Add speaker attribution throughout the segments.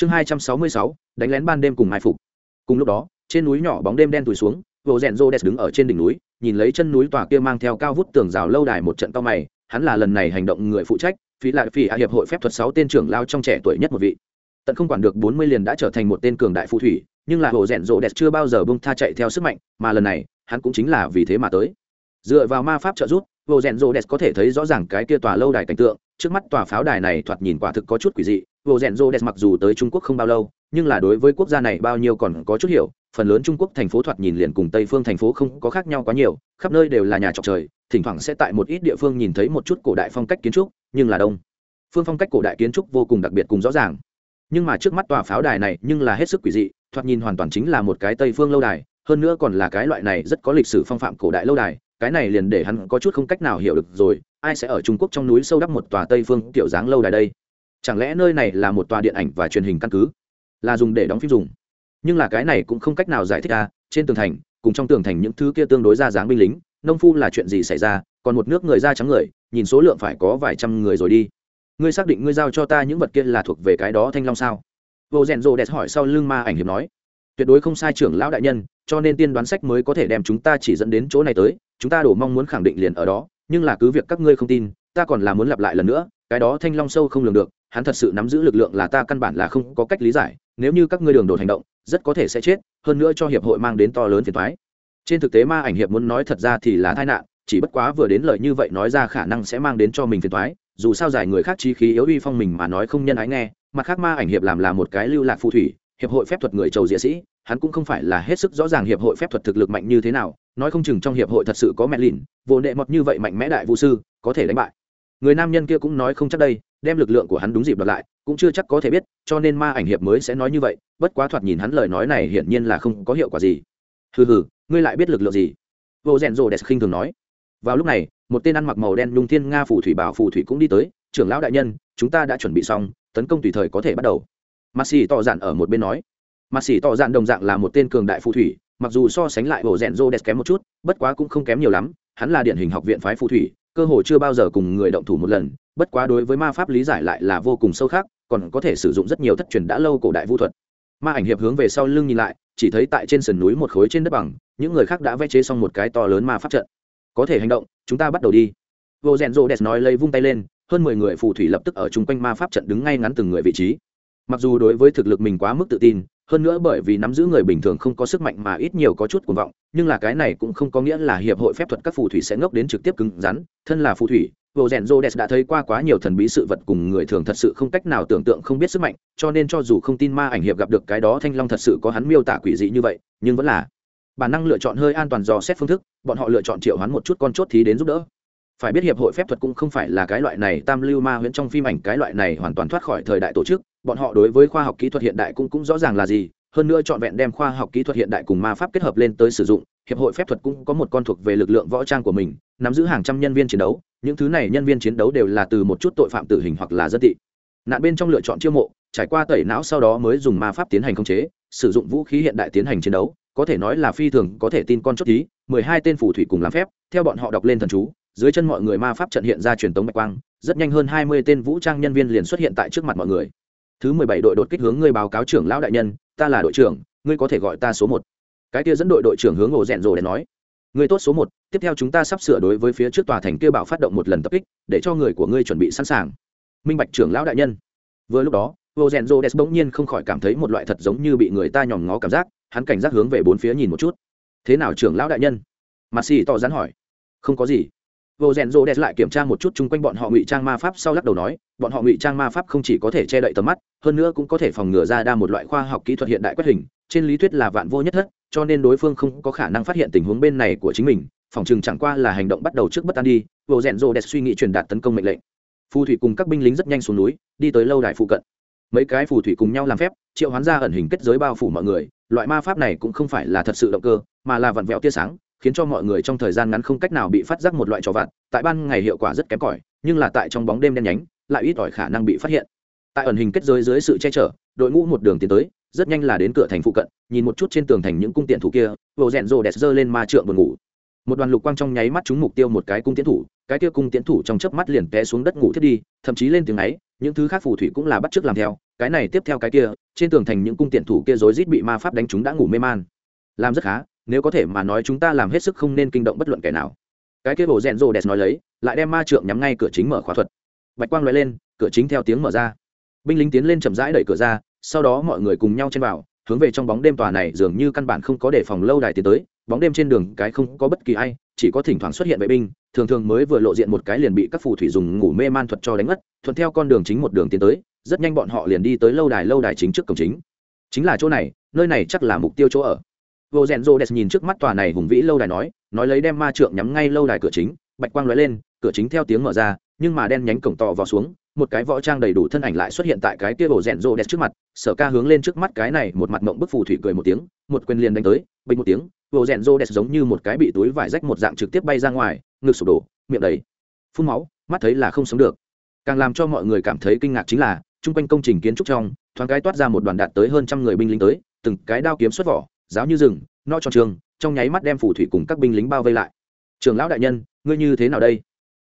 Speaker 1: chương hai trăm sáu mươi sáu, đánh lén ban đêm cùng mai phục. Cùng lúc đó, trên núi nhỏ bóng đêm đen tùi xuống, vô rèn rô đès đứng ở trên đỉnh núi, nhìn lấy chân núi tòa kia mang theo cao vút tường rào lâu đài một trận to mày, hắn là lần này hành động người phụ trách, phí lại phỉ à hiệp hội phép thuật sáu tên trưởng lao trong trẻ tuổi nhất một vị. Tận không quản được bốn mươi liền đã trở thành một tên cường đại phù thủy, nhưng là hồ rèn rô đẹp chưa bao giờ bông tha chạy theo sức mạnh, mà lần này, hắn cũng chính là vì thế mà tới. Dựa vào ma pháp trợ giúp hồ rèn rô đẹp có thể thấy rõ ràng cái kia tòa lâu đài cảnh tượng, trước mắt tòa pháo đài này thoạt nhìn quả thực có chút quỷ dị vô rèn rô đès mặc dù tới trung quốc không bao lâu, nhưng là đối với quốc gia này bao nhiêu còn có chút hiểu. Phần lớn trung quốc thành phố thoạt nhìn liền cùng tây phương thành phố không có khác nhau quá nhiều, khắp nơi đều là nhà trọc trời, thỉnh thoảng sẽ tại một ít địa phương nhìn thấy một chút cổ đại phong cách kiến trúc, nhưng là đông. Phương phong cách cổ đại kiến trúc vô cùng đặc biệt cùng rõ ràng. Nhưng mà trước mắt tòa pháo đài này nhưng là hết sức quỷ dị, thoạt nhìn hoàn toàn chính là một cái tây phương lâu đài, hơn nữa còn là cái loại này rất có lịch sử phong phạm cổ đại lâu đài, cái này liền để hắn có chút không cách nào hiểu được rồi, ai sẽ ở trung quốc trong núi sâu đắp một tòa tây phương kiểu dáng lâu đài đây? Chẳng lẽ nơi này là một tòa điện ảnh và truyền hình căn cứ? Là dùng để đóng phim dùng. Nhưng là cái này cũng không cách nào giải thích ra trên tường thành, cùng trong tường thành những thứ kia tương đối ra dáng binh lính, nông phu là chuyện gì xảy ra, còn một nước người da trắng người, nhìn số lượng phải có vài trăm người rồi đi. Ngươi xác định ngươi giao cho ta những vật kia là thuộc về cái đó thanh long sao? Vô rèn rô đẹp hỏi sau lưng ma ảnh hiệp nói. Tuyệt đối không sai trưởng lão đại nhân, cho nên tiên đoán sách mới có thể đem chúng ta chỉ dẫn đến chỗ này tới, chúng ta đổ mong muốn khẳng định liền ở đó, nhưng là cứ việc các ngươi không tin, ta còn là muốn lặp lại lần nữa cái đó thanh long sâu không lường được, hắn thật sự nắm giữ lực lượng là ta căn bản là không có cách lý giải, nếu như các ngươi đường đột hành động, rất có thể sẽ chết, hơn nữa cho hiệp hội mang đến to lớn phiền toái. Trên thực tế ma ảnh hiệp muốn nói thật ra thì là tai nạn, chỉ bất quá vừa đến lời như vậy nói ra khả năng sẽ mang đến cho mình phiền toái, dù sao giải người khác chi khí yếu uy phong mình mà nói không nhân ái nghe, mặt khác ma ảnh hiệp làm là một cái lưu lạc phù thủy, hiệp hội phép thuật người trầu diệ sĩ, hắn cũng không phải là hết sức rõ ràng hiệp hội phép thuật thực lực mạnh như thế nào, nói không chừng trong hiệp hội thật sự có mẹ lìn vô nệ mọt như vậy mạnh mẽ đại vũ sư, có thể đánh bại người nam nhân kia cũng nói không chắc đây, đem lực lượng của hắn đúng dịp đọc lại, cũng chưa chắc có thể biết, cho nên ma ảnh hiệp mới sẽ nói như vậy, bất quá thoạt nhìn hắn lời nói này hiển nhiên là không có hiệu quả gì. Hừ hừ, ngươi lại biết lực lượng gì? Vô rèn rồ đẹp khinh thường nói. Vào lúc này, một tên ăn mặc màu đen nhung thiên nga phù thủy bảo phù thủy cũng đi tới, trưởng lão đại nhân, chúng ta đã chuẩn bị xong, tấn công tùy thời có thể bắt đầu. Mặt xì tỏ dạn ở một bên nói. Mặt xì tỏ dạn đồng dạng là một tên cường đại phù thủy, mặc dù so sánh lại bộ rèn rô đẹp kém một chút, bất quá cũng không kém nhiều lắm, hắn là điển hình học viện phái phù thủy cơ hội chưa bao giờ cùng người động thủ một lần, bất quá đối với ma pháp lý giải lại là vô cùng sâu khác, còn có thể sử dụng rất nhiều thất truyền đã lâu cổ đại vũ thuật. Ma ảnh hiệp hướng về sau lưng nhìn lại, chỉ thấy tại trên sườn núi một khối trên đất bằng, những người khác đã vẽ chế xong một cái to lớn ma pháp trận. Có thể hành động, chúng ta bắt đầu đi. Vô rèn rô đẹp nói lấy vung tay lên, hơn mười người phù thủy lập tức ở chung quanh ma pháp trận đứng ngay ngắn từng người vị trí. Mặc dù đối với thực lực mình quá mức tự tin hơn nữa bởi vì nắm giữ người bình thường không có sức mạnh mà ít nhiều có chút cuồng vọng, nhưng là cái này cũng không có nghĩa là hiệp hội phép thuật các phù thủy sẽ ngốc đến trực tiếp cứng rắn, thân là phù thủy vô rèn rô đã thấy qua quá nhiều thần bí sự vật cùng người thường thật sự không cách nào tưởng tượng không biết sức mạnh, cho nên cho dù không tin ma ảnh hiệp gặp được cái đó thanh long thật sự có hắn miêu tả quỷ dị như vậy, nhưng vẫn là bản năng lựa chọn hơi an toàn dò xét phương thức, bọn họ lựa chọn triệu hoán một chút con chốt thí đến giúp đỡ phải biết hiệp hội phép thuật cũng không phải là cái loại này tam lưu ma huyễn trong phim ảnh, cái loại này hoàn toàn thoát khỏi thời đại tổ chức, bọn họ đối với khoa học kỹ thuật hiện đại cũng cũng rõ ràng là gì, hơn nữa trọn vẹn đem khoa học kỹ thuật hiện đại cùng ma pháp kết hợp lên tới sử dụng, hiệp hội phép thuật cũng có một con thuộc về lực lượng võ trang của mình, nắm giữ hàng trăm nhân viên chiến đấu, những thứ này nhân viên chiến đấu đều là từ một chút tội phạm tử hình hoặc là dân tị nạn bên trong lựa chọn chiêu mộ, trải qua tẩy não sau đó mới dùng ma pháp tiến hành khống chế, sử dụng vũ khí hiện đại tiến hành chiến đấu, có thể nói là phi thường, có thể tin con chốt ý. mười hai tên phù thủy cùng làm phép, theo bọn họ đọc lên thần chú dưới chân mọi người ma pháp trận hiện ra truyền tống bạch quang, rất nhanh hơn hai mươi tên vũ trang nhân viên liền xuất hiện tại trước mặt mọi người. Thứ mười bảy đội đột kích hướng ngươi báo cáo trưởng lão đại nhân, ta là đội trưởng, ngươi có thể gọi ta số một. Cái kia dẫn đội đội trưởng hướng ổ rèn rồ để nói. Ngươi tốt số một, tiếp theo chúng ta sắp sửa đối với phía trước tòa thành kia bảo phát động một lần tập kích, để cho người của ngươi chuẩn bị sẵn sàng. Minh bạch trưởng lão đại nhân. Vừa lúc đó, ổ rèn rồ bỗng nhiên không khỏi cảm thấy một loại thật giống như bị người ta nhòm ngó cảm giác, hắn cảnh giác hướng về bốn phía nhìn một chút. Thế nào trưởng lão đại nhân? Mặt xì to rắn hỏi. Không có gì vô rèn rô đẹp lại kiểm tra một chút chung quanh bọn họ ngụy trang ma pháp sau lắc đầu nói, bọn họ ngụy trang ma pháp không chỉ có thể che đậy tầm mắt, hơn nữa cũng có thể phòng ngừa ra đa một loại khoa học kỹ thuật hiện đại quét hình, trên lý thuyết là vạn vô nhất thất, cho nên đối phương không có khả năng phát hiện tình huống bên này của chính mình, phòng chừng chẳng qua là hành động bắt đầu trước bất an đi, vô rèn rô đẹp suy nghĩ truyền đạt tấn công mệnh lệnh. Phù thủy cùng các binh lính rất nhanh xuống núi, đi tới lâu đài phụ cận. Mấy cái phù thủy cùng nhau làm phép, triệu hoán ra ẩn hình kết giới bao phủ mọi người, loại ma pháp này cũng không phải là thật sự động cơ, mà là vặn vẹo tia sáng khiến cho mọi người trong thời gian ngắn không cách nào bị phát giác một loại trò vặt. Tại ban ngày hiệu quả rất kém cỏi, nhưng là tại trong bóng đêm đen nhánh, lại ít ỏi khả năng bị phát hiện. Tại ẩn hình kết giới dưới sự che chở, đội ngũ một đường tiến tới, rất nhanh là đến cửa thành phụ cận, nhìn một chút trên tường thành những cung tiện thủ kia vồ rèn rồ đẹp dơ lên ma trượng buồn ngủ. Một đoàn lục quang trong nháy mắt trúng mục tiêu một cái cung tiến thủ, cái kia cung tiến thủ trong chớp mắt liền té xuống đất ngủ thiết đi, thậm chí lên tiếng ấy, những thứ khác phù thủy cũng là bắt chước làm theo, cái này tiếp theo cái kia, trên tường thành những cung tiện thủ kia rối rít bị ma pháp đánh chúng đã ngủ mê man. Làm rất khá nếu có thể mà nói chúng ta làm hết sức không nên kinh động bất luận kẻ nào. Cái kia bộ rèn rô đẹp nói lấy, lại đem ma trượng nhắm ngay cửa chính mở khóa thuật. Bạch quang loại lên, cửa chính theo tiếng mở ra. Binh lính tiến lên chậm rãi đẩy cửa ra, sau đó mọi người cùng nhau chen vào, hướng về trong bóng đêm tòa này dường như căn bản không có đề phòng lâu đài tiến tới, bóng đêm trên đường cái không có bất kỳ ai, chỉ có thỉnh thoảng xuất hiện vệ binh, thường thường mới vừa lộ diện một cái liền bị các phù thủy dùng ngủ mê man thuật cho đánh mất thuận theo con đường chính một đường tiến tới, rất nhanh bọn họ liền đi tới lâu đài lâu đài chính trước cổng chính. Chính là chỗ này, nơi này chắc là mục tiêu chỗ ở vô rèn rô đẹp nhìn trước mắt tòa này hùng vĩ lâu đài nói nói lấy đem ma trượng nhắm ngay lâu đài cửa chính, bạch quang lóe lên, cửa chính theo tiếng mở ra, nhưng mà đen nhánh cổng tỏ vào xuống, một cái võ trang đầy đủ thân ảnh lại xuất hiện tại cái kia bổ rèn rô đẹp trước mặt, sở ca hướng lên trước mắt cái này, một mặt mộng bức phù thủy cười một tiếng, một quyền liền đánh tới, bình một tiếng bổ rèn rô đẹp giống như một cái bị túi vải rách một dạng trực tiếp bay ra ngoài, ngực sụp đổ, miệng đầy phun máu, mắt thấy là không sống được. Càng làm cho mọi người cảm thấy kinh ngạc chính là, chung quanh công trình kiến trúc trong, thoáng cái toát ra một đoàn đạt tới hơn trăm người binh lính tới, từng cái đao kiếm xuất vỏ giáo như rừng, no tròn trường, trong nháy mắt đem phù thủy cùng các binh lính bao vây lại. Trường lão đại nhân, ngươi như thế nào đây?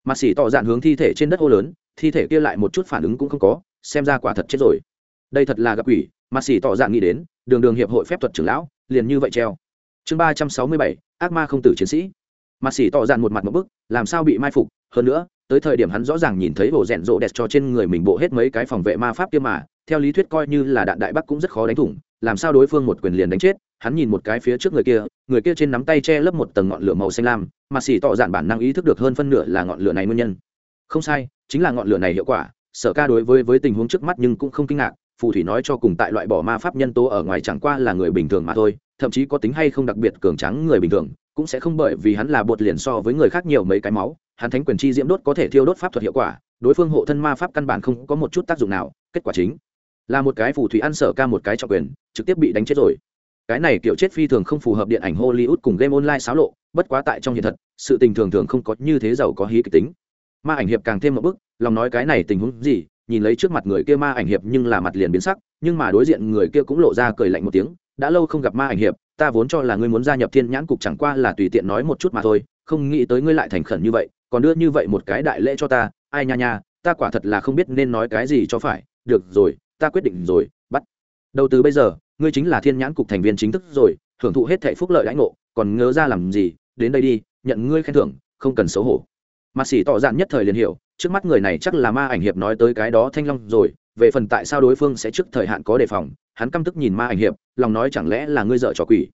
Speaker 1: Mặt xỉ tỏ dạn hướng thi thể trên đất ô lớn, thi thể kia lại một chút phản ứng cũng không có, xem ra quả thật chết rồi. Đây thật là gặp quỷ mặt xỉ tỏ dạn nghĩ đến, đường đường hiệp hội phép thuật trưởng lão, liền như vậy treo. Chương ba trăm sáu mươi bảy, ác ma không tử chiến sĩ. Mặt xỉ tỏ dạn một mặt một bức, làm sao bị mai phục, hơn nữa, tới thời điểm hắn rõ ràng nhìn thấy bộ rẽn rộ đẹp cho trên người mình bộ hết mấy cái phòng vệ ma pháp kia mà, theo lý thuyết coi như là đạn đại bắc cũng rất khó đánh thủng làm sao đối phương một quyền liền đánh chết, hắn nhìn một cái phía trước người kia người kia trên nắm tay che lấp một tầng ngọn lửa màu xanh lam, mà xỉ tỏ dạn bản năng ý thức được hơn phân nửa là ngọn lửa này nguyên nhân. Không sai, chính là ngọn lửa này hiệu quả, sở ca đối với với tình huống trước mắt nhưng cũng không kinh ngạc, phù thủy nói cho cùng tại loại bỏ ma pháp nhân tố ở ngoài chẳng qua là người bình thường mà thôi, thậm chí có tính hay không đặc biệt cường trắng người bình thường, cũng sẽ không bởi vì hắn là bột liền so với người khác nhiều mấy cái máu, hắn thánh quyền chi diễm đốt có thể thiêu đốt pháp thuật hiệu quả, đối phương hộ thân ma pháp căn bản không có một chút tác dụng nào, kết quả chính là một cái phù thủy ăn sở ca một cái trọng quyền, trực tiếp bị đánh chết rồi. Cái này kiểu chết phi thường không phù hợp điện ảnh hollywood cùng game online xáo lộ, bất quá tại trong hiện thật, sự tình thường thường không có như thế giàu có hí kịch tính. Ma ảnh hiệp càng thêm một bức lòng nói cái này tình huống gì, nhìn lấy trước mặt người kia ma ảnh hiệp nhưng là mặt liền biến sắc, nhưng mà đối diện người kia cũng lộ ra cười lạnh một tiếng, đã lâu không gặp ma ảnh hiệp, ta vốn cho là ngươi muốn gia nhập thiên nhãn cục chẳng qua là tùy tiện nói một chút mà thôi, không nghĩ tới ngươi lại thành khẩn như vậy, còn đưa như vậy một cái đại lễ cho ta, ai nha nha, ta quả thật là không biết nên nói cái gì cho phải, được rồi ta quyết định rồi, bắt. Đầu từ bây giờ, ngươi chính là thiên nhãn cục thành viên chính thức rồi hưởng thụ hết thệ phúc lợi lãnh ngộ, còn ngớ ra làm gì, đến đây đi, nhận ngươi khen thưởng, không cần xấu hổ. Mặt xỉ tỏ dạn nhất thời liền hiểu, trước mắt người này chắc là ma ảnh hiệp nói tới cái đó thanh long rồi, về phần tại sao đối phương sẽ trước thời hạn có đề phòng, hắn căm tức nhìn ma ảnh hiệp, lòng nói chẳng lẽ là ngươi dợ trò quỷ.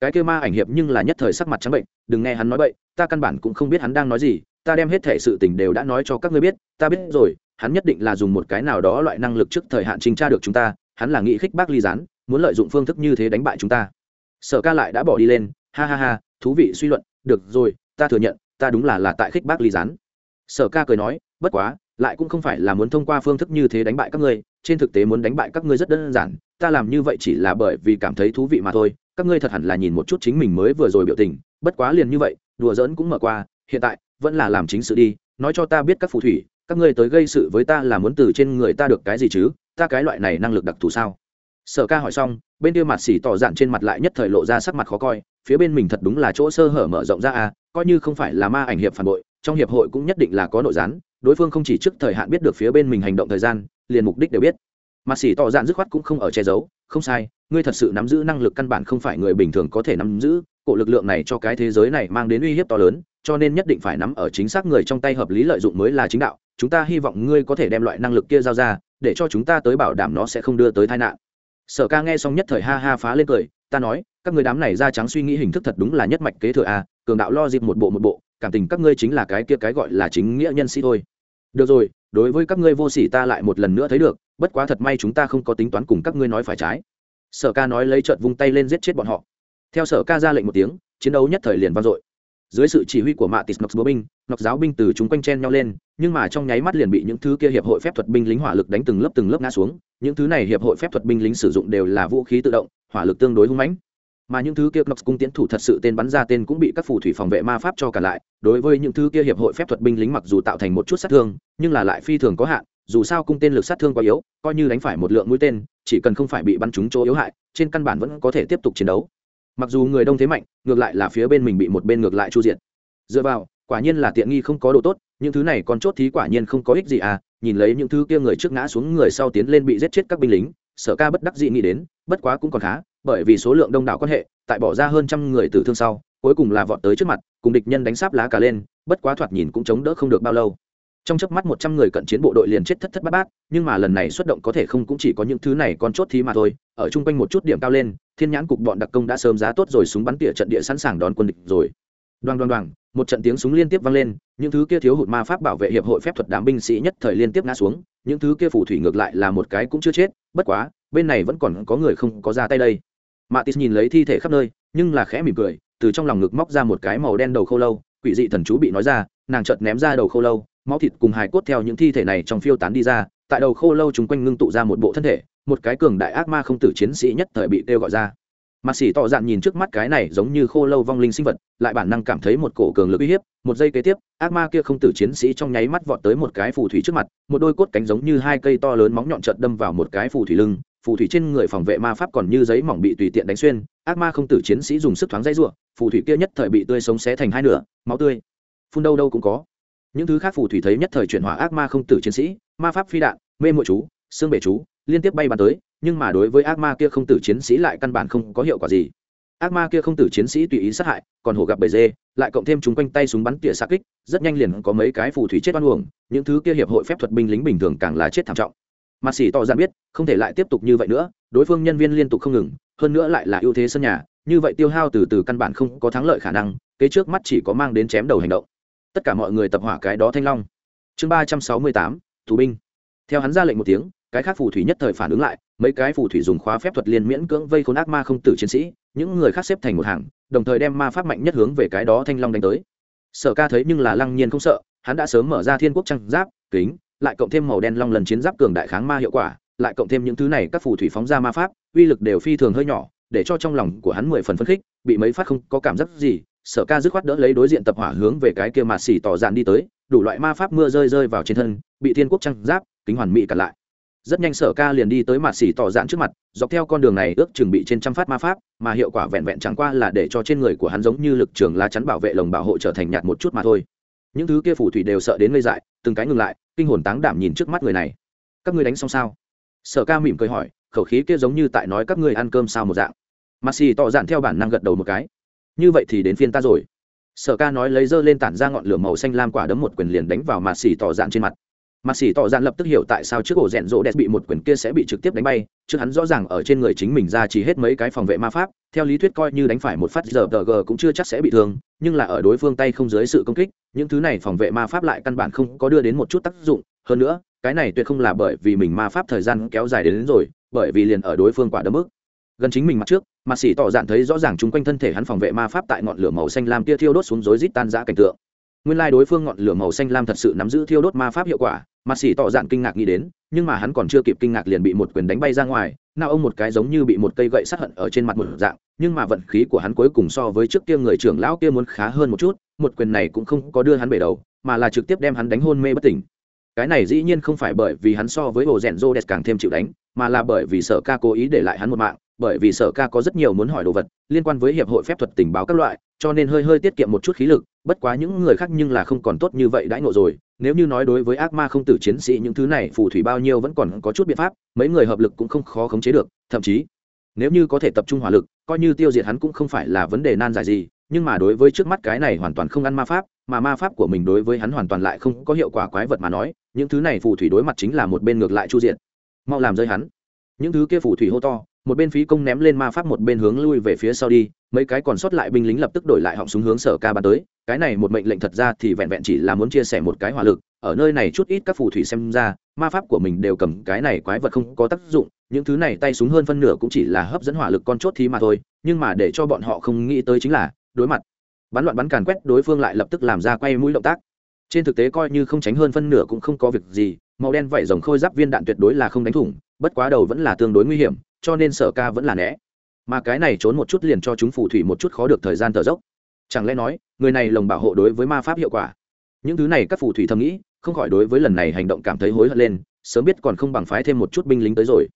Speaker 1: Cái kêu ma ảnh hiệp nhưng là nhất thời sắc mặt trắng bệnh, đừng nghe hắn nói bậy, ta căn bản cũng không biết hắn đang nói gì, ta đem hết thể sự tình đều đã nói cho các ngươi biết, ta biết rồi hắn nhất định là dùng một cái nào đó loại năng lực trước thời hạn trình tra được chúng ta, hắn là nghĩ khích bác ly gián, muốn lợi dụng phương thức như thế đánh bại chúng ta. Sở ca lại đã bỏ đi lên, ha ha ha, thú vị suy luận, được rồi, ta thừa nhận, ta đúng là là tại khích bác ly gián. Sở ca cười nói, bất quá, lại cũng không phải là muốn thông qua phương thức như thế đánh bại các ngươi, trên thực tế muốn đánh bại các ngươi rất đơn giản, ta làm như vậy chỉ là bởi vì cảm thấy thú vị mà thôi, các ngươi thật hẳn là nhìn một chút chính mình mới vừa rồi biểu tình, bất quá liền như vậy, đùa giỡn cũng mở qua, hiện tại, vẫn là làm chính sự đi, nói cho ta biết các phù thủy các ngươi tới gây sự với ta là muốn từ trên người ta được cái gì chứ? Ta cái loại này năng lực đặc thù sao? Sở ca hỏi xong, bên kia mặt xỉ tỏ dạn trên mặt lại nhất thời lộ ra sắc mặt khó coi, phía bên mình thật đúng là chỗ sơ hở mở rộng ra à coi như không phải là ma ảnh hiệp phản bội, trong hiệp hội cũng nhất định là có nội gián, đối phương không chỉ trước thời hạn biết được phía bên mình hành động thời gian, liền mục đích đều biết. Mặt xỉ tỏ dạn dứt khoát cũng không ở che giấu, không sai, ngươi thật sự nắm giữ năng lực căn bản không phải người bình thường có thể nắm giữ, cổ lực lượng này cho cái thế giới này mang đến uy hiếp to lớn cho nên nhất định phải nắm ở chính xác người trong tay hợp lý lợi dụng mới là chính đạo. Chúng ta hy vọng ngươi có thể đem loại năng lực kia giao ra, để cho chúng ta tới bảo đảm nó sẽ không đưa tới tai nạn. Sở ca nghe xong nhất thời ha ha phá lên cười, ta nói, các người đám này da trắng suy nghĩ hình thức thật đúng là nhất mạch kế thừa a, cường đạo lo dịp một bộ một bộ, cảm tình các ngươi chính là cái kia cái gọi là chính nghĩa nhân sĩ thôi. Được rồi, đối với các ngươi vô sỉ ta lại một lần nữa thấy được, bất quá thật may chúng ta không có tính toán cùng các ngươi nói phải trái. Sở ca nói lấy trợt vung tay lên giết chết bọn họ. Theo sở ca ra lệnh một tiếng, chiến đấu nhất thời liền vang dội dưới sự chỉ huy của mạ tis ngọc bố binh Nox giáo binh từ chúng quanh chen nhau lên, nhưng mà trong nháy mắt liền bị những thứ kia hiệp hội phép thuật binh lính hỏa lực đánh từng lớp từng lớp ngã xuống. Những thứ này hiệp hội phép thuật binh lính sử dụng đều là vũ khí tự động, hỏa lực tương đối hung mãnh. Mà những thứ kia Nox cung tiến thủ thật sự tên bắn ra tên cũng bị các phù thủy phòng vệ ma pháp cho cả lại. Đối với những thứ kia hiệp hội phép thuật binh lính mặc dù tạo thành một chút sát thương, nhưng là lại phi thường có hạn, dù sao cung tên lực sát thương quá yếu, coi như đánh phải một lượng mũi tên, chỉ cần không phải bị bắn trúng chỗ yếu hại, trên căn bản vẫn có thể tiếp tục chiến đấu mặc dù người đông thế mạnh, ngược lại là phía bên mình bị một bên ngược lại chu diện dựa vào, quả nhiên là tiện nghi không có độ tốt, những thứ này còn chốt thí quả nhiên không có ích gì à nhìn lấy những thứ kia người trước ngã xuống người sau tiến lên bị giết chết các binh lính, sở ca bất đắc dĩ nghĩ đến, bất quá cũng còn khá, bởi vì số lượng đông đảo quan hệ, tại bỏ ra hơn trăm người tử thương sau, cuối cùng là vọt tới trước mặt, cùng địch nhân đánh sáp lá cả lên, bất quá thoạt nhìn cũng chống đỡ không được bao lâu trong chớp mắt một trăm người cận chiến bộ đội liền chết thất thất bát bát, nhưng mà lần này xuất động có thể không cũng chỉ có những thứ này còn chốt thí mà thôi, ở chung quanh một chút điểm cao lên, thiên nhãn cục bọn đặc công đã sớm giá tốt rồi súng bắn tỉa trận địa sẵn sàng đón quân địch rồi. Đoan đoan đoan một trận tiếng súng liên tiếp vang lên, những thứ kia thiếu hụt ma pháp bảo vệ hiệp hội phép thuật đám binh sĩ nhất thời liên tiếp ngã xuống, những thứ kia phù thủy ngược lại là một cái cũng chưa chết, bất quá, bên này vẫn còn có người không có ra tay đây. Matis nhìn lấy thi thể khắp nơi, nhưng là khẽ mỉm cười, từ trong lòng ngực móc ra một cái màu đen đầu khô lâu, quỷ dị thần chú bị nói ra, nàng chợt ném ra đầu khô lâu máu thịt cùng hài cốt theo những thi thể này trong phiêu tán đi ra, tại đầu khô lâu chúng quanh ngưng tụ ra một bộ thân thể, một cái cường đại ác ma không tử chiến sĩ nhất thời bị kêu gọi ra. Mặt xỉ tỏ dạn nhìn trước mắt cái này giống như khô lâu vong linh sinh vật, lại bản năng cảm thấy một cổ cường lực uy hiếp, một giây kế tiếp, ác ma kia không tử chiến sĩ trong nháy mắt vọt tới một cái phù thủy trước mặt, một đôi cốt cánh giống như hai cây to lớn móng nhọn trợt đâm vào một cái phù thủy lưng, phù thủy trên người phòng vệ ma pháp còn như giấy mỏng bị tùy tiện đánh xuyên, ác ma không tử chiến sĩ dùng sức thoáng dây ruộng phù thủy kia nhất thời bị tươi sống xé thành hai nửa, máu tươi. Phun đâu đâu cũng có những thứ khác phù thủy thấy nhất thời chuyển hỏa ác ma không tử chiến sĩ, ma pháp phi đạn, mê mội chú, xương bể chú, liên tiếp bay bàn tới, nhưng mà đối với ác ma kia không tử chiến sĩ lại căn bản không có hiệu quả gì. Ác ma kia không tử chiến sĩ tùy ý sát hại, còn hổ gặp bầy dê, lại cộng thêm chúng quanh tay súng bắn tỉa xa kích, rất nhanh liền có mấy cái phù thủy chết oan uổng, những thứ kia hiệp hội phép thuật binh lính bình thường càng là chết thảm trọng. Mặt xỉ tỏ ra biết, không thể lại tiếp tục như vậy nữa, đối phương nhân viên liên tục không ngừng, hơn nữa lại là ưu thế sân nhà, như vậy tiêu hao từ từ căn bản không có thắng lợi khả năng, kế trước mắt chỉ có mang đến chém đầu hành động tất cả mọi người tập hỏa cái đó thanh long. Chương ba trăm sáu mươi tám, tù binh. Theo hắn ra lệnh một tiếng, cái khác phù thủy nhất thời phản ứng lại, mấy cái phù thủy dùng khóa phép thuật liên miễn cưỡng vây khốn ác ma không tử chiến sĩ, những người khác xếp thành một hàng, đồng thời đem ma pháp mạnh nhất hướng về cái đó thanh long đánh tới. Sở ca thấy nhưng là lăng nhiên không sợ, hắn đã sớm mở ra thiên quốc trăng giáp, kính, lại cộng thêm màu đen long lần chiến giáp cường đại kháng ma hiệu quả, lại cộng thêm những thứ này, các phù thủy phóng ra ma pháp, uy lực đều phi thường hơi nhỏ, để cho trong lòng của hắn mười phần phấn khích, bị mấy phát không có cảm giác gì sở ca dứt khoát đỡ lấy đối diện tập hỏa hướng về cái kia mà xỉ tỏ dạn đi tới, đủ loại ma pháp mưa rơi rơi vào trên thân, bị thiên quốc trăng giáp, kính hoàn mỹ cản lại. Rất nhanh sở ca liền đi tới mặt xỉ tỏ dạn trước mặt, dọc theo con đường này ước chừng bị trên trăm phát ma pháp, mà hiệu quả vẹn vẹn chẳng qua là để cho trên người của hắn giống như lực trường lá chắn bảo vệ lồng bảo hộ trở thành nhạt một chút mà thôi. Những thứ kia phù thủy đều sợ đến ngây dại, từng cái ngừng lại, kinh hồn táng đảm nhìn trước mắt người này. Các ngươi đánh xong sao? Sở ca mỉm cười hỏi, khẩu khí kia giống như tại nói các ngươi ăn cơm sao một dạng. Mặt xỉ tỏ dạn theo bản năng gật đầu một cái như vậy thì đến phiên ta rồi. Sở ca nói lấy dơ lên tản ra ngọn lửa màu xanh lam quả đấm một quyền liền đánh vào mặt xỉ tỏ dạn trên mặt. Mặt xỉ tỏ dạn lập tức hiểu tại sao trước ổ rẽn rộ đẹp bị một quyền kia sẽ bị trực tiếp đánh bay chứ hắn rõ ràng ở trên người chính mình ra chỉ hết mấy cái phòng vệ ma pháp theo lý thuyết coi như đánh phải một phát giờ tờ g cũng chưa chắc sẽ bị thương nhưng là ở đối phương tay không dưới sự công kích những thứ này phòng vệ ma pháp lại căn bản không có đưa đến một chút tác dụng. Hơn nữa cái này tuyệt không là bởi vì mình ma pháp thời gian kéo dài đến, đến rồi bởi vì liền ở đối phương quả đấm mức gần chính mình mặt trước mặt xỉ tỏ dạn thấy rõ ràng chung quanh thân thể hắn phòng vệ ma pháp tại ngọn lửa màu xanh lam kia thiêu đốt xuống rối rít tan ra cảnh tượng. Nguyên lai đối phương ngọn lửa màu xanh lam thật sự nắm giữ thiêu đốt ma pháp hiệu quả mặt xỉ tỏ dạn kinh ngạc nghĩ đến, nhưng mà hắn còn chưa kịp kinh ngạc liền bị một quyền đánh bay ra ngoài, nào ông một cái giống như bị một cây gậy sát hận ở trên mặt một dạng, nhưng mà vận khí của hắn cuối cùng so với trước kia người trưởng lão kia muốn khá hơn một chút, một quyền này cũng không có đưa hắn bể đầu, mà là trực tiếp đem hắn đánh hôn mê bất tỉnh. Cái này dĩ nhiên không phải bởi vì hắn so với hồ rèn rô đẹp càng thêm chịu đánh, mà là bởi vì sở ca cố ý để lại hắn một mạng bởi vì sở ca có rất nhiều muốn hỏi đồ vật, liên quan với hiệp hội phép thuật tình báo các loại, cho nên hơi hơi tiết kiệm một chút khí lực, bất quá những người khác nhưng là không còn tốt như vậy đãi ngộ rồi. Nếu như nói đối với ác ma không tử chiến sĩ, những thứ này phù thủy bao nhiêu vẫn còn có chút biện pháp, mấy người hợp lực cũng không khó khống chế được, thậm chí, nếu như có thể tập trung hỏa lực, coi như tiêu diệt hắn cũng không phải là vấn đề nan giải gì, nhưng mà đối với trước mắt cái này hoàn toàn không ăn ma pháp, mà ma pháp của mình đối với hắn hoàn toàn lại không có hiệu quả quái vật mà nói, những thứ này phù thủy đối mặt chính là một bên ngược lại chu diện mau làm rơi hắn. Những thứ kia phù thủy hô to một bên phí công ném lên ma pháp một bên hướng lui về phía sau đi, mấy cái còn sót lại binh lính lập tức đổi lại họng súng hướng sở ca bắn tới. Cái này một mệnh lệnh thật ra thì vẹn vẹn chỉ là muốn chia sẻ một cái hỏa lực, ở nơi này chút ít các phù thủy xem ra, ma pháp của mình đều cầm cái này quái vật không có tác dụng, những thứ này tay súng hơn phân nửa cũng chỉ là hấp dẫn hỏa lực con chốt thì mà thôi, nhưng mà để cho bọn họ không nghĩ tới chính là, đối mặt, bắn loạn bắn càn quét đối phương lại lập tức làm ra quay mũi động tác. Trên thực tế coi như không tránh hơn phân nửa cũng không có việc gì, màu đen vảy rồng khôi giáp viên đạn tuyệt đối là không đánh thủng, bất quá đầu vẫn là tương đối nguy hiểm cho nên sở ca vẫn là né. Mà cái này trốn một chút liền cho chúng phù thủy một chút khó được thời gian thở dốc. Chẳng lẽ nói, người này lồng bảo hộ đối với ma pháp hiệu quả? Những thứ này các phù thủy thầm nghĩ, không khỏi đối với lần này hành động cảm thấy hối hận lên, sớm biết còn không bằng phái thêm một chút binh lính tới rồi.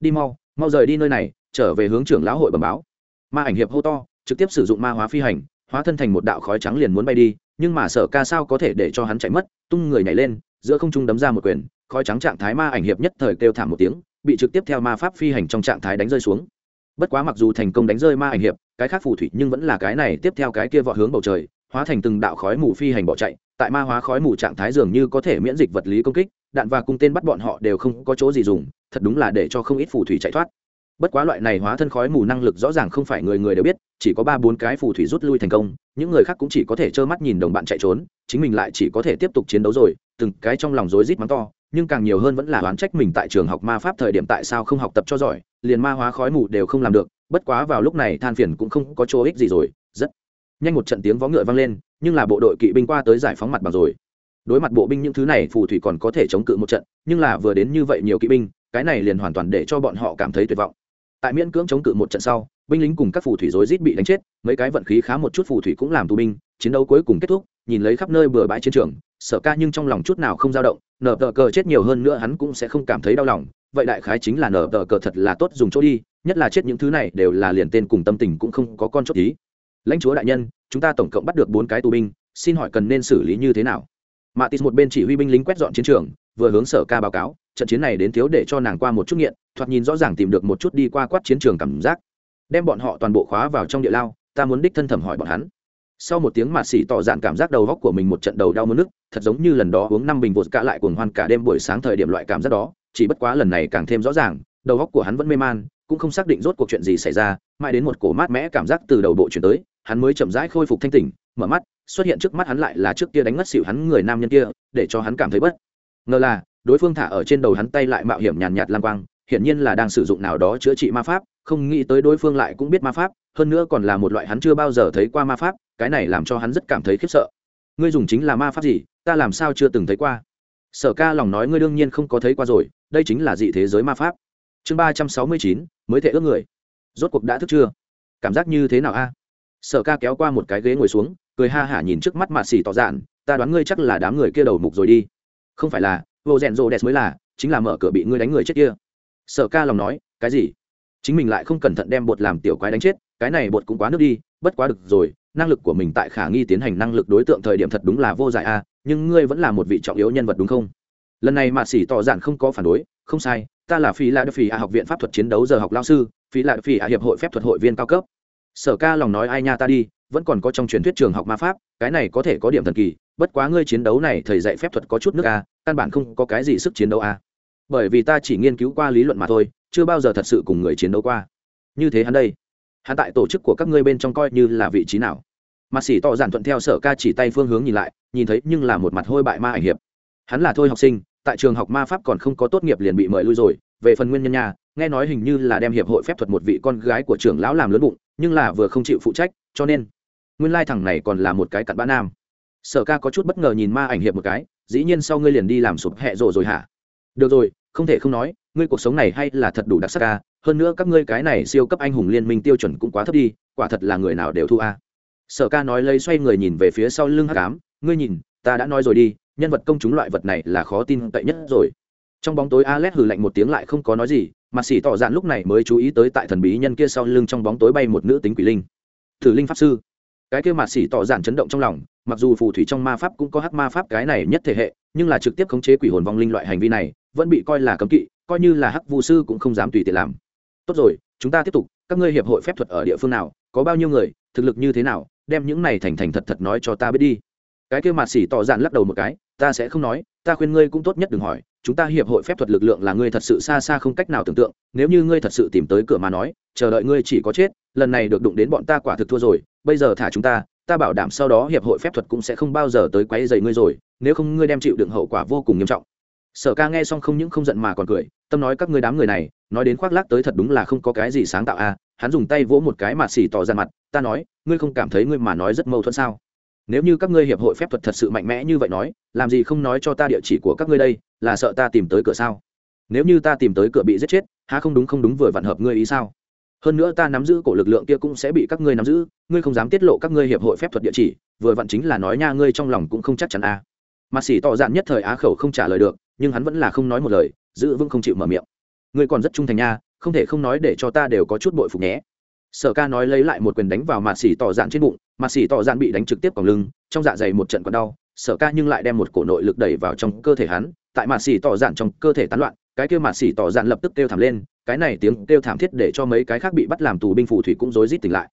Speaker 1: Đi mau mau rời đi nơi này, trở về hướng trưởng lão hội bẩm báo. Ma ảnh hiệp hô to, trực tiếp sử dụng ma hóa phi hành, hóa thân thành một đạo khói trắng liền muốn bay đi, nhưng mà sở ca sao có thể để cho hắn chạy mất, tung người nhảy lên, giữa không trung đấm ra một quyền, khói trắng trạng thái ma ảnh hiệp nhất thời kêu thảm một tiếng bị trực tiếp theo ma pháp phi hành trong trạng thái đánh rơi xuống. Bất quá mặc dù thành công đánh rơi ma ảnh hiệp, cái khác phù thủy nhưng vẫn là cái này tiếp theo cái kia vọt hướng bầu trời, hóa thành từng đạo khói mù phi hành bỏ chạy, tại ma hóa khói mù trạng thái dường như có thể miễn dịch vật lý công kích, đạn và cung tên bắt bọn họ đều không có chỗ gì dùng, thật đúng là để cho không ít phù thủy chạy thoát. Bất quá loại này hóa thân khói mù năng lực rõ ràng không phải người người đều biết, chỉ có ba bốn cái phù thủy rút lui thành công, những người khác cũng chỉ có thể trơ mắt nhìn đồng bạn chạy trốn, chính mình lại chỉ có thể tiếp tục chiến đấu rồi, từng cái trong lòng rối rít mắng to nhưng càng nhiều hơn vẫn là oán trách mình tại trường học ma pháp thời điểm tại sao không học tập cho giỏi, liền ma hóa khói mù đều không làm được, bất quá vào lúc này than phiền cũng không có chỗ ích gì rồi, rất nhanh một trận tiếng vó ngựa vang lên, nhưng là bộ đội kỵ binh qua tới giải phóng mặt bằng rồi. Đối mặt bộ binh những thứ này, phù thủy còn có thể chống cự một trận, nhưng là vừa đến như vậy nhiều kỵ binh, cái này liền hoàn toàn để cho bọn họ cảm thấy tuyệt vọng. Tại miễn cưỡng chống cự một trận sau, binh lính cùng các phù thủy rối rít bị đánh chết, mấy cái vận khí khá một chút phù thủy cũng làm tù binh, chiến đấu cuối cùng kết thúc nhìn lấy khắp nơi bừa bãi chiến trường, Sở ca nhưng trong lòng chút nào không dao động, nở tờ cờ chết nhiều hơn nữa hắn cũng sẽ không cảm thấy đau lòng, vậy đại khái chính là nở tờ cờ thật là tốt dùng chỗ đi, nhất là chết những thứ này đều là liền tên cùng tâm tình cũng không có con chốt tí lãnh chúa đại nhân, chúng ta tổng cộng bắt được bốn cái tù binh, xin hỏi cần nên xử lý như thế nào? Mạ tis một bên chỉ huy binh lính quét dọn chiến trường, vừa hướng sở ca báo cáo, trận chiến này đến thiếu để cho nàng qua một chút nghiện, thoạt nhìn rõ ràng tìm được một chút đi qua quát chiến trường cảm giác. Đem bọn họ toàn bộ khóa vào trong địa lao, ta muốn đích thân thẩm hỏi bọn hắn sau một tiếng mạt xỉ tỏ dạn cảm giác đầu góc của mình một trận đầu đau mất nước, thật giống như lần đó uống năm bình vột cả lại cuồng hoan cả đêm buổi sáng thời điểm loại cảm giác đó, chỉ bất quá lần này càng thêm rõ ràng, đầu góc của hắn vẫn mê man, cũng không xác định rốt cuộc chuyện gì xảy ra, mãi đến một cổ mát mẽ cảm giác từ đầu bộ chuyển tới, hắn mới chậm rãi khôi phục thanh tỉnh, mở mắt, xuất hiện trước mắt hắn lại là trước kia đánh ngất xỉu hắn người nam nhân kia, để cho hắn cảm thấy bất ngờ là, đối phương thả ở trên đầu hắn tay lại mạo hiểm nhàn nhạt lang quang, hiển nhiên là đang sử dụng nào đó chữa trị ma pháp không nghĩ tới đối phương lại cũng biết ma pháp, hơn nữa còn là một loại hắn chưa bao giờ thấy qua ma pháp, cái này làm cho hắn rất cảm thấy khiếp sợ. Ngươi dùng chính là ma pháp gì, ta làm sao chưa từng thấy qua? Sở ca lòng nói ngươi đương nhiên không có thấy qua rồi, đây chính là dị thế giới ma pháp. Chương ba trăm sáu mươi chín, mới thể ước người. Rốt cuộc đã thức chưa? Cảm giác như thế nào a? Sở ca kéo qua một cái ghế ngồi xuống, cười ha hả nhìn trước mắt mạt xỉ tỏ dạn, ta đoán ngươi chắc là đám người kia đầu mục rồi đi. Không phải là, vô rèn rô đẹp mới là, chính là mở cửa bị ngươi đánh người chết kia. Sở ca lòng nói, cái gì? Chính mình lại không cẩn thận đem bột làm tiểu quái đánh chết, cái này bột cũng quá nước đi, bất quá được rồi, năng lực của mình tại khả nghi tiến hành năng lực đối tượng thời điểm thật đúng là vô giải a, nhưng ngươi vẫn là một vị trọng yếu nhân vật đúng không? Lần này mạ xỉ tỏ giản không có phản đối, không sai, ta là phi lạ đức phi a học viện pháp thuật chiến đấu giờ học lao sư, phi lạ đức phi a hiệp hội phép thuật hội viên cao cấp. Sở ca lòng nói ai nha ta đi, vẫn còn có trong truyền thuyết trường học ma pháp, cái này có thể có điểm thần kỳ, bất quá ngươi chiến đấu này thầy dạy phép thuật có chút nước a, căn bản không có cái gì sức chiến đấu a. Bởi vì ta chỉ nghiên cứu qua lý luận mà thôi chưa bao giờ thật sự cùng người chiến đấu qua. Như thế hắn đây, hắn tại tổ chức của các ngươi bên trong coi như là vị trí nào. Mà xỉ tỏ giản thuận theo sở ca chỉ tay phương hướng nhìn lại, nhìn thấy nhưng là một mặt hôi bại ma ảnh hiệp. Hắn là thôi học sinh, tại trường học ma pháp còn không có tốt nghiệp liền bị mời lui rồi. Về phần nguyên nhân nhà, nghe nói hình như là đem hiệp hội phép thuật một vị con gái của trưởng lão làm lớn bụng, nhưng là vừa không chịu phụ trách, cho nên nguyên lai thằng này còn là một cái cặn bã nam. Sở ca có chút bất ngờ nhìn ma ảnh hiệp một cái, dĩ nhiên sau ngươi liền đi làm sụp hẹ rồi rồi hả? Được rồi, không thể không nói ngươi cuộc sống này hay là thật đủ đặc sắc ca, hơn nữa các ngươi cái này siêu cấp anh hùng liên minh tiêu chuẩn cũng quá thấp đi, quả thật là người nào đều thu a. Sở ca nói lấy xoay người nhìn về phía sau lưng hắc ám, ngươi nhìn, ta đã nói rồi đi, nhân vật công chúng loại vật này là khó tin cậy nhất rồi. Trong bóng tối alex hừ lạnh một tiếng lại không có nói gì, mà xỉ tỏ dạn lúc này mới chú ý tới tại thần bí nhân kia sau lưng trong bóng tối bay một nữ tính quỷ linh. Thử linh pháp sư. Cái kia mà xỉ tỏ dạn chấn động trong lòng, mặc dù phù thủy trong ma pháp cũng có hắc ma pháp cái này nhất thể hệ, nhưng là trực tiếp khống chế quỷ hồn vong linh loại hành vi này, vẫn bị coi là cấm kỵ coi như là hắc vu sư cũng không dám tùy tiện làm. Tốt rồi, chúng ta tiếp tục, các ngươi hiệp hội phép thuật ở địa phương nào, có bao nhiêu người, thực lực như thế nào, đem những này thành thành thật thật nói cho ta biết đi. Cái kia mạt xỉ tỏ dạn lắc đầu một cái, ta sẽ không nói, ta khuyên ngươi cũng tốt nhất đừng hỏi, chúng ta hiệp hội phép thuật lực lượng là ngươi thật sự xa xa không cách nào tưởng tượng, nếu như ngươi thật sự tìm tới cửa mà nói, chờ đợi ngươi chỉ có chết, lần này được đụng đến bọn ta quả thực thua rồi, bây giờ thả chúng ta ta bảo đảm sau đó hiệp hội phép thuật cũng sẽ không bao giờ tới quấy dày ngươi rồi, nếu không ngươi đem chịu đựng hậu quả vô cùng nghiêm trọng sở ca nghe xong không những không giận mà còn cười, tâm nói các ngươi đám người này, nói đến khoác lác tới thật đúng là không có cái gì sáng tạo à hắn dùng tay vỗ một cái mà xỉ tỏ ra mặt, ta nói, ngươi không cảm thấy ngươi mà nói rất mâu thuẫn sao? Nếu như các ngươi hiệp hội phép thuật thật sự mạnh mẽ như vậy nói, làm gì không nói cho ta địa chỉ của các ngươi đây, là sợ ta tìm tới cửa sao? Nếu như ta tìm tới cửa bị giết chết, há không đúng không đúng vừa vặn hợp ngươi ý sao? Hơn nữa ta nắm giữ cổ lực lượng kia cũng sẽ bị các ngươi nắm giữ, ngươi không dám tiết lộ các ngươi hiệp hội phép thuật địa chỉ, vừa vặn chính là nói nha, ngươi trong lòng cũng không chắc chắn a à. mà xỉ tỏ dạn nhất thời á khẩu không trả lời được nhưng hắn vẫn là không nói một lời, giữ vững không chịu mở miệng. Ngươi còn rất trung thành nha, không thể không nói để cho ta đều có chút bội phục nhé. Sở ca nói lấy lại một quyền đánh vào mạt xỉ tỏ dạn trên bụng, mạt xỉ tỏ dạn bị đánh trực tiếp còng lưng, trong dạ dày một trận còn đau, sở ca nhưng lại đem một cổ nội lực đẩy vào trong cơ thể hắn, tại mạt xỉ tỏ dạn trong cơ thể tán loạn, cái kêu mạt xỉ tỏ dạn lập tức kêu thảm lên, cái này tiếng kêu thảm thiết để cho mấy cái khác bị bắt làm tù binh phù thủy cũng rối rít tỉnh lại.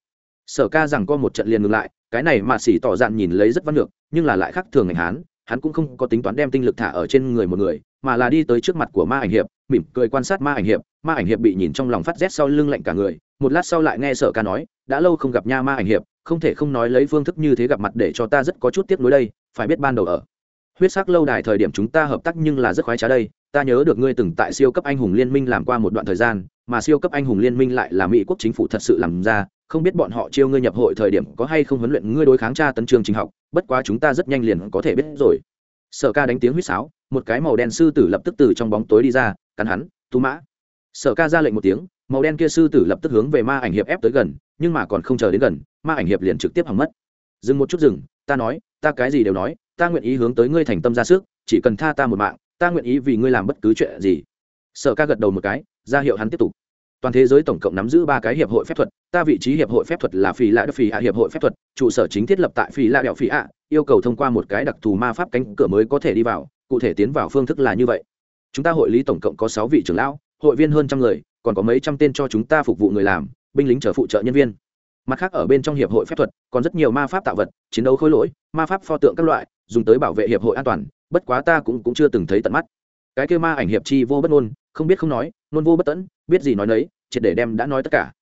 Speaker 1: Sở ca rằng có một trận liền ngừng lại, cái này mạt xỉ tỏ dạn nhìn lấy rất văn được nhưng là lại khác thường ngành hán hắn cũng không có tính toán đem tinh lực thả ở trên người một người, mà là đi tới trước mặt của ma ảnh hiệp, mỉm cười quan sát ma ảnh hiệp. Ma ảnh hiệp bị nhìn trong lòng phát rét sau lưng lạnh cả người, một lát sau lại nghe sở ca nói, đã lâu không gặp nha ma ảnh hiệp, không thể không nói lấy phương thức như thế gặp mặt để cho ta rất có chút tiếc nuối đây, phải biết ban đầu ở huyết sắc lâu đài thời điểm chúng ta hợp tác nhưng là rất khoái trá đây, ta nhớ được ngươi từng tại siêu cấp anh hùng liên minh làm qua một đoạn thời gian, mà siêu cấp anh hùng liên minh lại là mỹ quốc chính phủ thật sự làm ra không biết bọn họ chiêu ngươi nhập hội thời điểm có hay không huấn luyện ngươi đối kháng tra tấn trường trình học, bất quá chúng ta rất nhanh liền có thể biết rồi. Sở ca đánh tiếng huýt sáo, một cái màu đen sư tử lập tức từ trong bóng tối đi ra, cắn hắn, tú mã. Sở ca ra lệnh một tiếng, màu đen kia sư tử lập tức hướng về ma ảnh hiệp ép tới gần, nhưng mà còn không chờ đến gần, ma ảnh hiệp liền trực tiếp hỏng mất. Dừng một chút dừng, ta nói, ta cái gì đều nói, ta nguyện ý hướng tới ngươi thành tâm ra sức, chỉ cần tha ta một mạng, ta nguyện ý vì ngươi làm bất cứ chuyện gì. Sở ca gật đầu một cái, ra hiệu hắn tiếp tục toàn thế giới tổng cộng nắm giữ ba cái hiệp hội phép thuật ta vị trí hiệp hội phép thuật là phi lạ đất phi ạ hiệp hội phép thuật trụ sở chính thiết lập tại phi lạ đẹo phi ạ yêu cầu thông qua một cái đặc thù ma pháp cánh cửa mới có thể đi vào cụ thể tiến vào phương thức là như vậy. Chúng ta hội lý tổng cộng có sáu vị trưởng lão hội viên hơn trăm người còn có mấy trăm tên cho chúng ta phục vụ người làm binh lính chở phụ trợ nhân viên. Mặt khác ở bên trong hiệp hội phép thuật còn rất nhiều ma pháp tạo vật chiến đấu khối lỗi ma pháp pho tượng các loại dùng tới bảo vệ hiệp hội an toàn bất quá ta cũng, cũng chưa từng thấy tận mắt. Cái kêu ma ảnh hiệp chi vô bất ngôn không biết không nói, nôn vô bất tẫn, biết gì nói nấy, triệt để đem đã nói tất cả.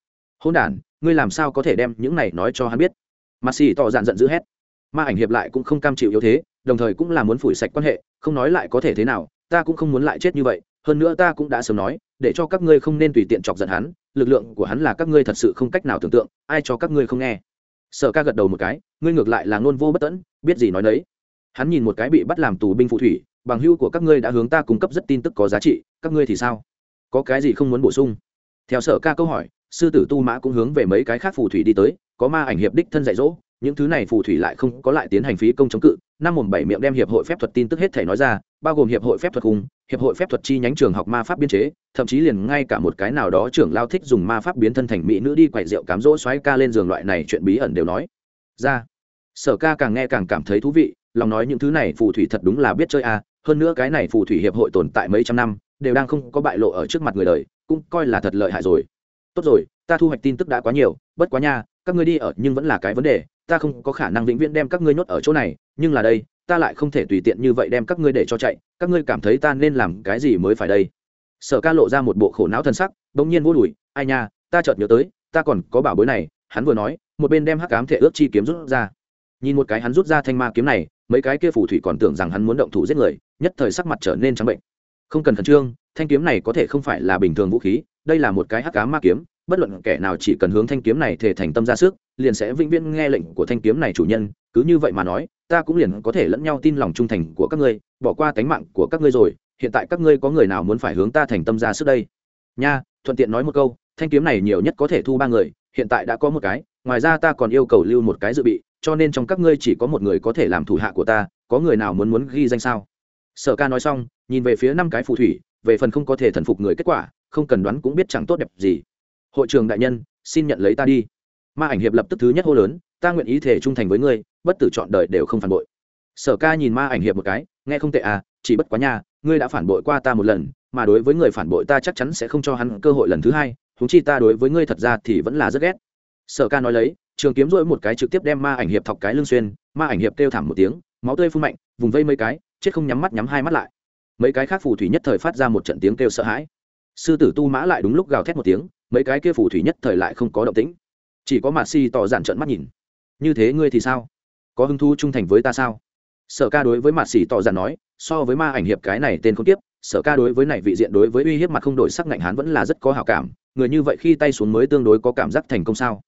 Speaker 1: Hôn đ ngươi làm sao có thể đem những này nói cho hắn biết? Mặt xì tỏ dạn giận dữ hét. Ma ảnh hiệp lại cũng không cam chịu yếu thế, đồng thời cũng là muốn phủi sạch quan hệ, không nói lại có thể thế nào, ta cũng không muốn lại chết như vậy, hơn nữa ta cũng đã sớm nói, để cho các ngươi không nên tùy tiện chọc giận hắn, lực lượng của hắn là các ngươi thật sự không cách nào tưởng tượng, ai cho các ngươi không nghe? Sở ca gật đầu một cái, ngươi ngược lại là ngôn vô bất tẫn, biết gì nói đấy hắn nhìn một cái bị bắt làm tù binh phụ thủy bằng hữu của các ngươi đã hướng ta cung cấp rất tin tức có giá trị các ngươi thì sao? Có cái gì không muốn bổ sung? Theo sở ca câu hỏi sư tử tu mã cũng hướng về mấy cái khác phù thủy đi tới có ma ảnh hiệp đích thân dạy dỗ những thứ này phù thủy lại không có lại tiến hành phí công chống cự. Năm mồm bảy miệng đem hiệp hội phép thuật tin tức hết thể nói ra bao gồm hiệp hội phép thuật cung, hiệp hội phép thuật chi nhánh trường học ma pháp biên chế thậm chí liền ngay cả một cái nào đó trưởng lao thích dùng ma pháp biến thân thành mỹ nữ đi quậy rượu cám dỗ xoáy ca lên giường loại này chuyện bí ẩn đều nói. Ra. Sở ca càng nghe càng cảm thấy thú vị lòng nói những thứ này phù thủy thật đúng là biết chơi à hơn nữa cái này phù thủy hiệp hội tồn tại mấy trăm năm, đều đang không có bại lộ ở trước mặt người đời, cũng coi là thật lợi hại rồi. Tốt rồi, ta thu hoạch tin tức đã quá nhiều, bất quá nha, các ngươi đi ở nhưng vẫn là cái vấn đề, ta không có khả năng vĩnh viễn đem các ngươi nhốt ở chỗ này, nhưng là đây, ta lại không thể tùy tiện như vậy đem các ngươi để cho chạy, các ngươi cảm thấy ta nên làm cái gì mới phải đây? Sở ca lộ ra một bộ khổ não thân sắc đ ỗ n g nhiên vô đùi, ai nha, ta chợt nhớ tới, ta còn có bảo bối này. Hắn vừa nói, một bên đem hắc cám thể ước chi kiếm rút ra. Nhìn một cái hắn rút ra thanh ma kiếm này mấy cái kia phù thủy còn tưởng rằng hắn muốn động thủ giết người, nhất thời sắc mặt trở nên trắng bệnh. Không cần khẩn trương, thanh kiếm này có thể không phải là bình thường vũ khí, đây là một cái hắc ám ma kiếm, bất luận kẻ nào chỉ cần hướng thanh kiếm này thể thành tâm ra sức, liền sẽ vĩnh viễn nghe lệnh của thanh kiếm này chủ nhân, cứ như vậy mà nói, ta cũng liền có thể lẫn nhau tin lòng trung thành của các ngươi, bỏ qua tánh mạng của các ngươi rồi, hiện tại các ngươi có người nào muốn phải hướng ta thành tâm ra sức đây? Nha, thuận tiện nói một câu, thanh kiếm này nhiều nhất có thể thu ba người, hiện tại đã có một cái, ngoài ra ta còn yêu cầu lưu một cái dự bị cho nên trong các ngươi chỉ có một người có thể làm thủ hạ của ta, có người nào muốn muốn ghi danh sao? Sở ca nói xong, nhìn về phía năm cái phù thủy, về phần không có thể thần phục người kết quả, không cần đoán cũng biết chẳng tốt đẹp gì. Hội trường đại nhân, xin nhận lấy ta đi. Ma ảnh hiệp lập tức thứ nhất hô lớn, ta nguyện ý thể trung thành với ngươi, bất tử chọn đời đều không phản bội. Sở ca nhìn ma ảnh hiệp một cái, nghe không tệ à chỉ bất quá nha, ngươi đã phản bội qua ta một lần, mà đối với người phản bội ta chắc chắn sẽ không cho hắn cơ hội lần thứ hai húng chi ta đối với ngươi thật ra thì vẫn là rất ghét. Sở ca nói lấy trường kiếm rỗi một cái trực tiếp đem ma ảnh hiệp thọc cái lưng xuyên, ma ảnh hiệp kêu thảm một tiếng, máu tươi phun mạnh, vùng vây mấy cái, chết không nhắm mắt nhắm hai mắt lại. Mấy cái khác phù thủy nhất thời phát ra một trận tiếng kêu sợ hãi. Sư tử tu mã lại đúng lúc gào thét một tiếng, mấy cái kia phù thủy nhất thời lại không có động tĩnh. Chỉ có mạt si tỏ giản trận mắt nhìn. Như thế ngươi thì sao? Có hứng thú trung thành với ta sao? Sở ca đối với mạt xỉ tỏ giản nói, so với ma ảnh hiệp cái này tên không tiếp sở ca đối với này vị diện đối với uy hiếp mặt không đổi sắc ngạnh hán vẫn là rất có hào cảm, người như vậy khi tay xuống mới tương đối có cảm giác thành công sao?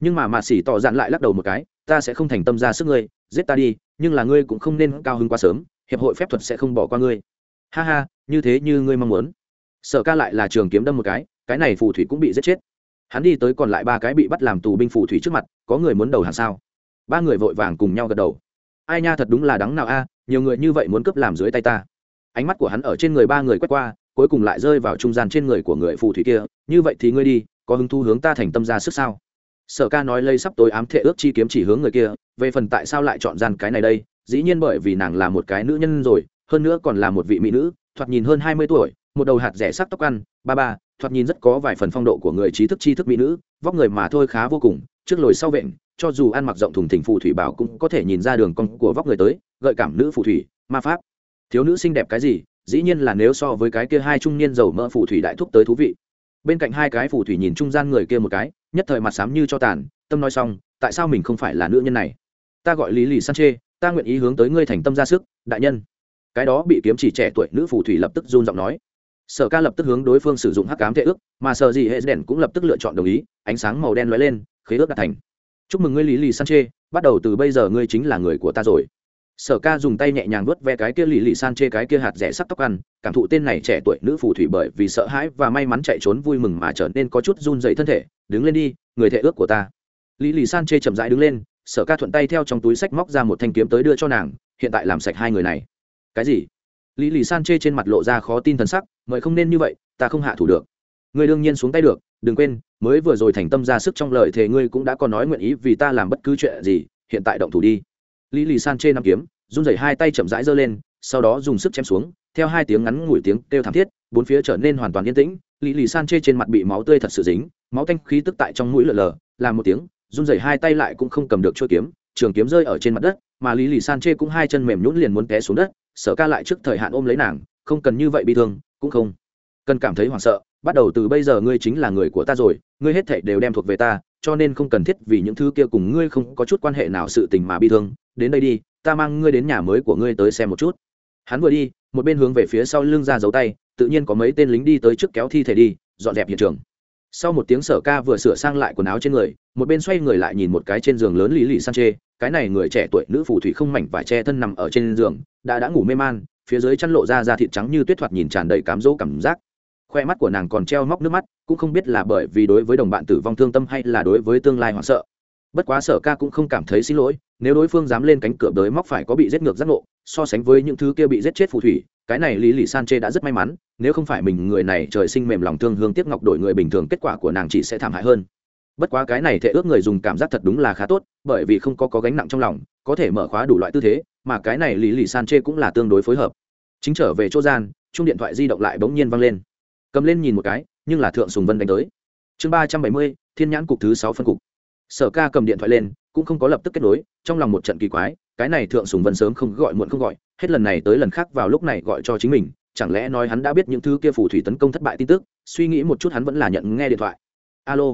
Speaker 1: Nhưng mà mạt xỉ tỏ dạn lại lắc đầu một cái, ta sẽ không thành tâm ra sức ngươi, giết ta đi, nhưng là ngươi cũng không nên cao hứng quá sớm, hiệp hội phép thuật sẽ không bỏ qua ngươi. Ha ha, như thế như ngươi mong muốn. Sở ca lại là trường kiếm đâm một cái cái này phù thủy cũng bị giết chết. Hắn đi tới còn lại ba cái bị bắt làm tù binh phù thủy trước mặt, có người muốn đầu hàng sao? Ba người vội vàng cùng nhau gật đầu. Ai nha, thật đúng là đắng nào a, nhiều người như vậy muốn cướp làm dưới tay ta. Ánh mắt của hắn ở trên người ba người quét qua, cuối cùng lại rơi vào trung gian trên người của người phù thủy kia. Như vậy thì ngươi đi, có hứng thu hướng ta thành tâm ra sức sao? Sở ca nói lây sắp tối ám thệ ước chi kiếm chỉ hướng người kia, về phần tại sao lại chọn gian cái này đây? Dĩ nhiên bởi vì nàng là một cái nữ nhân rồi, hơn nữa còn là một vị mỹ nữ, thoạt nhìn hơn hai mươi tuổi, một đầu hạt rẻ sắc tóc ăn, ba ba, thoạt nhìn rất có vài phần phong độ của người trí thức tri thức mỹ nữ, vóc người mà thôi khá vô cùng, trước lồi sau vện, cho dù ăn mặc rộng thùng thỉnh phù thủy bảo cũng có thể nhìn ra đường cong của vóc người tới, gợi cảm nữ phù thủy, ma pháp. Thiếu nữ xinh đẹp cái gì? Dĩ nhiên là nếu so với cái kia hai trung niên giàu mỡ phù thủy đại thúc tới thú vị bên cạnh hai cái phù thủy nhìn trung gian người kia một cái, nhất thời mặt xám như cho tàn, tâm nói xong, tại sao mình không phải là nữ nhân này? Ta gọi lý lì san chê, ta nguyện ý hướng tới ngươi thành tâm ra sức, đại nhân. Cái đó bị kiếm chỉ trẻ tuổi nữ phù thủy lập tức run giọng nói. Sở ca lập tức hướng đối phương sử dụng hắc cám thể ước, mà sở dĩ hệ đèn cũng lập tức lựa chọn đồng ý, ánh sáng màu đen lóe lên, khế ước đạt thành. Chúc mừng ngươi, lý lì san chê, bắt đầu từ bây giờ ngươi chính là người của ta rồi sở ca dùng tay nhẹ nhàng vớt ve cái kia lì lì san chê cái kia hạt rẻ sắc tóc ăn, cảm thụ tên này trẻ tuổi nữ phù thủy bởi vì sợ hãi và may mắn chạy trốn vui mừng mà trở nên có chút run dày thân thể, đứng lên đi, người thệ ước của ta. Lì lì san chê chậm rãi đứng lên, sở ca thuận tay theo trong túi sách móc ra một thanh kiếm tới đưa cho nàng, hiện tại làm sạch hai người này. Cái gì? Lì lì san chê trên mặt lộ ra khó tin t h ầ n sắc, mời không nên như vậy, ta không hạ thủ được. Người đương nhiên xuống tay được, đừng quên, mới vừa rồi thành tâm ra sức trong lời thề ngươi cũng đã có nói nguyện ý vì ta làm bất cứ chuyện gì, hiện tại động thủ đi lý lì san chê nằm kiếm, run rẩy hai tay chậm rãi giơ lên, sau đó dùng sức chém xuống, theo hai tiếng ngắn ngủi tiếng kêu thảm thiết, bốn phía trở nên hoàn toàn yên tĩnh. Lý lì san chê trên mặt bị máu tươi thật sự dính, máu tanh khí tức tại trong mũi lờ lờ, làm một tiếng, run rẩy hai tay lại cũng không cầm được chuôi kiếm, trường kiếm rơi ở trên mặt đất, mà lý lì san chê cũng hai chân mềm nhũn liền muốn té xuống đất, sở ca lại trước thời hạn ôm lấy nàng, không cần như vậy bị thương, cũng không cần cảm thấy hoảng sợ, bắt đầu từ bây giờ ngươi chính là người của ta rồi, ngươi hết thảy đều đem thuộc về ta, cho nên không cần thiết vì những thứ kia cùng ngươi không có chút quan hệ nào sự tình mà bị thương đến đây đi, ta mang ngươi đến nhà mới của ngươi tới xem một chút. Hắn vừa đi, một bên hướng về phía sau lưng ra giấu tay, tự nhiên có mấy tên lính đi tới trước kéo thi thể đi, dọn dẹp hiện trường. Sau một tiếng sở ca vừa sửa sang lại quần áo trên người, một bên xoay người lại nhìn một cái trên giường lớn lì lì san chê, cái này người trẻ tuổi nữ phù thủy không mảnh vải che thân nằm ở trên giường, đã đã ngủ mê man, phía dưới chăn lộ ra da thịt trắng như tuyết thoạt nhìn tràn đầy cám dỗ cảm giác. Khoe mắt của nàng còn treo móc nước mắt, cũng không biết là bởi vì đối với đồng bạn tử vong thương tâm hay là đối với tương lai hoảng sợ bất quá sở ca cũng không cảm thấy xin lỗi, nếu đối phương dám lên cánh cửa đới móc phải có bị giết ngược giác ngộ, so sánh với những thứ kia bị giết chết phù thủy, cái này lý lì san chê đã rất may mắn, nếu không phải mình người này trời sinh mềm lòng thương hương tiếc ngọc đổi người bình thường, kết quả của nàng chỉ sẽ thảm hại hơn. Bất quá cái này thể ước người dùng cảm giác thật đúng là khá tốt, bởi vì không có có gánh nặng trong lòng, có thể mở khóa đủ loại tư thế, mà cái này lý lì san chê cũng là tương đối phối hợp. Chính trở về chỗ gian chung điện thoại di động lại bỗng nhiên văng lên. Cầm lên nhìn một cái, nhưng là thượng sùng vân đánh tới. Chương ba trăm bảy mươi, thiên nhãn cục thứ sáu phân cục sở ca cầm điện thoại lên, cũng không có lập tức kết nối, trong lòng một trận kỳ quái, cái này thượng sùng vân sớm không gọi muộn không gọi, hết lần này tới lần khác vào lúc này gọi cho chính mình, chẳng lẽ nói hắn đã biết những thứ kia phù thủy tấn công thất bại tin tức, suy nghĩ một chút hắn vẫn là nhận nghe điện thoại. Alo,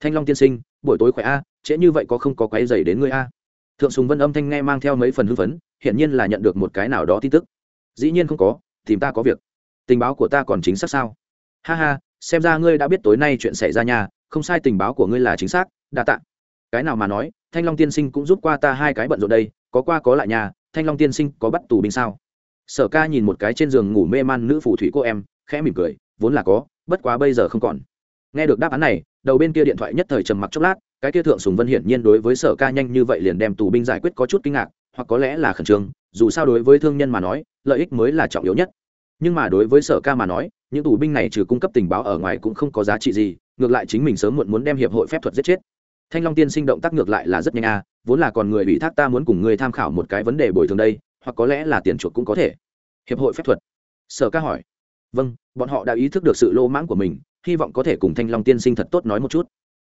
Speaker 1: thanh long tiên sinh, buổi tối khỏe a, trễ như vậy có không có quái dày đến ngươi a? Thượng sùng vân âm thanh nghe mang theo mấy phần hưng phấn, hiển nhiên là nhận được một cái nào đó tin tức. Dĩ nhiên không có, tìm ta có việc. Tình báo của ta còn chính xác sao? Ha ha, xem ra ngươi đã biết tối nay chuyện xảy ra nhà không sai, tình báo của ngươi là chính xác, đa tạ cái nào mà nói, thanh long tiên sinh cũng giúp qua ta hai cái bận rộn đây, có qua có lại nhà, thanh long tiên sinh có bắt tù binh sao? Sở ca nhìn một cái trên giường ngủ mê man nữ phù thủy cô em, khẽ mỉm cười, vốn là có, bất quá bây giờ không còn. Nghe được đáp án này, đầu bên kia điện thoại nhất thời trầm mặc chốc lát, cái kia thượng sùng vân hiển nhiên đối với sở ca nhanh như vậy liền đem tù binh giải quyết có chút kinh ngạc, hoặc có lẽ là khẩn trương, dù sao đối với thương nhân mà nói, lợi ích mới là trọng yếu nhất. Nhưng mà đối với sở ca mà nói, những tù binh này trừ cung cấp tình báo ở ngoài cũng không có giá trị gì, ngược lại chính mình sớm muộn muốn đem hiệp hội phép thuật giết chết thanh long tiên sinh động tác ngược lại là rất nhanh a, vốn là còn người ủy thác ta muốn cùng người tham khảo một cái vấn đề bồi thường đây, hoặc có lẽ là tiền chuộc cũng có thể. Hiệp hội phép thuật. Sở ca hỏi. Vâng bọn họ đã ý thức được sự lô mãng của mình, hy vọng có thể cùng thanh long tiên sinh thật tốt nói một chút.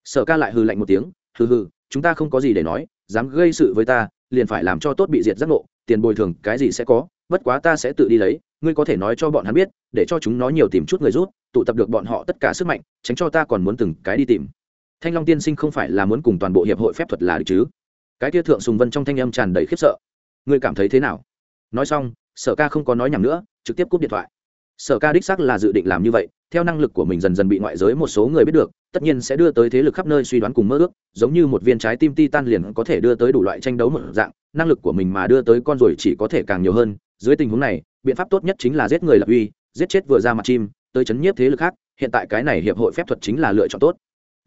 Speaker 1: Sở ca lại hừ lạnh một tiếng, hừ hừ, chúng ta không có gì để nói, dám gây sự với ta, liền phải làm cho tốt bị diệt giác ngộ, tiền bồi thường cái gì sẽ có, bất quá ta sẽ tự đi lấy, ngươi có thể nói cho bọn hắn biết, để cho chúng nó nhiều tìm chút người rút tụ tập được bọn họ tất cả sức mạnh, tránh cho ta còn muốn từng cái đi tìm thanh long tiên sinh không phải là muốn cùng toàn bộ hiệp hội phép thuật là được chứ? Cái kia thượng sùng vân trong thanh âm tràn đầy khiếp sợ. Ngươi cảm thấy thế nào? Nói xong, sở ca không có nói nhầm nữa, trực tiếp cúp điện thoại. Sở ca đích xác là dự định làm như vậy, theo năng lực của mình dần dần bị ngoại giới một số người biết được, tất nhiên sẽ đưa tới thế lực khắp nơi suy đoán cùng mơ ước, giống như một viên trái tim ti tan liền có thể đưa tới đủ loại tranh đấu một dạng, năng lực của mình mà đưa tới con rồi chỉ có thể càng nhiều hơn. Dưới tình huống này, biện pháp tốt nhất chính là giết người lập uy, giết chết vừa ra mặt chim, tới chấn nhiếp thế lực khác, hiện tại cái này hiệp hội phép thuật chính là lựa chọn tốt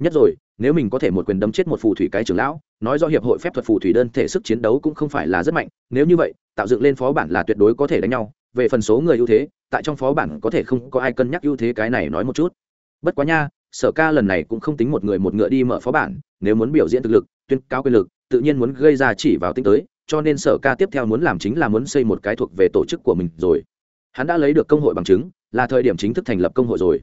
Speaker 1: nhất rồi, nếu mình có thể một quyền đấm chết một phù thủy cái trưởng lão, nói do hiệp hội phép thuật phù thủy đơn thể sức chiến đấu cũng không phải là rất mạnh, nếu như vậy, tạo dựng lên phó bản là tuyệt đối có thể đánh nhau. Về phần số người ưu thế, tại trong phó bản có thể không có ai cân nhắc ưu thế cái này nói một chút. Bất quá nha, sở ca lần này cũng không tính một người một ngựa đi mở phó bản, nếu muốn biểu diễn thực lực, tuyên cao quyền lực, tự nhiên muốn gây ra chỉ vào tính tới, cho nên sở ca tiếp theo muốn làm chính là muốn xây một cái thuộc về tổ chức của mình rồi. Hắn đã lấy được công hội bằng chứng, là thời điểm chính thức thành lập công hội rồi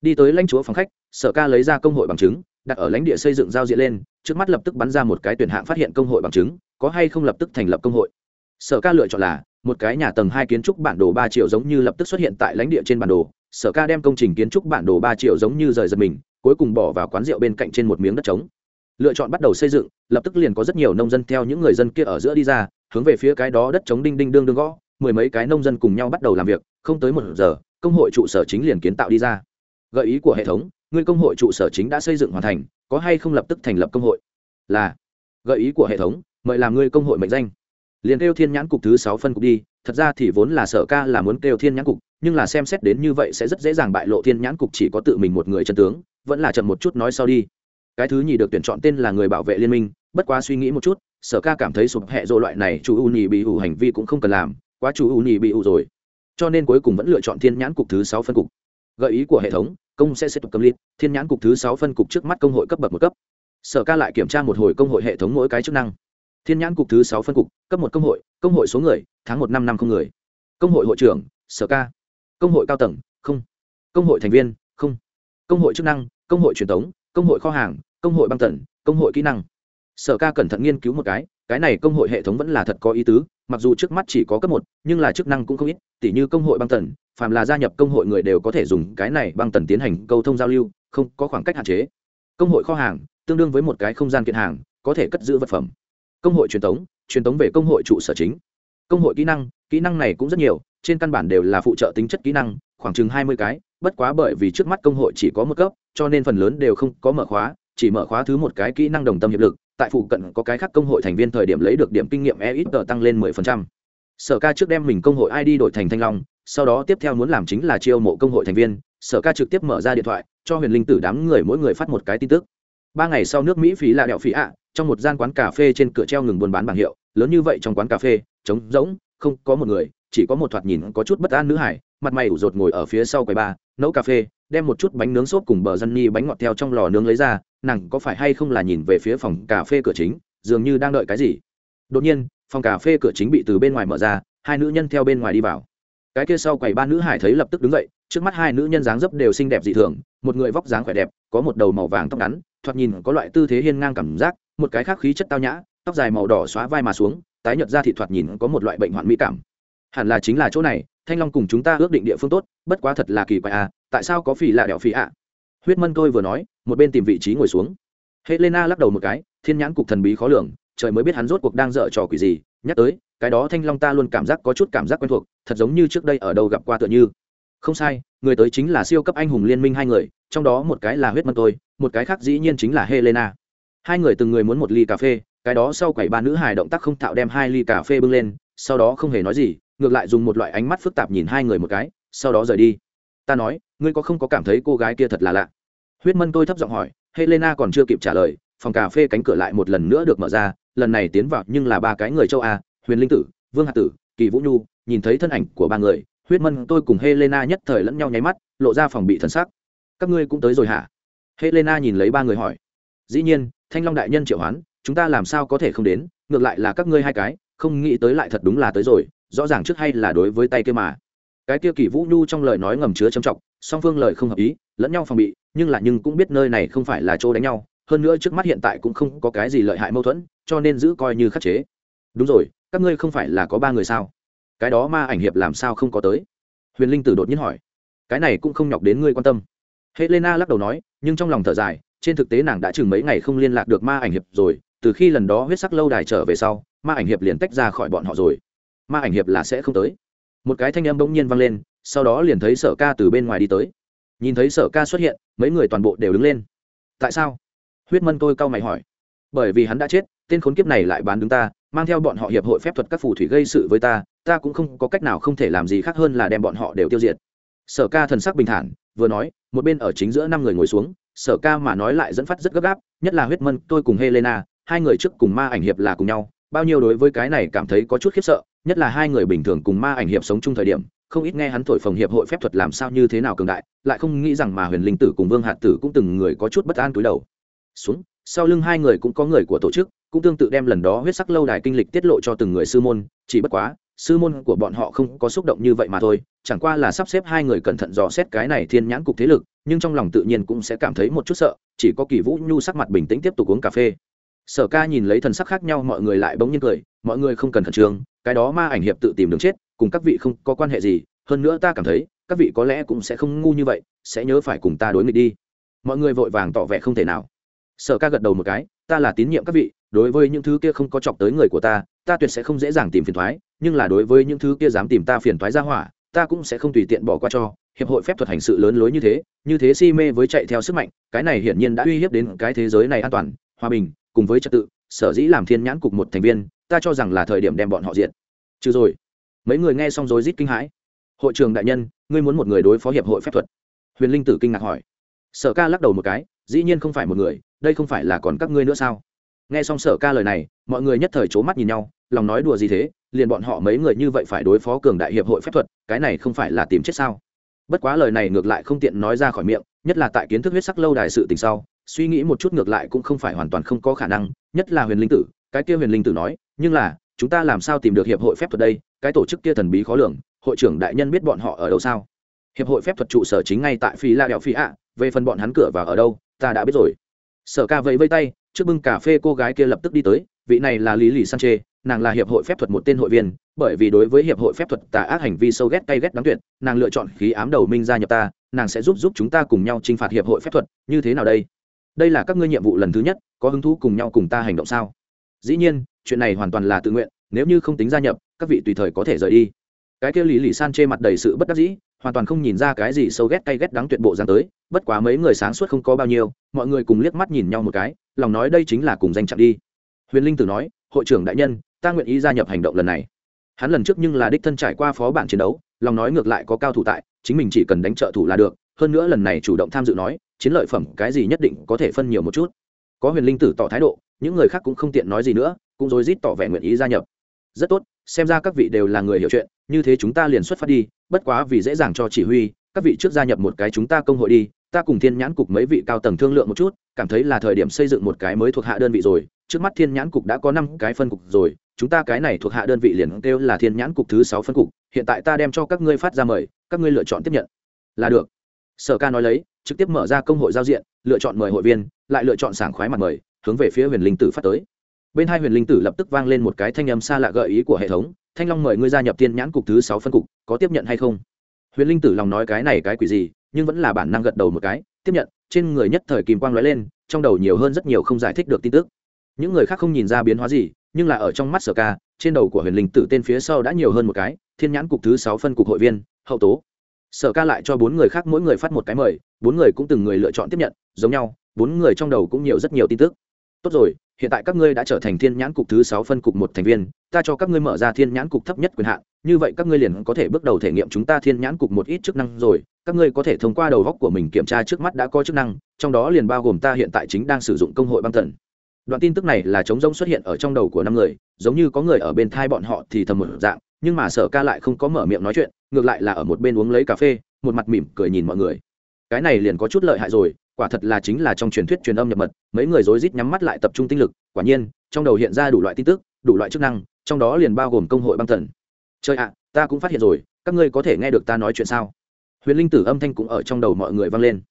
Speaker 1: đi tới lãnh chúa phòng khách, sở ca lấy ra công hội bằng chứng, đặt ở lãnh địa xây dựng giao diện lên, trước mắt lập tức bắn ra một cái tuyển hạng phát hiện công hội bằng chứng, có hay không lập tức thành lập công hội. Sở ca lựa chọn là, một cái nhà tầng hai kiến trúc bản đồ ba triệu giống như lập tức xuất hiện tại lãnh địa trên bản đồ. Sở ca đem công trình kiến trúc bản đồ ba triệu giống như rời giật mình, cuối cùng bỏ vào quán rượu bên cạnh trên một miếng đất trống. Lựa chọn bắt đầu xây dựng, lập tức liền có rất nhiều nông dân theo những người dân kia ở giữa đi ra, hướng về phía cái đó đất trống đinh đinh đương đương gõ, mười mấy cái nông dân cùng nhau bắt đầu làm việc, không tới một giờ, công hội trụ sở chính liền kiến tạo đi ra gợi ý của hệ thống người công hội trụ sở chính đã xây dựng hoàn thành, có hay không lập tức thành lập công hội? Là. Gợi ý của hệ thống, mời làm ngươi công hội mệnh danh. Liền kêu thiên nhãn cục thứ sáu phân cục đi, thật ra thì vốn là sở ca là muốn kêu thiên nhãn cục, nhưng là xem xét đến như vậy sẽ rất dễ dàng bại lộ thiên nhãn cục chỉ có tự mình một người chân tướng, vẫn là chậm một chút nói sau đi. Cái thứ nhì được tuyển chọn tên là người bảo vệ liên minh, bất quá suy nghĩ một chút, sở ca cảm thấy sụp hẹ dỗ loại này chủ u nhì bị ủ hành vi cũng không cần làm, quá chủ u nhì bị ủ rồi. Cho nên cuối cùng vẫn lựa chọn thiên nhãn cục thứ sáu phân cục gợi ý của hệ thống, công sẽ sẽ tục cầm liệt thiên nhãn cục thứ sáu phân cục trước mắt công hội cấp bậc một cấp. Sở ca lại kiểm tra một hồi công hội hệ thống mỗi cái chức năng. Thiên nhãn cục thứ sáu phân cục, cấp một công hội công hội số người, tháng một năm năm không người. Công hội hội trưởng, sở ca. Công hội cao tầng, không. Công hội thành viên, không. Công hội chức năng, công hội truyền thống, công hội kho hàng, công hội băng tần, công hội kỹ năng. Sở ca cẩn thận nghiên cứu một cái cái này công hội hệ thống vẫn là thật có ý tứ, mặc dù trước mắt chỉ có cấp một, nhưng là chức năng cũng không ít, tỉ như công hội băng tần phàm là gia nhập công hội người đều có thể dùng cái này băng tần tiến hành câu thông giao lưu, không có khoảng cách hạn chế. Công hội kho hàng, tương đương với một cái không gian kiện hàng, có thể cất giữ vật phẩm. Công hội truyền thống truyền thống về công hội trụ sở chính. Công hội kỹ năng kỹ năng này cũng rất nhiều, trên căn bản đều là phụ trợ tính chất kỹ năng, khoảng chừng hai mươi cái, bất quá bởi vì trước mắt công hội chỉ có một cấp, cho nên phần lớn đều không có mở khóa, chỉ mở khóa thứ một cái kỹ năng đồng tâm hiệp lực, tại phụ cận có cái khác công hội thành viên thời điểm lấy được điểm kinh nghiệm e ít tờ tăng lên mười phần trăm sở ca trước đem mình công hội id đổi thành thanh long, sau đó tiếp theo muốn làm chính là chiêu mộ công hội thành viên. Sở ca trực tiếp mở ra điện thoại, cho huyền linh tử đám người mỗi người phát một cái tin tức. Ba ngày sau nước mỹ phí là đẹo phí ạ, trong một gian quán cà phê trên cửa treo ngừng buôn bán bảng hiệu. Lớn như vậy trong quán cà phê, trống rỗng, không có một người, chỉ có một thoạt nhìn có chút bất an nữ hải, mặt mày ủ rột ngồi ở phía sau quầy ba, nấu cà phê, đem một chút bánh nướng xốp cùng bờ dân ni bánh ngọt theo trong lò nướng lấy ra, nàng có phải hay không là nhìn về phía phòng cà phê cửa chính, dường như đang đợi cái gì. Đột nhiên phòng cà phê cửa chính bị từ bên ngoài mở ra, hai nữ nhân theo bên ngoài đi vào. Cái kia sau quầy ba nữ hải thấy lập tức đứng dậy, trước mắt hai nữ nhân dáng dấp đều xinh đẹp dị thường, một người vóc dáng khỏe đẹp, có một đầu màu vàng tóc ngắn, thoạt nhìn có loại tư thế hiên ngang cảm giác, một cái khác khí chất tao nhã, tóc dài màu đỏ xóa vai mà xuống, tái nhợt ra thị thoạt nhìn có một loại bệnh hoạn mỹ cảm. Hẳn là chính là chỗ này, thanh long cùng chúng ta ước định địa phương tốt, bất quá thật là kỳ quái à tại sao có phỉ lạ đẹo phỉ ạ? Huyết mân tôi vừa nói, một bên tìm vị trí ngồi xuống. Helena lắc đầu một cái, thiên nhãn cục thần bí khó lường trời mới biết hắn rốt cuộc đang dở trò quỷ gì. Nhắc tới, cái đó thanh long ta luôn cảm giác có chút cảm giác quen thuộc, thật giống như trước đây ở đâu gặp qua tựa như. Không sai, người tới chính là siêu cấp anh hùng liên minh hai người, trong đó một cái là huyết mân tôi, một cái khác dĩ nhiên chính là helena. Hai người từng người muốn một ly cà phê, cái đó sau quầy ba nữ hài động tác không thạo đem hai ly cà phê bưng lên, sau đó không hề nói gì, ngược lại dùng một loại ánh mắt phức tạp nhìn hai người một cái, sau đó rời đi. Ta nói, ngươi có không có cảm thấy cô gái kia thật là lạ? Huyết mân tôi thấp giọng hỏi, helena còn chưa kịp trả lời, phòng cà phê cánh cửa lại một lần nữa được mở ra lần này tiến vào nhưng là ba cái người châu a, huyền linh tử, vương hạt tử, kỳ vũ nhu, nhìn thấy thân ảnh của ba người, huyết mân tôi cùng helena nhất thời lẫn nhau nháy mắt, lộ ra phòng bị thân sắc. Các ngươi cũng tới rồi hả? Helena nhìn lấy ba người hỏi. Dĩ nhiên, thanh long đại nhân triệu hoán, chúng ta làm sao có thể không đến, ngược lại là các ngươi hai cái, không nghĩ tới lại thật đúng là tới rồi, rõ ràng trước hay là đối với tay kia mà. Cái kia kỳ vũ nhu trong lời nói ngầm chứa trầm trọng, song phương lời không hợp ý, lẫn nhau phòng bị, nhưng là nhưng cũng biết nơi này không phải là chỗ đánh nhau, hơn nữa trước mắt hiện tại cũng không có cái gì lợi hại mâu thuẫn cho nên giữ coi như khắc chế. Đúng rồi, các ngươi không phải là có ba người sao? Cái đó ma ảnh hiệp làm sao không có tới? Huyền linh tử đột nhiên hỏi. Cái này cũng không nhọc đến ngươi quan tâm. Helena lắc đầu nói, nhưng trong lòng thở dài, trên thực tế nàng đã chừng mấy ngày không liên lạc được ma ảnh hiệp rồi, từ khi lần đó huyết sắc lâu đài trở về sau, ma ảnh hiệp liền tách ra khỏi bọn họ rồi. Ma ảnh hiệp là sẽ không tới. Một cái thanh âm bỗng nhiên vang lên, sau đó liền thấy sở ca từ bên ngoài đi tới. Nhìn thấy sở ca xuất hiện, mấy người toàn bộ đều đứng lên. Tại sao? Huyết mân tôi cau mày hỏi. Bởi vì hắn đã chết tên khốn kiếp này lại bán đứng ta, mang theo bọn họ hiệp hội phép thuật các phù thủy gây sự với ta ta cũng không có cách nào không thể làm gì khác hơn là đem bọn họ đều tiêu diệt. Sở ca thần sắc bình thản, vừa nói, một bên ở chính giữa năm người ngồi xuống, sở ca mà nói lại dẫn phát rất gấp gáp, nhất là huyết mân, tôi cùng helena, hai người trước cùng ma ảnh hiệp là cùng nhau, bao nhiêu đối với cái này cảm thấy có chút khiếp sợ, nhất là hai người bình thường cùng ma ảnh hiệp sống chung thời điểm, không ít nghe hắn thổi phồng hiệp hội phép thuật làm sao như thế nào cường đại, lại không nghĩ rằng mà huyền linh tử cùng vương hạt tử cũng từng người có chút bất an túi đầu. Xuống sau lưng hai người cũng có người của tổ chức, cũng tương tự đem lần đó huyết sắc lâu đài kinh lịch tiết lộ cho từng người sư môn, chỉ bất quá, sư môn của bọn họ không có xúc động như vậy mà thôi, chẳng qua là sắp xếp hai người cẩn thận dò xét cái này thiên nhãn cục thế lực, nhưng trong lòng tự nhiên cũng sẽ cảm thấy một chút sợ, chỉ có kỳ vũ nhu sắc mặt bình tĩnh tiếp tục uống cà phê. Sở ca nhìn lấy thần sắc khác nhau, mọi người lại bỗng nhiên cười, mọi người không cần khẩn trương, cái đó ma ảnh hiệp tự tìm đường chết, cùng các vị không có quan hệ gì, hơn nữa ta cảm thấy, các vị có lẽ cũng sẽ không ngu như vậy, sẽ nhớ phải cùng ta đối nghịch đi. Mọi người vội vàng tỏ vẻ không thể nào sở ca gật đầu một cái, ta là tín nhiệm các vị, đối với những thứ kia không có chọc tới người của ta ta tuyệt sẽ không dễ dàng tìm phiền thoái, nhưng là đối với những thứ kia dám tìm ta phiền thoái ra hỏa, ta cũng sẽ không tùy tiện bỏ qua cho. Hiệp hội phép thuật hành sự lớn lối như thế như thế si mê với chạy theo sức mạnh, cái này hiển nhiên đã uy hiếp đến cái thế giới này an toàn, hòa bình, cùng với trật tự, sở dĩ làm thiên nhãn cục một thành viên, ta cho rằng là thời điểm đem bọn họ diện trừ rồi. Mấy người nghe xong rồi rít kinh hãi. Hội trường đại nhân, ngươi muốn một người đối phó hiệp hội phép thuật? Huyền linh tử kinh ngạc hỏi. Sở ca lắc đầu một cái, dĩ nhiên không phải một người đây không phải là còn các ngươi nữa sao? Nghe xong sở ca lời này, mọi người nhất thời c h ố mắt nhìn nhau, lòng nói đùa gì thế, liền bọn họ mấy người như vậy phải đối phó cường đại hiệp hội phép thuật, cái này không phải là tìm chết sao? Bất quá lời này ngược lại không tiện nói ra khỏi miệng, nhất là tại kiến thức huyết sắc lâu đài sự tình sau, suy nghĩ một chút ngược lại cũng không phải hoàn toàn không có khả năng, nhất là huyền linh tử, cái kia huyền linh tử nói, nhưng là, chúng ta làm sao tìm được hiệp hội phép thuật đây? Cái tổ chức kia thần bí khó lường, hội trưởng đại nhân biết bọn họ ở đâu sao? Hiệp hội phép thuật trụ sở chính ngay tại phi la đèo phi ạ về phần bọn hắn cửa vào ở đâu, ta đã biết rồi sở ca vẫy vây tay, trước bưng cà phê cô gái kia lập tức đi tới, vị này là lý lì sanche nàng là hiệp hội phép thuật một tên hội viên, bởi vì đối với hiệp hội phép thuật tà ác hành vi sâu ghét cay ghét đáng tuyệt, nàng lựa chọn khí ám đầu minh gia nhập ta, nàng sẽ giúp giúp chúng ta cùng nhau t r i n h phạt hiệp hội phép thuật, như thế nào đây? Đây là các ngươi nhiệm vụ lần thứ nhất, có hứng thú cùng nhau cùng ta hành động sao? Dĩ nhiên, chuyện này hoàn toàn là tự nguyện, nếu như không tính gia nhập, các vị tùy thời có thể rời đi cái kia lý lì san chê mặt đầy sự bất đắc dĩ, hoàn toàn không nhìn ra cái gì sâu ghét cay ghét đắng tuyệt bộ dáng tới, bất quá mấy người sáng suốt không có bao nhiêu, mọi người cùng liếc mắt nhìn nhau một cái, lòng nói đây chính là cùng danh chặn đi. Huyền linh tử nói, hội trưởng đại nhân, ta nguyện ý gia nhập hành động lần này. Hắn lần trước nhưng là đích thân trải qua phó bản chiến đấu, lòng nói ngược lại có cao thủ tại, chính mình chỉ cần đánh trợ thủ là được, hơn nữa lần này chủ động tham dự nói, chiến lợi phẩm cái gì nhất định có thể phân nhiều một chút. Có huyền linh tử tỏ thái độ, những người khác cũng không tiện nói gì nữa, cũng rối rít tỏ vẻ nguyện ý gia nhập rất tốt, xem ra các vị đều là người hiểu chuyện, như thế chúng ta liền xuất phát đi, bất quá vì dễ dàng cho chỉ huy, các vị trước gia nhập một cái chúng ta công hội đi, ta cùng thiên nhãn cục mấy vị cao tầng thương lượng một chút, cảm thấy là thời điểm xây dựng một cái mới thuộc hạ đơn vị rồi, trước mắt thiên nhãn cục đã có năm cái phân cục rồi, chúng ta cái này thuộc hạ đơn vị liền kêu là thiên nhãn cục thứ sáu phân cục, hiện tại ta đem cho các ngươi phát ra mời, các ngươi lựa chọn tiếp nhận. Là được. Sở ca nói lấy, trực tiếp mở ra công hội giao diện, lựa chọn mời hội viên, lại lựa chọn sảng khoái mặt mời, hướng về phía huyền linh tử phát tới bên hai huyền linh tử lập tức vang lên một cái thanh âm xa lạ gợi ý của hệ thống, thanh long mời ngươi gia nhập tiên nhãn cục thứ sáu phân cục, có tiếp nhận hay không? Huyền linh tử lòng nói cái này cái quỷ gì, nhưng vẫn là bản năng gật đầu một cái, tiếp nhận, trên người nhất thời kìm quang lóe lên, trong đầu nhiều hơn rất nhiều không giải thích được tin tức. Những người khác không nhìn ra biến hóa gì, nhưng là ở trong mắt sở ca, trên đầu của huyền linh tử tên phía sau đã nhiều hơn một cái, thiên nhãn cục thứ sáu phân cục hội viên, hậu tố. Sở ca lại cho bốn người khác mỗi người phát một cái mời, bốn người cũng từng người lựa chọn tiếp nhận, giống nhau, bốn người trong đầu cũng nhiều rất nhiều tin tức. Tốt rồi hiện tại các ngươi đã trở thành thiên nhãn cục thứ sáu phân cục một thành viên, ta cho các ngươi mở ra thiên nhãn cục thấp nhất quyền hạn, như vậy các ngươi liền có thể bước đầu thể nghiệm chúng ta thiên nhãn cục một ít chức năng rồi, các ngươi có thể thông qua đầu góc của mình kiểm tra trước mắt đã có chức năng, trong đó liền bao gồm ta hiện tại chính đang sử dụng công hội băng thần. Đoạn tin tức này là chống rông xuất hiện ở trong đầu của năm người, giống như có người ở bên thai bọn họ thì thầm một dạng, nhưng mà sở ca lại không có mở miệng nói chuyện, ngược lại là ở một bên uống lấy cà phê, một mặt mỉm cười nhìn mọi người. Cái này liền có chút lợi hại rồi quả thật là chính là trong truyền thuyết truyền âm nhập mật, mấy người rối rít nhắm mắt lại tập trung tinh lực, quả nhiên, trong đầu hiện ra đủ loại tin tức, đủ loại chức năng, trong đó liền bao gồm công hội băng thần. Chơi ạ, ta cũng phát hiện rồi, các ngươi có thể nghe được ta nói chuyện sao? Huyền linh tử âm thanh cũng ở trong đầu mọi người vang lên.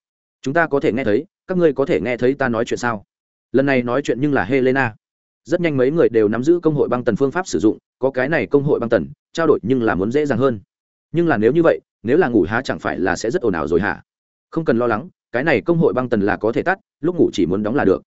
Speaker 1: Chúng ta có thể nghe thấy, các ngươi có thể nghe thấy ta nói chuyện sao? Lần này nói chuyện nhưng là helena. Rất nhanh mấy người đều nắm giữ công hội băng tần phương pháp sử dụng, có cái này công hội băng tần trao đổi nhưng là muốn dễ dàng hơn. Nhưng là nếu như vậy, nếu là ngủ há chẳng phải là sẽ rất ồn ào rồi hả? Không cần lo lắng cái này công hội băng tần là có thể tắt, lúc ngủ chỉ muốn đóng là được.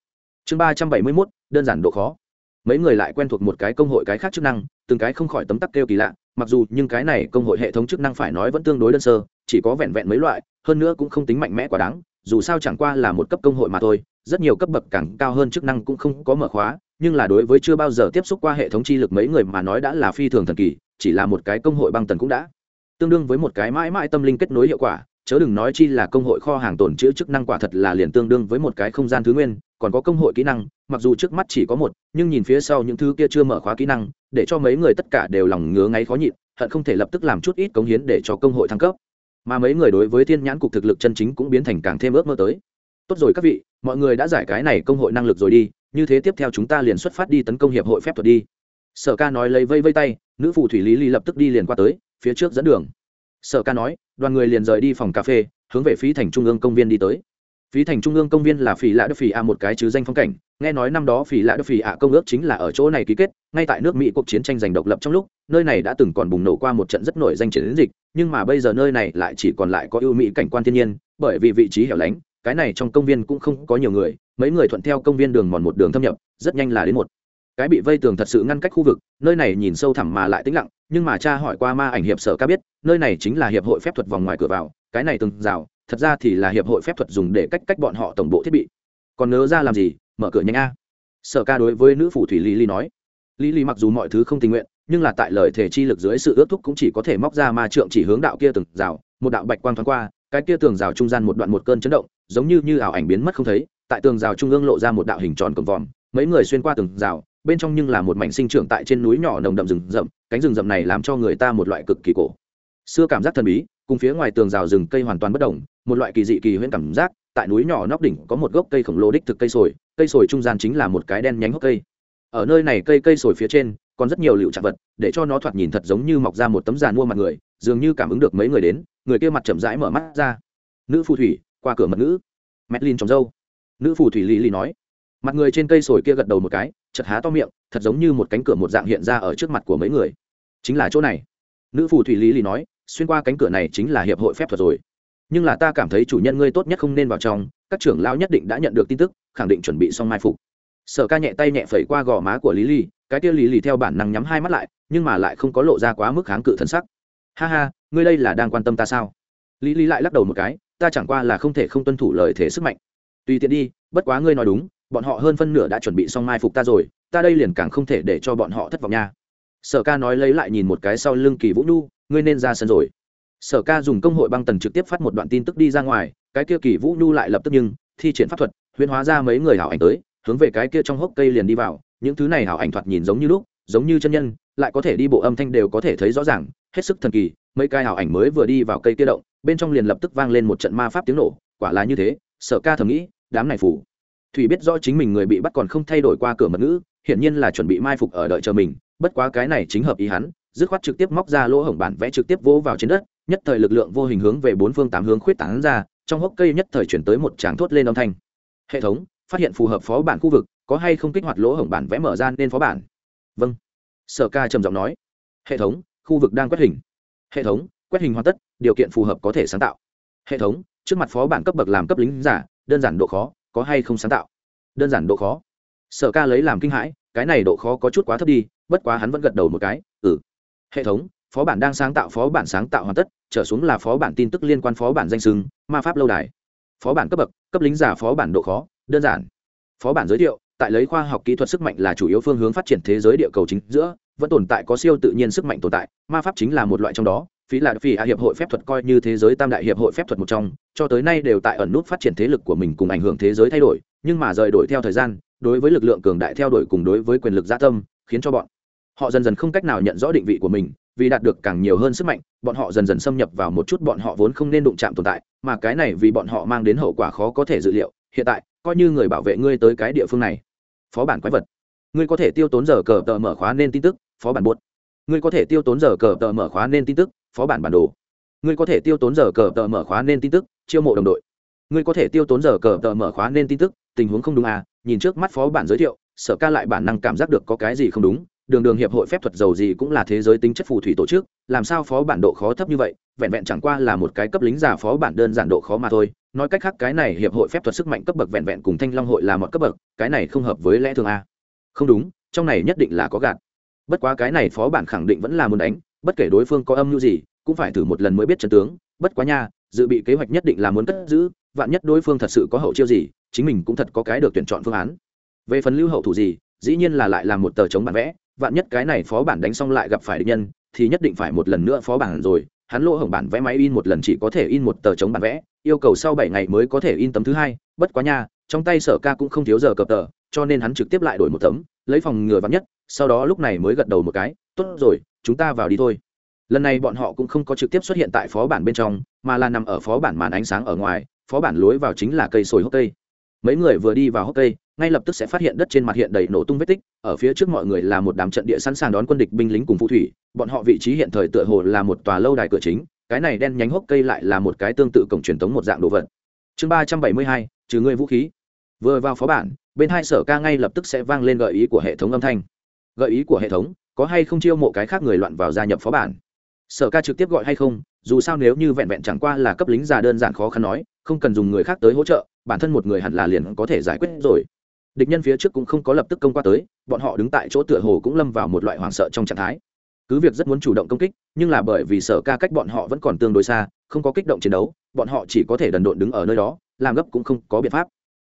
Speaker 1: Chương ba trăm bảy mươi mốt, đơn giản độ khó. Mấy người lại quen thuộc một cái công hội cái khác chức năng, từng cái không khỏi tấm tắc kêu kỳ lạ, mặc dù nhưng cái này công hội hệ thống chức năng phải nói vẫn tương đối đơn sơ, chỉ có vẹn vẹn mấy loại, hơn nữa cũng không tính mạnh mẽ quá đáng, dù sao chẳng qua là một cấp công hội mà thôi, rất nhiều cấp bậc càng cao hơn chức năng cũng không có mở khóa, nhưng là đối với chưa bao giờ tiếp xúc qua hệ thống chi lực mấy người mà nói đã là phi thường thần kỳ, chỉ là một cái công hội băng tần cũng đã. Tương đương với một cái mãi mãi tâm linh kết nối hiệu quả chớ đừng nói chi là công hội kho hàng tồn chữ chức năng quả thật là liền tương đương với một cái không gian thứ nguyên, còn có công hội kỹ năng, mặc dù trước mắt chỉ có một, nhưng nhìn phía sau những thứ kia chưa mở khóa kỹ năng, để cho mấy người tất cả đều lòng ngứa ngáy khó nhịn, hận không thể lập tức làm chút ít cống hiến để cho công hội thăng cấp. Mà mấy người đối với thiên nhãn cục thực lực chân chính cũng biến thành càng thêm ước mơ tới. Tốt rồi các vị, mọi người đã giải cái này công hội năng lực rồi đi, như thế tiếp theo chúng ta liền xuất phát đi tấn công hiệp hội phép thuật đi. Sở ca nói lấy vây vây tay, nữ phù thủy lý lý lập tức đi liền qua tới, phía trước dẫn đường sở ca nói, đoàn người liền rời đi phòng cà phê, hướng về phí thành trung ương công viên đi tới. Phí thành trung ương công viên là phỉ lạ đức phỉ a một cái chứ danh phong cảnh, nghe nói năm đó phỉ lạ đức phỉ a công ước chính là ở chỗ này ký kết, ngay tại nước mỹ cuộc chiến tranh giành độc lập trong lúc, nơi này đã từng còn bùng nổ qua một trận rất nổi danh chiến dịch, nhưng mà bây giờ nơi này lại chỉ còn lại có ưu mỹ cảnh quan thiên nhiên, bởi vì vị trí hẻo lánh, cái này trong công viên cũng không có nhiều người, mấy người thuận theo công viên đường mòn một đường thâm nhập, rất nhanh là đến một cái bị vây tường thật sự ngăn cách khu vực, nơi này nhìn sâu thẳm mà lại tĩnh lặng, nhưng mà cha hỏi qua ma ảnh hiệp sở ca biết, nơi này chính là hiệp hội phép thuật vòng ngoài cửa vào, cái này từng rào, thật ra thì là hiệp hội phép thuật dùng để cách cách bọn họ tổng bộ thiết bị. Còn nớ ra làm gì? Mở cửa nhanh a. Sở ca đối với nữ phủ thủy lý lý nói. Lý lý mặc dù mọi thứ không tình nguyện, nhưng là tại lời thể chi lực dưới sự ước thúc cũng chỉ có thể móc ra ma trượng chỉ hướng đạo kia từng rào, một đạo bạch quang thoáng qua, cái kia tường rào trung gian một đoạn một cơn chấn động, giống như như ảo ảnh biến mất không thấy, tại tường rào trung ương lộ ra một đạo hình tròn cầm vòm, mấy người xuyên qua tường rào bên trong nhưng là một mảnh sinh trưởng tại trên núi nhỏ nồng đậm rừng rậm, cánh rừng rậm này làm cho người ta một loại cực kỳ cổ. Xưa cảm giác thần bí, cùng phía ngoài tường rào rừng cây hoàn toàn bất đồng, một loại kỳ dị kỳ huyễn cảm giác, tại núi nhỏ nóc đỉnh có một gốc cây khổng lồ đích thực cây sồi cây sồi trung gian chính là một cái đen nhánh hốc cây. Ở nơi này cây cây sồi phía trên, còn rất nhiều liệu trạng vật, để cho nó thoạt nhìn thật giống như mọc ra một tấm giàn mua mặt người, dường như cảm ứng được mấy người đến, người kia mặt chậm rãi mở mắt ra. Nữ phù thủy, qua cửa mật nữ lin trong dâu nữ phù thủy lì lì nói. Mặt người trên cây sồi kia gật đầu một cái chật há to miệng, thật giống như một cánh cửa một dạng hiện ra ở trước mặt của mấy người. Chính là chỗ này. Nữ phù thủy lý lý nói, xuyên qua cánh cửa này chính là hiệp hội phép thuật rồi. Nhưng là ta cảm thấy chủ nhân ngươi tốt nhất không nên vào trong, các trưởng lão nhất định đã nhận được tin tức, khẳng định chuẩn bị xong mai phục. Sở ca nhẹ tay nhẹ phẩy qua gò má của lý lý cái kia lý lý theo bản năng nhắm hai mắt lại, nhưng mà lại không có lộ ra quá mức kháng cự thân sắc. Ha ha, ngươi đây là đang quan tâm ta sao? Lý lý lại lắc đầu một cái, ta chẳng qua là không thể không tuân thủ lời thế sức mạnh. Tùy tiện đi, bất quá ngươi nói đúng bọn họ hơn phân nửa đã chuẩn bị xong mai phục ta rồi, ta đây liền càng không thể để cho bọn họ thất vọng nha. Sở ca nói lấy lại nhìn một cái sau lưng kỳ vũ nhu, ngươi nên ra sân rồi. Sở ca dùng công hội băng tần trực tiếp phát một đoạn tin tức đi ra ngoài, cái kia kỳ vũ nhu lại lập tức nhưng thi triển pháp thuật, huyễn hóa ra mấy người hảo ảnh tới, hướng về cái kia trong hốc cây liền đi vào. Những thứ này hảo ảnh thoạt nhìn giống như lúc, giống như chân nhân, lại có thể đi bộ âm thanh đều có thể thấy rõ ràng, hết sức thần kỳ, mấy cái hảo ảnh mới vừa đi vào cây kia động, bên trong liền lập tức vang lên một trận ma pháp tiếng nổ, quả là như thế, sở ca thầm nghĩ, đám này phủ thủy biết rõ chính mình người bị bắt còn không thay đổi qua cửa mật ngữ, hiển nhiên là chuẩn bị mai phục ở đợi chờ mình, bất quá cái này chính hợp ý hắn, dứt khoát trực tiếp móc ra lỗ hổng bản vẽ trực tiếp vỗ vào trên đất, nhất thời lực lượng vô hình hướng về bốn phương tám hướng khuyết tán ra, trong hốc cây nhất thời chuyển tới một tràng thốt lên âm thanh. Hệ thống, phát hiện phù hợp phó bản khu vực, có hay không kích hoạt lỗ hổng bản vẽ mở ra nên phó bản? Vâng. Sở ca trầm giọng nói. Hệ thống, khu vực đang quét hình. Hệ thống, quét hình hoàn tất, điều kiện phù hợp có thể sáng tạo. Hệ thống, trước mặt phó bản cấp bậc làm cấp lính giả, đơn giản độ khó có hay không sáng tạo? Đơn giản độ khó. Sở ca lấy làm kinh hãi, cái này độ khó có chút quá thấp đi, bất quá hắn vẫn gật đầu một cái ừ. Hệ thống, phó bản đang sáng tạo, phó bản sáng tạo hoàn tất, trở xuống là phó bản tin tức liên quan phó bản danh sưng, ma pháp lâu đài. Phó bản cấp bậc, cấp lính giả phó bản độ khó, đơn giản. Phó bản giới thiệu, tại lấy khoa học kỹ thuật sức mạnh là chủ yếu phương hướng phát triển thế giới địa cầu chính giữa, vẫn tồn tại có siêu tự nhiên sức mạnh tồn tại, ma pháp chính là một loại trong đó phí là phi a à, hiệp hội phép thuật coi như thế giới tam đại hiệp hội phép thuật một trong, cho tới nay đều tại ẩn nút phát triển thế lực của mình cùng ảnh hưởng thế giới thay đổi, nhưng mà rời đổi theo thời gian, đối với lực lượng cường đại theo đuổi cùng đối với quyền lực gia tâm, khiến cho bọn họ dần dần không cách nào nhận rõ định vị của mình, vì đạt được càng nhiều hơn sức mạnh, bọn họ dần dần xâm nhập vào một chút bọn họ vốn không nên đụng chạm tồn tại, mà cái này vì bọn họ mang đến hậu quả khó có thể dự liệu, hiện tại, coi như người bảo vệ ngươi tới cái địa phương này. Phó bản quái vật. Ngươi có thể tiêu tốn giờ cờ tờ mở khóa nên tin tức, phó bản buốt. Ngươi có thể tiêu tốn giờ cờ tờ mở khóa nên tin tức phó bản bản đồ. Ngươi có thể tiêu tốn giờ cờ tờ mở khóa nên tin tức, chiêu mộ đồng đội. Ngươi có thể tiêu tốn giờ cờ tờ mở khóa nên tin tức, tình huống không đúng à nhìn trước mắt phó bản giới thiệu, sở ca lại bản năng cảm giác được có cái gì không đúng, đường đường hiệp hội phép thuật dầu gì cũng là thế giới tính chất phù thủy tổ chức, làm sao phó bản độ khó thấp như vậy, vẹn vẹn chẳng qua là một cái cấp lính giả phó bản đơn giản độ khó mà thôi. Nói cách khác, cái này hiệp hội phép thuật sức mạnh cấp bậc vẹn vẹn cùng thanh long hội là một cấp bậc, cái này không hợp với lẽ thường a không đúng, trong này nhất định là có gạt. Bất quá cái này phó bản khẳng định vẫn là muốn đánh bất kể đối phương có âm mưu gì, cũng phải thử một lần mới biết trận tướng. Bất quá nha, dự bị kế hoạch nhất định là muốn cất giữ, vạn nhất đối phương thật sự có hậu chiêu gì, chính mình cũng thật có cái được tuyển chọn phương án. Về phần lưu hậu thủ gì, dĩ nhiên là lại làm một tờ chống bản vẽ, vạn nhất cái này phó bản đánh xong lại gặp phải địch nhân, thì nhất định phải một lần nữa phó bản rồi. Hắn lỗ hổng bản vẽ máy in một lần chỉ có thể in một tờ chống bản vẽ, yêu cầu sau bảy ngày mới có thể in tấm thứ hai. Bất quá nha, trong tay sở ca cũng không thiếu giờ cập tờ, cho nên hắn trực tiếp lại đổi một tấm, lấy phòng ngừa vắn nhất sau đó lúc này mới gật đầu một cái, tốt rồi, chúng ta vào đi thôi. Lần này bọn họ cũng không có trực tiếp xuất hiện tại phó bản bên trong, mà là nằm ở phó bản màn ánh sáng ở ngoài, phó bản lối vào chính là cây sồi hốc cây. Mấy người vừa đi vào hốc cây, ngay lập tức sẽ phát hiện đất trên mặt hiện đầy nổ tung vết tích, ở phía trước mọi người là một đám trận địa sẵn sàng đón quân địch binh lính cùng phù thủy, bọn họ vị trí hiện thời tựa hồ là một tòa lâu đài cửa chính, cái này đen nhánh hốc cây lại là một cái tương tự cổng truyền thống một dạng đồ vật. Chương ba trăm bảy mươi hai, trừ ngươi vũ khí. Vừa vào phó bản, bên hai sở ca ngay lập tức sẽ vang lên gợi ý của hệ thống âm thanh gợi ý của hệ thống, có hay không chiêu mộ cái khác người loạn vào gia nhập phó bản? Sở ca trực tiếp gọi hay không? Dù sao nếu như vẹn vẹn chẳng qua là cấp lính già đơn giản khó khăn nói, không cần dùng người khác tới hỗ trợ, bản thân một người hẳn là liền có thể giải quyết rồi. Địch nhân phía trước cũng không có lập tức công qua tới, bọn họ đứng tại chỗ tựa hồ cũng lâm vào một loại hoảng sợ trong trạng thái. Cứ việc rất muốn chủ động công kích, nhưng là bởi vì sở ca cách bọn họ vẫn còn tương đối xa, không có kích động chiến đấu, bọn họ chỉ có thể đần độn đứng ở nơi đó, làm gấp cũng không có biện pháp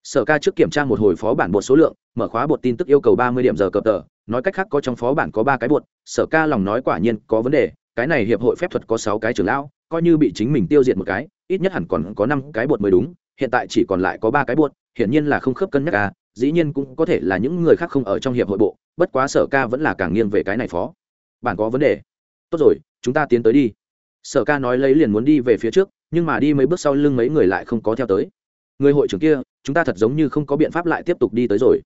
Speaker 1: sở ca trước kiểm tra một hồi phó bản bột số lượng, mở khóa bột tin tức yêu cầu ba mươi điểm giờ cập tờ, nói cách khác có trong phó bản có ba cái bột, sở ca lòng nói quả nhiên có vấn đề, cái này hiệp hội phép thuật có sáu cái trưởng lão, coi như bị chính mình tiêu diệt một cái, ít nhất hẳn còn có năm cái bột mới đúng, hiện tại chỉ còn lại có ba cái bột, hiển nhiên là không khớp cân nhắc à dĩ nhiên cũng có thể là những người khác không ở trong hiệp hội bộ, bất quá sở ca vẫn là càng nghiêng về cái này phó. Bản có vấn đề? Tốt rồi, chúng ta tiến tới đi. Sở ca nói lấy liền muốn đi về phía trước, nhưng mà đi mấy bước sau lưng mấy người lại không có theo tới người hội trưởng kia, chúng ta thật giống như không có biện pháp lại tiếp tục đi tới rồi.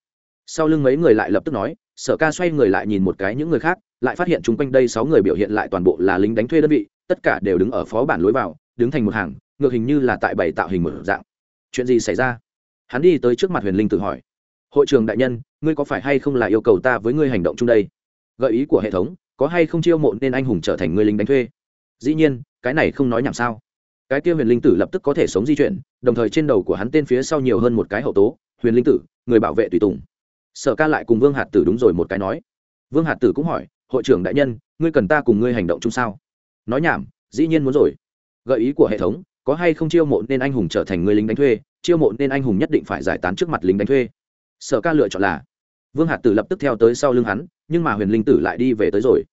Speaker 1: Sau lưng mấy người lại lập tức nói, sở ca xoay người lại nhìn một cái những người khác, lại phát hiện chung quanh đây sáu người biểu hiện lại toàn bộ là lính đánh thuê đơn vị, tất cả đều đứng ở phó bản lối vào, đứng thành một hàng, ngược hình như là tại bảy tạo hình một dạng. Chuyện gì xảy ra? Hắn đi tới trước mặt huyền linh tự hỏi. Hội trường đại nhân, ngươi có phải hay không là yêu cầu ta với ngươi hành động chung đây? Gợi ý của hệ thống, có hay không chiêu mộ nên anh hùng trở thành người lính đánh thuê? Dĩ nhiên, cái này không nói nhảm sao cái kia huyền linh tử lập tức có thể sống di chuyển, đồng thời trên đầu của hắn tên phía sau nhiều hơn một cái hậu tố, huyền linh tử, người bảo vệ tùy tùng. Sở ca lại cùng vương hạt tử đúng rồi một cái nói. Vương hạt tử cũng hỏi, hội trưởng đại nhân, ngươi cần ta cùng ngươi hành động chung sao? Nói nhảm, dĩ nhiên muốn rồi. Gợi ý của hệ thống, có hay không chiêu mộ nên anh hùng trở thành người lính đánh thuê, chiêu mộ nên anh hùng nhất định phải giải tán trước mặt lính đánh thuê. Sở ca lựa chọn là, vương hạt tử lập tức theo tới sau lưng hắn, nhưng mà huyền linh tử lại đi về tới rồi.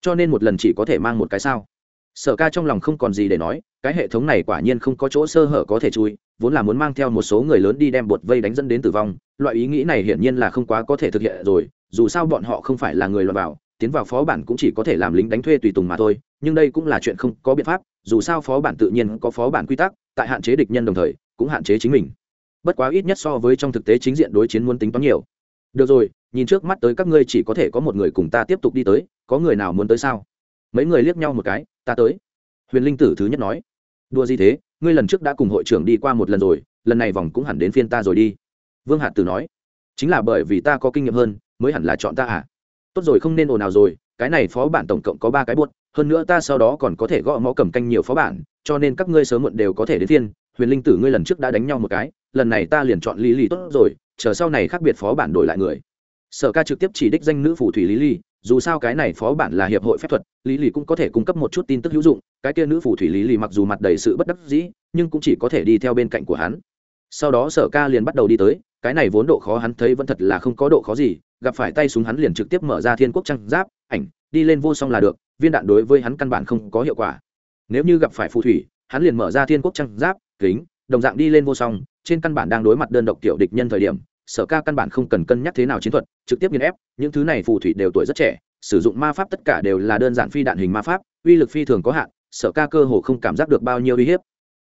Speaker 1: Cho nên một lần chỉ có thể mang một cái sao sở ca trong lòng không còn gì để nói, cái hệ thống này quả nhiên không có chỗ sơ hở có thể chui, vốn là muốn mang theo một số người lớn đi đem bột vây đánh dẫn đến tử vong, loại ý nghĩ này hiển nhiên là không quá có thể thực hiện rồi, dù sao bọn họ không phải là người lọt vào, tiến vào phó bản cũng chỉ có thể làm lính đánh thuê tùy tùng mà thôi, nhưng đây cũng là chuyện không có biện pháp, dù sao phó bản tự nhiên có phó bản quy tắc, tại hạn chế địch nhân đồng thời, cũng hạn chế chính mình. Bất quá ít nhất so với trong thực tế chính diện đối chiến muốn tính toán nhiều. Được rồi, nhìn trước mắt tới các ngươi chỉ có thể có một người cùng ta tiếp tục đi tới, có người nào muốn tới sao? Mấy người liếc nhau một cái ta tới. Huyền linh tử thứ nhất nói. Đua gì thế? Ngươi lần trước đã cùng hội trưởng đi qua một lần rồi, lần này vòng cũng hẳn đến phiên ta rồi đi. Vương hạt tử nói. Chính là bởi vì ta có kinh nghiệm hơn, mới hẳn là chọn ta à? Tốt rồi, không nên ồn ào rồi, cái này phó bản tổng cộng có ba cái buốt, hơn nữa ta sau đó còn có thể gõ mõ cầm canh nhiều phó bản, cho nên các ngươi sớm muộn đều có thể đến phiên. Huyền linh tử ngươi lần trước đã đánh nhau một cái, lần này ta liền chọn lý lý tốt rồi, chờ sau này khác biệt phó bản đổi lại người sở ca trực tiếp chỉ đích danh nữ phù thủy lý lý dù sao cái này phó bản là hiệp hội phép thuật, lý lì cũng có thể cung cấp một chút tin tức hữu dụng, cái kia nữ phù thủy lý lì mặc dù mặt đầy sự bất đắc dĩ, nhưng cũng chỉ có thể đi theo bên cạnh của hắn. Sau đó sở ca liền bắt đầu đi tới, cái này vốn độ khó hắn thấy vẫn thật là không có độ khó gì, gặp phải tay súng hắn liền trực tiếp mở ra thiên quốc trăng giáp, ảnh, đi lên vô song là được, viên đạn đối với hắn căn bản không có hiệu quả. Nếu như gặp phải phù thủy, hắn liền mở ra thiên quốc trăng giáp, kính, đồng dạng đi lên vô song, trên căn bản đang đối mặt đơn độc tiểu địch nhân thời điểm sở ca căn bản không cần cân nhắc thế nào chiến thuật, trực tiếp nghiên ép, những thứ này phù thủy đều tuổi rất trẻ, sử dụng ma pháp tất cả đều là đơn giản phi đạn hình ma pháp, uy lực phi thường có hạn, sở ca cơ hồ không cảm giác được bao nhiêu uy hiếp.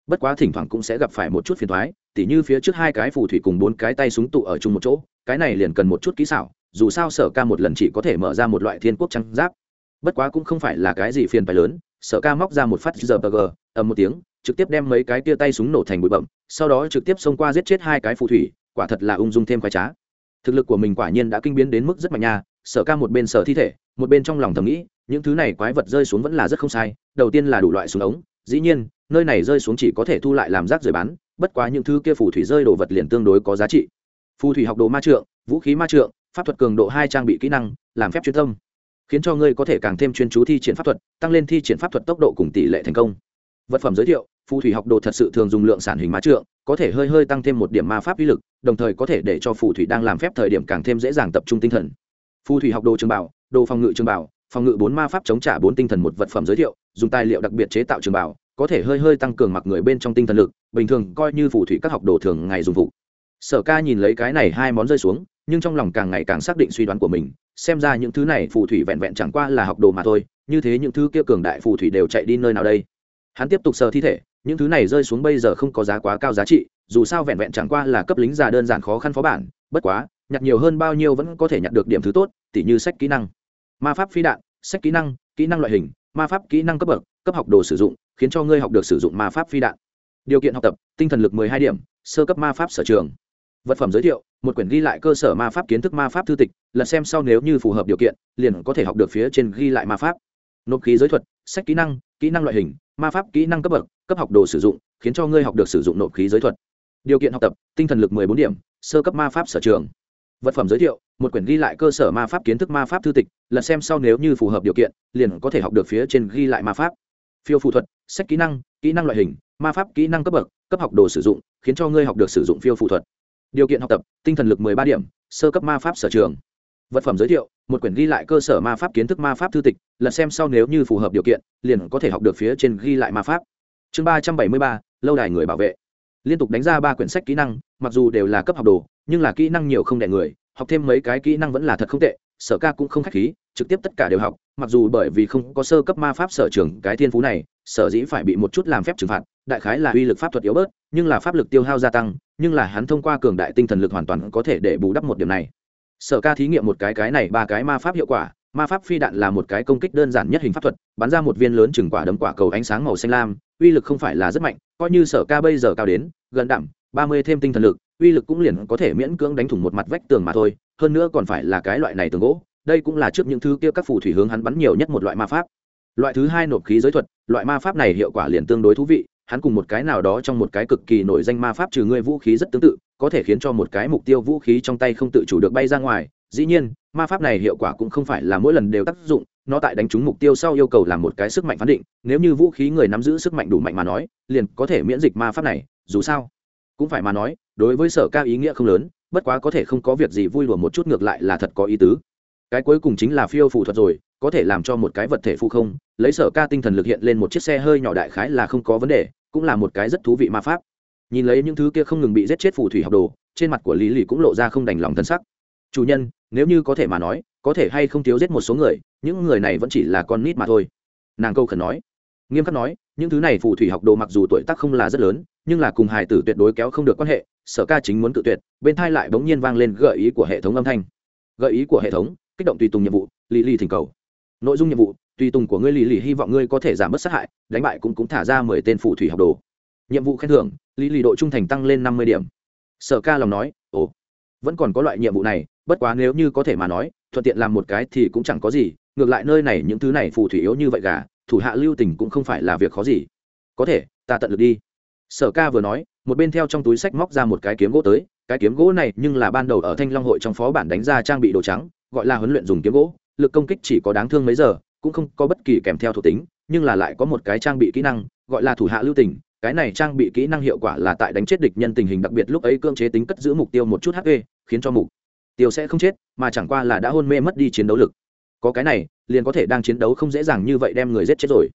Speaker 1: Bất quá thỉnh thoảng cũng sẽ gặp phải một chút phiền thoái tỉ như phía trước hai cái phù thủy cùng bốn cái tay súng tụ ở chung một chỗ, cái này liền cần một chút kỹ xảo, dù sao sở ca một lần chỉ có thể mở ra một loại thiên quốc trăng giáp. Bất quá cũng không phải là cái gì phiền phái lớn, sở ca móc ra một phát giờ bờ gờ, ầm một tiếng, trực tiếp đem mấy cái tia tay súng nổ thành bụi bậm sau đó trực tiếp xông qua giết chết hai cái phù thủy quả thật là ung dung thêm khoái trá. Thực lực của mình quả nhiên đã kinh biến đến mức rất mạnh nha, sở ca một bên sở thi thể, một bên trong lòng thầm nghĩ, những thứ này quái vật rơi xuống vẫn là rất không sai, đầu tiên là đủ loại súng ống, dĩ nhiên, nơi này rơi xuống chỉ có thể thu lại làm rác rời bán, bất quá những thứ kia phù thủy rơi đồ vật liền tương đối có giá trị. Phù thủy học đồ ma trượng, vũ khí ma trượng, pháp thuật cường độ hai trang bị kỹ năng, làm phép chuyên tâm, khiến cho ngươi có thể càng thêm chuyên chú thi triển pháp thuật, tăng lên thi triển pháp thuật tốc độ cùng tỷ lệ thành công. Vật phẩm giới thiệu phù thủy học đồ thật sự thường dùng lượng sản hình ma trượng, có thể hơi hơi tăng thêm một điểm ma pháp uy lực, đồng thời có thể để cho phù thủy đang làm phép thời điểm càng thêm dễ dàng tập trung tinh thần. Phù thủy học đồ trường bảo, đồ phòng ngự trường bảo, phòng ngự bốn ma pháp chống trả bốn tinh thần một vật phẩm giới thiệu, dùng tài liệu đặc biệt chế tạo trường bảo, có thể hơi hơi tăng cường mặc người bên trong tinh thần lực, bình thường coi như phù thủy các học đồ thường ngày dùng vụ sở ca nhìn lấy cái này hai món rơi xuống, nhưng trong lòng càng ngày càng xác định suy đoán của mình, xem ra những thứ này phù thủy vẹn vẹn chẳng qua là học đồ mà thôi, như thế những thứ kia cường đại phù thủy đều chạy đi nơi nào đây? Hắn tiếp tục sờ thi thể những thứ này rơi xuống bây giờ không có giá quá cao giá trị, dù sao vẹn vẹn chẳng qua là cấp lính già đơn giản khó khăn phó bản, bất quá, nhặt nhiều hơn bao nhiêu vẫn có thể nhặt được điểm thứ tốt, tỉ như sách kỹ năng. Ma pháp phi đạn, sách kỹ năng kỹ năng loại hình, ma pháp kỹ năng cấp bậc, cấp học đồ sử dụng, khiến cho ngươi học được sử dụng ma pháp phi đạn. Điều kiện học tập, tinh thần lực mười hai điểm, sơ cấp ma pháp sở trường. Vật phẩm giới thiệu, một quyển ghi lại cơ sở ma pháp kiến thức ma pháp thư tịch lật xem sau nếu như phù hợp điều kiện, liền có thể học được phía trên ghi lại ma pháp. Nộp khí giới thuật, sách kỹ năng kỹ năng loại hình, ma pháp kỹ năng cấp bậc cấp học đồ sử dụng, khiến cho ngươi học được sử dụng nộp khí giới thuật. Điều kiện học tập, tinh thần lực mười bốn điểm, sơ cấp ma pháp sở trường. Vật phẩm giới thiệu, một quyển ghi lại cơ sở ma pháp kiến thức ma pháp thư tịch lật xem sau nếu như phù hợp điều kiện, liền có thể học được phía trên ghi lại ma pháp. Phiêu phù thuật, sách kỹ năng kỹ năng loại hình, ma pháp kỹ năng cấp bậc, cấp học đồ sử dụng, khiến cho ngươi học được sử dụng phiêu phù thuật. Điều kiện học tập, tinh thần lực mười ba điểm, sơ cấp ma pháp sở trường. Vật phẩm giới thiệu, một quyển ghi lại cơ sở ma pháp kiến thức ma pháp thư tịch lật xem sau nếu như phù hợp điều kiện, liền có thể học được phía trên ghi lại ma pháp chương ba trăm bảy mươi ba, lâu đài người bảo vệ. Liên tục đánh ra ba quyển sách kỹ năng, mặc dù đều là cấp học đồ, nhưng là kỹ năng nhiều không đẻ người, học thêm mấy cái kỹ năng vẫn là thật không tệ, sở ca cũng không k h á c h khí, trực tiếp tất cả đều học, mặc dù bởi vì không có sơ cấp ma pháp sở trường cái thiên phú này, sở dĩ phải bị một chút làm phép trừng phạt, đại khái là uy lực pháp thuật yếu bớt, nhưng là pháp lực tiêu hao gia tăng, nhưng là hắn thông qua cường đại tinh thần lực hoàn toàn có thể để bù đắp một điểm này. Sở ca thí nghiệm một cái cái này, ba cái ma pháp hiệu quả ma pháp phi đạn là một cái công kích đơn giản nhất hình pháp thuật, bắn ra một viên lớn chừng quả đấm quả cầu ánh sáng màu xanh lam, uy lực không phải là rất mạnh, coi như sở ca bây giờ cao đến, gần đẳng, ba mươi thêm tinh thần lực, uy lực cũng liền có thể miễn cưỡng đánh thủng một mặt vách tường mà thôi, hơn nữa còn phải là cái loại này tường gỗ, đây cũng là trước những thứ kia các phù thủy hướng hắn bắn nhiều nhất một loại ma pháp. Loại thứ hai nộp khí giới thuật, loại ma pháp này hiệu quả liền tương đối thú vị, hắn cùng một cái nào đó trong một cái cực kỳ nổi danh ma pháp trừ ngươi vũ khí rất tương tự có thể khiến cho một cái mục tiêu vũ khí trong tay không tự chủ được bay ra ngoài. Dĩ nhiên, ma pháp này hiệu quả cũng không phải là mỗi lần đều tác dụng, nó tại đánh trúng mục tiêu sau yêu cầu làm một cái sức mạnh phán định, nếu như vũ khí người nắm giữ sức mạnh đủ mạnh mà nói, liền có thể miễn dịch ma pháp này, dù sao cũng phải mà nói, đối với sở ca ý nghĩa không lớn, bất quá có thể không có việc gì vui lùa một chút ngược lại là thật có ý tứ. Cái cuối cùng chính là phiêu phụ thuật rồi, có thể làm cho một cái vật thể phụ không, lấy sở ca tinh thần lực hiện lên một chiếc xe hơi nhỏ đại khái là không có vấn đề, cũng là một cái rất thú vị ma pháp nhìn lấy những thứ kia không ngừng bị giết chết phù thủy học đồ, trên mặt của lý lì cũng lộ ra không đành lòng thân sắc. Chủ nhân, nếu như có thể mà nói, có thể hay không thiếu giết một số người, những người này vẫn chỉ là con nít mà thôi. Nàng câu khẩn nói. Nghiêm khắc nói, những thứ này phù thủy học đồ mặc dù tuổi tác không là rất lớn, nhưng là cùng hài tử tuyệt đối kéo không được quan hệ, sở ca chính muốn tự tuyệt, bên thai lại bỗng nhiên vang lên gợi ý của hệ thống âm thanh. Gợi ý của hệ thống? Kích động tùy tùng nhiệm vụ lì lì thỉnh cầu. Nội dung nhiệm vụ, tùy tùng của ngươi lì lì hy vọng ngươi có thể giảm bớt sát hại, đánh bại cũng cũng thả ra mười tên phù thủy học đồ nhiệm vụ khen thưởng, lý lì độ trung thành tăng lên năm mươi điểm. Sở ca lòng nói, ồ, vẫn còn có loại nhiệm vụ này, bất quá nếu như có thể mà nói, thuận tiện làm một cái thì cũng chẳng có gì, ngược lại nơi này những thứ này phù thủy yếu như vậy gà, thủ hạ lưu tình cũng không phải là việc khó gì. Có thể, ta tận lực đi. Sở ca vừa nói, một bên theo trong túi sách móc ra một cái kiếm gỗ tới, cái kiếm gỗ này nhưng là ban đầu ở thanh long hội trong phó bản đánh ra trang bị đồ trắng, gọi là huấn luyện dùng kiếm gỗ, lực công kích chỉ có đáng thương mấy giờ, cũng không có bất kỳ kèm theo thuộc tính, nhưng là lại có một cái trang bị kỹ năng, gọi là thủ hạ lưu tình cái này trang bị kỹ năng hiệu quả là tại đánh chết địch nhân tình hình đặc biệt lúc ấy cưỡng chế tính cất giữ mục tiêu một chút hp khiến cho mục tiêu sẽ không chết, mà chẳng qua là đã hôn mê mất đi chiến đấu lực. Có cái này, liền có thể đang chiến đấu không dễ dàng như vậy đem người giết chết rồi.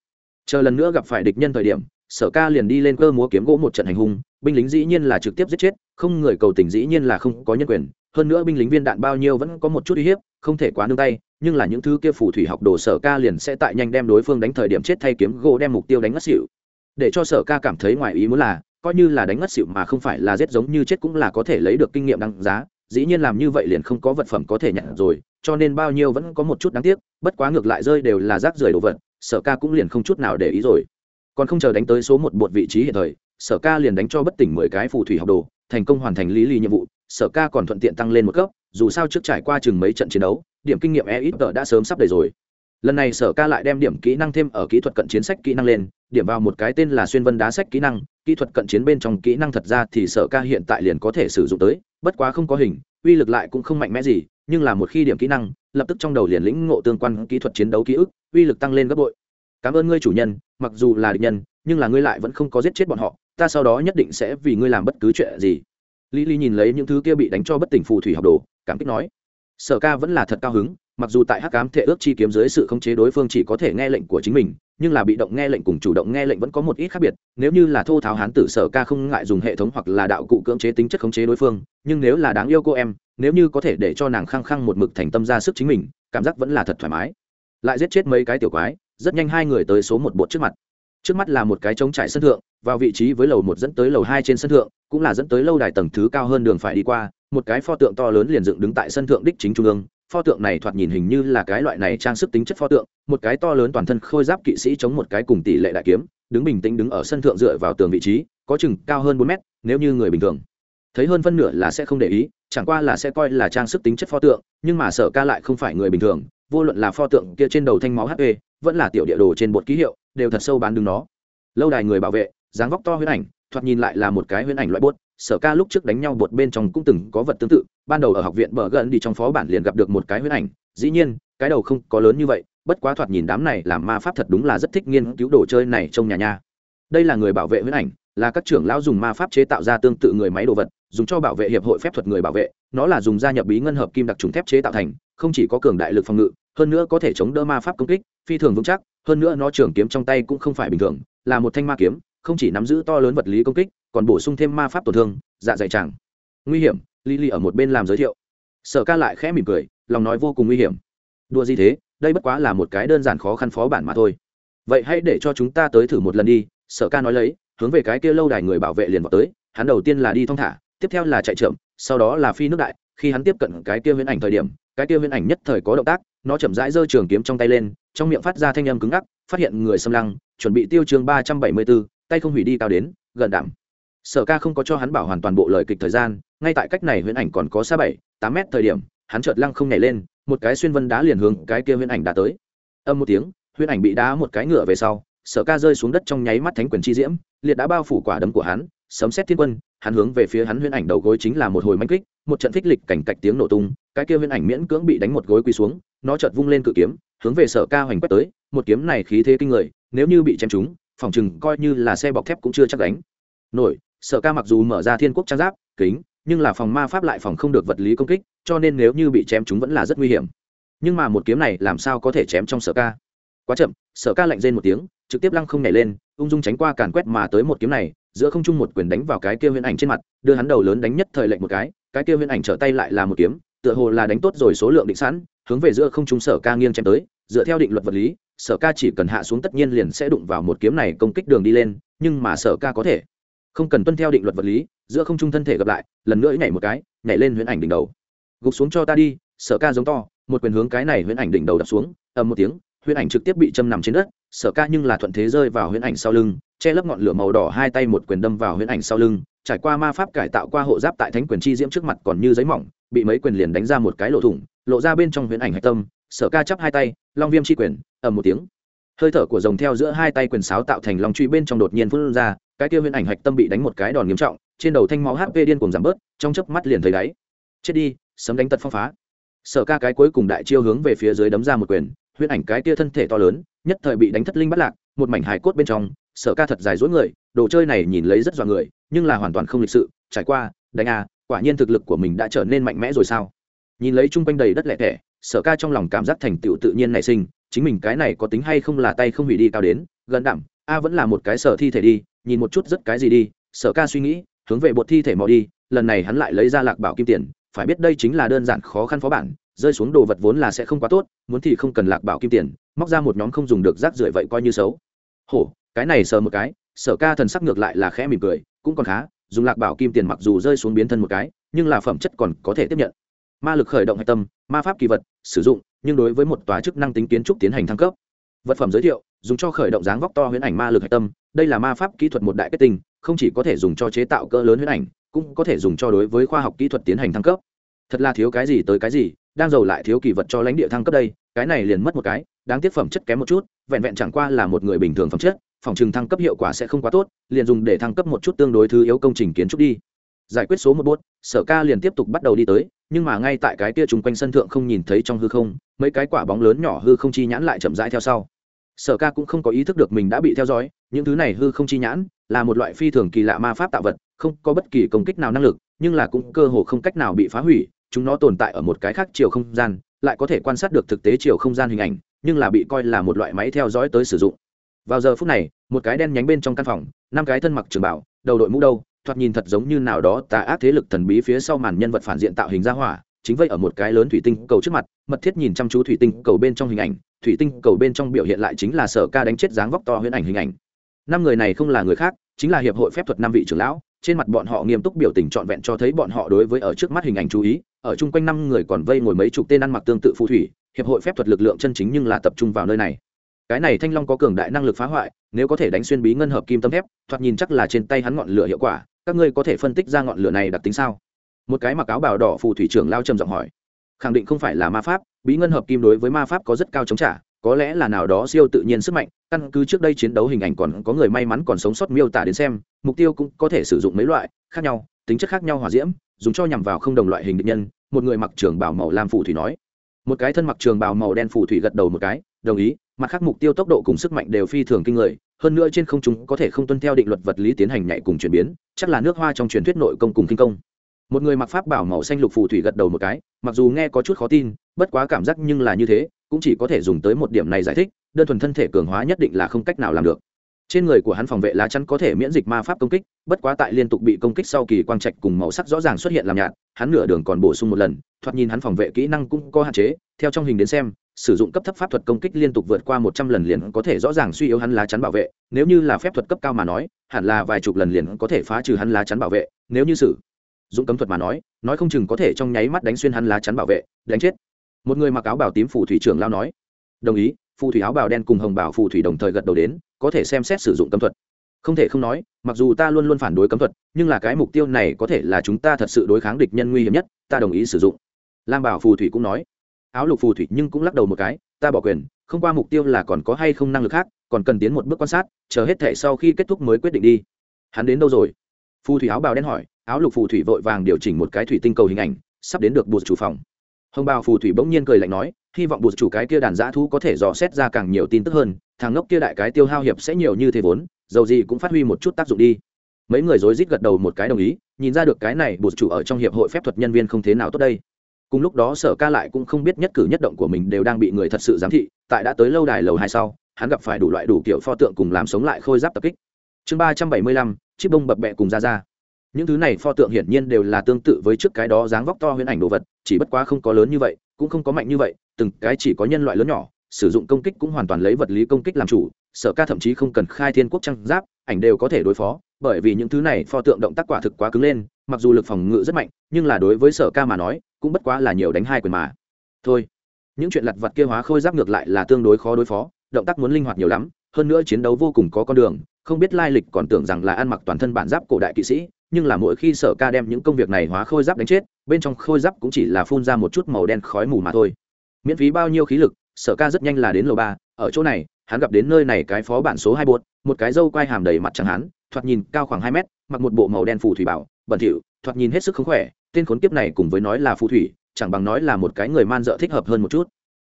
Speaker 1: Chờ lần nữa gặp phải địch nhân thời điểm, sở ca liền đi lên cơ múa kiếm gỗ một trận hành hung, binh lính dĩ nhiên là trực tiếp giết chết, không người cầu tình dĩ nhiên là không có nhân quyền. Hơn nữa binh lính viên đạn bao nhiêu vẫn có một chút uy hiếp, không thể quá nương tay, nhưng là những thứ kia phù thủy học đồ sở ca liền sẽ tại nhanh đem đối phương đánh thời điểm chết thay kiếm gỗ đem mục tiêu đánh ngất xỉu để cho sở ca cảm thấy ngoài ý muốn là, coi như là đánh ngất xịu mà không phải là giết giống như chết cũng là có thể lấy được kinh nghiệm đăng giá, dĩ nhiên làm như vậy liền không có vật phẩm có thể nhận rồi, cho nên bao nhiêu vẫn có một chút đáng tiếc, bất quá ngược lại rơi đều là rác rưởi đồ vật, sở ca cũng liền không chút nào để ý rồi. Còn không chờ đánh tới số một bột vị trí hiện thời, sở ca liền đánh cho bất tỉnh mười cái phù thủy học đồ, thành công hoàn thành lý lý nhiệm vụ, sở ca còn thuận tiện tăng lên một cấp, dù sao trước trải qua chừng mấy trận chiến đấu, điểm kinh nghiệm e ít tờ đã sớm sắp đầy rồi lần này sở ca lại đem điểm kỹ năng thêm ở kỹ thuật cận chiến sách kỹ năng lên, điểm vào một cái tên là xuyên vân đá sách kỹ năng, kỹ thuật cận chiến bên trong kỹ năng thật ra thì sở ca hiện tại liền có thể sử dụng tới, bất quá không có hình, uy lực lại cũng không mạnh mẽ gì, nhưng là một khi điểm kỹ năng, lập tức trong đầu liền lĩnh ngộ tương quan kỹ thuật chiến đấu ký ức, uy lực tăng lên gấp bội. Cảm ơn ngươi chủ nhân, mặc dù là địch nhân, nhưng là ngươi lại vẫn không có giết chết bọn họ, ta sau đó nhất định sẽ vì ngươi làm bất cứ chuyện gì. Lý lý nhìn lấy những thứ kia bị đánh cho bất tỉnh phù thủy học đồ, cảm kích nói. Sở ca vẫn là thật cao hứng mặc dù tại hắc cám thể ước chi kiếm dưới sự khống chế đối phương chỉ có thể nghe lệnh của chính mình, nhưng là bị động nghe lệnh cùng chủ động nghe lệnh vẫn có một ít khác biệt. Nếu như là thô tháo hán tử sở ca không ngại dùng hệ thống hoặc là đạo cụ cưỡng chế tính chất khống chế đối phương, nhưng nếu là đáng yêu cô em, nếu như có thể để cho nàng khăng khăng một mực thành tâm ra sức chính mình, cảm giác vẫn là thật thoải mái. Lại giết chết mấy cái tiểu quái, rất nhanh hai người tới số một bột trước mặt. Trước mắt là một cái trống trải sân thượng, vào vị trí với lầu một dẫn tới lầu hai trên sân thượng, cũng là dẫn tới lâu đài tầng thứ cao hơn đường phải đi qua, một cái pho tượng to lớn liền dựng đứng tại sân thượng đích chính trung ương pho tượng này thoạt nhìn hình như là cái loại này trang sức tính chất pho tượng, một cái to lớn toàn thân khôi giáp kỵ sĩ chống một cái cùng tỷ lệ đại kiếm, đứng bình tĩnh đứng ở sân thượng dựa vào tường vị trí, có chừng cao hơn bốn mét, nếu như người bình thường. Thấy hơn phân nửa là sẽ không để ý, chẳng qua là sẽ coi là trang sức tính chất pho tượng, nhưng mà sở ca lại không phải người bình thường, vô luận là pho tượng kia trên đầu thanh máu hp vẫn là tiểu địa đồ trên bột ký hiệu, đều thật sâu bán đứng nó. Lâu đài người bảo vệ, dáng vóc to huyễn ảnh, thoạt nhìn lại là một cái huyễn ảnh loại bốt sở ca lúc trước đánh nhau bột bên trong cũng từng có vật tương tự, ban đầu ở học viện bờ gần đi trong phó bản liền gặp được một cái huyết ảnh, dĩ nhiên, cái đầu không có lớn như vậy, bất quá thoạt nhìn đám này làm ma pháp thật đúng là rất thích nghiên cứu đồ chơi này trong nhà nhà. đây là người bảo vệ huyết ảnh, là các trưởng lão dùng ma pháp chế tạo ra tương tự người máy đồ vật, dùng cho bảo vệ hiệp hội phép thuật người bảo vệ, nó là dùng gia nhập bí ngân hợp kim đặc trùng thép chế tạo thành, không chỉ có cường đại lực phòng ngự, hơn nữa có thể chống đỡ ma pháp công kích, phi thường vững chắc, hơn nữa nó trường kiếm trong tay cũng không phải bình thường, là một thanh ma kiếm, không chỉ nắm giữ to lớn vật lý công kích còn bổ sung thêm ma pháp tổn thương dạ dày chẳng. Nguy hiểm, Lily ở một bên làm giới thiệu. Sở ca lại khẽ mỉm cười, lòng nói vô cùng nguy hiểm. Đua gì thế, đây bất quá là một cái đơn giản khó khăn phó bản mà thôi. Vậy hãy để cho chúng ta tới thử một lần đi, sở ca nói lấy, hướng về cái kia lâu đài người bảo vệ liền vào tới, hắn đầu tiên là đi thong thả, tiếp theo là chạy trượm, sau đó là phi nước đại, khi hắn tiếp cận cái kia huyễn ảnh thời điểm, cái kia huyễn ảnh nhất thời có động tác, nó chậm rãi giơ trường kiếm trong tay lên, trong miệng phát ra thanh âm cứng ngắc, phát hiện người xâm lăng, chuẩn bị tiêu chương ba trăm bảy mươi bốn tay không hủy đi cao đến, gần đảm sở ca không có cho hắn bảo hoàn toàn bộ lời kịch thời gian, ngay tại cách này huyễn ảnh còn có xa bảy, tám mét thời điểm, hắn chợt lăng không nhảy lên, một cái xuyên vân đá liền hướng cái kia huyễn ảnh đã tới. Âm một tiếng, huyễn ảnh bị đá một cái ngựa về sau, sở ca rơi xuống đất trong nháy mắt thánh quyền chi diễm, liệt đã bao phủ quả đấm của hắn, sấm xét thiên quân, hắn hướng về phía hắn huyễn ảnh đầu gối chính là một hồi manh kích, một trận phích lịch cảnh cạch tiếng nổ tung, cái kia huyễn ảnh miễn cưỡng bị đánh một gối quỳ xuống, nó chợt vung lên cự kiếm, hướng về sở ca hoành quét tới, một kiếm này khí thế kinh người, nếu như bị chém trúng, phòng chừng coi như là xe bọc thép cũng chưa chắc đánh. Nổi sở ca mặc dù mở ra thiên quốc trang giáp, kính, nhưng là phòng ma pháp lại phòng không được vật lý công kích, cho nên nếu như bị chém chúng vẫn là rất nguy hiểm. Nhưng mà một kiếm này làm sao có thể chém trong sở ca? Quá chậm, sở ca lạnh rên một tiếng, trực tiếp lăng không nhảy lên, ung dung tránh qua càn quét mà tới một kiếm này, giữa không trung một quyền đánh vào cái kia huyễn ảnh trên mặt, đưa hắn đầu lớn đánh nhất thời lệnh một cái cái kia huyễn ảnh trở tay lại là một kiếm, tựa hồ là đánh tốt rồi số lượng định sẵn, hướng về giữa không trung sở ca nghiêng chém tới, dựa theo định luật vật lý, sở ca chỉ cần hạ xuống tất nhiên liền sẽ đụng vào một kiếm này công kích đường đi lên, nhưng mà sở ca có thể không cần tuân theo định luật vật lý, giữa không trung thân thể gặp lại, lần nữa nhảy một cái, nhảy lên huyễn ảnh đỉnh đầu. Gục xuống cho ta đi, sở ca giống to, một quyền hướng cái này huyễn ảnh đỉnh đầu đập xuống, ầm một tiếng, huyễn ảnh trực tiếp bị châm nằm trên đất, sở ca nhưng là thuận thế rơi vào huyễn ảnh sau lưng, che lấp ngọn lửa màu đỏ hai tay một quyền đâm vào huyễn ảnh sau lưng, trải qua ma pháp cải tạo qua hộ giáp tại thánh quyền chi diễm trước mặt còn như giấy mỏng, bị mấy quyền liền đánh ra một cái lỗ thủng, lộ ra bên trong huyễn ảnh hạch tâm, sở ca chắp hai tay, long viêm chi quyền, ầm một tiếng. Hơi thở của rồng theo giữa hai tay quyền sáo tạo thành long truy bên trong đột nhiên phun ra cái kia huyễn ảnh hạch tâm bị đánh một cái đòn nghiêm trọng, trên đầu thanh máu hp điên cùng giảm bớt, trong chớp mắt liền thấy đáy. Chết đi, sấm đánh tật phong phá. Sở ca cái cuối cùng đại chiêu hướng về phía dưới đấm ra một quyền, huyễn ảnh cái kia thân thể to lớn, nhất thời bị đánh thất linh bắt lạc, một mảnh hài cốt bên trong, sở ca thật dài dối người, đồ chơi này nhìn lấy rất dọa người, nhưng là hoàn toàn không lịch sự, trải qua, đánh a quả nhiên thực lực của mình đã trở nên mạnh mẽ rồi sao? Nhìn lấy chung quanh đầy đất lẻ tẻ, sở ca trong lòng cảm giác thành tựu tự nhiên nảy sinh, chính mình cái này có tính hay không là tay không hủy đi cao đến, gần đẳng a vẫn là một cái sở thi thể đi nhìn một chút rất cái gì đi, sở ca suy nghĩ, hướng về bột thi thể mò đi, lần này hắn lại lấy ra lạc bảo kim tiền, phải biết đây chính là đơn giản khó khăn phó bản, rơi xuống đồ vật vốn là sẽ không quá tốt, muốn thì không cần lạc bảo kim tiền, móc ra một nhóm không dùng được rác rưởi vậy coi như xấu. Hổ, cái này sờ một cái, sở ca thần sắc ngược lại là khẽ mỉm cười, cũng còn khá, dùng lạc bảo kim tiền mặc dù rơi xuống biến thân một cái, nhưng là phẩm chất còn có thể tiếp nhận. Ma lực khởi động hạch tâm, ma pháp kỳ vật sử dụng, nhưng đối với một tòa chức năng tính kiến trúc tiến hành thăng cấp. Vật phẩm giới thiệu dùng cho khởi động dáng vóc to huyễn ảnh ma lực hạch tâm, đây là ma pháp kỹ thuật một đại kết tinh, không chỉ có thể dùng cho chế tạo cỡ lớn huyễn ảnh, cũng có thể dùng cho đối với khoa học kỹ thuật tiến hành thăng cấp. Thật là thiếu cái gì tới cái gì, đang giàu lại thiếu kỳ vật cho lãnh địa thăng cấp đây, cái này liền mất một cái, đáng tiếc phẩm chất kém một chút, vẹn vẹn chẳng qua là một người bình thường phẩm chất, phòng trừng thăng cấp hiệu quả sẽ không quá tốt, liền dùng để thăng cấp một chút tương đối thứ yếu công trình kiến trúc đi. Giải quyết số một bốt, sở ca liền tiếp tục bắt đầu đi tới, nhưng mà ngay tại cái kia chung quanh sân thượng không nhìn thấy trong hư không, mấy cái quả bóng lớn nhỏ hư không chi nhãn lại chậm rãi theo sau sở ca cũng không có ý thức được mình đã bị theo dõi, những thứ này hư không chi nhãn, là một loại phi thường kỳ lạ ma pháp tạo vật, không có bất kỳ công kích nào năng lực, nhưng là cũng cơ hồ không cách nào bị phá hủy, chúng nó tồn tại ở một cái khác chiều không gian, lại có thể quan sát được thực tế chiều không gian hình ảnh, nhưng là bị coi là một loại máy theo dõi tới sử dụng. Vào giờ phút này, một cái đen nhánh bên trong căn phòng, năm cái thân mặc trường bảo đầu đội mũ đâu, thoạt nhìn thật giống như nào đó tà ác thế lực thần bí phía sau màn nhân vật phản diện tạo hình ra hỏa chính vây ở một cái lớn thủy tinh cầu trước mặt, mật thiết nhìn chăm chú thủy tinh cầu bên trong hình ảnh, thủy tinh cầu bên trong biểu hiện lại chính là sở ca đánh chết dáng vóc to huyễn ảnh hình ảnh. Năm người này không là người khác, chính là hiệp hội phép thuật năm vị trưởng lão, trên mặt bọn họ nghiêm túc biểu tình trọn vẹn cho thấy bọn họ đối với ở trước mắt hình ảnh chú ý, ở chung quanh năm người còn vây ngồi mấy chục tên ăn mặc tương tự phù thủy, hiệp hội phép thuật lực lượng chân chính nhưng là tập trung vào nơi này. Cái này thanh long có cường đại năng lực phá hoại, nếu có thể đánh xuyên bí ngân hợp kim tâm thép, thoạt nhìn chắc là trên tay hắn ngọn lửa hiệu quả, các ngươi có thể phân tích ra ngọn lửa này đặc tính sao? Một cái mặc áo bào đỏ phù thủy trưởng lao trầm giọng hỏi. Khẳng định không phải là ma pháp, bí ngân hợp kim đối với ma pháp có rất cao chống trả, có lẽ là nào đó siêu tự nhiên sức mạnh, căn cứ trước đây chiến đấu hình ảnh còn có người may mắn còn sống sót miêu tả đến xem, mục tiêu cũng có thể sử dụng mấy loại, khác nhau, tính chất khác nhau hòa diễm, dùng cho nhằm vào không đồng loại hình định nhân, một người mặc trường bảo màu lam phù thủy nói. Một cái thân mặc trường bào màu đen phù thủy gật đầu một cái, đồng ý, mặt khác mục tiêu tốc độ cùng sức mạnh đều phi thường kinh người, hơn nữa trên không trung có thể không tuân theo định luật vật lý tiến hành nhạy cùng chuyển biến, chắc là nước hoa trong truyền thuyết nội công cùng kinh công một người mặc pháp bảo màu xanh lục phù thủy gật đầu một cái, mặc dù nghe có chút khó tin, bất quá cảm giác nhưng là như thế, cũng chỉ có thể dùng tới một điểm này giải thích, đơn thuần thân thể cường hóa nhất định là không cách nào làm được. Trên người của hắn phòng vệ lá chắn có thể miễn dịch ma pháp công kích, bất quá tại liên tục bị công kích sau kỳ quang trạch cùng màu sắc rõ ràng xuất hiện làm nhạt, hắn nửa đường còn bổ sung một lần, thoạt nhìn hắn phòng vệ kỹ năng cũng có hạn chế, theo trong hình đến xem, sử dụng cấp thấp pháp thuật công kích liên tục vượt qua một trăm lần liền có thể rõ ràng suy yếu hắn lá chắn bảo vệ, nếu như là phép thuật cấp cao mà nói, hẳn là vài chục lần liền có thể phá trừ hắn lá chắn bảo vệ, nếu như sử dũng cấm thuật mà nói nói không chừng có thể trong nháy mắt đánh xuyên hắn lá chắn bảo vệ, đánh chết. Một người mặc áo bảo tím phù thủy trưởng lao nói. Đồng ý, phù thủy áo bào đen cùng hồng bảo phù thủy đồng thời gật đầu đến, có thể xem xét sử dụng cấm thuật. Không thể không nói, mặc dù ta luôn luôn phản đối cấm thuật, nhưng là cái mục tiêu này có thể là chúng ta thật sự đối kháng địch nhân nguy hiểm nhất, ta đồng ý sử dụng. Lam bảo phù thủy cũng nói. Áo lục phù thủy nhưng cũng lắc đầu một cái, ta bỏ quyền, không qua mục tiêu là còn có hay không năng lực khác, còn cần tiến một bước quan sát, chờ hết thể sau khi kết thúc mới quyết định đi. Hắn đến đâu rồi? Phù thủy áo bào đen hỏi áo lục phù thủy vội vàng điều chỉnh một cái thủy tinh cầu hình ảnh, sắp đến được bùa chủ phòng. Hồng bào phù thủy bỗng nhiên cười lạnh nói, hy vọng bùa chủ cái kia đàn giã thú có thể dò xét ra càng nhiều tin tức hơn, thằng ngốc kia đại cái tiêu hao hiệp sẽ nhiều như thế vốn, dầu gì cũng phát huy một chút tác dụng đi. Mấy người rối rít gật đầu một cái đồng ý, nhìn ra được cái này bùa chủ ở trong hiệp hội phép thuật nhân viên không thế nào tốt đây. Cùng lúc đó sở ca lại cũng không biết nhất cử nhất động của mình đều đang bị người thật sự giám thị, tại đã tới lâu đài lầu hai sau, hắn gặp phải đủ loại đủ kiểu pho tượng cùng làm sống lại khôi giáp tập kích. Chương ba trăm bảy mươi lăm chiếc bông bập bẹ cùng ra ra những thứ này pho tượng hiển nhiên đều là tương tự với trước cái đó dáng vóc to huyễn ảnh đồ vật, chỉ bất quá không có lớn như vậy, cũng không có mạnh như vậy, từng cái chỉ có nhân loại lớn nhỏ, sử dụng công kích cũng hoàn toàn lấy vật lý công kích làm chủ, sở ca thậm chí không cần khai thiên quốc trang giáp, ảnh đều có thể đối phó, bởi vì những thứ này pho tượng động tác quả thực quá cứng lên, mặc dù lực phòng ngự rất mạnh, nhưng là đối với sở ca mà nói, cũng bất quá là nhiều đánh hai quyền mà. Thôi. Những chuyện lặt vặt kia hóa khôi giáp ngược lại là tương đối khó đối phó, động tác muốn linh hoạt nhiều lắm, hơn nữa chiến đấu vô cùng có con đường, không biết lai lịch còn tưởng rằng là ăn mặc toàn thân bản giáp cổ đại kỵ sĩ nhưng là mỗi khi sở ca đem những công việc này hóa khôi giáp đánh chết, bên trong khôi giáp cũng chỉ là phun ra một chút màu đen khói mù mà thôi. Miễn phí bao nhiêu khí lực, sở ca rất nhanh là đến lầu ba, ở chỗ này, hắn gặp đến nơi này cái phó bản số hai bột, một cái dâu quai hàm đầy mặt chẳng hắn thoạt nhìn cao khoảng hai mét, mặc một bộ màu đen phù thủy bảo, bẩn thỉu, thoạt nhìn hết sức khống khỏe, tên khốn kiếp này cùng với nói là phù thủy, chẳng bằng nói là một cái người man dợ thích hợp hơn một chút.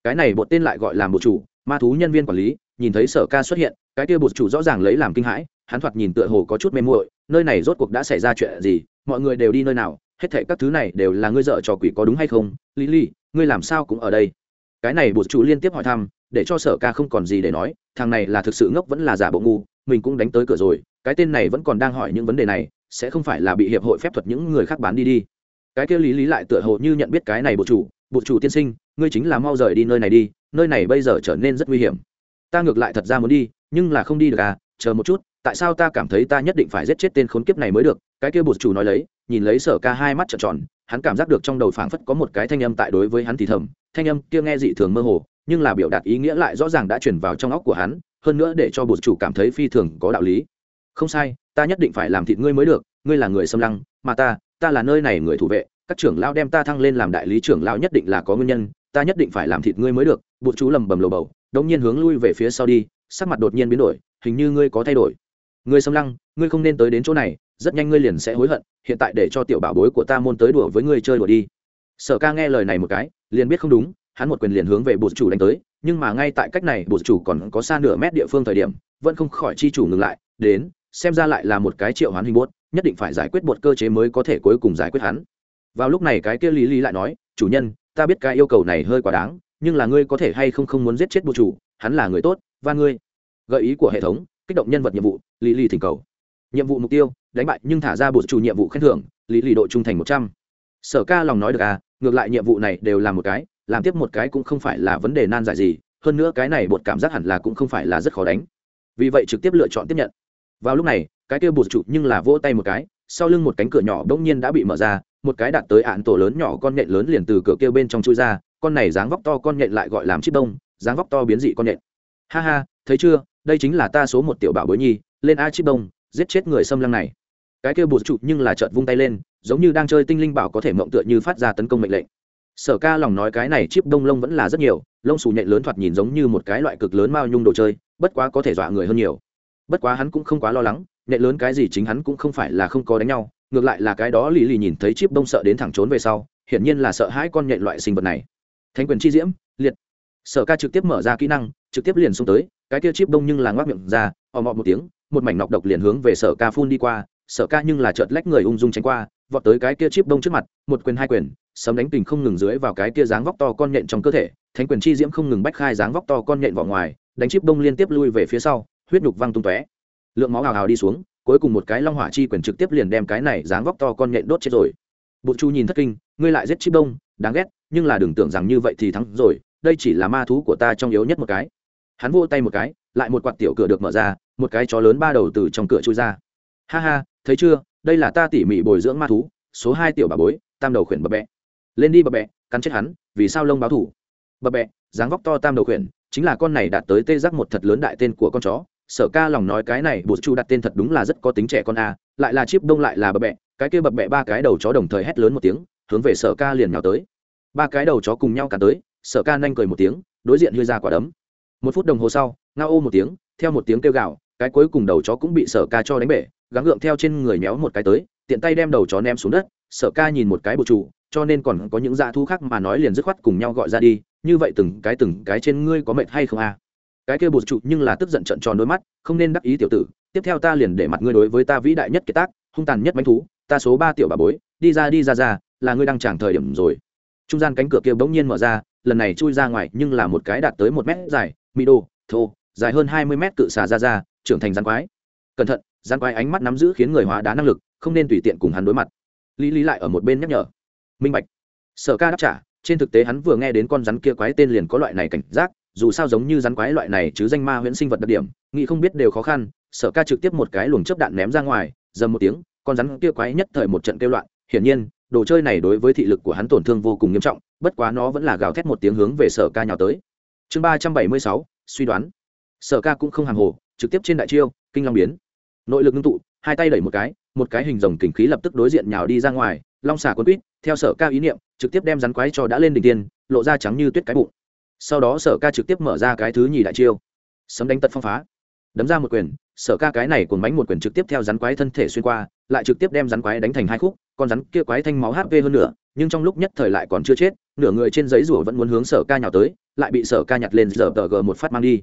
Speaker 1: Cái này bột tên lại gọi là một chủ, ma thú nhân viên quản lý, nhìn thấy sở ca xuất hiện, cái kia bột chủ rõ ràng lấy làm kinh hãi, hắn thoạt nhìn tựa hồ có chút mê muội nơi này rốt cuộc đã xảy ra chuyện gì, mọi người đều đi nơi nào, hết thệ các thứ này đều là ngươi dợ trò quỷ có đúng hay không? Lý lý ngươi làm sao cũng ở đây. Cái này bột chủ liên tiếp hỏi thăm, để cho sở ca không còn gì để nói, thằng này là thực sự ngốc vẫn là giả bộ ngu, mình cũng đánh tới cửa rồi, cái tên này vẫn còn đang hỏi những vấn đề này, sẽ không phải là bị hiệp hội phép thuật những người khác bán đi đi. Cái kia lý lý lại tựa hồ như nhận biết cái này bộ chủ bộ chủ tiên sinh, ngươi chính là mau rời đi nơi này đi, nơi này bây giờ trở nên rất nguy hiểm. Ta ngược lại thật ra muốn đi, nhưng là không đi được à chờ một chút tại sao ta cảm thấy ta nhất định phải giết chết tên khốn kiếp này mới được? Cái kia bột chủ nói lấy, nhìn lấy sở ca hai mắt trợn tròn, hắn cảm giác được trong đầu phảng phất có một cái thanh âm tại đối với hắn thì thầm, thanh âm kia nghe dị thường mơ hồ, nhưng là biểu đạt ý nghĩa lại rõ ràng đã chuyển vào trong óc của hắn, hơn nữa để cho bột chủ cảm thấy phi thường có đạo lý. Không sai, ta nhất định phải làm thịt ngươi mới được, ngươi là người xâm lăng, mà ta ta là nơi này người thủ vệ, các trưởng lao đem ta thăng lên làm đại lý trưởng lao nhất định là có nguyên nhân, ta nhất định phải làm thịt ngươi mới được bột chú lầm bầm lầu bầu, đống nhiên hướng lui về phía sau đi, sắc mặt đột nhiên biến đổi, hình như ngươi có thay đổi ngươi xâm lăng, ngươi không nên tới đến chỗ này, rất nhanh ngươi liền sẽ hối hận, hiện tại để cho tiểu bảo bối của ta môn tới đùa với ngươi chơi đùa đi. Sở ca nghe lời này một cái, liền biết không đúng, hắn một quyền liền hướng về bột chủ đánh tới, nhưng mà ngay tại cách này, bột chủ còn có xa nửa mét địa phương thời điểm, vẫn không khỏi chi chủ ngừng lại, đến, xem ra lại là một cái triệu hoán hình bốt nhất định phải giải quyết bột cơ chế mới có thể cuối cùng giải quyết hắn. Vào lúc này cái kia lý lý lại nói, chủ nhân, ta biết cái yêu cầu này hơi quá đáng, nhưng là ngươi có thể hay không không muốn giết chết bột chủ, hắn là người tốt và ngươi. Gợi ý của hệ thống kích động nhân vật nhiệm vụ, lý lì thỉnh cầu. Nhiệm vụ mục tiêu, đánh bại nhưng thả ra bộ chủ nhiệm vụ khen thưởng, lý lì độ trung thành một trăm. Sở ca lòng nói được à ngược lại nhiệm vụ này đều làm một cái, làm tiếp một cái cũng không phải là vấn đề nan giải gì, hơn nữa cái này bột cảm giác hẳn là cũng không phải là rất khó đánh. Vì vậy trực tiếp lựa chọn tiếp nhận. Vào lúc này, cái kia bột trụ nhưng là vỗ tay một cái, sau lưng một cánh cửa nhỏ bỗng nhiên đã bị mở ra, một cái đặt tới ạn tổ lớn nhỏ con nhện lớn liền từ cửa kia bên trong chui ra, con này dáng vóc to con nhện lại gọi làm chip đông, dáng vóc to biến dị con nhện. Ha ha, thấy chưa đây chính là ta số một tiểu bảo bối nhi, lên a chip đông, giết chết người xâm lăng này. Cái kia bụt trụ nhưng là chợt vung tay lên, giống như đang chơi tinh linh bảo có thể mộng tựa như phát ra tấn công mệnh lệnh. Sở ca lòng nói cái này chip đông lông vẫn là rất nhiều, lông xù nhện lớn thoạt nhìn giống như một cái loại cực lớn mao nhung đồ chơi, bất quá có thể dọa người hơn nhiều. Bất quá hắn cũng không quá lo lắng, nhện lớn cái gì chính hắn cũng không phải là không có đánh nhau, ngược lại là cái đó lì lì nhìn thấy chip đông sợ đến thẳng trốn về sau, hiển nhiên là sợ hãi con nhện loại sinh vật này. Thánh quyền chi diễm, liệt sở ca trực tiếp mở ra kỹ năng, trực tiếp liền xông tới, cái kia chip đông nhưng là ngoác miệng ra, ò mọ một tiếng, một mảnh nọc độc liền hướng về sở ca phun đi qua, sở ca nhưng là chợt lách người ung dung tránh qua, vọt tới cái kia chip đông trước mặt, một quyền hai quyền, sấm đánh tình không ngừng dưới vào cái kia dáng vóc to con nhện trong cơ thể, thánh quyền chi diễm không ngừng bách khai dáng vóc to con nhện vào ngoài, đánh chip đông liên tiếp lui về phía sau, huyết nhục văng tung tóe. Lượng máu hào hào đi xuống, cuối cùng một cái long hỏa chi quyền trực tiếp liền đem cái này dáng vóc to con nhện đốt chết rồi. Bụt chu nhìn thất kinh, ngươi lại giết chip đông, đáng ghét, nhưng là đừng tưởng rằng như vậy thì thắng rồi đây chỉ là ma thú của ta trong yếu nhất một cái. Hắn vô tay một cái, lại một quạt tiểu cửa được mở ra, một cái chó lớn ba đầu từ trong cửa chui ra. Ha ha, thấy chưa, đây là ta tỉ mỉ bồi dưỡng ma thú, số hai tiểu bà bối, tam đầu khuyển bập bẹ. Lên đi bập bẹ, cắn chết hắn, vì sao lông báo thủ? Bập bẹ, dáng vóc to tam đầu khuyển, chính là con này đạt tới tê giác một thật lớn đại tên của con chó. Sở ca lòng nói cái này bột chu đặt tên thật đúng là rất có tính trẻ con a, lại là chip đông lại là bập bẹ. Cái kia bập bẹ ba cái đầu chó đồng thời hét lớn một tiếng, hướng về sở ca liền nhào tới. Ba cái đầu chó cùng nhau cả tới sở ca nhanh cười một tiếng, đối diện hư ra quả đấm. Một phút đồng hồ sau, ngao ô một tiếng, theo một tiếng kêu gạo cái cuối cùng đầu chó cũng bị sở ca cho đánh bể, gắng gượng theo trên người méo một cái tới, tiện tay đem đầu chó ném xuống đất, sở ca nhìn một cái bộ chủ cho nên còn có những dạ thu khác mà nói liền dứt khoát cùng nhau gọi ra đi, như vậy từng cái từng cái trên ngươi có mệt hay không à? Cái kia bột trụ nhưng là tức giận trận tròn đôi mắt, không nên đắc ý tiểu tử, tiếp theo ta liền để mặt ngươi đối với ta vĩ đại nhất kiệt tác, hung tàn nhất manh thú, ta số ba tiểu bà bối, đi ra đi ra ra, là ngươi đang chẳng thời điểm rồi trung gian cánh cửa kia bỗng nhiên mở ra, lần này chui ra ngoài nhưng là một cái đạt tới một mét dài mị đồ thô, dài hơn hai mươi mét cự xà ra ra, trưởng thành rắn quái. Cẩn thận rắn quái ánh mắt nắm giữ khiến người hóa đá năng lực, không nên tùy tiện cùng hắn đối mặt. Lý lý lại ở một bên nhắc nhở. Minh bạch. Sở ca đáp trả, trên thực tế hắn vừa nghe đến con rắn kia quái tên liền có loại này cảnh giác, dù sao giống như rắn quái loại này chứ danh ma huyễn sinh vật đặc điểm, nghĩ không biết đều khó khăn, sở ca trực tiếp một cái luồng chớp đạn ném ra ngoài, dầm một tiếng, con rắn kia quái nhất thời một trận kêu loạn, hiển nhiên đồ chơi này đối với thị lực của hắn tổn thương vô cùng nghiêm trọng, bất quá nó vẫn là gào thét một tiếng hướng về sở ca nhào tới. Chương ba trăm bảy mươi sáu, suy đoán. Sở ca cũng không hàng hồ, trực tiếp trên đại chiêu, kinh long biến. Nội lực ngưng tụ, hai tay đẩy một cái một cái hình rồng kình khí lập tức đối diện nhào đi ra ngoài, long xà quân quýt, theo sở ca ý niệm, trực tiếp đem rắn quái cho đã lên đỉnh tiên, lộ ra trắng như tuyết cái bụng. Sau đó sở ca trực tiếp mở ra cái thứ nhì đại chiêu. Sấm đánh tật phong phá. Đấm ra một quyền, sở ca cái này cuốn bánh một quyền trực tiếp theo rắn quái thân thể xuyên qua lại trực tiếp đem rắn quái đánh thành hai khúc, con rắn kia quái thanh máu hp hơn nữa nhưng trong lúc nhất thời lại còn chưa chết, nửa người trên giấy rủa vẫn muốn hướng sở ca nhào tới, lại bị sở ca nhặt lên giờ tờ g một phát mang đi.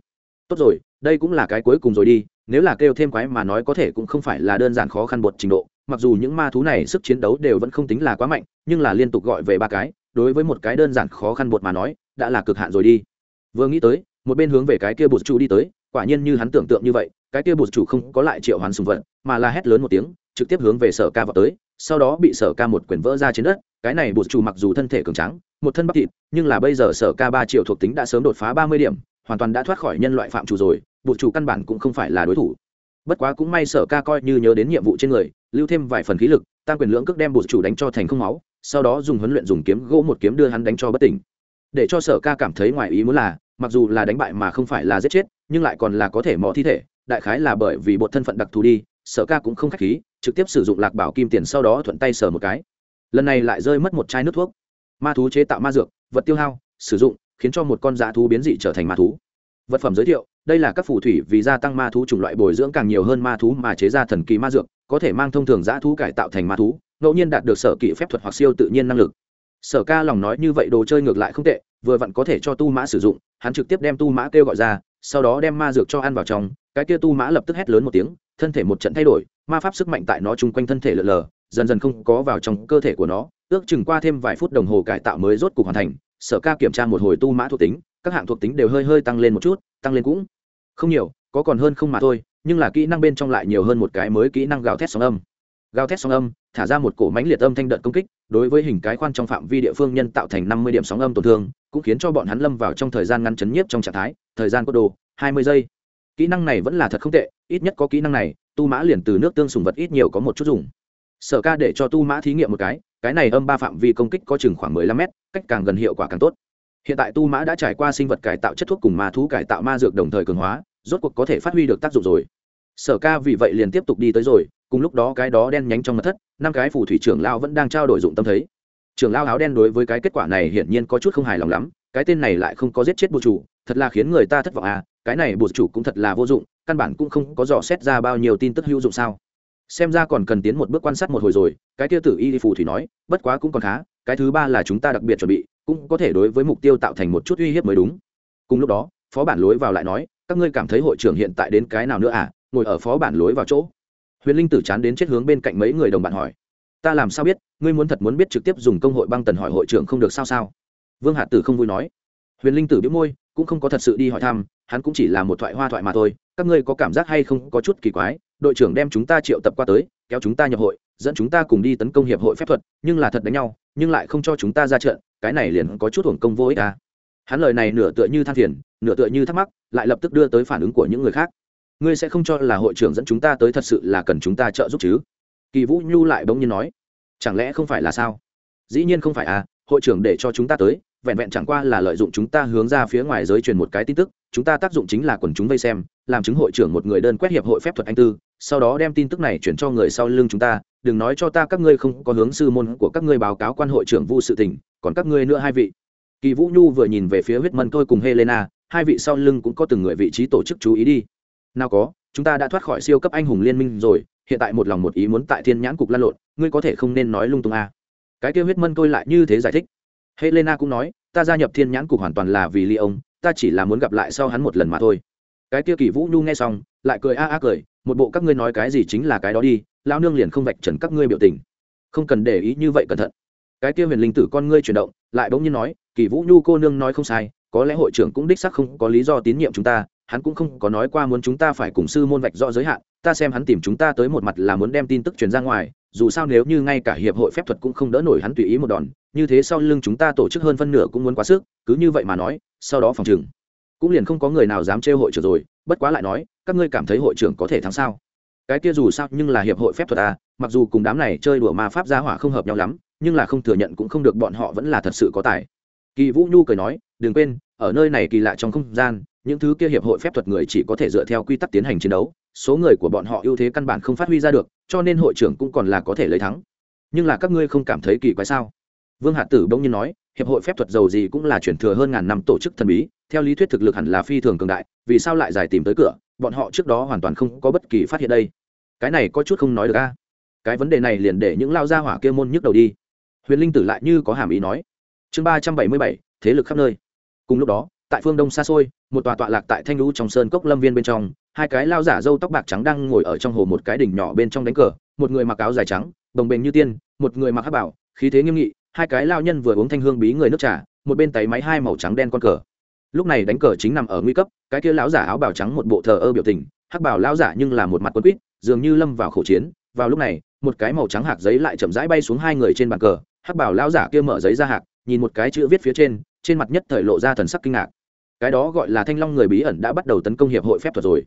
Speaker 1: Tốt rồi, đây cũng là cái cuối cùng rồi đi, nếu là kêu thêm quái mà nói có thể cũng không phải là đơn giản khó khăn bột trình độ, mặc dù những ma thú này sức chiến đấu đều vẫn không tính là quá mạnh, nhưng là liên tục gọi về ba cái, đối với một cái đơn giản khó khăn bột mà nói, đã là cực hạn rồi đi. Vừa nghĩ tới, một bên hướng về cái kia bột chủ đi tới, quả nhiên như hắn tưởng tượng như vậy, cái kia bột chủ không có lại triệu hoán sùng vận mà là hét lớn một tiếng trực tiếp hướng về sở ca vào tới, sau đó bị sở ca một quyền vỡ ra trên đất, cái này bột chủ mặc dù thân thể cường trắng một thân bắp thịt, nhưng là bây giờ sở ca ba triệu thuộc tính đã sớm đột phá ba mươi điểm, hoàn toàn đã thoát khỏi nhân loại phạm chủ rồi bột chủ căn bản cũng không phải là đối thủ. Bất quá cũng may sở ca coi như nhớ đến nhiệm vụ trên người, lưu thêm vài phần khí lực, tăng quyền lưỡng cước đem bột chủ đánh cho thành không máu, sau đó dùng huấn luyện dùng kiếm gỗ một kiếm đưa hắn đánh cho bất tỉnh. Để cho sở ca cảm thấy ngoài ý muốn là, mặc dù là đánh bại mà không phải là giết chết, nhưng lại còn là có thể mò thi thể, đại khái là bởi vì bột thân phận đặc thù đi sở ca cũng không k h á c h khí, trực tiếp sử dụng lạc bảo kim tiền sau đó thuận tay sở một cái. Lần này lại rơi mất một chai nước thuốc. Ma thú chế tạo ma dược, vật tiêu hao, sử dụng, khiến cho một con dã thú biến dị trở thành ma thú. Vật phẩm giới thiệu, đây là các phù thủy vì gia tăng ma thú chủng loại bồi dưỡng càng nhiều hơn ma thú mà chế ra thần kỳ ma dược, có thể mang thông thường dã thú cải tạo thành ma thú, ngẫu nhiên đạt được sở kỹ phép thuật hoặc siêu tự nhiên năng lực. Sở ca lòng nói như vậy đồ chơi ngược lại không tệ, vừa vặn có thể cho tu mã sử dụng, hắn trực tiếp đem tu mã kêu gọi ra, sau đó đem ma dược cho ăn vào trong, cái kia tu mã lập tức hét lớn một tiếng thân thể một trận thay đổi, ma pháp sức mạnh tại nó chung quanh thân thể lợn lờ, dần dần không có vào trong cơ thể của nó, ước chừng qua thêm vài phút đồng hồ cải tạo mới rốt cục hoàn thành, sở ca kiểm tra một hồi tu mã thuộc tính, các hạng thuộc tính đều hơi hơi tăng lên một chút, tăng lên cũng không nhiều, có còn hơn không mà thôi, nhưng là kỹ năng bên trong lại nhiều hơn một cái mới kỹ năng gào thét sóng âm. Gào thét sóng âm, thả ra một cổ mánh liệt âm thanh đợt công kích, đối với hình cái khoan trong phạm vi địa phương nhân tạo thành năm mươi điểm sóng âm tổn thương, cũng khiến cho bọn hắn lâm vào trong thời gian ngắn chấn nhiếp trong trạng thái, thời gian có đồ, hai mươi giây kỹ năng này vẫn là thật không tệ, ít nhất có kỹ năng này, tu mã liền từ nước tương sùng vật ít nhiều có một chút dùng. Sở ca để cho tu mã thí nghiệm một cái cái này âm ba phạm vi công kích có chừng khoảng mười lăm mét, cách càng gần hiệu quả càng tốt. Hiện tại tu mã đã trải qua sinh vật cải tạo chất thuốc cùng ma thú cải tạo ma dược đồng thời cường hóa, rốt cuộc có thể phát huy được tác dụng rồi. Sở ca vì vậy liền tiếp tục đi tới rồi, cùng lúc đó cái đó đen nhánh trong mật thất, năm cái phù thủy trưởng lao vẫn đang trao đổi dụng tâm thấy. Trưởng lao áo đen đối với cái kết quả này hiển nhiên có chút không hài lòng lắm, cái tên này lại không có giết chết bộ chủ, thật là khiến người ta thất vọng à cái này bột chủ cũng thật là vô dụng, căn bản cũng không có dò xét ra bao nhiêu tin tức hữu dụng sao. Xem ra còn cần tiến một bước quan sát một hồi rồi, cái tiêu tử y phù thủy nói, bất quá cũng còn khá, cái thứ ba là chúng ta đặc biệt chuẩn bị, cũng có thể đối với mục tiêu tạo thành một chút uy hiếp mới đúng. Cùng lúc đó, phó bản lối vào lại nói, các ngươi cảm thấy hội trưởng hiện tại đến cái nào nữa à? Ngồi ở phó bản lối vào chỗ. Huyền linh tử chán đến chết hướng bên cạnh mấy người đồng bạn hỏi, ta làm sao biết, ngươi muốn thật muốn biết trực tiếp dùng công hội băng tần hỏi hội trưởng không được sao sao? Vương hạt tử không vui nói. Huyền linh tử biết môi cũng không có thật sự đi hỏi thăm, hắn cũng chỉ là một thoại hoa thoại mà thôi. Các ngươi có cảm giác hay không có chút kỳ quái, đội trưởng đem chúng ta triệu tập qua tới, kéo chúng ta nhập hội, dẫn chúng ta cùng đi tấn công hiệp hội phép thuật, nhưng là thật đánh nhau, nhưng lại không cho chúng ta ra trận, cái này liền có chút hưởng công vô ích à. hắn lời này nửa tựa như than phiền, nửa tựa như thắc mắc, lại lập tức đưa tới phản ứng của những người khác. Ngươi sẽ không cho là hội trưởng dẫn chúng ta tới thật sự là cần chúng ta trợ giúp chứ? Kỳ vũ nhu lại bỗng nhiên nói, chẳng lẽ không phải là sao? Dĩ nhiên không phải à hội trưởng để cho chúng ta tới vẹn vẹn chẳng qua là lợi dụng chúng ta hướng ra phía ngoài giới truyền một cái tin tức, chúng ta tác dụng chính là quần chúng vây xem, làm chứng hội trưởng một người đơn quét hiệp hội phép thuật anh tư, sau đó đem tin tức này chuyển cho người sau lưng chúng ta, đừng nói cho ta các ngươi không có hướng sư môn của các ngươi báo cáo quan hội trưởng vu sự tình, còn các ngươi nữa hai vị. Kỳ vũ nhu vừa nhìn về phía huyết mân tôi cùng helena, hai vị sau lưng cũng có từng người vị trí tổ chức chú ý đi. Nào có, chúng ta đã thoát khỏi siêu cấp anh hùng liên minh rồi, hiện tại một lòng một ý muốn tại thiên nhãn cục lan lộn, ngươi có thể không nên nói lung tung a à. cái kêu huyết mân tôi lại như thế giải thích helena cũng nói, ta gia nhập thiên nhãn cục hoàn toàn là vì ly ông, ta chỉ là muốn gặp lại sau hắn một lần mà thôi. Cái kia kỳ vũ nhu nghe xong, lại cười a a cười, một bộ các ngươi nói cái gì chính là cái đó đi lao nương liền không vạch trần các ngươi biểu tình. Không cần để ý như vậy cẩn thận. Cái kia huyền linh tử con ngươi chuyển động, lại bỗng nhiên nói, kỳ vũ nhu cô nương nói không sai, có lẽ hội trưởng cũng đích xác không có lý do tín nhiệm chúng ta, hắn cũng không có nói qua muốn chúng ta phải cùng sư môn vạch rõ giới hạn, ta xem hắn tìm chúng ta tới một mặt là muốn đem tin tức truyền ra ngoài dù sao nếu như ngay cả hiệp hội phép thuật cũng không đỡ nổi hắn tùy ý một đòn, như thế sau lưng chúng ta tổ chức hơn phân nửa cũng muốn quá sức, cứ như vậy mà nói, sau đó phòng chừng cũng liền không có người nào dám trêu hội trưởng rồi, bất quá lại nói, các ngươi cảm thấy hội trưởng có thể thắng sao? Cái kia dù sao, nhưng là hiệp hội phép thuật à mặc dù cùng đám này chơi đùa ma pháp gia hỏa không hợp nhau lắm, nhưng là không thừa nhận cũng không được bọn họ vẫn là thật sự có tài. Kỳ vũ nhu cười nói, đừng quên, ở nơi này kỳ lạ trong không gian những thứ kia hiệp hội phép thuật người chỉ có thể dựa theo quy tắc tiến hành chiến đấu, số người của bọn họ ưu thế căn bản không phát huy ra được, cho nên hội trưởng cũng còn là có thể lấy thắng. Nhưng là các ngươi không cảm thấy kỳ quái sao? Vương hạt tử bỗng nhiên nói, hiệp hội phép thuật giàu gì cũng là chuyển thừa hơn ngàn năm tổ chức thần bí, theo lý thuyết thực lực hẳn là phi thường cường đại, vì sao lại giải tìm tới cửa? Bọn họ trước đó hoàn toàn không có bất kỳ phát hiện đây. Cái này có chút không nói được a. Cái vấn đề này liền để những lao gia hỏa kia môn nhức đầu đi. Huyền linh tử lại như có hàm ý nói. Chương ba trăm bảy mươi bảy, thế lực khắp nơi. Cùng lúc đó tại phương đông xa xôi một tòa tọa lạc tại thanh lũ trong sơn cốc lâm viên bên trong hai cái lao giả râu tóc bạc trắng đang ngồi ở trong hồ một cái đỉnh nhỏ bên trong đánh cờ một người mặc áo dài trắng đồng bền như tiên một người mặc hát bảo khí thế nghiêm nghị hai cái lao nhân vừa uống thanh hương bí người nước trà một bên tay máy hai màu trắng đen con cờ. Lúc này đánh cờ chính nằm ở nguy cấp cái kia lão giả áo bào trắng một bộ thờ ơ biểu tình hắc bảo lão giả nhưng là một mặt quân quýt dường như lâm vào khẩu chiến. Vào lúc này một cái màu trắng hạt giấy lại chậm rãi bay xuống hai người trên bàn cờ hắc bảo lão giả kia mở giấy ra hạt, nhìn một cái chữ viết phía trên trên mặt nhất thời lộ ra thần sắc kinh ngạc. Cái đó gọi là thanh long người bí ẩn đã bắt đầu tấn công hiệp hội phép thuật rồi.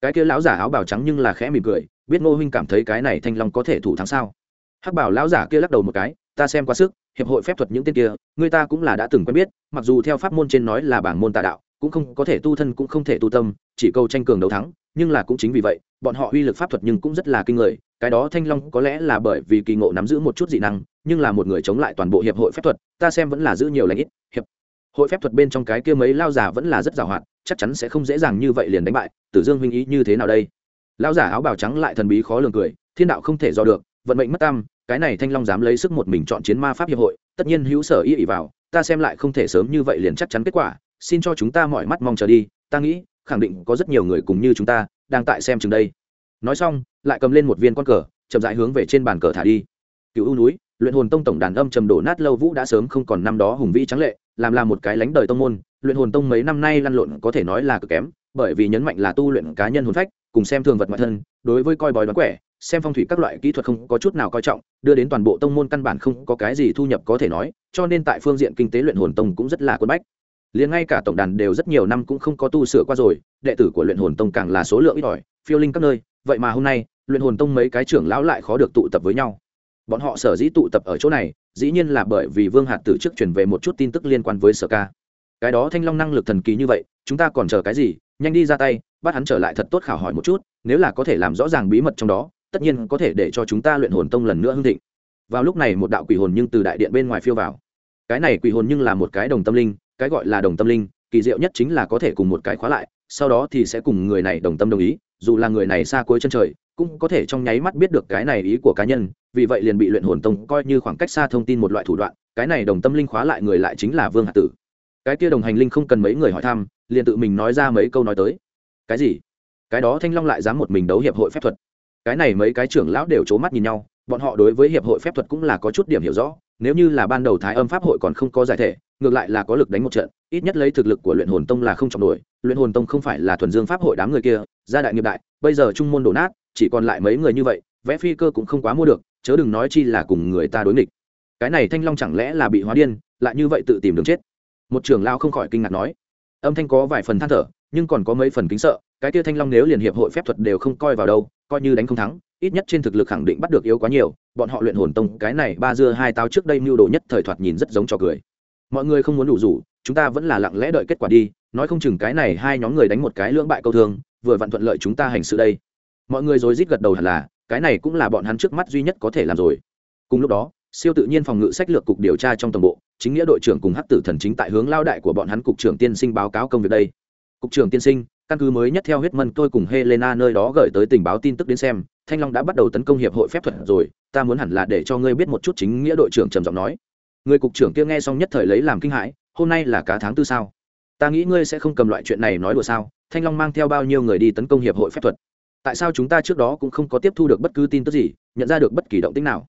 Speaker 1: Cái kia lão giả áo bào trắng nhưng là khẽ mỉm cười, biết ngô huynh cảm thấy cái này thanh long có thể thủ thắng sao? Hắc bảo lão giả kia lắc đầu một cái, ta xem quá sức, hiệp hội phép thuật những tên kia, người ta cũng là đã từng quen biết, mặc dù theo pháp môn trên nói là bảng môn tà đạo, cũng không có thể tu thân cũng không thể tu tâm, chỉ câu tranh cường đấu thắng, nhưng là cũng chính vì vậy, bọn họ uy lực pháp thuật nhưng cũng rất là kinh người, cái đó thanh long có lẽ là bởi vì kỳ ngộ nắm giữ một chút dị năng, nhưng là một người chống lại toàn bộ hiệp hội phép thuật, ta xem vẫn là giữ nhiều lãnh ít, hiệp hội phép thuật bên trong cái kia mấy lao giả vẫn là rất giàu hoạt, chắc chắn sẽ không dễ dàng như vậy liền đánh bại. Tử dương huynh ý như thế nào đây? Lao giả áo bào trắng lại thần bí khó lường cười, thiên đạo không thể do được, vận mệnh mất tam cái này thanh long dám lấy sức một mình chọn chiến ma pháp hiệp hội, tất nhiên hữu sở y ỉ vào, ta xem lại không thể sớm như vậy liền chắc chắn kết quả, xin cho chúng ta mọi mắt mong chờ đi, ta nghĩ, khẳng định có rất nhiều người cùng như chúng ta, đang tại xem chừng đây. Nói xong, lại cầm lên một viên con cờ, chậm rãi hướng về trên bàn cờ thả đi. Cựu u núi luyện hồn tông tổng đàn âm trầm đổ nát lâu vũ đã sớm không còn năm đó hùng vĩ trắng lệ, làm là một cái lánh đời tông môn, luyện hồn tông mấy năm nay lăn lộn có thể nói là cực kém, bởi vì nhấn mạnh là tu luyện cá nhân hồn phách, cùng xem thường vật ngoại thân, đối với coi bói đoán quẻ, xem phong thủy các loại kỹ thuật không có chút nào coi trọng, đưa đến toàn bộ tông môn căn bản không có cái gì thu nhập có thể nói, cho nên tại phương diện kinh tế luyện hồn tông cũng rất là quân bách. Liền ngay cả tổng đàn đều rất nhiều năm cũng không có tu sửa qua rồi, đệ tử của luyện hồn tông càng là số lượng ít ỏi, phiêu linh các nơi, vậy mà hôm nay, luyện hồn tông mấy cái trưởng lão lại khó được tụ tập với nhau bọn họ sở dĩ tụ tập ở chỗ này, dĩ nhiên là bởi vì vương hạt từ trước truyền về một chút tin tức liên quan với sở ca. Cái đó thanh long năng lực thần kỳ như vậy, chúng ta còn chờ cái gì? Nhanh đi ra tay, bắt hắn trở lại thật tốt khảo hỏi một chút, nếu là có thể làm rõ ràng bí mật trong đó, tất nhiên có thể để cho chúng ta luyện hồn tông lần nữa hưng thịnh. Vào lúc này một đạo quỷ hồn nhưng từ đại điện bên ngoài phiêu vào. Cái này quỷ hồn nhưng là một cái đồng tâm linh, cái gọi là đồng tâm linh, kỳ diệu nhất chính là có thể cùng một cái khóa lại, sau đó thì sẽ cùng người này đồng tâm đồng ý, dù là người này xa cuối chân trời cũng có thể trong nháy mắt biết được cái này ý của cá nhân, vì vậy liền bị luyện hồn tông coi như khoảng cách xa thông tin một loại thủ đoạn, cái này đồng tâm linh khóa lại người lại chính là vương hạt tử. Cái kia đồng hành linh không cần mấy người hỏi thăm, liền tự mình nói ra mấy câu nói tới. Cái gì? Cái đó thanh long lại dám một mình đấu hiệp hội phép thuật. Cái này mấy cái trưởng lão đều c h ố mắt nhìn nhau, bọn họ đối với hiệp hội phép thuật cũng là có chút điểm hiểu rõ, nếu như là ban đầu thái âm pháp hội còn không có giải thể ngược lại là có lực đánh một trận, ít nhất lấy thực lực của luyện hồn tông là không trọng nổi, luyện hồn tông không phải là thuần dương pháp hội đám người kia, gia đại nghiệp đại, bây giờ trung môn đổ nát, chỉ còn lại mấy người như vậy, vẽ phi cơ cũng không quá mua được, chớ đừng nói chi là cùng người ta đối nghịch. Cái này thanh long chẳng lẽ là bị hóa điên, lại như vậy tự tìm đường chết? Một trưởng lao không khỏi kinh ngạc nói. Âm thanh có vài phần than thở, nhưng còn có mấy phần kính sợ, cái kia thanh long nếu liền hiệp hội phép thuật đều không coi vào đâu, coi như đánh không thắng, ít nhất trên thực lực khẳng định bắt được yếu quá nhiều, bọn họ luyện hồn tông, cái này ba dưa hai táo trước đây mưu đồ nhất thời thoạt nhìn rất giống trò cười mọi người không muốn đủ rủ, chúng ta vẫn là lặng lẽ đợi kết quả đi, nói không chừng cái này hai nhóm người đánh một cái lưỡng bại câu thương, vừa vặn thuận lợi chúng ta hành sự đây. Mọi người rồi rít gật đầu hẳn là, cái này cũng là bọn hắn trước mắt duy nhất có thể làm rồi. Cùng lúc đó, siêu tự nhiên phòng ngự sách lược cục điều tra trong tổng bộ, chính nghĩa đội trưởng cùng hắc tử thần chính tại hướng lao đại của bọn hắn cục trưởng tiên sinh báo cáo công việc đây. Cục trưởng tiên sinh, căn cứ mới nhất theo huyết mân tôi cùng helena nơi đó gửi tới tình báo tin tức đến xem, thanh long đã bắt đầu tấn công hiệp hội phép thuật rồi, ta muốn hẳn là để cho ngươi biết một chút chính nghĩa đội trưởng trầm giọng nói người cục trưởng kia nghe xong nhất thời lấy làm kinh hãi, hôm nay là cả tháng tư sao? Ta nghĩ ngươi sẽ không cầm loại chuyện này nói đùa sao? Thanh long mang theo bao nhiêu người đi tấn công hiệp hội phép thuật? Tại sao chúng ta trước đó cũng không có tiếp thu được bất cứ tin tức gì, nhận ra được bất kỳ động tĩnh nào?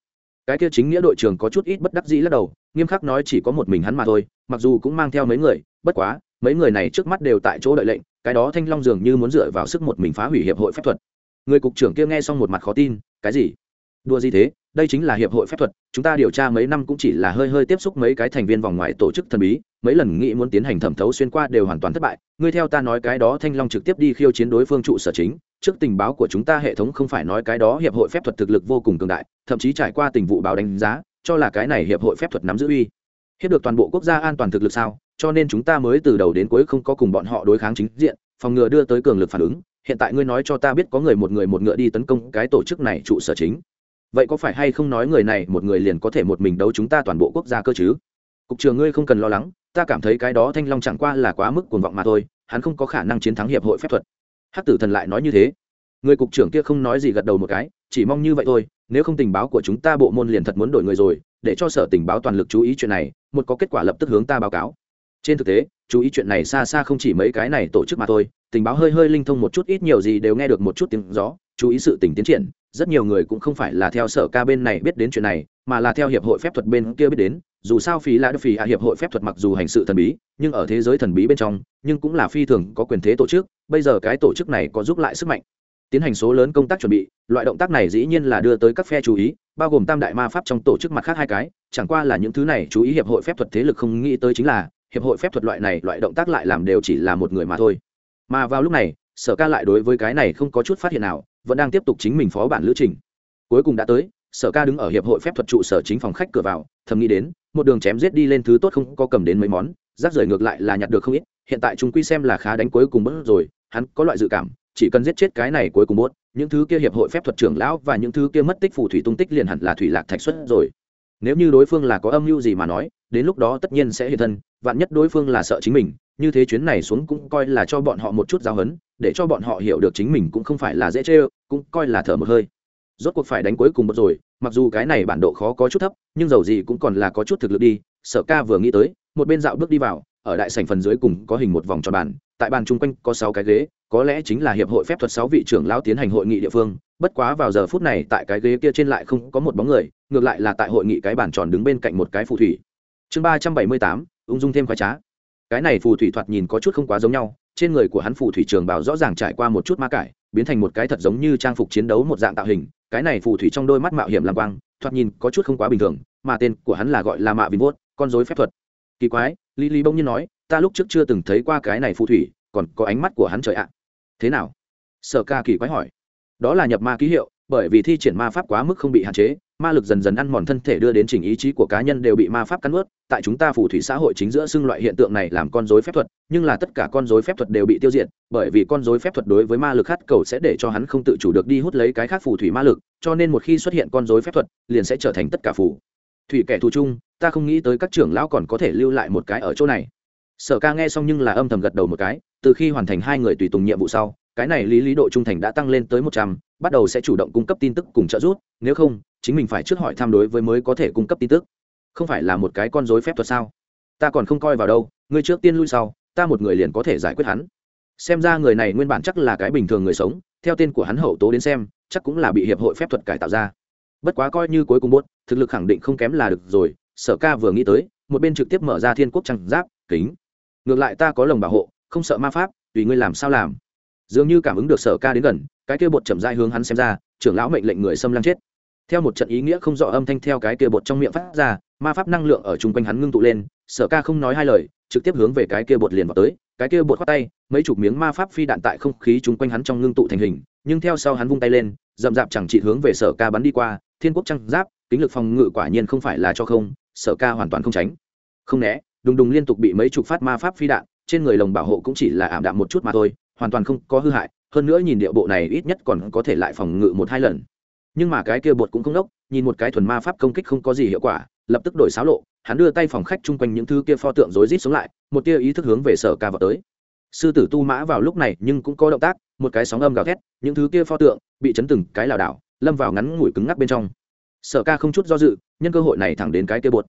Speaker 1: Cái kia chính nghĩa đội trưởng có chút ít bất đắc dĩ lắc đầu, nghiêm khắc nói chỉ có một mình hắn mà thôi, mặc dù cũng mang theo mấy người, bất quá, mấy người này trước mắt đều tại chỗ đợi lệnh, cái đó thanh long dường như muốn dựa vào sức một mình phá hủy hiệp hội phép thuật. Người cục trưởng kia nghe xong một mặt khó tin, cái gì? Đua gì thế? Đây chính là hiệp hội phép thuật, chúng ta điều tra mấy năm cũng chỉ là hơi hơi tiếp xúc mấy cái thành viên vòng ngoài tổ chức thần bí, mấy lần nghĩ muốn tiến hành thẩm thấu xuyên qua đều hoàn toàn thất bại. Ngươi theo ta nói cái đó, thanh long trực tiếp đi khiêu chiến đối phương trụ sở chính. Trước tình báo của chúng ta hệ thống không phải nói cái đó hiệp hội phép thuật thực lực vô cùng cường đại, thậm chí trải qua tình vụ báo đánh giá, cho là cái này hiệp hội phép thuật nắm giữ uy hiếp được toàn bộ quốc gia an toàn thực lực sao? Cho nên chúng ta mới từ đầu đến cuối không có cùng bọn họ đối kháng chính diện, phòng ngừa đưa tới cường lực phản ứng. Hiện tại ngươi nói cho ta biết có người một người một ngựa đi tấn công cái tổ chức này trụ sở chính vậy có phải hay không nói người này một người liền có thể một mình đấu chúng ta toàn bộ quốc gia cơ chứ? Cục trưởng ngươi không cần lo lắng, ta cảm thấy cái đó thanh long chẳng qua là quá mức cuồng vọng mà thôi, hắn không có khả năng chiến thắng hiệp hội phép thuật. Hắc tử thần lại nói như thế. Người cục trưởng kia không nói gì gật đầu một cái, chỉ mong như vậy thôi, nếu không tình báo của chúng ta bộ môn liền thật muốn đổi người rồi, để cho sở tình báo toàn lực chú ý chuyện này, một có kết quả lập tức hướng ta báo cáo trên thực tế, chú ý chuyện này xa xa không chỉ mấy cái này tổ chức mà thôi, tình báo hơi hơi linh thông một chút ít nhiều gì đều nghe được một chút tiếng gió, chú ý sự tình tiến triển, rất nhiều người cũng không phải là theo sở ca bên này biết đến chuyện này, mà là theo hiệp hội phép thuật bên kia biết đến, dù sao phí là phí hạ hiệp hội phép thuật mặc dù hành sự thần bí, nhưng ở thế giới thần bí bên trong, nhưng cũng là phi thường có quyền thế tổ chức, bây giờ cái tổ chức này có giúp lại sức mạnh. Tiến hành số lớn công tác chuẩn bị, loại động tác này dĩ nhiên là đưa tới các phe chú ý, bao gồm tam đại ma pháp trong tổ chức mặt khác hai cái, chẳng qua là những thứ này chú ý hiệp hội phép thuật thế lực không nghĩ tới chính là hiệp hội phép thuật loại này loại động tác lại làm đều chỉ là một người mà thôi. Mà vào lúc này, sở ca lại đối với cái này không có chút phát hiện nào, vẫn đang tiếp tục chính mình phó bản lữ trình. Cuối cùng đã tới, sở ca đứng ở hiệp hội phép thuật trụ sở chính phòng khách cửa vào, thầm nghĩ đến, một đường chém giết đi lên thứ tốt không có cầm đến mấy món, rác rời ngược lại là nhặt được không ít, hiện tại chúng quy xem là khá đánh cuối cùng bớt rồi, hắn có loại dự cảm, chỉ cần giết chết cái này cuối cùng bớt, những thứ kia hiệp hội phép thuật trưởng lão và những thứ kia mất tích phù thủy tung tích liền hẳn là thủy lạc thạch xuất rồi nếu như đối phương là có âm mưu gì mà nói, đến lúc đó tất nhiên sẽ hiện thân, vạn nhất đối phương là sợ chính mình, như thế chuyến này xuống cũng coi là cho bọn họ một chút giáo hấn, để cho bọn họ hiểu được chính mình cũng không phải là dễ chê, cũng coi là thở một hơi. Rốt cuộc phải đánh cuối cùng một rồi, mặc dù cái này bản độ khó có chút thấp, nhưng dầu gì cũng còn là có chút thực lực đi, sở ca vừa nghĩ tới, một bên dạo bước đi vào, ở đại sảnh phần dưới cùng có hình một vòng tròn bàn tại bàn chung quanh có sáu cái ghế, có lẽ chính là hiệp hội phép thuật sáu vị trưởng lao tiến hành hội nghị địa phương, bất quá vào giờ phút này tại cái ghế kia trên lại không có một bóng người, ngược lại là tại hội nghị cái bàn tròn đứng bên cạnh một cái phù thủy. Chương ba trăm bảy mươi tám, ung dung thêm khoái trá. Cái này phù thủy thoạt nhìn có chút không quá giống nhau, trên người của hắn phù thủy trường bảo rõ ràng trải qua một chút ma cải, biến thành một cái thật giống như trang phục chiến đấu một dạng tạo hình, cái này phù thủy trong đôi mắt mạo hiểm làm quang, thoạt nhìn có chút không quá bình thường, mà tên của hắn là gọi là mạ vinh vốt con dối phép thuật. Kỳ quái lý lý bỗng nhiên nói ta lúc trước chưa từng thấy qua cái này phù thủy, còn có ánh mắt của hắn trời ạ. Thế nào? Sở ca kỳ quái hỏi. Đó là nhập ma ký hiệu, bởi vì thi triển ma pháp quá mức không bị hạn chế, ma lực dần dần ăn mòn thân thể đưa đến trình ý chí của cá nhân đều bị ma pháp cắn ướt tại chúng ta phù thủy xã hội chính giữa xưng loại hiện tượng này làm con dối phép thuật, nhưng là tất cả con dối phép thuật đều bị tiêu diệt, bởi vì con dối phép thuật đối với ma lực khát cầu sẽ để cho hắn không tự chủ được đi hút lấy cái khác phù thủy ma lực, cho nên một khi xuất hiện con dối phép thuật, liền sẽ trở thành tất cả phù thủy kẻ thù chung. Ta không nghĩ tới các trưởng lão còn có thể lưu lại một cái ở chỗ này sở ca nghe xong nhưng là âm thầm gật đầu một cái, từ khi hoàn thành hai người tùy tùng nhiệm vụ sau, cái này lý lý độ trung thành đã tăng lên tới một trăm, bắt đầu sẽ chủ động cung cấp tin tức cùng trợ giúp, nếu không, chính mình phải trước hỏi tham đối với mới có thể cung cấp tin tức. Không phải là một cái con dối phép thuật sao? Ta còn không coi vào đâu, ngươi trước tiên lui sau, ta một người liền có thể giải quyết hắn. Xem ra người này nguyên bản chắc là cái bình thường người sống, theo tên của hắn hậu tố đến xem, chắc cũng là bị hiệp hội phép thuật cải tạo ra. Bất quá coi như cuối cùng bốt thực lực khẳng định không kém là được rồi, sở ca vừa nghĩ tới, một bên trực tiếp mở ra thiên quốc trăng giáp, kính ngược lại ta có lồng bảo hộ, không sợ ma pháp, tùy ngươi làm sao làm. Dường như cảm ứng được sở ca đến gần, cái kia bột chậm dai hướng hắn xem ra, trưởng lão mệnh lệnh người xâm lăng chết. Theo một trận ý nghĩa không rõ âm thanh theo cái kia bột trong miệng phát ra, ma pháp năng lượng ở chung quanh hắn ngưng tụ lên, sở ca không nói hai lời, trực tiếp hướng về cái kia bột liền vào tới. Cái kia bột khoát tay, mấy chục miếng ma pháp phi đạn tại không khí chung quanh hắn trong ngưng tụ thành hình, nhưng theo sau hắn vung tay lên rậm rạp chẳng chỉ hướng về sở ca bắn đi qua, thiên quốc trăng giáp, kính lực phòng ngự quả nhiên không phải là cho không, sở ca hoàn toàn không tránh. Không né đùng đùng liên tục bị mấy chục phát ma pháp phi đạn, trên người lồng bảo hộ cũng chỉ là ảm đạm một chút mà thôi, hoàn toàn không có hư hại, hơn nữa nhìn điệu bộ này ít nhất còn có thể lại phòng ngự một hai lần. Nhưng mà cái kia bột cũng không đốc, nhìn một cái thuần ma pháp công kích không có gì hiệu quả, lập tức đổi xáo lộ, hắn đưa tay phòng khách chung quanh những thứ kia pho tượng rối rít xuống lại, một tia ý thức hướng về sở ca vào tới. Sư tử tu mã vào lúc này nhưng cũng có động tác, một cái sóng âm gào thét, những thứ kia pho tượng bị chấn từng cái lảo đảo, lâm vào ngắn ngủi cứng ngắc bên trong. Sở ca không chút do dự, nhân cơ hội này thẳng đến cái kia bột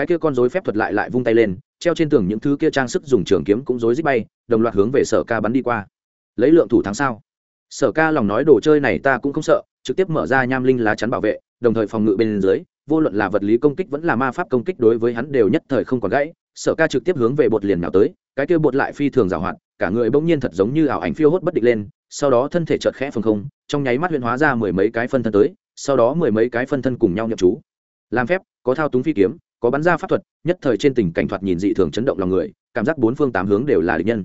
Speaker 1: cái kia con rối phép thuật lại lại vung tay lên, treo trên tường những thứ kia trang sức dùng trường kiếm cũng rối rít bay, đồng loạt hướng về sở ca bắn đi qua. Lấy lượng thủ thắng sao? Sở ca lòng nói đồ chơi này ta cũng không sợ, trực tiếp mở ra nham linh lá chắn bảo vệ, đồng thời phòng ngự bên dưới, vô luận là vật lý công kích vẫn là ma pháp công kích đối với hắn đều nhất thời không còn gãy. Sở ca trực tiếp hướng về bột liền nào tới, cái kia bột lại phi thường rào hoạt, cả người bỗng nhiên thật giống như ảo ảnh phiêu hốt bất định lên, sau đó thân thể chợt khẽ phần không, trong nháy mắt huyễn hóa ra mười mấy cái phân thân tới, sau đó mười mấy cái phân thân cùng nhau nhậm chú làm phép, có thao túng phi kiếm có bắn ra pháp thuật, nhất thời trên tình cảnh thoạt nhìn dị thường chấn động lòng người, cảm giác bốn phương tám hướng đều là địch nhân.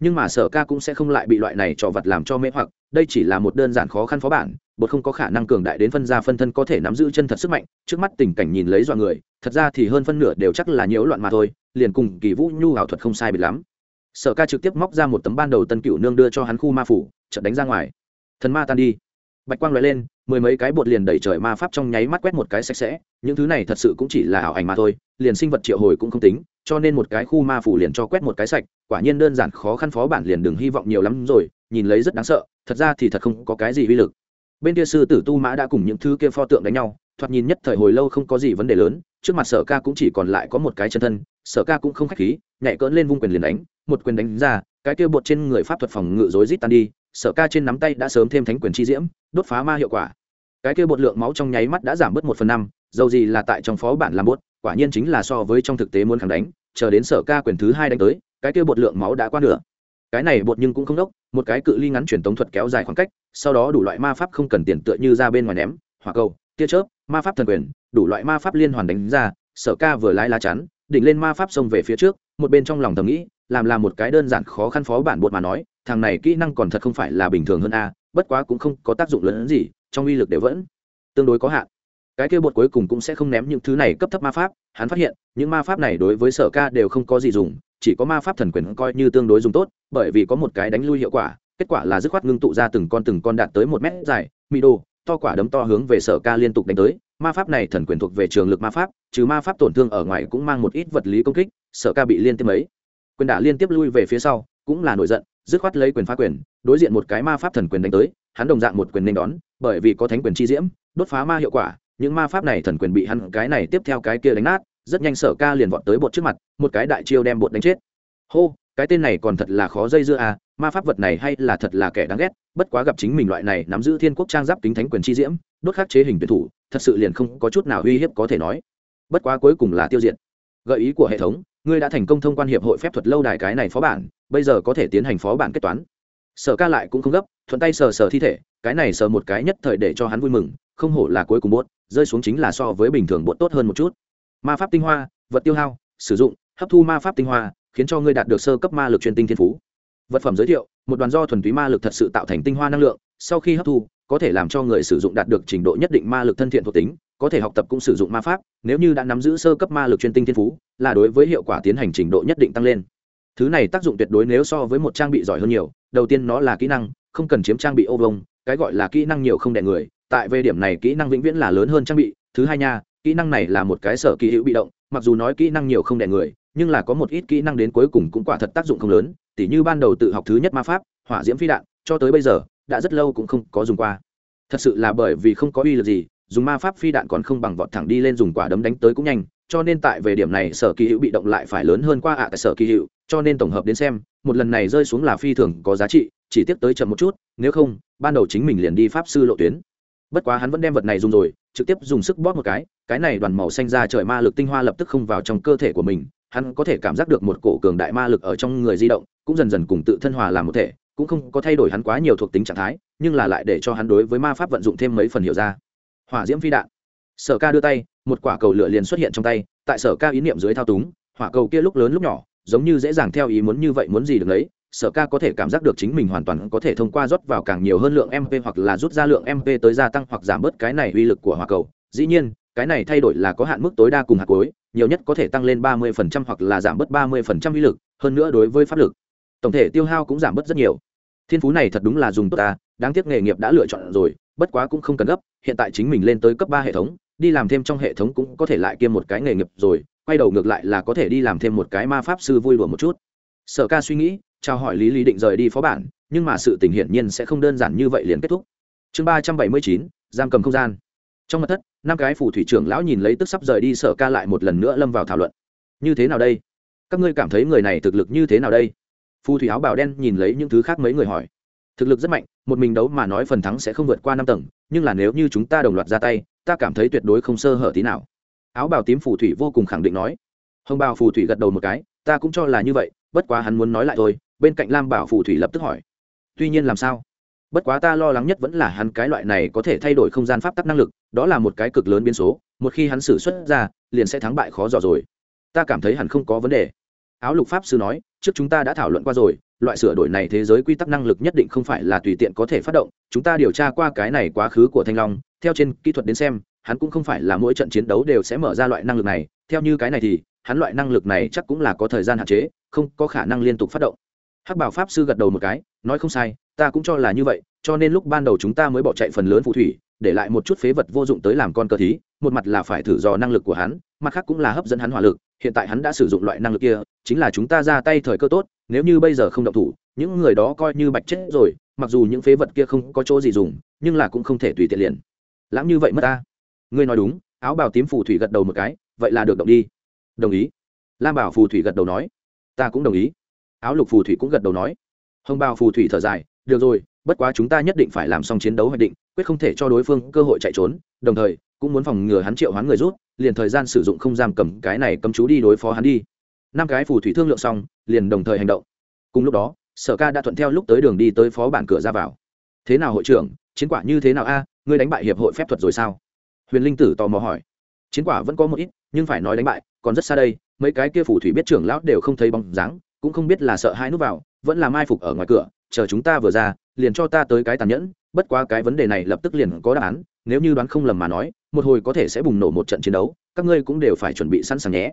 Speaker 1: Nhưng mà sở ca cũng sẽ không lại bị loại này cho vật làm cho mê hoặc, đây chỉ là một đơn giản khó khăn phó bản, bột không có khả năng cường đại đến phân ra phân thân có thể nắm giữ chân thật sức mạnh, trước mắt tình cảnh nhìn lấy dọa người, thật ra thì hơn phân nửa đều chắc là nhiễu loạn mà thôi, liền cùng kỳ vũ nhu ảo thuật không sai bị lắm. Sở ca trực tiếp móc ra một tấm ban đầu tân cựu nương đưa cho hắn khu ma phủ, chợt đánh ra ngoài. Thần ma tan đi bạch quang loại lên, mười mấy cái bột liền đẩy trời ma pháp trong nháy mắt quét một cái sạch sẽ, những thứ này thật sự cũng chỉ là ảo ảnh mà thôi, liền sinh vật triệu hồi cũng không tính, cho nên một cái khu ma phủ liền cho quét một cái sạch, quả nhiên đơn giản khó khăn phó bản liền đừng hy vọng nhiều lắm rồi, nhìn lấy rất đáng sợ, thật ra thì thật không có cái gì uy lực. Bên kia sư tử tu mã đã cùng những thứ kia pho tượng đánh nhau, thoạt nhìn nhất thời hồi lâu không có gì vấn đề lớn, trước mặt sở ca cũng chỉ còn lại có một cái chân thân, sở ca cũng không khách khí, nhảy cỡn lên vung quyền liền đánh, một quyền đánh ra, cái kia bột trên người pháp thuật phòng ngự rối rít tan đi sở ca trên nắm tay đã sớm thêm thánh quyền chi diễm, đốt phá ma hiệu quả. Cái kia bột lượng máu trong nháy mắt đã giảm bớt một phần năm, dầu gì là tại trong phó bản làm bốt quả nhiên chính là so với trong thực tế muốn kháng đánh, chờ đến sở ca quyền thứ hai đánh tới, cái kia bột lượng máu đã qua nửa. Cái này bột nhưng cũng không đốc, một cái cự ly ngắn truyền tống thuật kéo dài khoảng cách, sau đó đủ loại ma pháp không cần tiền tựa như ra bên ngoài ném, hỏa cầu, tia chớp, ma pháp thần quyền, đủ loại ma pháp liên hoàn đánh ra, sở ca vừa lái lá chắn, đỉnh lên ma pháp xông về phía trước một bên trong lòng thầm nghĩ, làm là một cái đơn giản khó khăn phó bản bột mà nói, thằng này kỹ năng còn thật không phải là bình thường hơn a, bất quá cũng không có tác dụng lớn gì, trong uy lực đều vẫn tương đối có hạn. Cái kia bột cuối cùng cũng sẽ không ném những thứ này cấp thấp ma pháp, hắn phát hiện, những ma pháp này đối với sở ca đều không có gì dùng, chỉ có ma pháp thần quyền coi như tương đối dùng tốt, bởi vì có một cái đánh lui hiệu quả, kết quả là dứt khoát ngưng tụ ra từng con từng con đạt tới một mét dài, mị đồ, to quả đấm to hướng về sở ca liên tục đánh tới. Ma pháp này thần quyền thuộc về trường lực ma pháp, trừ ma pháp tổn thương ở ngoài cũng mang một ít vật lý công kích sở ca bị liên tiếp mấy, quyền đả liên tiếp lui về phía sau cũng là nổi giận dứt khoát lấy quyền phá quyền đối diện một cái ma pháp thần quyền đánh tới hắn đồng dạng một quyền nên đón bởi vì có thánh quyền chi diễm đốt phá ma hiệu quả những ma pháp này thần quyền bị hắn cái này tiếp theo cái kia đánh nát rất nhanh sở ca liền vọt tới bột trước mặt một cái đại chiêu đem bột đánh chết. Hô cái tên này còn thật là khó dây dưa à ma pháp vật này hay là thật là kẻ đáng ghét bất quá gặp chính mình loại này nắm giữ thiên quốc trang giáp kính thánh quyền chi diễm đốt khắc chế hình tuyển thủ thật sự liền không có chút nào uy hiếp có thể nói. Bất quá cuối cùng là tiêu diệt. Gợi ý của hệ thống ngươi đã thành công thông quan hiệp hội phép thuật lâu đài cái này phó bản, bây giờ có thể tiến hành phó bản kết toán. Sở ca lại cũng không gấp, thuận tay sờ sờ thi thể, cái này sờ một cái nhất thời để cho hắn vui mừng, không hổ là cuối cùng bốt rơi xuống chính là so với bình thường bột tốt hơn một chút. Ma pháp tinh hoa, vật tiêu hao, sử dụng, hấp thu ma pháp tinh hoa, khiến cho ngươi đạt được sơ cấp ma lực chuyên tinh thiên phú. Vật phẩm giới thiệu, một đoàn do thuần túy ma lực thật sự tạo thành tinh hoa năng lượng, sau khi hấp thu, có thể làm cho người sử dụng đạt được trình độ nhất định ma lực thân thiện thuộc tính có thể học tập cũng sử dụng ma pháp, nếu như đã nắm giữ sơ cấp ma lực chuyên tinh thiên phú, là đối với hiệu quả tiến hành trình độ nhất định tăng lên. Thứ này tác dụng tuyệt đối nếu so với một trang bị giỏi hơn nhiều, đầu tiên nó là kỹ năng, không cần chiếm trang bị ô vông cái gọi là kỹ năng nhiều không đẻ người, tại về điểm này kỹ năng vĩnh viễn là lớn hơn trang bị. Thứ hai nha, kỹ năng này là một cái sở kỳ hữu bị động, mặc dù nói kỹ năng nhiều không đẻ người, nhưng là có một ít kỹ năng đến cuối cùng cũng quả thật tác dụng không lớn, tỉ như ban đầu tự học thứ nhất ma pháp, hỏa diễm phi đạn, cho tới bây giờ, đã rất lâu cũng không có dùng qua. Thật sự là bởi vì không có uy lực gì dùng ma pháp phi đạn còn không bằng vọt thẳng đi lên dùng quả đấm đánh tới cũng nhanh, cho nên tại về điểm này sở kỳ hữu bị động lại phải lớn hơn qua ạ tại sở kỳ hữu, cho nên tổng hợp đến xem, một lần này rơi xuống là phi thường có giá trị, chỉ tiếp tới chậm một chút, nếu không, ban đầu chính mình liền đi pháp sư lộ tuyến. Bất quá hắn vẫn đem vật này dùng rồi, trực tiếp dùng sức bóp một cái cái này đoàn màu xanh ra trời ma lực tinh hoa lập tức không vào trong cơ thể của mình, hắn có thể cảm giác được một cổ cường đại ma lực ở trong người di động, cũng dần dần cùng tự thân hòa làm một thể, cũng không có thay đổi hắn quá nhiều thuộc tính trạng thái, nhưng là lại để cho hắn đối với ma pháp vận dụng thêm mấy phần hiểu ra hỏa diễm phi đạn. Sở ca đưa tay, một quả cầu lửa liền xuất hiện trong tay, tại sở ca ý niệm dưới thao túng, hỏa cầu kia lúc lớn lúc nhỏ, giống như dễ dàng theo ý muốn như vậy muốn gì được lấy, sở ca có thể cảm giác được chính mình hoàn toàn có thể thông qua rót vào càng nhiều hơn lượng mp hoặc là rút ra lượng mp tới gia tăng hoặc giảm bớt cái này uy lực của hỏa cầu. Dĩ nhiên, cái này thay đổi là có hạn mức tối đa cùng hạt cối nhiều nhất có thể tăng lên ba 30% hoặc là giảm bớt ba 30% uy lực, hơn nữa đối với pháp lực, tổng thể tiêu hao cũng giảm bớt rất nhiều. Thiên phú này thật đúng là dùng tốt ta, đáng tiếc nghề nghiệp đã lựa chọn rồi, bất quá cũng không cần gấp hiện tại chính mình lên tới cấp ba hệ thống, đi làm thêm trong hệ thống cũng có thể lại kiêm một cái nghề nghiệp rồi, quay đầu ngược lại là có thể đi làm thêm một cái ma pháp sư vui đùa một chút. Sở ca suy nghĩ, chào hỏi lý lý định rời đi phó bản, nhưng mà sự tình hiển nhiên sẽ không đơn giản như vậy liền kết thúc. Chương ba trăm bảy mươi chín, giam cầm không gian. Trong mặt thất, năm cái phù thủy trưởng lão nhìn lấy tức sắp rời đi sở ca lại một lần nữa lâm vào thảo luận. Như thế nào đây? Các ngươi cảm thấy người này thực lực như thế nào đây? Phù thủy áo bào đen nhìn lấy những thứ khác mấy người hỏi thực lực rất mạnh, một mình đấu mà nói phần thắng sẽ không vượt qua năm tầng, nhưng là nếu như chúng ta đồng loạt ra tay, ta cảm thấy tuyệt đối không sơ hở tí nào. Áo bào tím phù thủy vô cùng khẳng định nói. Hồng bào phù thủy gật đầu một cái, ta cũng cho là như vậy, bất quá hắn muốn nói lại thôi, bên cạnh lam bảo phù thủy lập tức hỏi. Tuy nhiên làm sao? Bất quá ta lo lắng nhất vẫn là hắn cái loại này có thể thay đổi không gian pháp tắc năng lực, đó là một cái cực lớn biến số, một khi hắn xử xuất ra, liền sẽ thắng bại khó dò rồi. Ta cảm thấy hẳn không có vấn đề áo lục pháp sư nói, trước chúng ta đã thảo luận qua rồi, loại sửa đổi này thế giới quy tắc năng lực nhất định không phải là tùy tiện có thể phát động. Chúng ta điều tra qua cái này quá khứ của thanh long, theo trên kỹ thuật đến xem, hắn cũng không phải là mỗi trận chiến đấu đều sẽ mở ra loại năng lực này. Theo như cái này thì, hắn loại năng lực này chắc cũng là có thời gian hạn chế, không có khả năng liên tục phát động. Hắc bảo pháp sư gật đầu một cái, nói không sai, ta cũng cho là như vậy, cho nên lúc ban đầu chúng ta mới bỏ chạy phần lớn phù thủy, để lại một chút phế vật vô dụng tới làm con cờ thí, một mặt là phải thử dò năng lực của hắn, mặt khác cũng là hấp dẫn hắn hỏa lực hiện tại hắn đã sử dụng loại năng lực kia, chính là chúng ta ra tay thời cơ tốt, nếu như bây giờ không động thủ, những người đó coi như bạch chết rồi, mặc dù những phế vật kia không có chỗ gì dùng, nhưng là cũng không thể tùy tiện liền. Lãng như vậy mất ta. Ngươi nói đúng, áo bào tím phù thủy gật đầu một cái, vậy là được động đi. Đồng ý. Lam bảo phù thủy gật đầu nói. Ta cũng đồng ý. Áo lục phù thủy cũng gật đầu nói. Hồng bào phù thủy thở dài, được rồi, bất quá chúng ta nhất định phải làm xong chiến đấu hoạch định, quyết không thể cho đối phương cơ hội chạy trốn, đồng thời, cũng muốn phòng ngừa hắn triệu hoán người rút liền thời gian sử dụng không giam cầm cái này cấm chú đi đối phó hắn đi. Năm cái phù thủy thương lượng xong, liền đồng thời hành động. Cùng lúc đó, sở ca đã thuận theo lúc tới đường đi tới phó bản cửa ra vào. Thế nào hội trưởng, chiến quả như thế nào a? Ngươi đánh bại hiệp hội phép thuật rồi sao? Huyền linh tử tò mò hỏi. Chiến quả vẫn có một ít, nhưng phải nói đánh bại, còn rất xa đây, mấy cái kia phù thủy biết trưởng lão đều không thấy bóng dáng, cũng không biết là sợ hai nút vào, vẫn là mai phục ở ngoài cửa, chờ chúng ta vừa ra, liền cho ta tới cái tàn nhẫn, bất quá cái vấn đề này lập tức liền có đáp án, nếu như đoán không lầm mà nói một hồi có thể sẽ bùng nổ một trận chiến đấu, các ngươi cũng đều phải chuẩn bị sẵn sàng nhé.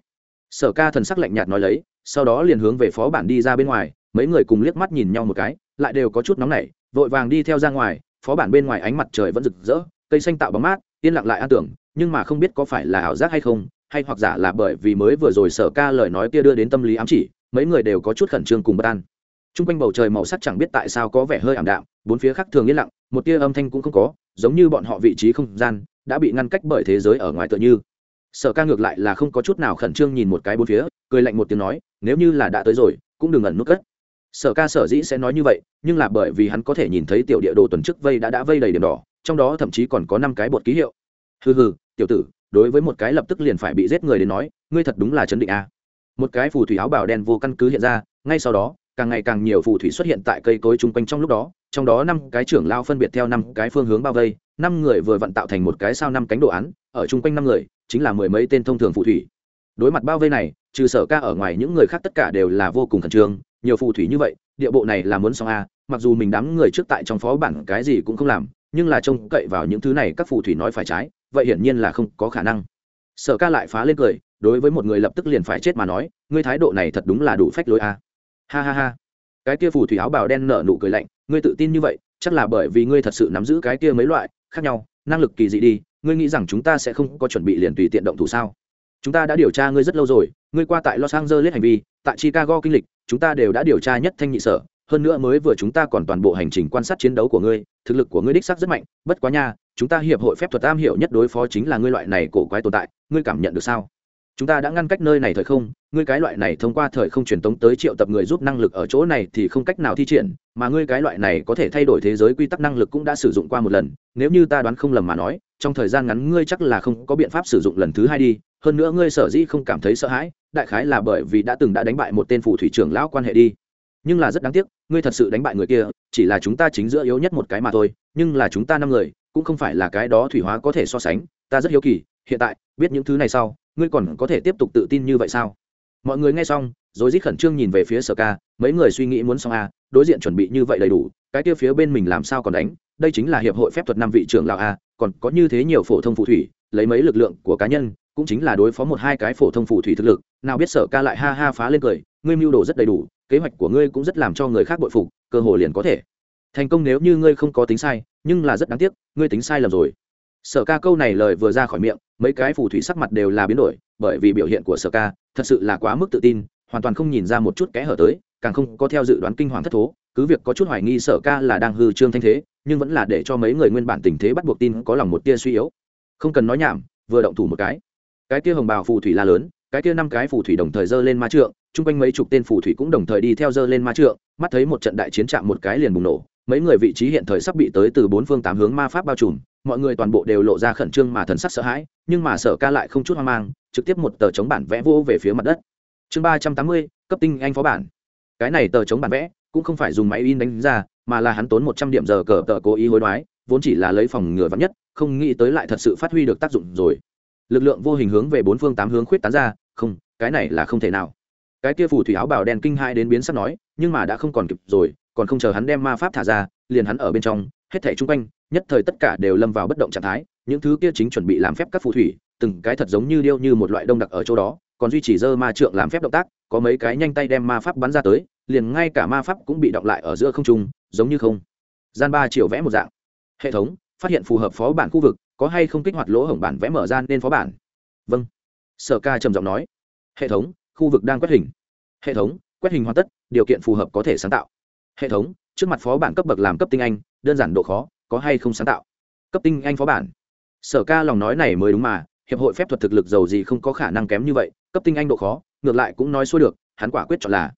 Speaker 1: Sở ca thần sắc lạnh nhạt nói lấy, sau đó liền hướng về phó bản đi ra bên ngoài, mấy người cùng liếc mắt nhìn nhau một cái, lại đều có chút nóng nảy, vội vàng đi theo ra ngoài, phó bản bên ngoài ánh mặt trời vẫn rực rỡ, cây xanh tạo bóng mát, yên lặng lại an tưởng, nhưng mà không biết có phải là ảo giác hay không, hay hoặc giả là bởi vì mới vừa rồi sở ca lời nói kia đưa đến tâm lý ám chỉ, mấy người đều có chút khẩn trương cùng bất an. T r u n g quanh bầu trời màu sắc chẳng biết tại sao có vẻ hơi ảm đạm, bốn phía khác thường yên lặng, một tia âm thanh cũng không có, giống như bọn họ vị trí không gian đã bị ngăn cách bởi thế giới ở ngoài tựa như. Sở ca ngược lại là không có chút nào khẩn trương nhìn một cái bốn phía, cười lạnh một tiếng nói, nếu như là đã tới rồi, cũng đừng ẩn nút cất. Sở ca sở dĩ sẽ nói như vậy, nhưng là bởi vì hắn có thể nhìn thấy tiểu địa đồ tuần trước vây đã đã vây đầy điểm đỏ, trong đó thậm chí còn có năm cái bột ký hiệu. Hừ hừ, tiểu tử, đối với một cái lập tức liền phải bị giết người đến nói, ngươi thật đúng là chấn định a. Một cái phù thủy áo bảo đen vô căn cứ hiện ra, ngay sau đó, càng ngày càng nhiều phù thủy xuất hiện tại cây cối chung quanh trong lúc đó, trong đó năm cái trưởng lao phân biệt theo năm cái phương hướng bao vây năm người vừa vận tạo thành một cái sao năm cánh đồ án, ở chung quanh năm người, chính là mười mấy tên thông thường phù thủy. Đối mặt bao vây này, trừ sở ca ở ngoài những người khác tất cả đều là vô cùng khẩn trương, nhiều phù thủy như vậy, địa bộ này là muốn xong a, mặc dù mình đám người trước tại trong phó bản cái gì cũng không làm, nhưng là trông cậy vào những thứ này các phù thủy nói phải trái, vậy hiển nhiên là không có khả năng. Sở ca lại phá lên cười, đối với một người lập tức liền phải chết mà nói, ngươi thái độ này thật đúng là đủ phách lối a. Ha ha ha. Cái kia phù thủy áo bào đen nở nụ cười lạnh, ngươi tự tin như vậy, chắc là bởi vì ngươi thật sự nắm giữ cái kia mấy loại khác nhau, năng lực kỳ dị đi, ngươi nghĩ rằng chúng ta sẽ không có chuẩn bị liền tùy tiện động thủ sao? Chúng ta đã điều tra ngươi rất lâu rồi, ngươi qua tại los angeles hành vi, tại chicago kinh lịch, chúng ta đều đã điều tra nhất thanh nhị sở, hơn nữa mới vừa chúng ta còn toàn bộ hành trình quan sát chiến đấu của ngươi, thực lực của ngươi đích sắc rất mạnh, bất quá nha, chúng ta hiệp hội phép thuật am hiểu nhất đối phó chính là ngươi loại này cổ quái tồn tại, ngươi cảm nhận được sao? Chúng ta đã ngăn cách nơi này thời không, ngươi cái loại này thông qua thời không truyền tống tới triệu tập người giúp năng lực ở chỗ này thì không cách nào thi triển, mà ngươi cái loại này có thể thay đổi thế giới quy tắc năng lực cũng đã sử dụng qua một lần, nếu như ta đoán không lầm mà nói, trong thời gian ngắn ngươi chắc là không có biện pháp sử dụng lần thứ hai đi, hơn nữa ngươi sở dĩ không cảm thấy sợ hãi, đại khái là bởi vì đã từng đã đánh bại một tên phụ thủy trưởng lão quan hệ đi. Nhưng là rất đáng tiếc, ngươi thật sự đánh bại người kia, chỉ là chúng ta chính giữa yếu nhất một cái mà thôi, nhưng là chúng ta năm người, cũng không phải là cái đó thủy hóa có thể so sánh, ta rất hiếu kỳ, hiện tại, biết những thứ này sau ngươi còn có thể tiếp tục tự tin như vậy sao? Mọi người nghe xong, rồi rít khẩn trương nhìn về phía sở ca, mấy người suy nghĩ muốn xong a đối diện chuẩn bị như vậy đầy đủ, cái kia phía bên mình làm sao còn đánh, đây chính là hiệp hội phép thuật năm vị trưởng lão a còn có như thế nhiều phổ thông phù thủy, lấy mấy lực lượng của cá nhân, cũng chính là đối phó một hai cái phổ thông phù thủy thực lực, nào biết sở ca lại ha ha phá lên cười, ngươi mưu đồ rất đầy đủ, kế hoạch của ngươi cũng rất làm cho người khác bội phục, cơ hội liền có thể. Thành công nếu như ngươi không có tính sai, nhưng là rất đáng tiếc, ngươi tính sai lầm rồi sở ca câu này lời vừa ra khỏi miệng, mấy cái phù thủy sắc mặt đều là biến đổi, bởi vì biểu hiện của sở ca thật sự là quá mức tự tin, hoàn toàn không nhìn ra một chút kẽ hở tới, càng không có theo dự đoán kinh hoàng thất thố, cứ việc có chút hoài nghi sở ca là đang hư trương thanh thế, nhưng vẫn là để cho mấy người nguyên bản tình thế bắt buộc tin có lòng một tia suy yếu. Không cần nói nhảm, vừa động thủ một cái. Cái tia hồng bào phù thủy la lớn, cái tia năm cái phù thủy đồng thời dơ lên ma trượng, chung quanh mấy chục tên phù thủy cũng đồng thời đi theo dơ lên ma trượng, mắt thấy một trận đại chiến chạm một cái liền bùng nổ mấy người vị trí hiện thời sắp bị tới từ bốn phương tám hướng ma pháp bao trùm, mọi người toàn bộ đều lộ ra khẩn trương mà thần sắc sợ hãi, nhưng mà sở ca lại không chút hoang mang, trực tiếp một tờ chống bản vẽ vô về phía mặt đất. Chương ba trăm tám mươi, cấp tinh anh phó bản. Cái này tờ chống bản vẽ cũng không phải dùng máy in đánh ra, mà là hắn tốn một trăm điểm giờ cờ tờ cố ý hối đoái, vốn chỉ là lấy phòng ngừa vắn nhất, không nghĩ tới lại thật sự phát huy được tác dụng rồi. Lực lượng vô hình hướng về bốn phương tám hướng khuyết tán ra, không, cái này là không thể nào. Cái kia phù thủy áo bảo đen kinh hai đến biến sắp nói, nhưng mà đã không còn kịp rồi còn không chờ hắn đem ma pháp thả ra, liền hắn ở bên trong, hết thảy chung quanh, nhất thời tất cả đều lâm vào bất động trạng thái, những thứ kia chính chuẩn bị làm phép các phù thủy, từng cái thật giống như điêu như một loại đông đặc ở chỗ đó, còn duy trì dơ ma trượng làm phép động tác, có mấy cái nhanh tay đem ma pháp bắn ra tới, liền ngay cả ma pháp cũng bị động lại ở giữa không trung, giống như không. Gian ba chiều vẽ một dạng. Hệ thống, phát hiện phù hợp phó bản khu vực, có hay không kích hoạt lỗ hổng bản vẽ mở ra nên phó bản? Vâng. Sở ca trầm giọng nói. Hệ thống, khu vực đang quét hình. Hệ thống, quét hình hoàn tất, điều kiện phù hợp có thể sáng tạo hệ thống, trước mặt phó bản cấp bậc làm cấp tinh anh, đơn giản độ khó, có hay không sáng tạo? Cấp tinh anh phó bản. Sở ca lòng nói này mới đúng mà, hiệp hội phép thuật thực lực giàu gì không có khả năng kém như vậy, cấp tinh anh độ khó, ngược lại cũng nói xuôi được, hắn quả quyết chọn là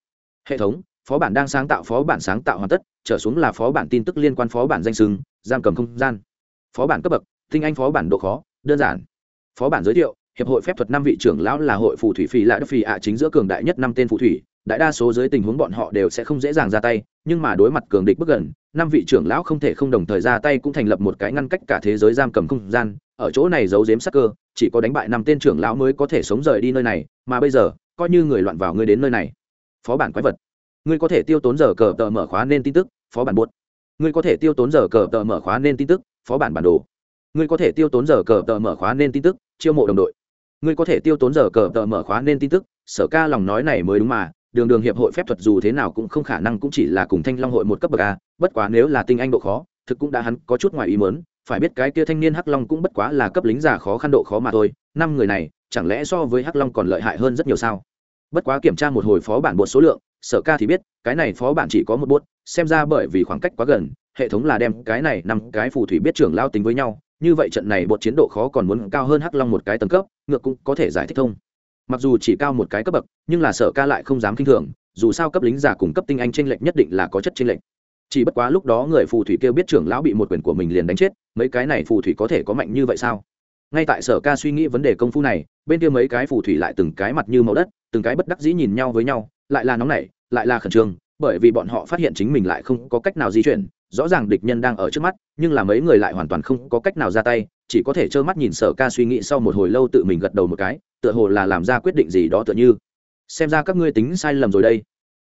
Speaker 1: hệ thống, phó bản đang sáng tạo phó bản sáng tạo hoàn tất, trở xuống là phó bản tin tức liên quan phó bản danh sừng giam cầm không gian. Phó bản cấp bậc, tinh anh phó bản độ khó, đơn giản. Phó bản giới thiệu, hiệp hội phép thuật năm vị trưởng lão là hội phù thủy phi lạ đức phi ạ chính giữa cường đại nhất năm tên phù thủy đại đa số dưới tình huống bọn họ đều sẽ không dễ dàng ra tay, nhưng mà đối mặt cường địch bước gần, năm vị trưởng lão không thể không đồng thời ra tay cũng thành lập một cái ngăn cách cả thế giới giam cầm không gian. Ở chỗ này giấu giếm sắc cơ, chỉ có đánh bại năm tên trưởng lão mới có thể sống rời đi nơi này, mà bây giờ, coi như người loạn vào ngươi đến nơi này. Phó bản quái vật, ngươi có thể tiêu tốn giờ cờ tờ mở khóa nên tin tức, phó bản buốt. Ngươi có thể tiêu tốn giờ cờ tờ mở khóa nên tin tức, phó bản bản đồ. Ngươi có thể tiêu tốn giờ cờ tờ mở khóa nên tin tức, chiêu mộ đồng đội. Ngươi có thể tiêu tốn giờ cờ tờ mở khóa nên tin tức, sở ca lòng nói này mới đúng mà đường đường hiệp hội phép thuật dù thế nào cũng không khả năng cũng chỉ là cùng thanh long hội một cấp bậc a, bất quá nếu là tinh anh độ khó, thực cũng đã hắn có chút ngoài ý mớn phải biết cái kia thanh niên hắc long cũng bất quá là cấp lính giả khó khăn độ khó mà thôi, năm người này, chẳng lẽ so với hắc long còn lợi hại hơn rất nhiều sao? Bất quá kiểm tra một hồi phó bản bột số lượng, sở ca thì biết, cái này phó bản chỉ có một bốt xem ra bởi vì khoảng cách quá gần, hệ thống là đem cái này năm cái phù thủy biết trưởng lao tính với nhau, như vậy trận này bột chiến độ khó còn muốn cao hơn hắc long một cái tầng cấp, ngược cũng có thể giải thích thông mặc dù chỉ cao một cái cấp bậc, nhưng là sở ca lại không dám k i n h thường, dù sao cấp lính giả cùng cấp tinh anh t r ê n lệch nhất định là có chất t r ê n lệch. Chỉ bất quá lúc đó người phù thủy kêu biết trưởng lão bị một quyền của mình liền đánh chết, mấy cái này phù thủy có thể có mạnh như vậy sao? Ngay tại sở ca suy nghĩ vấn đề công phu này, bên kia mấy cái phù thủy lại từng cái mặt như màu đất, từng cái bất đắc dĩ nhìn nhau với nhau, lại là nóng nảy, lại là khẩn trương, bởi vì bọn họ phát hiện chính mình lại không có cách nào di chuyển, rõ ràng địch nhân đang ở trước mắt, nhưng là mấy người lại hoàn toàn không có cách nào ra tay, chỉ có thể trơ mắt nhìn sở ca suy nghĩ sau một hồi lâu tự mình gật đầu một cái tựa hồ là làm ra quyết định gì đó tựa như. Xem ra các ngươi tính sai lầm rồi đây.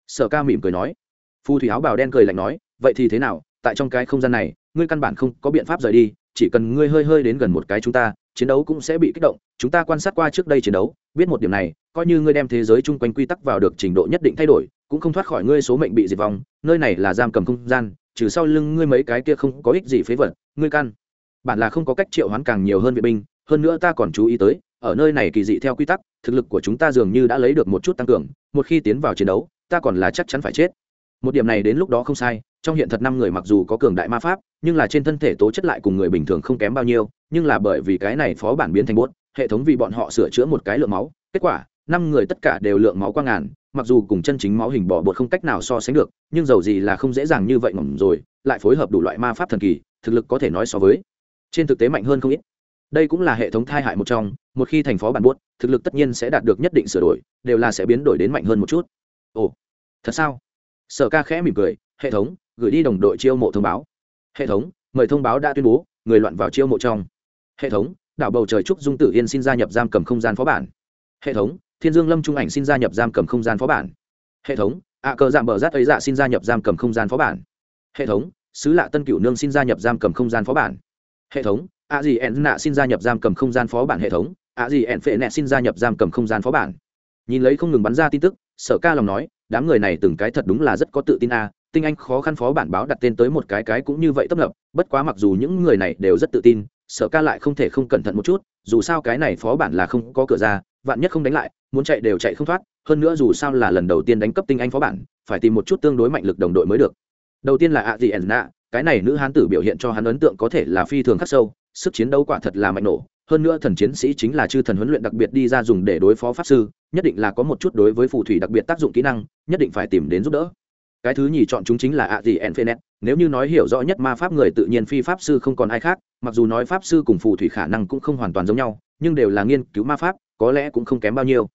Speaker 1: Sở ca mỉm cười nói. Phù thủy áo bào đen cười lạnh nói, vậy thì thế nào, tại trong cái không gian này, ngươi căn bản không có biện pháp rời đi, chỉ cần ngươi hơi hơi đến gần một cái chúng ta, chiến đấu cũng sẽ bị kích động. Chúng ta quan sát qua trước đây chiến đấu, biết một điểm này, coi như ngươi đem thế giới chung quanh quy tắc vào được trình độ nhất định thay đổi, cũng không thoát khỏi ngươi số mệnh bị diệt vong, nơi này là giam cầm không gian, trừ sau lưng ngươi mấy cái kia không có ích gì phế vật, ngươi căn bản là không có cách triệu hoán càng nhiều hơn vệ binh, hơn nữa ta còn chú ý tới ở nơi này kỳ dị theo quy tắc, thực lực của chúng ta dường như đã lấy được một chút tăng cường, một khi tiến vào chiến đấu, ta còn là chắc chắn phải chết. Một điểm này đến lúc đó không sai, trong hiện thật năm người mặc dù có cường đại ma pháp, nhưng là trên thân thể tố chất lại cùng người bình thường không kém bao nhiêu, nhưng là bởi vì cái này phó bản biến thành bốt hệ thống vì bọn họ sửa chữa một cái lượng máu, kết quả, năm người tất cả đều lượng máu qua ngàn, mặc dù cùng chân chính máu hình bỏ bột không cách nào so sánh được, nhưng dầu gì là không dễ dàng như vậy ngỏm rồi, lại phối hợp đủ loại ma pháp thần kỳ, thực lực có thể nói so với. Trên thực tế mạnh hơn không ít đây cũng là hệ thống thai hại một trong, một khi thành phó bản buốt, thực lực tất nhiên sẽ đạt được nhất định sửa đổi, đều là sẽ biến đổi đến mạnh hơn một chút. Ồ, thật sao? Sở ca khẽ mỉm cười, hệ thống, gửi đi đồng đội chiêu mộ thông báo. Hệ thống, mời thông báo đã tuyên bố, người loạn vào chiêu mộ trong. Hệ thống, đảo bầu trời trúc dung tử yên xin gia nhập giam cầm không gian phó bản. Hệ thống, thiên dương lâm trung ảnh xin gia nhập giam cầm không gian phó bản. Hệ thống ạ cờ giảm bờ rát ấy dạ xin gia nhập giam cầm không gian phó bản. Hệ thống, sứ lạ tân cửu nương xin gia nhập giam cầm không gian phó bản. Hệ thống ạ gì ẹn nạ xin gia nhập giam cầm không gian phó bản hệ thống, ạ gì ẹn phệ nẹ xin gia nhập giam cầm không gian phó bản. Nhìn lấy không ngừng bắn ra tin tức, sở ca lòng nói, đám người này từng cái thật đúng là rất có tự tin a, tinh anh khó khăn phó bản báo đặt tên tới một cái cái cũng như vậy tấp nập, bất quá mặc dù những người này đều rất tự tin, sở ca lại không thể không cẩn thận một chút, dù sao cái này phó bản là không có cửa ra, vạn nhất không đánh lại, muốn chạy đều chạy không thoát, hơn nữa dù sao là lần đầu tiên đánh cấp tinh anh phó bản, phải tìm một chút tương đối mạnh lực đồng đội mới được. Đầu tiên là ạ gì ẩn nạ, cái này nữ hán tử biểu hiện cho hắn ấn tượng có thể là phi thường khắc sâu sức chiến đấu quả thật là mạnh nổ. Hơn nữa thần chiến sĩ chính là chư thần huấn luyện đặc biệt đi ra dùng để đối phó pháp sư, nhất định là có một chút đối với phù thủy đặc biệt tác dụng kỹ năng, nhất định phải tìm đến giúp đỡ. Cái thứ nhì chọn chúng chính là ạ gì enphenet nếu như nói hiểu rõ nhất ma pháp người tự nhiên phi pháp sư không còn ai khác, mặc dù nói pháp sư cùng phù thủy khả năng cũng không hoàn toàn giống nhau, nhưng đều là nghiên cứu ma pháp, có lẽ cũng không kém bao nhiêu.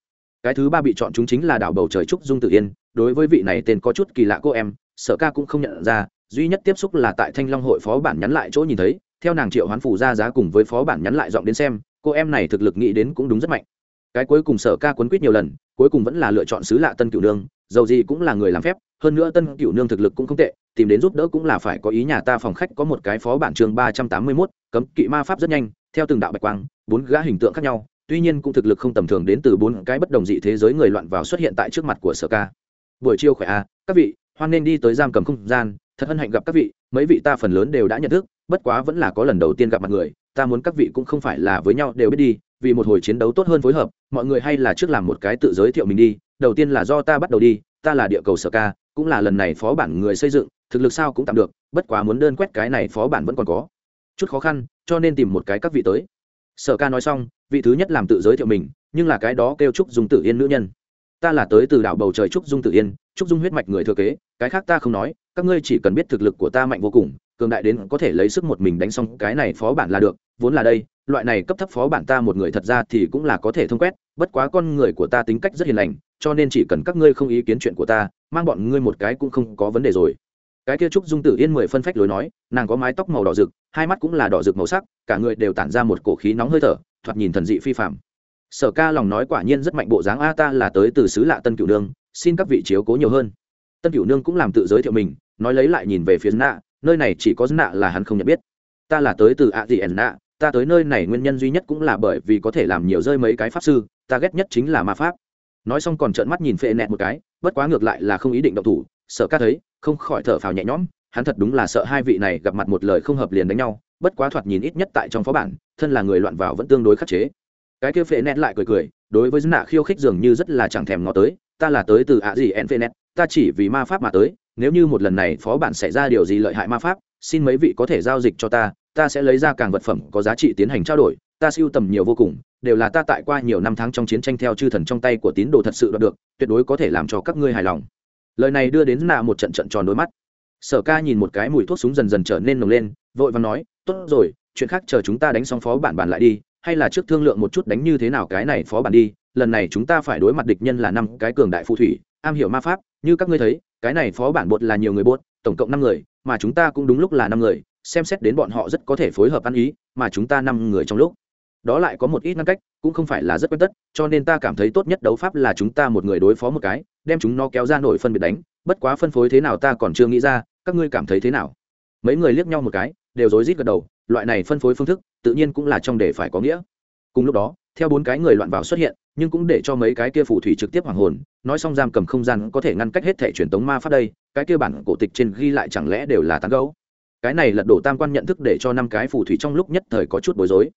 Speaker 1: Cái thứ ba bị chọn chúng chính là đảo bầu trời trúc dung tự yên. Đối với vị này tên có chút kỳ lạ cô em, sở ca cũng không nhận ra, duy nhất tiếp xúc là tại thanh long hội phó bản nhắn lại chỗ nhìn thấy theo nàng triệu hoán phủ ra giá cùng với phó bản nhắn lại giọng đến xem cô em này thực lực nghĩ đến cũng đúng rất mạnh. Cái cuối cùng sở ca quấn quýt nhiều lần cuối cùng vẫn là lựa chọn xứ lạ tân cửu nương dầu gì cũng là người làm phép hơn nữa tân cửu nương thực lực cũng không tệ tìm đến giúp đỡ cũng là phải có ý nhà ta phòng khách có một cái phó bản chương ba trăm tám mươi mốt cấm kỵ ma pháp rất nhanh theo từng đạo bạch quang bốn gã hình tượng khác nhau tuy nhiên cũng thực lực không tầm thường đến từ bốn cái bất đồng dị thế giới người loạn vào xuất hiện tại trước mặt của sở ca. Buổi chiều khỏe a à, các vị hoan nên đi tới giam cầm không gian thật hân hạnh gặp các vị mấy vị ta phần lớn đều đã nhận thức bất quá vẫn là có lần đầu tiên gặp mặt người, ta muốn các vị cũng không phải là với nhau đều biết đi, vì một hồi chiến đấu tốt hơn phối hợp, mọi người hay là trước làm một cái tự giới thiệu mình đi, đầu tiên là do ta bắt đầu đi, ta là địa cầu sở ca, cũng là lần này phó bản người xây dựng, thực lực sao cũng tạm được, bất quá muốn đơn quét cái này phó bản vẫn còn có. Chút khó khăn, cho nên tìm một cái các vị tới. Sở ca nói xong, vị thứ nhất làm tự giới thiệu mình, nhưng là cái đó kêu trúc dung tử yên nữ nhân. Ta là tới từ đảo bầu trời trúc dung tử yên, trúc dung huyết mạch người thừa kế, cái khác ta không nói các ngươi chỉ cần biết thực lực của ta mạnh vô cùng, cường đại đến có thể lấy sức một mình đánh xong cái này phó bản là được, vốn là đây, loại này cấp thấp phó bản ta một người thật ra thì cũng là có thể thông quét, bất quá con người của ta tính cách rất hiền lành, cho nên chỉ cần các ngươi không ý kiến chuyện của ta, mang bọn ngươi một cái cũng không có vấn đề rồi. Cái kia trúc dung tử yên mười phân phách lối nói, nàng có mái tóc màu đỏ rực, hai mắt cũng là đỏ rực màu sắc, cả người đều tản ra một cổ khí nóng hơi thở, thoạt nhìn thần dị phi phạm sở ca lòng nói quả nhiên rất mạnh bộ dáng a ta là tới từ xứ lạ tân cửu đương xin các vị chiếu cố nhiều hơn tân cửu nương cũng làm tự giới thiệu mình, nói lấy lại nhìn về phía nạ, nơi này chỉ có nạ là hắn không nhận biết. Ta là tới từ a di ẩn nạ, ta tới nơi này nguyên nhân duy nhất cũng là bởi vì có thể làm nhiều rơi mấy cái pháp sư, ta ghét nhất chính là ma pháp. Nói xong còn trợn mắt nhìn phệ nẹt một cái, bất quá ngược lại là không ý định động thủ, sợ ca thấy, không khỏi thở phào nhẹ nhõm, hắn thật đúng là sợ hai vị này gặp mặt một lời không hợp liền đánh nhau, bất quá thoạt nhìn ít nhất tại trong phó bản, thân là người loạn vào vẫn tương đối khắc chế. Cái kia phệ nẹt lại cười cười, đối với nạ khiêu khích dường như rất là chẳng thèm ngó tới, ta là tới từ ạ gì en phệ nẹt ta chỉ vì ma pháp mà tới, nếu như một lần này phó bản xảy ra điều gì lợi hại ma pháp, xin mấy vị có thể giao dịch cho ta ta sẽ lấy ra càng vật phẩm có giá trị tiến hành trao đổi, ta siêu tầm nhiều vô cùng, đều là ta tại qua nhiều năm tháng trong chiến tranh theo chư thần trong tay của tín đồ thật sự đoạt được, tuyệt đối có thể làm cho các ngươi hài lòng. Lời này đưa đến nạ một trận trận tròn đôi mắt. Sở ca nhìn một cái mùi thuốc súng dần dần trở nên nồng lên, vội và nói, tốt rồi, chuyện khác chờ chúng ta đánh xong phó bản bản lại đi, hay là trước thương lượng một chút đánh như thế nào cái này phó bản đi, lần này chúng ta phải đối mặt địch nhân là năm cái cường đại phù thủy, am hiểu ma pháp như các ngươi thấy, cái này phó bản bột là nhiều người bột, tổng cộng năm người, mà chúng ta cũng đúng lúc là năm người, xem xét đến bọn họ rất có thể phối hợp ăn ý, mà chúng ta năm người trong lúc. Đó lại có một ít ngăn cách, cũng không phải là rất quen tất, cho nên ta cảm thấy tốt nhất đấu pháp là chúng ta một người đối phó một cái, đem chúng nó kéo ra nổi phân biệt đánh, bất quá phân phối thế nào ta còn chưa nghĩ ra, các ngươi cảm thấy thế nào? Mấy người liếc nhau một cái, đều rối rít gật đầu, loại này phân phối phương thức, tự nhiên cũng là trong để phải có nghĩa. Cùng lúc đó theo bốn cái người loạn vào xuất hiện, nhưng cũng để cho mấy cái kia phù thủy trực tiếp hoàng hồn, nói xong giam cầm không gian có thể ngăn cách hết thể truyền tống ma pháp đây, cái kia bản cổ tịch trên ghi lại chẳng lẽ đều là tán gấu cái này lật đổ tam quan nhận thức để cho năm cái phù thủy trong lúc nhất thời có chút bối rối.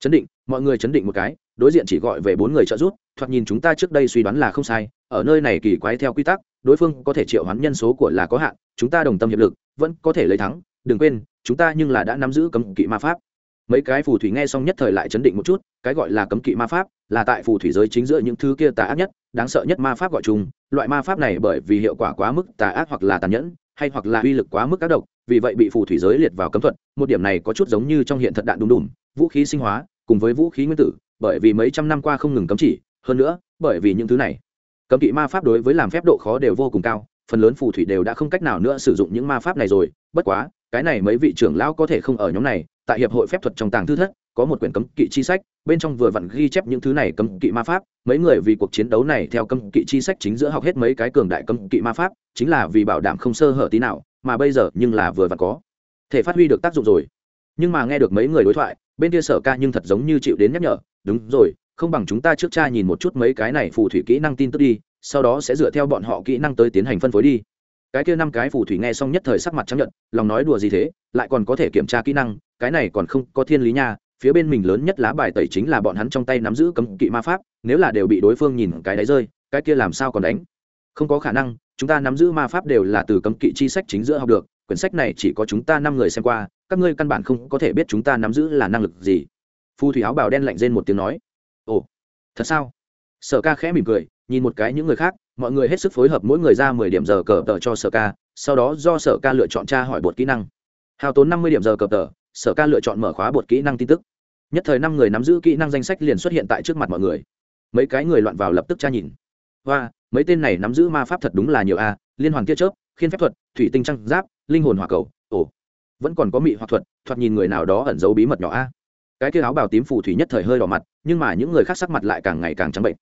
Speaker 1: Chấn định, mọi người chấn định một cái, đối diện chỉ gọi về bốn người trợ giúp, thoạt nhìn chúng ta trước đây suy đoán là không sai, ở nơi này kỳ quái theo quy tắc, đối phương có thể triệu hoán nhân số của là có hạn, chúng ta đồng tâm hiệp lực, vẫn có thể lấy thắng, đừng quên, chúng ta nhưng là đã nắm giữ cấm kỵ ma pháp mấy cái phù thủy nghe xong nhất thời lại chấn định một chút, cái gọi là cấm kỵ ma pháp, là tại phù thủy giới chính giữa những thứ kia tà ác nhất, đáng sợ nhất ma pháp gọi chung. Loại ma pháp này bởi vì hiệu quả quá mức tà ác hoặc là tàn nhẫn, hay hoặc là uy lực quá mức ác độc, vì vậy bị phù thủy giới liệt vào cấm thuật, một điểm này có chút giống như trong hiện thật đạn đùng đùng, vũ khí sinh hóa, cùng với vũ khí nguyên tử, bởi vì mấy trăm năm qua không ngừng cấm chỉ, hơn nữa, bởi vì những thứ này, cấm kỵ ma pháp đối với làm phép độ khó đều vô cùng cao, phần lớn phù thủy đều đã không cách nào nữa sử dụng những ma pháp này rồi, bất quá cái này mấy vị trưởng lão có thể không ở nhóm này, tại hiệp hội phép thuật trong tàng thư thất, có một quyển cấm kỵ chi sách, bên trong vừa vặn ghi chép những thứ này cấm kỵ ma pháp, mấy người vì cuộc chiến đấu này theo cấm kỵ chi sách chính giữa học hết mấy cái cường đại cấm kỵ ma pháp, chính là vì bảo đảm không sơ hở tí nào, mà bây giờ nhưng là vừa vặn có thể phát huy được tác dụng rồi. Nhưng mà nghe được mấy người đối thoại, bên kia sở ca nhưng thật giống như chịu đến nhắc nhở, đúng rồi, không bằng chúng ta trước cha nhìn một chút mấy cái này phù thủy kỹ năng tin tức đi, sau đó sẽ dựa theo bọn họ kỹ năng tới tiến hành phân phối đi cái kia năm cái phù thủy nghe xong nhất thời sắc mặt chấp nhận lòng nói đùa gì thế, lại còn có thể kiểm tra kỹ năng, cái này còn không có thiên lý nha, phía bên mình lớn nhất lá bài tẩy chính là bọn hắn trong tay nắm giữ cấm kỵ ma pháp, nếu là đều bị đối phương nhìn cái đáy rơi, cái kia làm sao còn đánh? Không có khả năng, chúng ta nắm giữ ma pháp đều là từ cấm kỵ chi sách chính giữa học được, quyển sách này chỉ có chúng ta năm người xem qua, các ngươi căn bản không có thể biết chúng ta nắm giữ là năng lực gì. Phù thủy áo bào đen lạnh rên một tiếng nói. Ồ, thật sao? Sở ca khẽ mỉm cười, nhìn một cái những người khác mọi người hết sức phối hợp mỗi người ra mười điểm giờ cờ tờ cho sở ca, sau đó do sở ca lựa chọn tra hỏi bột kỹ năng. Hao tốn năm mươi điểm giờ cờ tờ, sở ca lựa chọn mở khóa bột kỹ năng tin tức. Nhất thời năm người nắm giữ kỹ năng danh sách liền xuất hiện tại trước mặt mọi người. Mấy cái người loạn vào lập tức tra nhìn. Hoa, mấy tên này nắm giữ ma pháp thật đúng là nhiều a, liên hoàn tia chớp, khiên phép thuật, thủy tinh trăng giáp, linh hồn hỏa cầu, ồ, vẫn còn có mị hoặc thuật, thoạt nhìn người nào đó ẩn giấu bí mật nhỏ a. Cái kia áo bào tím phù thủy nhất thời hơi đỏ mặt, nhưng mà những người khác sắc mặt lại càng ngày càng trắng bệnh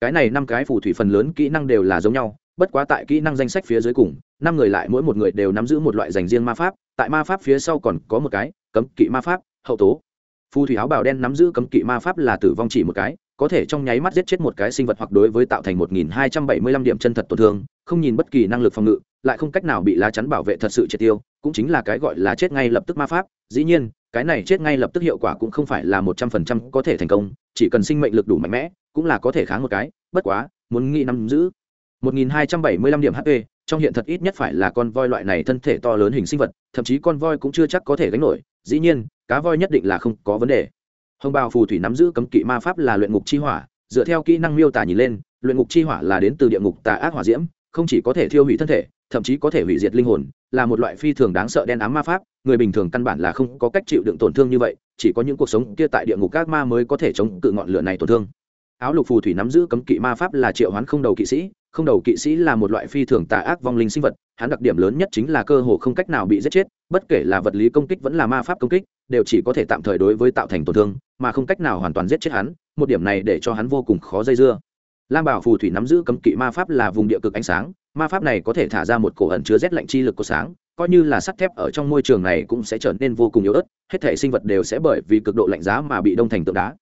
Speaker 1: cái này năm cái phù thủy phần lớn kỹ năng đều là giống nhau bất quá tại kỹ năng danh sách phía dưới cùng năm người lại mỗi một người đều nắm giữ một loại dành riêng ma pháp tại ma pháp phía sau còn có một cái cấm kỵ ma pháp hậu tố phù thủy áo bào đen nắm giữ cấm kỵ ma pháp là tử vong chỉ một cái có thể trong nháy mắt giết chết một cái sinh vật hoặc đối với tạo thành 1275 điểm chân thật tổn thương, không nhìn bất kỳ năng lực phòng ngự, lại không cách nào bị lá chắn bảo vệ thật sự triệt tiêu, cũng chính là cái gọi là chết ngay lập tức ma pháp. Dĩ nhiên, cái này chết ngay lập tức hiệu quả cũng không phải là 100% có thể thành công, chỉ cần sinh mệnh lực đủ mạnh mẽ, cũng là có thể kháng một cái, bất quá, muốn nghĩ nắm giữ 1275 điểm HP, trong hiện thật ít nhất phải là con voi loại này thân thể to lớn hình sinh vật, thậm chí con voi cũng chưa chắc có thể gánh nổi. Dĩ nhiên, cá voi nhất định là không có vấn đề hồng bào phù thủy nắm giữ cấm kỵ ma pháp là luyện ngục chi hỏa dựa theo kỹ năng miêu tả nhìn lên luyện ngục chi hỏa là đến từ địa ngục tà ác hỏa diễm không chỉ có thể thiêu hủy thân thể thậm chí có thể hủy diệt linh hồn, là một loại phi thường đáng sợ đen ám ma pháp, người bình thường căn bản là không có cách chịu đựng tổn thương như vậy, chỉ có những cuộc sống kia tại địa ngục các ma mới có thể chống cự ngọn lửa này tổn thương. Áo lục phù thủy nắm giữ cấm kỵ ma pháp là triệu hoán không đầu kỵ sĩ, không đầu kỵ sĩ là một loại phi thường tà ác vong linh sinh vật, hắn đặc điểm lớn nhất chính là cơ hồ không cách nào bị giết chết, bất kể là vật lý công kích vẫn là ma pháp công kích, đều chỉ có thể tạm thời đối với tạo thành tổn thương, mà không cách nào hoàn toàn giết chết hắn, một điểm này để cho hắn vô cùng khó dây dưa. Lam bảo phù thủy nắm giữ cấm kỵ ma pháp là vùng địa cực ánh sáng ma pháp này có thể thả ra một cổ ẩn chứa rét lạnh chi lực của sáng, coi như là sắt thép ở trong môi trường này cũng sẽ trở nên vô cùng yếu ớt, hết thể sinh vật đều sẽ bởi vì cực độ lạnh giá mà bị đông thành tượng đá.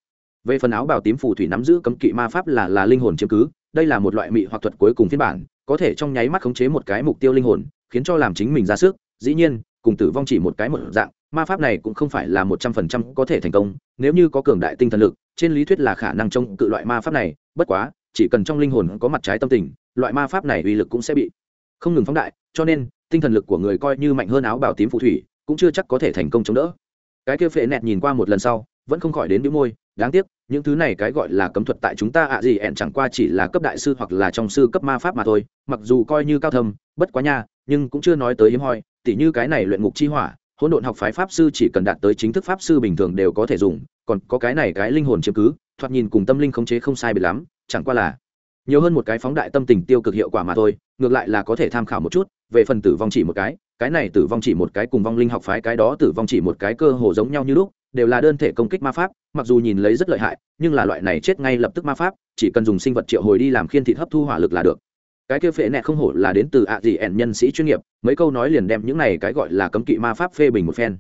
Speaker 1: Về phần áo bào tím phù thủy nắm giữ cấm kỵ ma pháp là là linh hồn chiếm cứ, đây là một loại mị hoặc thuật cuối cùng phiên bản, có thể trong nháy mắt khống chế một cái mục tiêu linh hồn, khiến cho làm chính mình ra sức, dĩ nhiên, cùng tử vong chỉ một cái một dạng, ma pháp này cũng không phải là một trăm phần trăm có thể thành công, nếu như có cường đại tinh thần lực, trên lý thuyết là khả năng trông cự loại ma pháp này, bất quá chỉ cần trong linh hồn có mặt trái tâm tình, loại ma pháp này uy lực cũng sẽ bị không ngừng phóng đại, cho nên, tinh thần lực của người coi như mạnh hơn áo bào tím phù thủy, cũng chưa chắc có thể thành công chống đỡ. Cái kia phệ nẹt nhìn qua một lần sau, vẫn không khỏi đến đĩu môi, đáng tiếc, những thứ này cái gọi là cấm thuật tại chúng ta ạ gì ẹn chẳng qua chỉ là cấp đại sư hoặc là trong sư cấp ma pháp mà thôi, mặc dù coi như cao thâm, bất quá nha, nhưng cũng chưa nói tới hiếm hoi, tỉ như cái này luyện ngục chi hỏa, hỗn độn học phái pháp sư chỉ cần đạt tới chính thức pháp sư bình thường đều có thể dùng, còn có cái này cái linh hồn chiếm cứ, thoạt nhìn cùng tâm linh khống chế không sai biệt lắm chẳng qua là nhiều hơn một cái phóng đại tâm tình tiêu cực hiệu quả mà thôi, ngược lại là có thể tham khảo một chút, về phần tử vong chỉ một cái cái này tử vong chỉ một cái cùng vong linh học phái cái đó tử vong chỉ một cái cơ hồ giống nhau như lúc, đều là đơn thể công kích ma pháp, mặc dù nhìn lấy rất lợi hại, nhưng là loại này chết ngay lập tức ma pháp, chỉ cần dùng sinh vật triệu hồi đi làm khiên thịt hấp thu hỏa lực là được. Cái kia phệ nẹ không hổ là đến từ ạ gì ẻn nhân sĩ chuyên nghiệp, mấy câu nói liền đem những này cái gọi là cấm kỵ ma pháp phê bình một phen.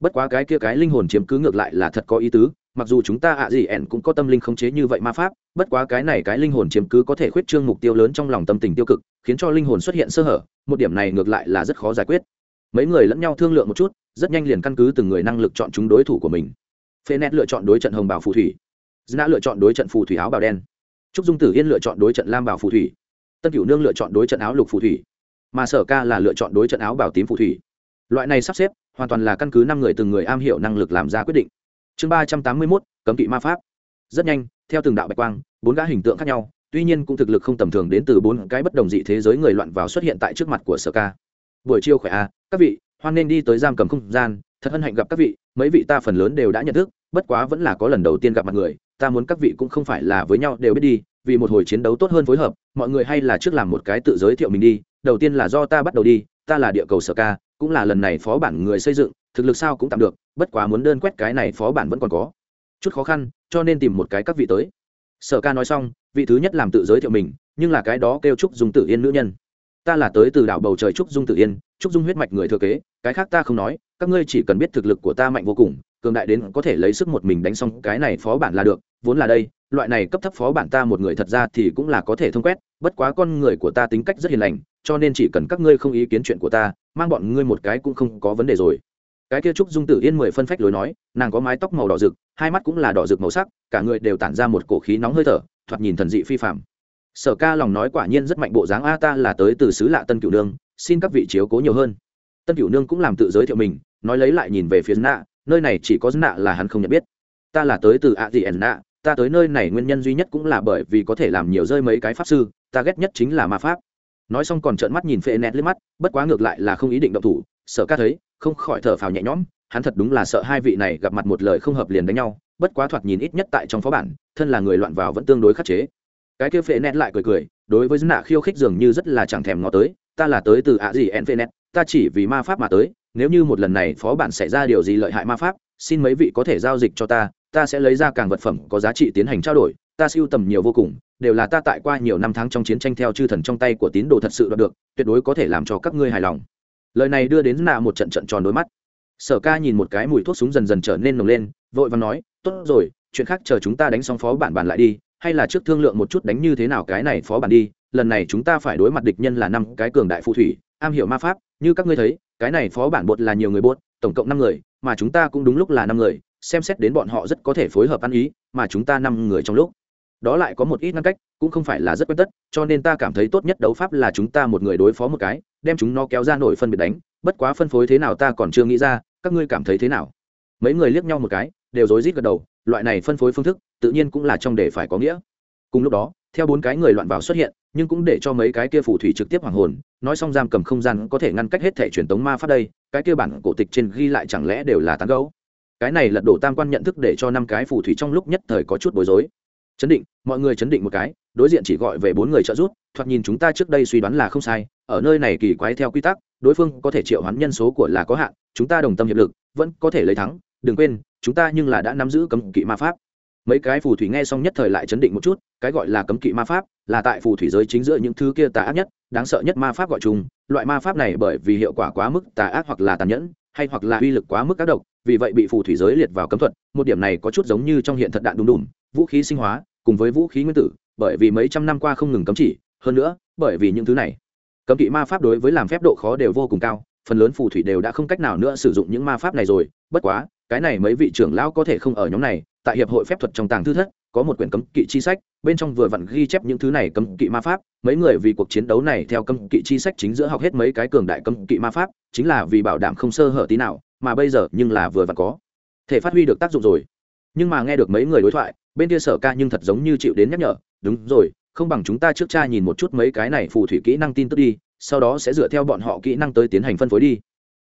Speaker 1: Bất quá cái kia cái linh hồn chiếm cứ ngược lại là thật có ý tứ mặc dù chúng ta ạ gì ẻn cũng có tâm linh khống chế như vậy ma pháp, bất quá cái này cái linh hồn chiếm cứ có thể khuyết trương mục tiêu lớn trong lòng tâm tình tiêu cực, khiến cho linh hồn xuất hiện sơ hở, một điểm này ngược lại là rất khó giải quyết. Mấy người lẫn nhau thương lượng một chút, rất nhanh liền căn cứ từng người năng lực chọn chúng đối thủ của mình. Phê nét lựa chọn đối trận hồng bảo phù thủy. Dna lựa chọn đối trận phù thủy áo bào đen. Trúc dung tử yên lựa chọn đối trận lam bảo phù thủy. Tân cửu nương lựa chọn đối trận áo lục phù thủy. Mà sở ca là lựa chọn đối trận áo bảo tím phù thủy. Loại này sắp xếp, hoàn toàn là căn cứ năm người từng người am hiểu năng lực làm ra quyết định chương ba trăm tám mươi mốt cấm kỵ ma pháp. Rất nhanh theo từng đạo bạch quang bốn gã hình tượng khác nhau tuy nhiên cũng thực lực không tầm thường đến từ bốn cái bất đồng dị thế giới người loạn vào xuất hiện tại trước mặt của sở ca. Buổi chiều khỏe a à, các vị hoan nên đi tới giam cầm không gian thật hân hạnh gặp các vị mấy vị ta phần lớn đều đã nhận thức bất quá vẫn là có lần đầu tiên gặp mặt người ta muốn các vị cũng không phải là với nhau đều biết đi vì một hồi chiến đấu tốt hơn phối hợp mọi người hay là trước làm một cái tự giới thiệu mình đi đầu tiên là do ta bắt đầu đi ta là địa cầu sở ca cũng là lần này phó bản người xây dựng thực lực sao cũng tạm được, bất quá muốn đơn quét cái này phó bản vẫn còn có. Chút khó khăn, cho nên tìm một cái các vị tới. Sở ca nói xong, vị thứ nhất làm tự giới thiệu mình, nhưng là cái đó kêu trúc dung tử yên nữ nhân. Ta là tới từ đảo bầu trời trúc dung tử yên, trúc dung huyết mạch người thừa kế, cái khác ta không nói, các ngươi chỉ cần biết thực lực của ta mạnh vô cùng, cường đại đến có thể lấy sức một mình đánh xong cái này phó bản là được, vốn là đây, loại này cấp thấp phó bản ta một người thật ra thì cũng là có thể thông quét, bất quá con người của ta tính cách rất hiền lành, cho nên chỉ cần các ngươi không ý kiến chuyện của ta, mang bọn ngươi một cái cũng không có vấn đề rồi cái kia trúc dung tử yên mười phân phách lối nói, nàng có mái tóc màu đỏ rực, hai mắt cũng là đỏ rực màu sắc, cả người đều tản ra một cổ khí nóng hơi thở, thoạt nhìn thần dị phi phạm sở ca lòng nói quả nhiên rất mạnh bộ dáng a ta là tới từ xứ lạ tân cửu nương, xin các vị chiếu cố nhiều hơn. Tân cửu nương cũng làm tự giới thiệu mình, nói lấy lại nhìn về phía nạ, nơi này chỉ có nạ là hắn không nhận biết. Ta là tới từ a dị ẩn nạ, ta tới nơi này nguyên nhân duy nhất cũng là bởi vì có thể làm nhiều rơi mấy cái pháp sư, ta ghét nhất chính là ma pháp. Nói xong còn trợn mắt nhìn phệ nẹt lên mắt, bất quá ngược lại là không ý định động thủ sợ ca thấy, không khỏi thở phào nhẹ nhõm, hắn thật đúng là sợ hai vị này gặp mặt một lời không hợp liền đánh nhau, bất quá thoạt nhìn ít nhất tại trong phó bản, thân là người loạn vào vẫn tương đối khắc chế. Cái kia phệ nét lại cười cười, đối với dân nạ khiêu khích dường như rất là chẳng thèm ngó tới, ta là tới từ ạ gì en phệ nét, ta chỉ vì ma pháp mà tới, nếu như một lần này phó bản xảy ra điều gì lợi hại ma pháp, xin mấy vị có thể giao dịch cho ta ta sẽ lấy ra càng vật phẩm có giá trị tiến hành trao đổi, ta siêu tầm nhiều vô cùng, đều là ta tại qua nhiều năm tháng trong chiến tranh theo chư thần trong tay của tín đồ thật sự đoạt được, tuyệt đối có thể làm cho các ngươi hài lòng lời này đưa đến nạ một trận trận tròn đôi mắt. Sở ca nhìn một cái mùi thuốc súng dần dần trở nên nồng lên, vội và nói, tốt rồi, chuyện khác chờ chúng ta đánh xong phó bản bàn lại đi, hay là trước thương lượng một chút đánh như thế nào cái này phó bản đi, lần này chúng ta phải đối mặt địch nhân là năm cái cường đại phù thủy, am hiểu ma pháp, như các ngươi thấy, cái này phó bản bột là nhiều người bột, tổng cộng năm người, mà chúng ta cũng đúng lúc là năm người, xem xét đến bọn họ rất có thể phối hợp ăn ý, mà chúng ta năm người trong lúc. Đó lại có một ít ngăn cách, cũng không phải là rất quen tất, cho nên ta cảm thấy tốt nhất đấu pháp là chúng ta một người đối phó một cái đem chúng nó kéo ra nổi phân biệt đánh, bất quá phân phối thế nào ta còn chưa nghĩ ra, các ngươi cảm thấy thế nào? Mấy người liếc nhau một cái, đều rối rít gật đầu, loại này phân phối phương thức, tự nhiên cũng là trong để phải có nghĩa. Cùng lúc đó, theo bốn cái người loạn vào xuất hiện, nhưng cũng để cho mấy cái kia phù thủy trực tiếp hoàng hồn, nói xong giam cầm không gian có thể ngăn cách hết thể truyền tống ma phát đây, cái kia bản cổ tịch trên ghi lại chẳng lẽ đều là tán gấu cái này lật đổ tam quan nhận thức để cho năm cái phù thủy trong lúc nhất thời có chút bối rối. Chấn định, mọi người chấn định một cái, đối diện chỉ gọi về bốn người trợ giúp, thoạt nhìn chúng ta trước đây suy đoán là không sai ở nơi này kỳ quái theo quy tắc, đối phương có thể triệu hoán nhân số của là có hạn, chúng ta đồng tâm hiệp lực, vẫn có thể lấy thắng, đừng quên, chúng ta nhưng là đã nắm giữ cấm kỵ ma pháp. Mấy cái phù thủy nghe xong nhất thời lại chấn định một chút, cái gọi là cấm kỵ ma pháp, là tại phù thủy giới chính giữa những thứ kia tà ác nhất, đáng sợ nhất ma pháp gọi chung, loại ma pháp này bởi vì hiệu quả quá mức tà ác hoặc là tàn nhẫn, hay hoặc là uy lực quá mức các độc, vì vậy bị phù thủy giới liệt vào cấm thuật, một điểm này có chút giống như trong hiện thật đạn đùng đùm, vũ khí sinh hóa, cùng với vũ khí nguyên tử, bởi vì mấy trăm năm qua không ngừng cấm chỉ, hơn nữa, bởi vì những thứ này cấm kỵ ma pháp đối với làm phép độ khó đều vô cùng cao, phần lớn phù thủy đều đã không cách nào nữa sử dụng những ma pháp này rồi. Bất quá, cái này mấy vị trưởng lão có thể không ở nhóm này, tại hiệp hội phép thuật trong tàng thư thất, có một quyển cấm kỵ chi sách, bên trong vừa vặn ghi chép những thứ này cấm kỵ ma pháp. Mấy người vì cuộc chiến đấu này theo cấm kỵ chi sách chính giữa học hết mấy cái cường đại cấm kỵ ma pháp, chính là vì bảo đảm không sơ hở tí nào, mà bây giờ nhưng là vừa vặn có thể phát huy được tác dụng rồi. Nhưng mà nghe được mấy người đối thoại, bên kia sở ca nhưng thật giống như chịu đến nhắc nhở, đúng rồi không bằng chúng ta trước cha nhìn một chút mấy cái này phù thủy kỹ năng tin tức đi, sau đó sẽ dựa theo bọn họ kỹ năng tới tiến hành phân phối đi.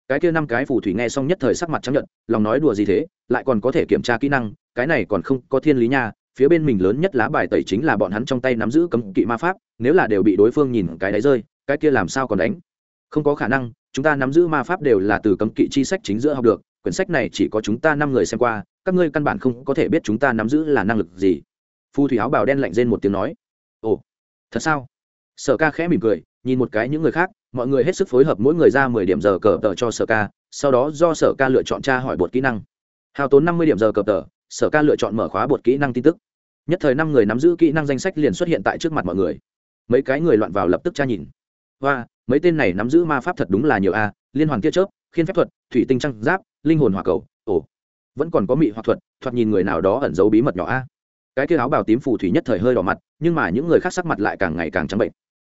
Speaker 1: Cái kia năm cái phù thủy nghe xong nhất thời sắc mặt chấp nhận lòng nói đùa gì thế, lại còn có thể kiểm tra kỹ năng, cái này còn không có thiên lý nha, phía bên mình lớn nhất lá bài tẩy chính là bọn hắn trong tay nắm giữ cấm kỵ ma pháp, nếu là đều bị đối phương nhìn cái đấy rơi, cái kia làm sao còn đánh? Không có khả năng, chúng ta nắm giữ ma pháp đều là từ cấm kỵ chi sách chính giữa học được, quyển sách này chỉ có chúng ta năm người xem qua, các ngươi căn bản không có thể biết chúng ta nắm giữ là năng lực gì. Phù thủy áo bào đen lạnh rên một tiếng nói ồ, thật sao? Sở ca khẽ mỉm cười, nhìn một cái những người khác, mọi người hết sức phối hợp mỗi người ra mười điểm giờ cờ tờ cho sở ca, sau đó do sở ca lựa chọn tra hỏi bột kỹ năng. Hao tốn năm mươi điểm giờ cờ tờ, sở ca lựa chọn mở khóa bột kỹ năng tin tức. Nhất thời năm người nắm giữ kỹ năng danh sách liền xuất hiện tại trước mặt mọi người. Mấy cái người loạn vào lập tức tra nhìn. Và mấy tên này nắm giữ ma pháp thật đúng là nhiều a, liên hoàn tiết chớp, khiên phép thuật, thủy tinh trăng giáp, linh hồn hỏa cầu, ồ, vẫn còn có mị hoặc thuật, thoạt nhìn người nào đó ẩn giấu bí mật nhỏ a. Cái kia áo bào tím phù thủy nhất thời hơi đỏ mặt nhưng mà những người khác sắc mặt lại càng ngày càng trắng bệnh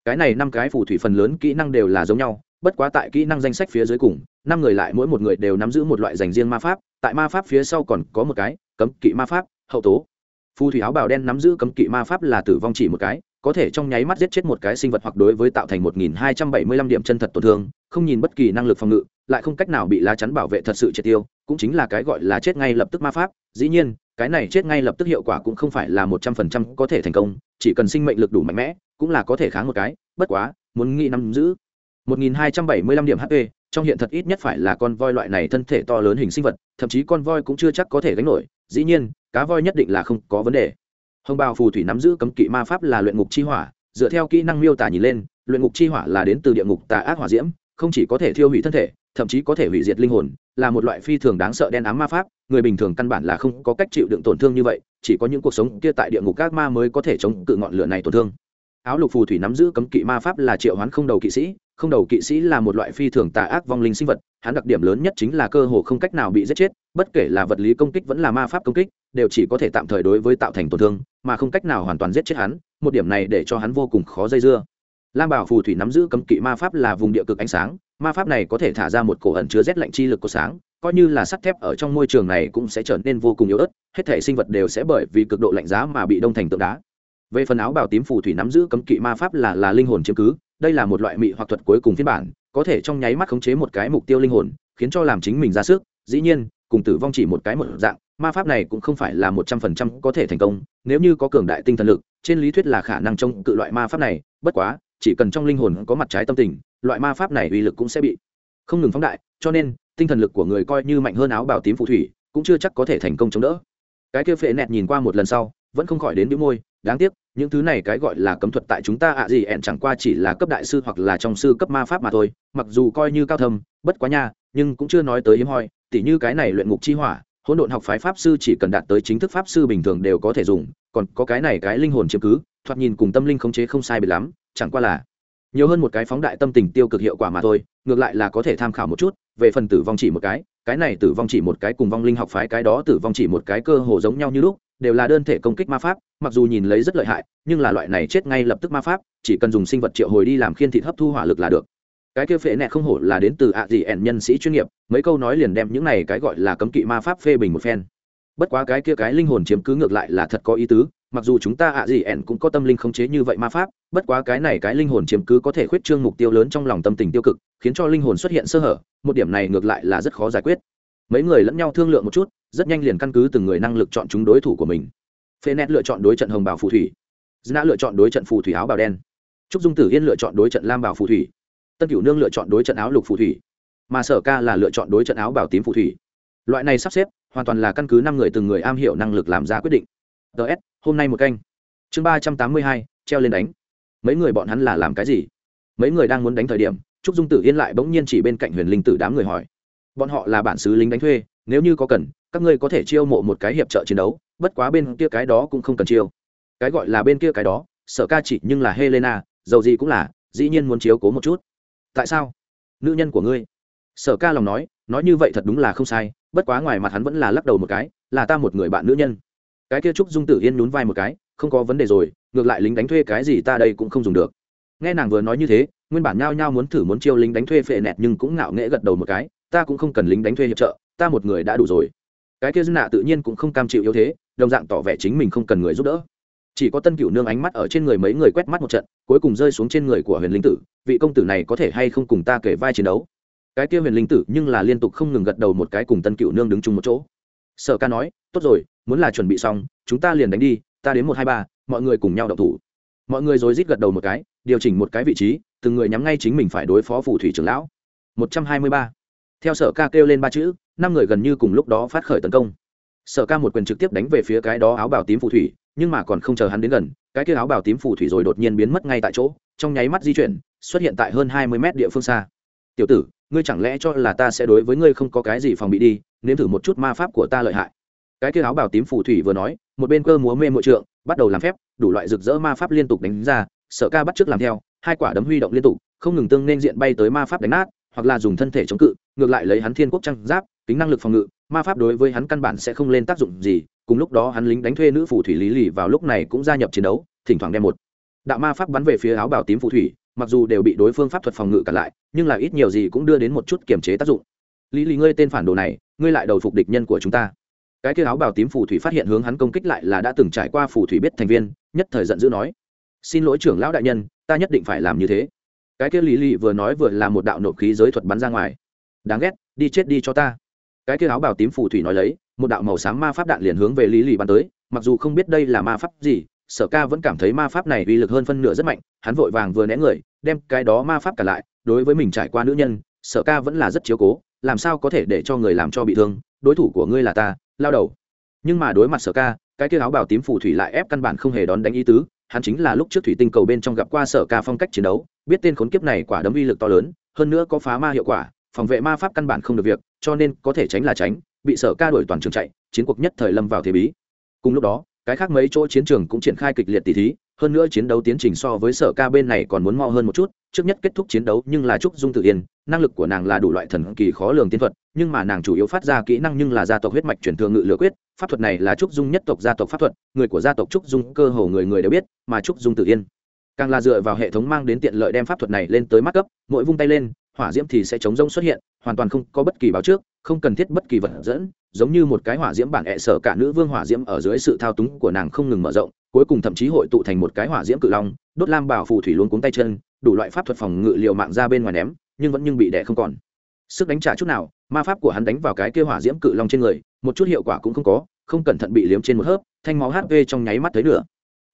Speaker 1: cái này năm cái phù thủy phần lớn kỹ năng đều là giống nhau bất quá tại kỹ năng danh sách phía dưới cùng năm người lại mỗi một người đều nắm giữ một loại dành riêng ma pháp tại ma pháp phía sau còn có một cái cấm kỵ ma pháp hậu tố phù thủy áo bào đen nắm giữ cấm kỵ ma pháp là tử vong chỉ một cái có thể trong nháy mắt giết chết một cái sinh vật hoặc đối với tạo thành 1275 điểm chân thật tổn thương, không nhìn bất kỳ năng lực phòng ngự, lại không cách nào bị lá chắn bảo vệ thật sự triệt tiêu, cũng chính là cái gọi là chết ngay lập tức ma pháp. Dĩ nhiên, cái này chết ngay lập tức hiệu quả cũng không phải là 100% có thể thành công, chỉ cần sinh mệnh lực đủ mạnh mẽ, cũng là có thể kháng một cái, bất quá, muốn nghĩ nắm giữ 1275 điểm HP, trong hiện thật ít nhất phải là con voi loại này thân thể to lớn hình sinh vật, thậm chí con voi cũng chưa chắc có thể gánh nổi, dĩ nhiên, cá voi nhất định là không có vấn đề. Hồng bào phù thủy nắm giữ cấm kỵ ma pháp là luyện ngục chi hỏa dựa theo kỹ năng miêu tả nhìn lên luyện ngục chi hỏa là đến từ địa ngục tà ác hỏa diễm không chỉ có thể thiêu hủy thân thể thậm chí có thể hủy diệt linh hồn, là một loại phi thường đáng sợ đen ám ma pháp, người bình thường căn bản là không có cách chịu đựng tổn thương như vậy, chỉ có những cuộc sống kia tại địa ngục các ma mới có thể chống cự ngọn lửa này tổn thương. Áo lục phù thủy nắm giữ cấm kỵ ma pháp là triệu hoán không đầu kỵ sĩ, không đầu kỵ sĩ là một loại phi thường tà ác vong linh sinh vật, hắn đặc điểm lớn nhất chính là cơ hồ không cách nào bị giết chết, bất kể là vật lý công kích vẫn là ma pháp công kích, đều chỉ có thể tạm thời đối với tạo thành tổn thương, mà không cách nào hoàn toàn giết chết hắn, một điểm này để cho hắn vô cùng khó dây dưa lam bảo phù thủy nắm giữ cấm kỵ ma pháp là vùng địa cực ánh sáng, ma pháp này có thể thả ra một cổ ẩn chứa rét lạnh chi lực của sáng, coi như là sắt thép ở trong môi trường này cũng sẽ trở nên vô cùng yếu ớt, hết thể sinh vật đều sẽ bởi vì cực độ lạnh giá mà bị đông thành tượng đá. Về phần áo bào tím phù thủy nắm giữ cấm kỵ ma pháp là là linh hồn chiếm cứ, đây là một loại mị hoặc thuật cuối cùng phiên bản, có thể trong nháy mắt khống chế một cái mục tiêu linh hồn, khiến cho làm chính mình ra sức, dĩ nhiên, cùng tử vong chỉ một cái một dạng, ma pháp này cũng không phải là một trăm phần trăm có thể thành công, nếu như có cường đại tinh thần lực, trên lý thuyết là khả năng chống cự loại ma pháp này, bất quá chỉ cần trong linh hồn có mặt trái tâm tình, loại ma pháp này uy lực cũng sẽ bị không ngừng phóng đại, cho nên, tinh thần lực của người coi như mạnh hơn áo bào tím phù thủy, cũng chưa chắc có thể thành công chống đỡ. Cái kia phệ nẹt nhìn qua một lần sau, vẫn không khỏi đến bĩu môi, đáng tiếc, những thứ này cái gọi là cấm thuật tại chúng ta ạ gì ẹn chẳng qua chỉ là cấp đại sư hoặc là trong sư cấp ma pháp mà thôi, mặc dù coi như cao thâm, bất quá nha, nhưng cũng chưa nói tới hiếm hoi, tỉ như cái này luyện ngục chi hỏa, hỗn độn học phái pháp sư chỉ cần đạt tới chính thức pháp sư bình thường đều có thể dùng, còn có cái này cái linh hồn chiếm cứ, thoạt nhìn cùng tâm linh khống chế không sai biệt lắm chẳng qua là nhiều hơn một cái phóng đại tâm tình tiêu cực hiệu quả mà thôi, ngược lại là có thể tham khảo một chút, về phần tử vong chỉ một cái cái này tử vong chỉ một cái cùng vong linh học phái cái đó tử vong chỉ một cái cơ hồ giống nhau như lúc, đều là đơn thể công kích ma pháp, mặc dù nhìn lấy rất lợi hại, nhưng là loại này chết ngay lập tức ma pháp, chỉ cần dùng sinh vật triệu hồi đi làm khiên thịt hấp thu hỏa lực là được. Cái kia phệ nẹ không hổ là đến từ ạ gì ẻn nhân sĩ chuyên nghiệp, mấy câu nói liền đem những này cái gọi là cấm kỵ ma pháp phê bình một phen. Bất quá cái kia cái linh hồn chiếm cứ ngược lại là thật có ý tứ mặc dù chúng ta ạ gì ẻn cũng có tâm linh khống chế như vậy ma pháp, bất quá cái này cái linh hồn chiếm cứ có thể khuyết trương mục tiêu lớn trong lòng tâm tình tiêu cực, khiến cho linh hồn xuất hiện sơ hở, một điểm này ngược lại là rất khó giải quyết. Mấy người lẫn nhau thương lượng một chút, rất nhanh liền căn cứ từng người năng lực chọn chúng đối thủ của mình. Phê nét lựa chọn đối trận hồng bào phù thủy. Dna lựa chọn đối trận phù thủy áo bào đen. Trúc dung tử yên lựa chọn đối trận lam bào phù thủy. Tân cửu nương lựa chọn đối trận áo lục phù thủy. Mà sở ca là lựa chọn đối trận áo bào tím phù thủy. Loại này sắp xếp, hoàn toàn là căn cứ năm người từng người am hiểu năng lực làm ra quyết định. Ts hôm nay một canh. Chương ba trăm tám mươi hai, treo lên đánh. Mấy người bọn hắn là làm cái gì? Mấy người đang muốn đánh thời điểm, trúc dung tử yên lại bỗng nhiên chỉ bên cạnh huyền linh tử đám người hỏi. Bọn họ là bản xứ lính đánh thuê, nếu như có cần, các ngươi có thể chiêu mộ một cái hiệp trợ chiến đấu, bất quá bên kia cái đó cũng không cần chiêu. Cái gọi là bên kia cái đó, sở ca chỉ nhưng là helena, dầu gì cũng là, dĩ nhiên muốn chiếu cố một chút. Tại sao? Nữ nhân của ngươi. Sở ca lòng nói nói như vậy thật đúng là không sai, bất quá ngoài mặt hắn vẫn là lắc đầu một cái, là ta một người bạn nữ nhân cái kia trúc dung tử yên nhún vai một cái, không có vấn đề rồi, ngược lại lính đánh thuê cái gì ta đây cũng không dùng được. Nghe nàng vừa nói như thế, nguyên bản nhao nhao muốn thử muốn chiêu lính đánh thuê phệ nẹt nhưng cũng ngạo nghễ gật đầu một cái, ta cũng không cần lính đánh thuê hiệp trợ, ta một người đã đủ rồi. Cái kia dân nạ tự nhiên cũng không cam chịu yếu thế, đồng dạng tỏ vẻ chính mình không cần người giúp đỡ. Chỉ có tân cửu nương ánh mắt ở trên người mấy người quét mắt một trận, cuối cùng rơi xuống trên người của huyền linh tử, vị công tử này có thể hay không cùng ta kể vai chiến đấu? Cái kia huyền linh tử nhưng là liên tục không ngừng gật đầu một cái cùng tân cửu nương đứng chung một chỗ. Sở ca nói, tốt rồi muốn là chuẩn bị xong, chúng ta liền đánh đi, ta đến một hai ba, mọi người cùng nhau đậu thủ. Mọi người rồi rít gật đầu một cái, điều chỉnh một cái vị trí, từng người nhắm ngay chính mình phải đối phó phù thủy trưởng lão. Một trăm hai mươi ba. Theo sở ca kêu lên ba chữ, năm người gần như cùng lúc đó phát khởi tấn công. Sở ca một quyền trực tiếp đánh về phía cái đó áo bào tím phù thủy, nhưng mà còn không chờ hắn đến gần, cái kia áo bào tím phù thủy rồi đột nhiên biến mất ngay tại chỗ, trong nháy mắt di chuyển, xuất hiện tại hơn hai mươi mét địa phương xa. Tiểu tử, ngươi chẳng lẽ cho là ta sẽ đối với ngươi không có cái gì phòng bị đi, nếm thử một chút ma pháp của ta lợi hại? Cái kia áo bào tím phù thủy vừa nói, một bên cơ múa mê mội trượng, bắt đầu làm phép, đủ loại rực rỡ ma pháp liên tục đánh ra sở ca bắt t làm theo, hai quả đấm huy động liên tục, không ngừng tương nên diện bay tới ma pháp đánh nát, hoặc là dùng thân thể chống cự, ngược lại lấy hắn thiên quốc trăng giáp, tính năng lực phòng ngự, ma pháp đối với hắn căn bản sẽ không lên tác dụng gì, cùng lúc đó hắn lính đánh thuê nữ phù thủy lý lì vào lúc này cũng gia nhập chiến đấu, thỉnh thoảng đem một đạo ma pháp bắn về phía áo bào tím phù thủy, mặc dù đều bị đối phương pháp thuật phòng ngự cản lại, nhưng là ít nhiều gì cũng đưa đến một chút kiềm chế tác dụng. Lý lì, ngươi tên phản đồ này, ngươi lại đầu phục địch nhân của chúng ta cái kia áo bào tím phù thủy phát hiện hướng hắn công kích lại là đã từng trải qua phù thủy biết thành viên, nhất thời giận dữ nói, xin lỗi trưởng lão đại nhân, ta nhất định phải làm như thế. Cái kia lý lì vừa nói vừa là một đạo nộ khí giới thuật bắn ra ngoài. Đáng ghét, đi chết đi cho ta. Cái kia áo bào tím phù thủy nói lấy, một đạo màu xám ma pháp đạn liền hướng về lý lì bắn tới, mặc dù không biết đây là ma pháp gì, sở ca vẫn cảm thấy ma pháp này uy lực hơn phân nửa rất mạnh, hắn vội vàng vừa né người, đem cái đó ma pháp cả lại, đối với mình trải qua nữ nhân, sở ca vẫn là rất chiếu cố, làm sao có thể để cho người làm cho bị thương đối thủ của ngươi là ta, lao đầu. Nhưng mà đối mặt sở ca, cái kia áo bảo tím phù thủy lại ép căn bản không hề đón đánh ý tứ, hắn chính là lúc trước thủy tinh cầu bên trong gặp qua sở ca phong cách chiến đấu, biết tên khốn kiếp này quả đấm uy lực to lớn, hơn nữa có phá ma hiệu quả, phòng vệ ma pháp căn bản không được việc, cho nên có thể tránh là tránh, bị sở ca đuổi toàn trường chạy, chiến cuộc nhất thời lâm vào thế bí. Cùng lúc đó cái khác mấy chỗ chiến trường cũng triển khai kịch liệt tỷ thí, hơn nữa chiến đấu tiến trình so với sở ca bên này còn muốn mo hơn một chút, trước nhất kết thúc chiến đấu nhưng là trúc dung tự yên, năng lực của nàng là đủ loại thần kỳ khó lường tiên thuật, nhưng mà nàng chủ yếu phát ra kỹ năng nhưng là gia tộc huyết mạch truyền thường ngự lửa quyết, pháp thuật này là trúc dung nhất tộc gia tộc pháp thuật, người của gia tộc trúc dung cơ hồ người người đều biết, mà trúc dung tự yên càng là dựa vào hệ thống mang đến tiện lợi đem pháp thuật này lên tới mắt cấp, mỗi vung tay lên hỏa diễm thì sẽ chống rông xuất hiện, hoàn toàn không có bất kỳ báo trước, không cần thiết bất kỳ vật dẫn, giống như một cái hỏa diễm bản ẹ sở cả nữ vương hỏa diễm ở dưới sự thao túng của nàng không ngừng mở rộng, cuối cùng thậm chí hội tụ thành một cái hỏa diễm cự long, đốt lam bảo phù thủy luôn cuống tay chân, đủ loại pháp thuật phòng ngự liều mạng ra bên ngoài ném, nhưng vẫn nhưng bị đẻ không còn. Sức đánh trả chút nào, ma pháp của hắn đánh vào cái kia hỏa diễm cự long trên người, một chút hiệu quả cũng không có, không cẩn thận bị liếm trên một hớp, thanh máu hp trong nháy mắt tới nữa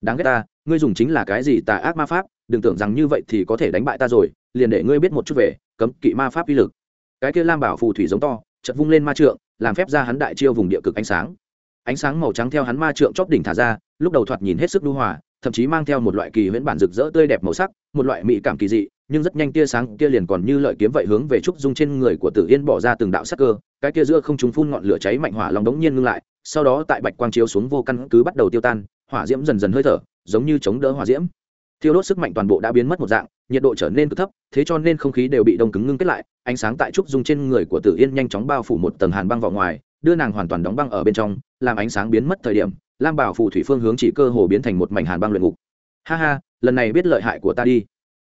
Speaker 1: đáng ghét ta, ngươi dùng chính là cái gì tà ác ma pháp, đừng tưởng rằng như vậy thì có thể đánh bại ta rồi, liền để ngươi biết một chút về cấm kỵ ma pháp uy lực. Cái kia lam bảo phù thủy giống to chật vung lên ma trượng, làm phép ra hắn đại chiêu vùng địa cực ánh sáng. Ánh sáng màu trắng theo hắn ma trượng chóp đỉnh thả ra, lúc đầu thoạt nhìn hết sức đu hòa, thậm chí mang theo một loại kỳ huyễn bản rực rỡ tươi đẹp màu sắc, một loại mỹ cảm kỳ dị, nhưng rất nhanh tia sáng kia liền còn như lợi kiếm vậy hướng về trúc dung trên người của tử yên bỏ ra từng đạo sắc cơ, cái kia giữa không chúng phun ngọn lửa cháy mạnh hỏa lòng đống nhiên ngưng lại, sau đó tại bạch quang chiếu xuống vô căn cứ bắt đầu tiêu tan, hỏa diễm dần dần hơi thở, giống như chống đỡ hỏa diễm. Thiêu đốt sức mạnh toàn bộ đã biến mất một dạng nhiệt độ trở nên cực thấp, thế cho nên không khí đều bị đông cứng ngưng kết lại, ánh sáng tại trúc dung trên người của tử yên nhanh chóng bao phủ một tầng hàn băng vào ngoài, đưa nàng hoàn toàn đóng băng ở bên trong, làm ánh sáng biến mất thời điểm, lam bảo phù thủy phương hướng chỉ cơ hồ biến thành một mảnh hàn băng luyện ngục. Ha ha, lần này biết lợi hại của ta đi.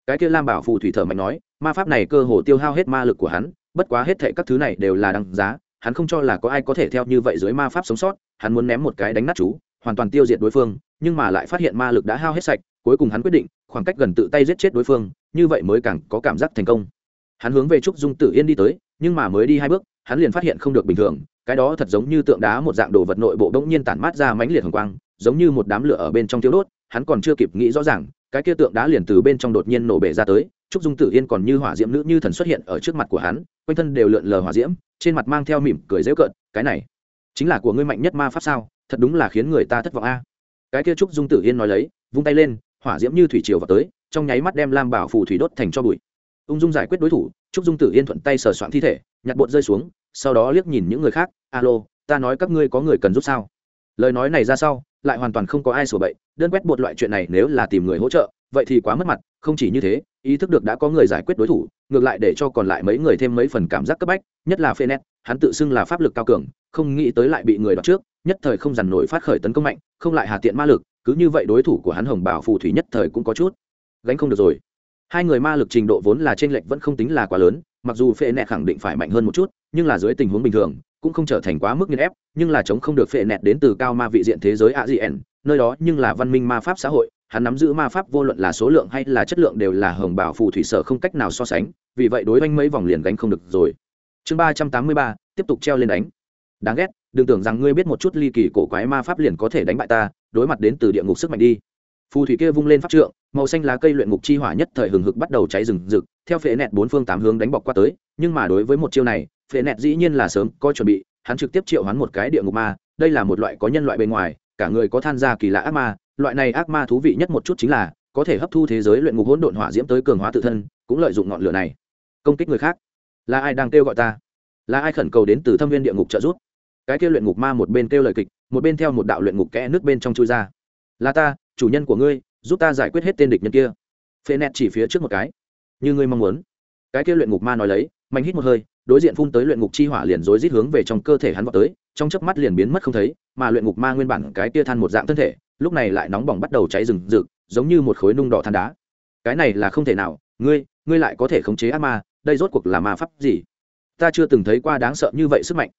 Speaker 1: Cái kia lam bảo phù thủy thở mạnh nói, ma pháp này cơ hồ tiêu hao hết ma lực của hắn, bất quá hết thệ các thứ này đều là đăng giá, hắn không cho là có ai có thể theo như vậy dưới ma pháp sống sót, hắn muốn ném một cái đánh nát chú, hoàn toàn tiêu diệt đối phương nhưng mà lại phát hiện ma lực đã hao hết sạch, cuối cùng hắn quyết định, khoảng cách gần tự tay giết chết đối phương, như vậy mới càng có cảm giác thành công. Hắn hướng về trúc dung tử yên đi tới, nhưng mà mới đi hai bước, hắn liền phát hiện không được bình thường, cái đó thật giống như tượng đá một dạng đồ vật nội bộ bỗng nhiên tản mát ra mãnh liệt hồng quang, giống như một đám lửa ở bên trong thiếu đốt, hắn còn chưa kịp nghĩ rõ ràng, cái kia tượng đá liền từ bên trong đột nhiên nổ bể ra tới, trúc dung tử yên còn như hỏa diễm nữ như thần xuất hiện ở trước mặt của hắn, quanh thân đều lượn lờ hỏa diễm, trên mặt mang theo mỉm cười dễu cợt, cái này chính là của ngươi mạnh nhất ma pháp sao? Thật đúng là khiến người ta thất vọng a cái kia trúc dung tử yên nói lấy, vung tay lên, hỏa diễm như thủy triều vào tới, trong nháy mắt đem lam bảo phù thủy đốt thành cho bụi. Ung dung giải quyết đối thủ, trúc dung tử yên thuận tay sờ soạn thi thể, nhặt bột rơi xuống, sau đó liếc nhìn những người khác, alo, ta nói các ngươi có người cần giúp sao? Lời nói này ra sau, lại hoàn toàn không có ai sửa bậy, đơn quét bột loại chuyện này nếu là tìm người hỗ trợ, vậy thì quá mất mặt, không chỉ như thế, ý thức được đã có người giải quyết đối thủ, ngược lại để cho còn lại mấy người thêm mấy phần cảm giác cấp bách, nhất là phê nét hắn tự xưng là pháp lực cao cường, không nghĩ tới lại bị người đọc trước, nhất thời không dằn nổi phát khởi tấn công mạnh không lại hà tiện ma lực, cứ như vậy đối thủ của hắn hồng bảo phù thủy nhất thời cũng có chút gánh không được rồi. Hai người ma lực trình độ vốn là t r ê n lệch vẫn không tính là quá lớn, mặc dù phệ nẹt khẳng định phải mạnh hơn một chút, nhưng là dưới tình huống bình thường, cũng không trở thành quá mức nghiên ép, nhưng là chống không được phệ nẹt đến từ cao ma vị diện thế giới a gn nơi đó nhưng là văn minh ma pháp xã hội, hắn nắm giữ ma pháp vô luận là số lượng hay là chất lượng đều là hồng bảo phù thủy sở không cách nào so sánh, vì vậy đối với mấy vòng liền gánh không được rồi. Chương ba trăm tám mươi ba, tiếp tục treo lên đánh. Đáng ghét đừng tưởng rằng ngươi biết một chút ly kỳ cổ quái ma pháp liền có thể đánh bại ta, đối mặt đến từ địa ngục sức mạnh đi. Phù thủy kia vung lên pháp trượng, màu xanh lá cây luyện ngục chi hỏa nhất thời hừng hực bắt đầu cháy rừng rực, theo phệ nẹt bốn phương tám hướng đánh bọc qua tới, nhưng mà đối với một chiêu này, phệ nẹt dĩ nhiên là sớm có chuẩn bị, hắn trực tiếp triệu hắn một cái địa ngục ma, đây là một loại có nhân loại bên ngoài, cả người có than gia kỳ lạ ác ma, loại này ác ma thú vị nhất một chút chính là, có thể hấp thu thế giới luyện ngục hỗn độn hỏa diễm tới cường hóa tự thân, cũng lợi dụng ngọn lửa này công kích người khác. Là ai đang kêu gọi ta? Là ai khẩn cầu đến từ thâm viên địa ngục trợ giúp? Cái kia luyện ngục ma một bên kêu lời kịch, một bên theo một đạo luyện ngục kẽ nước bên trong chui ra. Là ta, chủ nhân của ngươi, giúp ta giải quyết hết tên địch nhân kia. Phê nét chỉ phía trước một cái. Như ngươi mong muốn. Cái kia luyện ngục ma nói lấy, mạnh hít một hơi, đối diện phun tới luyện ngục chi hỏa liền rối rít hướng về trong cơ thể hắn vào tới, trong chớp mắt liền biến mất không thấy, mà luyện ngục ma nguyên bản cái kia than một dạng thân thể, lúc này lại nóng bỏng bắt đầu cháy rừng rực, giống như một khối nung đỏ than đá. Cái này là không thể nào, ngươi ngươi lại có thể khống chế ác ma, đây rốt cuộc là ma pháp gì? Ta chưa từng thấy qua đáng sợ như vậy sức mạnh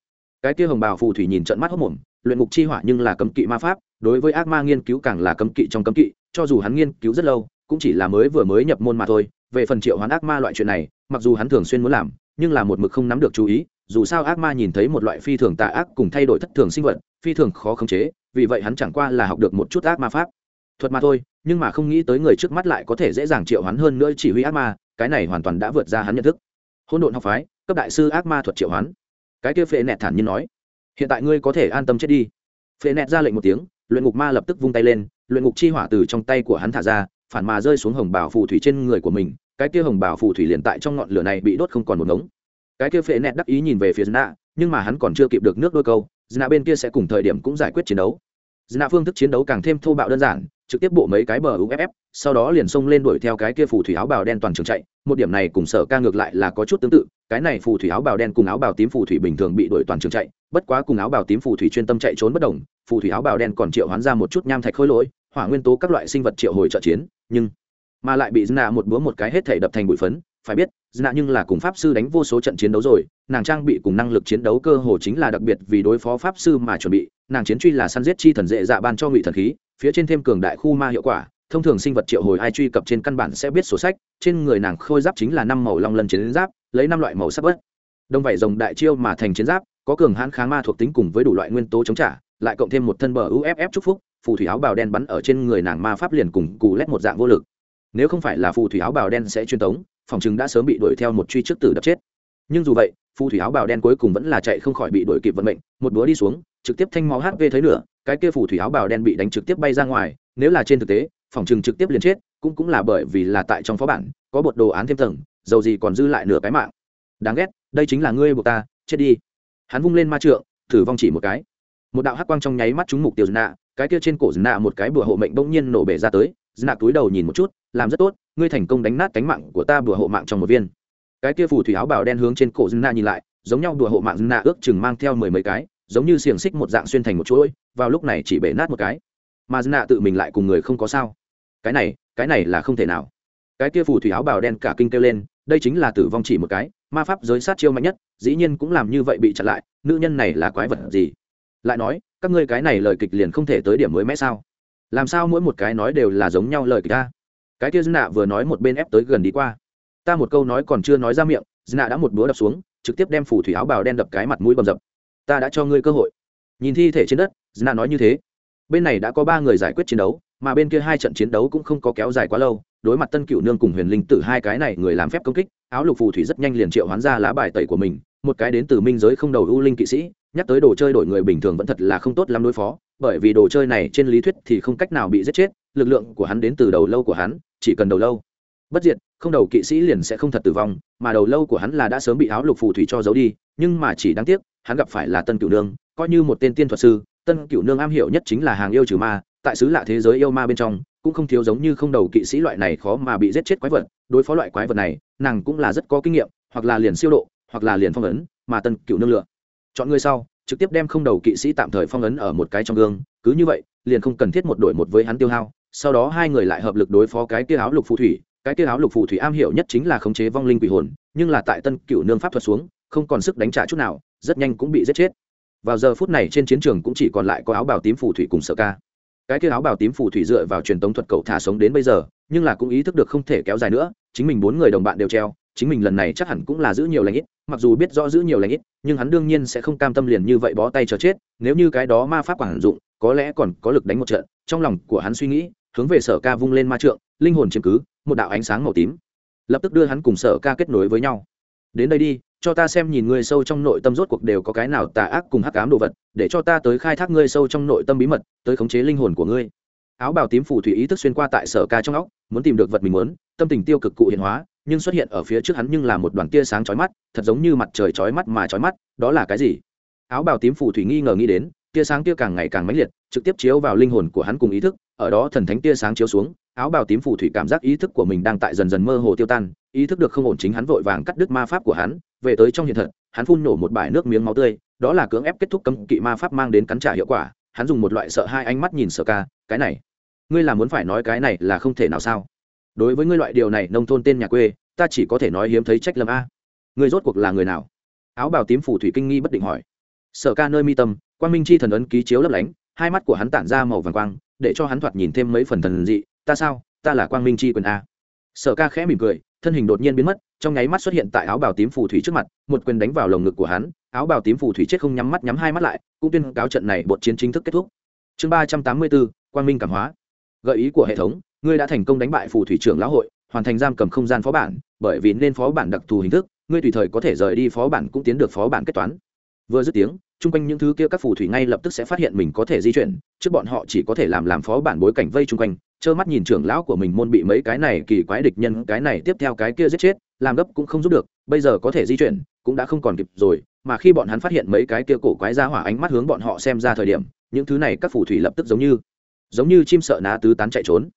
Speaker 1: cái kia hồng bào phù thủy nhìn trận mắt hốc mồm, luyện ngục chi hỏa nhưng là cấm kỵ ma pháp, đối với ác ma nghiên cứu càng là cấm kỵ trong cấm kỵ, cho dù hắn nghiên cứu rất lâu, cũng chỉ là mới vừa mới nhập môn mà thôi. Về phần triệu hoán ác ma loại chuyện này, mặc dù hắn thường xuyên muốn làm, nhưng là một mực không nắm được chú ý, dù sao ác ma nhìn thấy một loại phi thường tà ác cùng thay đổi thất thường sinh vật, phi thường khó khống chế, vì vậy hắn chẳng qua là học được một chút ác ma pháp. Thuật mà thôi, nhưng mà không nghĩ tới người trước mắt lại có thể dễ dàng triệu hoán hơn nữa chỉ huy ác ma, cái này hoàn toàn đã vượt ra hắn nhận thức. Hôn độn học phái, cấp đại sư ác ma thuật triệu hoán cái kia phệ nẹt thản nhiên nói, hiện tại ngươi có thể an tâm chết đi. Phệ nẹt ra lệnh một tiếng, luyện ngục ma lập tức vung tay lên, luyện ngục chi hỏa từ trong tay của hắn thả ra, phản mà rơi xuống hồng bảo phù thủy trên người của mình, cái kia hồng bảo phù thủy liền tại trong ngọn lửa này bị đốt không còn một ngống. Cái kia phệ nẹt đắc ý nhìn về phía nạ nhưng mà hắn còn chưa kịp được nước đôi câu nạ bên kia sẽ cùng thời điểm cũng giải quyết chiến đấu. Dna phương thức chiến đấu càng thêm thô bạo đơn giản, trực tiếp bộ mấy cái bờ uff sau đó liền xông lên đuổi theo cái kia phù thủy áo bào đen toàn trường chạy. Một điểm này cùng sở ca ngược lại là có chút tương tự, cái này phù thủy áo bào đen cùng áo bào tím phù thủy bình thường bị đuổi toàn trường chạy, bất quá cùng áo bào tím phù thủy chuyên tâm chạy trốn bất đồng, phù thủy áo bào đen còn triệu hoán ra một chút nham thạch khối lỗi, hỏa nguyên tố các loại sinh vật triệu hồi trợ chiến, nhưng mà lại bị Dna một búa một cái hết thể đập thành bụi phấn phải biết nạ nhưng là cùng pháp sư đánh vô số trận chiến đấu rồi, nàng trang bị cùng năng lực chiến đấu cơ hồ chính là đặc biệt vì đối phó pháp sư mà chuẩn bị, nàng chiến truy là săn giết chi thần dễ dạ ban cho ngụy thần khí, phía trên thêm cường đại khu ma hiệu quả, thông thường sinh vật triệu hồi ai truy cập trên căn bản sẽ biết sổ sách, trên người nàng khôi giáp chính là năm màu long lân chiến giáp, lấy năm loại màu sắc bất đông vảy rồng đại chiêu mà thành chiến giáp, có cường hãn kháng ma thuộc tính cùng với đủ loại nguyên tố chống trả, lại cộng thêm một thân bờ uff chúc phúc, phù thủy áo bào đen bắn ở trên người nàng ma pháp liền cùng cù lét một dạng vô lực. Nếu không phải là phù thủy áo bào đen sẽ truyền tống phòng chừng đã sớm bị đuổi theo một truy trước tử đập chết. Nhưng dù vậy, phù thủy áo bào đen cuối cùng vẫn là chạy không khỏi bị đuổi kịp vận mệnh, một búa đi xuống, trực tiếp thanh máu hp thấy nửa, cái kia phù thủy áo bào đen bị đánh trực tiếp bay ra ngoài, nếu là trên thực tế, phòng chừng trực tiếp liền chết, cũng cũng là bởi vì là tại trong phó bản, có bột đồ án thêm tầng, dầu gì còn dư lại nửa cái mạng. Đáng ghét, đây chính là ngươi buộc ta, chết đi. Hắn vung lên ma trượng, thử vong chỉ một cái. Một đạo hắc quang trong nháy mắt trúng mục tiêu dna cái kia trên cổ dna một cái bùa hộ mệnh bỗng nhiên nổ bể ra tới nạ túi đầu nhìn một chút, làm rất tốt, ngươi thành công đánh nát cánh mạng của ta bùa hộ mạng trong một viên. Cái kia phù thủy áo bào đen hướng trên cổ nạ nhìn lại, giống nhau đùa hộ mạng nạ ước chừng mang theo mười mấy cái, giống như xiềng xích một dạng xuyên thành một chuỗi, vào lúc này chỉ bể nát một cái. Mà nạ tự mình lại cùng người không có sao. Cái này cái này là không thể nào. Cái kia phù thủy áo bào đen cả kinh kêu lên, đây chính là tử vong chỉ một cái, ma pháp giới sát chiêu mạnh nhất, dĩ nhiên cũng làm như vậy bị chặn lại, nữ nhân này là quái vật gì? Lại nói, các ngươi cái này lời kịch liền không thể tới điểm mới mẽ sao? Làm sao mỗi một cái nói đều là giống nhau lời kịch ta? Cái kia nạ vừa nói một bên ép tới gần đi qua. Ta một câu nói còn chưa nói ra miệng nạ đã một búa đập xuống, trực tiếp đem phủ thủy áo bào đen đập cái mặt mũi bầm dập. Ta đã cho ngươi cơ hội. Nhìn thi thể trên đất nạ nói như thế. Bên này đã có ba người giải quyết chiến đấu, mà bên kia hai trận chiến đấu cũng không có kéo dài quá lâu. Đối mặt tân cựu nương cùng huyền linh tử hai cái này người làm phép công kích, áo lục phù thủy rất nhanh liền triệu hoán ra lá bài tẩy của mình. Một cái đến từ minh giới không đầu u linh kỵ sĩ nhắc tới đồ chơi đổi người bình thường vẫn thật là không tốt lắm đối phó, bởi vì đồ chơi này trên lý thuyết thì không cách nào bị giết chết, lực lượng của hắn đến từ đầu lâu của hắn, chỉ cần đầu lâu. Bất diệt, không đầu kỵ sĩ liền sẽ không thật tử vong, mà đầu lâu của hắn là đã sớm bị áo lục phù thủy cho giấu đi, nhưng mà chỉ đáng tiếc, hắn gặp phải là tân cửu nương, coi như một tên tiên thuật sư, tân cửu nương am hiểu nhất chính là hàng yêu trừ ma, tại xứ lạ thế giới yêu ma bên trong, cũng không thiếu giống như không đầu kỵ sĩ loại này khó mà bị giết chết quái vật, đối phó loại quái vật này, nàng cũng là rất có kinh nghiệm, hoặc là liền siêu độ, hoặc là liền phong ấn, mà tân cửu nương lựa chọn người sau, trực tiếp đem không đầu kỵ sĩ tạm thời phong ấn ở một cái trong gương, cứ như vậy, liền không cần thiết một đổi một với hắn tiêu hao, sau đó hai người lại hợp lực đối phó cái kia áo lục phù thủy, cái kia áo lục phù thủy am hiểu nhất chính là khống chế vong linh quỷ hồn, nhưng là tại tân cựu nương pháp thuật xuống, không còn sức đánh trả chút nào, rất nhanh cũng bị giết chết. Vào giờ phút này trên chiến trường cũng chỉ còn lại có áo bào tím phù thủy cùng sợ ca cái kia áo bào tím phù thủy dựa vào truyền tống thuật cậu thả sống đến bây giờ, nhưng là cũng ý thức được không thể kéo dài nữa, chính mình bốn người đồng bạn đều treo, chính mình lần này chắc hẳn cũng là giữ nhiều lãnh ít, mặc dù biết rõ giữ nhiều lãnh ít, nhưng hắn đương nhiên sẽ không cam tâm liền như vậy bó tay chờ chết, nếu như cái đó ma pháp quản dụng, có lẽ còn có lực đánh một trận, trong lòng của hắn suy nghĩ, hướng về sở ca vung lên ma trượng, linh hồn chiếm cứ, một đạo ánh sáng màu tím, lập tức đưa hắn cùng sở ca kết nối với nhau. Đến đây đi cho ta xem nhìn ngươi sâu trong nội tâm rốt cuộc đều có cái nào tà ác cùng hắc ám đồ vật, để cho ta tới khai thác ngươi sâu trong nội tâm bí mật, tới khống chế linh hồn của ngươi. Áo bào tím phù thủy ý thức xuyên qua tại sở ca trong óc, muốn tìm được vật mình muốn, tâm tình tiêu cực cụ hiện hóa, nhưng xuất hiện ở phía trước hắn nhưng là một đoàn tia sáng chói mắt, thật giống như mặt trời chói mắt mà chói mắt, đó là cái gì? Áo bào tím phù thủy nghi ngờ nghĩ đến, tia sáng tia càng ngày càng mãnh liệt, trực tiếp chiếu vào linh hồn của hắn cùng ý thức, ở đó thần thánh tia sáng chiếu xuống, áo bào tím phù thủy cảm giác ý thức của mình đang tại dần dần mơ hồ tiêu tan ý thức được không ổn chính hắn vội vàng cắt đứt ma pháp của hắn, về tới trong hiện thực hắn phun nổ một bãi nước miếng máu tươi, đó là cưỡng ép kết thúc cấm kỵ ma pháp mang đến cắn trả hiệu quả, hắn dùng một loại sợ hai ánh mắt nhìn sở ca, cái này, ngươi là muốn phải nói cái này là không thể nào sao? Đối với ngươi loại điều này, nông thôn tên nhà quê, ta chỉ có thể nói hiếm thấy trách lầm a. Ngươi rốt cuộc là người nào? Áo bào tím phủ thủy kinh nghi bất định hỏi. Sở ca nơi mi tâm, quang minh chi thần ấn ký chiếu lấp lánh, hai mắt của hắn tản ra màu vàng quang, để cho hắn thoạt nhìn thêm mấy phần thần dị, ta sao? Ta là quang minh chi quyền a. Sở ca khẽ mỉm cười thân hình đột nhiên biến mất, trong nháy mắt xuất hiện tại áo bào tím phù thủy trước mặt, một quyền đánh vào lồng ngực của hắn, áo bào tím phù thủy chết không nhắm mắt nhắm hai mắt lại, cũng tuyên cáo trận này bột chiến chính thức kết thúc. Chương ba trăm tám mươi bốn, quang minh cảm hóa. Gợi ý của hệ thống, ngươi đã thành công đánh bại phù thủy trưởng lão hội, hoàn thành giam cầm không gian phó bản, bởi vì nên phó bản đặc thù hình thức, ngươi tùy thời có thể rời đi phó bản cũng tiến được phó bản kết toán. Vừa dứt tiếng chung quanh những thứ kia các phù thủy ngay lập tức sẽ phát hiện mình có thể di chuyển, trước bọn họ chỉ có thể làm làm phó bản bối cảnh vây chung quanh, trơ mắt nhìn trưởng lão của mình môn bị mấy cái này kỳ quái địch nhân, cái này tiếp theo cái kia giết chết, làm gấp cũng không giúp được, bây giờ có thể di chuyển, cũng đã không còn kịp rồi, mà khi bọn hắn phát hiện mấy cái kia cổ quái ra hỏa ánh mắt hướng bọn họ xem ra thời điểm, những thứ này các phù thủy lập tức giống như giống như chim sợ ná tứ tán chạy trốn.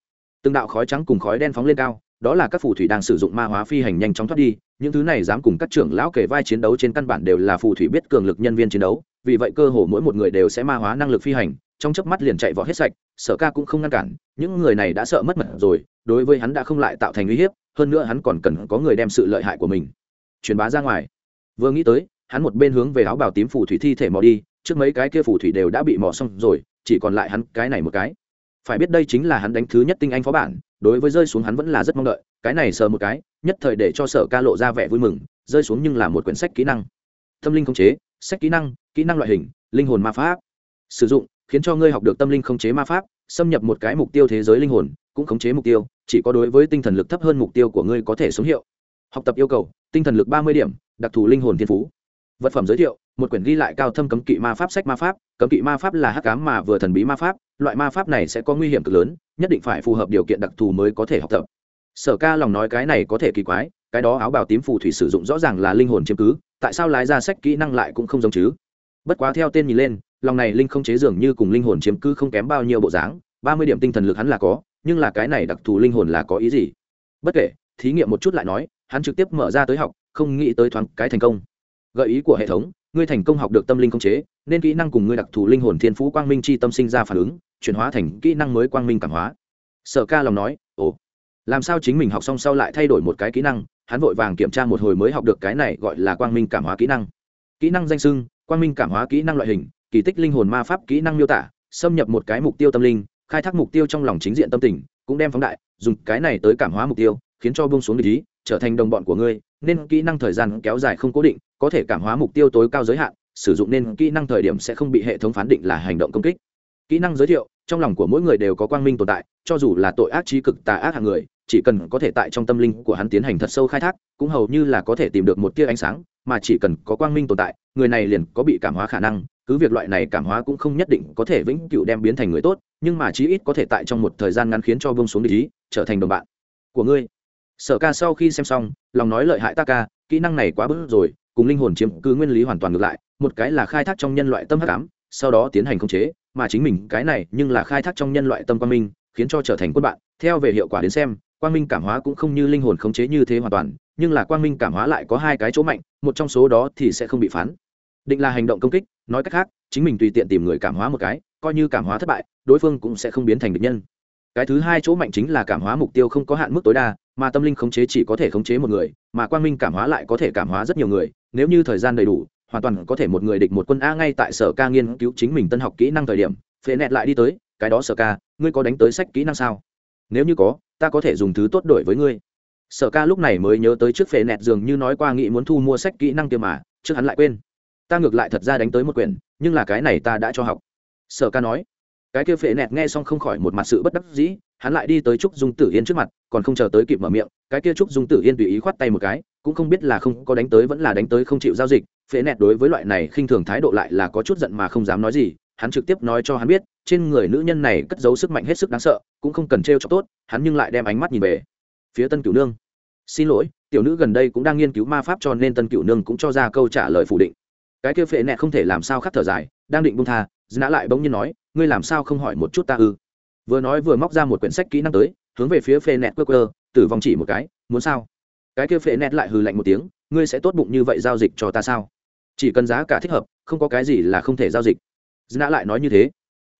Speaker 1: Từng đạo khói trắng cùng khói đen phóng lên cao đó là các phù thủy đang sử dụng ma hóa phi hành nhanh chóng thoát đi, những thứ này dám cùng các trưởng lão kể vai chiến đấu trên căn bản đều là phù thủy biết cường lực nhân viên chiến đấu, vì vậy cơ hồ mỗi một người đều sẽ ma hóa năng lực phi hành, trong chớp mắt liền chạy vọt hết sạch, sở ca cũng không ngăn cản, những người này đã sợ mất mật rồi, đối với hắn đã không lại tạo thành uy hiếp, hơn nữa hắn còn cần có người đem sự lợi hại của mình truyền bá ra ngoài. Vừa nghĩ tới, hắn một bên hướng về áo bào tím phù thủy thi thể mò đi, trước mấy cái kia phù thủy đều đã bị mò xong rồi, chỉ còn lại hắn cái này một cái phải biết đây chính là hắn đánh thứ nhất tinh anh phó bản, đối với rơi xuống hắn vẫn là rất mong đợi, cái này sờ một cái, nhất thời để cho sở ca lộ ra vẻ vui mừng, rơi xuống nhưng là một quyển sách kỹ năng. Tâm linh khống chế, sách kỹ năng kỹ năng loại hình, linh hồn ma pháp. Sử dụng, khiến cho ngươi học được tâm linh khống chế ma pháp, xâm nhập một cái mục tiêu thế giới linh hồn, cũng khống chế mục tiêu, chỉ có đối với tinh thần lực thấp hơn mục tiêu của ngươi có thể sống hiệu. Học tập yêu cầu, tinh thần lực ba mươi điểm, đặc thù linh hồn thiên phú vật phẩm giới thiệu, một quyển ghi lại cao thâm cấm kỵ ma pháp sách ma pháp, cấm kỵ ma pháp là hắc cám mà vừa thần bí ma pháp, loại ma pháp này sẽ có nguy hiểm cực lớn, nhất định phải phù hợp điều kiện đặc thù mới có thể học tập. Sở ca lòng nói cái này có thể kỳ quái, cái đó áo bào tím phù thủy sử dụng rõ ràng là linh hồn chiếm cứ, tại sao lái ra sách kỹ năng lại cũng không giống chứ? Bất quá theo tên nhìn lên, lòng này linh không chế dường như cùng linh hồn chiếm cứ không kém bao nhiêu bộ dáng, ba mươi điểm tinh thần lực hắn là có, nhưng là cái này đặc thù linh hồn là có ý gì? Bất kể, thí nghiệm một chút lại nói, hắn trực tiếp mở ra tới học, không nghĩ tới thoáng cái thành công gợi ý của hệ thống, ngươi thành công học được tâm linh công chế, nên kỹ năng cùng ngươi đặc thù linh hồn thiên phú quang minh chi tâm sinh ra phản ứng, chuyển hóa thành kỹ năng mới quang minh cảm hóa. Sở ca lòng nói, ồ, làm sao chính mình học xong sau lại thay đổi một cái kỹ năng? Hắn vội vàng kiểm tra một hồi mới học được cái này gọi là quang minh cảm hóa kỹ năng. Kỹ năng danh sưng quang minh cảm hóa kỹ năng loại hình, kỳ tích linh hồn ma pháp kỹ năng miêu tả, xâm nhập một cái mục tiêu tâm linh, khai thác mục tiêu trong lòng chính diện tâm tình, cũng đem phóng đại, dùng cái này tới cảm hóa mục tiêu, khiến cho bông xuống lý trở thành đồng bọn của ngươi, nên kỹ năng thời gian kéo dài không cố định, có thể cảm hóa mục tiêu tối cao giới hạn, sử dụng nên kỹ năng thời điểm sẽ không bị hệ thống phán định là hành động công kích. Kỹ năng giới thiệu, trong lòng của mỗi người đều có quang minh tồn tại, cho dù là tội ác trí cực, tà ác hạng người, chỉ cần có thể tại trong tâm linh của hắn tiến hành thật sâu khai thác, cũng hầu như là có thể tìm được một tia ánh sáng, mà chỉ cần có quang minh tồn tại, người này liền có bị cảm hóa khả năng, cứ việc loại này cảm hóa cũng không nhất định có thể vĩnh cửu đem biến thành người tốt, nhưng mà chí ít có thể tại trong một thời gian ngắn khiến cho bông xuống địch ý, trở thành đồng bạn của ngươi sở ca sau khi xem xong, lòng nói lợi hại ta ca, kỹ năng này quá bức rồi, cùng linh hồn chiếm cứ nguyên lý hoàn toàn ngược lại, một cái là khai thác trong nhân loại tâm hắc ám, sau đó tiến hành khống chế, mà chính mình cái này nhưng là khai thác trong nhân loại tâm quang minh, khiến cho trở thành quân bạn. Theo về hiệu quả đến xem, quang minh cảm hóa cũng không như linh hồn khống chế như thế hoàn toàn, nhưng là quang minh cảm hóa lại có hai cái chỗ mạnh, một trong số đó thì sẽ không bị phán. Định là hành động công kích, nói cách khác, chính mình tùy tiện tìm người cảm hóa một cái, coi như cảm hóa thất bại, đối phương cũng sẽ không biến thành địch nhân. Cái thứ hai chỗ mạnh chính là cảm hóa mục tiêu không có hạn mức tối đa mà tâm linh khống chế chỉ có thể khống chế một người, mà quang minh cảm hóa lại có thể cảm hóa rất nhiều người. Nếu như thời gian đầy đủ, hoàn toàn có thể một người địch một quân a ngay tại sở ca nghiên cứu chính mình tân học kỹ năng thời điểm. Phế nẹt lại đi tới, cái đó sở ca, ngươi có đánh tới sách kỹ năng sao? Nếu như có, ta có thể dùng thứ tốt đổi với ngươi. Sở ca lúc này mới nhớ tới trước phế nẹt dường như nói qua nghĩ muốn thu mua sách kỹ năng kia mà, trước hắn lại quên. Ta ngược lại thật ra đánh tới một quyển, nhưng là cái này ta đã cho học. Sở ca nói. Cái kia phệ nẹt nghe xong không khỏi một mặt sự bất đắc dĩ hắn lại đi tới trúc dung tử yên trước mặt, còn không chờ tới kịp mở miệng, cái kia trúc dung tử yên tùy ý khoát tay một cái, cũng không biết là không có đánh tới vẫn là đánh tới không chịu giao dịch, phế nẹt đối với loại này khinh thường thái độ lại là có chút giận mà không dám nói gì, hắn trực tiếp nói cho hắn biết, trên người nữ nhân này cất giấu sức mạnh hết sức đáng sợ, cũng không cần t cho tốt, hắn nhưng lại đem ánh mắt nhìn về phía tân cửu nương. Xin lỗi, tiểu nữ gần đây cũng đang nghiên cứu ma pháp cho nên tân cửu nương cũng cho ra câu trả lời phủ định. Cái kia phệ nẹt không thể làm sao khắc thở dài, đang định bung tha dã lại bỗng nhiên nói, ngươi làm sao không hỏi một chút ta ư? Vừa nói vừa móc ra một quyển sách kỹ năng tới, hướng về phía phê nẹt quơ quơ, tử vong chỉ một cái, muốn sao? Cái kia phê nẹt lại hừ lạnh một tiếng, ngươi sẽ tốt bụng như vậy giao dịch cho ta sao? Chỉ cần giá cả thích hợp, không có cái gì là không thể giao dịch. Dna lại nói như thế.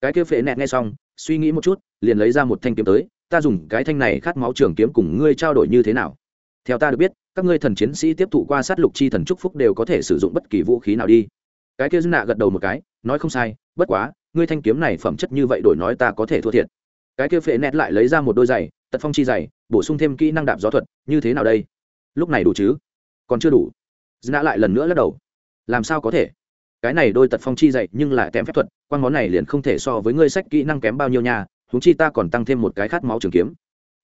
Speaker 1: Cái kia phệ nẹt nghe xong, suy nghĩ một chút, liền lấy ra một thanh kiếm tới, ta dùng cái thanh này khát máu trường kiếm cùng ngươi trao đổi như thế nào? Theo ta được biết, các ngươi thần chiến sĩ tiếp thụ qua sát lục chi thần trúc phúc đều có thể sử dụng bất kỳ vũ khí nào đi. Cái kia dna gật đầu một cái, nói không sai, bất quá ngươi thanh kiếm này phẩm chất như vậy đổi nói ta có thể thua thiệt. Cái kia phệ nét lại lấy ra một đôi giày, tật phong chi giày, bổ sung thêm kỹ năng đạp gió thuật, như thế nào đây? Lúc này đủ chứ? Còn chưa đủ. Dư lại lần nữa lắc đầu. Làm sao có thể? Cái này đôi tật phong chi dạy nhưng lại kém phép thuật quan món này liền không thể so với ngươi sách kỹ năng kém bao nhiêu nha húng chi ta còn tăng thêm một cái khát máu trường kiếm.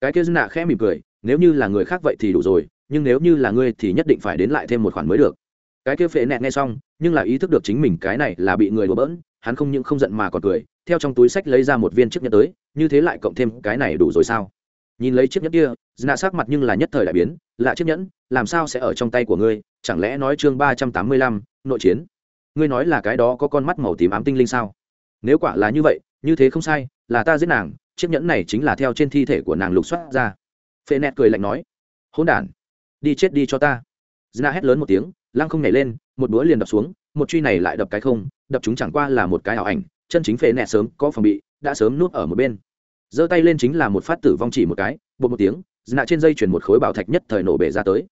Speaker 1: Cái kia dư nạ khẽ mỉm cười, nếu như là người khác vậy thì đủ rồi, nhưng nếu như là ngươi thì nhất định phải đến lại thêm một khoản mới được. Cái kia phệ nẹt nghe xong, nhưng là ý thức được chính mình cái này là bị người đùa bỡn hắn không những không giận mà còn cười, theo trong túi sách lấy ra một viên chiếc nhẫn tới, như thế lại cộng thêm cái này đủ rồi sao? Nhìn lấy chiếc nhẫn kia dna sắc mặt nhưng là nhất thời đại biến, Lạ chiếc nhẫn, làm sao sẽ ở trong tay của ngươi? Chẳng lẽ nói chương ba trăm tám mươi lăm, nội chiến? Ngươi nói là cái đó có con mắt màu tím ám tinh linh sao? Nếu quả là như vậy, như thế không sai, là ta giết nàng, chiếc nhẫn này chính là theo trên thi thể của nàng lục soát ra. Phê nẹt cười lạnh nói, hỗn đản, đi chết đi cho ta. Dna hét lớn một tiếng, lăng không nhảy lên, một búa liền đập xuống một truy này lại đập cái không, đập chúng chẳng qua là một cái ảo ảnh, chân chính phê nẹt sớm, có phòng bị, đã sớm nuốt ở một bên. Giơ tay lên chính là một phát tử vong chỉ một cái bột một tiếng nạ trên dây chuyển một khối bảo thạch nhất thời nổ bể ra tới.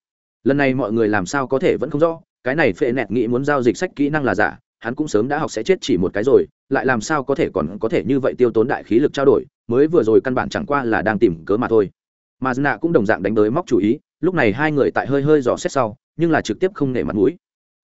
Speaker 1: Lần này mọi người làm sao có thể vẫn không rõ, cái này phệ nẹt nghĩ muốn giao dịch sách kỹ năng là giả, hắn cũng sớm đã học sẽ chết chỉ một cái rồi, lại làm sao có thể còn có thể như vậy tiêu tốn đại khí lực trao đổi, mới vừa rồi căn bản chẳng qua là đang tìm cớ mà thôi. Mà nạ cũng đồng dạng đánh tới móc chủ ý, lúc này hai người tại hơi hơi dò xét sau, nhưng là trực tiếp không nể mặt mũi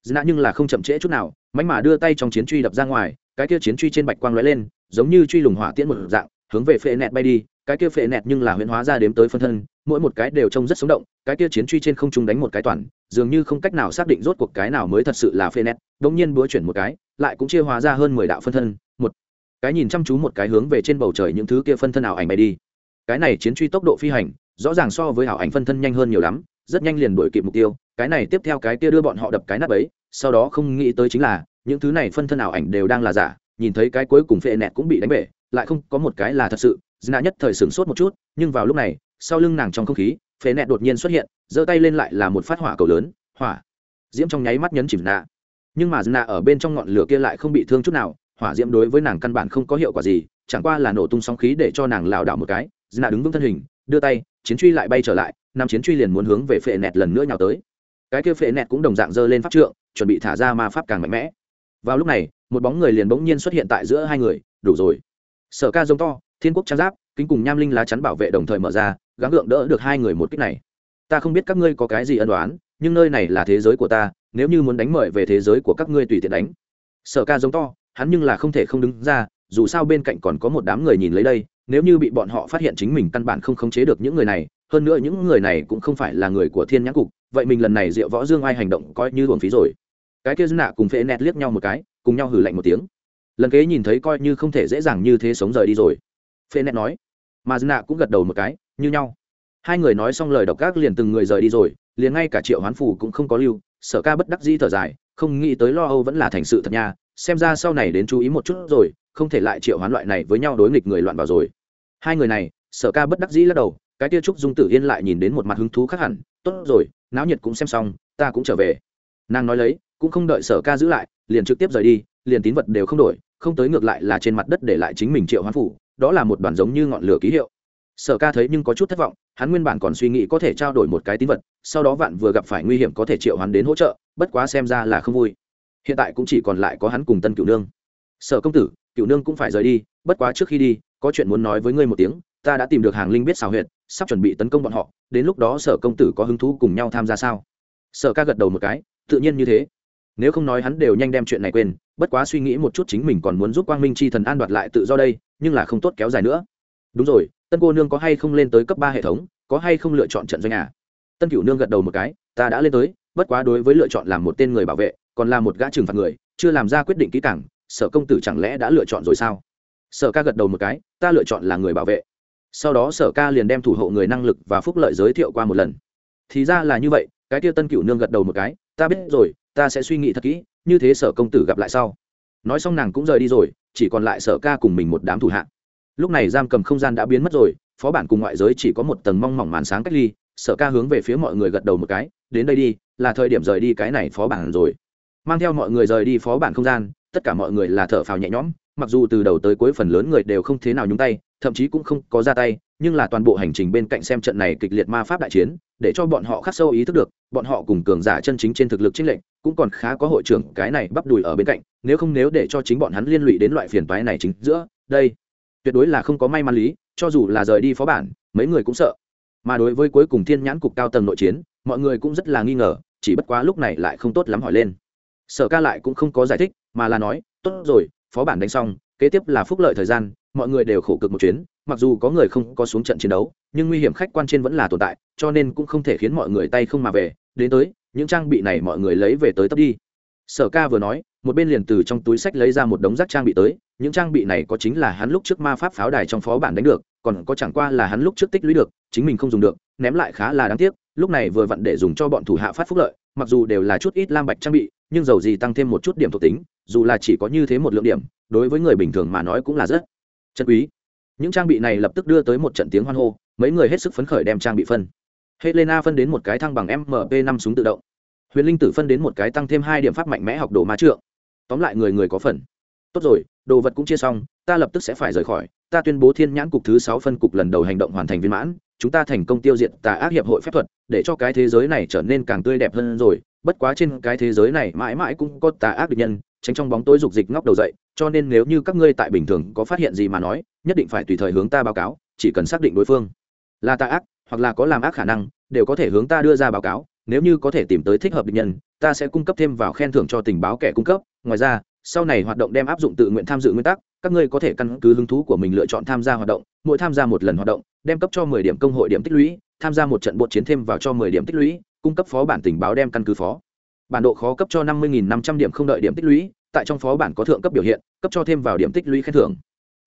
Speaker 1: dna nhưng là không chậm trễ chút nào mạnh mà đưa tay trong chiến truy đập ra ngoài, cái kia chiến truy trên bạch quang lóe lên, giống như truy lùng hỏa tiễn một dạng, hướng về phệ nẹt bay đi, cái kia phệ nẹt nhưng là huyễn hóa ra đếm tới phân thân, mỗi một cái đều trông rất sống động, cái kia chiến truy trên không trung đánh một cái toàn, dường như không cách nào xác định rốt cuộc cái nào mới thật sự là phệ nẹt đ nhiên búa chuyển một cái, lại cũng chia hóa ra hơn mười đạo phân thân, một cái nhìn chăm chú một cái hướng về trên bầu trời những thứ kia phân thân ảo ảnh bay đi. Cái này chiến truy tốc độ phi hành, rõ ràng so với ảo ảnh phân thân nhanh hơn nhiều lắm, rất nhanh liền đuổi kịp mục tiêu cái này tiếp theo cái kia đưa bọn họ đập cái nắp ấy, sau đó không nghĩ tới chính là, những thứ này phân thân ảo ảnh đều đang là giả, nhìn thấy cái cuối cùng phệ nẹt cũng bị đánh bể, lại không có một cái là thật sự dna nhất thời sửng sốt một chút, nhưng vào lúc này, sau lưng nàng trong không khí, phệ nẹt đột nhiên xuất hiện, giơ tay lên lại là một phát hỏa cầu lớn, hỏa, diễm trong nháy mắt nhấn chìm nạ nhưng mà dna ở bên trong ngọn lửa kia lại không bị thương chút nào, hỏa diễm đối với nàng căn bản không có hiệu quả gì, chẳng qua là nổ tung sóng khí để cho nàng lảo đảo một cái dna đứng vững thân hình, đưa tay, chiến truy lại bay trở lại, năm chiến truy liền muốn hướng về phệ nẹt lần nữa nhào tới cái kia phệ nẹt cũng đồng dạng giơ lên pháp trượng, chuẩn bị thả ra ma pháp càng mạnh mẽ. Vào lúc này, một bóng người liền bỗng nhiên xuất hiện tại giữa hai người, đủ rồi. Sở ca giống to, thiên quốc trang giáp, kính cùng nham linh lá chắn bảo vệ đồng thời mở ra, gắng gượng đỡ được hai người một cách này. Ta không biết các ngươi có cái gì ân đoán nhưng nơi này là thế giới của ta, nếu như muốn đánh mời về thế giới của các ngươi tùy tiện đánh. Sở ca giống to, hắn nhưng là không thể không đứng ra, dù sao bên cạnh còn có một đám người nhìn lấy đây nếu như bị bọn họ phát hiện chính mình căn bản không khống chế được những người này, hơn nữa những người này cũng không phải là người của thiên nhãn cục, vậy mình lần này diệu võ dương ai hành động coi như uổng phí rồi. Cái kia Dư nạ cùng phễ nẹt liếc nhau một cái, cùng nhau hử lạnh một tiếng. Lần kế nhìn thấy coi như không thể dễ dàng như thế sống rời đi rồi. Phễ nẹt nói, mà Dư nạ cũng gật đầu một cái, như nhau. Hai người nói xong lời độc ác liền từng người rời đi rồi, liền ngay cả triệu hoán phủ cũng không có lưu, sở ca bất đắc di thở dài, không nghĩ tới lo âu vẫn là thành sự thật nha, xem ra sau này đến chú ý một chút rồi, không thể lại triệu hoán loại này với nhau đối nghịch người loạn vào rồi hai người này, sở ca bất đắc dĩ lắc đầu, cái tia trúc dung tử yên lại nhìn đến một mặt hứng thú khác hẳn, tốt rồi, náo nhiệt cũng xem xong, ta cũng trở về. Nàng nói lấy, cũng không đợi sở ca giữ lại, liền trực tiếp rời đi, liền tín vật đều không đổi, không tới ngược lại là trên mặt đất để lại chính mình triệu hoán phủ, đó là một đoàn giống như ngọn lửa ký hiệu. Sở ca thấy nhưng có chút thất vọng, hắn nguyên bản còn suy nghĩ có thể trao đổi một cái tín vật, sau đó vạn vừa gặp phải nguy hiểm có thể triệu hắn đến hỗ trợ, bất quá xem ra là không vui. Hiện tại cũng chỉ còn lại có hắn cùng tân cửu nương. Sở công tử, cửu nương cũng phải rời đi, bất quá trước khi đi có chuyện muốn nói với ngươi một tiếng, ta đã tìm được hàng linh biết xào huyệt, sắp chuẩn bị tấn công bọn họ, đến lúc đó sở công tử có hứng thú cùng nhau tham gia sao? Sở ca gật đầu một cái, tự nhiên như thế. Nếu không nói hắn đều nhanh đem chuyện này quên, bất quá suy nghĩ một chút chính mình còn muốn giúp quang minh c h i thần an đoạt lại tự do đây, nhưng là không tốt kéo dài nữa. Đúng rồi, tân cô nương có hay không lên tới cấp ba hệ thống, có hay không lựa chọn trận doanh à? Tân cửu nương gật đầu một cái, ta đã lên tới, bất quá đối với lựa chọn làm một tên người bảo vệ, còn là một gã trừng phạt người, chưa làm ra quyết định kỹ càng, sở công tử chẳng lẽ đã lựa chọn rồi sao? Sở ca gật đầu một cái, ta lựa chọn là người bảo vệ. Sau đó sở ca liền đem thủ hộ người năng lực và phúc lợi giới thiệu qua một lần. Thì ra là như vậy, cái tiêu tân cửu nương gật đầu một cái, ta biết rồi, ta sẽ suy nghĩ thật kỹ, như thế sở công tử gặp lại sau. Nói xong nàng cũng rời đi rồi, chỉ còn lại sở ca cùng mình một đám thủ hạ. Lúc này giam cầm không gian đã biến mất rồi, phó bản cùng ngoại giới chỉ có một tầng mong mỏng màn sáng cách ly, sở ca hướng về phía mọi người gật đầu một cái, đến đây đi, là thời điểm rời đi cái này phó bản rồi. Mang theo mọi người rời đi phó bản không gian, tất cả mọi người là thở phào nhẹ nhõm mặc dù từ đầu tới cuối phần lớn người đều không thế nào nhúng tay, thậm chí cũng không có ra tay, nhưng là toàn bộ hành trình bên cạnh xem trận này kịch liệt ma pháp đại chiến, để cho bọn họ khắc sâu ý thức được, bọn họ cùng cường giả chân chính trên thực lực chính lệnh cũng còn khá có hội trưởng cái này bắp đùi ở bên cạnh, nếu không nếu để cho chính bọn hắn liên lụy đến loại phiền toái này chính giữa, đây, tuyệt đối là không có may mắn lý, cho dù là rời đi phó bản, mấy người cũng sợ. Mà đối với cuối cùng thiên nhãn cục cao tầng nội chiến, mọi người cũng rất là nghi ngờ, chỉ bất quá lúc này lại không tốt lắm hỏi lên. Sở ca lại cũng không có giải thích, mà là nói, tốt rồi phó bản đánh xong, kế tiếp là phúc lợi thời gian, mọi người đều khổ cực một chuyến, mặc dù có người không có xuống trận chiến đấu, nhưng nguy hiểm khách quan trên vẫn là tồn tại, cho nên cũng không thể khiến mọi người tay không mà về. Đến tới, những trang bị này mọi người lấy về tới tấp đi. Sở ca vừa nói, một bên liền từ trong túi sách lấy ra một đống rác trang bị tới, những trang bị này có chính là hắn lúc trước ma pháp pháo đài trong phó bản đánh được, còn có chẳng qua là hắn lúc trước tích lũy được, chính mình không dùng được, ném lại khá là đáng tiếc, lúc này vừa vặn để dùng cho bọn thủ hạ phát phúc lợi, mặc dù đều là chút ít lam bạch trang bị, nhưng dầu gì tăng thêm một chút điểm thuộc tính dù là chỉ có như thế một lượng điểm, đối với người bình thường mà nói cũng là rất chân quý. Những trang bị này lập tức đưa tới một trận tiếng hoan hô, mấy người hết sức phấn khởi đem trang bị phân. Helena phân đến một cái thăng bằng mp năm súng tự động. Huyền linh tử phân đến một cái tăng thêm hai điểm pháp mạnh mẽ học đồ ma trượng. Tóm lại người người có phần. Tốt rồi, đồ vật cũng chia xong, ta lập tức sẽ phải rời khỏi. Ta tuyên bố thiên nhãn cục thứ sáu phân cục lần đầu hành động hoàn thành viên mãn, chúng ta thành công tiêu diệt tà ác hiệp hội phép thuật, để cho cái thế giới này trở nên càng tươi đẹp hơn rồi. Bất quá trên cái thế giới này mãi mãi cũng có tà ác địch nhân tránh trong bóng tối dục dịch ngóc đầu dậy, cho nên nếu như các ngươi tại bình thường có phát hiện gì mà nói, nhất định phải tùy thời hướng ta báo cáo, chỉ cần xác định đối phương. Là tà ác, hoặc là có làm ác khả năng, đều có thể hướng ta đưa ra báo cáo, nếu như có thể tìm tới thích hợp địch nhân, ta sẽ cung cấp thêm vào khen thưởng cho tình báo kẻ cung cấp. Ngoài ra, sau này hoạt động đem áp dụng tự nguyện tham dự nguyên tắc, các ngươi có thể căn cứ hứng thú của mình lựa chọn tham gia hoạt động, mỗi tham gia một lần hoạt động, đem cấp cho mười điểm công hội điểm tích lũy, tham gia một trận bộ chiến thêm vào cho mười điểm tích lũy, cung cấp phó bản tình báo đem căn cứ phó bản độ khó cấp cho năm mươi năm trăm điểm không đợi điểm tích lũy, tại trong phó bản có thượng cấp biểu hiện, cấp cho thêm vào điểm tích lũy khen thưởng.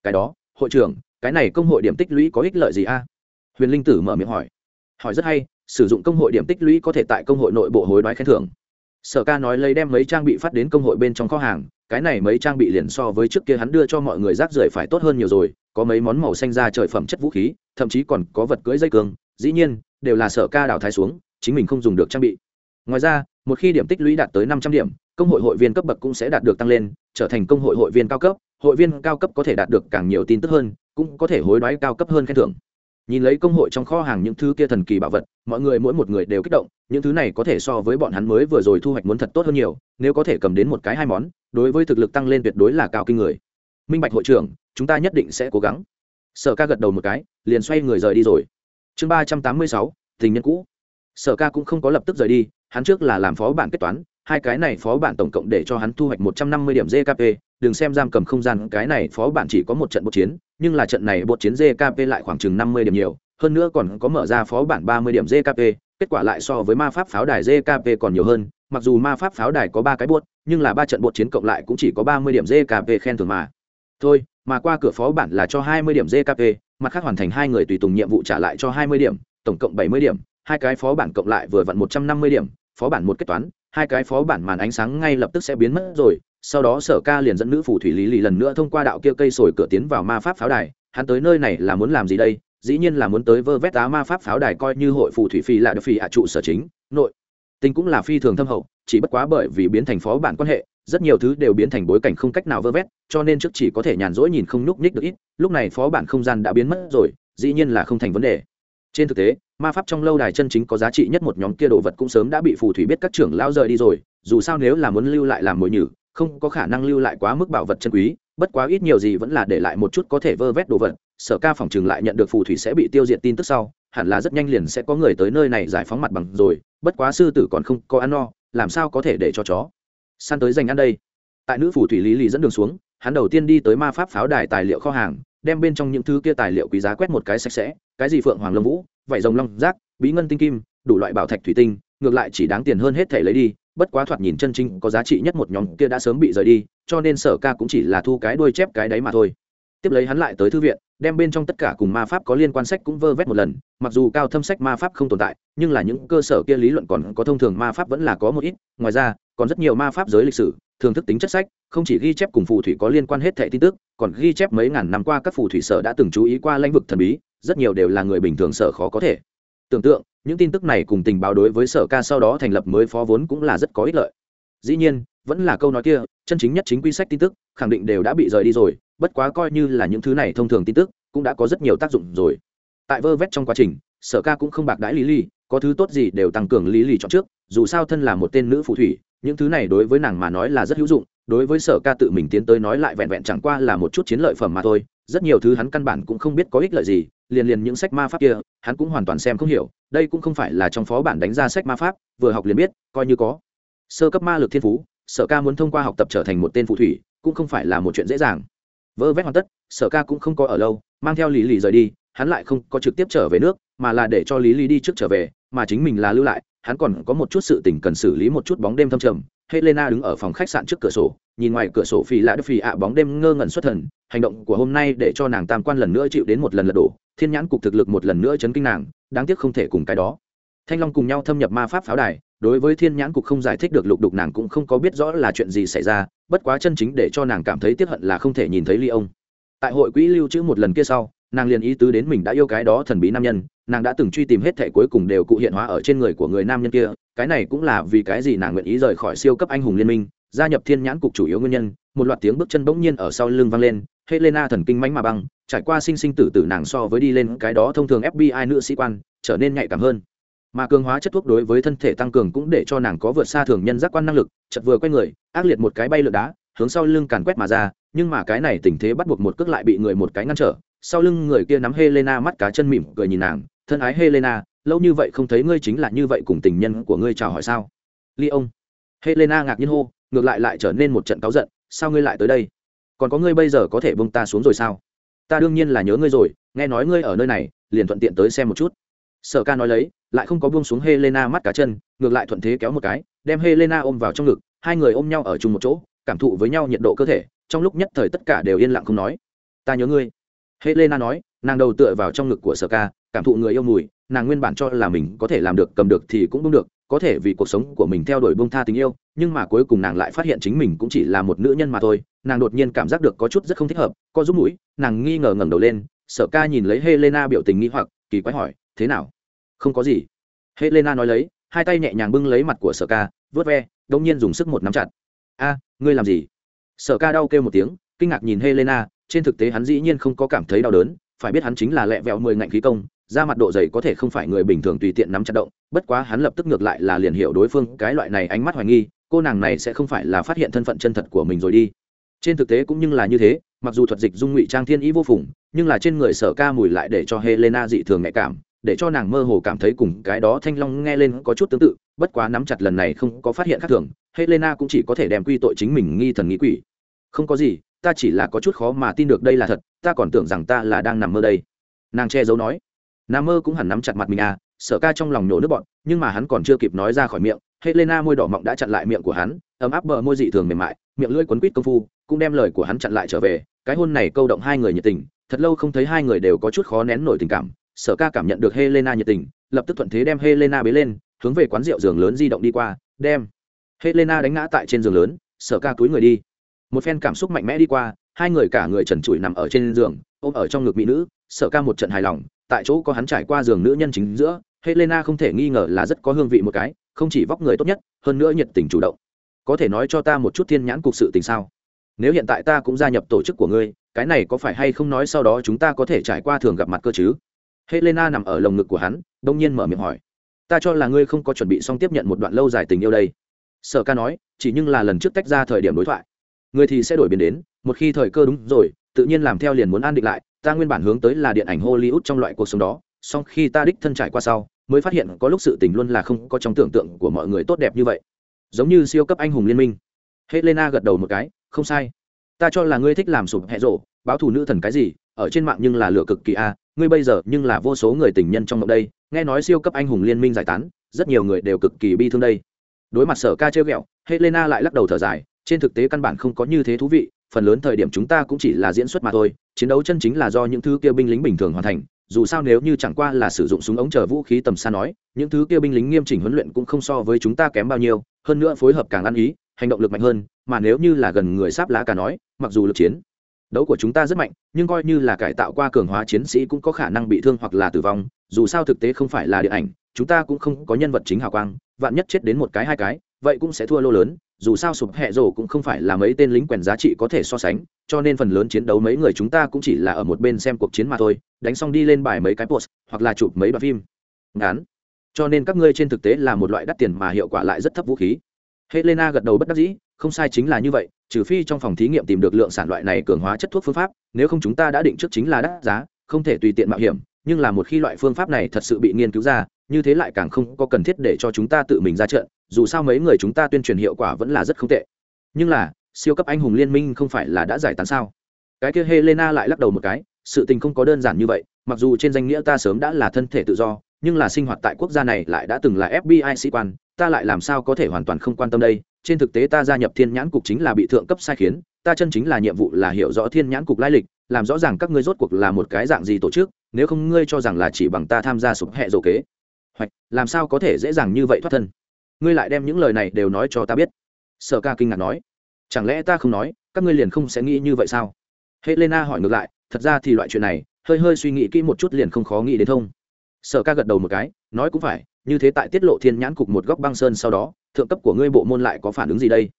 Speaker 1: Cái đó, hội trưởng, cái này công hội điểm tích lũy có ích lợi gì a? Huyền linh tử mở miệng hỏi. Hỏi rất hay, sử dụng công hội điểm tích lũy có thể tại công hội nội bộ hối đoái khen thưởng. Sở ca nói lấy đem mấy trang bị phát đến công hội bên trong kho hàng, cái này mấy trang bị liền so với trước kia hắn đưa cho mọi người rác rưởi phải tốt hơn nhiều rồi, có mấy món màu xanh ra trời phẩm chất vũ khí, thậm chí còn có vật cưỡi dây cường, dĩ nhiên, đều là sở ca đào thái xuống, chính mình không dùng được trang bị ngoài ra, một khi điểm tích lũy đạt tới năm trăm điểm, công hội hội viên cấp bậc cũng sẽ đạt được tăng lên, trở thành công hội hội viên cao cấp. Hội viên cao cấp có thể đạt được càng nhiều tin tức hơn, cũng có thể hối đoái cao cấp hơn khen thưởng. Nhìn lấy công hội trong kho hàng những thứ kia thần kỳ bảo vật, mọi người mỗi một người đều kích động, những thứ này có thể so với bọn hắn mới vừa rồi thu hoạch muốn thật tốt hơn nhiều, nếu có thể cầm đến một cái hai món, đối với thực lực tăng lên tuyệt đối là cao kinh người. Minh bạch hội trưởng, chúng ta nhất định sẽ cố gắng. Sở ca gật đầu một cái, liền xoay người rời đi rồi. Chương ba trăm tám mươi sáu, tình nhân cũ. Sở ca cũng không có lập tức rời đi hắn trước là làm phó bản kết toán, hai cái này phó bản tổng cộng để cho hắn thu hoạch một trăm năm mươi điểm gkp đừng xem giam cầm không gian, cái này phó bản chỉ có một trận bột chiến, nhưng là trận này bột chiến gkp lại khoảng chừng năm mươi điểm nhiều, hơn nữa còn có mở ra phó bản ba mươi điểm gkp kết quả lại so với ma pháp pháo đài gkp còn nhiều hơn, mặc dù ma pháp pháo đài có ba cái bột nhưng là ba trận bột chiến cộng lại cũng chỉ có ba mươi điểm gkp khen thưởng mà. Thôi, mà qua cửa phó bản là cho hai mươi điểm gkp mặt khác hoàn thành hai người tùy tùng nhiệm vụ trả lại cho hai mươi điểm, tổng cộng bảy mươi điểm hai cái phó bản cộng lại vừa vặn một trăm năm mươi điểm, phó bản một kết toán, hai cái phó bản màn ánh sáng ngay lập tức sẽ biến mất rồi, sau đó sở ca liền dẫn nữ phù thủy lý lì lần nữa thông qua đạo kia cây sồi cửa tiến vào ma pháp pháo đài, hắn tới nơi này là muốn làm gì đây? Dĩ nhiên là muốn tới vơ vét tá ma pháp pháo đài coi như hội phù thủy phi là được phi hạ trụ sở chính, nội. Tình cũng là phi thường thâm hậu, chỉ bất quá bởi vì biến thành phó bản quan hệ, rất nhiều thứ đều biến thành bối cảnh không cách nào vơ vét, cho nên trước chỉ có thể nhàn rỗi nhìn không nhúc nhích được ít, lúc này phó bản không gian đã biến mất rồi, dĩ nhiên là không thành vấn đề trên thực tế, ma pháp trong lâu đài chân chính có giá trị nhất một nhóm kia đồ vật cũng sớm đã bị phù thủy biết các trưởng lao rời đi rồi, dù sao nếu là muốn lưu lại làm mồi nhử, không có khả năng lưu lại quá mức bảo vật chân quý, bất quá ít nhiều gì vẫn là để lại một chút có thể vơ vét đồ vật, sở ca phòng chừng lại nhận được phù thủy sẽ bị tiêu diệt tin tức sau, hẳn là rất nhanh liền sẽ có người tới nơi này giải phóng mặt bằng rồi, bất quá sư tử còn không có ăn no, làm sao có thể để cho chó. Săn tới dành ăn đây. Tại nữ phù thủy lý lì dẫn đường xuống, hắn đầu tiên đi tới ma pháp pháo đài tài liệu kho hàng đem bên trong những thứ kia tài liệu quý giá quét một cái sạch sẽ, cái gì phượng hoàng lông vũ, vảy rồng long rác, bí ngân tinh kim, đủ loại bảo thạch thủy tinh, ngược lại chỉ đáng tiền hơn hết thể lấy đi, bất quá thoạt nhìn chân chính có giá trị nhất một nhóm kia đã sớm bị rời đi, cho nên sở ca cũng chỉ là thu cái đuôi chép cái đấy mà thôi. Tiếp lấy hắn lại tới thư viện, đem bên trong tất cả cùng ma pháp có liên quan sách cũng vơ vét một lần, mặc dù cao thâm sách ma pháp không tồn tại, nhưng là những cơ sở kia lý luận còn có thông thường ma pháp vẫn là có một ít, ngoài ra còn rất nhiều ma pháp giới lịch sử thường thức tính chất sách, không chỉ ghi chép cùng phù thủy có liên quan hết thẻ tin tức, còn ghi chép mấy ngàn năm qua các phù thủy sở đã từng chú ý qua lãnh vực thần bí, rất nhiều đều là người bình thường sở khó có thể. Tưởng tượng, những tin tức này cùng tình báo đối với sở ca sau đó thành lập mới phó vốn cũng là rất có ích lợi. Dĩ nhiên, vẫn là câu nói kia, chân chính nhất chính quy sách tin tức, khẳng định đều đã bị rời đi rồi, bất quá coi như là những thứ này thông thường tin tức, cũng đã có rất nhiều tác dụng rồi. Tại vơ vét trong quá trình, sở ca cũng không bạc đãi lý lý có thứ tốt gì đều tăng cường lý lì chọn trước, dù sao thân là một tên nữ phù thủy những thứ này đối với nàng mà nói là rất hữu dụng, đối với sở ca tự mình tiến tới nói lại vẹn vẹn chẳng qua là một chút chiến lợi phẩm mà thôi, rất nhiều thứ hắn căn bản cũng không biết có ích lợi gì, liền liền những sách ma pháp kia, hắn cũng hoàn toàn xem không hiểu, đây cũng không phải là trong phó bản đánh ra sách ma pháp, vừa học liền biết, coi như có. Sơ cấp ma lực thiên phú, sở ca muốn thông qua học tập trở thành một tên phù thủy, cũng không phải là một chuyện dễ dàng. Vơ vét hoàn tất, sở ca cũng không có ở lâu, mang theo lý lì rời đi, hắn lại không có trực tiếp trở về nước, mà là để cho lý lý đi trước trở về, mà chính mình là lưu lại hắn còn có một chút sự tình cần xử lý một chút bóng đêm thâm trầm. Helena đứng ở phòng khách sạn trước cửa sổ, nhìn ngoài cửa sổ phi lạ đức phi ạ, bóng đêm ngơ ngẩn xuất thần. Hành động của hôm nay để cho nàng tam quan lần nữa chịu đến một lần lật đổ. Thiên nhãn cục thực lực một lần nữa chấn kinh nàng, đáng tiếc không thể cùng cái đó. Thanh long cùng nhau thâm nhập ma pháp pháo đài, đối với thiên nhãn cục không giải thích được lục đục nàng cũng không có biết rõ là chuyện gì xảy ra, bất quá chân chính để cho nàng cảm thấy tiếc hận là không thể nhìn thấy ly ông. Tại hội quỹ lưu trữ một lần kia sau nàng liền ý tứ đến mình đã yêu cái đó thần bí nam nhân, nàng đã từng truy tìm hết thẻ cuối cùng đều cụ hiện hóa ở trên người của người nam nhân kia, cái này cũng là vì cái gì nàng nguyện ý rời khỏi siêu cấp anh hùng liên minh, gia nhập thiên nhãn cục chủ yếu nguyên nhân, một loạt tiếng bước chân bỗng nhiên ở sau lưng vang lên, helena thần kinh mánh mà băng, trải qua sinh sinh tử tử nàng so với đi lên cái đó thông thường fbi nữ sĩ quan, trở nên nhạy cảm hơn. Mà cường hóa chất thuốc đối với thân thể tăng cường cũng để cho nàng có vượt xa thường nhân giác quan năng lực chật vừa quay người, ác liệt một cái bay lượn đá, hướng sau lưng càn quét mà ra, nhưng mà cái này tình thế bắt buộc một cước lại bị người một cái ngăn trở sau lưng người kia nắm helena mắt cá chân mỉm cười nhìn nàng, thân ái helena, lâu như vậy không thấy ngươi chính là như vậy cùng tình nhân của ngươi chào hỏi sao? Ly ông. Helena ngạc nhiên hô, ngược lại lại trở nên một trận cáu giận, sao ngươi lại tới đây? Còn có ngươi bây giờ có thể bông ta xuống rồi sao? Ta đương nhiên là nhớ ngươi rồi, nghe nói ngươi ở nơi này, liền thuận tiện tới xem một chút. Sở ca nói lấy, lại không có buông xuống helena mắt cá chân, ngược lại thuận thế kéo một cái, đem helena ôm vào trong ngực, hai người ôm nhau ở chung một chỗ, cảm thụ với nhau nhiệt độ cơ thể, trong lúc nhất thời tất cả đều yên lặng không nói. Ta nhớ ngươi helena nói, nàng đầu tựa vào trong ngực của sở ca, cảm thụ người yêu mùi, nàng nguyên bản cho là mình có thể làm được, cầm được thì cũng bung được, có thể vì cuộc sống của mình theo đuổi bông tha tình yêu, nhưng mà cuối cùng nàng lại phát hiện chính mình cũng chỉ là một nữ nhân mà thôi, nàng đột nhiên cảm giác được có chút rất không thích hợp có giúp mũi, nàng nghi ngờ ngẩng đầu lên, sở ca nhìn lấy helena biểu tình nghi hoặc, kỳ quái hỏi, thế nào? Không có gì. Helena nói lấy, hai tay nhẹ nhàng bưng lấy mặt của sở ca vớt ve đột nhiên dùng sức một nắm chặt. A, ngươi làm gì? Sở ca đau kêu một tiếng, kinh ngạc nhìn helena trên thực tế hắn dĩ nhiên không có cảm thấy đau đớn, phải biết hắn chính là lẹ vẹo mười ngạnh khí công ra mặt độ dày có thể không phải người bình thường tùy tiện nắm chặt động, bất quá hắn lập tức ngược lại là liền hiểu đối phương cái loại này ánh mắt hoài nghi, cô nàng này sẽ không phải là phát hiện thân phận chân thật của mình rồi đi. Trên thực tế cũng như là như thế, mặc dù thuật dịch dung ngụy trang thiên ý vô phùng, nhưng là trên người sở ca mùi lại để cho helena dị thường nhạy cảm, để cho nàng mơ hồ cảm thấy cùng cái đó thanh long nghe lên có chút tương tự, bất quá nắm chặt lần này không có phát hiện khác thường, helena cũng chỉ có thể đem quy tội chính mình nghi thần nghĩ quỷ. Không có gì ta chỉ là có chút khó mà tin được đây là thật, ta còn tưởng rằng ta là đang nằm mơ đây. Nàng che giấu nói. Nằm mơ cũng hẳn nắm chặt mặt mình à sở ca trong lòng nhổ nước bọn, nhưng mà hắn còn chưa kịp nói ra khỏi miệng, helena môi đỏ mọng đã chặn lại miệng của hắn, ấm áp bờ môi dị thường mềm mại, miệng lưỡi quấn quýt công phu, cũng đem lời của hắn chặn lại trở về. Cái hôn này câu động hai người nhiệt tình, thật lâu không thấy hai người đều có chút khó nén nổi tình cảm. Sở ca cảm nhận được helena nhiệt tình, lập tức thuận thế đem helena bế lên, hướng về quán rượu giường lớn di động đi qua, đem. Helena đánh ngã tại trên giường lớn, sở ca túi người đi một phen cảm xúc mạnh mẽ đi qua, hai người cả người trần trụi nằm ở trên giường, ôm ở trong ngực mỹ nữ, sở ca một trận hài lòng, tại chỗ có hắn trải qua giường nữ nhân chính giữa, helena không thể nghi ngờ là rất có hương vị một cái, không chỉ vóc người tốt nhất, hơn nữa nhiệt tình chủ động. Có thể nói cho ta một chút thiên nhãn cục sự tình sao? Nếu hiện tại ta cũng gia nhập tổ chức của ngươi, cái này có phải hay không nói sau đó chúng ta có thể trải qua thường gặp mặt cơ chứ? Helena nằm ở lồng ngực của hắn, đông nhiên mở miệng hỏi. Ta cho là ngươi không có chuẩn bị xong tiếp nhận một đoạn lâu dài tình yêu đây. Sở ca nói, chỉ nhưng là lần trước tách ra thời điểm đối thoại người thì sẽ đổi biến đến, một khi thời cơ đúng rồi, tự nhiên làm theo liền muốn an định lại, ta nguyên bản hướng tới là điện ảnh hollywood trong loại cuộc sống đó, song khi ta đích thân trải qua sau, mới phát hiện có lúc sự tình luôn là không có trong tưởng tượng của mọi người tốt đẹp như vậy. Giống như siêu cấp anh hùng liên minh. Helena gật đầu một cái, không sai. Ta cho là ngươi thích làm sụp hẹ rộ, báo thù nữ thần cái gì, ở trên mạng nhưng là lửa cực kỳ a, ngươi bây giờ nhưng là vô số người tình nhân trong mộng đây, nghe nói siêu cấp anh hùng liên minh giải tán, rất nhiều người đều cực kỳ bi thương đây. Đối mặt sở ca trêu ghẹo, helena lại lắc đầu thở dài trên thực tế căn bản không có như thế thú vị, phần lớn thời điểm chúng ta cũng chỉ là diễn xuất mà thôi, chiến đấu chân chính là do những thứ kia binh lính bình thường hoàn thành, dù sao nếu như chẳng qua là sử dụng súng ống chờ vũ khí tầm xa nói, những thứ kia binh lính nghiêm chỉnh huấn luyện cũng không so với chúng ta kém bao nhiêu, hơn nữa phối hợp càng ăn ý, hành động lực mạnh hơn, mà nếu như là gần người sáp lá cả nói, mặc dù lực chiến, đấu của chúng ta rất mạnh, nhưng coi như là cải tạo qua cường hóa chiến sĩ cũng có khả năng bị thương hoặc là tử vong, dù sao thực tế không phải là điện ảnh, chúng ta cũng không có nhân vật chính hào quang vạn nhất chết đến một cái hai cái, vậy cũng sẽ thua lô lớn, dù sao sụp hẹ rổ cũng không phải là mấy tên lính quèn giá trị có thể so sánh, cho nên phần lớn chiến đấu mấy người chúng ta cũng chỉ là ở một bên xem cuộc chiến mà thôi, đánh xong đi lên bài mấy cái post, hoặc là chụp mấy đoạn phim. Ngắn cho nên các ngươi trên thực tế là một loại đắt tiền mà hiệu quả lại rất thấp vũ khí. Helena gật đầu bất đắc dĩ, không sai chính là như vậy, trừ phi trong phòng thí nghiệm tìm được lượng sản loại này cường hóa chất thuốc phương pháp, nếu không chúng ta đã định trước chính là đắt giá, không thể tùy tiện mạo hiểm, nhưng là một khi loại phương pháp này thật sự bị nghiên cứu ra như thế lại càng không có cần thiết để cho chúng ta tự mình ra trận, dù sao mấy người chúng ta tuyên truyền hiệu quả vẫn là rất không tệ. Nhưng là, siêu cấp anh hùng liên minh không phải là đã giải tán sao? Cái kia helena lại lắc đầu một cái, sự tình không có đơn giản như vậy, mặc dù trên danh nghĩa ta sớm đã là thân thể tự do, nhưng là sinh hoạt tại quốc gia này lại đã từng là fbi sĩ quan, ta lại làm sao có thể hoàn toàn không quan tâm đây? Trên thực tế ta gia nhập thiên nhãn cục chính là bị thượng cấp sai khiến, ta chân chính là nhiệm vụ là hiểu rõ thiên nhãn cục lai lịch, làm rõ ràng các ngươi rốt cuộc là một cái dạng gì tổ chức, nếu không ngươi cho rằng là chỉ bằng ta tham gia sụp hẹ rổ kế hoạch, làm sao có thể dễ dàng như vậy thoát thân? Ngươi lại đem những lời này đều nói cho ta biết. Sở ca kinh ngạc nói. Chẳng lẽ ta không nói, các ngươi liền không sẽ nghĩ như vậy sao? Helena hỏi ngược lại, thật ra thì loại chuyện này, hơi hơi suy nghĩ kỹ một chút liền không khó nghĩ đến thông. Sở ca gật đầu một cái, nói cũng phải, như thế tại tiết lộ thiên nhãn cục một góc băng sơn sau đó, thượng cấp của ngươi bộ môn lại có phản ứng gì đây?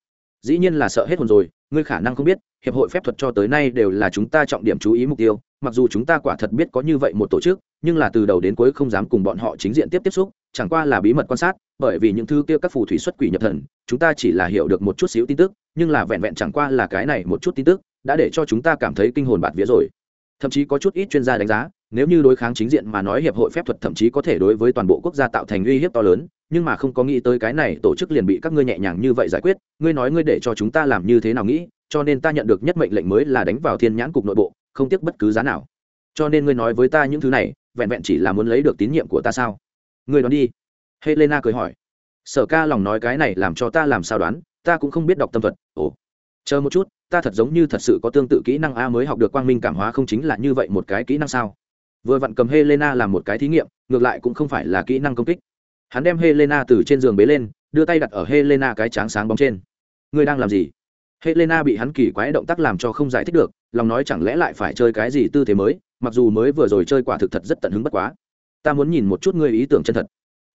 Speaker 1: Dĩ nhiên là sợ hết hồn rồi, ngươi khả năng không biết, hiệp hội phép thuật cho tới nay đều là chúng ta trọng điểm chú ý mục tiêu mặc dù chúng ta quả thật biết có như vậy một tổ chức, nhưng là từ đầu đến cuối không dám cùng bọn họ chính diện tiếp tiếp xúc, chẳng qua là bí mật quan sát, bởi vì những thứ kia các phù thủy xuất quỷ nhập thần, chúng ta chỉ là hiểu được một chút xíu tin tức, nhưng là vẹn vẹn chẳng qua là cái này một chút tin tức, đã để cho chúng ta cảm thấy kinh hồn bạt vía rồi. Thậm chí có chút ít chuyên gia đánh giá, nếu như đối kháng chính diện mà nói hiệp hội phép thuật thậm chí có thể đối với toàn bộ quốc gia tạo thành uy hiếp to lớn, nhưng mà không có nghĩ tới cái này tổ chức liền bị các ngươi nhẹ nhàng như vậy giải quyết, ngươi nói ngươi để cho chúng ta làm như thế nào nghĩ, cho nên ta nhận được nhất mệnh lệnh mới là đánh vào thiên nhãn cục nội bộ không tiếc bất cứ giá nào. Cho nên ngươi nói với ta những thứ này, vẹn vẹn chỉ là muốn lấy được tín nhiệm của ta sao? Ngươi đoán đi. Helena cười hỏi. Sở ca lòng nói cái này làm cho ta làm sao đoán, ta cũng không biết đọc tâm thuật. Ồ. Chờ một chút, ta thật giống như thật sự có tương tự kỹ năng a mới học được quang minh cảm hóa không chính là như vậy một cái kỹ năng sao? Vừa vặn cầm helena làm một cái thí nghiệm, ngược lại cũng không phải là kỹ năng công kích. Hắn đem helena từ trên giường bế lên, đưa tay đặt ở helena cái tráng sáng bóng trên. Ngươi đang làm gì? Helena bị hắn kỳ quái động tác làm cho không giải thích được, lòng nói chẳng lẽ lại phải chơi cái gì tư thế mới, mặc dù mới vừa rồi chơi quả thực thật rất tận hứng bất quá. Ta muốn nhìn một chút ngươi ý tưởng chân thật.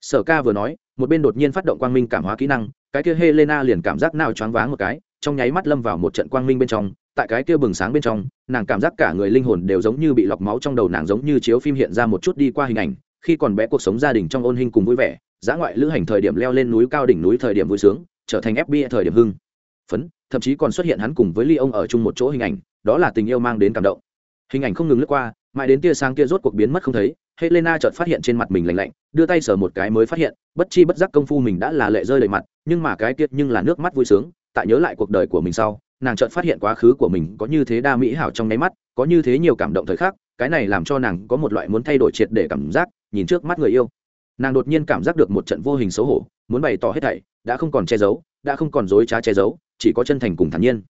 Speaker 1: Sở ca vừa nói, một bên đột nhiên phát động quang minh cảm hóa kỹ năng, cái kia helena liền cảm giác nào choáng váng một cái, trong nháy mắt lâm vào một trận quang minh bên trong, tại cái kia bừng sáng bên trong, nàng cảm giác cả người linh hồn đều giống như bị lọc máu trong đầu nàng giống như chiếu phim hiện ra một chút đi qua hình ảnh, khi còn bé cuộc sống gia đình trong ôn hình cùng vui vẻ giã ngoại lữ hành thời điểm leo lên núi cao đỉnh núi thời điểm vui sướng, trở thành fbi thời điểm hưng phấn, thậm chí còn xuất hiện hắn cùng với ly ông ở chung một chỗ hình ảnh, đó là tình yêu mang đến cảm động. Hình ảnh không ngừng lướt qua, mãi đến tia sáng kia rốt cuộc biến mất không thấy, helena chợt phát hiện trên mặt mình lạnh lạnh, đưa tay sờ một cái mới phát hiện, bất chi bất giác công phu mình đã là lệ rơi đầy mặt, nhưng mà cái tiết nhưng là nước mắt vui sướng, tại nhớ lại cuộc đời của mình sau, nàng chợt phát hiện quá khứ của mình có như thế đa mỹ hảo trong nháy mắt, có như thế nhiều cảm động thời khắc, cái này làm cho nàng có một loại muốn thay đổi triệt để cảm giác, nhìn trước mắt người yêu. Nàng đột nhiên cảm giác được một trận vô hình xấu hổ, muốn bày tỏ hết thảy, đã không còn che giấu, đã không còn dối trá che giấu chỉ có chân thành cùng thản nhiên.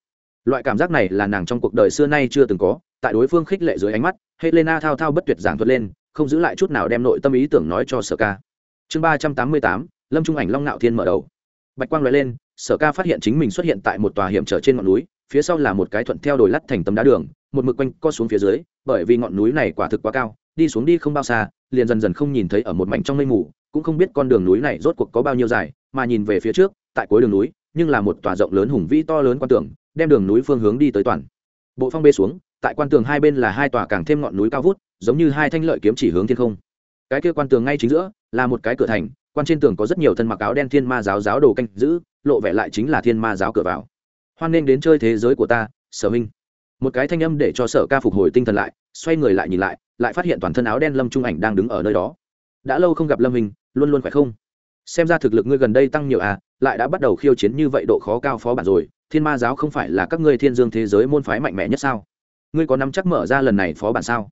Speaker 1: Loại cảm giác này là nàng trong cuộc đời xưa nay chưa từng có, tại đối phương khích lệ dưới ánh mắt, helena thao thao bất tuyệt giảng thuật lên, không giữ lại chút nào đem nội tâm ý tưởng nói cho sở ca. Chương ba trăm tám mươi tám, lâm trung ảnh long nạo thiên mở đầu. Bạch quang loại lên, sở ca phát hiện chính mình xuất hiện tại một tòa hiểm trở trên ngọn núi, phía sau là một cái thuận theo đồi lắt thành tấm đá đường, một mực quanh co xuống phía dưới, bởi vì ngọn núi này quả thực quá cao, đi xuống đi không bao xa, liền dần dần không nhìn thấy ở một mảnh trong mây mù, cũng không biết con đường núi này rốt cuộc có bao nhiêu dài, mà nhìn về phía trước, tại cuối đường núi nhưng là một tòa rộng lớn hùng vĩ to lớn quan tường, đem đường núi phương hướng đi tới toàn. Bộ phong bê xuống, tại quan tường hai bên là hai tòa càng thêm ngọn núi cao vút, giống như hai thanh lợi kiếm chỉ hướng thiên không. Cái kia quan tường ngay chính giữa, là một cái cửa thành, quan trên tường có rất nhiều thân mặc áo đen thiên ma giáo giáo đồ canh giữ, lộ vẻ lại chính là thiên ma giáo cửa vào. Hoan nghênh đến chơi thế giới của ta, sở minh một cái thanh âm để cho sở ca phục hồi tinh thần lại, xoay người lại nhìn lại lại phát hiện toàn thân áo đen lâm trung ảnh đang đứng ở nơi đó. Đã lâu không gặp lâm minh luôn luôn phải không? Xem ra thực lực ngươi gần đây tăng nhiều à lại đã bắt đầu khiêu chiến như vậy độ khó cao phó bản rồi, thiên ma giáo không phải là các ngươi thiên dương thế giới môn phái mạnh mẽ nhất sao? Ngươi có nắm chắc mở ra lần này phó bản sao?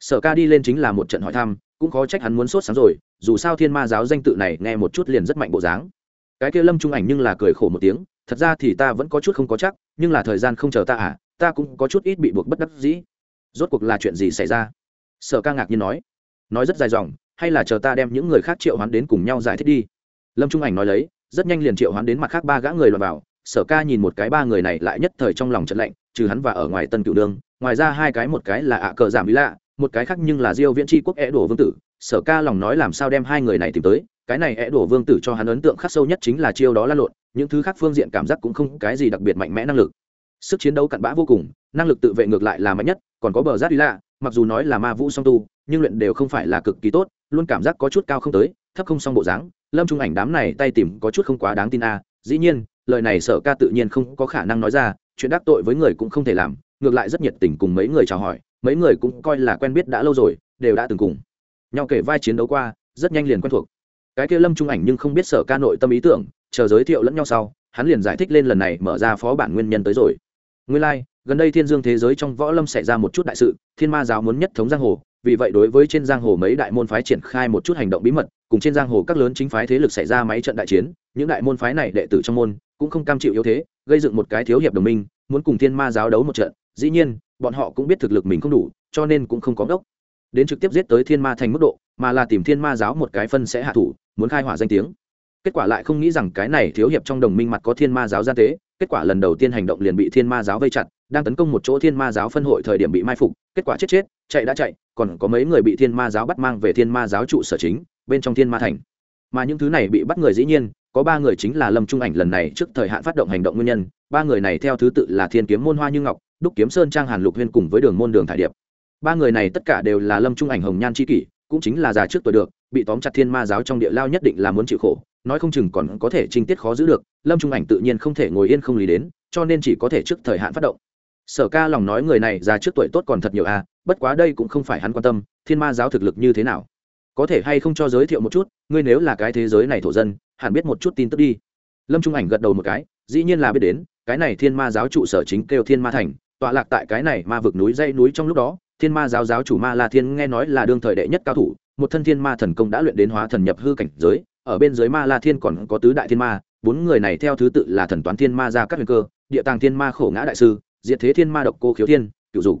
Speaker 1: Sở ca đi lên chính là một trận hỏi thăm, cũng khó trách hắn muốn sốt sáng rồi, dù sao thiên ma giáo danh tự này nghe một chút liền rất mạnh bộ dáng. Cái kia lâm trung ảnh nhưng là cười khổ một tiếng, thật ra thì ta vẫn có chút không có chắc, nhưng là thời gian không chờ ta à ta cũng có chút ít bị buộc bất đắc dĩ. Rốt cuộc là chuyện gì xảy ra? Sở ca ngạc nhiên nói. Nói rất dài dòng, hay là chờ ta đem những người khác triệu hoán đến cùng nhau giải thích đi lâm trung ảnh nói lấy, rất nhanh liền triệu hoán đến mặt khác ba gã người lọt vào, sở ca nhìn một cái ba người này lại nhất thời trong lòng trận lạnh, trừ hắn và ở ngoài tân cựu đương ngoài ra hai cái một cái là ạ cờ giảm ý lạ, một cái khác nhưng là diêu viễn tri quốc é đổ vương tử. Sở ca lòng nói làm sao đem hai người này tìm tới, cái này é đổ vương tử cho hắn ấn tượng khắc sâu nhất chính là chiêu đó lan lộn, những thứ khác phương diện cảm giác cũng không cái gì đặc biệt mạnh mẽ năng lực. Sức chiến đấu cặn bã vô cùng, năng lực tự vệ ngược lại là mạnh nhất, còn có bờ rát ý lạ, mặc dù nói là ma vũ song tu, nhưng luyện đều không phải là cực kỳ tốt, luôn cảm giác có chút cao không tới, thấp không song bộ dáng lâm trung ảnh đám này tay tìm có chút không quá đáng tin a dĩ nhiên lời này sở ca tự nhiên không có khả năng nói ra chuyện đắc tội với người cũng không thể làm ngược lại rất nhiệt tình cùng mấy người chào hỏi mấy người cũng coi là quen biết đã lâu rồi đều đã từng cùng. Nhau kể vai chiến đấu qua rất nhanh liền quen thuộc. Cái kia lâm trung ảnh nhưng không biết sở ca nội tâm ý tưởng chờ giới thiệu lẫn nhau sau hắn liền giải thích lên lần này mở ra phó bản nguyên nhân tới rồi. Nguyên lai、like, gần đây thiên dương thế giới trong võ lâm xảy ra một chút đại sự thiên ma giáo muốn nhất thống giang hồ vì vậy đối với trên giang hồ mấy đại môn phái triển khai một chút hành động bí mật, cùng trên giang hồ các lớn chính phái thế lực xảy ra máy trận đại chiến, những đại môn phái này đệ tử trong môn cũng không cam chịu yếu thế, gây dựng một cái thiếu hiệp đồng minh, muốn cùng thiên ma giáo đấu một trận, dĩ nhiên, bọn họ cũng biết thực lực mình không đủ, cho nên cũng không có gốc đến trực tiếp giết tới thiên ma thành mức độ, mà là tìm thiên ma giáo một cái phân sẽ hạ thủ, muốn khai hỏa danh tiếng. Kết quả lại không nghĩ rằng cái này thiếu hiệp trong đồng minh mặt có thiên ma giáo gia tế, kết quả lần đầu tiên hành động liền bị thiên ma giáo vây chặt, đang tấn công một chỗ thiên ma giáo phân hội thời điểm bị mai phục, kết quả chết chết chạy đã chạy, còn có mấy người bị thiên ma giáo bắt mang về thiên ma giáo trụ sở chính, bên trong thiên ma thành. Mà những thứ này bị bắt người dĩ nhiên, có ba người chính là lâm trung ảnh lần này trước thời hạn phát động hành động nguyên nhân, ba người này theo thứ tự là thiên kiếm môn hoa như ngọc, đúc kiếm sơn trang hàn lục huyên cùng với đường môn đường thải điệp. Ba người này tất cả đều là lâm trung ảnh hồng nhan c h i kỷ, cũng chính là già trước tuổi được, bị tóm chặt thiên ma giáo trong địa lao nhất định là muốn chịu khổ, nói không chừng còn có thể trinh tiết khó giữ được, lâm trung ảnh tự nhiên không thể ngồi yên không lý đến, cho nên chỉ có thể trước thời hạn phát động sở ca lòng nói người này già trước tuổi tốt còn thật nhiều à bất quá đây cũng không phải hắn quan tâm, thiên ma giáo thực lực như thế nào. Có thể hay không cho giới thiệu một chút, ngươi nếu là cái thế giới này thổ dân, hẳn biết một chút tin tức đi. Lâm trung ảnh gật đầu một cái, dĩ nhiên là biết đến, cái này thiên ma giáo trụ sở chính kêu thiên ma thành, tọa lạc tại cái này ma vực núi dây núi trong lúc đó, thiên ma giáo giáo chủ ma la thiên nghe nói là đương thời đệ nhất cao thủ, một thân thiên ma thần công đã luyện đến hóa thần nhập hư cảnh giới, ở bên dưới ma la thiên còn có tứ đại thiên ma, bốn người này theo thứ tự là thần toán thiên ma Ra các huyền cơ, địa tàng thiên ma khổ ngã đại sư diệt thế thiên ma độc cô khiếu thiên cựu dục,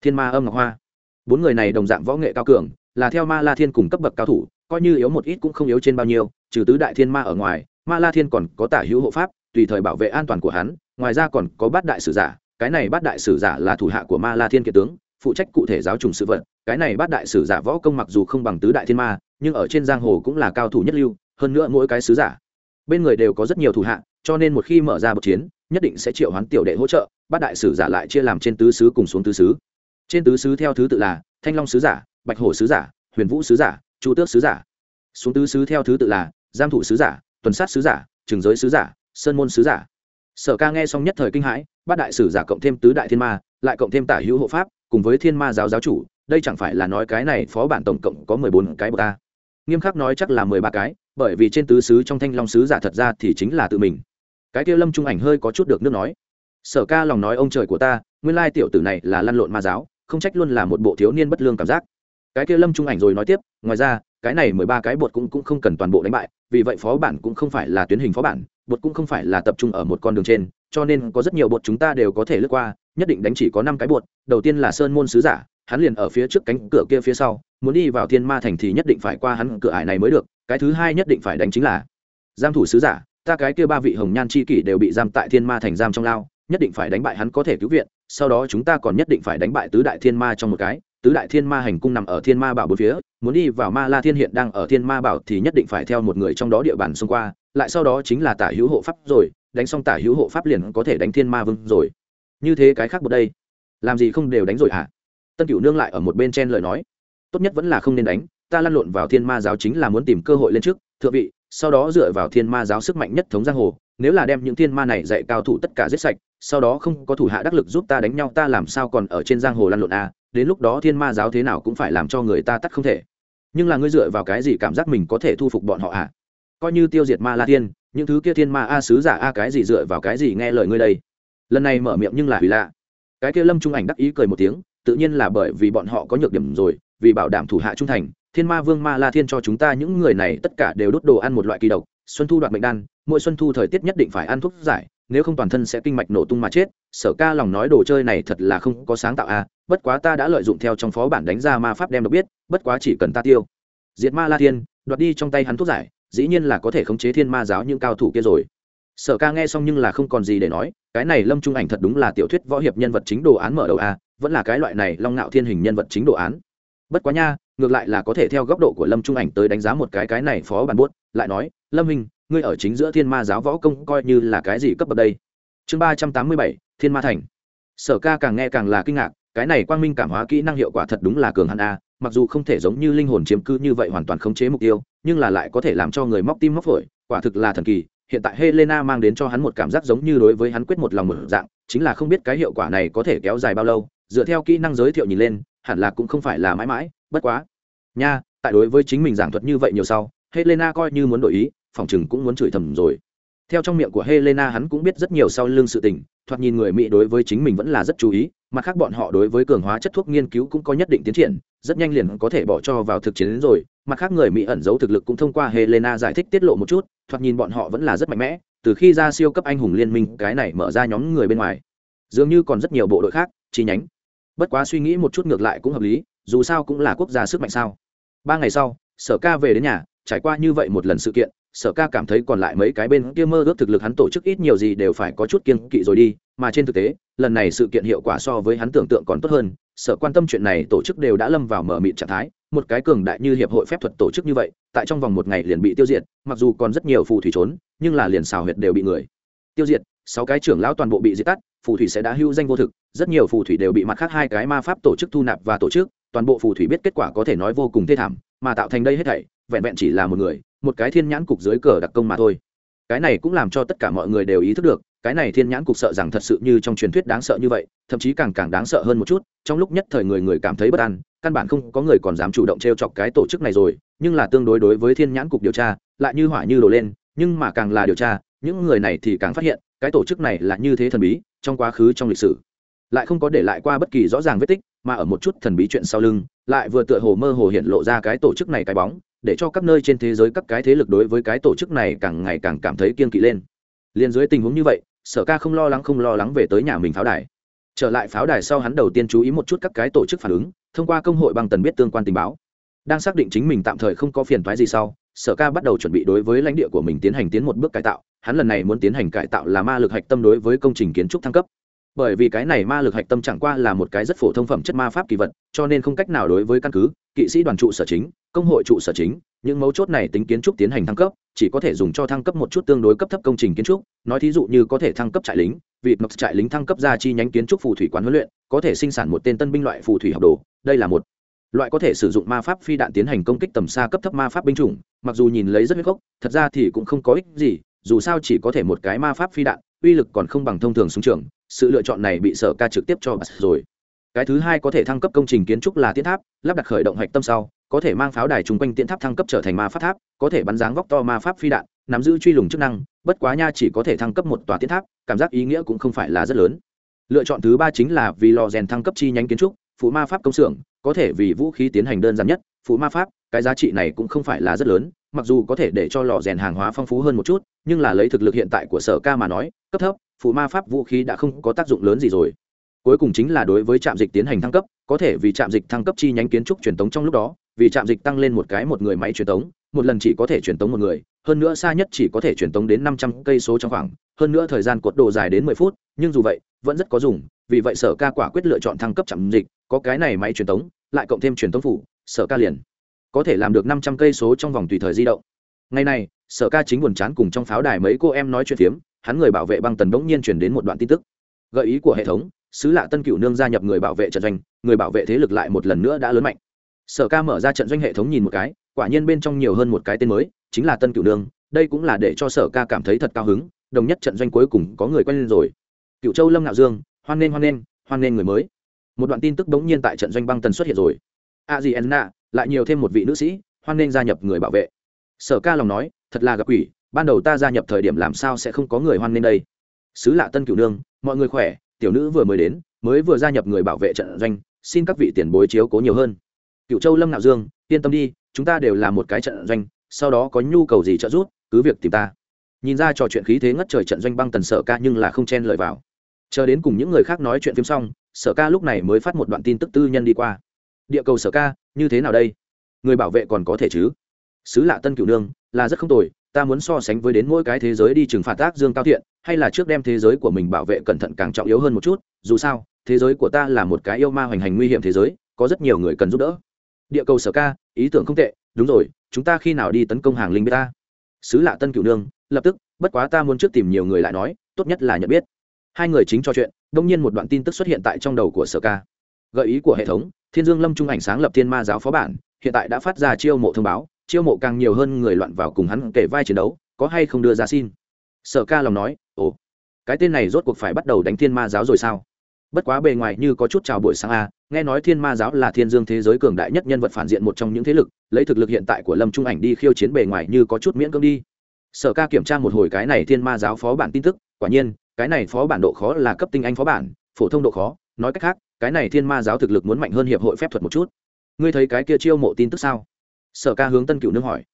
Speaker 1: thiên ma âm ngọc hoa. Bốn người này đồng dạng võ nghệ cao cường, là theo ma la thiên cùng cấp bậc cao thủ, coi như yếu một ít cũng không yếu trên bao nhiêu, trừ tứ đại thiên ma ở ngoài, ma la thiên còn có tả hữu hộ pháp, tùy thời bảo vệ an toàn của hắn, ngoài ra còn có bát đại sử giả, cái này bát đại sử giả là thủ hạ của ma la thiên kiệt tướng, phụ trách cụ thể giáo trùng sự vật, cái này bát đại sử giả võ công mặc dù không bằng tứ đại thiên ma, nhưng ở trên giang hồ cũng là cao thủ nhất lưu, hơn nữa mỗi cái sứ giả, bên người đều có rất nhiều thủ hạ, cho nên một khi mở ra một chiến, nhất định sẽ triệu hoán tiểu đệ hỗ trợ bát đại sử giả lại chia làm trên tứ sứ cùng xuống tứ sứ trên tứ sứ theo thứ tự là thanh long sứ giả, bạch hổ sứ giả, huyền vũ sứ giả, chu tước sứ giả. Xuống tứ sứ theo thứ tự là giam thủ sứ giả, tuần sát sứ giả, trường giới sứ giả, sơn môn sứ giả. Sở ca nghe xong nhất thời kinh hãi, bát đại sử giả cộng thêm tứ đại thiên ma, lại cộng thêm tả hữu hộ pháp, cùng với thiên ma giáo giáo chủ, đây chẳng phải là nói cái này phó bản tổng cộng có mười bốn cái bậc ta? Nghiêm khắc nói chắc là mười ba cái, bởi vì trên tứ sứ trong thanh long sứ giả thật ra thì chính là tự mình. Cái kia lâm trung ảnh hơi có chút được nước nói sở ca lòng nói ông trời của ta, nguyên lai tiểu tử này là lăn lộn ma giáo, không trách luôn là một bộ thiếu niên bất lương cảm giác. Cái kia lâm trung ảnh rồi nói tiếp, ngoài ra, cái này mười ba cái bột cũng cũng không cần toàn bộ đánh bại, vì vậy phó bản cũng không phải là tuyến hình phó bản, bột cũng không phải là tập trung ở một con đường trên, cho nên có rất nhiều bột chúng ta đều có thể lướt qua, nhất định đánh chỉ có năm cái bột, đầu tiên là sơn môn sứ giả, hắn liền ở phía trước cánh cửa kia phía sau, muốn đi vào thiên ma thành thì nhất định phải qua hắn cửa ải này mới được, cái thứ hai nhất định phải đánh chính là giam thủ sứ giả, ta cái kia ba vị hồng nhan c h i kỷ đều bị giam tại thiên ma thành giam trong lao nhất định phải đánh bại hắn có thể cứu viện, sau đó chúng ta còn nhất định phải đánh bại tứ đại thiên ma trong một cái, tứ đại thiên ma hành cung nằm ở thiên ma bảo bốn phía, muốn đi vào ma la thiên hiện đang ở thiên ma bảo thì nhất định phải theo một người trong đó địa bàn xung qua, lại sau đó chính là tả hữu hộ pháp rồi, đánh xong tả hữu hộ pháp liền có thể đánh thiên ma vương rồi. Như thế cái khác một đây. Làm gì không đều đánh rồi hả? Tân cửu nương lại ở một bên chen lời nói. Tốt nhất vẫn là không nên đánh, ta lăn lộn vào thiên ma giáo chính là muốn tìm cơ hội lên trước, thượng vị sau đó dựa vào thiên ma giáo sức mạnh nhất thống giang hồ, nếu là đem những thiên ma này dạy cao thủ tất cả giết sạch, sau đó không có thủ hạ đắc lực giúp ta đánh nhau, ta làm sao còn ở trên giang hồ lăn lộn a à? đến lúc đó thiên ma giáo thế nào cũng phải làm cho người ta tắt không thể. Nhưng là ngươi dựa vào cái gì cảm giác mình có thể thu phục bọn họ à? Coi như tiêu diệt ma la tiên những thứ kia thiên ma a, sứ giả a, cái gì dựa vào cái gì nghe lời ngươi đây? Lần này mở miệng nhưng là hủy lạ. Cái kia lâm trung ảnh đắc ý cười một tiếng, tự nhiên là bởi vì bọn họ có nhược điểm rồi vì bảo đảm thủ hạ trung thành, thiên ma vương ma la thiên cho chúng ta những người này tất cả đều đốt đồ ăn một loại kỳ độc, xuân thu đoạt mệnh đan, mỗi xuân thu thời tiết nhất định phải ăn thuốc giải, nếu không toàn thân sẽ kinh mạch nổ tung mà chết. Sở ca lòng nói đồ chơi này thật là không có sáng tạo a à. bất quá ta đã lợi dụng theo trong phó bản đánh ra ma pháp đem độc biết, bất quá chỉ cần ta tiêu. Diệt ma la thiên, đoạt đi trong tay hắn thuốc giải, dĩ nhiên là có thể khống chế thiên ma giáo những cao thủ kia rồi. Sở ca nghe xong nhưng là không còn gì để nói, cái này lâm trung ảnh thật đúng là tiểu thuyết võ hiệp nhân vật chính đồ án mở đầu a, vẫn là cái loại này long ngạo thiên hình nhân vật chính đồ án bất quá nha, ngược lại là có thể theo góc độ của lâm trung ảnh tới đánh giá một cái cái này phó bản buốt, lại nói, lâm minh ngươi ở chính giữa thiên ma giáo võ công coi như là cái gì cấp bậc đây? Chương ba trăm tám mươi bảy, thiên ma thành. Sở ca càng nghe càng là kinh ngạc, cái này quang minh cảm hóa kỹ năng hiệu quả thật đúng là cường hắn a, mặc dù không thể giống như linh hồn chiếm cứ như vậy hoàn toàn khống chế mục tiêu, nhưng là lại có thể làm cho người móc tim móc phổi, quả thực là thần kỳ. Hiện tại helena mang đến cho hắn một cảm giác giống như đối với hắn quyết một lòng một dạng, chính là không biết cái hiệu quả này có thể kéo dài bao lâu. Dựa theo kỹ năng giới thiệu nhìn lên hẳn là cũng không phải là mãi mãi, bất quá. Nha, tại đối với chính mình giảng thuật như vậy nhiều sau, helena coi như muốn đổi ý, phòng chừng cũng muốn chửi thầm rồi. Theo trong miệng của helena hắn cũng biết rất nhiều sau lưng sự tình, thoạt nhìn người mỹ đối với chính mình vẫn là rất chú ý, mặt khác bọn họ đối với cường hóa chất thuốc nghiên cứu cũng có nhất định tiến triển, rất nhanh liền có thể bỏ cho vào thực chiến rồi. Mặt khác người mỹ ẩn giấu thực lực cũng thông qua helena giải thích tiết lộ một chút, thoạt nhìn bọn họ vẫn là rất mạnh mẽ, từ khi ra siêu cấp anh hùng liên minh, cái này mở ra nhóm người bên ngoài. Dường như còn rất nhiều bộ đội khác, chi nhánh bất quá suy nghĩ một chút ngược lại cũng hợp lý, dù sao cũng là quốc gia sức mạnh sao. Ba ngày sau, sở ca về đến nhà, trải qua như vậy một lần sự kiện, sở ca cảm thấy còn lại mấy cái bên kia mơ ước thực lực hắn tổ chức ít nhiều gì đều phải có chút kiên kỵ rồi đi, mà trên thực tế, lần này sự kiện hiệu quả so với hắn tưởng tượng còn tốt hơn, sở quan tâm chuyện này tổ chức đều đã lâm vào mở mịn trạng thái, một cái cường đại như hiệp hội phép thuật tổ chức như vậy, tại trong vòng một ngày liền bị tiêu diệt, mặc dù còn rất nhiều phù thủy trốn, nhưng là liền xào huyệt đều bị người. Tiêu diệt, sáu cái trưởng lão toàn bộ bị diệt tắt phù thủy sẽ đã hưu danh vô thực, rất nhiều phù thủy đều bị mặt khác hai cái ma pháp tổ chức thu nạp và tổ chức, toàn bộ phù thủy biết kết quả có thể nói vô cùng thê thảm, mà tạo thành đây hết thảy, vẹn vẹn chỉ là một người, một cái thiên nhãn cục dưới cờ đặc công mà thôi. Cái này cũng làm cho tất cả mọi người đều ý thức được, cái này thiên nhãn cục sợ rằng thật sự như trong truyền thuyết đáng sợ như vậy, thậm chí càng càng đáng sợ hơn một chút, trong lúc nhất thời người người cảm thấy bất an, căn bản không có người còn dám chủ động t r e o chọc cái tổ chức này rồi, nhưng là tương đối đối với thiên nhãn cục điều tra, lại như hỏa như đổ lên, nhưng mà càng là điều tra, những người này thì càng phát hiện, cái tổ chức này là như thế thần bí trong quá khứ trong lịch sử. Lại không có để lại qua bất kỳ rõ ràng vết tích, mà ở một chút thần bí chuyện sau lưng, lại vừa tựa hồ mơ hồ hiện lộ ra cái tổ chức này cái bóng, để cho các nơi trên thế giới các cái thế lực đối với cái tổ chức này càng ngày càng cảm thấy kiên kỵ lên. Liền dưới tình huống như vậy, sở ca không lo lắng không lo lắng về tới nhà mình pháo đài. Trở lại pháo đài sau hắn đầu tiên chú ý một chút các cái tổ chức phản ứng, thông qua công hội bằng tần biết tương quan tình báo. Đang xác định chính mình tạm thời không có phiền thoái gì sau, sở ca bắt đầu chuẩn bị đối với lãnh địa của mình tiến hành tiến một bước cải tạo hắn lần này muốn tiến hành cải tạo là ma lực hạch tâm đối với công trình kiến trúc thăng cấp. Bởi vì cái này ma lực hạch tâm chẳng qua là một cái rất phổ thông phẩm chất ma pháp kỳ vật, cho nên không cách nào đối với căn cứ, kỵ sĩ đoàn trụ sở chính, công hội trụ sở chính, những mấu chốt này tính kiến trúc tiến hành thăng cấp, chỉ có thể dùng cho thăng cấp một chút tương đối cấp thấp công trình kiến trúc. Nói thí dụ như có thể thăng cấp trại lính vì mập trại lính thăng cấp ra chi nhánh kiến trúc phù thủy quán huấn luyện, có thể sinh sản một tên tân binh loại phù thủy học đồ, đây là một loại có thể sử dụng ma pháp phi đạn tiến hành công kích tầm xa cấp thấp ma pháp binh chủng, mặc dù nhìn lấy rất huyết gốc, thật ra thì cũng không có ích gì dù sao chỉ có thể một cái ma pháp phi đạn, uy lực còn không bằng thông thường súng trường, sự lựa chọn này bị sở ca trực tiếp cho bắt rồi. Cái thứ hai có thể thăng cấp công trình kiến trúc là tiến tháp, lắp đặt khởi động hạch tâm sau, có thể mang pháo đài chung quanh tiến tháp thăng cấp trở thành ma pháp tháp, có thể bắn dáng vóc to ma pháp phi đạn, nắm giữ truy lùng chức năng, bất quá nha chỉ có thể thăng cấp một tòa tiến tháp, cảm giác ý nghĩa cũng không phải là rất lớn. Lựa chọn thứ ba chính là vì lò rèn thăng cấp chi nhánh kiến trúc, phụ ma pháp công xưởng, có thể vì vũ khí tiến hành đơn giản nhất, phụ ma pháp, cái giá trị này cũng không phải là rất lớn mặc dù có thể để cho lò rèn hàng hóa phong phú hơn một chút, nhưng là lấy thực lực hiện tại của sở ca mà nói, cấp thấp, phụ ma pháp vũ khí đã không có tác dụng lớn gì rồi. Cuối cùng chính là đối với trạm dịch tiến hành thăng cấp, có thể vì trạm dịch thăng cấp chi nhánh kiến trúc truyền tống trong lúc đó, vì trạm dịch tăng lên một cái một người máy truyền tống, một lần chỉ có thể truyền tống một người, hơn nữa xa nhất chỉ có thể truyền tống đến năm trăm cây số trong khoảng, hơn nữa thời gian cột độ dài đến mười phút, nhưng dù vậy, vẫn rất có dùng, vì vậy sở ca quả quyết lựa chọn thăng cấp trạm dịch, có cái này máy truyền tống, lại cộng thêm truyền tống phủ, sở ca liền có thể làm được năm trăm cây số trong vòng tùy thời di động. Ngày này, sở ca chính buồn chán cùng trong pháo đài mấy cô em nói chuyện phiếm, hắn người bảo vệ băng tần đống nhiên chuyển đến một đoạn tin tức. Gợi ý của hệ thống, sứ lạ tân cựu nương gia nhập người bảo vệ trận doanh, người bảo vệ thế lực lại một lần nữa đã lớn mạnh. Sở ca mở ra trận doanh hệ thống nhìn một cái, quả nhiên bên trong nhiều hơn một cái tên mới, chính là tân cựu nương, đây cũng là để cho sở ca cảm thấy thật cao hứng, đồng nhất trận doanh cuối cùng có người quen lên rồi. Cựu châu lâm ngạo dương, hoan nghênh hoan nghênh hoan nghênh người mới. Một đoạn tin tức bỗng nhiên tại trận doanh băng tần xuất hiện rồi. A gì enna lại nhiều thêm một vị nữ sĩ, hoan nên gia nhập người bảo vệ. Sở ca lòng nói, thật là gặp quỷ, ban đầu ta gia nhập thời điểm làm sao sẽ không có người hoan nên đây? Sứ lạ tân cửu nương, mọi người khỏe, tiểu nữ vừa mới đến, mới vừa gia nhập người bảo vệ trận doanh, xin các vị tiền bối chiếu cố nhiều hơn. Cựu châu lâm nạo dương, yên tâm đi, chúng ta đều là một cái trận doanh, sau đó có nhu cầu gì trợ giúp, cứ việc tìm ta. Nhìn ra trò chuyện khí thế ngất trời trận doanh băng tần sở ca nhưng là không chen lời vào. Chờ đến cùng những người khác nói chuyện phim xong, sở ca lúc này mới phát một đoạn tin tức tư nhân đi qua địa cầu sở ca, như thế nào đây? Người bảo vệ còn có thể chứ? Sứ lạ tân cửu nương, là rất không tồi, ta muốn so sánh với đến mỗi cái thế giới đi trừng phạt tác dương cao thiện, hay là trước đem thế giới của mình bảo vệ cẩn thận càng trọng yếu hơn một chút, dù sao, thế giới của ta là một cái yêu ma hoành hành nguy hiểm thế giới, có rất nhiều người cần giúp đỡ. Địa cầu sở ca, ý tưởng không tệ, đúng rồi, chúng ta khi nào đi tấn công hàng linh bê ta? Sứ lạ tân cửu nương, lập tức, bất quá ta muốn trước tìm nhiều người lại nói, tốt nhất là nhận biết. Hai người chính trò chuyện, đông nhiên một đoạn tin tức xuất hiện tại trong đầu của sở ca. Gợi ý của hệ thống thiên dương lâm trung ảnh sáng lập thiên ma giáo phó bản, hiện tại đã phát ra chiêu mộ thông báo, chiêu mộ càng nhiều hơn người loạn vào cùng hắn kể vai chiến đấu, có hay không đưa ra xin? Sở ca lòng nói, ồ, cái tên này rốt cuộc phải bắt đầu đánh thiên ma giáo rồi sao? Bất quá bề ngoài như có chút chào buổi sáng a nghe nói thiên ma giáo là thiên dương thế giới cường đại nhất nhân vật phản diện một trong những thế lực, lấy thực lực hiện tại của lâm trung ảnh đi khiêu chiến bề ngoài như có chút miễn cưỡng đi. Sở ca kiểm tra một hồi cái này thiên ma giáo phó bản tin tức, quả nhiên, cái này phó bản độ khó là cấp tinh anh phó bản, phổ thông độ khó, nói cách khác cái này thiên ma giáo thực lực muốn mạnh hơn hiệp hội phép thuật một chút. Ngươi thấy cái kia chiêu mộ tin tức sao? Sở ca hướng tân cựu nương hỏi.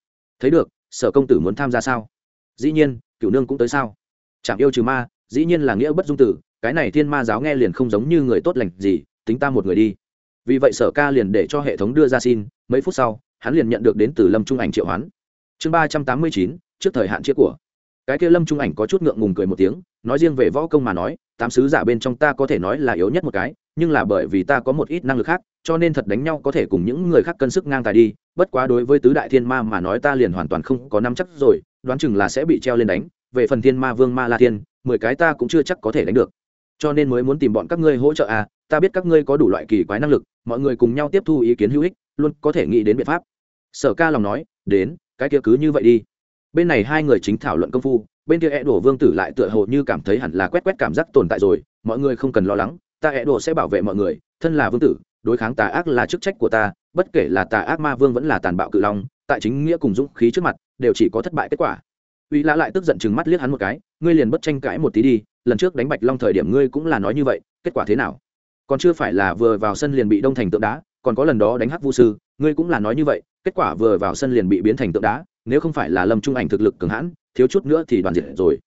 Speaker 1: Thấy được, sở công tử muốn tham gia sao? Dĩ nhiên cựu nương cũng tới sao? Chẳng yêu trừ ma, dĩ nhiên là nghĩa bất dung tử, cái này thiên ma giáo nghe liền không giống như người tốt lành gì, tính ta một người đi. Vì vậy sở ca liền để cho hệ thống đưa ra xin, mấy phút sau, hắn liền nhận được đến từ lâm trung ảnh triệu hoán. Chương ba trăm tám mươi chín, trước thời hạn chia của. Cái kia lâm trung ảnh có chút ngượng ngùng cười một tiếng, nói riêng về võ công mà nói, tám sứ giả bên trong ta có thể nói là yếu nhất một cái nhưng là bởi vì ta có một ít năng lực khác, cho nên thật đánh nhau có thể cùng những người khác cân sức ngang tài đi, bất quá đối với tứ đại thiên ma mà nói ta liền hoàn toàn không có nắm chắc rồi, đoán chừng là sẽ bị treo lên đánh, về phần thiên ma vương ma la thiên, mười cái ta cũng chưa chắc có thể đánh được. Cho nên mới muốn tìm bọn các ngươi hỗ trợ à ta biết các ngươi có đủ loại kỳ quái năng lực, mọi người cùng nhau tiếp thu ý kiến hữu ích, luôn có thể nghĩ đến biện pháp. Sở ca lòng nói, đến, cái kia cứ như vậy đi. Bên này hai người chính thảo luận công phu, bên kia e đổ vương tử lại tựa hồ như cảm thấy hẳn là quét quét cảm giác tồn tại rồi, mọi người không cần lo lắng ta e đồ sẽ bảo vệ mọi người, thân là vương tử, đối kháng tà ác là chức trách của ta, bất kể là tà ác ma vương vẫn là tàn bạo cự long, tại chính nghĩa cùng dũng khí trước mặt, đều chỉ có thất bại kết quả. Uy lã lại tức giận chừng mắt liếc hắn một cái, ngươi liền bất tranh cãi một tí đi, lần trước đánh bạch long thời điểm ngươi cũng là nói như vậy, kết quả thế nào? Còn chưa phải là vừa vào sân liền bị đông thành tượng đá, còn có lần đó đánh hắc vu sư, ngươi cũng là nói như vậy, kết quả vừa vào sân liền bị biến thành tượng đá, nếu không phải là lâm trung ảnh thực lực cường hãn, thiếu chút nữa thì đoàn diệt rồi.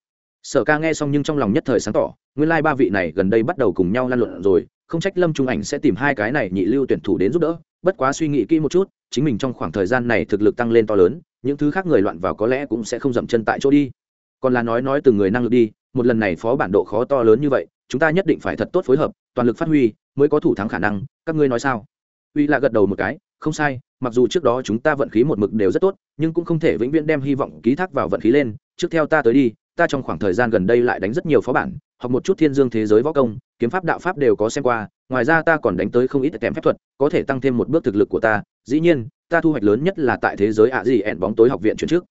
Speaker 1: Sở ca nghe xong nhưng trong lòng nhất thời sáng tỏ nguyên lai ba vị này gần đây bắt đầu cùng nhau lan luận rồi, không trách lâm trung ảnh sẽ tìm hai cái này nhị lưu tuyển thủ đến giúp đỡ, bất quá suy nghĩ kỹ một chút, chính mình trong khoảng thời gian này thực lực tăng lên to lớn, những thứ khác người loạn vào có lẽ cũng sẽ không dậm chân tại chỗ đi. Còn là nói nói từng người năng lực đi, một lần này phó bản độ khó to lớn như vậy, chúng ta nhất định phải thật tốt phối hợp, toàn lực phát huy, mới có thủ thắng khả năng, các ngươi nói sao? Uy là gật đầu một cái, không sai, mặc dù trước đó chúng ta vận khí một mực đều rất tốt, nhưng cũng không thể vĩnh viễn đem hy vọng ký thác vào vận khí lên, trước theo ta tới đi ta trong khoảng thời gian gần đây lại đánh rất nhiều phó bản, học một chút thiên dương thế giới võ công, kiếm pháp đạo pháp đều có xem qua, ngoài ra ta còn đánh tới không ít kèm phép thuật, có thể tăng thêm một bước thực lực của ta. Dĩ nhiên, ta thu hoạch lớn nhất là tại thế giới ạ gì ẹn bóng tối học viện chuyển trước.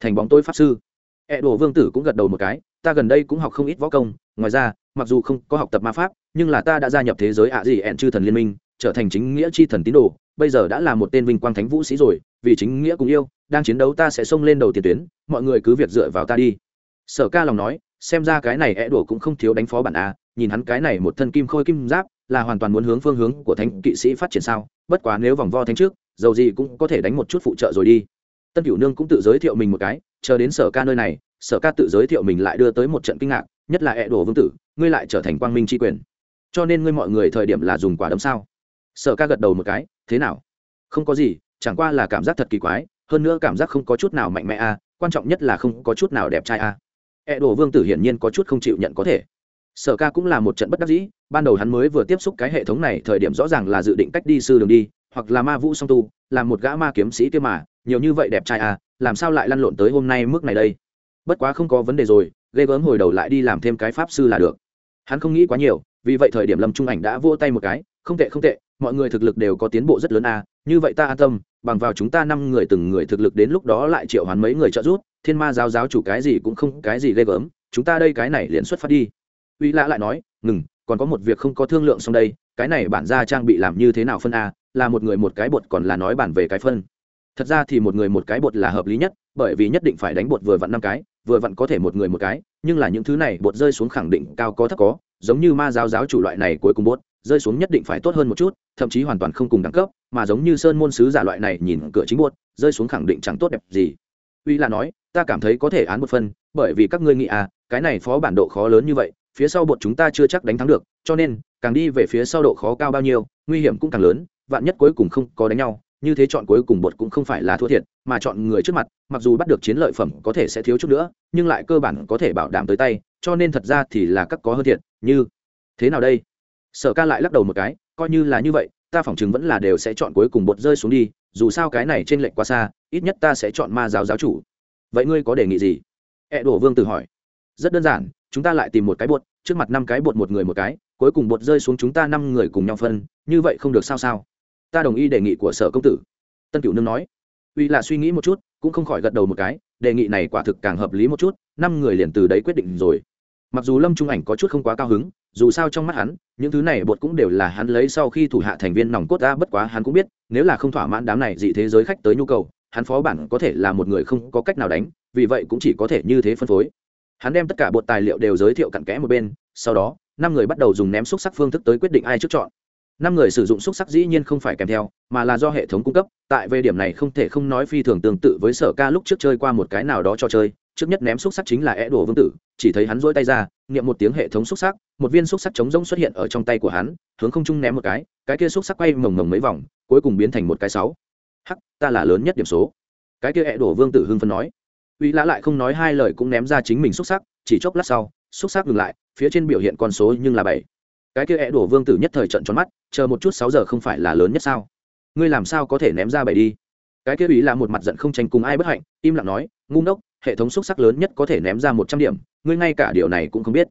Speaker 1: Thành bóng tối pháp sư. Ẹ đồ vương tử cũng gật đầu một cái, ta gần đây cũng học không ít võ công, ngoài ra, mặc dù không có học tập ma pháp, nhưng là ta đã gia nhập thế giới ạ gì ẹn chư thần liên minh, trở thành chính nghĩa chi thần tín đồ, bây giờ đã là một tên vinh quang thánh vũ sĩ rồi, vì chính nghĩa cùng yêu, đang chiến đấu ta sẽ xông lên đầu tiền tuyến, mọi người cứ việc dựa vào ta đi sở ca lòng nói, xem ra cái này é đùa cũng không thiếu đánh phó bản a, nhìn hắn cái này một thân kim khôi kim giáp, là hoàn toàn muốn hướng phương hướng của thánh kỵ sĩ phát triển sao, bất quá nếu vòng vo thánh trước, dầu gì cũng có thể đánh một chút phụ trợ rồi đi. Tân cửu nương cũng tự giới thiệu mình một cái, chờ đến sở ca nơi này, sở ca tự giới thiệu mình lại đưa tới một trận kinh ngạc, nhất là é đổ vương tử, ngươi lại trở thành quang minh tri quyền. Cho nên ngươi mọi người thời điểm là dùng quả đấm sao? Sở ca gật đầu một cái, thế nào? Không có gì, chẳng qua là cảm giác thật kỳ quái, hơn nữa cảm giác không có chút nào mạnh mẽ a, quan trọng nhất là không có chút nào đẹp trai a e đổ vương tử hiển nhiên có chút không chịu nhận có thể. Sở ca cũng là một trận bất đắc dĩ, ban đầu hắn mới vừa tiếp xúc cái hệ thống này, thời điểm rõ ràng là dự định cách đi sư đường đi, hoặc là ma vũ song tu, là một gã ma kiếm sĩ kia mà, nhiều như vậy đẹp trai à làm sao lại lăn lộn tới hôm nay mức này đây? Bất quá không có vấn đề rồi, ghê gớm hồi đầu lại đi làm thêm cái pháp sư là được. Hắn không nghĩ quá nhiều, vì vậy thời điểm lâm trung ảnh đã vô tay một cái, không tệ không tệ, mọi người thực lực đều có tiến bộ rất lớn à như vậy ta an tâm, bằng vào chúng ta năm người từng người thực lực đến lúc đó lại triệu hoán mấy người trợ giúp thiên ma giáo giáo chủ cái gì cũng không cái gì ghê gớm, chúng ta đây cái này liền xuất phát đi. Uy lã lại nói, ngừng, còn có một việc không có thương lượng xong đây, cái này bản ra trang bị làm như thế nào phân a, là một người một cái bột còn là nói bản về cái phân. Thật ra thì một người một cái bột là hợp lý nhất, bởi vì nhất định phải đánh bột vừa vặn năm cái, vừa vặn có thể một người một cái, nhưng là những thứ này bột rơi xuống khẳng định cao có thấp có, giống như ma giáo giáo chủ loại này cuối cùng bột, rơi xuống nhất định phải tốt hơn một chút, thậm chí hoàn toàn không cùng đẳng cấp, mà giống như sơn môn sứ giả loại này nhìn cửa chính bột, rơi xuống khẳng định chẳng tốt đẹp gì uy là nói ta cảm thấy có thể án một phần, bởi vì các ngươi nghĩ à cái này phó bản độ khó lớn như vậy phía sau bột chúng ta chưa chắc đánh thắng được cho nên càng đi về phía sau độ khó cao bao nhiêu nguy hiểm cũng càng lớn vạn nhất cuối cùng không có đánh nhau như thế chọn cuối cùng bột cũng không phải là thua thiệt mà chọn người trước mặt mặc dù bắt được chiến lợi phẩm có thể sẽ thiếu chút nữa nhưng lại cơ bản có thể bảo đảm tới tay cho nên thật ra thì là các có hơn thiệt như thế nào đây? Sở ca lại lắc đầu một cái coi như là như vậy ta phỏng chừng vẫn là đều sẽ chọn cuối cùng bột rơi xuống đi dù sao cái này trên lệnh quá xa, ít nhất ta sẽ chọn ma giáo giáo chủ. Vậy ngươi có đề nghị gì? Ẹ đổ vương tử hỏi. Rất đơn giản, chúng ta lại tìm một cái bột, trước mặt năm cái bột một người một cái, cuối cùng bột rơi xuống chúng ta năm người cùng nhau phân, như vậy không được sao sao? Ta đồng ý đề nghị của sở công tử. Tân cửu nương nói. Uy là suy nghĩ một chút, cũng không khỏi gật đầu một cái, đề nghị này quả thực càng hợp lý một chút, năm người liền từ đấy quyết định rồi. Mặc dù lâm trung ảnh có chút không quá cao hứng, dù sao trong mắt hắn những thứ này bột cũng đều là hắn lấy sau khi thủ hạ thành viên nòng cốt ra, bất quá hắn cũng biết, nếu là không thỏa mãn đám này dị thế giới khách tới nhu cầu, hắn phó bản có thể là một người không có cách nào đánh, vì vậy cũng chỉ có thể như thế phân phối. Hắn đem tất cả bột tài liệu đều giới thiệu cặn kẽ một bên, sau đó, năm người bắt đầu dùng ném xúc sắc phương thức tới quyết định ai trước chọn. Năm người sử dụng xúc sắc dĩ nhiên không phải kèm theo, mà là do hệ thống cung cấp, tại về điểm này không thể không nói phi thường tương tự với sở ca lúc trước chơi qua một cái nào đó cho chơi trước nhất ném xúc sắc chính là é đồ vương tử, chỉ thấy hắn rỗi tay ra nghiệm một tiếng hệ thống xúc sắc, một viên xúc sắc trống rỗng xuất hiện ở trong tay của hắn, hướng không trung ném một cái cái kia xúc sắc quay mồng mồng mấy vòng, cuối cùng biến thành một cái sáu. Hắc, ta là lớn nhất điểm số. Cái kia é đồ vương tử hưng phân nói. Uy lã lại không nói hai lời cũng ném ra chính mình xúc sắc, chỉ chốc lát sau, xúc sắc ngừng lại, phía trên biểu hiện con số nhưng là bảy. Cái kia é đổ vương tử nhất thời trận tròn mắt, chờ một chút sáu giờ không phải là lớn nhất sao? Ngươi làm sao có thể ném ra bảy đi? Cái kia ý là một mặt giận không tranh cùng ai bất hạnh, im lặng nói, ngu ngốc hệ thống xúc sắc lớn nhất có thể ném ra một trăm điểm, ngươi ngay cả điều này cũng không biết.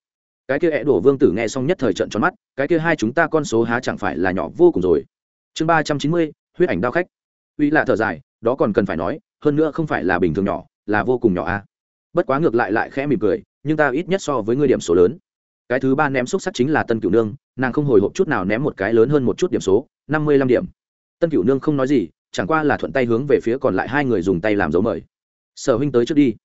Speaker 1: Cái kia é đổ vương tử nghe xong nhất thời trận tròn mắt, cái kia hai chúng ta con số há chẳng phải là nhỏ vô cùng rồi. Chương ba trăm chín mươi, huyết ảnh đao khách. Uy là thở dài, đó còn cần phải nói, hơn nữa không phải là bình thường nhỏ, là vô cùng nhỏ a. Bất quá ngược lại lại khẽ mỉm cười, nhưng ta ít nhất so với ngươi điểm số lớn. Cái thứ ba ném xúc sắc chính là tân cửu nương, nàng không hồi hộp chút nào ném một cái lớn hơn một chút điểm số, năm mươi lăm điểm. Tân cửu nương không nói gì, chẳng qua là thuận tay hướng về phía còn lại hai người dùng tay làm dấu mời sở huynh tới trước đi.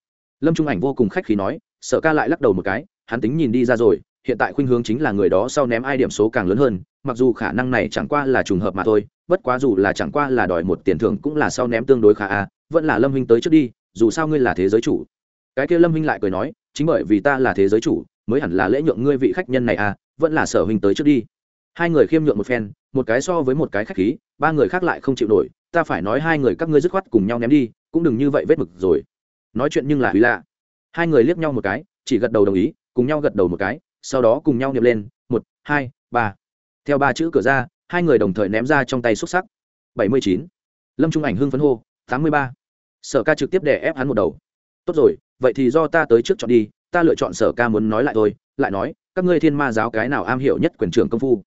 Speaker 1: Lâm trung ảnh vô cùng khách khí nói, sở ca lại lắc đầu một cái, hắn tính nhìn đi ra rồi, hiện tại khuynh hướng chính là người đó sau ném ai điểm số càng lớn hơn, mặc dù khả năng này chẳng qua là trùng hợp mà thôi, bất quá dù là chẳng qua là đòi một tiền thưởng cũng là sau ném tương đối khá a, vẫn là lâm huynh tới trước đi, dù sao ngươi là thế giới chủ. Cái kia lâm huynh lại cười nói, chính bởi vì ta là thế giới chủ, mới hẳn là lễ nhượng ngươi vị khách nhân này à vẫn là sở huynh tới trước đi. Hai người khiêm nhượng một phen, một cái so với một cái khách khí, ba người khác lại không chịu nổi, ta phải nói hai người các ngươi dứt khoát cùng nhau ném đi cũng đừng như vậy vết mực rồi. Nói chuyện nhưng là hủy lạ. Hai người liếc nhau một cái, chỉ gật đầu đồng ý, cùng nhau gật đầu một cái, sau đó cùng nhau niệm lên, một, hai, ba. Theo ba chữ cửa ra, hai người đồng thời ném ra trong tay xúc sắc. Bảy mươi chín. Lâm trung ảnh hưng phấn hô, tám mươi ba. Sở ca trực tiếp đè ép hắn một đầu. Tốt rồi, vậy thì do ta tới trước chọn đi, ta lựa chọn sở ca muốn nói lại thôi, lại nói, các ngươi thiên ma giáo cái nào am hiểu nhất quyền trưởng công phu?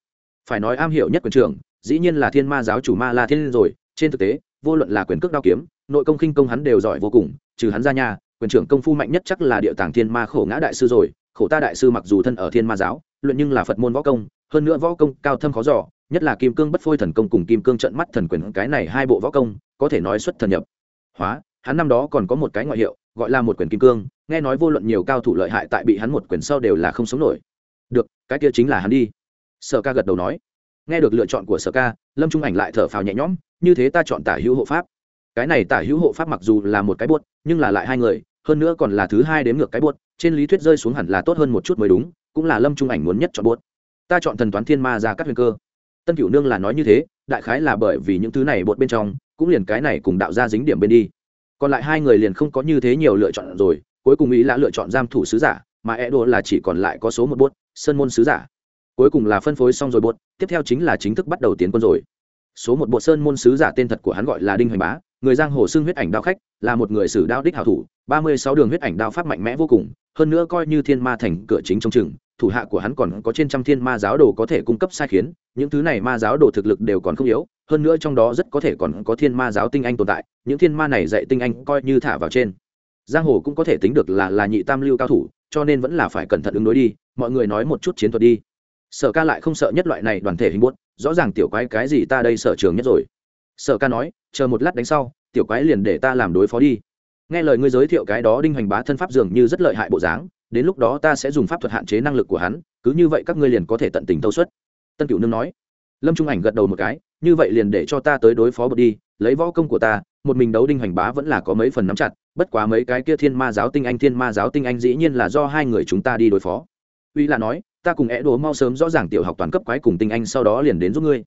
Speaker 1: Phải nói am hiểu nhất quyền trưởng, dĩ nhiên là thiên ma giáo chủ ma la thiên rồi, trên thực tế vô luận là quyền cước đao kiếm, nội công khinh công hắn đều giỏi vô cùng, trừ hắn ra nhà quyền trưởng công phu mạnh nhất chắc là địa tàng thiên ma khổ ngã đại sư rồi, khổ ta đại sư mặc dù thân ở thiên ma giáo luận nhưng là phật môn võ công, hơn nữa võ công cao thâm khó giỏ nhất là kim cương bất phôi thần công cùng kim cương trận mắt thần quyền, cái này hai bộ võ công, có thể nói xuất thần nhập. Hóa, hắn năm đó còn có một cái ngoại hiệu, gọi là một quyền kim cương, nghe nói vô luận nhiều cao thủ lợi hại tại bị hắn một quyền sau đều là không sống nổi. Được, cái kia chính là hắn đi. Sở ca gật đầu nói. Nghe được lựa chọn của sở ca, lâm trung ảnh lại thở phào nhẹ nhõm như thế ta chọn tả hữu hộ pháp. Cái này tả hữu hộ pháp mặc dù là một cái buốt nhưng là lại hai người, hơn nữa còn là thứ hai đếm ngược cái buốt trên lý thuyết rơi xuống hẳn là tốt hơn một chút mới đúng, cũng là lâm trung ảnh muốn nhất chọn buốt ta chọn thần toán thiên ma ra các huyền cơ. Tân cửu nương là nói như thế, đại khái là bởi vì những thứ này bột bên trong, cũng liền cái này cùng đạo ra dính điểm bên đi. Còn lại hai người liền không có như thế nhiều lựa chọn rồi, cuối cùng ý là lựa chọn giam thủ sứ giả, mà e đô là chỉ còn lại có số một bốt sơn môn sứ giả. Cuối cùng là phân phối xong rồi bốt tiếp theo chính là chính thức bắt đầu tiến quân rồi số một bộ sơn môn sứ giả tên thật của hắn gọi là đinh hoành bá, người giang hồ xưng huyết ảnh đao khách, là một người sử đao đích hảo thủ, ba mươi sáu đường huyết ảnh đao pháp mạnh mẽ vô cùng, hơn nữa coi như thiên ma thành cửa chính trong chừng, thủ hạ của hắn còn có trên trăm thiên ma giáo đồ có thể cung cấp sai khiến, những thứ này ma giáo đồ thực lực đều còn không yếu, hơn nữa trong đó rất có thể còn có thiên ma giáo tinh anh tồn tại, những thiên ma này dạy tinh anh coi như thả vào trên. Giang hồ cũng có thể tính được là là nhị tam lưu cao thủ, cho nên vẫn là phải cẩn thận ứng đối đi, mọi người nói một chút chiến thuật đi sở ca lại không sợ nhất loại này đoàn thể hình buốt, rõ ràng tiểu quái cái gì ta đây sở trường nhất rồi. Sở ca nói, chờ một lát đánh sau, tiểu quái liền để ta làm đối phó đi. Nghe lời ngươi giới thiệu cái đó đinh hoành bá thân pháp dường như rất lợi hại bộ dáng, đến lúc đó ta sẽ dùng pháp thuật hạn chế năng lực của hắn, cứ như vậy các ngươi liền có thể tận tình tâu suất. Tân cựu nương nói. Lâm trung ảnh gật đầu một cái, như vậy liền để cho ta tới đối phó bật đi, lấy võ công của ta, một mình đấu đinh hoành bá vẫn là có mấy phần nắm chặt, bất quá mấy cái kia thiên ma giáo tinh anh, thiên ma giáo tinh anh dĩ nhiên là do hai người chúng ta đi đối phó. Uy là nói ta cùng é đồ mau sớm rõ ràng tiểu học toàn cấp quái cùng tinh anh sau đó liền đến giúp ngươi.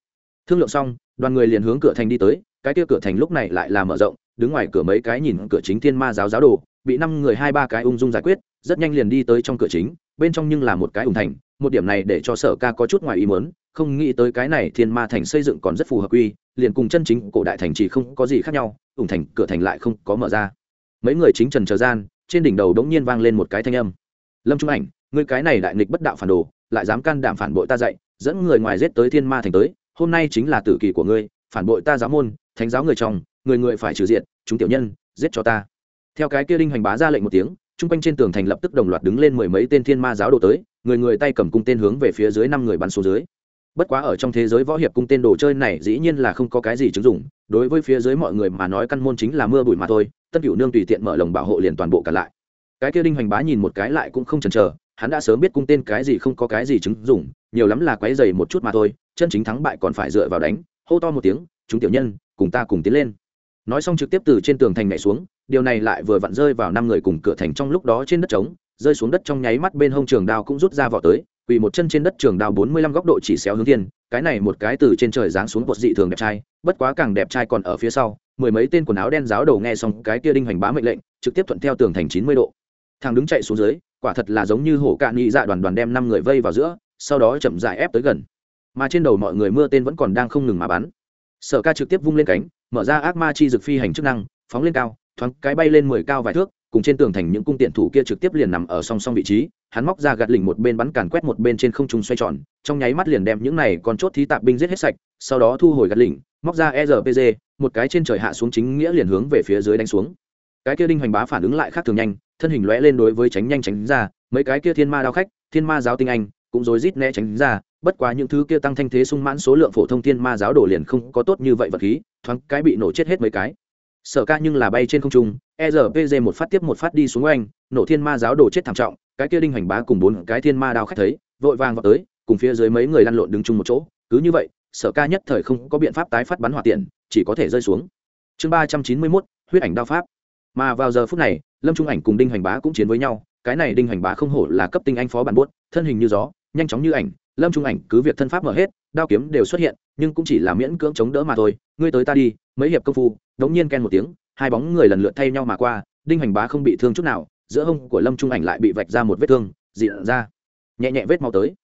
Speaker 1: Thương lượng xong, đoàn người liền hướng cửa thành đi tới, cái kia cửa thành lúc này lại là mở rộng, đứng ngoài cửa mấy cái nhìn cửa chính thiên ma giáo giáo đồ, bị năm người hai ba cái ung dung giải quyết, rất nhanh liền đi tới trong cửa chính, bên trong nhưng là một cái ủng thành, một điểm này để cho sở ca có chút ngoài ý mớn không nghĩ tới cái này thiên ma thành xây dựng còn rất phù hợp quy, liền cùng chân chính cổ đại thành chỉ không có gì khác nhau, ủng thành, cửa thành lại không có mở ra. Mấy người chính trần chờ gian, trên đỉnh đầu đống nhiên vang lên một cái thanh âm. Lâm trung ảnh ngươi cái này đại nghịch bất đạo phản đồ, lại dám can đảm phản bội ta dạy, dẫn người ngoài giết tới thiên ma thành tới, hôm nay chính là tử kỳ của ngươi, phản bội ta giáo môn, thánh giáo người chồng người người phải trừ diện chúng tiểu nhân, giết cho ta. Theo cái kia đinh hoành bá ra lệnh một tiếng chung quanh trên tường thành lập tức đồng loạt đứng lên mười mấy tên thiên ma giáo đồ tới, người người tay cầm cung tên hướng về phía dưới năm người bắn xuống dưới. Bất quá ở trong thế giới võ hiệp cung tên đồ chơi này dĩ nhiên là không có cái gì chứng dụng, đối với phía dưới mọi người mà nói căn môn chính là mưa bụi mà thôi, tân cửu nương tùy tiện mở lồng bảo hộ liền toàn bộ cả lại. Cái kia đinh hoành bá nhìn một cái lại cũng không chần chờ hắn đã sớm biết cung tên cái gì không có cái gì chứng dụng nhiều lắm là quấy dày một chút mà thôi, chân chính thắng bại còn phải dựa vào đánh, hô to một tiếng, chúng tiểu nhân, cùng ta cùng tiến lên. Nói xong trực tiếp từ trên tường thành nhảy xuống, điều này lại vừa vặn rơi vào năm người cùng cửa thành trong lúc đó trên đất trống, rơi xuống đất trong nháy mắt bên hông trường đao cũng rút ra vỏ tới, quỳ một chân trên đất trường đao bốn mươi lăm góc độ chỉ xéo hướng thiên, cái này một cái từ trên trời giáng xuống bột dị thường đẹp trai, bất quá càng đẹp trai còn ở phía sau, mười mấy tên quần áo đen giáo đầu nghe xong cái kia đinh hoành bá mệnh lệnh, trực tiếp thuận theo tường thành chín mươi độ. Thằng đứng chạy xuống dưới quả thật là giống như hổ cạn nghị dạ đoàn đoàn đem năm người vây vào giữa, sau đó chậm dại ép tới gần. Mà trên đầu mọi người mưa tên vẫn còn đang không ngừng mà bắn. Sở ca trực tiếp vung lên cánh, mở ra ác ma chi dực phi hành chức năng, phóng lên cao, thoáng cái bay lên mười cao vài thước, cùng trên tường thành những cung tiện thủ kia trực tiếp liền nằm ở song song vị trí, hắn móc ra gạt lỉnh một bên bắn càn quét một bên trên không trung xoay tròn, trong nháy mắt liền đem những này còn chốt thí tạp binh giết hết sạch, sau đó thu hồi gạt lỉnh, móc ra erpg một cái trên trời hạ xuống chính nghĩa liền hướng về phía dưới đánh xuống. Cái kia đinh hoành bá phản ứng lại khác thường nhanh thân hình lóe lên đối với tránh nhanh tránh ra, mấy cái kia thiên ma đao khách, thiên ma giáo tinh anh, cũng rối rít né tránh ra, bất quá những thứ kia tăng thanh thế sung mãn số lượng phổ thông thiên ma giáo đổ liền không có tốt như vậy vật khí, thoáng cái bị nổ chết hết mấy cái. Sở ca nhưng là bay trên không trung erpg một phát tiếp một phát đi xuống oanh, nổ thiên ma giáo đổ chết thảm trọng, cái kia đinh hoành bá cùng bốn cái thiên ma đao khách thấy, vội vàng vào tới, cùng phía dưới mấy người lăn lộn đứng chung một chỗ, cứ như vậy, sở ca nhất thời không có biện pháp tái phát bắn hỏa tiện, chỉ có thể rơi xuống. Chương ba trăm chín mươi mốt, huyết ảnh đao pháp. Mà vào giờ phút này lâm trung ảnh cùng đinh hoành bá cũng chiến với nhau, cái này đinh hoành bá không hổ là cấp tinh anh phó bản buốt, thân hình như gió, nhanh chóng như ảnh, lâm trung ảnh cứ việc thân pháp mở hết, đao kiếm đều xuất hiện, nhưng cũng chỉ là miễn cưỡng chống đỡ mà thôi, ngươi tới ta đi, mấy hiệp công phu, đống nhiên ken một tiếng, hai bóng người lần lượt thay nhau mà qua, đinh hoành bá không bị thương chút nào, giữa hông của lâm trung ảnh lại bị vạch ra một vết thương dị ra, nhẹ nhẹ vết mau tới.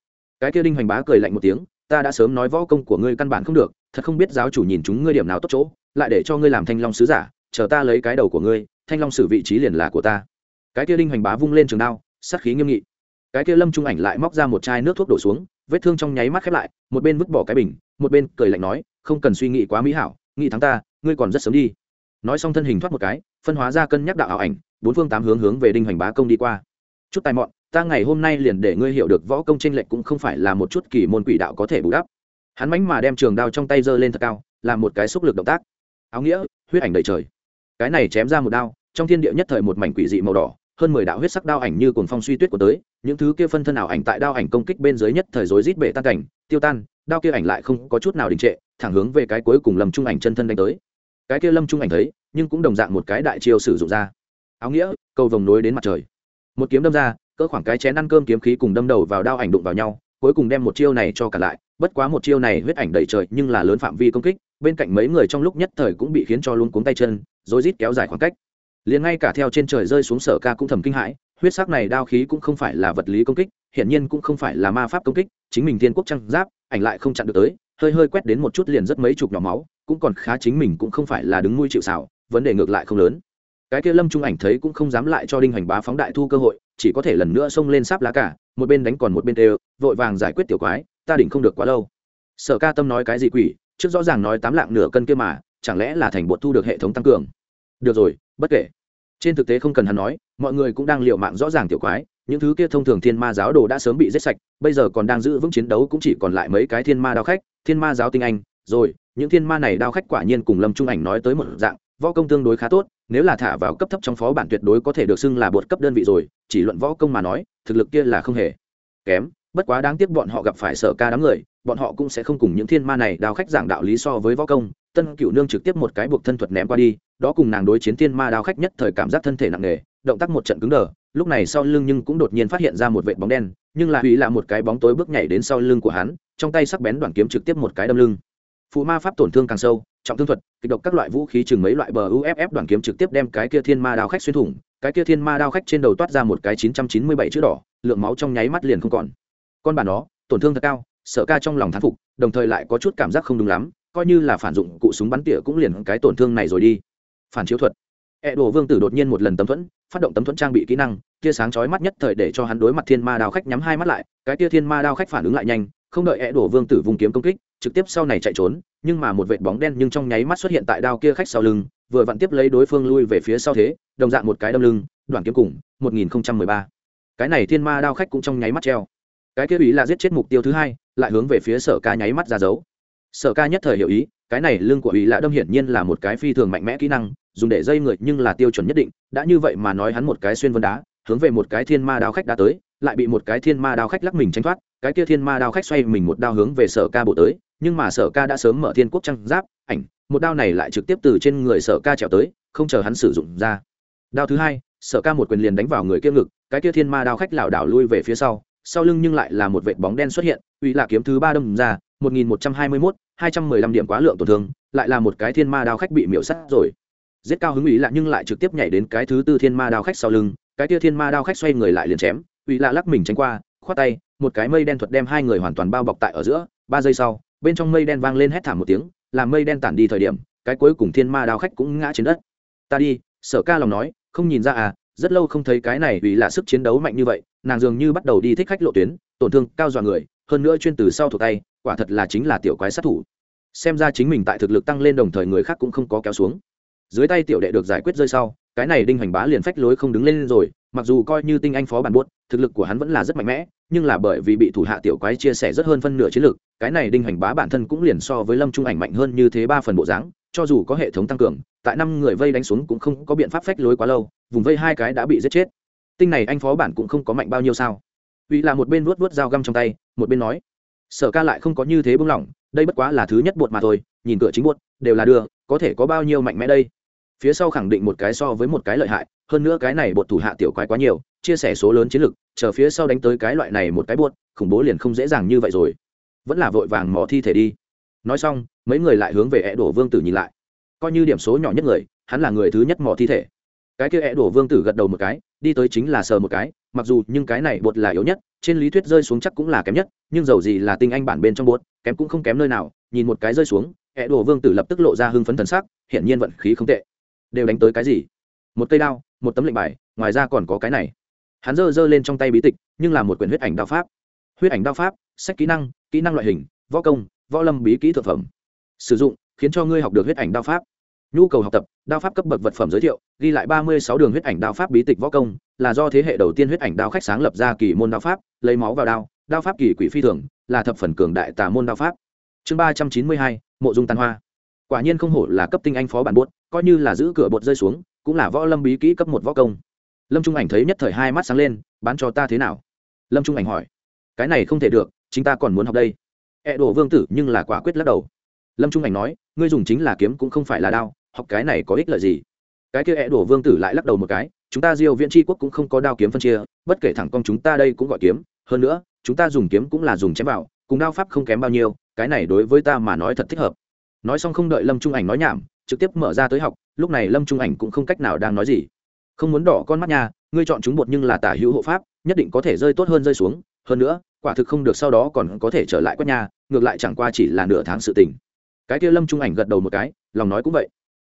Speaker 1: Cái kia đinh hoành bá cười lạnh một tiếng, ta đã sớm nói võ công của ngươi căn bản không được, thật không biết giáo chủ nhìn chúng ngươi điểm nào tốt chỗ, lại để cho ngươi làm thanh long sứ giả, chờ ta lấy cái đầu của ngươi thanh long sử vị trí liền là của ta. Cái kia đinh hoành bá vung lên trường đao, sát khí nghiêm nghị. Cái kia lâm trung ảnh lại móc ra một chai nước thuốc đổ xuống, vết thương trong nháy mắt khép lại, một bên vứt bỏ cái bình, một bên cười lạnh nói, không cần suy nghĩ quá mỹ hảo, nghĩ thắng ta, ngươi còn rất sớm đi. Nói xong thân hình thoát một cái, phân hóa ra cân nhắc đạo ảo ảnh, bốn phương tám hướng hướng về đinh hoành bá công đi qua. Chút tài mọn, ta ngày hôm nay liền để ngươi hiểu được võ công tranh lệch cũng không phải là một chút kỳ môn quỷ đạo có thể bù đắp. Hắn mánh mà đem trường đao trong tay giơ lên thật cao, làm một cái xúc lực động tác. Áo nghĩa, huyết ảnh đầy trời. Cái này chém ra một đao trong thiên địa nhất thời một mảnh quỷ dị màu đỏ, hơn mười đạo huyết sắc đao ảnh như cồn phong suy tuyết của tới, những thứ kia phân thân ảo ảnh tại đao ảnh công kích bên dưới nhất thời rối rít bể tan cảnh, tiêu tan, đao kia ảnh lại không có chút nào đình trệ, thẳng hướng về cái cuối cùng lâm trung ảnh chân thân đánh tới. Cái kia lâm trung ảnh thấy, nhưng cũng đồng dạng một cái đại chiêu sử dụng ra. Áo nghĩa, cầu vồng nối đến mặt trời. Một kiếm đâm ra, cỡ khoảng cái chén ăn cơm kiếm khí cùng đâm đầu vào đao ảnh đụng vào nhau, cuối cùng đem một chiêu này cho cả lại. Bất quá một chiêu này huyết ảnh đầy trời nhưng là lớn phạm vi công kích, bên cạnh mấy người trong lúc nhất thời cũng bị khiến cho luôn cuống tay chân rồi rít kéo dài khoảng cách liền ngay cả theo trên trời rơi xuống sở ca cũng thầm kinh hãi, huyết sắc này đao khí cũng không phải là vật lý công kích, hiển nhiên cũng không phải là ma pháp công kích, chính mình thiên quốc trăng giáp, ảnh lại không chặn được tới, hơi hơi quét đến một chút liền rất mấy chục nhỏ máu, cũng còn khá chính mình cũng không phải là đứng nuôi chịu xảo vấn đề ngược lại không lớn. Cái kia lâm trung ảnh thấy cũng không dám lại cho đinh hoành bá phóng đại thu cơ hội, chỉ có thể lần nữa xông lên sáp lá cả, một bên đánh còn một bên đều, vội vàng giải quyết tiểu quái, ta đỉnh không được quá lâu. Sở ca tâm nói cái gì quỷ, trước rõ ràng nói tám lạng nửa cân kia mà, chẳng lẽ là thành bột thu được hệ thống tăng cường? Được rồi, bất kể trên thực tế không cần hắn nói, mọi người cũng đang l i ề u mạng rõ ràng tiểu quái, những thứ kia thông thường thiên ma giáo đồ đã sớm bị giết sạch, bây giờ còn đang giữ vững chiến đấu cũng chỉ còn lại mấy cái thiên ma đao khách, thiên ma giáo tinh anh, rồi, những thiên ma này đao khách quả nhiên cùng lâm trung ảnh nói tới một dạng, võ công tương đối khá tốt, nếu là thả vào cấp thấp trong phó bản tuyệt đối có thể được xưng là bột cấp đơn vị rồi, chỉ luận võ công mà nói, thực lực kia là không hề kém. Bất quá đáng tiếc bọn họ gặp phải sở ca đám người, bọn họ cũng sẽ không cùng những thiên ma này đao khách giảng đạo lý so với võ công, tân cựu nương trực tiếp một cái buộc thân thuật ném qua đi đó cùng nàng đối chiến thiên ma đao khách nhất thời cảm giác thân thể nặng nề, động tác một trận cứng đờ, lúc này sau lưng nhưng cũng đột nhiên phát hiện ra một vệ bóng đen, nhưng là hủy là một cái bóng tối bước nhảy đến sau lưng của hắn, trong tay sắc bén đoạn kiếm trực tiếp một cái đâm lưng. Phụ ma pháp tổn thương càng sâu, trọng thương thuật, kịch độc các loại vũ khí chừng mấy loại bờ uff đoàn kiếm trực tiếp đem cái kia thiên ma đao khách xuyên thủng, cái kia thiên ma đao khách trên đầu toát ra một cái chín trăm chín mươi bảy chữ đỏ, lượng máu trong nháy mắt liền không còn. Con bản đó tổn thương thật cao sợ ca trong lòng thán phục, đồng thời lại có chút cảm giác không đúng lắm, coi như là phản dụng, cụ súng bắn tỉa cũng liền cái tổn thương này rồi đi phản chiếu thuật. E đồ vương tử đột nhiên một lần tấm thuẫn, phát động tấm thuẫn trang bị kỹ năng, tia sáng chói mắt nhất thời để cho hắn đối mặt thiên ma đao khách nhắm hai mắt lại, cái tia thiên ma đao khách phản ứng lại nhanh, không đợi E đồ vương tử vùng kiếm công kích, trực tiếp sau này chạy trốn, nhưng mà một vệt bóng đen nhưng trong nháy mắt xuất hiện tại đao kia khách sau lưng, vừa vặn tiếp lấy đối phương lui về phía sau thế, đồng dạng một cái đâm lưng, đoạn kiếm cùng 1013. cái này thiên ma đao khách cũng trong nháy mắt treo. Cái kia ý là giết chết mục tiêu thứ hai, lại hướng về phía sở ca nháy mắt ra dấu. Sở ca nhất thời hiểu ý cái này lưng của ủy lạ đâm hiển nhiên là một cái phi thường mạnh mẽ kỹ năng, dùng để dây người nhưng là tiêu chuẩn nhất định, đã như vậy mà nói hắn một cái xuyên vân đá, hướng về một cái thiên ma đao khách đã tới, lại bị một cái thiên ma đao khách lắc mình tránh thoát, cái kia thiên ma đao khách xoay mình một đao hướng về sở ca bộ tới, nhưng mà sở ca đã sớm mở thiên quốc trăng giáp, ảnh, một đao này lại trực tiếp từ trên người sở ca trèo tới, không chờ hắn sử dụng ra. Đao thứ hai, sở ca một quyền liền đánh vào người kia ngực, cái kia thiên ma đao khách lảo đảo lui về phía sau sau lưng nhưng lại là một vệt bóng đen xuất hiện uy là kiếm thứ ba đâm ra, một nghìn một trăm hai mươi mốt, hai trăm mười lăm điểm quá lượng tổn thương, lại là một cái thiên ma đao khách bị miễu sắt rồi. Giết cao hứng ý lạ nhưng lại trực tiếp nhảy đến cái thứ tư thiên ma đao khách sau lưng, cái kia thiên ma đao khách xoay người lại liền chém, uy lạ lắc mình tránh qua, khoát tay, một cái mây đen thuật đem hai người hoàn toàn bao bọc tại ở giữa, ba giây sau, bên trong mây đen vang lên hét thảm một tiếng, làm mây đen tản đi thời điểm, cái cuối cùng thiên ma đao khách cũng ngã trên đất. Ta đi, sở ca lòng nói, không nhìn ra à rất lâu không thấy cái này vì là sức chiến đấu mạnh như vậy, nàng dường như bắt đầu đi thích khách lộ tuyến, tổn thương cao dọa người hơn nữa chuyên từ sau thuộc tay, quả thật là chính là tiểu quái sát thủ. Xem ra chính mình tại thực lực tăng lên đồng thời người khác cũng không có kéo xuống. Dưới tay tiểu đệ được giải quyết rơi sau, cái này đinh hoành bá liền phách lối không đứng lên rồi, mặc dù coi như tinh anh phó bản buốt, thực lực của hắn vẫn là rất mạnh mẽ, nhưng là bởi vì bị thủ hạ tiểu quái chia sẻ rất hơn phân nửa chiến lực, cái này đinh hoành bá bản thân cũng liền so với lâm trung ảnh mạnh hơn như thế ba phần bộ dáng, cho dù có hệ thống tăng cường, tại năm người vây đánh xuống cũng không có biện pháp phách lối quá lâu, vùng vây hai cái đã bị giết chết. Tinh này anh phó bản cũng không có mạnh bao nhiêu sao? Vì là một bên vuốt vuốt dao găm trong tay một bên nói. Sở ca lại không có như thế bưng lỏng đây bất quá là thứ nhất bột mà thôi, nhìn cửa chính bột đều là đưa, có thể có bao nhiêu mạnh mẽ đây? Phía sau khẳng định một cái so với một cái lợi hại, hơn nữa cái này bột thủ hạ tiểu quái quá nhiều, chia sẻ số lớn chiến lực, chờ phía sau đánh tới cái loại này một cái buốt khủng bố liền không dễ dàng như vậy rồi. Vẫn là vội vàng mò thi thể đi. Nói xong, mấy người lại hướng về ẹ đổ vương tử nhìn lại. Coi như điểm số nhỏ nhất người, hắn là người thứ nhất mò thi thể. Cái kia ẹ đổ vương tử gật đầu một cái, đi tới chính là sờ một cái, mặc dù nhưng cái này bột là yếu nhất trên lý thuyết rơi xuống chắc cũng là kém nhất, nhưng dầu gì là tinh anh bản bên trong bốt kém cũng không kém nơi nào, nhìn một cái rơi xuống hẹ đổ vương tử lập tức lộ ra hưng phấn thần sắc, hiển nhiên vận khí không tệ. Đều đánh tới cái gì? Một cây đao, một tấm lệnh bài, ngoài ra còn có cái này. Hắn giơ giơ lên trong tay bí tịch, nhưng là một quyển huyết ảnh đao pháp. Huyết ảnh đao pháp, sách kỹ năng kỹ năng loại hình, võ công, võ lâm bí kỹ thực phẩm. Sử dụng, khiến cho ngươi học được huyết ảnh đao pháp. Nhu cầu học tập, đao pháp cấp bậc vật phẩm giới thiệu, ghi lại ba mươi sáu đường huyết ảnh đao pháp bí tịch võ công là do thế hệ đầu tiên huyết ảnh đao khách sáng lập ra kỳ môn đao pháp, lấy máu vào đao đao pháp kỳ quỷ phi thường, là thập phần cường đại tà môn đao pháp. Chương ba trăm chín mươi hai, mộ dung tàn hoa. Quả nhiên không hổ là cấp tinh anh phó bản bốt coi như là giữ cửa bột rơi xuống, cũng là võ lâm bí kỹ cấp một võ công. Lâm trung ảnh thấy nhất thời hai mắt sáng lên, bán cho ta thế nào? Lâm trung ảnh hỏi. Cái này không thể được, chính ta còn muốn học đây. Ẹ、e、đổ e đổ vương tử, nhưng là quả quyết lắc đầu. Lâm trung ảnh nói, ngươi dùng chính là kiếm cũng không phải là đao, học cái này có ích lợi gì? Cái kia ẹ、e、đổ e đổ vương tử lại lắc đầu một cái chúng ta diêu viễn tri quốc cũng không có đao kiếm phân chia, bất kể thẳng công chúng ta đây cũng gọi kiếm, hơn nữa, chúng ta dùng kiếm cũng là dùng chém vào, cùng đao pháp không kém bao nhiêu, cái này đối với ta mà nói thật thích hợp. Nói xong không đợi lâm trung ảnh nói nhảm, trực tiếp mở ra tới học, lúc này lâm trung ảnh cũng không cách nào đang nói gì. Không muốn đỏ con mắt nha, ngươi chọn chúng bột nhưng là tả hữu hộ pháp, nhất định có thể rơi tốt hơn rơi xuống, hơn nữa, quả thực không được sau đó còn có thể trở lại quét nhà, ngược lại chẳng qua chỉ là nửa tháng sự tình. Cái kia lâm trung ảnh gật đầu một cái, lòng nói cũng vậy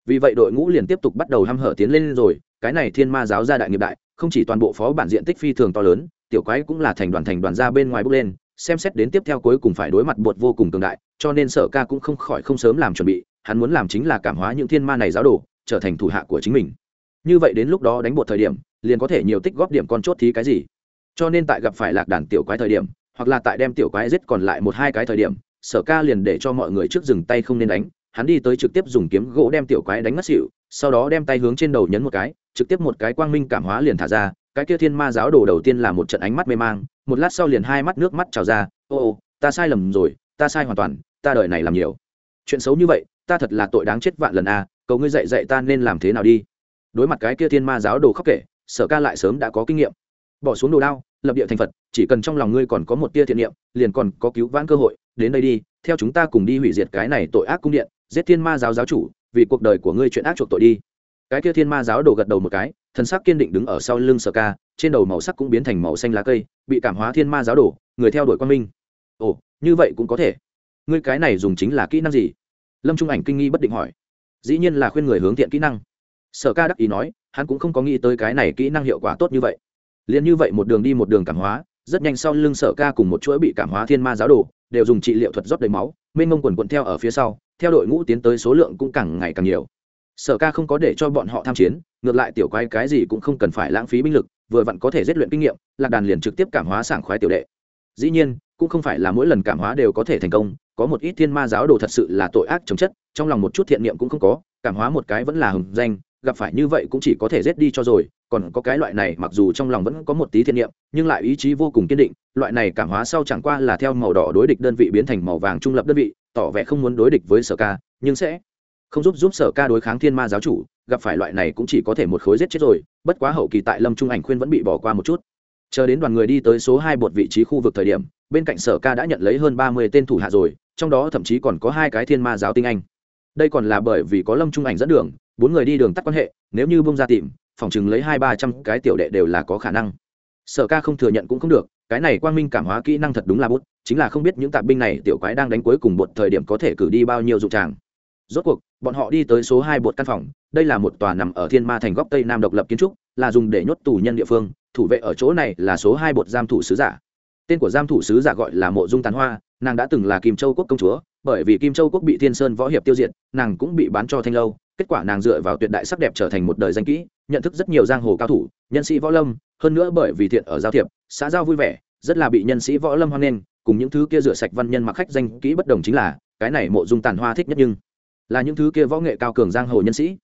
Speaker 1: vì vậy đội ngũ liền tiếp tục bắt đầu hăm hở tiến lên rồi, cái này thiên ma giáo gia đại nghiệp đại, không chỉ toàn bộ phó bản diện tích phi thường to lớn, tiểu quái cũng là thành đoàn thành đoàn ra bên ngoài bước lên, xem xét đến tiếp theo cuối cùng phải đối mặt bột vô cùng cường đại, cho nên sở ca cũng không khỏi không sớm làm chuẩn bị, hắn muốn làm chính là cảm hóa những thiên ma này giáo đồ, trở thành thủ hạ của chính mình. Như vậy đến lúc đó đánh bột thời điểm, liền có thể nhiều tích góp điểm con chốt thí cái gì. Cho nên tại gặp phải lạc đàn tiểu quái thời điểm, hoặc là tại đem tiểu quái giết còn lại một hai cái thời điểm, sở ca liền để cho mọi người trước dừng tay không nên đánh hắn đi tới trực tiếp dùng kiếm gỗ đem tiểu quái đánh ngất xỉu sau đó đem tay hướng trên đầu nhấn một cái trực tiếp một cái quang minh cảm hóa liền thả ra cái kia thiên ma giáo đồ đầu tiên là một trận ánh mắt mê mang một lát sau liền hai mắt nước mắt trào ra ô ô ta sai lầm rồi ta sai hoàn toàn ta đợi này làm nhiều. Chuyện xấu như vậy ta thật là tội đáng chết vạn lần a à, cầu ngươi dạy dạy ta nên làm thế nào đi. Đối mặt cái kia thiên ma giáo đồ khóc kể sở ca lại sớm đã có kinh nghiệm. Bỏ xuống đồ đao lập địa thành phật chỉ cần trong lòng ngươi còn có một tia thiện niệm liền còn có cứu vãn cơ hội đến đây đi theo chúng ta cùng đi hủy diệt cái này tội ác cung điện giết thiên ma giáo giáo chủ, vì cuộc đời của ngươi chuyện ác chuộc tội đi. Cái kia thiên ma giáo đổ gật đầu một cái, thần sắc kiên định đứng ở sau lưng sở ca, trên đầu màu sắc cũng biến thành màu xanh lá cây, bị cảm hóa thiên ma giáo đổ, người theo đuổi quan minh. Ồ, như vậy cũng có thể. Ngươi cái này dùng chính là kỹ năng gì? Lâm trung ảnh kinh nghi bất định hỏi. Dĩ nhiên là khuyên người hướng thiện kỹ năng. Sở ca đắc ý nói, hắn cũng không có nghĩ tới cái này kỹ năng hiệu quả tốt như vậy. Liền như vậy một đường đi một đường cảm hóa, rất nhanh sau lưng sở ca cùng một chuỗi bị cảm hóa thiên ma giáo đồ đều dùng trị liệu thuật rót đầy máu, mênh mông quần quận theo ở phía sau theo đội ngũ tiến tới số lượng cũng càng ngày càng nhiều. Sở ca không có để cho bọn họ tham chiến, ngược lại tiểu quái cái gì cũng không cần phải lãng phí binh lực, vừa vặn có thể giết luyện kinh nghiệm, lạc đàn liền trực tiếp cảm hóa sảng khoái tiểu đệ. Dĩ nhiên, cũng không phải là mỗi lần cảm hóa đều có thể thành công, có một ít thiên ma giáo đồ thật sự là tội ác chống chất, trong lòng một chút thiện niệm cũng không có, cảm hóa một cái vẫn là hừng danh, gặp phải như vậy cũng chỉ có thể giết đi cho rồi còn có cái loại này mặc dù trong lòng vẫn có một tí thiện niệm, nhưng lại ý chí vô cùng kiên định, loại này cảm hóa sau chẳng qua là theo màu đỏ đối địch đơn vị biến thành màu vàng trung lập đơn vị, tỏ vẻ không muốn đối địch với sở ca, nhưng sẽ không giúp giúp sở ca đối kháng thiên ma giáo chủ, gặp phải loại này cũng chỉ có thể một khối giết chết rồi, bất quá hậu kỳ tại lâm trung ảnh khuyên vẫn bị bỏ qua một chút. Chờ đến đoàn người đi tới số hai bột vị trí khu vực thời điểm, bên cạnh sở ca đã nhận lấy hơn ba mươi tên thủ hạ rồi, trong đó thậm chí còn có hai cái thiên ma giáo tinh anh. Đây còn là bởi vì có lâm trung ảnh dẫn đường, bốn người đi đường tắt quan hệ, nếu như bông ra tìm phòng chừng lấy hai ba trăm cái tiểu đệ đều là có khả năng. Sở ca không thừa nhận cũng không được, cái này quang minh cảm hóa kỹ năng thật đúng là bút, chính là không biết những tạp binh này tiểu quái đang đánh cuối cùng một thời điểm có thể cử đi bao nhiêu dụng tràng. Rốt cuộc, bọn họ đi tới số hai bột căn phòng, đây là một tòa nằm ở thiên ma thành góc tây nam độc lập kiến trúc, là dùng để nhốt tù nhân địa phương, thủ vệ ở chỗ này là số hai bột giam thủ sứ giả. Tên của giam thủ sứ giả gọi là mộ dung tàn hoa, nàng đã từng là kim châu quốc công chúa, bởi vì kim châu quốc bị thiên sơn võ hiệp tiêu diệt, nàng cũng bị bán cho thanh lâu kết quả nàng dựa vào tuyệt đại sắc đẹp trở thành một đời danh kỹ, nhận thức rất nhiều giang hồ cao thủ, nhân sĩ võ lâm, hơn nữa bởi vì thiện ở giao thiệp, xã giao vui vẻ, rất là bị nhân sĩ võ lâm hoan nghênh, cùng những thứ kia rửa sạch văn nhân mặc khách danh kỹ bất đồng chính là, cái này mộ dung tàn hoa thích nhất nhưng là những thứ kia võ nghệ cao cường giang hồ nhân sĩ.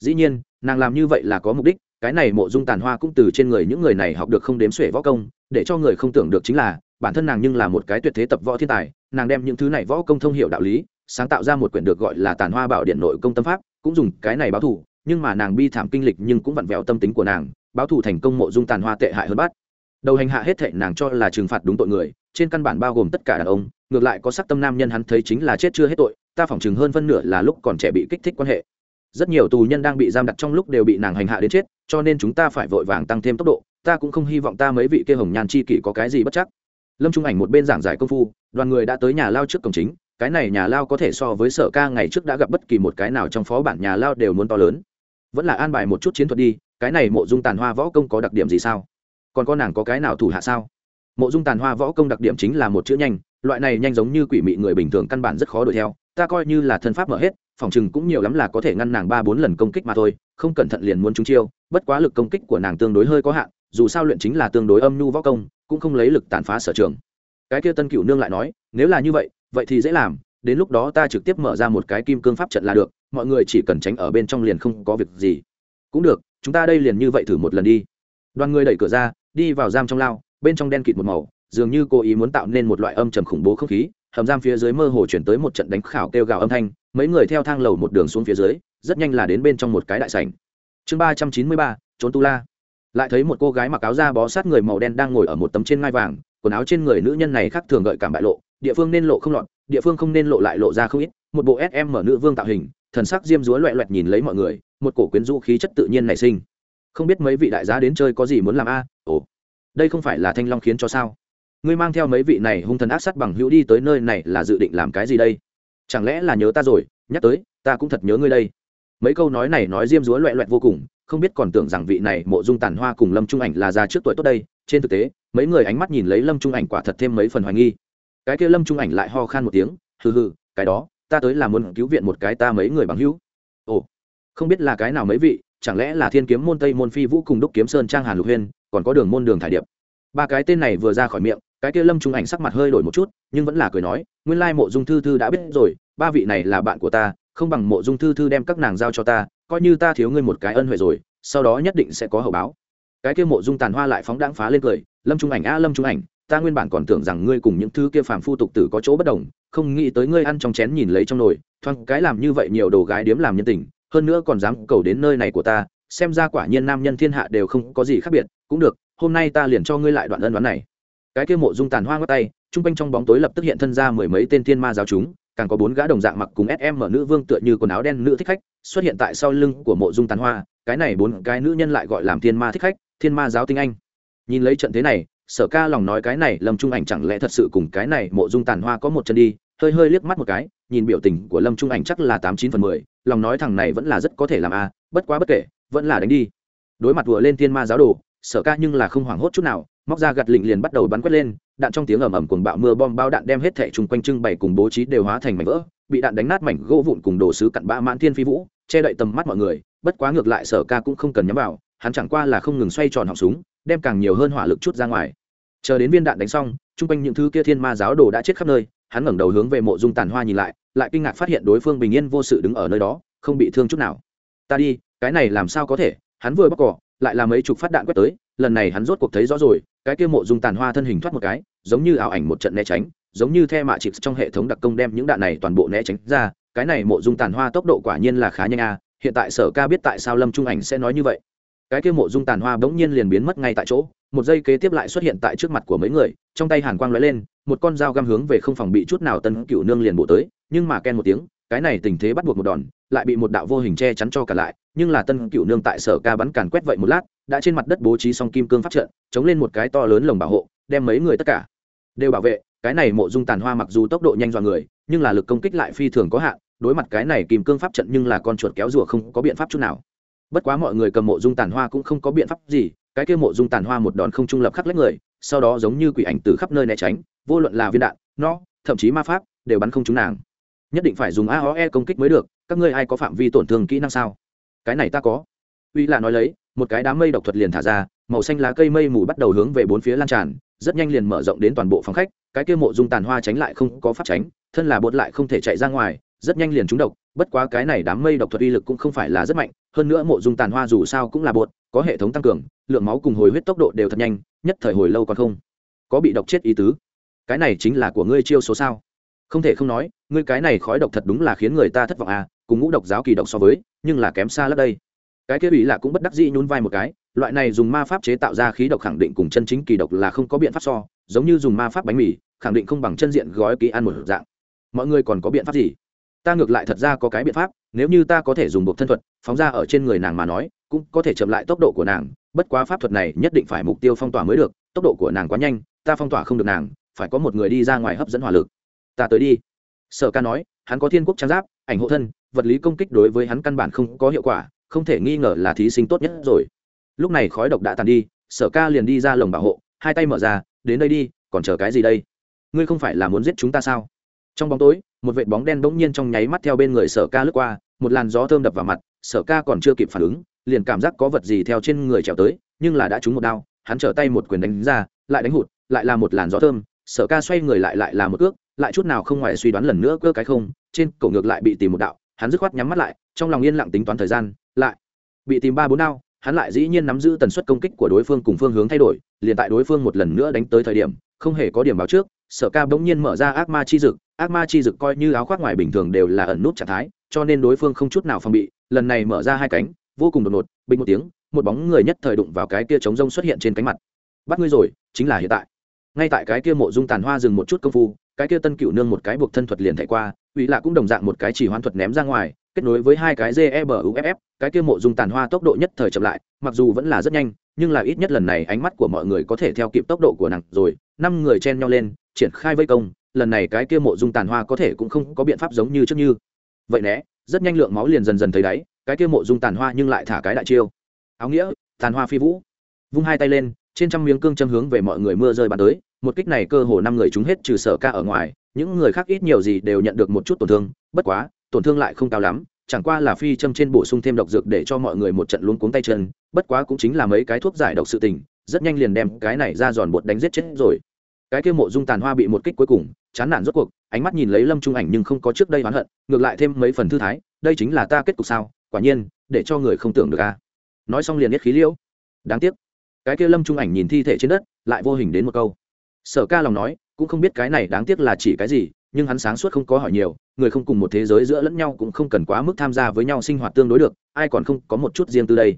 Speaker 1: Dĩ nhiên, nàng làm như vậy là có mục đích, cái này mộ dung tàn hoa cũng từ trên người những người này học được không đếm xuể võ công, để cho người không tưởng được chính là, bản thân nàng nhưng là một cái tuyệt thế tập võ thiên tài, nàng đem những thứ này võ công thông hiệu đạo lý, sáng tạo ra một quyển được gọi là tàn hoa bảo điện nội công tâm pháp cũng dùng cái này báo thù, nhưng mà nàng bi thảm kinh lịch nhưng cũng vặn vẹo tâm tính của nàng, báo thù thành công mộ dung tàn hoa tệ hại hơn bát đầu hành hạ hết thệ nàng cho là trừng phạt đúng tội người, trên căn bản bao gồm tất cả đàn ông, ngược lại có sắc tâm nam nhân hắn thấy chính là chết chưa hết tội, ta phỏng chừng hơn phân nửa là lúc còn trẻ bị kích thích quan hệ. Rất nhiều tù nhân đang bị giam đặt trong lúc đều bị nàng hành hạ đến chết, cho nên chúng ta phải vội vàng tăng thêm tốc độ, ta cũng không hy vọng ta mấy vị kia hồng nhan chi kỷ có cái gì bất chắc. Lâm trung ảnh một bên giảng giải công phu, đoàn người đã tới nhà lao trước cổng chính cái này nhà lao có thể so với sở ca ngày trước đã gặp bất kỳ một cái nào trong phó bản nhà lao đều muốn to lớn. Vẫn là an bài một chút chiến thuật đi, cái này mộ dung tàn hoa võ công có đặc điểm gì sao? Còn con nàng có cái nào thủ hạ sao? Mộ dung tàn hoa võ công đặc điểm chính là một chữ nhanh, loại này nhanh giống như quỷ mị người bình thường căn bản rất khó đuổi theo, ta coi như là thân pháp mở hết, phòng chừng cũng nhiều lắm là có thể ngăn nàng ba bốn lần công kích mà thôi, không cẩn thận liền muốn trúng chiêu, bất quá lực công kích của nàng tương đối hơi có hạn, dù sao luyện chính là tương đối âm nhu võ công, cũng không lấy lực tàn phá sở trường. Cái kia tân Cựu nương lại nói, nếu là như vậy vậy thì dễ làm, đến lúc đó ta trực tiếp mở ra một cái kim cương pháp trận là được, mọi người chỉ cần tránh ở bên trong liền không có việc gì. Cũng được, chúng ta đây liền như vậy thử một lần đi. Đoàn người đẩy cửa ra, đi vào giam trong lao, bên trong đen kịt một màu, dường như cố ý muốn tạo nên một loại âm trầm khủng bố không khí, hầm giam phía dưới mơ hồ chuyển tới một trận đánh khảo kêu gào âm thanh, mấy người theo thang lầu một đường xuống phía dưới, rất nhanh là đến bên trong một cái đại sảnh. Chương ba trăm chín mươi ba, trốn tu la. Lại thấy một cô gái mặc áo da bó sát người màu đen đang ngồi ở một tấm trên ngai vàng, quần áo trên người nữ nhân này khác thường gợi cảm bại lộ địa phương nên lộ không lọt, địa phương không nên lộ lại lộ ra không ít. Một bộ sm mở nữ vương tạo hình, thần sắc diêm dúa loẹ loẹt nhìn lấy mọi người, một cổ quyến rũ khí chất tự nhiên nảy sinh. Không biết mấy vị đại giá đến chơi có gì muốn làm a? À? Ồ, đây không phải là thanh long khiến cho sao? Ngươi mang theo mấy vị này hung thần ác sát bằng hữu đi tới nơi này là dự định làm cái gì đây? Chẳng lẽ là nhớ ta rồi? Nhắc tới, ta cũng thật nhớ ngươi đây. Mấy câu nói này nói diêm dúa loẹ loẹt vô cùng, không biết còn tưởng rằng vị này mộ dung tàn hoa cùng lâm trung ảnh là già trước tuổi tốt đây. Trên thực tế, mấy người ánh mắt nhìn lấy lâm trung ảnh quả thật thêm mấy phần hoài nghi cái kia lâm trung ảnh lại ho khan một tiếng, hừ hừ, cái đó, ta tới là muốn cứu viện một cái ta mấy người bằng hữu. Ồ, không biết là cái nào mấy vị, chẳng lẽ là thiên kiếm môn, tây môn phi vũ cùng đúc kiếm sơn trang hàn lục huyên, còn có đường môn đường thải điệp. Ba cái tên này vừa ra khỏi miệng, cái kia lâm trung ảnh sắc mặt hơi đổi một chút, nhưng vẫn là cười nói, nguyên lai mộ dung thư thư đã biết rồi, ba vị này là bạn của ta, không bằng mộ dung thư thư đem các nàng giao cho ta, coi như ta thiếu ngươi một cái ân huệ rồi, sau đó nhất định sẽ có hậu báo. Cái kia mộ dung tàn hoa lại phóng đãng phá lên cười, lâm trung ảnh a, lâm trung ảnh ta nguyên bản còn tưởng rằng ngươi cùng những thứ kia phàm phu tục tử có chỗ bất đồng, không nghĩ tới ngươi ăn trong chén nhìn lấy trong nồi, thoáng cái làm như vậy nhiều đồ gái điếm làm nhân tình, hơn nữa còn dám cầu đến nơi này của ta, xem ra quả nhiên nam nhân thiên hạ đều không có gì khác biệt, cũng được, hôm nay ta liền cho ngươi lại đoạn ân đoán này. Cái kia mộ dung tàn hoa ngắt tay chung quanh trong bóng tối lập tức hiện thân ra mười mấy tên thiên ma giáo chúng, càng có bốn gã đồng dạng mặc cùng sm ở nữ vương tựa như quần áo đen nữ thích khách, xuất hiện tại sau lưng của mộ dung tàn hoa, cái này bốn cái nữ nhân lại gọi làm thiên ma thích khách, thiên ma giáo tinh anh. Nhìn lấy trận thế này sở ca lòng nói cái này, lâm trung ảnh chẳng lẽ thật sự cùng cái này mộ dung tàn hoa có một chân đi? Hơi hơi liếc mắt một cái, nhìn biểu tình của lâm trung ảnh chắc là tám chín phần mười, lòng nói thằng này vẫn là rất có thể làm a, bất quá bất kể, vẫn là đánh đi. Đối mặt vừa lên thiên ma giáo đồ, sở ca nhưng là không hoảng hốt chút nào, móc ra gặt lịnh liền bắt đầu bắn quét lên, đạn trong tiếng ầm ầm cuồng bạo mưa bom bao đạn đem hết thẻ chung quanh trưng bày cùng bố trí đều hóa thành mảnh vỡ, bị đạn đánh nát mảnh gỗ vụn cùng đồ sứ cặn bã mãn thiên phi vũ, che đậy tầm mắt mọi người, bất quá ngược lại sở ca cũng không cần nhắm vào, hắn chẳng qua là không ngừng xoay tròn họng súng đem càng nhiều hơn hỏa lực chút ra ngoài. Chờ đến viên đạn đánh xong, chung quanh những thứ kia thiên ma giáo đồ đã chết khắp nơi, hắn ngẩng đầu hướng về mộ dung tàn hoa nhìn lại lại kinh ngạc phát hiện đối phương bình yên vô sự đứng ở nơi đó, không bị thương chút nào. Ta đi, cái này làm sao có thể? Hắn vừa bóc cỏ, lại là mấy chục phát đạn quét tới, lần này hắn rốt cuộc thấy rõ rồi, cái kia mộ dung tàn hoa thân hình thoát một cái, giống như ảo ảnh một trận né tránh, giống như the mạ chịp trong hệ thống đặc công đem những đạn này toàn bộ né tránh ra, cái này mộ dung tàn hoa tốc độ quả nhiên là khá nhanh a, hiện tại sở ca biết tại sao lâm trung ảnh sẽ nói như vậy cái kia mộ dung tàn hoa bỗng nhiên liền biến mất ngay tại chỗ, một giây kế tiếp lại xuất hiện tại trước mặt của mấy người, trong tay hàn quang lóe lên, một con dao găm hướng về không phòng bị chút nào tân cựu nương liền bộ tới, nhưng mà ken một tiếng, cái này tình thế bắt buộc một đòn, lại bị một đạo vô hình che chắn cho cả lại, nhưng là tân cựu nương tại sở ca bắn càn quét vậy một lát, đã trên mặt đất bố trí xong kim cương pháp trận, chống lên một cái to lớn lồng bảo hộ, đem mấy người tất cả đều bảo vệ, cái này mộ dung tàn hoa mặc dù tốc độ nhanh dọa người, nhưng là lực công kích lại phi thường có hạn, đối mặt cái này kim cương pháp trận nhưng là con chuột kéo rùa không có biện pháp chút nào bất quá mọi người cầm mộ dung tàn hoa cũng không có biện pháp gì, cái kia mộ dung tàn hoa một đòn không trung lập khắc lấy người, sau đó giống như quỷ ảnh từ khắp nơi né tránh, vô luận là viên đạn nó thậm chí ma pháp, đều bắn không trúng nàng. Nhất định phải dùng aoe công kích mới được, các ngươi ai có phạm vi tổn thương kỹ năng sao? Cái này ta có. Uy lạ nói lấy, một cái đám mây độc thuật liền thả ra, màu xanh lá cây mây mù bắt đầu hướng về bốn phía lan tràn, rất nhanh liền mở rộng đến toàn bộ phòng khách, cái kia mộ dung tàn hoa tránh lại không có pháp tránh, thân là bột lại không thể chạy ra ngoài rất nhanh liền trúng độc, bất quá cái này đám mây độc thuật uy lực cũng không phải là rất mạnh, hơn nữa mộ dung tàn hoa dù sao cũng là bột, có hệ thống tăng cường, lượng máu cùng hồi huyết tốc độ đều thật nhanh, nhất thời hồi lâu còn không có bị độc chết ý tứ. Cái này chính là của ngươi chiêu số sao? Không thể không nói, ngươi cái này khói độc thật đúng là khiến người ta thất vọng à cùng ngũ độc giáo kỳ độc so với, nhưng là kém xa lắm đây. Cái kia ủy là cũng bất đắc dĩ nhún vai một cái, loại này dùng ma pháp chế tạo ra khí độc khẳng định cùng chân chính kỳ độc là không có biện pháp so, giống như dùng ma pháp bánh mì, khẳng định không bằng chân diện gói ký ăn một dạng. Mọi người còn có biện pháp gì? Ta ngược lại thật ra có cái biện pháp, nếu như ta có thể dùng buộc thân thuật, phóng ra ở trên người nàng mà nói, cũng có thể chậm lại tốc độ của nàng, bất quá pháp thuật này nhất định phải mục tiêu phong tỏa mới được, tốc độ của nàng quá nhanh, ta phong tỏa không được nàng, phải có một người đi ra ngoài hấp dẫn hỏa lực. Ta tới đi. Sở ca nói, hắn có thiên quốc trang giáp, ảnh hộ thân, vật lý công kích đối với hắn căn bản không có hiệu quả, không thể nghi ngờ là thí sinh tốt nhất rồi. Lúc này khói độc đã tàn đi, sở ca liền đi ra lồng bảo hộ, hai tay mở ra, đến đây đi, còn chờ cái gì đây? Ngươi không phải là muốn giết chúng ta sao? Trong bóng tối, một vệt bóng đen bỗng nhiên trong nháy mắt theo bên người sở ca lướt qua, một làn gió thơm đập vào mặt, sở ca còn chưa kịp phản ứng, liền cảm giác có vật gì theo trên người trèo tới, nhưng là đã trúng một đao, hắn trở tay một quyền đánh ra, lại đánh hụt, lại là một làn gió thơm, sở ca xoay người lại lại là một cước, lại chút nào không ngoài suy đoán lần nữa cơ cái không, trên cổ ngược lại bị tìm một đạo, hắn dứt khoát nhắm mắt lại, trong lòng yên lặng tính toán thời gian, lại bị tìm ba bốn đao, hắn lại dĩ nhiên nắm giữ tần suất công kích của đối phương cùng phương hướng thay đổi, liền tại đối phương một lần nữa đánh tới thời điểm, không hề có điểm báo trước, sở ca bỗng nhiên mở ra ác ma chi dực ác ma chi dực coi như áo khoác ngoài bình thường đều là ẩn nút trạng thái, cho nên đối phương không chút nào phòng bị, lần này mở ra hai cánh, vô cùng đột ngột, bình một tiếng, một bóng người nhất thời đụng vào cái kia chống rông xuất hiện trên cánh mặt. Bắt ngươi rồi, chính là hiện tại. Ngay tại cái kia mộ dung tàn hoa dừng một chút công phu, cái kia tân cựu nương một cái buộc thân thuật liền thảy qua ủy lạ cũng đồng dạng một cái chỉ hoán thuật ném ra ngoài, kết nối với hai cái jebuff cái kia mộ dung tàn hoa tốc độ nhất thời chậm lại, mặc dù vẫn là rất nhanh, nhưng là ít nhất lần này ánh mắt của mọi người có thể theo kịp tốc độ của nàng rồi, năm người chen nhau lên, triển khai vây công lần này cái kia mộ dung tàn hoa có thể cũng không có biện pháp giống như trước như. Vậy né, rất nhanh lượng máu liền dần dần thấy đáy, cái kia mộ dung tàn hoa nhưng lại thả cái đại chiêu. Áo nghĩa, tàn hoa phi vũ. Vung hai tay lên, trên trăm miếng cương châm hướng về mọi người mưa rơi bắn tới, một kích này cơ hồ năm người chúng hết trừ sở ca ở ngoài, những người khác ít nhiều gì đều nhận được một chút tổn thương, bất quá, tổn thương lại không cao lắm, chẳng qua là phi châm trên bổ sung thêm độc dược để cho mọi người một trận luống cuống tay chân, bất quá cũng chính là mấy cái thuốc giải độc sự tình, rất nhanh liền đem cái này ra giòn bột đánh giết chết rồi cái kia mộ dung tàn hoa bị một kích cuối cùng, chán nản rốt cuộc, ánh mắt nhìn lấy lâm trung ảnh nhưng không có trước đây oán hận, ngược lại thêm mấy phần thư thái, đây chính là ta kết cục sao, quả nhiên, để cho người không tưởng được a nói xong liền hết khí liễu. Đáng tiếc. Cái kia lâm trung ảnh nhìn thi thể trên đất, lại vô hình đến một câu. Sở ca lòng nói, cũng không biết cái này đáng tiếc là chỉ cái gì, nhưng hắn sáng suốt không có hỏi nhiều, người không cùng một thế giới giữa lẫn nhau cũng không cần quá mức tham gia với nhau sinh hoạt tương đối được, ai còn không có một chút riêng từ đây.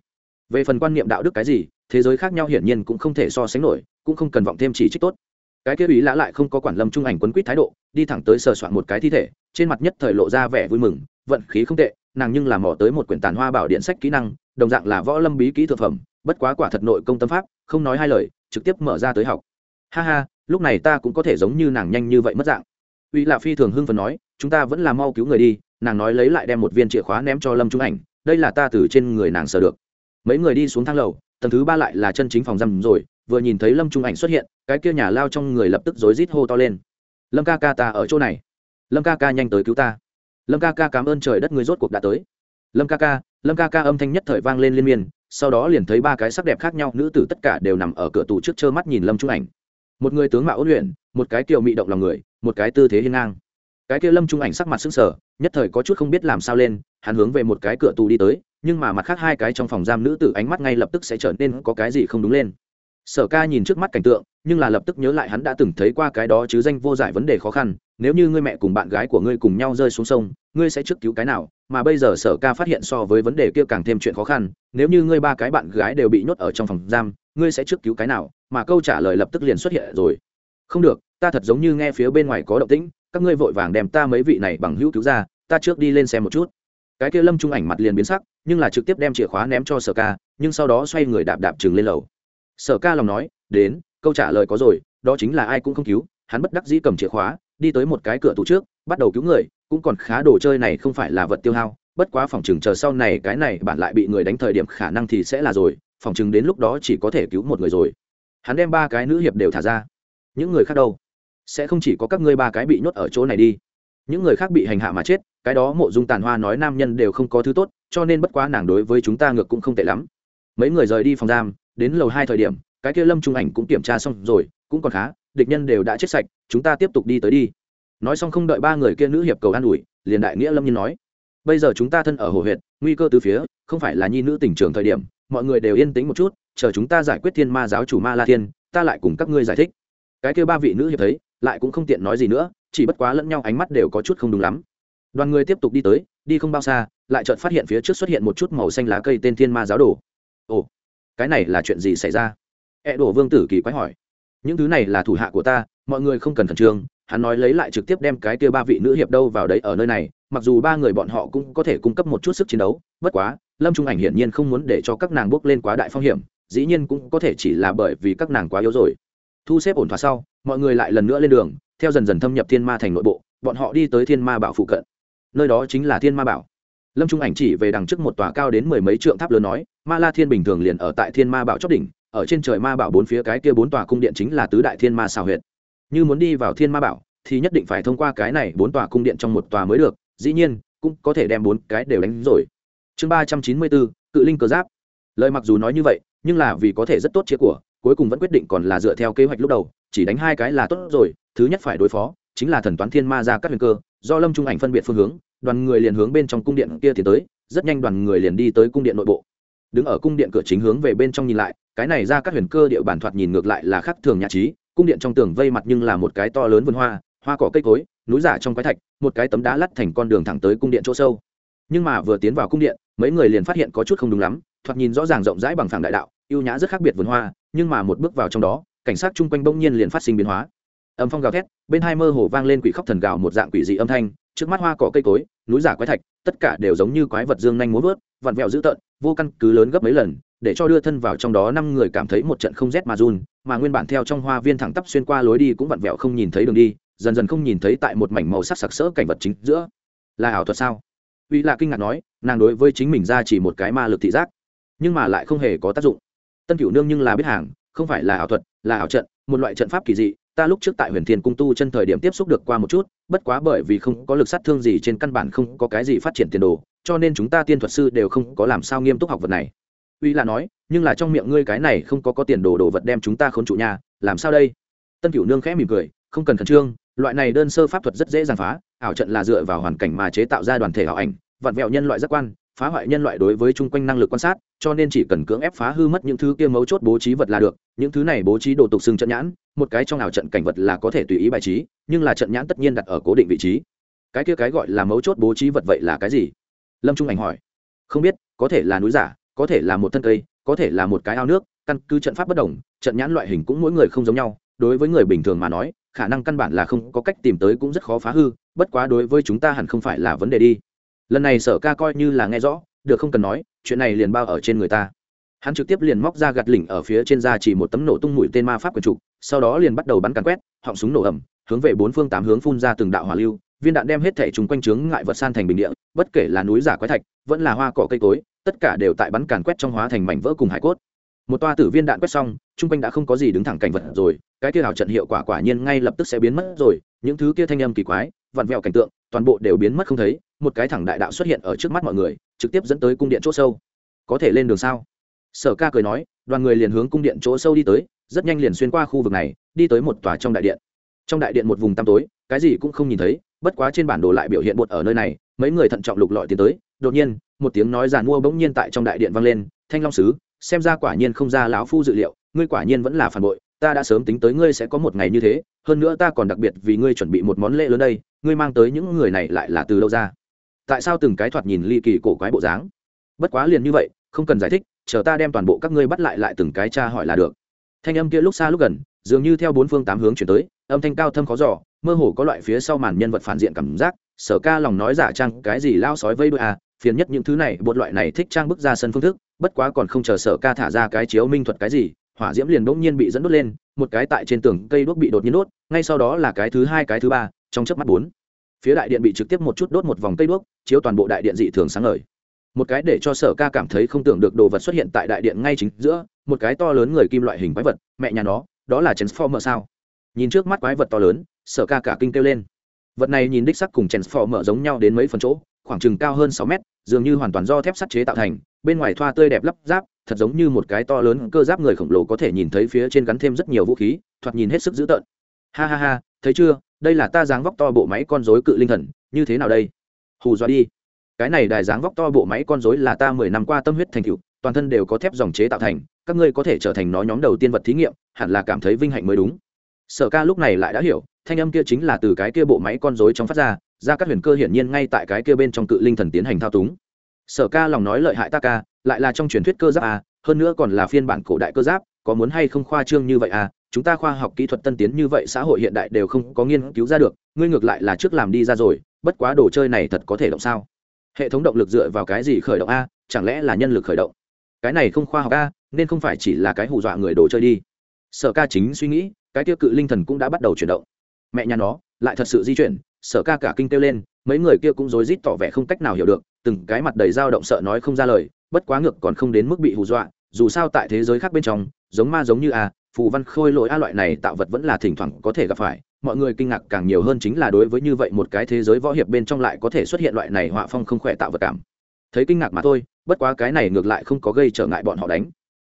Speaker 1: Về phần quan niệm đạo đức cái gì, thế giới khác nhau hiển nhiên cũng không thể so sánh nổi, cũng không cần vọng thêm chỉ trích tốt cái kia ý lã lại không có quản lâm trung ảnh quấn quýt thái độ, đi thẳng tới sờ soạn một cái thi thể, trên mặt nhất thời lộ ra vẻ vui mừng, vận khí không tệ, nàng nhưng làm mỏ tới một quyển tàn hoa bảo điện sách kỹ năng, đồng dạng là võ lâm bí kỹ thực phẩm, bất quá quả thật nội công tâm pháp, không nói hai lời, trực tiếp mở ra tới học. Ha ha, lúc này ta cũng có thể giống như nàng nhanh như vậy mất dạng. Uy lạ phi thường hưng phần nói, chúng ta vẫn là mau cứu người đi, nàng nói lấy lại đem một viên chìa khóa ném cho lâm trung ảnh, đây là ta từ trên người nàng sờ được. Mấy người đi xuống thang lầu, tầng thứ ba lại là chân chính phòng giam rồi vừa nhìn thấy lâm trung ảnh xuất hiện, cái kia nhà lao trong người lập tức rối rít hô to lên. Lâm ca ca ta ở chỗ này. Lâm ca ca nhanh tới cứu ta. Lâm ca ca cảm ơn trời đất người rốt cuộc đã tới. Lâm ca ca, lâm ca ca âm thanh nhất thời vang lên liên miên, sau đó liền thấy ba cái sắc đẹp khác nhau nữ tử tất cả đều nằm ở cửa tủ trước trơ mắt nhìn lâm trung ảnh. Một người tướng mạo ôn luyện, một cái kiều mị động lòng người, một cái tư thế hiên ngang. Cái kia lâm trung ảnh sắc mặt sững sờ, nhất thời có chút không biết làm sao lên, hắn hướng về một cái cửa tù đi tới, nhưng mà mặt khác hai cái trong phòng giam nữ tử ánh mắt ngay lập tức sẽ trở nên có cái gì không đúng lên sở ca nhìn trước mắt cảnh tượng, nhưng là lập tức nhớ lại hắn đã từng thấy qua cái đó chứ danh vô giải vấn đề khó khăn, nếu như ngươi mẹ cùng bạn gái của ngươi cùng nhau rơi xuống sông, ngươi sẽ trước cứu cái nào? Mà bây giờ sở ca phát hiện so với vấn đề kia càng thêm chuyện khó khăn, nếu như ngươi ba cái bạn gái đều bị nhốt ở trong phòng giam, ngươi sẽ trước cứu cái nào? Mà câu trả lời lập tức liền xuất hiện rồi. Không được, ta thật giống như nghe phía bên ngoài có động tĩnh, các ngươi vội vàng đem ta mấy vị này bằng hữu cứu ra, ta trước đi lên xem một chút. Cái kia lâm trung ảnh mặt liền biến sắc, nhưng là trực tiếp đem chìa khóa ném cho sở ca, nhưng sau đó xoay người đạp đạp chừng lên lầu sở ca lòng nói, đến, câu trả lời có rồi, đó chính là ai cũng không cứu, hắn bất đắc dĩ cầm chìa khóa, đi tới một cái cửa tủ trước, bắt đầu cứu người, cũng còn khá đồ chơi này không phải là vật tiêu hao, bất quá phòng chừng chờ sau này cái này bạn lại bị người đánh thời điểm khả năng thì sẽ là rồi, phòng chừng đến lúc đó chỉ có thể cứu một người rồi. Hắn đem ba cái nữ hiệp đều thả ra. Những người khác đâu? Sẽ không chỉ có các ngươi ba cái bị nhốt ở chỗ này đi. Những người khác bị hành hạ mà chết, cái đó mộ dung tàn hoa nói nam nhân đều không có thứ tốt, cho nên bất quá nàng đối với chúng ta ngược cũng không tệ lắm. Mấy người rời đi phòng giam đến lầu hai thời điểm, cái kia lâm trung ảnh cũng kiểm tra xong rồi, cũng còn khá, địch nhân đều đã chết sạch, chúng ta tiếp tục đi tới đi. Nói xong không đợi ba người kia nữ hiệp cầu an ủi, liền đại nghĩa lâm nhiên nói, bây giờ chúng ta thân ở hồ huyện nguy cơ từ phía, không phải là nhi nữ tỉnh trường thời điểm, mọi người đều yên tĩnh một chút, chờ chúng ta giải quyết thiên ma giáo chủ ma la thiên, ta lại cùng các ngươi giải thích. Cái kia ba vị nữ hiệp thấy, lại cũng không tiện nói gì nữa, chỉ bất quá lẫn nhau ánh mắt đều có chút không đúng lắm. Đoàn người tiếp tục đi tới, đi không bao xa, lại chợt phát hiện phía trước xuất hiện một chút màu xanh lá cây tên thiên ma giáo đồ. Ồ cái này là chuyện gì xảy ra? E đổ vương tử kỳ quái hỏi. Những thứ này là thủ hạ của ta, mọi người không cần khẩn trương, hắn nói lấy lại trực tiếp đem cái kia ba vị nữ hiệp đâu vào đấy ở nơi này, mặc dù ba người bọn họ cũng có thể cung cấp một chút sức chiến đấu, bất quá, lâm trung ảnh hiển nhiên không muốn để cho các nàng bước lên quá đại phong hiểm, dĩ nhiên cũng có thể chỉ là bởi vì các nàng quá yếu rồi. Thu xếp ổn thỏa sau, mọi người lại lần nữa lên đường, theo dần dần thâm nhập thiên ma thành nội bộ, bọn họ đi tới thiên ma bảo phụ cận. Nơi đó chính là thiên ma bảo lâm trung ảnh chỉ về đằng trước một tòa cao đến mười mấy trượng tháp lớn nói, ma la thiên bình thường liền ở tại thiên ma bảo chót đỉnh, ở trên trời ma bảo bốn phía cái kia bốn tòa cung điện chính là tứ đại thiên ma xào huyệt. Như muốn đi vào thiên ma bảo thì nhất định phải thông qua cái này bốn tòa cung điện trong một tòa mới được, dĩ nhiên cũng có thể đem bốn cái đều đánh rồi. Chương ba trăm chín mươi bốn, cự linh cơ giáp. Lời mặc dù nói như vậy, nhưng là vì có thể rất tốt chia của, cuối cùng vẫn quyết định còn là dựa theo kế hoạch lúc đầu, chỉ đánh hai cái là tốt rồi, thứ nhất phải đối phó, chính là thần toán thiên ma ra các huyền cơ, do lâm trung ảnh phân biệt phương hướng đoàn người liền hướng bên trong cung điện kia tiến tới, rất nhanh đoàn người liền đi tới cung điện nội bộ. Đứng ở cung điện cửa chính hướng về bên trong nhìn lại, cái này ra các huyền cơ địa bản thoạt nhìn ngược lại là khác thường nhã trí, cung điện trong tường vây mặt nhưng là một cái to lớn vườn hoa hoa cỏ cây cối, núi giả trong quái thạch, một cái tấm đá lắt thành con đường thẳng tới cung điện chỗ sâu. Nhưng mà vừa tiến vào cung điện, mấy người liền phát hiện có chút không đúng lắm, thoạt nhìn rõ ràng rộng rãi bằng phẳng đại đạo, ưu nhã rất khác biệt vườn hoa, nhưng mà một bước vào trong đó, cảnh sát chung quanh bỗng nhiên liền phát sinh biến hóa. Âm phong gào thét, bên hai mơ hồ vang lên quỷ khóc thần gào một dạng quỷ dị âm thanh trước mắt hoa cỏ cây cối, núi giả quái thạch, tất cả đều giống như quái vật dương nhanh muốn vớt, vặn vẹo dữ tợn, vô căn cứ lớn gấp mấy lần, để cho đưa thân vào trong đó năm người cảm thấy một trận không rét mà run, mà nguyên bản theo trong hoa viên thẳng tắp xuyên qua lối đi cũng vặn vẹo không nhìn thấy đường đi, dần dần không nhìn thấy tại một mảnh màu sắc sặc sỡ cảnh vật chính giữa. Là ảo thuật sao? Uy là kinh ngạc nói, nàng đối với chính mình ra chỉ một cái ma lực thị giác, nhưng mà lại không hề có tác dụng. Tân cửu nương nhưng là biết hàng, không phải là ảo thuật, là ảo trận, một loại trận pháp kỳ dị ta lúc trước tại huyền thiên cung tu chân thời điểm tiếp xúc được qua một chút, bất quá bởi vì không có lực sát thương gì trên căn bản không có cái gì phát triển tiền đồ, cho nên chúng ta tiên thuật sư đều không có làm sao nghiêm túc học vật này. Uy là nói, nhưng là trong miệng ngươi cái này không có có tiền đồ đồ vật đem chúng ta khốn trụ nhà làm sao đây? Tân cửu nương khẽ mỉm cười, không cần khẩn trương, loại này đơn sơ pháp thuật rất dễ dàng phá, ảo trận là dựa vào hoàn cảnh mà chế tạo ra đoàn thể ảo ảnh, vặn vẹo nhân loại giác quan phá hoại nhân loại đối với chung quanh năng lực quan sát, cho nên chỉ cần cưỡng ép phá hư mất những thứ kia mấu chốt bố trí vật là được, những thứ này bố trí đồ tục xưng trận nhãn, một cái trong ảo trận cảnh vật là có thể tùy ý bài trí, nhưng là trận nhãn tất nhiên đặt ở cố định vị trí. Cái kia cái gọi là mấu chốt bố trí vật vậy là cái gì? Lâm trung ảnh hỏi. Không biết, có thể là núi giả, có thể là một thân cây, có thể là một cái ao nước, căn cứ trận pháp bất đồng, trận nhãn loại hình cũng mỗi người không giống nhau, đối với người bình thường mà nói, khả năng căn bản là không có cách tìm tới cũng rất khó phá hư, bất quá đối với chúng ta hẳn không phải là vấn đề đi lần này sở ca coi như là nghe rõ, được không cần nói, chuyện này liền bao ở trên người ta. Hắn trực tiếp liền móc ra gạt lỉnh ở phía trên da chỉ một tấm nổ tung mũi tên ma pháp quần trục, sau đó liền bắt đầu bắn càn quét, họng súng nổ ẩm hướng về bốn phương tám hướng phun ra từng đạo hỏa lưu, viên đạn đem hết thẻ chúng quanh trướng ngại vật san thành bình địa, bất kể là núi giả quái thạch, vẫn là hoa cỏ cây cối, tất cả đều tại bắn càn quét trong hóa thành mảnh vỡ cùng hải cốt. Một toa tử viên đạn quét xong, chung quanh đã không có gì đứng thẳng cảnh vật rồi, cái kia hảo trận hiệu quả quả nhiên ngay lập tức sẽ biến mất rồi, những thứ kia thanh âm kỳ quái, vặn vẹo cảnh tượng, toàn bộ đều biến mất không thấy một cái thẳng đại đạo xuất hiện ở trước mắt mọi người, trực tiếp dẫn tới cung điện chỗ sâu. Có thể lên đường sao? Sở ca cười nói, đoàn người liền hướng cung điện chỗ sâu đi tới, rất nhanh liền xuyên qua khu vực này, đi tới một tòa trong đại điện. Trong đại điện một vùng tăm tối, cái gì cũng không nhìn thấy, bất quá trên bản đồ lại biểu hiện bột ở nơi này, mấy người thận trọng lục lọi tiến tới. Đột nhiên, một tiếng nói giàn mua bỗng nhiên tại trong đại điện vang lên, thanh long sứ, xem ra quả nhiên không ra lão phu dự liệu, ngươi quả nhiên vẫn là phản bội, ta đã sớm tính tới ngươi sẽ có một ngày như thế, hơn nữa ta còn đặc biệt vì ngươi chuẩn bị một món lễ lớn đây, ngươi mang tới những người này lại là từ đâu ra? Tại sao từng cái thoạt nhìn ly kỳ cổ quái bộ dáng? Bất quá liền như vậy, không cần giải thích, chờ ta đem toàn bộ các ngươi bắt lại lại từng cái cha hỏi là được. Thanh âm kia lúc xa lúc gần, dường như theo bốn phương tám hướng chuyển tới, âm thanh cao thâm khó giỏ mơ hồ có loại phía sau màn nhân vật phản diện cảm giác, sở ca lòng nói giả trang cái gì lao sói vây đôi à phiền nhất những thứ này bột loại này thích trang bức ra sân phương thức, bất quá còn không chờ sở ca thả ra cái chiếu minh thuật cái gì, hỏa diễm liền bỗng nhiên bị dẫn đốt lên, một cái tại trên tường cây đuốc bị đột nhiên đốt, ngay sau đó là cái thứ hai, cái thứ ba, trong chớp mắt bốn phía đại điện bị trực tiếp một chút đốt một vòng cây đuốc, chiếu toàn bộ đại điện dị thường sáng ngời. Một cái để cho sở ca cảm thấy không tưởng được đồ vật xuất hiện tại đại điện ngay chính giữa, một cái to lớn người kim loại hình quái vật, mẹ nhà nó, đó là transformer sao? Nhìn trước mắt quái vật to lớn, sở ca cả kinh kêu lên. Vật này nhìn đích sắc cùng transformer giống nhau đến mấy phần chỗ, khoảng chừng cao hơn sáu mét, dường như hoàn toàn do thép sắt chế tạo thành, bên ngoài thoa tươi đẹp lắp ráp, thật giống như một cái to lớn cơ giáp người khổng lồ có thể nhìn thấy phía trên gắn thêm rất nhiều vũ khí, thoạt nhìn hết sức dữ tợn. Ha ha ha, thấy chưa? Đây là ta dáng vóc to bộ máy con rối cự linh thần như thế nào đây? Hù dọa đi. Cái này đài dáng vóc to bộ máy con rối là ta mười năm qua tâm huyết thành cựu toàn thân đều có thép dòng chế tạo thành các ngươi có thể trở thành nó nhóm đầu tiên vật thí nghiệm hẳn là cảm thấy vinh hạnh mới đúng. Sở ca lúc này lại đã hiểu thanh âm kia chính là từ cái kia bộ máy con rối trong phát ra ra các huyền cơ hiển nhiên ngay tại cái kia bên trong cự linh thần tiến hành thao túng. Sở ca lòng nói lợi hại ta ca lại là trong truyền thuyết cơ giáp à, hơn nữa còn là phiên bản cổ đại cơ giáp có muốn hay không khoa trương như vậy à chúng ta khoa học kỹ thuật tân tiến như vậy xã hội hiện đại đều không có nghiên cứu ra được, ngươi ngược lại là trước làm đi ra rồi, bất quá đồ chơi này thật có thể động sao? Hệ thống động lực dựa vào cái gì khởi động a, chẳng lẽ là nhân lực khởi động? Cái này không khoa học a, nên không phải chỉ là cái hù dọa người đồ chơi đi. Sở ca chính suy nghĩ, cái tiêu cự linh thần cũng đã bắt đầu chuyển động. Mẹ nhà nó, lại thật sự di chuyển, sở ca cả kinh kêu lên, mấy người kia cũng rối rít tỏ vẻ không cách nào hiểu được, từng cái mặt đầy dao động sợ nói không ra lời, bất quá ngược còn không đến mức bị hù dọa, dù sao tại thế giới khác bên trong, giống ma giống như a phù văn khôi lỗi a loại này tạo vật vẫn là thỉnh thoảng có thể gặp phải, mọi người kinh ngạc càng nhiều hơn chính là đối với như vậy một cái thế giới võ hiệp bên trong lại có thể xuất hiện loại này họa phong không khỏe tạo vật cảm. Thấy kinh ngạc mà thôi, bất quá cái này ngược lại không có gây trở ngại bọn họ đánh.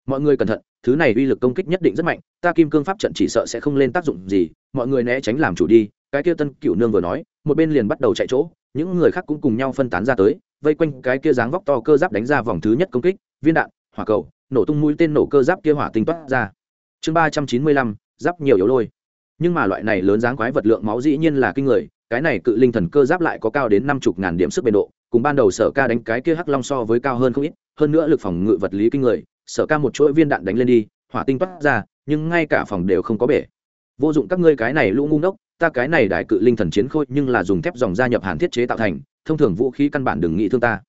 Speaker 1: Mọi người cẩn thận, thứ này uy lực công kích nhất định rất mạnh, ta kim cương pháp trận chỉ sợ sẽ không lên tác dụng gì, mọi người né tránh làm chủ đi, cái kia tân cựu nương vừa nói, một bên liền bắt đầu chạy chỗ, những người khác cũng cùng nhau phân tán ra tới, vây quanh cái kia dáng vóc to cơ giáp đánh ra vòng thứ nhất công kích, viên đạn, hỏa cầu, nổ tung mũi tên nổ cơ giáp kia hỏa tinh toát ra chương ba trăm chín mươi lăm, giáp nhiều yếu lôi. Nhưng mà loại này lớn dáng quái vật lượng máu dĩ nhiên là kinh người, cái này cự linh thần cơ giáp lại có cao đến năm chục ngàn điểm sức bền độ, cùng ban đầu sở ca đánh cái kia hắc long so với cao hơn không ít, hơn nữa lực phòng ngự vật lý kinh người, sở ca một chuỗi viên đạn đánh lên đi, hỏa tinh toát ra, nhưng ngay cả phòng đều không có bể. Vô dụng các ngươi cái này lũ ngu ngốc, ta cái này đại cự linh thần chiến khôi nhưng là dùng thép dòng gia nhập hàn thiết chế tạo thành, thông thường vũ khí căn bản đừng nghĩ thương ta.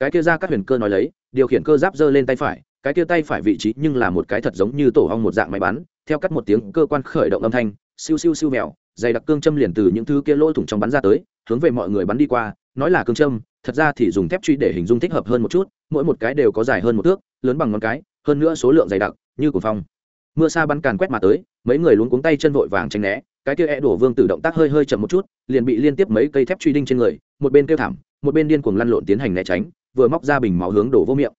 Speaker 1: Cái kia ra các huyền cơ nói lấy, điều khiển cơ giáp giơ lên tay phải cái kia tay phải vị trí nhưng là một cái thật giống như tổ hong một dạng máy bắn theo cắt một tiếng cơ quan khởi động âm thanh, siêu siêu siêu mèo, dày đặc cương châm liền từ những thứ kia lỗ thủng trong bắn ra tới, hướng về mọi người bắn đi qua, nói là cương châm, thật ra thì dùng thép truy để hình dung thích hợp hơn một chút, mỗi một cái đều có dài hơn một thước, lớn bằng ngón cái, hơn nữa số lượng dày đặc, như của phong. Mưa xa bắn càn quét mà tới, mấy người luống cuống tay chân vội vàng tránh né, cái kia e đổ vương tử động tác hơi hơi chậm một chút, liền bị liên tiếp mấy cây thép truy đinh trên người, một bên kêu thảm, một bên điên cuồng lăn lộn tiến hành né tránh, vừa móc ra bình máu hướng đổ vô miệng.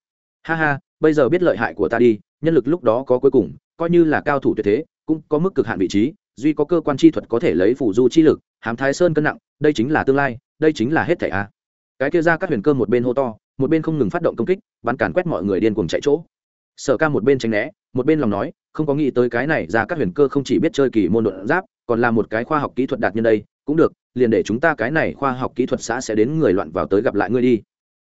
Speaker 1: Ha ha bây giờ biết lợi hại của ta đi, nhân lực lúc đó có cuối cùng, coi như là cao thủ tuyệt thế, cũng có mức cực hạn vị trí, duy có cơ quan chi thuật có thể lấy phủ du chi lực hàm thái sơn cân nặng, đây chính là tương lai, đây chính là hết thảy a. Cái kia ra các huyền cơ một bên hô to, một bên không ngừng phát động công kích, bắn càn quét mọi người điên cuồng chạy chỗ. Sở ca một bên tránh né, một bên lòng nói, không có nghĩ tới cái này ra các huyền cơ không chỉ biết chơi kỳ môn đột giáp, còn là một cái khoa học kỹ thuật đạt nhân đây, cũng được, liền để chúng ta cái này khoa học kỹ thuật xã sẽ đến người loạn vào tới gặp lại ngươi đi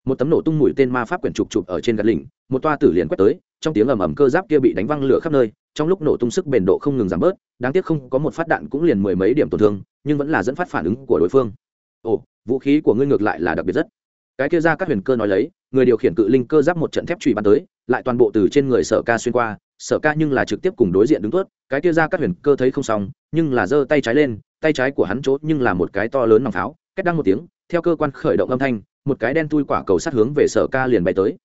Speaker 1: một tấm nổ tung mũi tên ma pháp quyển trục chụp ở trên gạt lỉnh, một toa tử liền quét tới, trong tiếng ầm ầm cơ giáp kia bị đánh văng lửa khắp nơi, trong lúc nổ tung sức bền độ không ngừng giảm bớt, đáng tiếc không có một phát đạn cũng liền mười mấy điểm tổn thương, nhưng vẫn là dẫn phát phản ứng của đối phương. Ồ, vũ khí của ngươi ngược lại là đặc biệt rất. Cái kia ra các huyền cơ nói lấy, người điều khiển cự linh cơ giáp một trận thép truy bắn tới, lại toàn bộ từ trên người sở ca xuyên qua, sở ca nhưng là trực tiếp cùng đối diện đứng tuốt cái kia ra các huyền cơ thấy không xong, nhưng là giơ tay trái lên, tay trái của hắn chốt nhưng là một cái to lớn nòng pháo cách đăng một tiếng, theo cơ quan khởi động âm thanh một cái đen tui quả cầu sắt hướng về sở ca liền bay tới.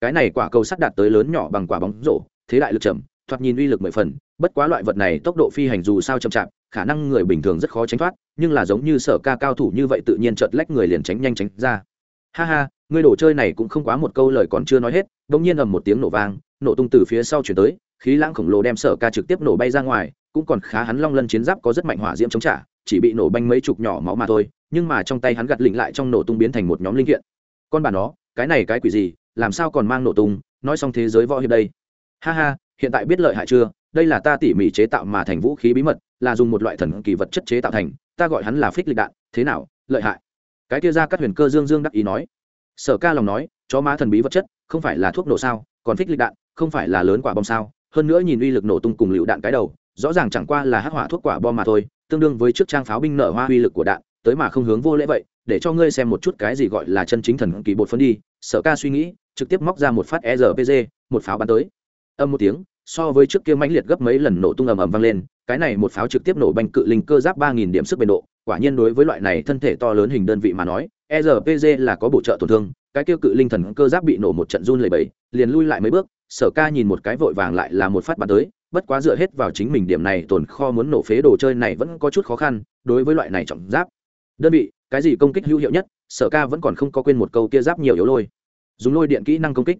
Speaker 1: Cái này quả cầu sắt đạt tới lớn nhỏ bằng quả bóng rổ, thế đại lực chậm, thoạt nhìn uy lực mười phần, bất quá loại vật này tốc độ phi hành dù sao chậm chạp, khả năng người bình thường rất khó tránh thoát, nhưng là giống như sở ca cao thủ như vậy tự nhiên chợt lách người liền tránh nhanh tránh ra. Ha ha ngươi đồ chơi này cũng không quá một câu lời còn chưa nói hết, bỗng nhiên ầm một tiếng nổ vang, nổ tung từ phía sau chuyển tới, khí lãng khổng lồ đem sở ca trực tiếp nổ bay ra ngoài, cũng còn khá hắn long lân chiến giáp có rất mạnh hỏa diễm chống trả chỉ bị nổ banh mấy chục nhỏ máu mà thôi, nhưng mà trong tay hắn gặt lịnh lại trong nổ tung biến thành một nhóm linh kiện. Con bà nó, cái này cái quỷ gì, làm sao còn mang nổ tung, nói xong thế giới võ hiệp đây. Ha ha, hiện tại biết lợi hại chưa? Đây là ta tỉ mỉ chế tạo mà thành vũ khí bí mật, là dùng một loại thần kỳ vật chất chế tạo thành, ta gọi hắn là phích lịch đạn, thế nào, lợi hại? Cái kia ra các huyền cơ dương dương đắc ý nói. Sở ca lòng nói, chó má thần bí vật chất, không phải là thuốc nổ sao, còn phích lịch đạn, không phải là lớn quả bom sao? Hơn nữa nhìn uy lực nổ tung cùng lựu đạn cái đầu, rõ ràng chẳng qua là hắc hỏa thuốc quả bom mà thôi tương đương với trước trang pháo binh nở hoa uy lực của đạn tới mà không hướng vô lễ vậy để cho ngươi xem một chút cái gì gọi là chân chính thần kỳ bột phân đi sở ca suy nghĩ trực tiếp móc ra một phát rpg một pháo bắn tới. Âm một tiếng so với trước kia mãnh liệt gấp mấy lần nổ tung ầm ầm vang lên cái này một pháo trực tiếp nổ banh cự linh cơ giáp ba nghìn điểm sức bền độ quả nhiên đối với loại này thân thể to lớn hình đơn vị mà nói rpg là có bổ trợ tổn thương cái kia cự linh thần cơ giáp bị nổ một trận run lầy bẩy, liền lui lại mấy bước sở ca nhìn một cái vội vàng lại là một phát bắn tới bất quá dựa hết vào chính mình điểm này, tồn kho muốn nổ phế đồ chơi này vẫn có chút khó khăn, đối với loại này trọng giáp. Đơn vị, cái gì công kích hữu hiệu nhất, sở ca vẫn còn không có quên một câu kia giáp nhiều yếu lôi. Dùng lôi điện kỹ năng công kích.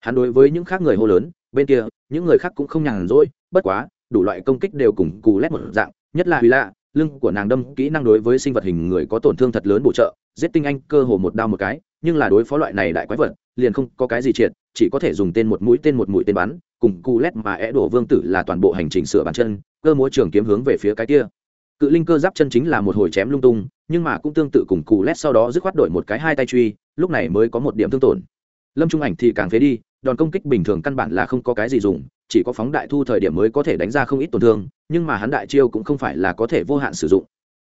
Speaker 1: Hắn đối với những khác người hô lớn, bên kia, những người khác cũng không nhàn rỗi, bất quá, đủ loại công kích đều cùng cù lét một dạng, nhất là huy lạ, lưng của nàng đâm, kỹ năng đối với sinh vật hình người có tổn thương thật lớn bổ trợ, giết tinh anh cơ hồ một đao một cái, nhưng là đối phó loại này đại quái vật, liền không có cái gì triệt, chỉ có thể dùng tên một mũi, tên một mũi tên bắn cùng cù lét mà é đổ vương tử là toàn bộ hành trình sửa bàn chân, cơ múa trường kiếm hướng về phía cái kia. Cự linh cơ giáp chân chính là một hồi chém lung tung, nhưng mà cũng tương tự cùng cù lét sau đó dứt khoát đổi một cái hai tay truy, lúc này mới có một điểm thương tổn. Lâm trung ảnh thì càng phế đi, đòn công kích bình thường căn bản là không có cái gì dùng, chỉ có phóng đại thu thời điểm mới có thể đánh ra không ít tổn thương, nhưng mà hắn đại chiêu cũng không phải là có thể vô hạn sử dụng.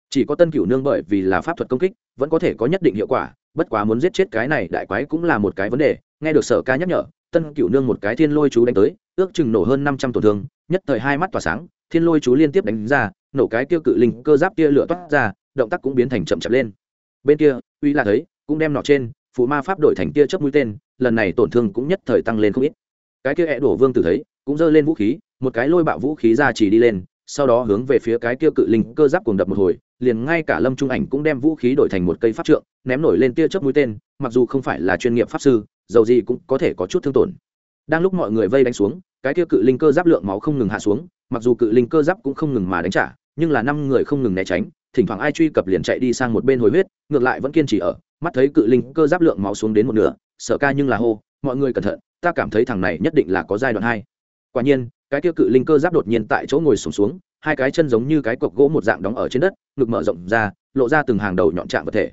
Speaker 1: Chỉ có tân cửu nương bởi vì là pháp thuật công kích, vẫn có thể có nhất định hiệu quả, bất quá muốn giết chết cái này đại quái cũng là một cái vấn đề, nghe được sở ca nhắc nhở tân Cựu nương một cái thiên lôi chú đánh tới, ước chừng nổ hơn năm trăm tổn thương, nhất thời hai mắt tỏa sáng, thiên lôi chú liên tiếp đánh ra, nổ cái tiêu cự linh cơ giáp kia lửa toát ra, động tác cũng biến thành chậm chậm lên. Bên kia, uy là thấy, cũng đem nọ trên phụ ma pháp đổi thành tia chớp mũi tên, lần này tổn thương cũng nhất thời tăng lên không ít. Cái kia hẹ đổ vương tử thấy, cũng giơ lên vũ khí, một cái lôi bạo vũ khí ra chỉ đi lên, sau đó hướng về phía cái kia cự linh cơ giáp cuồng đập một hồi, liền ngay cả lâm trung ảnh cũng đem vũ khí đổi thành một cây pháp trượng, ném nổi lên tia chớp mũi tên, mặc dù không phải là chuyên nghiệp pháp sư dầu gì cũng có thể có chút thương tổn. Đang lúc mọi người vây đánh xuống cái kia cự linh cơ giáp lượng máu không ngừng hạ xuống mặc dù cự linh cơ giáp cũng không ngừng mà đánh trả nhưng là năm người không ngừng né tránh thỉnh thoảng ai truy cập liền chạy đi sang một bên hồi huyết ngược lại vẫn kiên trì ở mắt thấy cự linh cơ giáp lượng máu xuống đến một nửa sợ ca nhưng là hô mọi người cẩn thận ta cảm thấy thằng này nhất định là có giai đoạn hai. Quả nhiên cái kia cự linh cơ giáp đột nhiên tại chỗ ngồi sùng xuống, xuống hai cái chân giống như cái cọc gỗ một dạng đóng ở trên đất ngực mở rộng ra lộ ra từng hàng đầu nhọn trạng vật thể.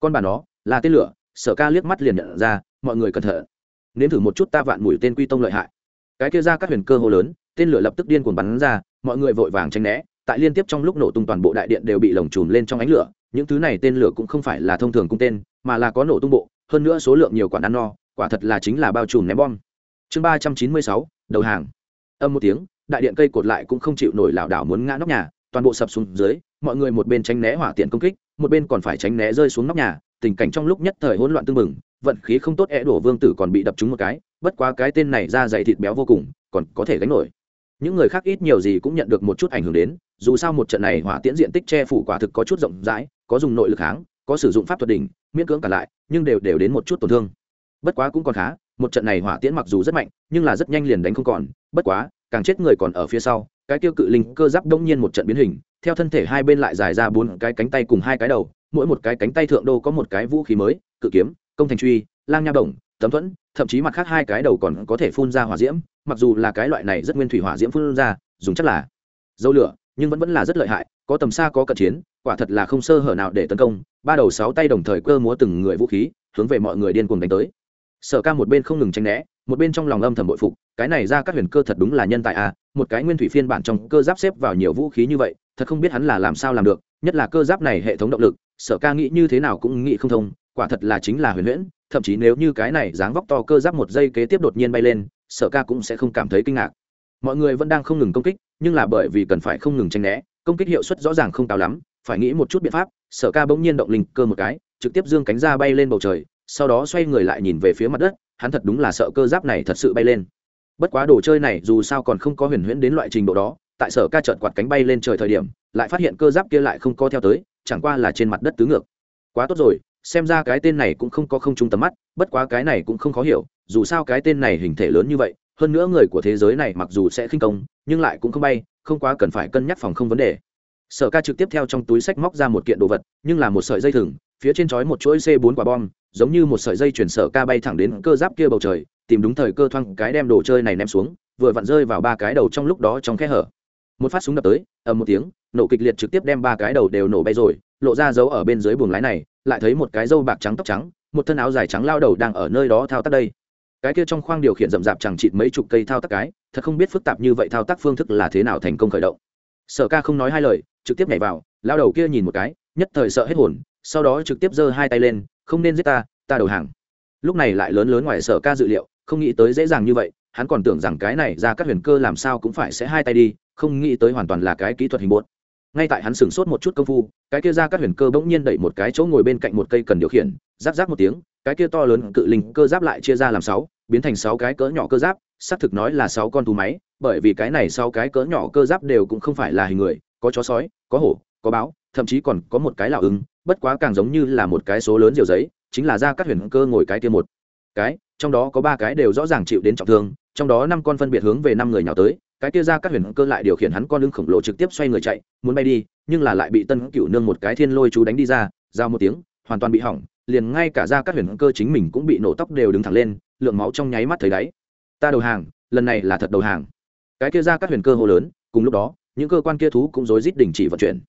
Speaker 1: Con bà nó là tên lửa sở ca liếc mắt liền nhận ra, mọi người cẩn thận. Nếm thử một chút ta vạn mũi tên quy tông lợi hại. Cái kia ra các huyền cơ hô lớn, tên lửa lập tức điên cuồng bắn ra, mọi người vội vàng tranh né. Tại liên tiếp trong lúc nổ tung toàn bộ đại điện đều bị lồng trùm lên trong ánh lửa, những thứ này tên lửa cũng không phải là thông thường cung tên, mà là có nổ tung bộ, hơn nữa số lượng nhiều quản ăn no quả thật là chính là bao trùm ném bom. Chương ba trăm chín mươi sáu, đầu hàng. Âm một tiếng, đại điện cây cột lại cũng không chịu nổi lảo đảo muốn ngã nóc nhà, toàn bộ sập xuống dưới, mọi người một bên tránh né hỏa tiện công kích, một bên còn phải tránh né rơi xuống nóc nhà tình cảnh trong lúc nhất thời hỗn loạn tương mừng vận khí không tốt é đổ vương tử còn bị đập trúng một cái, bất quá cái tên này ra dày thịt béo vô cùng, còn có thể gánh nổi. Những người khác ít nhiều gì cũng nhận được một chút ảnh hưởng đến, dù sao một trận này hỏa tiễn diện tích che phủ quả thực có chút rộng rãi, có dùng nội lực kháng, có sử dụng pháp thuật đỉnh, miễn cưỡng cả lại, nhưng đều đều đến một chút tổn thương. Bất quá cũng còn khá, một trận này hỏa tiễn mặc dù rất mạnh, nhưng là rất nhanh liền đánh không còn, bất quá, càng chết người còn ở phía sau, cái tiêu cự linh cơ giáp đông nhiên một trận biến hình, theo thân thể hai bên lại dài ra bốn cái cánh tay cùng hai cái đầu mỗi một cái cánh tay thượng đô có một cái vũ khí mới, cự kiếm, công thành truy, lang nha bổng, tấm thuẫn, thậm chí mặt khác hai cái đầu còn có thể phun ra hỏa diễm, mặc dù là cái loại này rất nguyên thủy hỏa diễm phun ra, dùng chất là dâu lửa, nhưng vẫn vẫn là rất lợi hại, có tầm xa có cận chiến, quả thật là không sơ hở nào để tấn công, ba đầu sáu tay đồng thời cơ múa từng người vũ khí, hướng về mọi người điên cuồng đánh tới. Sở ca một bên không ngừng tranh né, một bên trong lòng âm thầm bội phục, cái này ra các huyền cơ thật đúng là nhân tài à một cái nguyên thủy phiên bản trong cơ giáp xếp vào nhiều vũ khí như vậy thật không biết hắn là làm sao làm được, nhất là cơ giáp này hệ thống động lực, sở ca nghĩ như thế nào cũng nghĩ không thông, quả thật là chính là huyền huyễn, thậm chí nếu như cái này dáng vóc to cơ giáp một giây kế tiếp đột nhiên bay lên, sở ca cũng sẽ không cảm thấy kinh ngạc. Mọi người vẫn đang không ngừng công kích, nhưng là bởi vì cần phải không ngừng tranh né, công kích hiệu suất rõ ràng không cao lắm, phải nghĩ một chút biện pháp, sở ca bỗng nhiên động linh cơ một cái, trực tiếp dương cánh ra bay lên bầu trời, sau đó xoay người lại nhìn về phía mặt đất, hắn thật đúng là sợ cơ giáp này thật sự bay lên. Bất quá đồ chơi này dù sao còn không có huyền huyễn đến loại trình độ đó tại sở ca trợt quạt cánh bay lên trời thời điểm, lại phát hiện cơ giáp kia lại không co theo tới, chẳng qua là trên mặt đất tứ ngược. Quá tốt rồi, xem ra cái tên này cũng không có không trung tầm mắt, bất quá cái này cũng không khó hiểu, dù sao cái tên này hình thể lớn như vậy, hơn nữa người của thế giới này mặc dù sẽ khinh công, nhưng lại cũng không bay, không quá cần phải cân nhắc phòng không vấn đề. Sở ca trực tiếp theo trong túi sách móc ra một kiện đồ vật, nhưng là một sợi dây thừng, phía trên trói một chuỗi c 4 quả bom, giống như một sợi dây chuyển sở ca bay thẳng đến cơ giáp kia bầu trời, tìm đúng thời cơ thoang cái đem đồ chơi này ném xuống, vừa vặn rơi vào ba cái đầu trong lúc đó trong khe hở một phát súng đập tới, ầm một tiếng, nổ kịch liệt trực tiếp đem ba cái đầu đều nổ bay rồi, lộ ra dấu ở bên dưới buồng lái này, lại thấy một cái dâu bạc trắng tóc trắng, một thân áo dài trắng lao đầu đang ở nơi đó thao tác đây. Cái kia trong khoang điều khiển rậm rạp chẳng chịt mấy chục cây thao tác cái, thật không biết phức tạp như vậy thao tác phương thức là thế nào thành công khởi động. Sở ca không nói hai lời, trực tiếp nhảy vào, lao đầu kia nhìn một cái, nhất thời sợ hết hồn, sau đó trực tiếp giơ hai tay lên, không nên giết ta ta đầu hàng. Lúc này lại lớn lớn ngoài sở ca dự liệu, không nghĩ tới dễ dàng như vậy, hắn còn tưởng rằng cái này ra các huyền cơ làm sao cũng phải sẽ hai tay đi không nghĩ tới hoàn toàn là cái kỹ thuật hình bột. Ngay tại hắn sửng sốt một chút công phu, cái kia ra các huyền cơ bỗng nhiên đẩy một cái chỗ ngồi bên cạnh một cây cần điều khiển, giáp giáp một tiếng, cái kia to lớn cự linh cơ giáp lại chia ra làm sáu, biến thành sáu cái cỡ nhỏ cơ giáp, xác thực nói là sáu con thú máy, bởi vì cái này sáu cái cỡ nhỏ cơ giáp đều cũng không phải là hình người, có chó sói, có hổ, có báo, thậm chí còn có một cái lạo ứng bất quá càng giống như là một cái số lớn diều giấy, chính là ra các huyền cơ ngồi cái kia một. Cái, trong đó có ba cái đều rõ ràng chịu đến trọng thương, trong đó năm con phân biệt hướng về năm người nhào tới cái kia ra các huyền cơ lại điều khiển hắn con lưng khổng lồ trực tiếp xoay người chạy, muốn bay đi, nhưng là lại bị tân cựu nương một cái thiên lôi chú đánh đi ra, giao một tiếng, hoàn toàn bị hỏng, liền ngay cả ra các huyền cơ chính mình cũng bị nổ tóc đều đứng thẳng lên, lượng máu trong nháy mắt thấy đáy. Ta đầu hàng, lần này là thật đầu hàng. Cái kia ra các huyền cơ hô lớn, cùng lúc đó, những cơ quan kia thú cũng rối rít đình chỉ vận chuyển.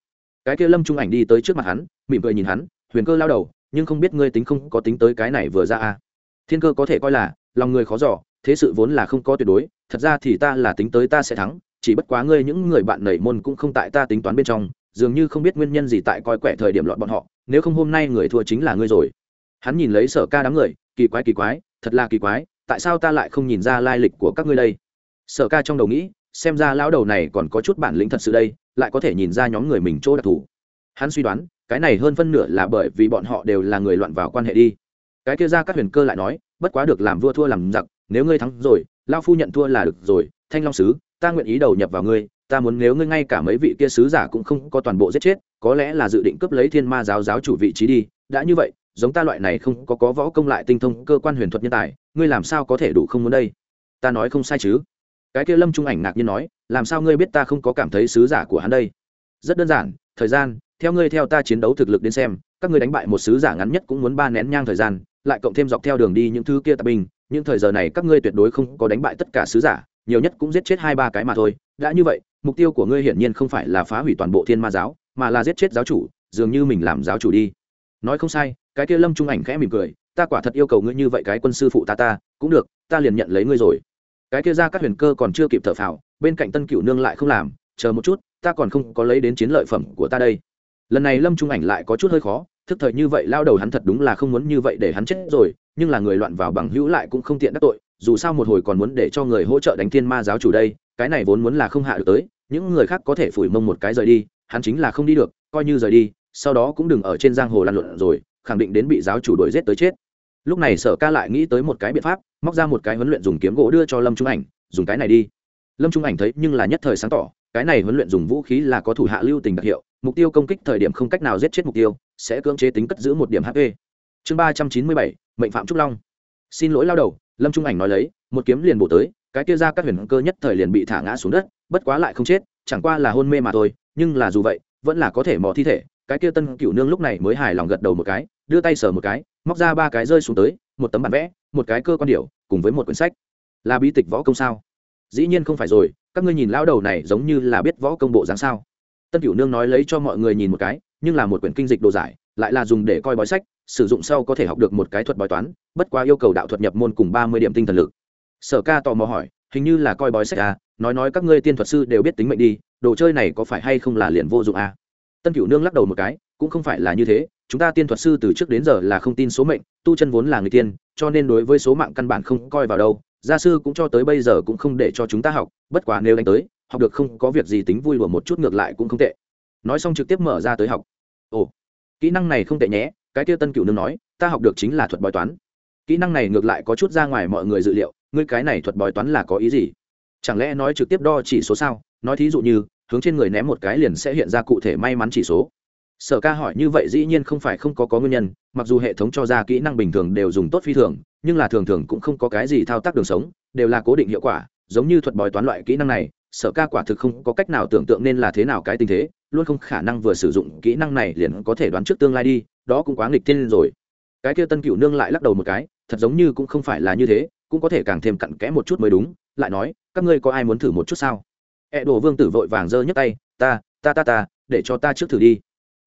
Speaker 1: Cái kia lâm trung ảnh đi tới trước mặt hắn, mỉm cười nhìn hắn, huyền cơ lao đầu, nhưng không biết ngươi tính không có tính tới cái này vừa ra a. Thiên cơ có thể coi là, lòng người khó giỏ thế sự vốn là không có tuyệt đối, thật ra thì ta là tính tới ta sẽ thắng, chỉ bất quá ngươi những người bạn nảy môn cũng không tại ta tính toán bên trong, dường như không biết nguyên nhân gì tại coi quẻ thời điểm lọt bọn họ, nếu không hôm nay người thua chính là ngươi rồi. Hắn nhìn lấy sở ca đám người, kỳ quái kỳ quái, thật là kỳ quái, tại sao ta lại không nhìn ra lai lịch của các ngươi đây? Sở ca trong đầu nghĩ, xem ra lão đầu này còn có chút bản lĩnh thật sự đây, lại có thể nhìn ra nhóm người mình chỗ đặc thù. Hắn suy đoán, cái này hơn phân nửa là bởi vì bọn họ đều là người loạn vào quan hệ đi. Cái kia ra các huyền cơ lại nói, bất quá được làm vua thua làm giặc nếu ngươi thắng rồi lao phu nhận thua là được rồi, thanh long sứ, ta nguyện ý đầu nhập vào ngươi, ta muốn nếu ngươi ngay cả mấy vị kia sứ giả cũng không có toàn bộ giết chết, có lẽ là dự định cướp lấy thiên ma giáo giáo chủ vị trí đi, đã như vậy, giống ta loại này không có có võ công lại tinh thông cơ quan huyền thuật nhân tài, ngươi làm sao có thể đủ không muốn đây? Ta nói không sai chứ. Cái kia lâm trung ảnh ngạc nhiên nói, làm sao ngươi biết ta không có cảm thấy sứ giả của hắn đây? Rất đơn giản, thời gian, theo ngươi theo ta chiến đấu thực lực đến xem, các ngươi đánh bại một sứ giả ngắn nhất cũng muốn ba nén nhang thời gian, lại cộng thêm dọc theo đường đi những thứ kia tạp binh những thời giờ này các ngươi tuyệt đối không có đánh bại tất cả sứ giả, nhiều nhất cũng giết chết hai ba cái mà thôi. Đã như vậy, mục tiêu của ngươi hiển nhiên không phải là phá hủy toàn bộ thiên ma giáo, mà là giết chết giáo chủ, dường như mình làm giáo chủ đi. Nói không sai, cái kia lâm trung ảnh khẽ mỉm cười, ta quả thật yêu cầu ngươi như vậy cái quân sư phụ ta ta, cũng được, ta liền nhận lấy ngươi rồi. Cái kia ra các huyền cơ còn chưa kịp thở phào, bên cạnh tân cửu nương lại không làm, chờ một chút, ta còn không có lấy đến chiến lợi phẩm của ta đây. Lần này lâm trung ảnh lại có chút hơi khó, thức thời như vậy, lao đầu hắn thật đúng là không muốn như vậy để hắn chết rồi nhưng là người loạn vào bằng hữu lại cũng không tiện đắc tội, dù sao một hồi còn muốn để cho người hỗ trợ đánh thiên ma giáo chủ đây, cái này vốn muốn là không hạ được tới, những người khác có thể phủi mông một cái rời đi, hắn chính là không đi được, coi như rời đi, sau đó cũng đừng ở trên giang hồ lăn lộn rồi, khẳng định đến bị giáo chủ đuổi giết tới chết. Lúc này sở ca lại nghĩ tới một cái biện pháp, móc ra một cái huấn luyện dùng kiếm gỗ đưa cho lâm trung ảnh, dùng cái này đi. Lâm trung ảnh thấy nhưng là nhất thời sáng tỏ, cái này huấn luyện dùng vũ khí là có thủ hạ lưu tình đặc hiệu, mục tiêu công kích thời điểm không cách nào giết chết mục tiêu, sẽ cưỡng chế tính cất giữ một điểm hp chương ba trăm chín mươi bảy mệnh phạm trúc long xin lỗi lao đầu lâm trung ảnh nói lấy một kiếm liền bổ tới cái kia ra các huyền cơ nhất thời liền bị thả ngã xuống đất bất quá lại không chết chẳng qua là hôn mê mà thôi nhưng là dù vậy vẫn là có thể mò thi thể cái kia tân cửu nương lúc này mới hài lòng gật đầu một cái đưa tay sờ một cái móc ra ba cái rơi xuống tới một tấm bản vẽ một cái cơ quan điệu cùng với một quyển sách là bí tịch võ công sao dĩ nhiên không phải rồi các ngươi nhìn lao đầu này giống như là biết võ công bộ dáng sao tân cửu nương nói lấy cho mọi người nhìn một cái nhưng là một quyển kinh dịch đồ giải lại là dùng để coi bói sách, sử dụng sau có thể học được một cái thuật bói toán, bất quá yêu cầu đạo thuật nhập môn cùng ba mươi điểm tinh thần lực. Sở ca tò mò hỏi, hình như là coi bói sách à? Nói nói các ngươi tiên thuật sư đều biết tính mệnh đi, đồ chơi này có phải hay không là liền vô dụng à? Tân cửu nương lắc đầu một cái, cũng không phải là như thế, chúng ta tiên thuật sư từ trước đến giờ là không tin số mệnh, tu chân vốn là người tiên, cho nên đối với số mạng căn bản không coi vào đâu. Gia sư cũng cho tới bây giờ cũng không để cho chúng ta học, bất quá nếu đánh tới, học được không có việc gì tính vui lùa một chút ngược lại cũng không tệ. Nói xong trực tiếp mở ra tới học. Ồ kỹ năng này không tệ nhé, cái tia tân Cựu nương nói, ta học được chính là thuật bói toán. Kỹ năng này ngược lại có chút ra ngoài mọi người dự liệu, ngươi cái này thuật bói toán là có ý gì? Chẳng lẽ nói trực tiếp đo chỉ số sao? Nói thí dụ như, hướng trên người ném một cái liền sẽ hiện ra cụ thể may mắn chỉ số. Sở ca hỏi như vậy dĩ nhiên không phải không có có nguyên nhân, mặc dù hệ thống cho ra kỹ năng bình thường đều dùng tốt phi thường, nhưng là thường thường cũng không có cái gì thao tác đường sống, đều là cố định hiệu quả, giống như thuật bói toán loại kỹ năng này sở ca quả thực không có cách nào tưởng tượng nên là thế nào cái tình thế, luôn không khả năng vừa sử dụng kỹ năng này liền có thể đoán trước tương lai đi, đó cũng quá nghịch thiên rồi. Cái kia tân cựu nương lại lắc đầu một cái, thật giống như cũng không phải là như thế, cũng có thể càng thêm cặn kẽ một chút mới đúng, lại nói, các ngươi có ai muốn thử một chút sao? E ẹ đổ vương tử vội vàng giơ nhấc tay, ta ta ta ta, để cho ta trước thử đi.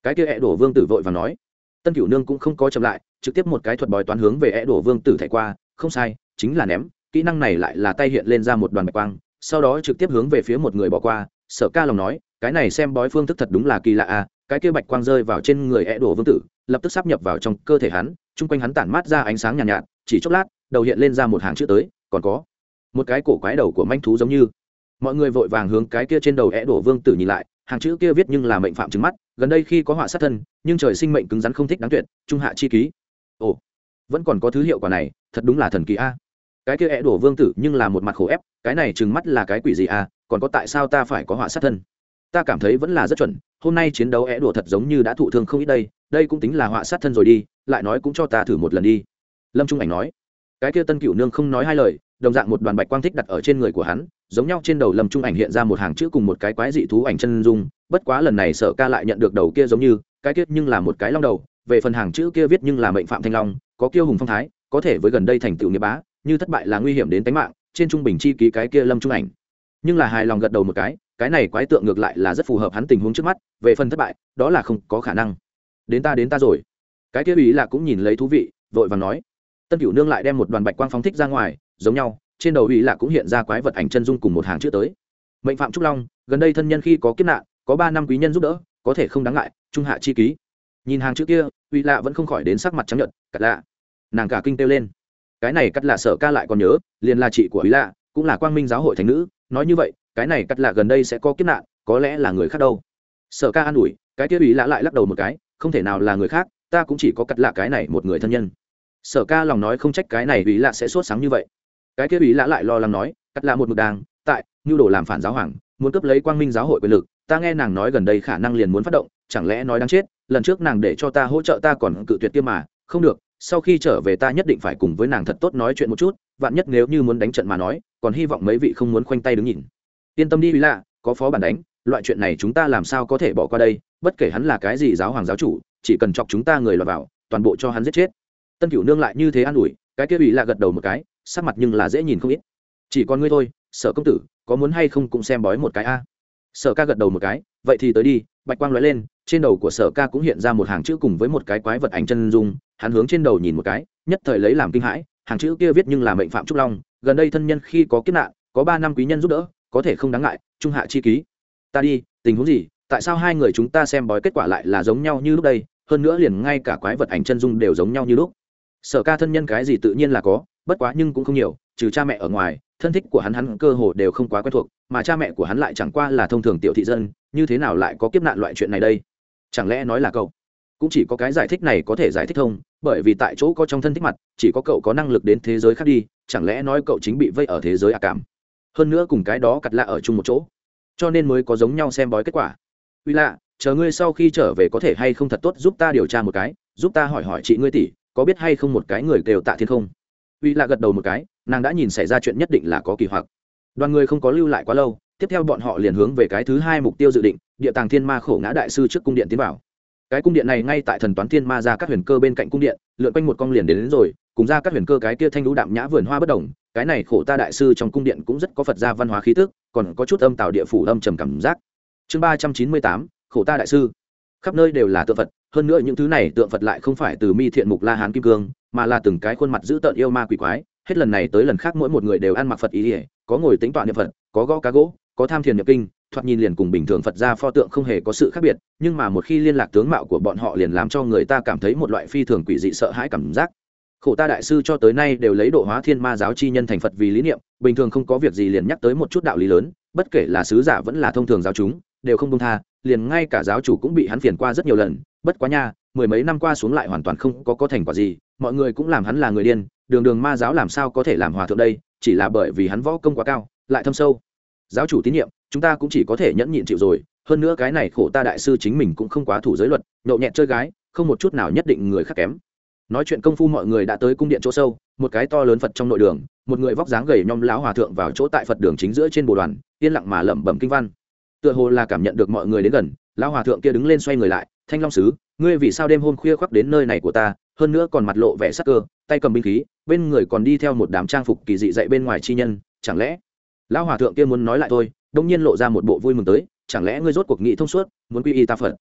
Speaker 1: Cái kia e ẹ đổ vương tử vội vàng nói. Tân cửu nương cũng không có chậm lại, trực tiếp một cái thuật bói toán hướng về e ẹ đổ vương tử thẻ qua, không sai, chính là ném, kỹ năng này lại là tay hiện lên ra một đoàn bạch quang sau đó trực tiếp hướng về phía một người bỏ qua sở ca lòng nói cái này xem bói phương thức thật đúng là kỳ lạ à cái kia bạch quang rơi vào trên người é đổ vương tử lập tức sắp nhập vào trong cơ thể hắn chung quanh hắn tản mát ra ánh sáng nhàn nhạt, nhạt chỉ chốc lát đầu hiện lên ra một hàng chữ tới còn có một cái cổ quái đầu của manh thú giống như. Mọi người vội vàng hướng cái kia trên đầu é đổ vương tử nhìn lại hàng chữ kia viết nhưng là mệnh phạm trứng mắt gần đây khi có họa sát thân nhưng trời sinh mệnh cứng rắn không thích đáng tuyệt trung hạ chi ký. Ồ vẫn còn có thứ hiệu quả này thật đúng là thần kỳ a cái kia é đổ vương tử nhưng là một mặt khổ ép, cái này chừng mắt là cái quỷ gì à còn có tại sao ta phải có họa sát thân? Ta cảm thấy vẫn là rất chuẩn, hôm nay chiến đấu é đổ thật giống như đã thụ thương không ít đây đây cũng tính là họa sát thân rồi đi, lại nói cũng cho ta thử một lần đi. Lâm trung ảnh nói. Cái kia tân cựu nương không nói hai lời, đồng dạng một đoàn bạch quang thích đặt ở trên người của hắn, giống nhau trên đầu lâm trung ảnh hiện ra một hàng chữ cùng một cái quái dị thú ảnh chân dung, bất quá lần này sở ca lại nhận được đầu kia giống như, cái kia nhưng là một cái long đầu, về phần hàng chữ kia viết nhưng là mệnh phạm thanh long, có kiêu hùng phong thái, có thể với gần đây thành tựu nghiệp bá như thất bại là nguy hiểm đến tính mạng, trên trung bình chi ký cái kia lâm trung ảnh. Nhưng là hài lòng gật đầu một cái cái này quái tượng ngược lại là rất phù hợp hắn tình huống trước mắt, về phần thất bại, đó là không có khả năng. Đến ta đến ta rồi. Cái kia ý là cũng nhìn lấy thú vị, vội vàng nói. Tân cửu nương lại đem một đoàn bạch quang phóng thích ra ngoài, giống nhau, trên đầu ủy lạ cũng hiện ra quái vật ảnh chân dung cùng một hàng chữ tới. Mệnh phạm trúc long, gần đây thân nhân khi có kiếp nạn, có ba năm quý nhân giúp đỡ, có thể không đáng ngại, trung hạ chi ký. Nhìn hàng chữ kia ủy lạ vẫn không khỏi đến sắc mặt trắng nhợt cật lạ. Nàng cả kinh kêu lên cái này cắt lạ sợ ca lại còn nhớ, liền là chị của ủy lạ, cũng là quang minh giáo hội thành nữ, nói như vậy, cái này cắt lạ gần đây sẽ có kiếp nạn, có lẽ là người khác đâu. Sợ ca an ủi, cái kia ủy lạ lại lắc đầu một cái, không thể nào là người khác, ta cũng chỉ có cắt lạ cái này một người thân nhân. Sở ca lòng nói không trách cái này ủy lạ sẽ sốt sáng như vậy. Cái kia ủy lạ lại lo lắng nói, cắt lạ một mực đàng tại nhu đồ làm phản giáo hoàng, muốn cướp lấy quang minh giáo hội quyền lực, ta nghe nàng nói gần đây khả năng liền muốn phát động, chẳng lẽ nói đáng chết, lần trước nàng để cho ta hỗ trợ ta còn cự tuyệt kia mà, không được sau khi trở về ta nhất định phải cùng với nàng thật tốt nói chuyện một chút, vạn nhất nếu như muốn đánh trận mà nói, còn hy vọng mấy vị không muốn khoanh tay đứng nhìn. Yên tâm đi ủy lạ, có phó bản đánh, loại chuyện này chúng ta làm sao có thể bỏ qua đây, bất kể hắn là cái gì giáo hoàng giáo chủ, chỉ cần chọc chúng ta người lọt vào, toàn bộ cho hắn giết chết. Tân cửu nương lại như thế an ủi, cái kia ủy lạ gật đầu một cái, sắc mặt nhưng là dễ nhìn không ít. Chỉ còn ngươi thôi, sở công tử, có muốn hay không cũng xem bói một cái a. Sở ca gật đầu một cái, vậy thì tới đi bạch quang lóe lên, trên đầu của sở ca cũng hiện ra một hàng chữ cùng với một cái quái vật ảnh chân dung, hắn hướng trên đầu nhìn một cái, nhất thời lấy làm kinh hãi, hàng chữ kia viết nhưng là mệnh phạm trúc long, gần đây thân nhân khi có kiếp nạn, có ba năm quý nhân giúp đỡ, có thể không đáng ngại, trung hạ chi ký. Ta đi, tình huống gì, tại sao hai người chúng ta xem bói kết quả lại là giống nhau như lúc đây, hơn nữa liền ngay cả quái vật ảnh chân dung đều giống nhau như lúc. Sở ca thân nhân cái gì tự nhiên là có, bất quá nhưng cũng không nhiều, trừ cha mẹ ở ngoài, thân thích của hắn hắn cơ hồ đều không quá quen thuộc mà cha mẹ của hắn lại chẳng qua là thông thường tiểu thị dân, như thế nào lại có kiếp nạn loại chuyện này đây? Chẳng lẽ nói là cậu? Cũng chỉ có cái giải thích này có thể giải thích thông, bởi vì tại chỗ có trong thân thích mặt, chỉ có cậu có năng lực đến thế giới khác đi, chẳng lẽ nói cậu chính bị vây ở thế giới ả cảm? Hơn nữa cùng cái đó cặt lạ ở chung một chỗ, cho nên mới có giống nhau xem bói kết quả. Uy lạ, chờ ngươi sau khi trở về có thể hay không thật tốt giúp ta điều tra một cái, giúp ta hỏi hỏi chị ngươi tỷ, có biết hay không một cái người đều tạ thiên không? Uy lạ gật đầu một cái, nàng đã nhìn xảy ra chuyện nhất định là có kỳ hoặc đoàn người không có lưu lại quá lâu tiếp theo bọn họ liền hướng về cái thứ hai mục tiêu dự định địa tàng thiên ma khổ ngã đại sư trước cung điện tiến vào. Cái cung điện này ngay tại thần toán thiên ma ra các huyền cơ bên cạnh cung điện lượn quanh một con liền đến, đến rồi cùng ra các huyền cơ cái kia thanh lũ đạm nhã vườn hoa bất đồng cái này khổ ta đại sư trong cung điện cũng rất có phật gia văn hóa khí tức còn có chút âm tạo địa phủ âm trầm cảm giác. Chương ba trăm chín mươi tám khổ ta đại sư. Khắp nơi đều là tượng phật hơn nữa những thứ này tượng phật lại không phải từ mi thiện mục la hán kim cương mà là từng cái khuôn mặt dữ tợn yêu ma quỷ quái hết lần này tới lần khác mỗi một người đều ăn mặc phật ý ỉa, có ngồi tính tọa niệm phật, có gõ cá gỗ, có tham thiền nhập kinh, thoạt nhìn liền cùng bình thường phật gia pho tượng không hề có sự khác biệt, nhưng mà một khi liên lạc tướng mạo của bọn họ liền làm cho người ta cảm thấy một loại phi thường quỷ dị sợ hãi cảm giác. Khổ ta đại sư cho tới nay đều lấy độ hóa thiên ma giáo chi nhân thành phật vì lý niệm, bình thường không có việc gì liền nhắc tới một chút đạo lý lớn, bất kể là sứ giả vẫn là thông thường giáo chúng, đều không công tha, liền ngay cả giáo chủ cũng bị hắn phiền qua rất nhiều lần, bất quá nha, mười mấy năm qua xuống lại hoàn toàn không có có thành quả gì, mọi người cũng làm hắn là người điên đường đường ma giáo làm sao có thể làm hòa thượng đây, chỉ là bởi vì hắn võ công quá cao, lại thâm sâu. Giáo chủ tín nhiệm, chúng ta cũng chỉ có thể nhẫn nhịn chịu rồi, hơn nữa cái này khổ ta đại sư chính mình cũng không quá thủ giới luật, nhậu nhẹt chơi gái, không một chút nào nhất định người khác kém. Nói chuyện công phu mọi người đã tới cung điện chỗ sâu, một cái to lớn phật trong nội đường, một người vóc dáng gầy nhom láo hòa thượng vào chỗ tại phật đường chính giữa trên bồ đoàn, yên lặng mà lẩm bẩm kinh văn. Tựa hồ là cảm nhận được mọi người đến gần, lão hòa thượng kia đứng lên xoay người lại, thanh long sứ, ngươi vì sao đêm hôm khuya khoác đến nơi này của ta, hơn nữa còn mặt lộ vẻ sắc cơ, tay cầm binh khí bên người còn đi theo một đám trang phục kỳ dị dậy bên ngoài chi nhân, chẳng lẽ? Lão hòa thượng kia muốn nói lại thôi, đông nhiên lộ ra một bộ vui mừng tới, chẳng lẽ ngươi rốt cuộc nghĩ thông suốt, muốn quy y ta phật?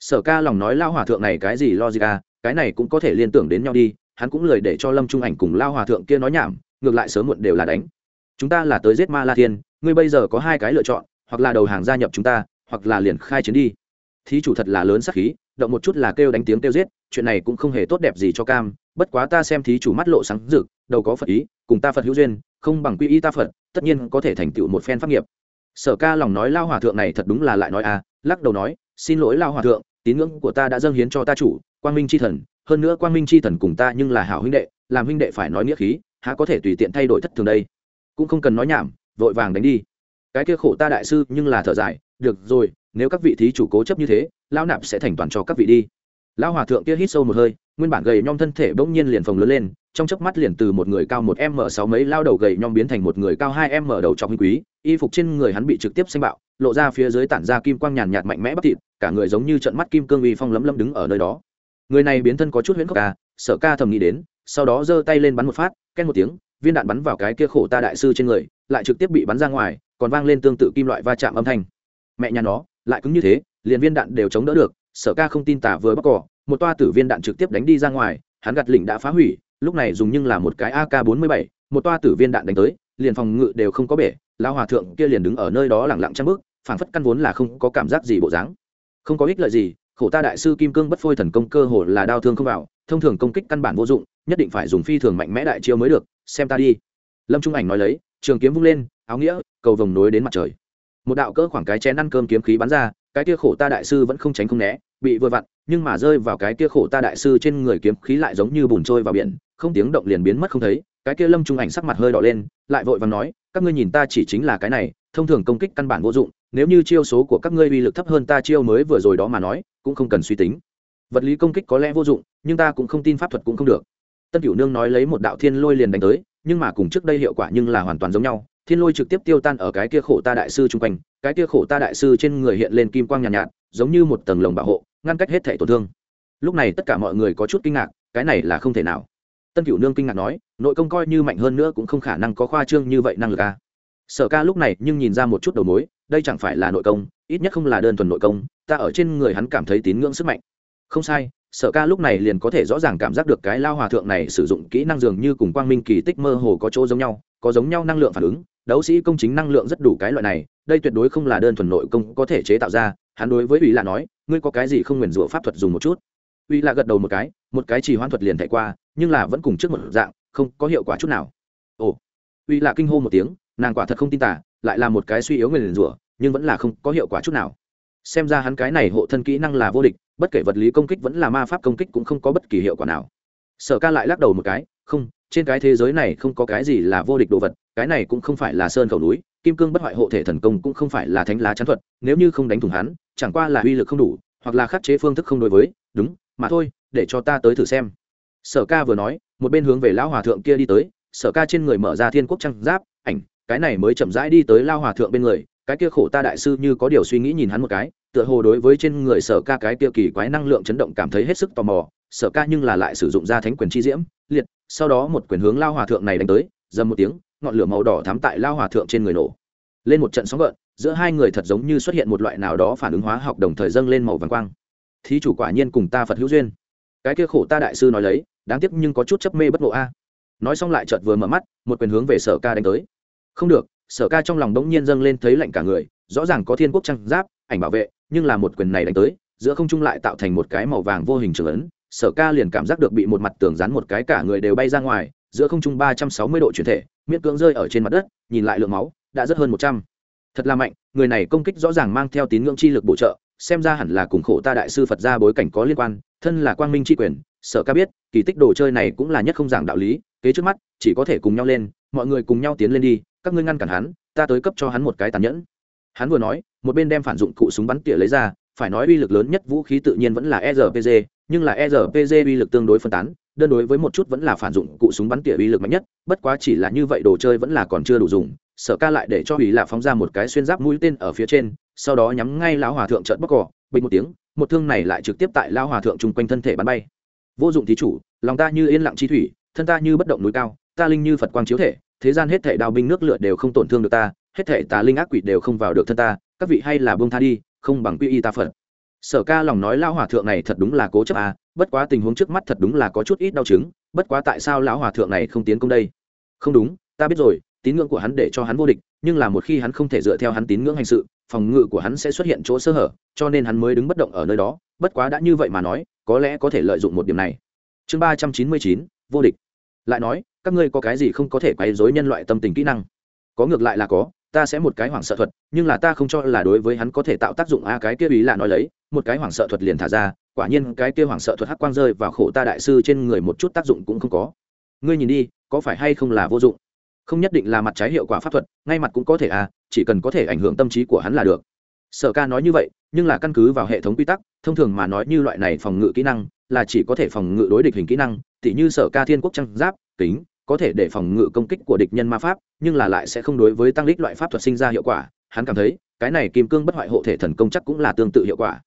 Speaker 1: Sở ca lòng nói lao hòa thượng này cái gì logic à cái này cũng có thể liên tưởng đến nhau đi, hắn cũng lời để cho lâm trung ảnh cùng lao hòa thượng kia nói nhảm, ngược lại sớm muộn đều là đánh. Chúng ta là tới giết ma la thiên, ngươi bây giờ có hai cái lựa chọn, hoặc là đầu hàng gia nhập chúng ta, hoặc là liền khai chiến đi. Thí chủ thật là lớn sắc khí, động một chút là kêu đánh tiếng kêu giết, chuyện này cũng không hề tốt đẹp gì cho cam bất quá ta xem thí chủ mắt lộ sáng rực, đầu có phật ý, cùng ta phật hữu duyên, không bằng quy y ta phật, tất nhiên có thể thành tựu một phen pháp nghiệp. Sở ca lòng nói lao hòa thượng này thật đúng là lại nói à lắc đầu nói, xin lỗi lao hòa thượng, tín ngưỡng của ta đã dâng hiến cho ta chủ, quang minh c h i thần, hơn nữa quang minh c h i thần cùng ta nhưng là hảo huynh đệ, làm huynh đệ phải nói nghĩa khí, há có thể tùy tiện thay đổi thất thường đây? Cũng không cần nói nhảm, vội vàng đánh đi. Cái kia khổ ta đại sư nhưng là thở dài, được rồi, nếu các vị thí chủ cố chấp như thế lao nạp sẽ thành toàn cho các vị đi. Lao hòa thượng kia hít sâu một hơi nguyên bản gầy nhom thân thể bỗng nhiên liền phồng lớn lên, trong chớp mắt liền từ một người cao một m sáu mấy lao đầu gầy nhom biến thành một người cao hai m đầu trong quý, y phục trên người hắn bị trực tiếp xanh bạo, lộ ra phía dưới tản ra kim quang nhàn nhạt mạnh mẽ bắp thịt, cả người giống như trận mắt kim cương uy phong lấm lấm đứng ở nơi đó. Người này biến thân có chút huyễn khóc ca à, sợ ca thầm nghĩ đến, sau đó giơ tay lên bắn một phát, két một tiếng, viên đạn bắn vào cái kia khổ ta đại sư trên người, lại trực tiếp bị bắn ra ngoài, còn vang lên tương tự kim loại va chạm âm thanh. Mẹ nhà nó, lại cứng như thế, liền viên đạn đều chống đỡ được, sở ca không tin tả vừa bóc cỏ một toa tử viên đạn trực tiếp đánh đi ra ngoài, hắn gạt lỉnh đã phá hủy, lúc này dùng nhưng là một cái ak 47 một toa tử viên đạn đánh tới, liền phòng ngự đều không có bể lao hòa thượng kia liền đứng ở nơi đó lẳng lặng trăng bước, phảng phất căn vốn là không có cảm giác gì bộ dáng. Không có ích lợi gì, khổ ta đại sư kim cương bất phôi thần công cơ hồ là đau thương không vào, thông thường công kích căn bản vô dụng, nhất định phải dùng phi thường mạnh mẽ đại chiêu mới được, xem ta đi. Lâm trung ảnh nói lấy, trường kiếm vung lên, áo nghĩa, cầu vồng nối đến mặt trời. Một đạo cỡ khoảng cái chén ăn cơm kiếm khí bắn ra, cái kia khổ ta đại sư vẫn không tránh không né bị vừa vặn nhưng mà rơi vào cái kia khổ ta đại sư trên người kiếm khí lại giống như bùn trôi vào biển không tiếng động liền biến mất không thấy cái kia lâm trung ảnh sắc mặt hơi đỏ lên lại vội và nói các ngươi nhìn ta chỉ chính là cái này thông thường công kích căn bản vô dụng nếu như chiêu số của các ngươi uy lực thấp hơn ta chiêu mới vừa rồi đó mà nói cũng không cần suy tính. Vật lý công kích có lẽ vô dụng nhưng ta cũng không tin pháp thuật cũng không được. Tân cửu nương nói lấy một đạo thiên lôi liền đánh tới nhưng mà cùng trước đây hiệu quả nhưng là hoàn toàn giống nhau thiên lôi trực tiếp tiêu tan ở cái kia khổ ta đại sư chung quanh cái kia khổ ta đại sư trên người hiện lên kim quang nhàn nhạt, nhạt giống như một tầng lồng bảo hộ ngăn cách hết thể tổn thương. Lúc này tất cả mọi người có chút kinh ngạc, cái này là không thể nào. Tân cửu nương kinh ngạc nói, nội công coi như mạnh hơn nữa cũng không khả năng có khoa trương như vậy năng lực a à. sở ca lúc này nhưng nhìn ra một chút đầu mối, đây chẳng phải là nội công, ít nhất không là đơn thuần nội công, ta ở trên người hắn cảm thấy tín ngưỡng sức mạnh. Không sai, sở ca lúc này liền có thể rõ ràng cảm giác được cái lao hòa thượng này sử dụng kỹ năng dường như cùng quang minh kỳ tích mơ hồ có chỗ giống nhau, có giống nhau năng lượng phản ứng đấu sĩ công chính năng lượng rất đủ cái loại này, đây tuyệt đối không là đơn thuần nội công có thể chế tạo ra. Hắn đối với ủy là nói, ngươi có cái gì không nguyền rủa pháp thuật dùng một chút? Ủy là gật đầu một cái một cái chỉ hoãn thuật liền thảy qua, nhưng là vẫn cùng trước một dạng, không có hiệu quả chút nào. Ồ. Ủy là kinh hô một tiếng, nàng quả thật không tin tả lại là một cái suy yếu nguyền rủa, nhưng vẫn là không có hiệu quả chút nào. Xem ra hắn cái này hộ thân kỹ năng là vô địch, bất kể vật lý công kích vẫn là ma pháp công kích cũng không có bất kỳ hiệu quả nào. Sở ca lại lắc đầu một cái, không, trên cái thế giới này không có cái gì là vô địch đồ vật cái này cũng không phải là sơn khẩu núi, kim cương bất hoại hộ thể thần công cũng không phải là thánh lá chắn thuật, nếu như không đánh thủng hắn, chẳng qua là uy lực không đủ, hoặc là khắc chế phương thức không đối với, đúng, mà thôi, để cho ta tới thử xem. Sở ca vừa nói, một bên hướng về lão hòa thượng kia đi tới, sở ca trên người mở ra thiên quốc trăng giáp, ảnh, cái này mới chậm rãi đi tới lao hòa thượng bên người, cái kia khổ ta đại sư như có điều suy nghĩ nhìn hắn một cái, tựa hồ đối với trên người sở ca cái kia kỳ quái năng lượng chấn động cảm thấy hết sức tò mò, sở ca nhưng là lại sử dụng ra thánh quyền chi diễm, liệt, sau đó một quyền hướng lao hòa thượng này đánh tới, dầm một tiếng ngọn lửa màu đỏ thắm tại lao hòa thượng trên người nổ. Lên một trận sóng gợn, giữa hai người thật giống như xuất hiện một loại nào đó phản ứng hóa học đồng thời dâng lên màu vàng quang. Thí chủ quả nhiên cùng ta phật hữu duyên. Cái kia khổ ta đại sư nói lấy, đáng tiếc nhưng có chút chấp mê bất ngộ a. Nói xong lại chợt vừa mở mắt, một quyền hướng về sở ca đánh tới. Không được, sở ca trong lòng đống nhiên dâng lên thấy lạnh cả người, rõ ràng có thiên quốc trăng giáp, ảnh bảo vệ, nhưng là một quyền này đánh tới, giữa không trung lại tạo thành một cái màu vàng vô hình trường ấn, sở ca liền cảm giác được bị một mặt tường rắn một cái cả người đều bay ra ngoài giữa không trung ba trăm sáu mươi độ chuyển thể, miễn cưỡng rơi ở trên mặt đất, nhìn lại lượng máu, đã rất hơn một trăm. Thật là mạnh, người này công kích rõ ràng mang theo tín ngưỡng chi lực bổ trợ, xem ra hẳn là cùng khổ ta đại sư phật gia bối cảnh có liên quan, thân là quang minh Chi quyền, sở ca biết, kỳ tích đồ chơi này cũng là nhất không giảng đạo lý, kế trước mắt, chỉ có thể cùng nhau lên, mọi người cùng nhau tiến lên đi, các ngươi ngăn cản hắn, ta tới cấp cho hắn một cái tàn nhẫn. Hắn vừa nói, một bên đem phản dụng cụ súng bắn tỉa lấy ra, phải nói uy lực lớn nhất vũ khí tự nhiên vẫn là rpg nhưng là rpg uy lực tương đối phân tán đơn đối với một chút vẫn là phản dụng cụ súng bắn tỉa uy lực mạnh nhất, bất quá chỉ là như vậy đồ chơi vẫn là còn chưa đủ dùng, sở ca lại để cho ủy lạ phóng ra một cái xuyên giáp mũi tên ở phía trên, sau đó nhắm ngay lão hòa thượng trợn bóc cỏ, bình một tiếng, một thương này lại trực tiếp tại lão hòa thượng chung quanh thân thể bắn bay. Vô dụng thí chủ, lòng ta như yên lặng chi thủy, thân ta như bất động núi cao, ta linh như phật quang chiếu thể, thế gian hết thể đao binh nước lửa đều không tổn thương được ta, hết thể tà linh ác quỷ đều không vào được thân ta, các vị hay là buông tha đi, không bằng quy y ta phật. Sở ca lòng nói lão hòa thượng này thật đúng là cố chấp à bất quá tình huống trước mắt thật đúng là có chút ít đau chứng, bất quá tại sao lão hòa thượng này không tiến công đây? Không đúng, ta biết rồi, tín ngưỡng của hắn để cho hắn vô địch, nhưng là một khi hắn không thể dựa theo hắn tín ngưỡng hành sự, phòng ngự của hắn sẽ xuất hiện chỗ sơ hở, cho nên hắn mới đứng bất động ở nơi đó, bất quá đã như vậy mà nói, có lẽ có thể lợi dụng một điểm này. Chương ba trăm chín mươi chín, vô địch. Lại nói, các ngươi có cái gì không có thể quấy dối nhân loại tâm tình kỹ năng? Có ngược lại là có, ta sẽ một cái hoảng sợ thuật, nhưng là ta không cho là đối với hắn có thể tạo tác dụng, a, cái kia ý là nói lấy, một cái hoảng sợ thuật liền thả ra quả nhiên cái kia hoảng sợ thuật hắc quang rơi vào khổ ta đại sư trên người một chút tác dụng cũng không có. Ngươi nhìn đi, có phải hay không là vô dụng? Không nhất định là mặt trái hiệu quả pháp thuật, ngay mặt cũng có thể à chỉ cần có thể ảnh hưởng tâm trí của hắn là được. Sở ca nói như vậy, nhưng là căn cứ vào hệ thống quy tắc, thông thường mà nói như loại này phòng ngự kỹ năng là chỉ có thể phòng ngự đối địch hình kỹ năng, tỉ như sở ca thiên quốc trăng giáp, kính, có thể để phòng ngự công kích của địch nhân ma pháp, nhưng là lại sẽ không đối với tăng lích loại pháp thuật sinh ra hiệu quả. Hắn cảm thấy, cái này kim cương bất hoại hộ thể thần công chắc cũng là tương tự hiệu quả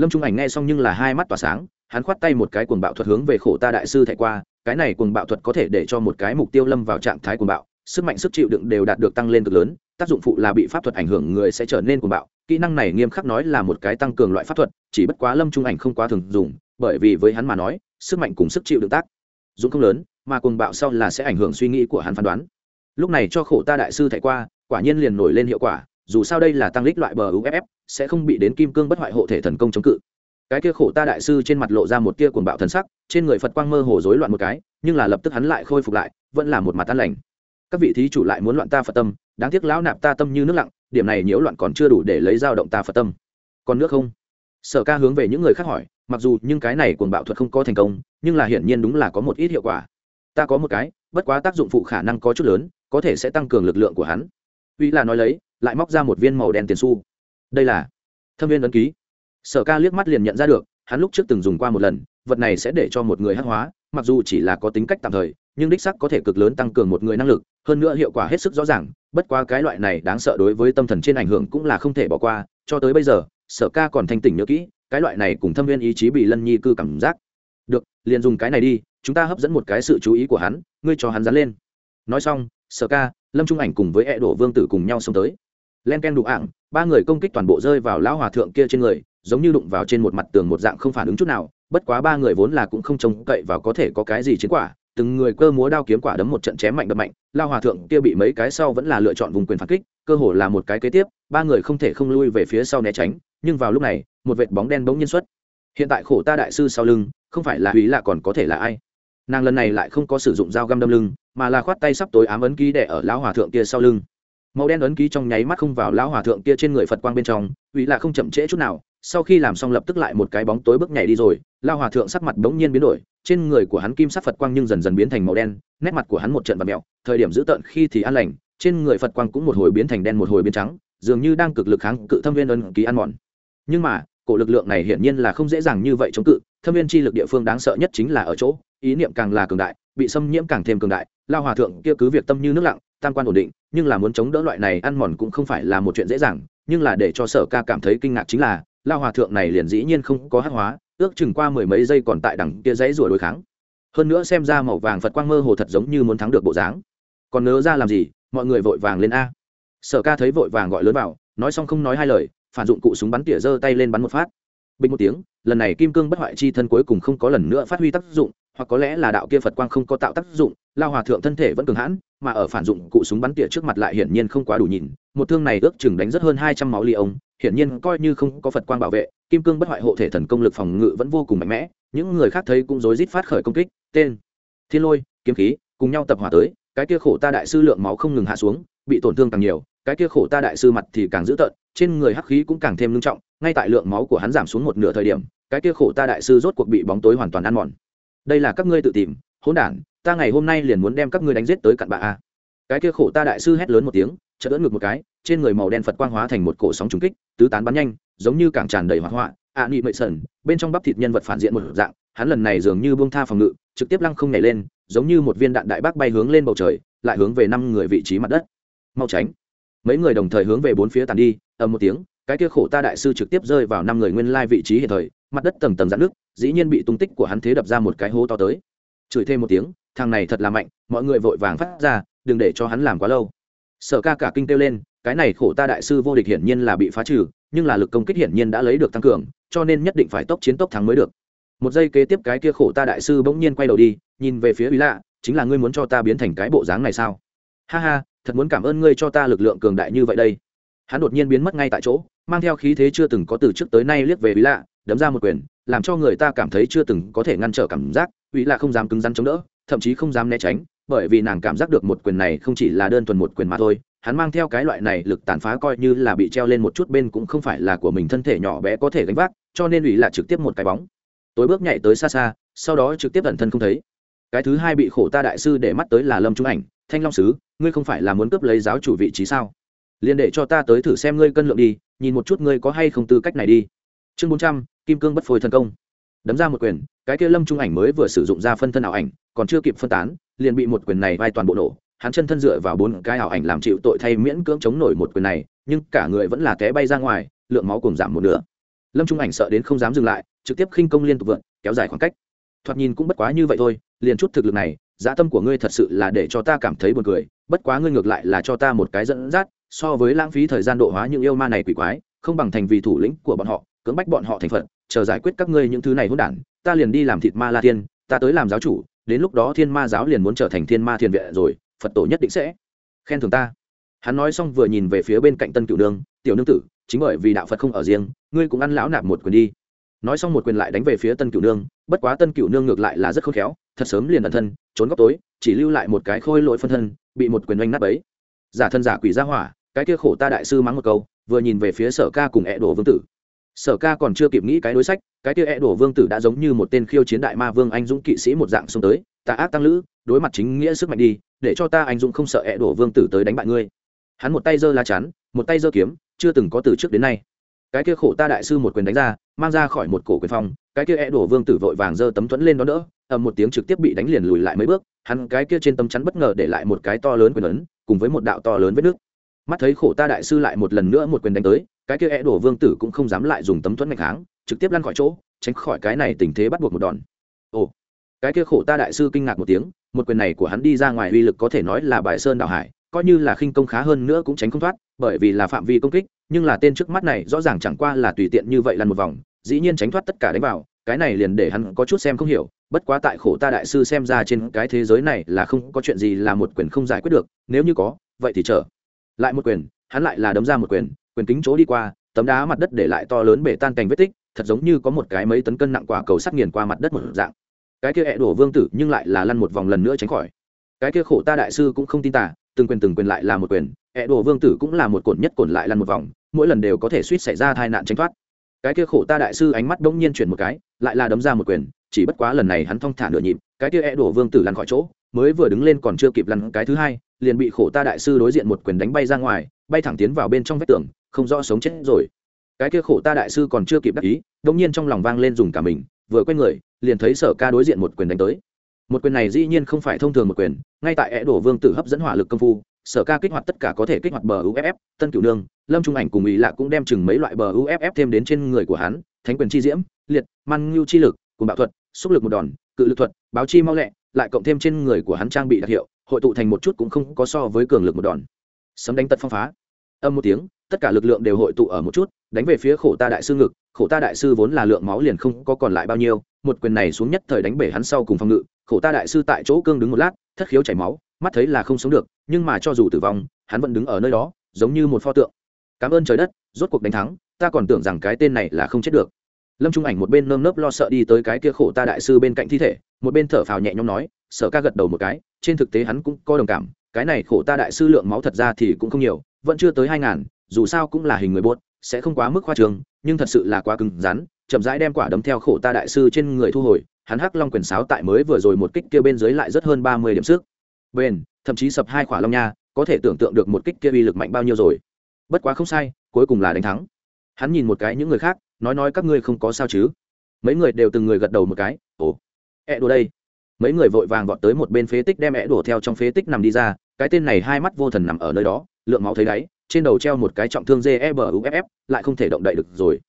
Speaker 1: lâm trung ảnh nghe xong nhưng là hai mắt tỏa sáng, hắn khoát tay một cái cuồng bạo thuật hướng về khổ ta đại sư thạy qua, cái này cuồng bạo thuật có thể để cho một cái mục tiêu lâm vào trạng thái cuồng bạo, sức mạnh sức chịu đựng đều đạt được tăng lên cực lớn, tác dụng phụ là bị pháp thuật ảnh hưởng người sẽ trở nên cuồng bạo, kỹ năng này nghiêm khắc nói là một cái tăng cường loại pháp thuật, chỉ bất quá lâm trung ảnh không quá thường dùng, bởi vì với hắn mà nói, sức mạnh cùng sức chịu đựng tác dụng không lớn, mà cuồng bạo sau là sẽ ảnh hưởng suy nghĩ của hắn phán đoán. Lúc này cho khổ ta đại sư thạy qua, quả nhiên liền nổi lên hiệu quả dù sao đây là tăng lích loại bờ uff sẽ không bị đến kim cương bất hoại hộ thể thần công chống cự. Cái kia khổ ta đại sư trên mặt lộ ra một tia cuồng bạo thần sắc, trên người phật quang mơ hồ rối loạn một cái, nhưng là lập tức hắn lại khôi phục lại, vẫn là một mặt tan lành. Các vị thí chủ lại muốn loạn ta phật tâm, đáng tiếc lão nạp ta tâm như nước lặng, điểm này nhiễu loạn còn chưa đủ để lấy dao động ta phật tâm. Còn nước không? Sở ca hướng về những người khác hỏi, mặc dù nhưng cái này cuồng bạo thuật không có thành công, nhưng là hiển nhiên đúng là có một ít hiệu quả. Ta có một cái, bất quá tác dụng phụ khả năng có chút lớn, có thể sẽ tăng cường lực lượng của hắn. Uy là nói lấy lại móc ra một viên màu đen tiền xu. Đây là thâm viên ấn ký. Sở ca liếc mắt liền nhận ra được, hắn lúc trước từng dùng qua một lần, vật này sẽ để cho một người hát hóa, mặc dù chỉ là có tính cách tạm thời, nhưng đích sắc có thể cực lớn tăng cường một người năng lực, hơn nữa hiệu quả hết sức rõ ràng, bất qua cái loại này đáng sợ đối với tâm thần trên ảnh hưởng cũng là không thể bỏ qua, cho tới bây giờ, sở ca còn thanh tỉnh nhớ kỹ, cái loại này cùng thâm viên ý chí bị lân nhi cư cảm giác. Được, liền dùng cái này đi, chúng ta hấp dẫn một cái sự chú ý của hắn, ngươi cho hắn dán lên. Nói xong, sở ca, lâm trung ảnh cùng với ẹ đổ vương tử cùng nhau xông tới len ken đủ ạng ba người công kích toàn bộ rơi vào lão hòa thượng kia trên người, giống như đụng vào trên một mặt tường một dạng không phản ứng chút nào, bất quá ba người vốn là cũng không trông cậy vào có thể có cái gì chiến quả, từng người cơ múa đao kiếm quả đấm một trận chém mạnh đập mạnh lao hòa thượng kia bị mấy cái sau vẫn là lựa chọn vùng quyền phản kích, cơ hồ là một cái kế tiếp, ba người không thể không lui về phía sau né tránh, nhưng vào lúc này, một vệt bóng đen bỗng nhiên xuất. Hiện tại khổ ta đại sư sau lưng, không phải là húy lạ còn có thể là ai? Nàng lần này lại không có sử dụng dao găm đâm lưng, mà là khoát tay sắp tối ám ấn ký đẻ ở lão hòa thượng kia sau lưng màu đen ấn ký trong nháy mắt không vào lão hòa thượng kia trên người phật quang bên trong ủy là không chậm trễ chút nào sau khi làm xong lập tức lại một cái bóng tối bước nhảy đi rồi lao hòa thượng sắc mặt bỗng nhiên biến đổi trên người của hắn kim sắc phật quang nhưng dần dần biến thành màu đen nét mặt của hắn một trận và mẹo thời điểm dữ tợn khi thì an lành trên người phật quang cũng một hồi biến thành đen một hồi biến trắng dường như đang cực lực kháng cự thâm viên ân ký ăn mòn nhưng mà cổ lực lượng này hiển nhiên là không dễ dàng như vậy chống cự thâm viên chi lực địa phương đáng sợ nhất chính là ở chỗ ý niệm càng là cường đại bị xâm nhiễm càng thêm cường đại lao hòa thượng kia cứ việc tâm như nước lặng tam quan ổn định, nhưng là muốn chống đỡ loại này ăn mòn cũng không phải là một chuyện dễ dàng, nhưng là để cho sở ca cảm thấy kinh ngạc chính là, lao hòa thượng này liền dĩ nhiên không có hát hóa, ước chừng qua mười mấy giây còn tại đằng kia dãy rủa đối kháng. Hơn nữa xem ra màu vàng phật quang mơ hồ thật giống như muốn thắng được bộ dáng. Còn nớ ra làm gì, mọi người vội vàng lên a. Sở ca thấy vội vàng gọi lớn vào, nói xong không nói hai lời, phản dụng cụ súng bắn tỉa giơ tay lên bắn một phát. Bình một tiếng, lần này kim cương bất hoại chi thân cuối cùng không có lần nữa phát huy tác dụng hoặc có lẽ là đạo kia phật quang không có tạo tác dụng, lao hòa thượng thân thể vẫn cường hãn, mà ở phản dụng cụ súng bắn tỉa trước mặt lại hiển nhiên không quá đủ nhìn, một thương này ước chừng đánh rất hơn hai trăm máu ly ông, hiển nhiên coi như không có phật quang bảo vệ, kim cương bất hoại hộ thể thần công lực phòng ngự vẫn vô cùng mạnh mẽ, những người khác thấy cũng rối rít phát khởi công kích, tên, thiên lôi, kiếm khí, cùng nhau tập hỏa tới, cái kia khổ ta đại sư lượng máu không ngừng hạ xuống, bị tổn thương càng nhiều, cái kia khổ ta đại sư mặt thì càng dữ tợn, trên người hắc khí cũng càng thêm nghiêm trọng, ngay tại lượng máu của hắn giảm xuống một nửa thời điểm, cái kia khổ ta đại sư rốt cuộc bị bóng tối hoàn toàn ăn mòn đây là các ngươi tự tìm hỗn đản ta ngày hôm nay liền muốn đem các ngươi đánh giết tới cặn bạ a. Cái kia khổ ta đại sư hét lớn một tiếng chợt ưỡn ngược một cái trên người màu đen phật quang hóa thành một cổ sóng trùng kích tứ tán bắn nhanh giống như càng tràn đầy hỏa hoạ ạ à, nị mệ sần bên trong bắp thịt nhân vật phản diện một dạng hắn lần này dường như buông tha phòng ngự trực tiếp lăng không nhảy lên giống như một viên đạn đại bác bay hướng lên bầu trời lại hướng về năm người vị trí mặt đất. Mau tránh. Mấy người đồng thời hướng về bốn phía tàn đi ầm một tiếng cái kia khổ ta đại sư trực tiếp rơi vào năm người nguyên lai vị trí hiện thời mặt đất tầng tầng dạn nước dĩ nhiên bị tung tích của hắn thế đập ra một cái hố to tới. Chửi thêm một tiếng, thằng này thật là mạnh, mọi người vội vàng phát ra, đừng để cho hắn làm quá lâu. Sở ca cả kinh kêu lên, cái này khổ ta đại sư vô địch hiển nhiên là bị phá trừ, nhưng là lực công kích hiển nhiên đã lấy được tăng cường, cho nên nhất định phải tốc chiến tốc thắng mới được. Một giây kế tiếp cái kia khổ ta đại sư bỗng nhiên quay đầu đi, nhìn về phía ý lạ, chính là ngươi muốn cho ta biến thành cái bộ dáng này sao? Ha ha, thật muốn cảm ơn ngươi cho ta lực lượng cường đại như vậy đây. Hắn đột nhiên biến mất ngay tại chỗ, mang theo khí thế chưa từng có từ trước tới nay liếc về ý lạ đấm ra một quyền, làm cho người ta cảm thấy chưa từng có thể ngăn trở cảm giác, uy là không dám cứng rắn chống đỡ, thậm chí không dám né tránh, bởi vì nàng cảm giác được một quyền này không chỉ là đơn thuần một quyền mà thôi, hắn mang theo cái loại này lực tàn phá coi như là bị treo lên một chút bên cũng không phải là của mình thân thể nhỏ bé có thể gánh vác, cho nên ủy là trực tiếp một cái bóng. Tối bước nhảy tới xa xa, sau đó trực tiếp ẩn thân không thấy. Cái thứ hai bị khổ ta đại sư để mắt tới là lâm trung ảnh, thanh long sứ, ngươi không phải là muốn cướp lấy giáo chủ vị trí sao? Liền để cho ta tới thử xem ngươi cân lượng đi, nhìn một chút ngươi có hay không tư cách này đi. Chương bốn trăm kim cương bất phôi thần công. Đấm ra một quyền, cái kia lâm trung ảnh mới vừa sử dụng ra phân thân ảo ảnh, còn chưa kịp phân tán, liền bị một quyền này vai toàn bộ nổ. Hắn chân thân dựa vào bốn cái ảo ảnh làm chịu tội thay miễn cưỡng chống nổi một quyền này, nhưng cả người vẫn là té bay ra ngoài, lượng máu cùng giảm một nửa. Lâm trung ảnh sợ đến không dám dừng lại, trực tiếp khinh công liên tục vượn kéo dài khoảng cách. Thoạt nhìn cũng bất quá như vậy thôi, liền chút thực lực này, dã tâm của ngươi thật sự là để cho ta cảm thấy buồn cười, bất quá ngươi ngược lại là cho ta một cái dẫn dắt, so với lãng phí thời gian độ hóa những yêu ma này quỷ quái, không bằng thành vì thủ lĩnh của bọn họ cưỡng bách bọn họ thành phật, chờ giải quyết các ngươi những thứ này hỗn đản ta liền đi làm thịt ma la thiên ta tới làm giáo chủ đến lúc đó thiên ma giáo liền muốn trở thành thiên ma thiền vệ rồi phật tổ nhất định sẽ khen thưởng ta. Hắn nói xong vừa nhìn về phía bên cạnh tân cựu nương tiểu nương tử chính bởi vì đạo phật không ở riêng ngươi cũng ăn lão nạp một quyền đi. Nói xong một quyền lại đánh về phía tân cựu nương bất quá tân cựu nương ngược lại là rất khôn khéo thật sớm liền ẩn thân trốn góc tối chỉ lưu lại một cái khôi lỗi phân thân bị một quyền oanh nát ấy giả thân giả quỷ ra hỏa cái kia khổ ta đại sư mắng một câu vừa nhìn về phía sở ca cùng ẹ đổ vương tử sở ca còn chưa kịp nghĩ cái đối sách, cái kia e đổ vương tử đã giống như một tên khiêu chiến đại ma vương anh dũng kỵ sĩ một dạng xông tới, ta ác tăng lữ, đối mặt chính nghĩa sức mạnh đi, để cho ta anh dũng không sợ e đổ vương tử tới đánh bại ngươi. Hắn một tay giơ la chắn, một tay giơ kiếm, chưa từng có từ trước đến nay. Cái kia khổ ta đại sư một quyền đánh ra, mang ra khỏi một cổ quyền phong, cái kia e đổ vương tử vội vàng giơ tấm thuẫn lên đó đỡ, ầm một tiếng trực tiếp bị đánh liền lùi lại mấy bước, hắn cái kia trên tấm chắn bất ngờ để lại một cái to lớn quyền ấn, cùng với một đạo to lớn vết nước mắt thấy khổ ta đại sư lại một lần nữa một quyền đánh tới, cái kia ẹ đổ vương tử cũng không dám lại dùng tấm thuẫn mạnh kháng trực tiếp lăn khỏi chỗ, tránh khỏi cái này tình thế bắt buộc một đòn. Ồ, cái kia khổ ta đại sư kinh ngạc một tiếng, một quyền này của hắn đi ra ngoài uy lực có thể nói là bài sơn đảo hải, coi như là khinh công khá hơn nữa cũng tránh không thoát, bởi vì là phạm vi công kích, nhưng là tên trước mắt này rõ ràng chẳng qua là tùy tiện như vậy lăn một vòng, dĩ nhiên tránh thoát tất cả đánh vào, cái này liền để hắn có chút xem không hiểu, bất quá tại khổ ta đại sư xem ra trên cái thế giới này là không có chuyện gì là một quyền không giải quyết được, nếu như có, vậy thì chờ lại một quyền, hắn lại là đấm ra một quyền quyền kính chỗ đi qua, tấm đá mặt đất để lại to lớn bể tan cành vết tích, thật giống như có một cái mấy tấn cân nặng quả cầu sắt nghiền qua mặt đất một dạng. Cái kia hẹ đổ vương tử nhưng lại là lăn một vòng lần nữa tránh khỏi. Cái kia khổ ta đại sư cũng không tin tả từng quyền từng quyền lại là một quyền hẹ đổ vương tử cũng là một cổn nhất cổn lại lăn một vòng, mỗi lần đều có thể suýt xảy ra tai nạn tránh thoát. Cái kia khổ ta đại sư ánh mắt bỗng nhiên chuyển một cái, lại là đấm ra một quyền, chỉ bất quá lần này hắn thong thả nửa nhịp, cái kia hẹ đổ vương tử lăn khỏi chỗ, mới vừa đứng lên còn chưa kịp lăn cái thứ hai liền bị khổ ta đại sư đối diện một quyền đánh bay ra ngoài, bay thẳng tiến vào bên trong vách tường, không rõ sống chết rồi. Cái kia khổ ta đại sư còn chưa kịp đắc ý đông nhiên trong lòng vang lên dùng cả mình, vừa quay người, liền thấy sở ca đối diện một quyền đánh tới. Một quyền này dĩ nhiên không phải thông thường một quyền, ngay tại é đổ vương tử hấp dẫn hỏa lực công phu, sở ca kích hoạt tất cả có thể kích hoạt bờ uff tân cửu nương, lâm trung ảnh cùng ý lạ cũng đem chừng mấy loại bờ uff thêm đến trên người của hắn, thánh quyền chi diễm, liệt, man ngưu chi lực cùng bạo thuật, xúc lực một đòn, cự lực thuật, báo chi mau lẹ, lại cộng thêm trên người của hắn trang bị đặc hiệu hội tụ thành một chút cũng không có so với cường lực một đòn. Sấm đánh tật phong phá. Âm một tiếng, tất cả lực lượng đều hội tụ ở một chút, đánh về phía khổ ta đại sư ngực. Khổ ta đại sư vốn là lượng máu liền không có còn lại bao nhiêu, một quyền này xuống nhất thời đánh bể hắn sau cùng phòng ngự. Khổ ta đại sư tại chỗ cương đứng một lát, thất khiếu chảy máu, mắt thấy là không sống được, nhưng mà cho dù tử vong, hắn vẫn đứng ở nơi đó, giống như một pho tượng. Cảm ơn trời đất, rốt cuộc đánh thắng, ta còn tưởng rằng cái tên này là không chết được lâm trung ảnh một bên nơm nớp lo sợ đi tới cái kia khổ ta đại sư bên cạnh thi thể, một bên thở phào nhẹ nhõm nói, sở ca gật đầu một cái, trên thực tế hắn cũng có đồng cảm, cái này khổ ta đại sư lượng máu thật ra thì cũng không nhiều, vẫn chưa tới hai ngàn, dù sao cũng là hình người bốt, sẽ không quá mức khoa trường nhưng thật sự là quá cứng rắn, chậm rãi đem quả đấm theo khổ ta đại sư trên người thu hồi, hắn hắc long quyền sáo tại mới vừa rồi một kích kia bên dưới lại rất hơn ba mươi điểm sức. Bền, thậm chí sập hai khỏa long nha, có thể tưởng tượng được một kích kia uy lực mạnh bao nhiêu rồi. Bất quá không sai, cuối cùng là đánh thắng hắn nhìn một cái những người khác, nói nói, các ngươi không có sao chứ? Mấy người đều từng người gật đầu một cái, ồ, ẹ đồ đây. Mấy người vội vàng gọn tới một bên phế tích, đem ẹ đổ theo trong phế tích nằm đi ra. Cái tên này hai mắt vô thần nằm ở nơi đó, lượng máu thấy đáy, trên đầu treo một cái trọng thương jebuff lại không thể động đậy được rồi.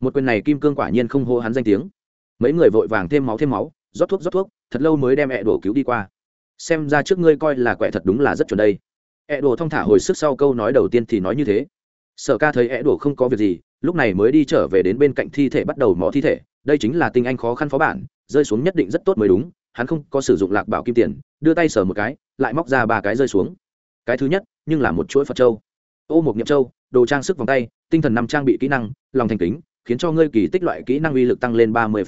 Speaker 1: Một quyền này kim cương quả nhiên không hô hắn danh tiếng. Mấy người vội vàng thêm máu thêm máu, rót thuốc rót thuốc, thật lâu mới đem ẹ đổ cứu đi qua. Xem ra trước ngươi coi là quẹ thật đúng là rất chuẩn đây. Ẹ đổ thong thả hồi sức sau câu nói đầu tiên thì nói như thế. Sở ca thấy ẹ đổ không có việc gì lúc này mới đi trở về đến bên cạnh thi thể bắt đầu mỏ thi thể, đây chính là tinh anh khó khăn phó bản, rơi xuống nhất định rất tốt mới đúng, hắn không có sử dụng lạc bảo kim tiền, đưa tay sờ một cái, lại móc ra ba cái rơi xuống. Cái thứ nhất, nhưng là một chuỗi phật châu. Ô một nhậm châu, đồ trang sức vòng tay, tinh thần năm trang bị kỹ năng, lòng thành kính, khiến cho ngươi kỳ tích loại kỹ năng uy lực tăng lên ba mươi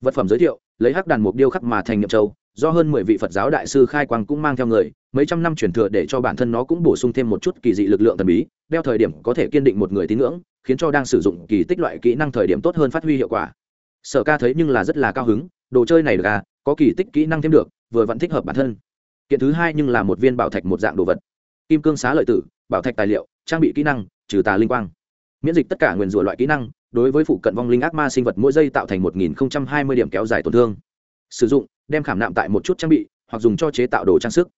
Speaker 1: vật phẩm giới thiệu, lấy hắc đàn mục điêu khắc mà thành nhậm châu do hơn mười vị phật giáo đại sư khai quang cũng mang theo người, mấy trăm năm truyền thừa để cho bản thân nó cũng bổ sung thêm một chút kỳ dị lực lượng thần bí, đeo thời điểm có thể kiên định một người tín ngưỡng, khiến cho đang sử dụng kỳ tích loại kỹ năng thời điểm tốt hơn phát huy hiệu quả. Sở ca thấy nhưng là rất là cao hứng, đồ chơi này được à có kỳ tích kỹ năng thêm được, vừa vẫn thích hợp bản thân. Kiện thứ hai nhưng là một viên bảo thạch một dạng đồ vật. Kim cương xá lợi tử, bảo thạch tài liệu, trang bị kỹ năng, trừ tà linh quang. Miễn dịch tất cả nguyền rủa loại kỹ năng, đối với phụ cận vong linh ác ma sinh vật mỗi giây tạo thành một nghìn hai mươi điểm kéo dài tổn thương. Sử dụng đem khảm nạm tại một chút trang bị, hoặc dùng cho chế tạo đồ trang sức.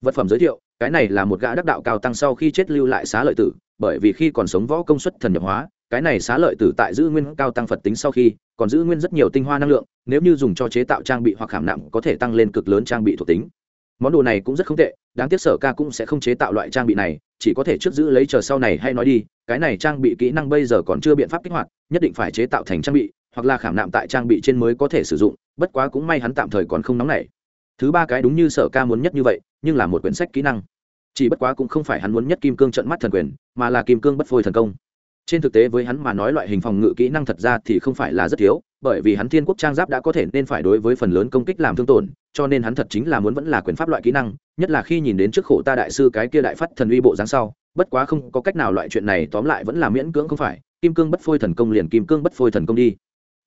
Speaker 1: Vật phẩm giới thiệu, cái này là một gã đắc đạo cao tăng sau khi chết lưu lại xá lợi tử, bởi vì khi còn sống võ công suất thần nhập hóa, cái này xá lợi tử tại giữ nguyên cao tăng phật tính sau khi, còn giữ nguyên rất nhiều tinh hoa năng lượng, nếu như dùng cho chế tạo trang bị hoặc khảm nặng có thể tăng lên cực lớn trang bị thuộc tính. Món đồ này cũng rất không tệ, đáng tiếc sở ca cũng sẽ không chế tạo loại trang bị này, chỉ có thể trước giữ lấy chờ sau này hay nói đi, cái này trang bị kỹ năng bây giờ còn chưa biện pháp kích hoạt, nhất định phải chế tạo thành trang bị hoặc là khảm nạm tại trang bị trên mới có thể sử dụng, bất quá cũng may hắn tạm thời còn không nóng nảy. Thứ ba cái đúng như sở ca muốn nhất như vậy, nhưng là một quyển sách kỹ năng. Chỉ bất quá cũng không phải hắn muốn nhất kim cương trận mắt thần quyền, mà là kim cương bất phôi thần công. Trên thực tế với hắn mà nói loại hình phòng ngự kỹ năng thật ra thì không phải là rất thiếu, bởi vì hắn thiên quốc trang giáp đã có thể nên phải đối với phần lớn công kích làm thương tổn, cho nên hắn thật chính là muốn vẫn là quyền pháp loại kỹ năng, nhất là khi nhìn đến trước khổ ta đại sư cái kia đại phát thần uy bộ dáng sau, bất quá không có cách nào loại chuyện này tóm lại vẫn là miễn cưỡng không phải, kim cương bất phôi thần công liền kim cương bất phôi thần công đi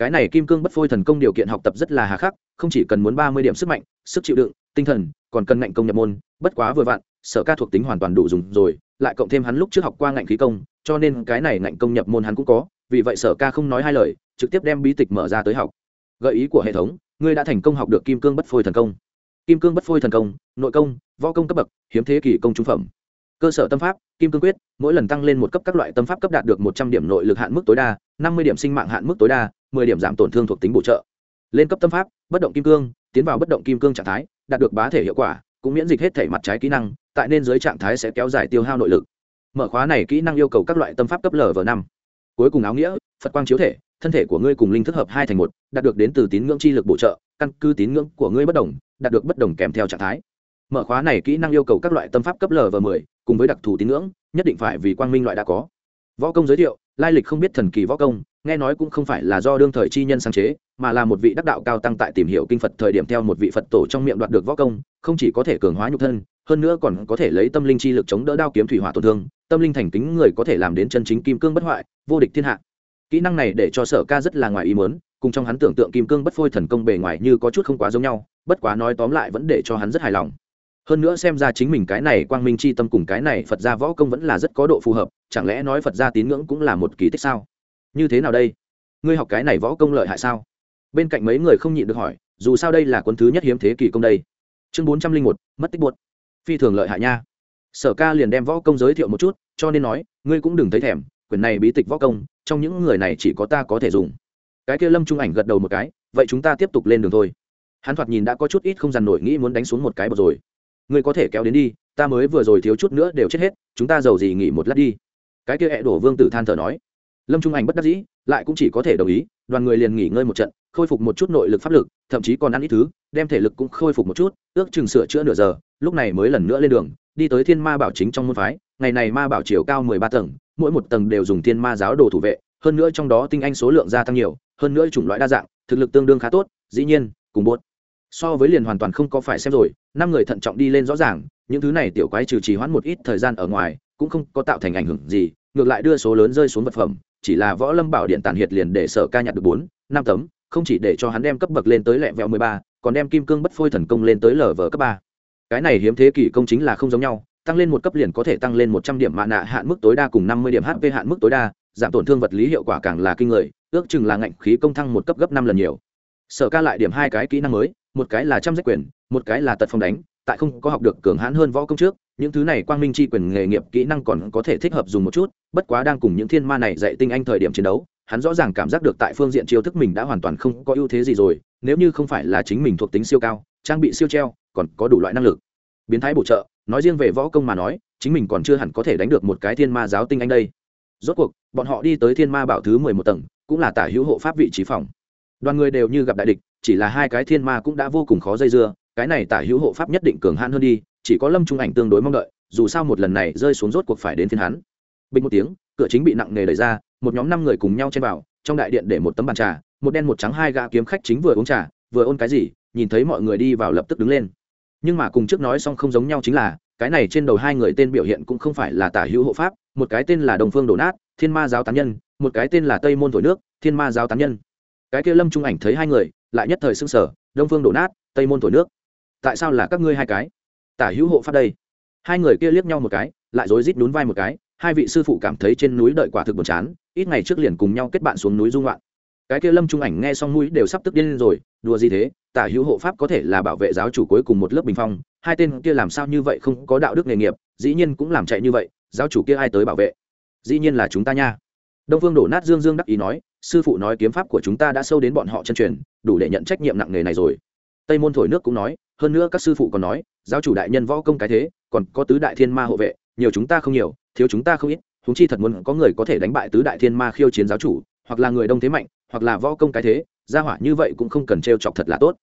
Speaker 1: cái này kim cương bất phôi thần công điều kiện học tập rất là hà khắc, không chỉ cần muốn ba mươi điểm sức mạnh, sức chịu đựng, tinh thần, còn cần ngạnh công nhập môn, bất quá vừa vặn, sở ca thuộc tính hoàn toàn đủ dùng rồi, lại cộng thêm hắn lúc trước học qua ngạnh khí công, cho nên cái này ngạnh công nhập môn hắn cũng có, vì vậy sở ca không nói hai lời, trực tiếp đem bí tịch mở ra tới học. Gợi ý của hệ thống, ngươi đã thành công học được kim cương bất phôi thần công. Kim cương bất phôi thần công, nội công, võ công cấp bậc, hiếm thế kỷ công trung phẩm. Cơ sở tâm pháp, kim cương quyết, mỗi lần tăng lên một cấp các loại tâm pháp cấp đạt được một trăm điểm nội lực hạn mức tối đa, năm mươi điểm sinh mạng hạn mức tối đa mười điểm giảm tổn thương thuộc tính bổ trợ. Lên cấp tâm pháp, bất động kim cương, tiến vào bất động kim cương trạng thái, đạt được bá thể hiệu quả, cũng miễn dịch hết thể mặt trái kỹ năng, tại nên dưới trạng thái sẽ kéo dài tiêu hao nội lực. Mở khóa này kỹ năng yêu cầu các loại tâm pháp cấp lv năm. Cuối cùng áo nghĩa, phật quang chiếu thể, thân thể của ngươi cùng linh thức hợp hai thành một, đạt được đến từ tín ngưỡng chi lực bổ trợ, căn cứ tín ngưỡng của ngươi bất đồng, đạt được bất đồng kèm theo trạng thái. Mở khóa này kỹ năng yêu cầu các loại tâm pháp cấp lv mười, cùng với đặc thù tín ngưỡng, nhất định phải vì quang minh loại đã có võ công giới thiệu, lai lịch không biết thần kỳ võ công, nghe nói cũng không phải là do đương thời chi nhân sáng chế, mà là một vị đắc đạo cao tăng tại tìm hiểu kinh phật thời điểm theo một vị phật tổ trong miệng đoạt được võ công, không chỉ có thể cường hóa nhục thân, hơn nữa còn có thể lấy tâm linh chi lực chống đỡ đao kiếm thủy hỏa tổn thương, tâm linh thành kính người có thể làm đến chân chính kim cương bất hoại, vô địch thiên hạ. Kỹ năng này để cho sở ca rất là ngoài ý muốn, cùng trong hắn tưởng tượng kim cương bất phôi thần công bề ngoài như có chút không quá giống nhau, bất quá nói tóm lại vẫn để cho hắn rất hài lòng hơn nữa xem ra chính mình cái này quang minh c h i tâm cùng cái này phật gia võ công vẫn là rất có độ phù hợp, chẳng lẽ nói phật gia tín ngưỡng cũng là một kỳ tích sao? Như thế nào đây? Ngươi học cái này võ công lợi hại sao? Bên cạnh mấy người không nhịn được hỏi, dù sao đây là quân thứ nhất hiếm thế kỷ công đây. Chương bốn trăm linh một, mất tích buốt phi thường lợi hại nha. Sở ca liền đem võ công giới thiệu một chút, cho nên nói, ngươi cũng đừng thấy thèm, quyển này bí tịch võ công, trong những người này chỉ có ta có thể dùng. Cái kia lâm trung ảnh gật đầu một cái, vậy chúng ta tiếp tục lên đường thôi. Hắn thoạt nhìn đã có chút ít không dằn nổi nghĩ muốn đánh xuống một cái bột rồi ngươi có thể kéo đến đi, ta mới vừa rồi thiếu chút nữa đều chết hết, chúng ta giàu gì nghỉ một lát đi. Cái kia hẹ đổ vương tử than thở nói. Lâm trung ảnh bất đắc dĩ, lại cũng chỉ có thể đồng ý, đoàn người liền nghỉ ngơi một trận, khôi phục một chút nội lực pháp lực, thậm chí còn ăn ít thứ, đem thể lực cũng khôi phục một chút, ước chừng sửa chữa nửa giờ, lúc này mới lần nữa lên đường, đi tới thiên ma bảo chính trong môn phái, ngày này ma bảo chiều cao mười ba tầng, mỗi một tầng đều dùng thiên ma giáo đồ thủ vệ, hơn nữa trong đó tinh anh số lượng gia tăng nhiều, hơn nữa chủng loại đa dạng, thực lực tương đương khá tốt, dĩ nhiên, cùng bốt so với liền hoàn toàn không có phải xem rồi, năm người thận trọng đi lên rõ ràng, những thứ này tiểu quái trừ trì hoãn một ít thời gian ở ngoài, cũng không có tạo thành ảnh hưởng gì, ngược lại đưa số lớn rơi xuống vật phẩm, chỉ là võ lâm bảo điện tàn hiệt liền để sở ca nhặt được bốn, năm tấm, không chỉ để cho hắn đem cấp bậc lên tới lẹ vẹo mười ba, còn đem kim cương bất phôi thần công lên tới lv cấp ba. Cái này hiếm thế kỷ công chính là không giống nhau, tăng lên một cấp liền có thể tăng lên một trăm điểm mạ nạ hạn mức tối đa cùng năm mươi điểm hp hạn mức tối đa, giảm tổn thương vật lý hiệu quả càng là kinh người, ước chừng là ngạnh khí công thăng một cấp gấp năm lần nhiều sở ca lại điểm hai cái kỹ năng mới, một cái là trăm giết quyền, một cái là tật phong đánh, tại không có học được cường hãn hơn võ công trước, những thứ này quang minh chi quyền nghề nghiệp kỹ năng còn có thể thích hợp dùng một chút, bất quá đang cùng những thiên ma này dạy tinh anh thời điểm chiến đấu, hắn rõ ràng cảm giác được tại phương diện chiêu thức mình đã hoàn toàn không có ưu thế gì rồi, nếu như không phải là chính mình thuộc tính siêu cao, trang bị siêu treo, còn có đủ loại năng lực. Biến thái bổ trợ, nói riêng về võ công mà nói, chính mình còn chưa hẳn có thể đánh được một cái thiên ma giáo tinh anh đây. Rốt cuộc, bọn họ đi tới thiên ma bảo thứ mười một tầng, cũng là tả hữu hộ pháp vị trí phòng đoàn người đều như gặp đại địch, chỉ là hai cái thiên ma cũng đã vô cùng khó dây dưa, cái này tả hữu hộ pháp nhất định cường hãn hơn đi, chỉ có lâm trung ảnh tương đối mong đợi, dù sao một lần này rơi xuống rốt cuộc phải đến thiên hắn. Bình một tiếng, cửa chính bị nặng nề đẩy ra, một nhóm năm người cùng nhau chen vào, trong đại điện để một tấm bàn trà, một đen một trắng hai gã kiếm khách chính vừa uống trà, vừa ôn cái gì, nhìn thấy mọi người đi vào lập tức đứng lên. Nhưng mà cùng trước nói xong không giống nhau chính là, cái này trên đầu hai người tên biểu hiện cũng không phải là tả hữu hộ pháp, một cái tên là đồng phương đổ nát, thiên ma giáo tán nhân, một cái tên là tây môn thổi nước, thiên ma giáo tán nhân cái kia lâm trung ảnh thấy hai người, lại nhất thời xưng sở đông phương đổ nát, tây môn thổi nước. Tại sao là các ngươi hai cái? Tả hữu hộ pháp đây. Hai người kia liếc nhau một cái, lại rối rít đún vai một cái, hai vị sư phụ cảm thấy trên núi đợi quả thực buồn chán, ít ngày trước liền cùng nhau kết bạn xuống núi dung loạn cái kia lâm trung ảnh nghe xong mũi đều sắp tức điên lên rồi, đùa gì thế? Tả hữu hộ pháp có thể là bảo vệ giáo chủ cuối cùng một lớp bình phong, hai tên kia làm sao như vậy không có đạo đức nghề nghiệp, dĩ nhiên cũng làm chạy như vậy, giáo chủ kia ai tới bảo vệ? Dĩ nhiên là chúng ta nha. Đông phương đổ nát dương dương đắc ý nói sư phụ nói kiếm pháp của chúng ta đã sâu đến bọn họ chân truyền, đủ để nhận trách nhiệm nặng nề này rồi. Tây môn thổi nước cũng nói, hơn nữa các sư phụ còn nói, giáo chủ đại nhân võ công cái thế, còn có tứ đại thiên ma hộ vệ, nhiều chúng ta không nhiều, thiếu chúng ta không ít chúng chi thật muốn có người có thể đánh bại tứ đại thiên ma khiêu chiến giáo chủ, hoặc là người đông thế mạnh, hoặc là võ công cái thế, gia hỏa như vậy cũng không cần trêu chọc thật là tốt.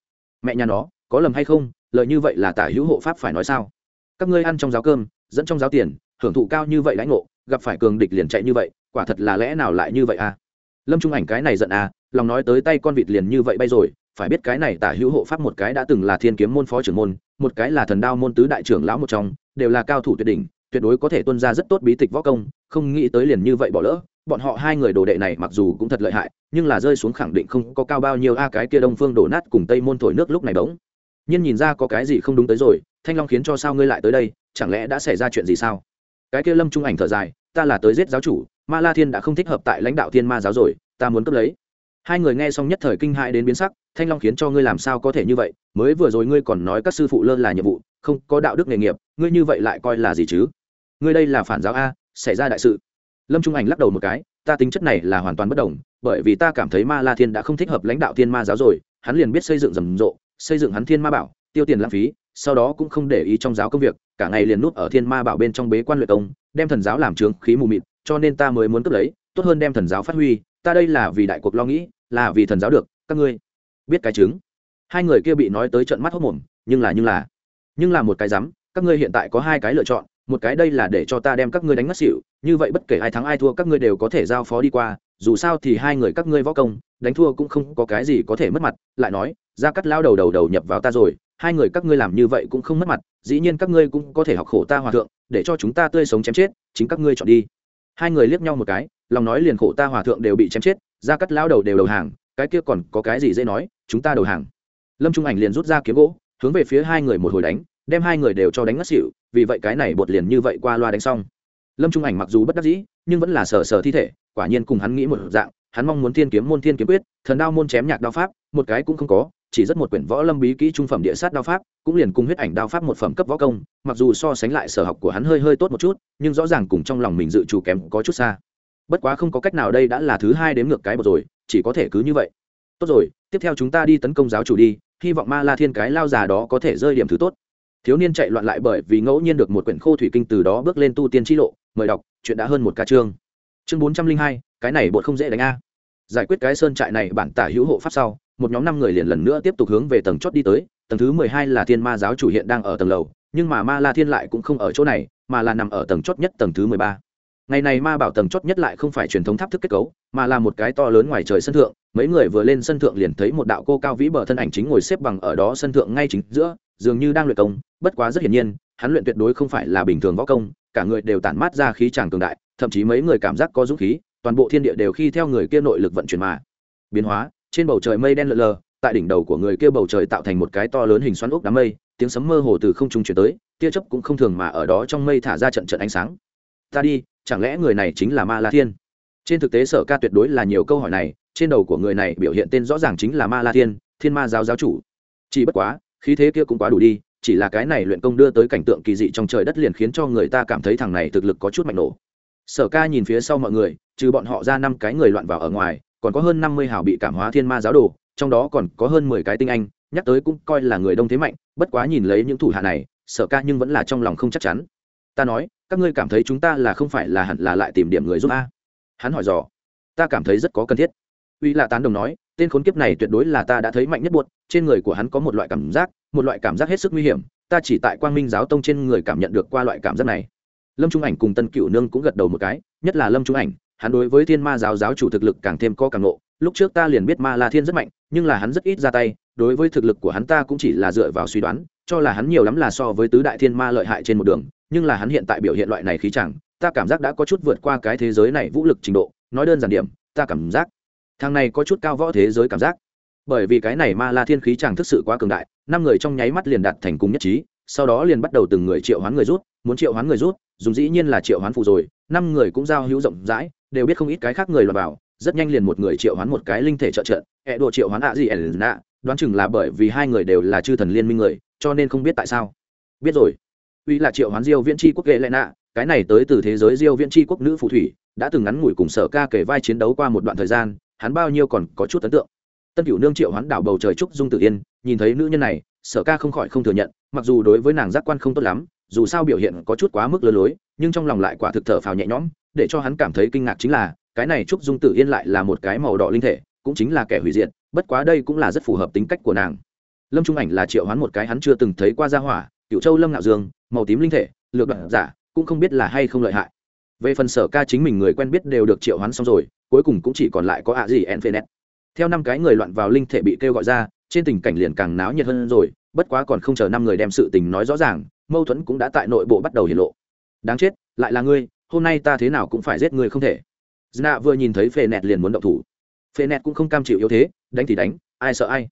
Speaker 1: Mẹ nhà nó, có lầm hay không, lợi như vậy là tả hữu hộ pháp phải nói sao? Các ngươi ăn trong giáo cơm, dẫn trong giáo tiền, hưởng thụ cao như vậy lãnh ngộ, gặp phải cường địch liền chạy như vậy, quả thật là lẽ nào lại như vậy à? Lâm trung ảnh cái này giận à lòng nói tới tay con vịt liền như vậy bay rồi, phải biết cái này tả hữu hộ pháp một cái đã từng là thiên kiếm môn phó trưởng môn, một cái là thần đao môn tứ đại trưởng lão một trong, đều là cao thủ tuyệt đỉnh, tuyệt đối có thể tuân ra rất tốt bí tịch võ công, không nghĩ tới liền như vậy bỏ lỡ. Bọn họ hai người đồ đệ này mặc dù cũng thật lợi hại, nhưng là rơi xuống khẳng định không có cao bao nhiêu a, cái kia đông phương đổ nát cùng tây môn thổi nước lúc này bỗng. Nhiên nhìn ra có cái gì không đúng tới rồi, thanh long khiến cho sao ngươi lại tới đây, chẳng lẽ đã xảy ra chuyện gì sao? Cái kia lâm trung ảnh thở dài, ta là tới giết giáo chủ ma la thiên đã không thích hợp tại lãnh đạo thiên ma giáo rồi, ta muốn cấp lấy. Hai người nghe xong nhất thời kinh hãi đến biến sắc, thanh long khiến cho ngươi làm sao có thể như vậy? Mới vừa rồi ngươi còn nói các sư phụ lơ là nhiệm vụ, không có đạo đức nghề nghiệp, ngươi như vậy lại coi là gì chứ? Ngươi đây là phản giáo a, xảy ra đại sự. Lâm trung ảnh lắc đầu một cái, ta tính chất này là hoàn toàn bất đồng, bởi vì ta cảm thấy ma la thiên đã không thích hợp lãnh đạo thiên ma giáo rồi, hắn liền biết xây dựng rầm rộ, xây dựng hắn thiên ma bảo, tiêu tiền lãng phí, sau đó cũng không để ý trong giáo công việc, cả ngày liền núp ở thiên ma bảo bên trong bế quan luyện công, đem thần giáo làm trướng khí mù mịt cho nên ta mới muốn cướp lấy, tốt hơn đem thần giáo phát huy, ta đây là vì đại cuộc lo nghĩ, là vì thần giáo được, các ngươi biết cái chứng. Hai người kia bị nói tới trận mắt hốc mồm, nhưng là nhưng là nhưng là một cái rắm các ngươi hiện tại có hai cái lựa chọn, một cái đây là để cho ta đem các ngươi đánh ngất xỉu, như vậy bất kể ai thắng ai thua, các ngươi đều có thể giao phó đi qua, dù sao thì hai người các ngươi võ công, đánh thua cũng không có cái gì có thể mất mặt, lại nói, ra cắt lao đầu đầu đầu nhập vào ta rồi, hai người các ngươi làm như vậy cũng không mất mặt, dĩ nhiên các ngươi cũng có thể học khổ ta hòa thượng, để cho chúng ta tươi sống chém chết, chính các ngươi chọn đi hai người liếc nhau một cái, lòng nói liền khổ ta hòa thượng đều bị chém chết, ra cắt lao đầu đều đầu hàng, cái kia còn có cái gì dễ nói, chúng ta đầu hàng. Lâm trung ảnh liền rút ra kiếm gỗ, hướng về phía hai người một hồi đánh, đem hai người đều cho đánh ngất xỉu, vì vậy cái này bột liền như vậy qua loa đánh xong. Lâm trung ảnh mặc dù bất đắc dĩ, nhưng vẫn là sờ sờ thi thể, quả nhiên cùng hắn nghĩ một dạng, hắn mong muốn thiên kiếm môn thiên kiếm quyết, thần đao môn chém nhạc đao pháp, một cái cũng không có chỉ rất một quyển võ lâm bí kỹ trung phẩm địa sát đao pháp, cũng liền cùng huyết ảnh đao pháp một phẩm cấp võ công, mặc dù so sánh lại sở học của hắn hơi hơi tốt một chút, nhưng rõ ràng cùng trong lòng mình dự trù kém có chút xa. Bất quá không có cách nào đây đã là thứ hai đếm ngược cái bột rồi, chỉ có thể cứ như vậy. Tốt rồi, tiếp theo chúng ta đi tấn công giáo chủ đi, hy vọng ma la thiên cái lao già đó có thể rơi điểm thứ tốt. Thiếu niên chạy loạn lại bởi vì ngẫu nhiên được một quyển khô thủy kinh từ đó bước lên tu tiên t lộ, mời đọc, chuyện đã hơn một ca chương. Chương bốn trăm linh hai, cái này bột không dễ đánh a. Giải quyết cái sơn trại này bản tả hữu hộ pháp sau một nhóm năm người liền lần nữa tiếp tục hướng về tầng chót đi tới, tầng thứ mười hai là thiên ma giáo chủ hiện đang ở tầng lầu, nhưng mà ma la thiên lại cũng không ở chỗ này, mà là nằm ở tầng chót nhất tầng thứ mười ba. Ngày này ma bảo tầng chót nhất lại không phải truyền thống tháp thức kết cấu, mà là một cái to lớn ngoài trời sân thượng, mấy người vừa lên sân thượng liền thấy một đạo cô cao vĩ bờ thân ảnh chính ngồi xếp bằng ở đó sân thượng ngay chính giữa, dường như đang luyện công, bất quá rất hiển nhiên, hắn luyện tuyệt đối không phải là bình thường võ công, cả người đều tản mát ra khí tràng cường đại, thậm chí mấy người cảm giác có dũng khí, toàn bộ thiên địa đều khi theo người kia nội lực vận chuyển mà biến hóa trên bầu trời mây đen lờ lờ, tại đỉnh đầu của người kia bầu trời tạo thành một cái to lớn hình xoắn ốc đám mây, tiếng sấm mơ hồ từ không trung chuyển tới, tia chớp cũng không thường mà ở đó trong mây thả ra trận trận ánh sáng. Ta đi, chẳng lẽ người này chính là ma la thiên? Trên thực tế sở ca tuyệt đối là nhiều câu hỏi này, trên đầu của người này biểu hiện tên rõ ràng chính là ma la thiên thiên ma giáo giáo chủ. Chỉ bất quá, khí thế kia cũng quá đủ đi, chỉ là cái này luyện công đưa tới cảnh tượng kỳ dị trong trời đất liền khiến cho người ta cảm thấy thằng này thực lực có chút mạnh nổ. Sở ca nhìn phía sau mọi người, trừ bọn họ ra năm cái người loạn vào ở ngoài còn có hơn năm mươi hào bị cảm hóa thiên ma giáo đồ, trong đó còn có hơn mười cái tinh anh, nhắc tới cũng coi là người đông thế mạnh, bất quá nhìn lấy những thủ hạ này sở ca nhưng vẫn là trong lòng không chắc chắn. Ta nói, các ngươi cảm thấy chúng ta là không phải là hẳn là lại tìm điểm người giúp a? Hắn hỏi dò. Ta cảm thấy rất có cần thiết. Uy là tán đồng nói, tên khốn kiếp này tuyệt đối là ta đã thấy mạnh nhất buột trên người của hắn có một loại cảm giác, một loại cảm giác hết sức nguy hiểm, ta chỉ tại quang minh giáo tông trên người cảm nhận được qua loại cảm giác này. Lâm trung ảnh cùng tân cựu nương cũng gật đầu một cái, nhất là lâm trung ảnh hắn đối với thiên ma giáo giáo chủ thực lực càng thêm có càng nộ lúc trước ta liền biết ma la thiên rất mạnh, nhưng là hắn rất ít ra tay, đối với thực lực của hắn ta cũng chỉ là dựa vào suy đoán, cho là hắn nhiều lắm là so với tứ đại thiên ma lợi hại trên một đường, nhưng là hắn hiện tại biểu hiện loại này khí chẳng, ta cảm giác đã có chút vượt qua cái thế giới này vũ lực trình độ. Nói đơn giản điểm, ta cảm giác thằng này có chút cao võ thế giới cảm giác. Bởi vì cái này ma la thiên khí chẳng thực sự quá cường đại, năm người trong nháy mắt liền đạt thành cùng nhất trí, sau đó liền bắt đầu từng người triệu hoán người rút, muốn triệu hoán người rút, dùng dĩ nhiên là triệu hoán phụ rồi năm người cũng giao hữu rộng rãi, đều biết không ít cái khác người lọt vào, rất nhanh liền một người triệu hoán một cái linh thể trợ trận, ẹ độ triệu hoán ạ gì ẩn nạ, đoán chừng là bởi vì hai người đều là chư thần liên minh người, cho nên không biết tại sao. Biết rồi. Uy là triệu hoán diêu viễn tri quốc ghệ lệ nạ, cái này tới từ thế giới diêu viễn tri quốc nữ phù thủy, đã từng ngắn ngủi cùng sở ca kể vai chiến đấu qua một đoạn thời gian, hắn bao nhiêu còn có chút ấn tượng. Tân cửu nương triệu hoán đảo bầu trời trúc dung tử yên, nhìn thấy nữ nhân này, sở ca không khỏi không thừa nhận, mặc dù đối với nàng giác quan không tốt lắm dù sao biểu hiện có chút quá mức lơ lối, nhưng trong lòng lại quả thực thở phào nhẹ nhõm, để cho hắn cảm thấy kinh ngạc chính là, cái này trúc dung tử yên lại là một cái màu đỏ linh thể, cũng chính là kẻ hủy diệt, bất quá đây cũng là rất phù hợp tính cách của nàng. Lâm trung ảnh là triệu hoán một cái hắn chưa từng thấy qua gia hỏa cựu châu lâm ngạo dương, màu tím linh thể, lược đoạn giả, cũng không biết là hay không lợi hại. Về phần sở ca chính mình người quen biết đều được triệu hoán xong rồi, cuối cùng cũng chỉ còn lại có ạ gì en phê theo năm cái người loạn vào linh thể bị kêu gọi ra, trên tình cảnh liền càng náo nhiệt hơn rồi, bất quá còn không chờ năm người đem sự tình nói rõ ràng mâu thuẫn cũng đã tại nội bộ bắt đầu hiện lộ. Đáng chết, lại là ngươi, hôm nay ta thế nào cũng phải giết ngươi không thể. Dna vừa nhìn thấy phê nẹt liền muốn động thủ. Phê nẹt cũng không cam chịu yếu thế, đánh thì đánh, ai sợ ai.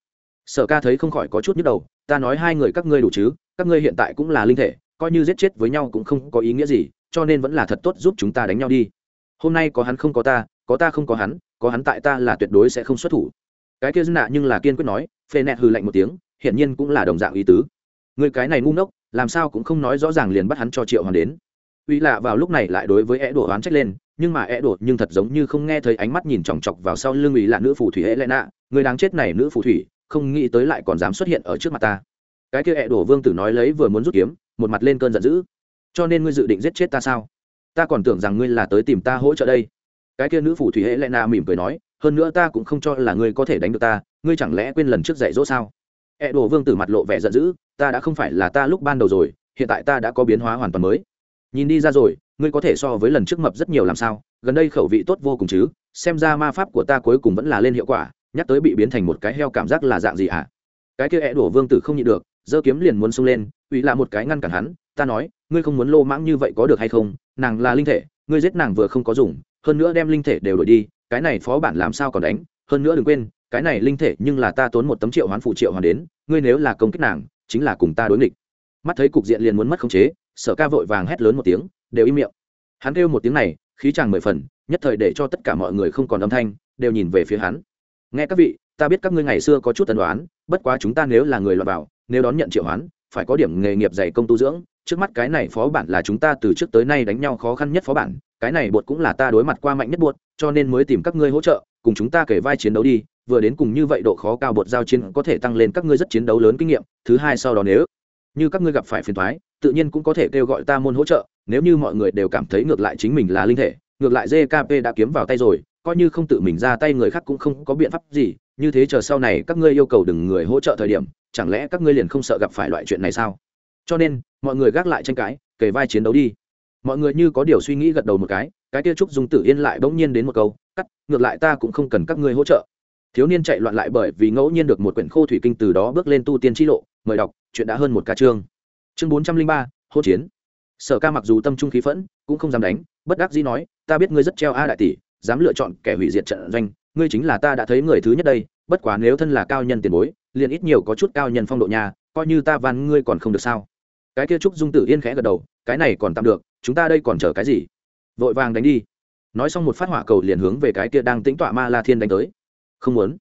Speaker 1: Sở ca thấy không khỏi có chút nhức đầu, ta nói hai người các ngươi đủ chứ, các ngươi hiện tại cũng là linh thể, coi như giết chết với nhau cũng không có ý nghĩa gì, cho nên vẫn là thật tốt giúp chúng ta đánh nhau đi. Hôm nay có hắn không có ta có ta không có hắn có hắn tại ta là tuyệt đối sẽ không xuất thủ. Cái kia dân nhưng là kiên quyết nói phê nẹt hừ lạnh một tiếng, hiển nhiên cũng là đồng dạng ý tứ người cái này ngu ngốc, làm sao cũng không nói rõ ràng liền bắt hắn cho triệu hoàng đến. Uy lạ vào lúc này lại đối với é đổ oán trách lên, nhưng mà é đổ nhưng thật giống như không nghe thấy ánh mắt nhìn chòng chọc vào sau lưng uy lạ nữ phù thủy hễ lẽ nạ. Người đáng chết này nữ phù thủy, không nghĩ tới lại còn dám xuất hiện ở trước mặt ta. Cái kia é đổ vương tử nói lấy vừa muốn rút kiếm, một mặt lên cơn giận dữ. Cho nên ngươi dự định giết chết ta sao? Ta còn tưởng rằng ngươi là tới tìm ta hỗ trợ đây. Cái kia nữ phù thủy hễ lẽ nạ mỉm cười nói, hơn nữa ta cũng không cho là ngươi có thể đánh được ta, ngươi chẳng lẽ quên lần trước dạy dỗ sao? E đồ vương tử mặt lộ vẻ giận dữ, ta đã không phải là ta lúc ban đầu rồi, hiện tại ta đã có biến hóa hoàn toàn mới. Nhìn đi ra rồi, ngươi có thể so với lần trước mập rất nhiều làm sao? Gần đây khẩu vị tốt vô cùng chứ, xem ra ma pháp của ta cuối cùng vẫn là lên hiệu quả, nhắc tới bị biến thành một cái heo cảm giác là dạng gì hả? Cái kia E đồ vương tử không nhịn được, giơ kiếm liền muốn xông lên, ủy là một cái ngăn cản hắn, ta nói, ngươi không muốn lô mãng như vậy có được hay không? Nàng là linh thể, ngươi giết nàng vừa không có dùng, hơn nữa đem linh thể đều đổi đi, cái này phó bản làm sao còn đánh? Hơn nữa đừng quên, cái này linh thể nhưng là ta tốn một tấm triệu hoán phụ triệu hoàn đến, ngươi nếu là công kích nàng, chính là cùng ta đối nghịch. Mắt thấy cục diện liền muốn mất khống chế, sở ca vội vàng hét lớn một tiếng, đều im miệng. Hắn kêu một tiếng này, khí chàng mười phần, nhất thời để cho tất cả mọi người không còn âm thanh, đều nhìn về phía hắn. Nghe các vị, ta biết các ngươi ngày xưa có chút tần đoán bất quá chúng ta nếu là người lọt vào nếu đón nhận triệu hoán, phải có điểm nghề nghiệp dày công tu dưỡng. Trước mắt cái này phó bản là chúng ta từ trước tới nay đánh nhau khó khăn nhất phó bản, cái này bột cũng là ta đối mặt qua mạnh nhất bột, cho nên mới tìm các ngươi hỗ trợ, cùng chúng ta kể vai chiến đấu đi vừa đến cùng như vậy độ khó cao bột giao chiến có thể tăng lên các ngươi rất chiến đấu lớn kinh nghiệm, thứ hai sau đó nếu như các ngươi gặp phải phiền thoái tự nhiên cũng có thể kêu gọi ta môn hỗ trợ, nếu như mọi người đều cảm thấy ngược lại chính mình là linh thể, ngược lại jkp đã kiếm vào tay rồi, coi như không tự mình ra tay người khác cũng không có biện pháp gì, như thế chờ sau này các ngươi yêu cầu đừng người hỗ trợ thời điểm, chẳng lẽ các ngươi liền không sợ gặp phải loại chuyện này sao? Cho nên, mọi người gác lại tranh cãi kể vai chiến đấu đi. Mọi người như có điều suy nghĩ gật đầu một cái cái kia trúc dung tử yên lại bỗng nhiên đến một câu, cắt, ngược lại ta cũng không cần các ngươi hỗ trợ thiếu niên chạy loạn lại bởi vì ngẫu nhiên được một quyển khô thủy kinh từ đó bước lên tu tiên t lộ. Mời đọc, chuyện đã hơn một ca chương. Chương bốn trăm linh ba hô chiến. Sở ca mặc dù tâm trung khí phẫn, cũng không dám đánh, bất đắc dĩ nói, ta biết ngươi rất treo a đại tỷ, dám lựa chọn kẻ hủy diệt trận doanh, ngươi chính là ta đã thấy người thứ nhất đây, bất quá nếu thân là cao nhân tiền bối, liền ít nhiều có chút cao nhân phong độ nhà coi như ta van ngươi còn không được sao? Cái kia trúc dung tử yên khẽ gật đầu, cái này còn tạm được, chúng ta đây còn chờ cái gì? Vội vàng đánh đi. Nói xong một phát hỏa cầu liền hướng về cái kia đang tĩnh tọa ma la thiên đánh tới không muốn.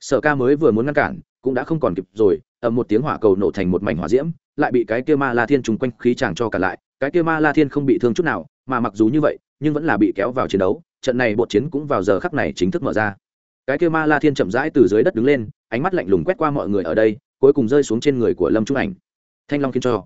Speaker 1: Sở ca mới vừa muốn ngăn cản, cũng đã không còn kịp rồi, ầm một tiếng hỏa cầu nổ thành một mảnh hỏa diễm, lại bị cái kia ma la thiên trùng quanh khí chàng cho cả lại, cái kia ma la thiên không bị thương chút nào, mà mặc dù như vậy, nhưng vẫn là bị kéo vào chiến đấu, trận này bột chiến cũng vào giờ khắc này chính thức mở ra. Cái kia ma la thiên chậm rãi từ dưới đất đứng lên, ánh mắt lạnh lùng quét qua mọi người ở đây, cuối cùng rơi xuống trên người của lâm trung ảnh. Thanh long khiến cho,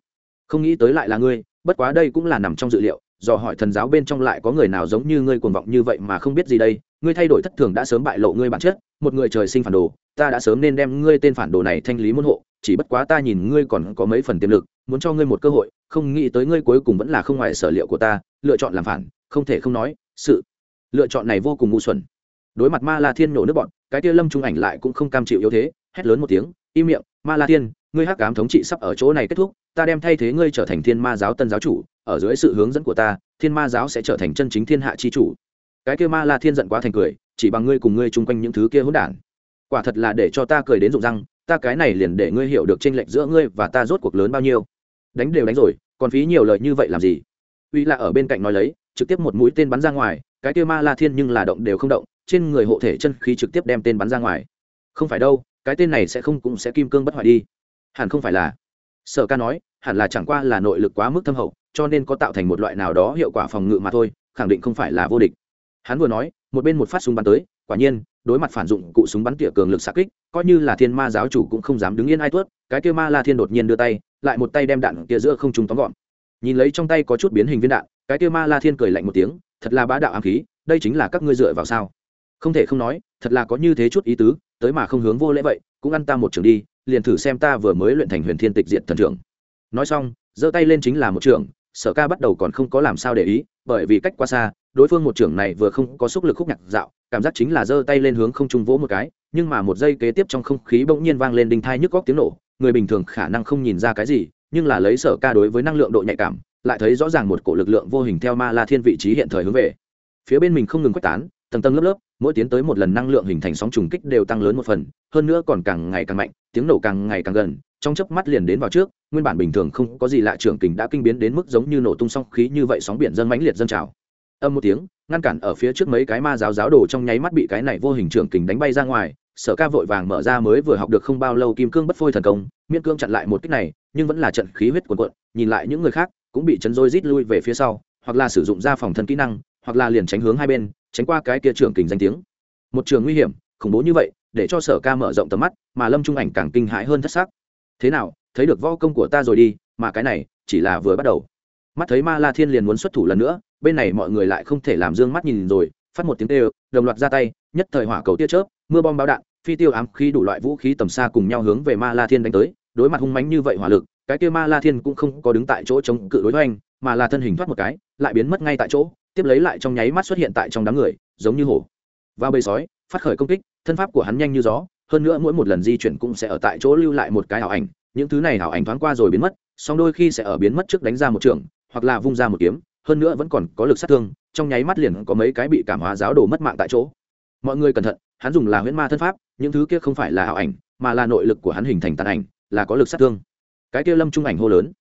Speaker 1: không nghĩ tới lại là ngươi, bất quá đây cũng là nằm trong dự liệu, do hỏi thần giáo bên trong lại có người nào giống như ngươi cuồng vọng như vậy mà không biết gì đây ngươi thay đổi thất thường đã sớm bại lộ ngươi bản chất, một người trời sinh phản đồ, ta đã sớm nên đem ngươi tên phản đồ này thanh lý môn hộ, chỉ bất quá ta nhìn ngươi còn có mấy phần tiềm lực, muốn cho ngươi một cơ hội, không nghĩ tới ngươi cuối cùng vẫn là không ngoài sở liệu của ta, lựa chọn làm phản, không thể không nói, sự lựa chọn này vô cùng ngu xuẩn. Đối mặt ma la thiên nổ nước bọn, cái tia lâm trung ảnh lại cũng không cam chịu yếu thế, hét lớn một tiếng, im miệng, ma la thiên, ngươi hắc cám thống trị sắp ở chỗ này kết thúc, ta đem thay thế ngươi trở thành thiên ma giáo tân giáo chủ, ở dưới sự hướng dẫn của ta, thiên ma giáo sẽ trở thành chân chính thiên hạ chi chủ cái kia ma la thiên giận quá thành cười, chỉ bằng ngươi cùng ngươi chung quanh những thứ kia hỗn đản. Quả thật là để cho ta cười đến rụng răng, ta cái này liền để ngươi hiểu được tranh lệch giữa ngươi và ta rốt cuộc lớn bao nhiêu. Đánh đều đánh rồi, còn phí nhiều lời như vậy làm gì? Uy là ở bên cạnh nói lấy, trực tiếp một mũi tên bắn ra ngoài, cái kia ma la thiên nhưng là động đều không động, trên người hộ thể chân khí trực tiếp đem tên bắn ra ngoài. Không phải đâu, cái tên này sẽ không cũng sẽ kim cương bất hoại đi. Hẳn không phải là. Sở ca nói, hẳn là chẳng qua là nội lực quá mức thâm hậu, cho nên có tạo thành một loại nào đó hiệu quả phòng ngự mà thôi, khẳng định không phải là vô địch hắn vừa nói, một bên một phát súng bắn tới, quả nhiên, đối mặt phản dụng cụ súng bắn tỉa cường lực xạ kích, coi như là thiên ma giáo chủ cũng không dám đứng yên ai tuốt, cái kia ma la thiên đột nhiên đưa tay, lại một tay đem đạn kia giữa không trùng tóm gọn. Nhìn lấy trong tay có chút biến hình viên đạn, cái kia ma la thiên cười lạnh một tiếng, thật là bá đạo ám khí, đây chính là các ngươi dựa vào sao? Không thể không nói, thật là có như thế chút ý tứ, tới mà không hướng vô lễ vậy, cũng ăn ta một trường đi, liền thử xem ta vừa mới luyện thành huyền thiên tịch diệt thần trưởng. Nói xong, giơ tay lên chính là một trường sở ca bắt đầu còn không có làm sao để ý, bởi vì cách quá xa, đối phương một trưởng này vừa không có sức lực khúc nhạc dạo, cảm giác chính là giơ tay lên hướng không trung vỗ một cái, nhưng mà một giây kế tiếp trong không khí bỗng nhiên vang lên đinh thai nhức góc tiếng nổ, người bình thường khả năng không nhìn ra cái gì, nhưng là lấy sở ca đối với năng lượng độ nhạy cảm, lại thấy rõ ràng một cổ lực lượng vô hình theo ma la thiên vị trí hiện thời hướng về. Phía bên mình không ngừng quét tán, tầng tầng lớp lớp mỗi tiến tới một lần năng lượng hình thành sóng trùng kích đều tăng lớn một phần, hơn nữa còn càng ngày càng mạnh, tiếng nổ càng ngày càng gần, trong chớp mắt liền đến vào trước, nguyên bản bình thường không có gì lạ trưởng kình đã kinh biến đến mức giống như nổ tung sóng khí như vậy sóng biển dân mãnh liệt dân trào. Âm một tiếng, ngăn cản ở phía trước mấy cái ma giáo giáo đồ trong nháy mắt bị cái này vô hình trưởng kình đánh bay ra ngoài, sở ca vội vàng mở ra mới vừa học được không bao lâu kim cương bất phôi thần công, miễn cương chặn lại một kích này, nhưng vẫn là trận khí huyết cuồn cuộn, nhìn lại những người khác cũng bị chấn rôi rít lui về phía sau, hoặc là sử dụng ra phòng thân kỹ năng, hoặc là liền tránh hướng hai bên tránh qua cái kia trưởng kình danh tiếng. Một trường nguy hiểm, khủng bố như vậy, để cho sở ca mở rộng tầm mắt, mà lâm trung ảnh càng kinh hãi hơn thất sắc. thế nào, thấy được võ công của ta rồi đi, mà cái này, chỉ là vừa bắt đầu. Mắt thấy ma la thiên liền muốn xuất thủ lần nữa, bên này mọi người lại không thể làm d ư ơ n g mắt nhìn rồi, phát một tiếng tê đồng loạt ra tay, nhất thời hỏa cầu tia chớp, mưa bom báo đạn, phi tiêu ám khi đủ loại vũ khí tầm xa cùng nhau hướng về ma la thiên đánh tới, đối mặt hung mánh như vậy hỏa lực, cái kia ma la thiên cũng không có đứng tại chỗ chống cự đối với anh mà là thân hình thoát một cái, lại biến mất ngay tại chỗ tiếp lấy lại trong nháy mắt xuất hiện tại trong đám người, giống như hổ. Và bầy sói, phát khởi công kích, thân pháp của hắn nhanh như gió, hơn nữa mỗi một lần di chuyển cũng sẽ ở tại chỗ lưu lại một cái ảo ảnh, những thứ này ảo ảnh thoáng qua rồi biến mất, song đôi khi sẽ ở biến mất trước đánh ra một trường, hoặc là vung ra một kiếm, hơn nữa vẫn còn có lực sát thương, trong nháy mắt liền có mấy cái bị cảm hóa giáo đồ mất mạng tại chỗ. Mọi người cẩn thận, hắn dùng là huyễn ma thân pháp, những thứ kia không phải là ảo ảnh, mà là nội lực của hắn hình thành tàn ảnh, là có lực sát thương. Cái kia lâm trung ảnh hô lớn.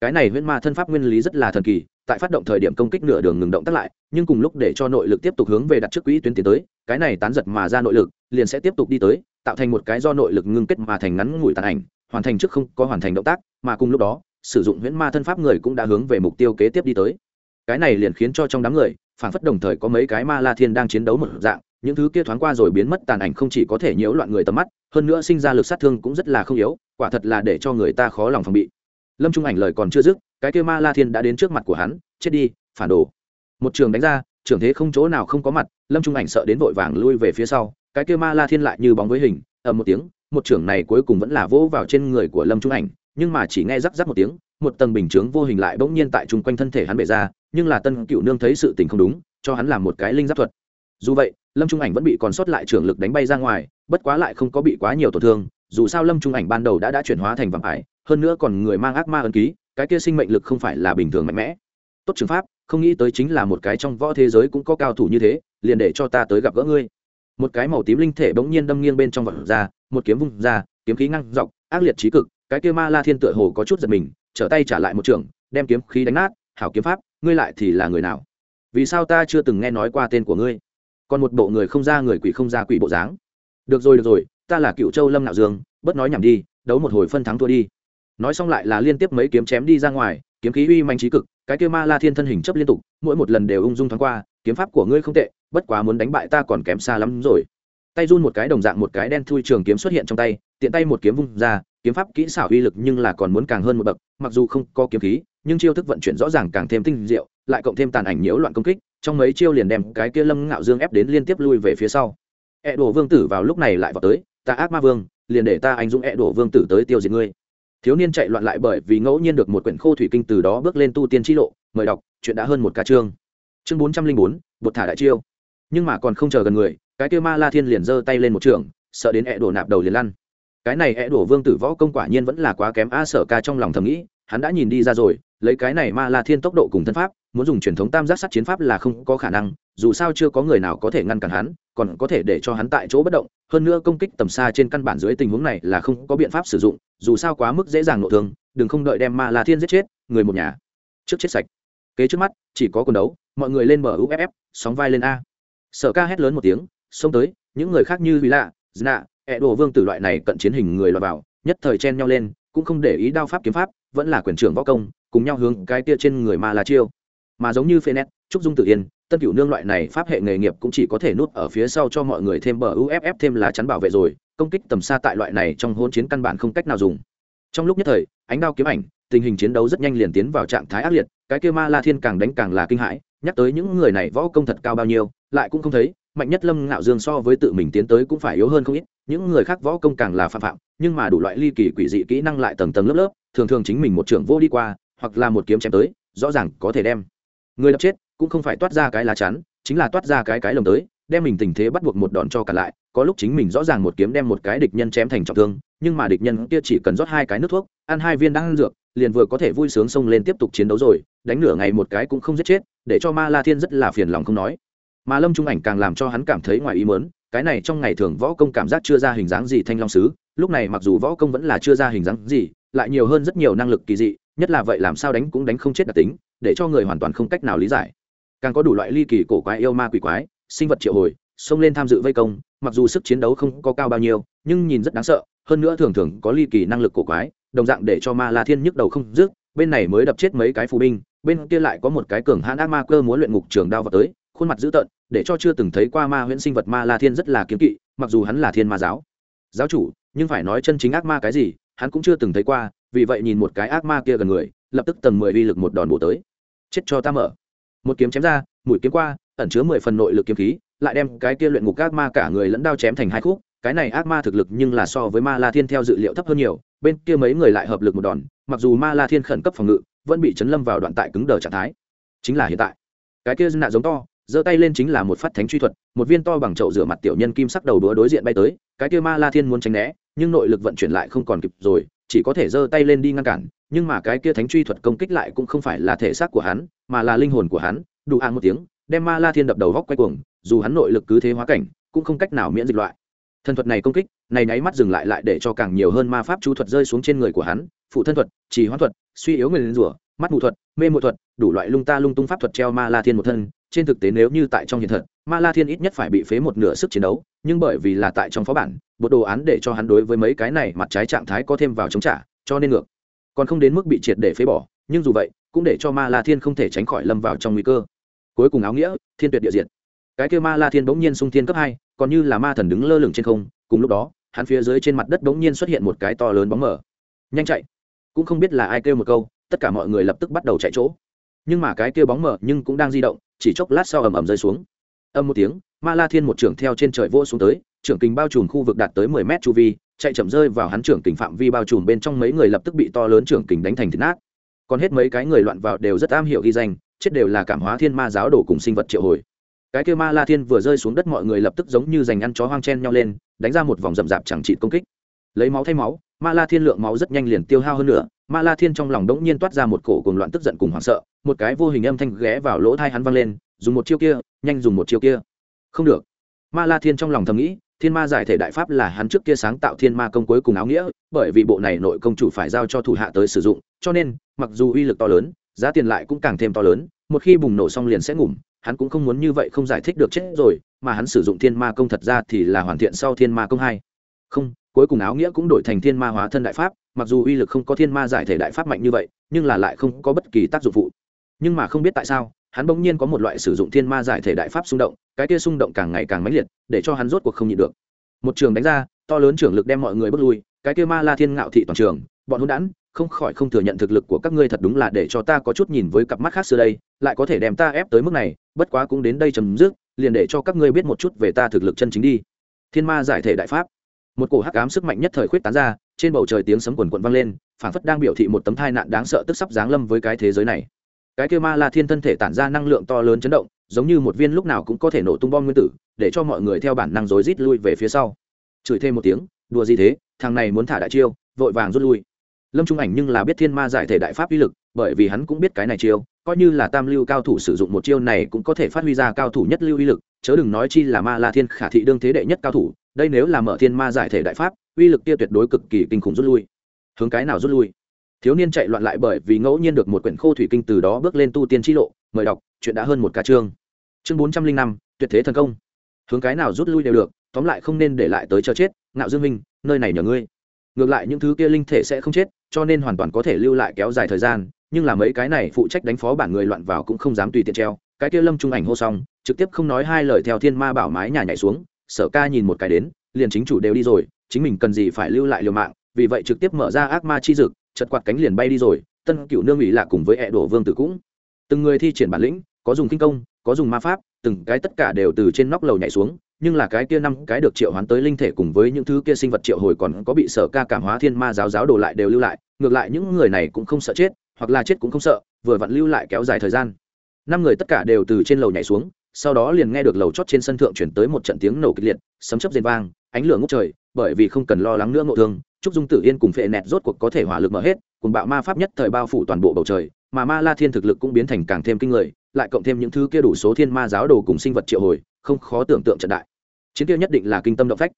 Speaker 1: Cái này huyễn ma thân pháp nguyên lý rất là thần kỳ tại phát động thời điểm công kích nửa đường ngừng động tác lại, nhưng cùng lúc để cho nội lực tiếp tục hướng về đặt trước quỹ tuyến tiến tới, cái này tán giật mà ra nội lực, liền sẽ tiếp tục đi tới, tạo thành một cái do nội lực ngưng kết mà thành ngắn ngủi tàn ảnh, hoàn thành trước không có hoàn thành động tác, mà cùng lúc đó, sử dụng huyễn ma thân pháp người cũng đã hướng về mục tiêu kế tiếp đi tới. Cái này liền khiến cho trong đám người phản phất đồng thời có mấy cái ma la thiên đang chiến đấu một dạng, những thứ kia thoáng qua rồi biến mất tàn ảnh không chỉ có thể nhiễu loạn người tầm mắt, hơn nữa sinh ra lực sát thương cũng rất là không yếu, quả thật là để cho người ta khó lòng phòng bị. Lâm trung ảnh lời còn chưa dứt cái kia ma la thiên đã đến trước mặt của hắn, chết đi, phản đồ. Một trường đánh ra trường thế không chỗ nào không có mặt, lâm trung ảnh sợ đến vội vàng lui về phía sau, cái kia ma la thiên lại như bóng với hình, ầm một tiếng, một trưởng này cuối cùng vẫn là vỗ vào trên người của lâm trung ảnh, nhưng mà chỉ nghe rắc rắc một tiếng, một tầng bình chướng vô hình lại bỗng nhiên tại chung quanh thân thể hắn bể ra, nhưng là tân cựu nương thấy sự tình không đúng, cho hắn làm một cái linh giáp thuật. Dù vậy, lâm trung ảnh vẫn bị còn sót lại trưởng lực đánh bay ra ngoài, bất quá lại không có bị quá nhiều tổn thương, dù sao lâm trung ảnh ban đầu đã đã chuyển hóa thành vạm ải, hơn nữa còn người mang ác ma ấn ký cái kia sinh mệnh lực không phải là bình thường mạnh mẽ. Tốt trường pháp, không nghĩ tới chính là một cái trong võ thế giới cũng có cao thủ như thế, liền để cho ta tới gặp gỡ ngươi. Một cái màu tím linh thể bỗng nhiên đâm nghiêng bên trong vật ra, một kiếm vung ra, kiếm khí ngăn dọc, ác liệt trí cực, cái kia ma la thiên tựa hồ có chút giật mình, trở tay trả lại một trường, đem kiếm khí đánh nát, hảo kiếm pháp, ngươi lại thì là người nào? Vì sao ta chưa từng nghe nói qua tên của ngươi? Còn một bộ người không ra người quỷ không ra quỷ bộ dáng. Được rồi được rồi, ta là cựu châu lâm nạo dương, bớt nói nhảm đi, đấu một hồi phân thắng thua đi nói xong lại là liên tiếp mấy kiếm chém đi ra ngoài, kiếm khí uy manh trí cực, cái kia ma la thiên thân hình chấp liên tục, mỗi một lần đều ung dung thoáng qua, kiếm pháp của ngươi không tệ, bất quá muốn đánh bại ta còn kém xa lắm rồi. Tay run một cái đồng dạng một cái đen thui trường kiếm xuất hiện trong tay, tiện tay một kiếm vung ra, kiếm pháp kỹ xảo uy lực nhưng là còn muốn càng hơn một bậc, mặc dù không có kiếm khí, nhưng chiêu thức vận chuyển rõ ràng càng thêm tinh diệu, lại cộng thêm tàn ảnh nhiễu loạn công kích, trong mấy chiêu liền đem cái kia lâm ngạo dương ép đến liên tiếp lui về phía sau. E ẹ đổ vương tử vào lúc này lại vào tới, ta ác ma vương, liền để ta anh dũng e ẹ đổ vương tử tới tiêu diệt ngươi thiếu niên chạy loạn lại bởi vì ngẫu nhiên được một quyển khô thủy kinh từ đó bước lên tu tiên chi lộ, mời đọc, chuyện đã hơn một ca chương. Chương bốn trăm linh bốn, bột thả đại chiêu. Nhưng mà còn không chờ gần người, cái kia ma la thiên liền giơ tay lên một trường, sợ đến hẹ đổ nạp đầu liền lăn. Cái này hẹ đổ vương tử võ công quả nhiên vẫn là quá kém a sở ca trong lòng thầm nghĩ, hắn đã nhìn đi ra rồi, lấy cái này ma la thiên tốc độ cùng thân pháp muốn dùng truyền thống tam giác sắt chiến pháp là không có khả năng, dù sao chưa có người nào có thể ngăn cản hắn, còn có thể để cho hắn tại chỗ bất động, hơn nữa công kích tầm xa trên căn bản dưới tình huống này là không có biện pháp sử dụng, dù sao quá mức dễ dàng nội thương, đừng không đợi đem ma la thiên giết chết, người một nhà. Trước chết sạch. Kế trước mắt, chỉ có quần đấu, mọi người lên mở uff sóng vai lên a. Sở ca hét lớn một tiếng, xông tới, những người khác như huy lạ dna ẹ đồ vương tử loại này cận chiến hình người lọt vào, nhất thời chen nhau lên, cũng không để ý đao pháp kiếm pháp, vẫn là quyền trưởng võ công, cùng nhau hướng cái tia trên người ma la chiêu mà giống như phê nét trúc dung tự yên, tân cửu nương loại này pháp hệ nghề nghiệp cũng chỉ có thể nút ở phía sau cho mọi người thêm bờ uff thêm lá chắn bảo vệ rồi, công kích tầm xa tại loại này trong hôn chiến căn bản không cách nào dùng. Trong lúc nhất thời, ánh đao kiếm ảnh, tình hình chiến đấu rất nhanh liền tiến vào trạng thái ác liệt, cái kia ma la thiên càng đánh càng là kinh hãi, nhắc tới những người này võ công thật cao bao nhiêu, lại cũng không thấy, mạnh nhất lâm ngạo dương so với tự mình tiến tới cũng phải yếu hơn không ít, những người khác võ công càng là phạm phạm, nhưng mà đủ loại ly kỳ quỷ dị kỹ năng lại tầng tầng lớp lớp, thường thường chính mình một trưởng vô đi qua, hoặc là một kiếm chém tới, rõ ràng có thể đem người đập chết cũng không phải toát ra cái lá chắn, chính là toát ra cái cái lồng tới, đem mình tình thế bắt buộc một đòn cho cả lại. Có lúc chính mình rõ ràng một kiếm đem một cái địch nhân chém thành trọng thương, nhưng mà địch nhân kia chỉ cần rót hai cái nước thuốc, ăn hai viên đang ăn dược, liền vừa có thể vui sướng xông lên tiếp tục chiến đấu rồi, đánh nửa ngày một cái cũng không giết chết, để cho ma la thiên rất là phiền lòng không nói. Mà lâm trung ảnh càng làm cho hắn cảm thấy ngoài ý mớn cái này trong ngày thường võ công cảm giác chưa ra hình dáng gì thanh long sứ, lúc này mặc dù võ công vẫn là chưa ra hình dáng gì, lại nhiều hơn rất nhiều năng lực kỳ dị nhất là vậy làm sao đánh cũng đánh không chết đặc tính, để cho người hoàn toàn không cách nào lý giải. Càng có đủ loại ly kỳ cổ quái yêu ma quỷ quái, sinh vật triệu hồi, xông lên tham dự vây công, mặc dù sức chiến đấu không có cao bao nhiêu, nhưng nhìn rất đáng sợ, hơn nữa thường thường có ly kỳ năng lực cổ quái, đồng dạng để cho ma la thiên nhức đầu không dứt, bên này mới đập chết mấy cái phù binh, bên kia lại có một cái cường hãn ác ma cơ muốn luyện ngục trường đao vào tới, khuôn mặt dữ tợn, để cho chưa từng thấy qua ma huyễn sinh vật ma la thiên rất là kiếm kỵ, mặc dù hắn là thiên ma giáo giáo chủ, nhưng phải nói chân chính ác ma cái gì, hắn cũng chưa từng thấy qua vì vậy nhìn một cái ác ma kia gần người, lập tức tầng mười uy lực một đòn bổ tới. Chết cho ta mở. Một kiếm chém ra, mũi kiếm qua, ẩn chứa mười phần nội lực kiếm khí, lại đem cái kia luyện ngục ác ma cả người lẫn đao chém thành hai khúc. Cái này ác ma thực lực nhưng là so với ma la thiên theo dự liệu thấp hơn nhiều, bên kia mấy người lại hợp lực một đòn, mặc dù ma la thiên khẩn cấp phòng ngự, vẫn bị chấn lâm vào đoạn tại cứng đờ trạng thái. Chính là hiện tại, cái kia nạ giống to, giơ tay lên chính là một phát thánh truy thuật, một viên to bằng chậu rửa mặt tiểu nhân kim sắc đầu đũa đối diện bay tới, cái kia ma la thiên muốn tránh né, nhưng nội lực vận chuyển lại không còn kịp rồi chỉ có thể giơ tay lên đi ngăn cản, nhưng mà cái kia thánh truy thuật công kích lại cũng không phải là thể xác của hắn, mà là linh hồn của hắn đủ an một tiếng, đem ma la thiên đập đầu góc quay cuồng, dù hắn nội lực cứ thế hóa cảnh, cũng không cách nào miễn dịch loại. Thần thuật này công kích, này nháy mắt dừng lại lại để cho càng nhiều hơn ma pháp chú thuật rơi xuống trên người của hắn, phụ thân thuật, trì hoãn thuật, suy yếu người lên rủa, mắt mù thuật, mê mộ thuật, đủ loại lung ta lung tung pháp thuật treo ma la thiên một thân, trên thực tế nếu như tại trong hiện thật, ma la thiên ít nhất phải bị phế một nửa sức chiến đấu nhưng bởi vì là tại trong phó bản bộ đồ án để cho hắn đối với mấy cái này mặt trái trạng thái có thêm vào chống trả cho nên ngược. Còn không đến mức bị triệt để phế bỏ nhưng dù vậy cũng để cho ma la thiên không thể tránh khỏi lâm vào trong nguy cơ. Cuối cùng áo nghĩa thiên tuyệt địa diện cái kêu ma la thiên bỗng nhiên sung thiên cấp hai còn như là ma thần đứng lơ lửng trên không cùng lúc đó hắn phía dưới trên mặt đất bỗng nhiên xuất hiện một cái to lớn bóng mờ, nhanh chạy. Cũng không biết là ai kêu một câu tất cả mọi người lập tức bắt đầu chạy chỗ. Nhưng mà cái kia bóng mờ nhưng cũng đang di động chỉ chốc lát sau ầm ầm rơi xuống âm một tiếng, ma la thiên một trưởng theo trên trời vô xuống tới, trưởng kình bao trùm khu vực đạt tới mười mét chu vi, chạy chậm rơi vào hắn trưởng kình phạm vi bao trùm bên trong mấy người lập tức bị to lớn trưởng kình đánh thành thịt nát. Còn hết mấy cái người loạn vào đều rất am hiểu ghi danh, chết đều là cảm hóa thiên ma giáo đồ cùng sinh vật triệu hồi. Cái kêu ma la thiên vừa rơi xuống đất mọi người lập tức giống như giành ăn chó hoang chen nhau lên, đánh ra một vòng rậm rạp chẳng trị công kích. Lấy máu thay máu, ma la thiên lượng máu rất nhanh liền tiêu hao hơn nữa, ma la thiên trong lòng đống nhiên toát ra một cổ cuồng loạn tức giận cùng hoảng sợ, một cái vô hình âm thanh ghé vào lỗ thai hắn văng lên dùng một chiêu kia, nhanh dùng một chiêu kia. Không được. Ma la thiên trong lòng thầm nghĩ, thiên ma giải thể đại pháp là hắn trước kia sáng tạo thiên ma công cuối cùng áo nghĩa, bởi vì bộ này nội công chủ phải giao cho thủ hạ tới sử dụng, cho nên, mặc dù uy lực to lớn, giá tiền lại cũng càng thêm to lớn, một khi bùng nổ xong liền sẽ ngủm, hắn cũng không muốn như vậy không giải thích được chết rồi, mà hắn sử dụng thiên ma công thật ra thì là hoàn thiện sau thiên ma công hai. Không, cuối cùng áo nghĩa cũng đổi thành thiên ma hóa thân đại pháp, mặc dù uy lực không có thiên ma giải thể đại pháp mạnh như vậy, nhưng là lại không có bất kỳ tác dụng phụ. Nhưng mà không biết tại sao hắn bỗng nhiên có một loại sử dụng thiên ma giải thể đại pháp xung động, cái kia xung động càng ngày càng mãnh liệt, để cho hắn rốt cuộc không nhịn được. Một trường đánh ra, to lớn trưởng lực đem mọi người bước lui, cái kia ma la thiên ngạo thị toàn trường, bọn hôn đản, không khỏi không thừa nhận thực lực của các ngươi thật đúng là để cho ta có chút nhìn với cặp mắt khác xưa đây, lại có thể đem ta ép tới mức này, bất quá cũng đến đây chấm dứt, liền để cho các ngươi biết một chút về ta thực lực chân chính đi. Thiên ma giải thể đại pháp. Một cổ hắc ám sức mạnh nhất thời khuyết tán ra, trên bầu trời tiếng sấm quần quận vang lên, phảng phất đang biểu thị một tấm thai nạn đáng sợ tức sắp giáng lâm với cái thế giới này cái kia ma la thiên thân thể tản ra năng lượng to lớn chấn động, giống như một viên lúc nào cũng có thể nổ tung bom nguyên tử, để cho mọi người theo bản năng rối rít lui về phía sau. Chửi thêm một tiếng, đùa gì thế, thằng này muốn thả đại chiêu, vội vàng rút lui. Lâm trung ảnh nhưng là biết thiên ma giải thể đại pháp uy lực, bởi vì hắn cũng biết cái này chiêu, coi như là tam lưu cao thủ sử dụng một chiêu này cũng có thể phát huy ra cao thủ nhất lưu uy lực, chớ đừng nói chi là ma la thiên khả thị đương thế đệ nhất cao thủ, đây nếu là mở thiên ma giải thể đại pháp, uy lực kia tuyệt đối cực kỳ kinh khủng rút lui. Hướng cái nào rút lui? Thiếu niên chạy loạn lại bởi vì ngẫu nhiên được một quyển khô thủy kinh từ đó bước lên tu tiên chi lộ, mời đọc, chuyện đã hơn một ca chương. Chương bốn trăm linh năm, tuyệt thế thần công. Hướng cái nào rút lui đều được, tóm lại không nên để lại tới cho chết, ngạo dương minh, nơi này nhờ ngươi. Ngược lại những thứ kia linh thể sẽ không chết, cho nên hoàn toàn có thể lưu lại kéo dài thời gian, nhưng là mấy cái này phụ trách đánh phó bản người loạn vào cũng không dám tùy tiện treo. Cái kia lâm trung ảnh hô xong, trực tiếp không nói hai lời theo thiên ma bảo mái nhà nhảy xuống, sở ca nhìn một cái đến, liền chính chủ đều đi rồi, chính mình cần gì phải lưu lại liều mạng, vì vậy trực tiếp mở ra ác ma chi dực chật quạt cánh liền bay đi rồi, tân cựu nương ủy lạ cùng với ẹ đổ vương tử cũng. Từng người thi triển bản lĩnh, có dùng kinh công, có dùng ma pháp, từng cái tất cả đều từ trên nóc lầu nhảy xuống, nhưng là cái kia năm cái được triệu hoán tới linh thể cùng với những thứ kia sinh vật triệu hồi còn có bị sở ca cảm hóa thiên ma giáo giáo đồ lại đều lưu lại, ngược lại những người này cũng không sợ chết, hoặc là chết cũng không sợ, vừa vặn lưu lại kéo dài thời gian. Năm người tất cả đều từ trên lầu nhảy xuống, sau đó liền nghe được lầu chót trên sân thượng chuyển tới một trận tiếng nổ kịch liệt, sấm chấp rền vang, ánh lửa ngốc trời, bởi vì không cần lo lắng nữa ngộ thương trúc dung tử yên cùng phệ nẹt rốt cuộc có thể hỏa lực mở hết, cùng bạo ma pháp nhất thời bao phủ toàn bộ bầu trời, mà ma la thiên thực lực cũng biến thành càng thêm kinh người, lại cộng thêm những thứ kia đủ số thiên ma giáo đồ cùng sinh vật triệu hồi, không khó tưởng tượng trận đại. Chiến kia nhất định là kinh tâm động phách.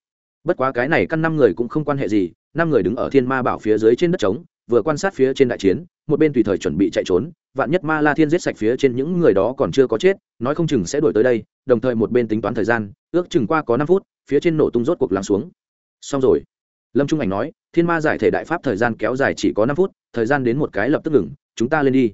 Speaker 1: Bất quá cái này căn năm người cũng không quan hệ gì, năm người đứng ở thiên ma bảo phía dưới trên đất trống, vừa quan sát phía trên đại chiến, một bên tùy thời chuẩn bị chạy trốn, vạn nhất ma la thiên giết sạch phía trên những người đó còn chưa có chết, nói không chừng sẽ đuổi tới đây, đồng thời một bên tính toán thời gian, ước chừng qua có năm phút, phía trên nổ tung rốt cuộc lắng xuống. Xong rồi lâm trung ảnh nói, thiên ma giải thể đại pháp thời gian kéo dài chỉ có năm phút, thời gian đến một cái lập tức ngừng, chúng ta lên đi.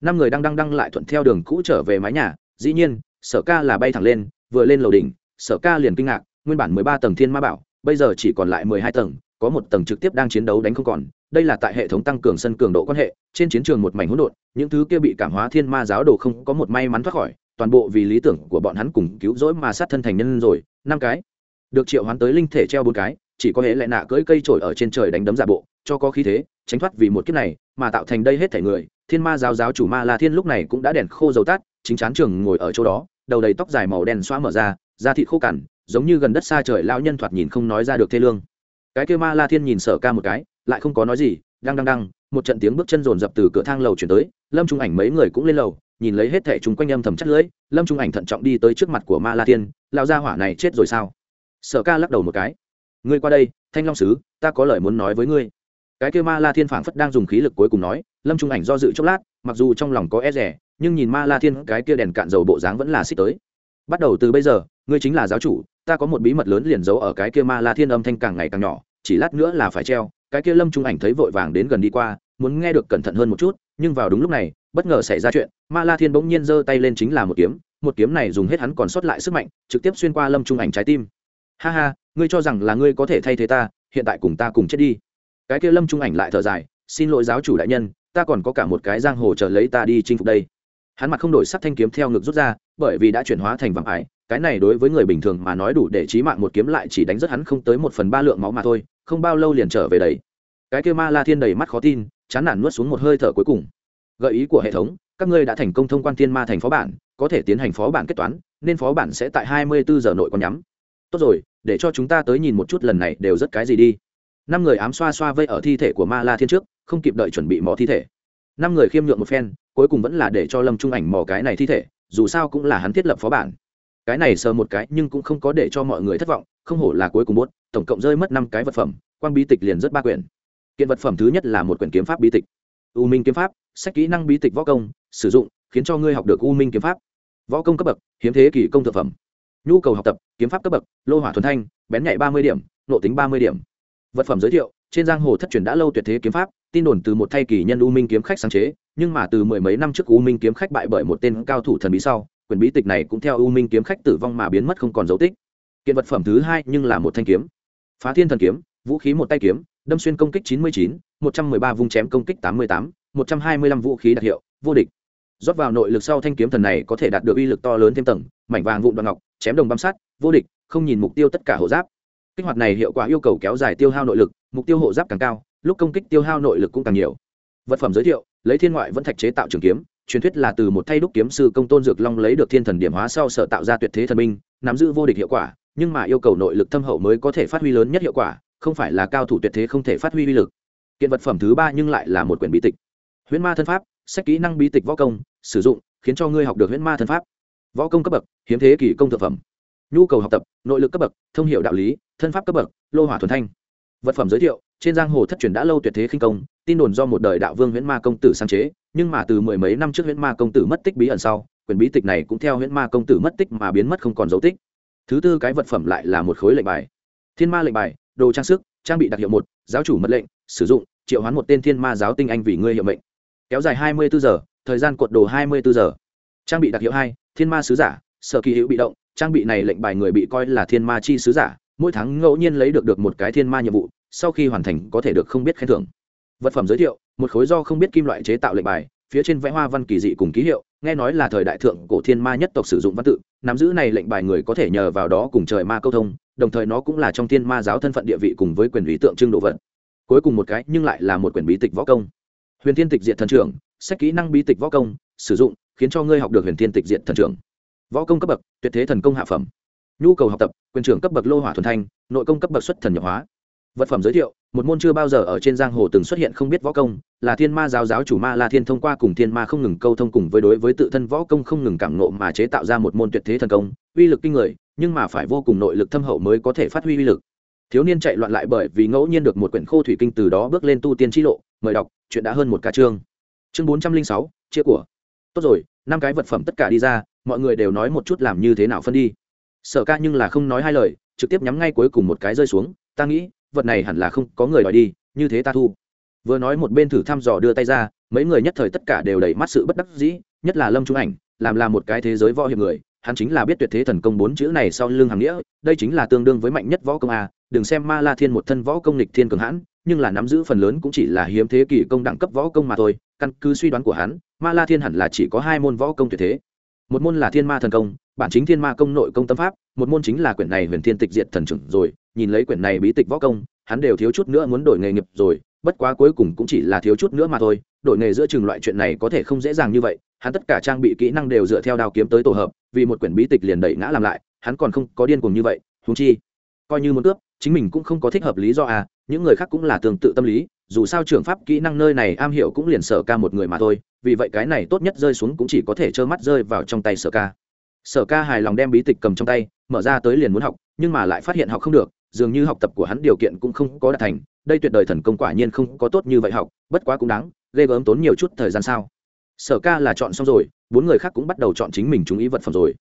Speaker 1: Năm người đang đăng đăng lại thuận theo đường cũ trở về mái nhà, dĩ nhiên, sở ca là bay thẳng lên, vừa lên lầu đỉnh, sở ca liền kinh ngạc, nguyên bản mười ba tầng thiên ma bảo, bây giờ chỉ còn lại mười hai tầng, có một tầng trực tiếp đang chiến đấu đánh không còn, đây là tại hệ thống tăng cường sân cường độ quan hệ, trên chiến trường một mảnh hỗn độn, những thứ kia bị cảm hóa thiên ma giáo đồ không có một may mắn thoát khỏi, toàn bộ vì lý tưởng của bọn hắn cùng cứu rỗi mà sát thân thành nhân rồi, năm cái. Được triệu hoán tới linh thể treo bốn cái chỉ có hễ lại nạ cưỡi cây trổi ở trên trời đánh đấm giả bộ, cho có khí thế, tránh thoát vì một kiếp này mà tạo thành đây hết thể người. Thiên ma giáo giáo chủ ma la thiên lúc này cũng đã đèn khô dầu tát chính chán trường ngồi ở chỗ đó, đầu đầy tóc dài màu đen xóa mở ra, da thịt khô cằn, giống như gần đất xa trời lao nhân thoạt nhìn không nói ra được thê lương. Cái kêu ma la thiên nhìn sở ca một cái, lại không có nói gì đang đang đang một trận tiếng bước chân rồn rập từ cửa thang lầu chuyển tới, lâm trung ảnh mấy người cũng lên lầu, nhìn lấy hết thẻ chúng quanh âm thầm chắc lưỡi, lâm trung ảnh thận trọng đi tới trước mặt của ma la thiên lao gia hỏa này chết rồi sao? Sở ca lắc đầu một cái ngươi qua đây, thanh long sứ, ta có lời muốn nói với ngươi. Cái kêu ma la thiên phảng phất đang dùng khí lực cuối cùng nói, lâm trung ảnh do dự chốc lát, mặc dù trong lòng có e rẻ nhưng nhìn ma la thiên cái kia đèn cạn dầu bộ dáng vẫn là xích tới. Bắt đầu từ bây giờ, ngươi chính là giáo chủ, ta có một bí mật lớn liền giấu ở cái kia ma la thiên âm thanh càng ngày càng nhỏ, chỉ lát nữa là phải treo. Cái kia lâm trung ảnh thấy vội vàng đến gần đi qua, muốn nghe được cẩn thận hơn một chút, nhưng vào đúng lúc này, bất ngờ xảy ra chuyện, ma la thiên bỗng nhiên giơ tay lên chính là một kiếm một kiếm này dùng hết hắn còn sót lại sức mạnh, trực tiếp xuyên qua lâm trung ảnh trái tim ha ha, ngươi cho rằng là ngươi có thể thay thế ta, hiện tại cùng ta cùng chết đi. Cái kia lâm trung ảnh lại thở dài, xin lỗi giáo chủ đại nhân, ta còn có cả một cái giang hồ chờ lấy ta đi chinh phục đây. Hắn mặt không đổi sắc thanh kiếm theo ngực rút ra, bởi vì đã chuyển hóa thành vàng ải, cái này đối với người bình thường mà nói đủ để trí mạng một kiếm lại chỉ đánh rất hắn không tới một phần ba lượng máu mà thôi, không bao lâu liền trở về đấy cái kia ma la thiên đầy mắt khó tin, chán nản nuốt xuống một hơi thở cuối cùng. Gợi ý của hệ thống, các ngươi đã thành công thông quan thiên ma thành phó bản, có thể tiến hành phó bản kết toán, nên phó bản sẽ tại hai mươi bốn giờ nội còn nhắm. Tốt rồi để cho chúng ta tới nhìn một chút lần này đều rất cái gì đi. Năm người ám xoa xoa vây ở thi thể của ma la thiên trước, không kịp đợi chuẩn bị mò thi thể. Năm người khiêm nhượng một phen, cuối cùng vẫn là để cho lâm trung ảnh mò cái này thi thể, dù sao cũng là hắn thiết lập phó bản. Cái này sờ một cái nhưng cũng không có để cho mọi người thất vọng, không hổ là cuối cùng bốt tổng cộng rơi mất năm cái vật phẩm, quang bí tịch liền rất ba quyển. Kiện vật phẩm thứ nhất là một quyển kiếm pháp bí tịch. U minh kiếm pháp, sách kỹ năng bí tịch võ công, sử dụng, khiến cho ngươi học được u minh kiếm pháp. Võ công cấp bậc, hiếm thế kỷ công thực phẩm nhu cầu học tập, kiếm pháp cấp bậc, lô hỏa thuần thanh, bén nhạy ba mươi điểm, nộ tính ba mươi điểm. Vật phẩm giới thiệu, trên giang hồ thất truyền đã lâu tuyệt thế kiếm pháp, tin đồn từ một thay kỳ nhân u minh kiếm khách sáng chế, nhưng mà từ mười mấy năm trước u minh kiếm khách bại bởi một tên cao thủ thần bí sau, quyền bí tịch này cũng theo u minh kiếm khách tử vong mà biến mất không còn dấu tích. Kiện vật phẩm thứ hai nhưng là một thanh kiếm. Phá thiên thần kiếm, vũ khí một tay kiếm, đâm xuyên công kích chín mươi chín, một trăm mười ba vung chém công kích tám mươi tám, một trăm hai mươi lăm vũ khí đặc hiệu, vô địch. Rót vào nội lực sau thanh kiếm thần này có thể đạt được uy lực to lớn thêm tầng, mảnh vàng vụn đoạn ngọc chém đồng băm sát vô địch, không nhìn mục tiêu tất cả hộ giáp. Kích hoạt này hiệu quả yêu cầu kéo dài tiêu hao nội lực, mục tiêu hộ giáp càng cao, lúc công kích tiêu hao nội lực cũng càng nhiều. Vật phẩm giới thiệu, lấy thiên ngoại vẫn thạch chế tạo trường kiếm, truyền thuyết là từ một thay đúc kiếm sư công tôn dược long lấy được thiên thần điểm hóa sau sở tạo ra tuyệt thế thần minh, nắm giữ vô địch hiệu quả, nhưng mà yêu cầu nội lực thâm hậu mới có thể phát huy lớn nhất hiệu quả, không phải là cao thủ tuyệt thế không thể phát huy uy lực. Kiện vật phẩm thứ ba nhưng lại là một quyển bí tịch. Huyễn ma thân pháp, sách kỹ năng bí tịch võ công, sử dụng, khiến cho ngươi học được huyễn ma thân pháp võ công cấp bậc, hiếm thế kỷ công thực phẩm. Nhu cầu học tập, nội lực cấp bậc, thông hiệu đạo lý, thân pháp cấp bậc, lô hỏa thuần thanh. Vật phẩm giới thiệu, trên giang hồ thất truyền đã lâu tuyệt thế khinh công, tin đồn do một đời đạo vương huyễn ma công tử sáng chế, nhưng mà từ mười mấy năm trước huyễn ma công tử mất tích bí ẩn sau, quyền bí tịch này cũng theo huyễn ma công tử mất tích mà biến mất không còn dấu tích. Thứ tư cái vật phẩm lại là một khối lệnh bài. Thiên ma lệnh bài, đồ trang sức, trang bị đặc hiệu một, giáo chủ mật lệnh, sử dụng, triệu hoán một tên thiên ma giáo tinh anh vì ngươi hiệu mệnh. Kéo dài hai mươi bốn giờ, thời gian cuộn đồ hai mươi bốn giờ. Trang bị đặc hiệu hai thiên ma sứ giả, sở kỳ hữu bị động, trang bị này lệnh bài người bị coi là thiên ma chi sứ giả, mỗi tháng ngẫu nhiên lấy được được một cái thiên ma nhiệm vụ, sau khi hoàn thành có thể được không biết khen thưởng. Vật phẩm giới thiệu, một khối do không biết kim loại chế tạo lệnh bài, phía trên vẽ hoa văn kỳ dị cùng ký hiệu, nghe nói là thời đại thượng cổ thiên ma nhất tộc sử dụng văn tự, nắm giữ này lệnh bài người có thể nhờ vào đó cùng trời ma câu thông, đồng thời nó cũng là trong thiên ma giáo thân phận địa vị cùng với quyền lý tượng trưng độ vật. Cuối cùng một cái nhưng lại là một quyển bí tịch võ công. Huyền thiên tịch diện thần trưởng, sách kỹ năng bí tịch võ công, sử dụng khiến cho ngươi học được huyền thiên tịch diện thần trưởng. Võ công cấp bậc, tuyệt thế thần công hạ phẩm. Nhu cầu học tập, quyền trưởng cấp bậc lô hỏa thuần thanh, nội công cấp bậc xuất thần nhập hóa. Vật phẩm giới thiệu, một môn chưa bao giờ ở trên giang hồ từng xuất hiện không biết võ công, là thiên ma giáo giáo chủ ma la thiên thông qua cùng thiên ma không ngừng câu thông cùng với đối với tự thân võ công không ngừng cảm nộ mà chế tạo ra một môn tuyệt thế thần công, uy lực kinh người, nhưng mà phải vô cùng nội lực thâm hậu mới có thể phát huy uy lực. Thiếu niên chạy loạn lại bởi vì ngẫu nhiên được một quyển khô thủy kinh từ đó bước lên tu tiên t lộ, mời đọc, chuyện đã hơn một ca chương. Chương bốn trăm linh sáu, chia của. Tốt rồi năm cái vật phẩm tất cả đi ra, mọi người đều nói một chút làm như thế nào phân đi. Sở ca nhưng là không nói hai lời, trực tiếp nhắm ngay cuối cùng một cái rơi xuống, ta nghĩ, vật này hẳn là không có người đòi đi, như thế ta thu. Vừa nói một bên thử thăm dò đưa tay ra, mấy người nhất thời tất cả đều đầy mắt sự bất đắc dĩ, nhất là lâm trung ảnh, làm là một cái thế giới võ hiệp người, hắn chính là biết tuyệt thế thần công bốn chữ này sau lưng hàng nghĩa, đây chính là tương đương với mạnh nhất võ công a, đừng xem ma la thiên một thân võ công lịch thiên cường hãn nhưng là nắm giữ phần lớn cũng chỉ là hiếm thế kỷ công đẳng cấp võ công mà thôi, căn cứ suy đoán của hắn, ma la thiên hẳn là chỉ có hai môn võ công tuyệt thế. Một môn là thiên ma thần công, bản chính thiên ma công nội công tâm pháp, một môn chính là quyển này huyền thiên tịch diệt thần trưởng rồi, nhìn lấy quyển này bí tịch võ công, hắn đều thiếu chút nữa muốn đổi nghề nghiệp rồi, bất quá cuối cùng cũng chỉ là thiếu chút nữa mà thôi, đổi nghề giữa trường loại chuyện này có thể không dễ dàng như vậy, hắn tất cả trang bị kỹ năng đều dựa theo đao kiếm tới tổ hợp, vì một quyển bí tịch liền đẩy ngã làm lại, hắn còn không có điên cuồng như vậy húng chi, coi như muốn cướp, chính mình cũng không có thích hợp lý do à những người khác cũng là tương tự tâm lý, dù sao trường pháp kỹ năng nơi này am hiểu cũng liền sở ca một người mà thôi, vì vậy cái này tốt nhất rơi xuống cũng chỉ có thể trơ mắt rơi vào trong tay sở ca. Sở ca hài lòng đem bí tịch cầm trong tay, mở ra tới liền muốn học, nhưng mà lại phát hiện học không được, dường như học tập của hắn điều kiện cũng không có đạt thành, đây tuyệt đời thần công quả nhiên không có tốt như vậy học, bất quá cũng đáng, ghê gớm tốn nhiều chút thời gian sao. Sở ca là chọn xong rồi, bốn người khác cũng bắt đầu chọn chính mình chú ý vật phẩm rồi.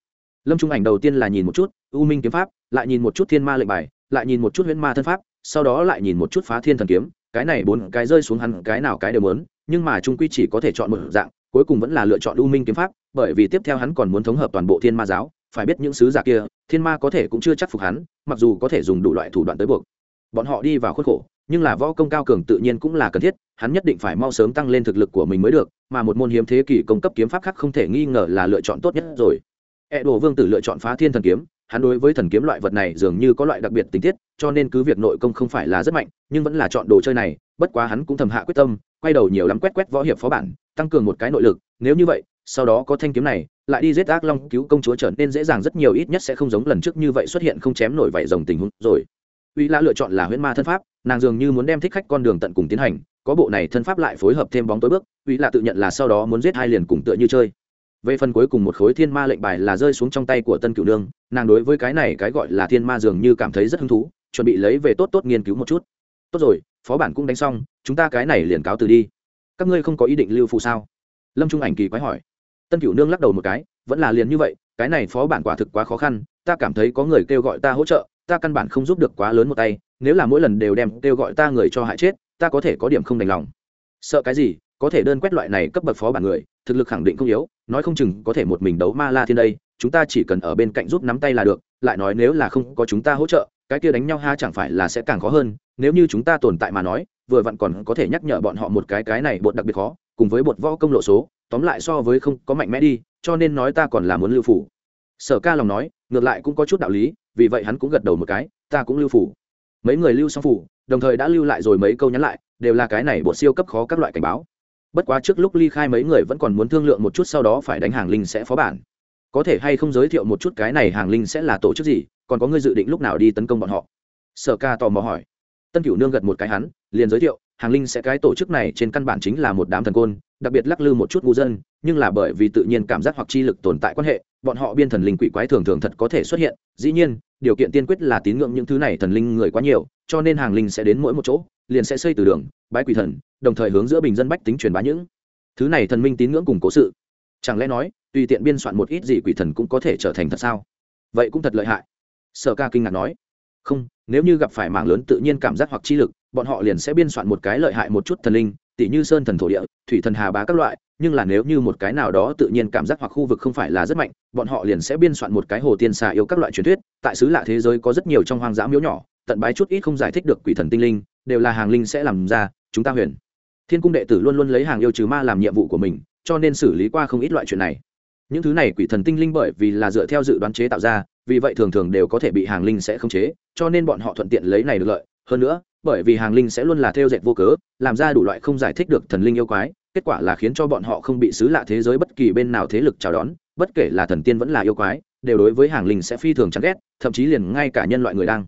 Speaker 1: Lâm trung ảnh đầu tiên là nhìn một chút, u minh kiếm pháp, lại nhìn một chút thiên ma lệnh bài, lại nhìn một chút huyễn ma thân pháp sau đó lại nhìn một chút phá thiên thần kiếm, cái này bốn cái rơi xuống hắn cái nào cái đều muốn, nhưng mà trung quy chỉ có thể chọn một dạng, cuối cùng vẫn là lựa chọn u minh kiếm pháp, bởi vì tiếp theo hắn còn muốn thống hợp toàn bộ thiên ma giáo, phải biết những sứ giả kia, thiên ma có thể cũng chưa chắc phục hắn, mặc dù có thể dùng đủ loại thủ đoạn tới buộc. Bọn họ đi vào khuất khổ, nhưng là võ công cao cường tự nhiên cũng là cần thiết, hắn nhất định phải mau sớm tăng lên thực lực của mình mới được, mà một môn hiếm thế kỷ công cấp kiếm pháp khác không thể nghi ngờ là lựa chọn tốt nhất rồi. E đồ vương tử lựa chọn phá thiên thần kiếm hắn đối với thần kiếm loại vật này dường như có loại đặc biệt tình tiết, cho nên cứ việc nội công không phải là rất mạnh, nhưng vẫn là chọn đồ chơi này, bất quá hắn cũng thầm hạ quyết tâm, quay đầu nhiều lắm quét quét võ hiệp phó bản, tăng cường một cái nội lực, nếu như vậy, sau đó có thanh kiếm này, lại đi giết ác long cứu công chúa trở nên dễ dàng rất nhiều, ít nhất sẽ không giống lần trước như vậy xuất hiện không chém nổi vảy rồng tình huống rồi. Uy lã lựa chọn là huyễn ma thân pháp, nàng dường như muốn đem thích khách con đường tận cùng tiến hành, có bộ này thân pháp lại phối hợp thêm bóng tối bước, uy lạ tự nhận là sau đó muốn giết hai liền cùng tựa như chơi về phần cuối cùng một khối thiên ma lệnh bài là rơi xuống trong tay của tân cửu nương, nàng đối với cái này cái gọi là thiên ma dường như cảm thấy rất hứng thú, chuẩn bị lấy về tốt tốt nghiên cứu một chút. Tốt rồi, phó bản cũng đánh xong, chúng ta cái này liền cáo từ đi. Các ngươi không có ý định lưu phụ sao? Lâm trung ảnh kỳ quái hỏi. Tân cửu nương lắc đầu một cái, vẫn là liền như vậy, cái này phó bản quả thực quá khó khăn, ta cảm thấy có người kêu gọi ta hỗ trợ, ta căn bản không giúp được quá lớn một tay, nếu là mỗi lần đều đem kêu gọi ta người cho hại chết, ta có thể có điểm không đành lòng. Sợ cái gì, có thể đơn quét loại này cấp bậc phó bản người, thực lực khẳng định không yếu nói không chừng có thể một mình đấu ma la thiên đây, chúng ta chỉ cần ở bên cạnh giúp nắm tay là được, lại nói nếu là không có chúng ta hỗ trợ, cái kia đánh nhau ha chẳng phải là sẽ càng khó hơn, nếu như chúng ta tồn tại mà nói, vừa vặn còn có thể nhắc nhở bọn họ một cái cái này bột đặc biệt khó, cùng với bột võ công lộ số, tóm lại so với không có mạnh mẽ đi, cho nên nói ta còn là muốn lưu phủ. Sở ca lòng nói, ngược lại cũng có chút đạo lý, vì vậy hắn cũng gật đầu một cái, ta cũng lưu phủ. Mấy người lưu xong phủ, đồng thời đã lưu lại rồi mấy câu nhắn lại, đều là cái này bột siêu cấp khó các loại cảnh báo bất quá trước lúc ly khai mấy người vẫn còn muốn thương lượng một chút sau đó phải đánh hàng linh sẽ phó bản. Có thể hay không giới thiệu một chút cái này hàng linh sẽ là tổ chức gì, còn có người dự định lúc nào đi tấn công bọn họ? Sở ca tò mò hỏi. Tân cửu nương gật một cái hắn, liền giới thiệu, hàng linh sẽ cái tổ chức này trên căn bản chính là một đám thần côn, đặc biệt lắc lư một chút ngu dân, nhưng là bởi vì tự nhiên cảm giác hoặc chi lực tồn tại quan hệ bọn họ biên thần linh quỷ quái thường thường thật có thể xuất hiện, dĩ nhiên, điều kiện tiên quyết là tín ngưỡng những thứ này thần linh người quá nhiều, cho nên hàng linh sẽ đến mỗi một chỗ, liền sẽ xây từ đường, bái quỷ thần, đồng thời hướng giữa bình dân bách tính truyền bá những thứ này thần minh tín ngưỡng cùng cố sự. Chẳng lẽ nói, tùy tiện biên soạn một ít gì quỷ thần cũng có thể trở thành thật sao? Vậy cũng thật lợi hại. Sở ca kinh ngạc nói. Không, nếu như gặp phải mạng lớn tự nhiên cảm giác hoặc chi lực, bọn họ liền sẽ biên soạn một cái lợi hại một chút thần linh tỷ như sơn thần thổ địa, thủy thần hà bá các loại nhưng là nếu như một cái nào đó tự nhiên cảm giác hoặc khu vực không phải là rất mạnh, bọn họ liền sẽ biên soạn một cái hồ tiên xà yêu các loại truyền thuyết. Tại xứ lạ thế giới có rất nhiều trong hoang dã miếu nhỏ, tận bái chút ít không giải thích được quỷ thần tinh linh, đều là hàng linh sẽ làm ra, chúng ta huyền. Thiên cung đệ tử luôn luôn lấy hàng yêu trừ ma làm nhiệm vụ của mình, cho nên xử lý qua không ít loại chuyện này. Những thứ này quỷ thần tinh linh bởi vì là dựa theo dự đoán chế tạo ra, vì vậy thường thường đều có thể bị hàng linh sẽ khống chế, cho nên bọn họ thuận tiện lấy này được lợi. Hơn nữa, bởi vì hàng linh sẽ luôn là theo dệt vô cớ, làm ra đủ loại không giải thích được thần linh yêu quái kết quả là khiến cho bọn họ không bị xứ lạ thế giới bất kỳ bên nào thế lực chào đón, bất kể là thần tiên vẫn là yêu quái, đều đối với hàng linh sẽ phi thường chán ghét, thậm chí liền ngay cả nhân loại người đang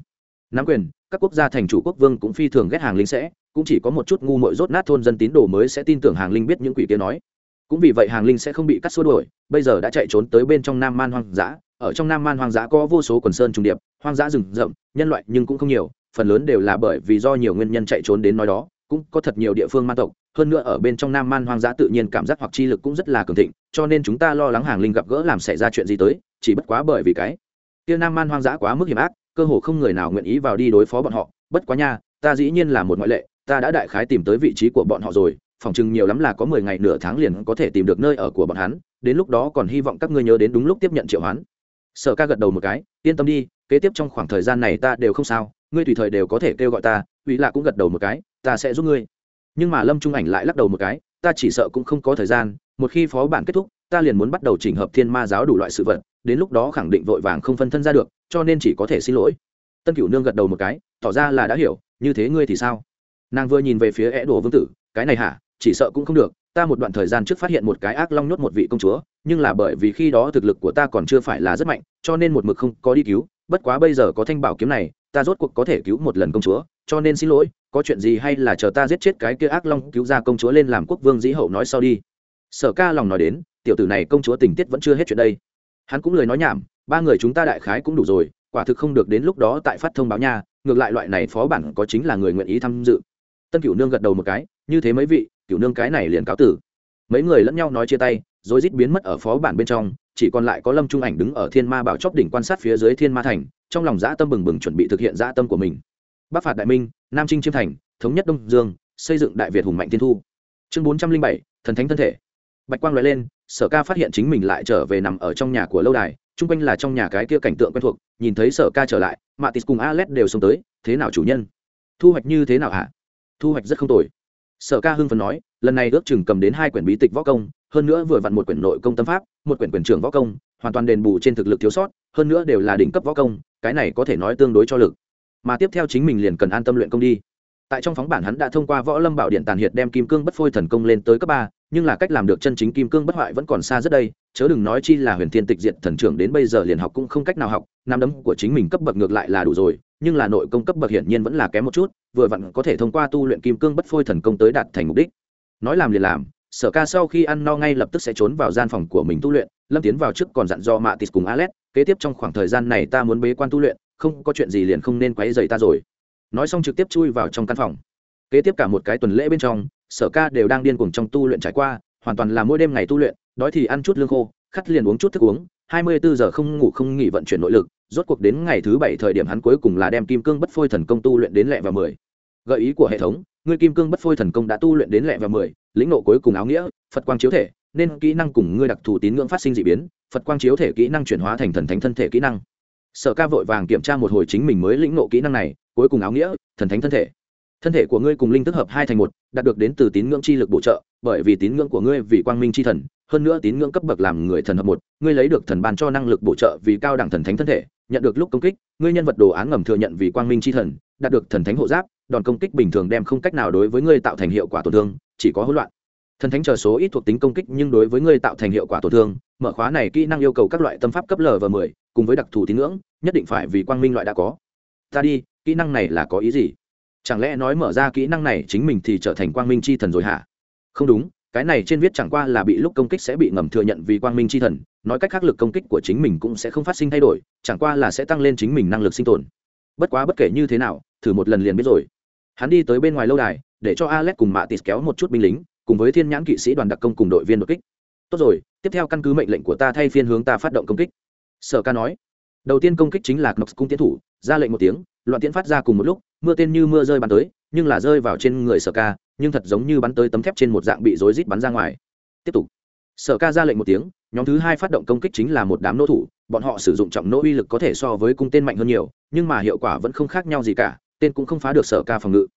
Speaker 1: nắm quyền, các quốc gia thành chủ quốc vương cũng phi thường ghét hàng linh sẽ, cũng chỉ có một chút ngu mội rốt nát thôn dân tín đồ mới sẽ tin tưởng hàng linh biết những quỷ kia nói. Cũng vì vậy hàng linh sẽ không bị cắt xua đuổi, bây giờ đã chạy trốn tới bên trong nam man hoang dã, ở trong nam man hoang dã có vô số quần sơn trùng điệp, hoang dã rừng rậm, nhân loại nhưng cũng không nhiều, phần lớn đều là bởi vì do nhiều nguyên nhân chạy trốn đến nói đó cũng có thật nhiều địa phương man tộc, hơn nữa ở bên trong nam man hoang dã tự nhiên cảm giác hoặc chi lực cũng rất là cường thịnh, cho nên chúng ta lo lắng hàng linh gặp gỡ làm xảy ra chuyện gì tới, chỉ bất quá bởi vì cái kia nam man hoang dã quá mức hiểm ác, cơ hồ không người nào nguyện ý vào đi đối phó bọn họ. Bất quá nha, ta dĩ nhiên là một ngoại lệ, ta đã đại khái tìm tới vị trí của bọn họ rồi, phòng chừng nhiều lắm là có mười ngày nửa tháng liền có thể tìm được nơi ở của bọn hắn, đến lúc đó còn hy vọng các ngươi nhớ đến đúng lúc tiếp nhận triệu hoán. Sở ca gật đầu một cái, yên tâm đi, kế tiếp trong khoảng thời gian này ta đều không sao, ngươi tùy thời đều có thể kêu gọi ta uy lạ cũng gật đầu một cái ta sẽ giúp ngươi. Nhưng mà lâm trung ảnh lại lắc đầu một cái, ta chỉ sợ cũng không có thời gian, một khi phó bản kết thúc, ta liền muốn bắt đầu chỉnh hợp thiên ma giáo đủ loại sự vật, đến lúc đó khẳng định vội vàng không phân thân ra được, cho nên chỉ có thể xin lỗi. Tân cửu nương gật đầu một cái, tỏ ra là đã hiểu, như thế ngươi thì sao? Nàng vừa nhìn về phía é đồ vương tử, cái này hả? Chỉ sợ cũng không được, ta một đoạn thời gian trước phát hiện một cái ác long nhốt một vị công chúa, nhưng là bởi vì khi đó thực lực của ta còn chưa phải là rất mạnh, cho nên một mực không có đi cứu, bất quá bây giờ có thanh bảo kiếm này ta rốt cuộc có thể cứu một lần công chúa, cho nên xin lỗi, có chuyện gì hay là chờ ta giết chết cái kia ác long cứu ra công chúa lên làm quốc vương dĩ hậu nói sau đi. Sở ca lòng nói đến, tiểu tử này công chúa tình tiết vẫn chưa hết chuyện đây. Hắn cũng lời nói nhảm, ba người chúng ta đại khái cũng đủ rồi, quả thực không được đến lúc đó tại phát thông báo nha, ngược lại loại này phó bản có chính là người nguyện ý tham dự. Tân cửu nương gật đầu một cái, như thế mấy vị, cửu nương cái này liền cáo tử. Mấy người lẫn nhau nói chia tay rồi rít biến mất ở phó bản bên trong, chỉ còn lại có lâm trung ảnh đứng ở thiên ma bảo chóp đỉnh quan sát phía dưới thiên ma thành, trong lòng dã tâm bừng bừng chuẩn bị thực hiện dã tâm của mình. Bắc phạt đại minh, nam trinh chiêm thành, thống nhất đông dương, xây dựng đại việt hùng mạnh thiên thu. Chương bốn trăm linh bảy, thần thánh thân thể. Bạch quang nói lên, sở ca phát hiện chính mình lại trở về nằm ở trong nhà của lâu đài, chung quanh là trong nhà cái kia cảnh tượng quen thuộc, nhìn thấy sở ca trở lại, mạ tis cùng alex đều xông tới, thế nào chủ nhân? Thu hoạch như thế nào hả? Thu hoạch rất không tồi. Sở ca hưng phần nói lần này ước chừng cầm đến hai quyển bí tịch võ công, hơn nữa vừa vặn một quyển nội công tâm pháp, một quyển quyển trưởng võ công, hoàn toàn đền bù trên thực lực thiếu sót, hơn nữa đều là đỉnh cấp võ công, cái này có thể nói tương đối cho lực. Mà tiếp theo chính mình liền cần an tâm luyện công đi. Tại trong phóng bản hắn đã thông qua võ lâm bảo điện tàn hiệt đem kim cương bất phôi thần công lên tới cấp ba, nhưng là cách làm được chân chính kim cương bất hoại vẫn còn xa rất đây, chớ đừng nói chi là huyền thiên tịch diệt thần trưởng đến bây giờ liền học cũng không cách nào học, nam đấm của chính mình cấp bậc ngược lại là đủ rồi, nhưng là nội công cấp bậc hiển nhiên vẫn là kém một chút, vừa vặn có thể thông qua tu luyện kim cương bất phôi thần công tới đạt thành mục đích nói làm liền làm, sở ca sau khi ăn no ngay lập tức sẽ trốn vào gian phòng của mình tu luyện, lâm tiến vào trước còn dặn do mạ tis cùng alex, kế tiếp trong khoảng thời gian này ta muốn bế quan tu luyện, không có chuyện gì liền không nên quấy dày ta rồi. Nói xong trực tiếp chui vào trong căn phòng. Kế tiếp cả một cái tuần lễ bên trong, sở ca đều đang điên cuồng trong tu luyện trải qua, hoàn toàn là mỗi đêm ngày tu luyện, đói thì ăn chút lương khô, khắt liền uống chút thức uống, hai mươi bốn giờ không ngủ không nghỉ vận chuyển nội lực, rốt cuộc đến ngày thứ bảy thời điểm hắn cuối cùng là đem kim cương bất phôi thần công tu luyện đến lẹ và mười. Gợi ý của hệ thống ngươi kim cương bất phôi thần công đã tu luyện đến lẹ và mười, lĩnh nộ cuối cùng áo nghĩa, phật quang chiếu thể, nên kỹ năng cùng ngươi đặc thù tín ngưỡng phát sinh d ị biến, phật quang chiếu thể kỹ năng chuyển hóa thành thần thánh thân thể kỹ năng. Sở ca vội vàng kiểm tra một hồi chính mình mới lĩnh nộ kỹ năng này, cuối cùng áo nghĩa, thần thánh thân thể. Thân thể của ngươi cùng linh tức hợp hai thành một, đạt được đến từ tín ngưỡng chi lực bổ trợ, bởi vì tín ngưỡng của ngươi vì quang minh chi thần, hơn nữa tín ngưỡng cấp bậc làm người thần hợp một, ngươi lấy được thần ban cho năng lực bổ trợ vì cao đẳng thần thánh thân thể, nhận được lúc công kích, ngươi nhân vật đồ án ngầm thừa nhận vì quang minh chi thần, đạt được thần thánh hộ giáp đòn công kích bình thường đem không cách nào đối với ngươi tạo thành hiệu quả tổn thương, chỉ có hỗn loạn. Thần thánh chờ số ít thuộc tính công kích nhưng đối với ngươi tạo thành hiệu quả tổn thương, mở khóa này kỹ năng yêu cầu các loại tâm pháp cấp l và mười, cùng với đặc thù tín ngưỡng, nhất định phải vì quang minh loại đã có. Ta đi, kỹ năng này là có ý gì? Chẳng lẽ nói mở ra kỹ năng này chính mình thì trở thành quang minh c h i thần rồi hả? Không đúng, cái này trên viết chẳng qua là bị lúc công kích sẽ bị ngầm thừa nhận vì quang minh c h i thần, nói cách khác lực công kích của chính mình cũng sẽ không phát sinh thay đổi, chẳng qua là sẽ tăng lên chính mình năng lực sinh tồn. Bất quá bất kể như thế nào, thử một lần liền biết rồi hắn đi tới bên ngoài lâu đài, để cho alex cùng mạ tịt kéo một chút binh lính, cùng với thiên nhãn kỵ sĩ đoàn đặc công cùng đội viên đột kích. Tốt rồi, tiếp theo căn cứ mệnh lệnh của ta thay phiên hướng ta phát động công kích. Sở ca nói. Đầu tiên công kích chính là knox cung tiến thủ, ra lệnh một tiếng, loạn tiễn phát ra cùng một lúc, mưa tên như mưa rơi bắn tới, nhưng là rơi vào trên người sở ca, nhưng thật giống như bắn tới tấm thép trên một dạng bị rối rít bắn ra ngoài. Tiếp tục. Sở ca ra lệnh một tiếng, nhóm thứ hai phát động công kích chính là một đám nô thủ, bọn họ sử dụng trọng nỗ uy lực có thể so với cung tên mạnh hơn nhiều, nhưng mà hiệu quả vẫn không khác nhau gì cả tên cũng không phá được sở ca phòng ngự.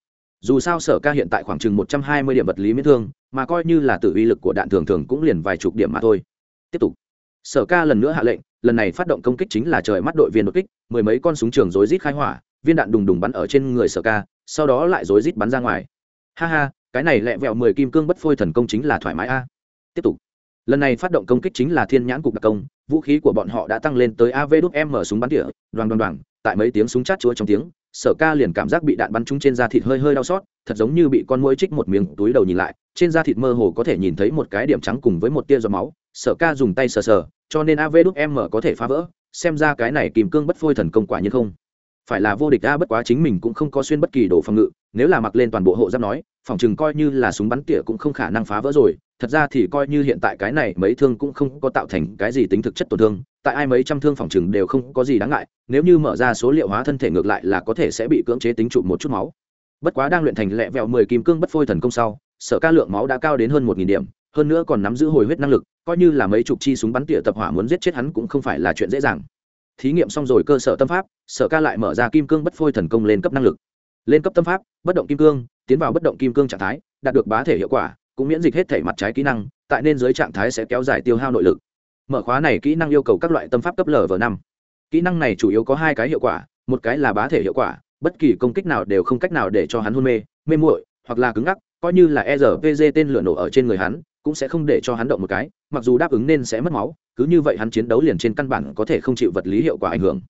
Speaker 1: Dù sao sở ca hiện tại khoảng chừng một trăm hai mươi điểm vật lý miễn thương, mà coi như là tử uy lực của đạn thường thường cũng liền vài chục điểm mà thôi. Tiếp tục. Sở ca lần nữa hạ lệnh, lần này phát động công kích chính là trời mắt đội viên đột kích, mười mấy con súng trường rối rít khai hỏa, viên đạn đùng đùng bắn ở trên người sở ca, sau đó lại rối rít bắn ra ngoài. Ha ha, cái này lẹ vẹo mười kim cương bất phôi thần công chính là thoải mái a. Tiếp tục. Lần này phát động công kích chính là thiên nhãn cục đặc công, vũ khí của bọn họ đã tăng lên tới av đúc m súng bắn tỉa đoàn đoàn đoàn tại mấy tiếng súng chát chúa trong tiếng sở ca liền cảm giác bị đạn bắn trúng trên da thịt hơi hơi đau xót, thật giống như bị con mũi trích một miếng túi đầu nhìn lại, trên da thịt mơ hồ có thể nhìn thấy một cái điểm trắng cùng với một tia giọt máu, sở ca dùng tay sờ sờ, cho nên av đúc m có thể phá vỡ, xem ra cái này kìm cương bất phôi thần công quả như không. Phải là vô địch a bất quá chính mình cũng không có xuyên bất kỳ đồ phòng ngự, nếu là mặc lên toàn bộ hộ giáp nói, phòng chừng coi như là súng bắn tỉa cũng không khả năng phá vỡ rồi, thật ra thì coi như hiện tại cái này mấy thương cũng không có tạo thành cái gì tính thực chất tổn thương tại ai mấy trăm thương phòng chừng đều không có gì đáng ngại, nếu như mở ra số liệu hóa thân thể ngược lại là có thể sẽ bị cưỡng chế tính trụ một chút máu. Bất quá đang luyện thành lẹ vẹo mười kim cương bất phôi thần công sau, sở ca lượng máu đã cao đến hơn một nghìn điểm, hơn nữa còn nắm giữ hồi huyết năng lực, coi như là mấy chục chi súng bắn tỉa tập hỏa muốn giết chết hắn cũng không phải là chuyện dễ dàng. Thí nghiệm xong rồi cơ sở tâm pháp, sở ca lại mở ra kim cương bất phôi thần công lên cấp năng lực. Lên cấp tâm pháp, bất động kim cương, tiến vào bất động kim cương trạng thái, đạt được bá thể hiệu quả, cũng miễn dịch hết thể mặt trái kỹ năng, tại nên dưới trạng thái sẽ kéo dài tiêu hao nội lực mở khóa này kỹ năng yêu cầu các loại tâm pháp cấp lv năm. Kỹ năng này chủ yếu có hai cái hiệu quả, một cái là bá thể hiệu quả, bất kỳ công kích nào đều không cách nào để cho hắn hôn mê mê muội, hoặc là cứng ngắc, coi như là rpg tên lửa nổ ở trên người hắn, cũng sẽ không để cho hắn động một cái, mặc dù đáp ứng nên sẽ mất máu, cứ như vậy hắn chiến đấu liền trên căn bản có thể không chịu vật lý hiệu quả ảnh hưởng.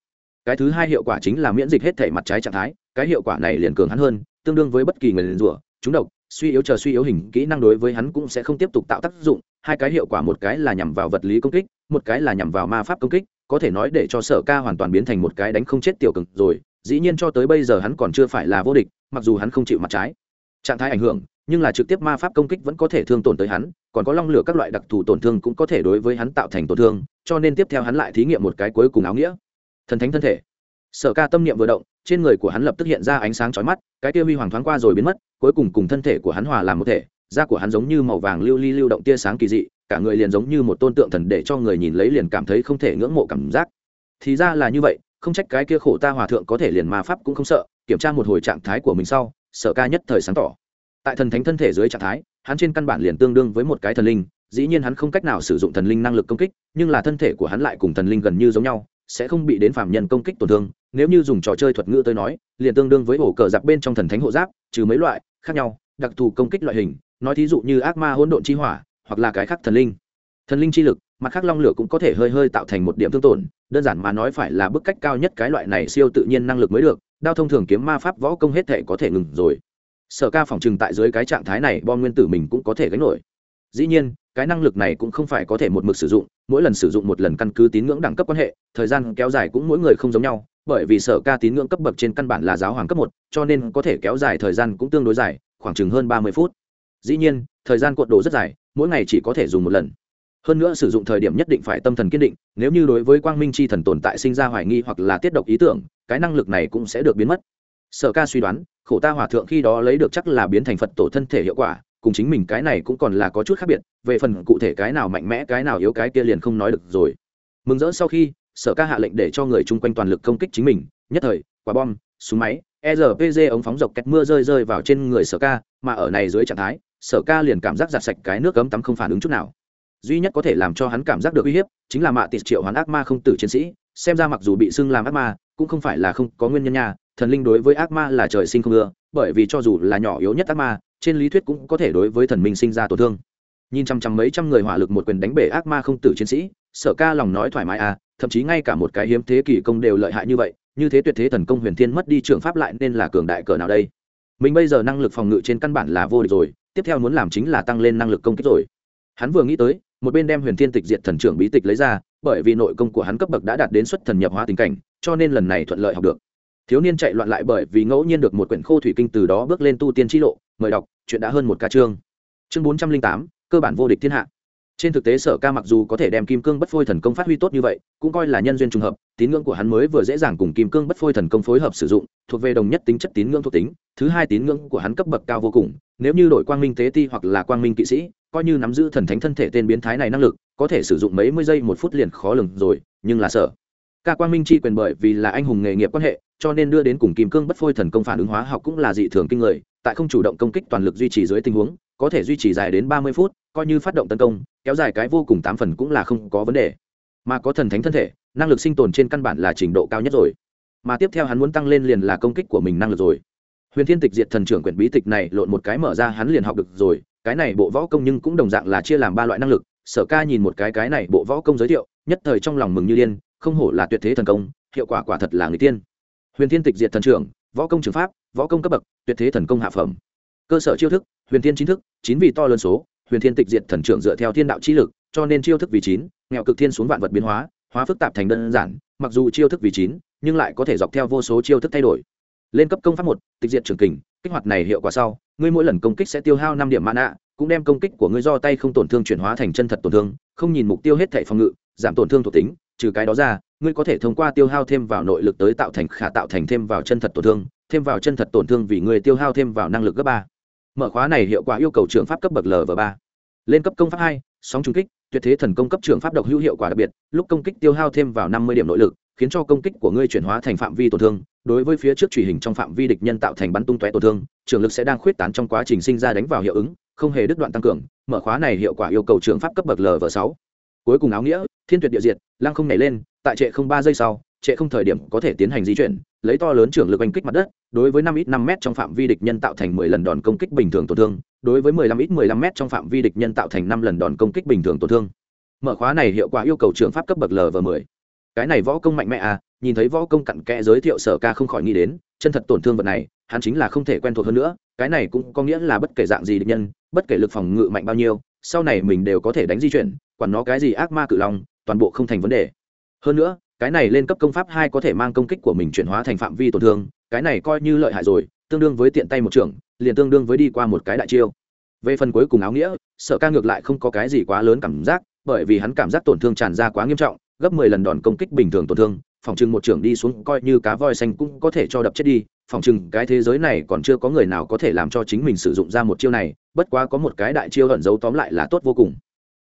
Speaker 1: Cái thứ hai hiệu quả chính là miễn dịch hết thể mặt trái trạng thái, cái hiệu quả này liền cường hắn hơn, tương đương với bất kỳ người liền rủa, chúng độc, suy yếu chờ suy yếu hình, kỹ năng đối với hắn cũng sẽ không tiếp tục tạo tác dụng hai cái hiệu quả, một cái là nhằm vào vật lý công kích, một cái là nhằm vào ma pháp công kích, có thể nói để cho sở ca hoàn toàn biến thành một cái đánh không chết tiểu cực rồi, dĩ nhiên cho tới bây giờ hắn còn chưa phải là vô địch, mặc dù hắn không chịu mặt trái. Trạng thái ảnh hưởng, nhưng là trực tiếp ma pháp công kích vẫn có thể thương tổn tới hắn, còn có long lửa các loại đặc thù tổn thương cũng có thể đối với hắn tạo thành tổn thương, cho nên tiếp theo hắn lại thí nghiệm một cái cuối cùng áo nghĩa. Thần thánh thân thể. Sở ca tâm niệm vừa động, trên người của hắn lập tức hiện ra ánh sáng chói mắt, cái kia huy hoàng thoáng qua rồi biến mất, cuối cùng cùng thân thể của hắn hòa làm một thể da của hắn giống như màu vàng lưu ly lưu động tia sáng kỳ dị, cả người liền giống như một tôn tượng thần để cho người nhìn lấy liền cảm thấy không thể ngưỡng mộ cảm giác. Thì ra là như vậy, không trách cái kia khổ ta hòa thượng có thể liền ma pháp cũng không sợ, kiểm tra một hồi trạng thái của mình sau sở ca nhất thời sáng tỏ. Tại thần thánh thân thể dưới trạng thái, hắn trên căn bản liền tương đương với một cái thần linh, dĩ nhiên hắn không cách nào sử dụng thần linh năng lực công kích, nhưng là thân thể của hắn lại cùng thần linh gần như giống nhau, sẽ không bị đến phạm nhân công kích tổn thương, nếu như dùng trò chơi thuật ngữ tới nói, liền tương đương với ổ cờ giặc bên trong thần thánh hộ giáp, trừ mấy loại khác nhau, đặc thù công kích loại hình nói thí dụ như ác ma hỗn độn chi hỏa, hoặc là cái khác thần linh. Thần linh chi lực, mặt khác long lửa cũng có thể hơi hơi tạo thành một điểm thương tổn, đơn giản mà nói phải là bức cách cao nhất cái loại này siêu tự nhiên năng lực mới được, đao thông thường kiếm ma pháp võ công hết thể có thể ngừng rồi. Sở ca phòng trừng tại dưới cái trạng thái này, bom nguyên tử mình cũng có thể gánh nổi. Dĩ nhiên, cái năng lực này cũng không phải có thể một mực sử dụng, mỗi lần sử dụng một lần căn cứ tín ngưỡng đẳng cấp quan hệ, thời gian kéo dài cũng mỗi người không giống nhau, bởi vì sở ca tín ngưỡng cấp bậc trên căn bản là giáo hoàng cấp một, cho nên có thể kéo dài thời gian cũng tương đối dài, khoảng chừng hơn ba mươi phút dĩ nhiên, thời gian cuộn đồ rất dài, mỗi ngày chỉ có thể dùng một lần. Hơn nữa sử dụng thời điểm nhất định phải tâm thần kiên định, nếu như đối với quang minh c h i thần tồn tại sinh ra hoài nghi hoặc là tiết độc ý tưởng, cái năng lực này cũng sẽ được biến mất. Sở ca suy đoán, khổ ta hòa thượng khi đó lấy được chắc là biến thành phật tổ thân thể hiệu quả, cùng chính mình cái này cũng còn là có chút khác biệt, về phần cụ thể cái nào mạnh mẽ, cái nào yếu, cái kia liền không nói được rồi. Mừng rỡ sau khi, sở ca hạ lệnh để cho người chung quanh toàn lực công kích chính mình, nhất thời, quả bom, súng máy rpg ống phóng dọc kẹt mưa rơi rơi vào trên người sở ca, mà ở này dưới trạng thái sở ca liền cảm giác giặt sạch cái nước cấm tắm không phản ứng chút nào. Duy nhất có thể làm cho hắn cảm giác được uy hiếp chính là mạ tịt triệu hoán ác ma không tử chiến sĩ, xem ra mặc dù bị xưng làm ác ma, cũng không phải là không có nguyên nhân nha, thần linh đối với ác ma là trời sinh không ưa, bởi vì cho dù là nhỏ yếu nhất ác ma, trên lý thuyết cũng có thể đối với thần minh sinh ra tổn thương. Nhìn chăm chăm mấy trăm người hỏa lực một quyền đánh bể ác ma không tử chiến sĩ, sở ca lòng nói thoải mái à thậm chí ngay cả một cái hiếm thế kỷ công đều lợi hại như vậy, như thế tuyệt thế thần công huyền thiên mất đi trường pháp lại nên là cường đại cỡ nào đây? Mình bây giờ năng lực phòng ngự trên căn bản là vô địch rồi tiếp theo muốn làm chính là tăng lên năng lực công kích rồi. Hắn vừa nghĩ tới, một bên đem huyền thiên tịch diệt thần trưởng bí tịch lấy ra, bởi vì nội công của hắn cấp bậc đã đạt đến xuất thần nhập hóa tình cảnh, cho nên lần này thuận lợi học được. Thiếu niên chạy loạn lại bởi vì ngẫu nhiên được một quyển khô thủy kinh từ đó bước lên tu tiên t lộ, mời đọc, chuyện đã hơn một ca chương. Chương bốn trăm linh tám, cơ bản vô địch thiên hạ trên thực tế sở ca mặc dù có thể đem kim cương bất phôi thần công phát huy tốt như vậy, cũng coi là nhân duyên trùng hợp, tín ngưỡng của hắn mới vừa dễ dàng cùng kim cương bất phôi thần công phối hợp sử dụng, thuộc về đồng nhất tính chất tín ngưỡng thuộc tính, thứ hai tín ngưỡng của hắn cấp bậc cao vô cùng, nếu như đổi quang minh tế ti hoặc là quang minh kỵ sĩ, coi như nắm giữ thần thánh thân thể tên biến thái này năng lực, có thể sử dụng mấy mươi giây một phút liền khó lường rồi, nhưng là sở ca quang minh chi quyền bởi vì là anh hùng nghề nghiệp quan hệ, cho nên đưa đến cùng kim cương bất phôi thần công phản ứng hóa học cũng là dị thường kinh người, tại không chủ động công kích toàn lực duy trì dưới tình huống có thể duy trì dài đến ba mươi phút, coi như phát động tấn công, kéo dài cái vô cùng tám phần cũng là không có vấn đề. Mà có thần thánh thân thể, năng lực sinh tồn trên căn bản là trình độ cao nhất rồi. Mà tiếp theo hắn muốn tăng lên liền là công kích của mình năng lực rồi. Huyền thiên tịch diệt thần trưởng quyển bí tịch này lộn một cái mở ra hắn liền học được rồi, cái này bộ võ công nhưng cũng đồng dạng là chia làm ba loại năng lực, sở ca nhìn một cái cái này bộ võ công giới thiệu, nhất thời trong lòng mừng như điên, không hổ là tuyệt thế thần công, hiệu quả quả thật là người tiên. Huyền thiên tịch diệt thần trưởng, võ công trường pháp, võ công cấp bậc, tuyệt thế thần công hạ phẩm. Cơ sở chiêu thức huyền thiên chính thức, chín vị to lớn số, huyền thiên tịch diệt thần trưởng dựa theo thiên đạo chi lực, cho nên chiêu thức vì chín, nghèo cực thiên xuống vạn vật biến hóa hóa phức tạp thành đơn giản, mặc dù chiêu thức vì chín, nhưng lại có thể dọc theo vô số chiêu thức thay đổi. Lên cấp công pháp một, tịch diệt trường kình, kích hoạt này hiệu quả sau, ngươi mỗi lần công kích sẽ tiêu hao năm điểm mana, cũng đem công kích của ngươi do tay không tổn thương chuyển hóa thành chân thật tổn thương, không nhìn mục tiêu hết thể phòng ngự, giảm tổn thương thuộc tính, trừ cái đó ra, ngươi có thể thông qua tiêu hao thêm vào nội lực tới tạo thành khả tạo thành thêm vào chân thật tổn thương, thêm vào chân thật tổn thương vì ngươi tiêu hao thêm vào năng lực gấp ba mở khóa này hiệu quả yêu cầu trường pháp cấp bậc l ba. Lên cấp công pháp hai, sóng trung kích, tuyệt thế thần công cấp trường pháp độc hữu hiệu quả đặc biệt, lúc công kích tiêu hao thêm vào năm mươi điểm nội lực, khiến cho công kích của ngươi chuyển hóa thành phạm vi tổn thương, đối với phía trước truy hình trong phạm vi địch nhân tạo thành bắn tung tóe tổn thương trường lực sẽ đang khuyết tán trong quá trình sinh ra đánh vào hiệu ứng, không hề đứt đoạn tăng cường, mở khóa này hiệu quả yêu cầu trường pháp cấp bậc l sáu. Cuối cùng áo nghĩa, thiên tuyệt địa diệt, lăng không nảy lên, tại trệ không ba giây sau trệ không thời điểm có thể tiến hành di chuyển, lấy to lớn trưởng lực oanh kích mặt đất, đối với năm ít năm m trong phạm vi địch nhân tạo thành mười lần đòn công kích bình thường tổn thương, đối với mười lăm ít mười lăm m trong phạm vi địch nhân tạo thành năm lần đòn công kích bình thường tổn thương. Mở khóa này hiệu quả yêu cầu trường pháp cấp bậc l và mười. Cái này võ công mạnh mẽ à nhìn thấy võ công cặn kẽ giới thiệu sở ca không khỏi nghĩ đến, chân thật tổn thương vật này, hắn chính là không thể quen thuộc hơn nữa, cái này cũng có nghĩa là bất kể dạng gì địch nhân, bất kể lực phòng ngự mạnh bao nhiêu, sau này mình đều có thể đánh di chuyển, quản nó cái gì ác ma cự long, toàn bộ không thành vấn đề. Hơn nữa cái này lên cấp công pháp hai có thể mang công kích của mình chuyển hóa thành phạm vi tổn thương, cái này coi như lợi hại rồi, tương đương với tiện tay một trường liền tương đương với đi qua một cái đại chiêu. Về phần cuối cùng áo nghĩa, sở ca ngược lại không có cái gì quá lớn cảm giác, bởi vì hắn cảm giác tổn thương tràn ra quá nghiêm trọng, gấp mười lần đòn công kích bình thường tổn thương, phòng chừng một trưởng đi xuống coi như cá voi xanh cũng có thể cho đập chết đi, phòng chừng cái thế giới này còn chưa có người nào có thể làm cho chính mình sử dụng ra một chiêu này, bất quá có một cái đại chiêu ẩn giấu tóm lại là tốt vô cùng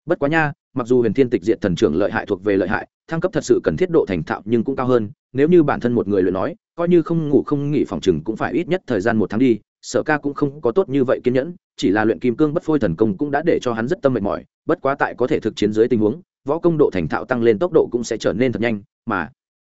Speaker 1: bất quá nha, mặc dù huyền thiên tịch diện thần trưởng lợi hại thuộc về lợi hại, thăng cấp thật sự cần thiết độ thành thạo nhưng cũng cao hơn, nếu như bản thân một người luyện nói, coi như không ngủ không nghỉ phòng chừng cũng phải ít nhất thời gian một tháng đi, sở ca cũng không có tốt như vậy kiên nhẫn, chỉ là luyện kim cương bất phôi thần công cũng đã để cho hắn rất tâm mệt mỏi, bất quá tại có thể thực chiến dưới tình huống, võ công độ thành thạo tăng lên tốc độ cũng sẽ trở nên thật nhanh, mà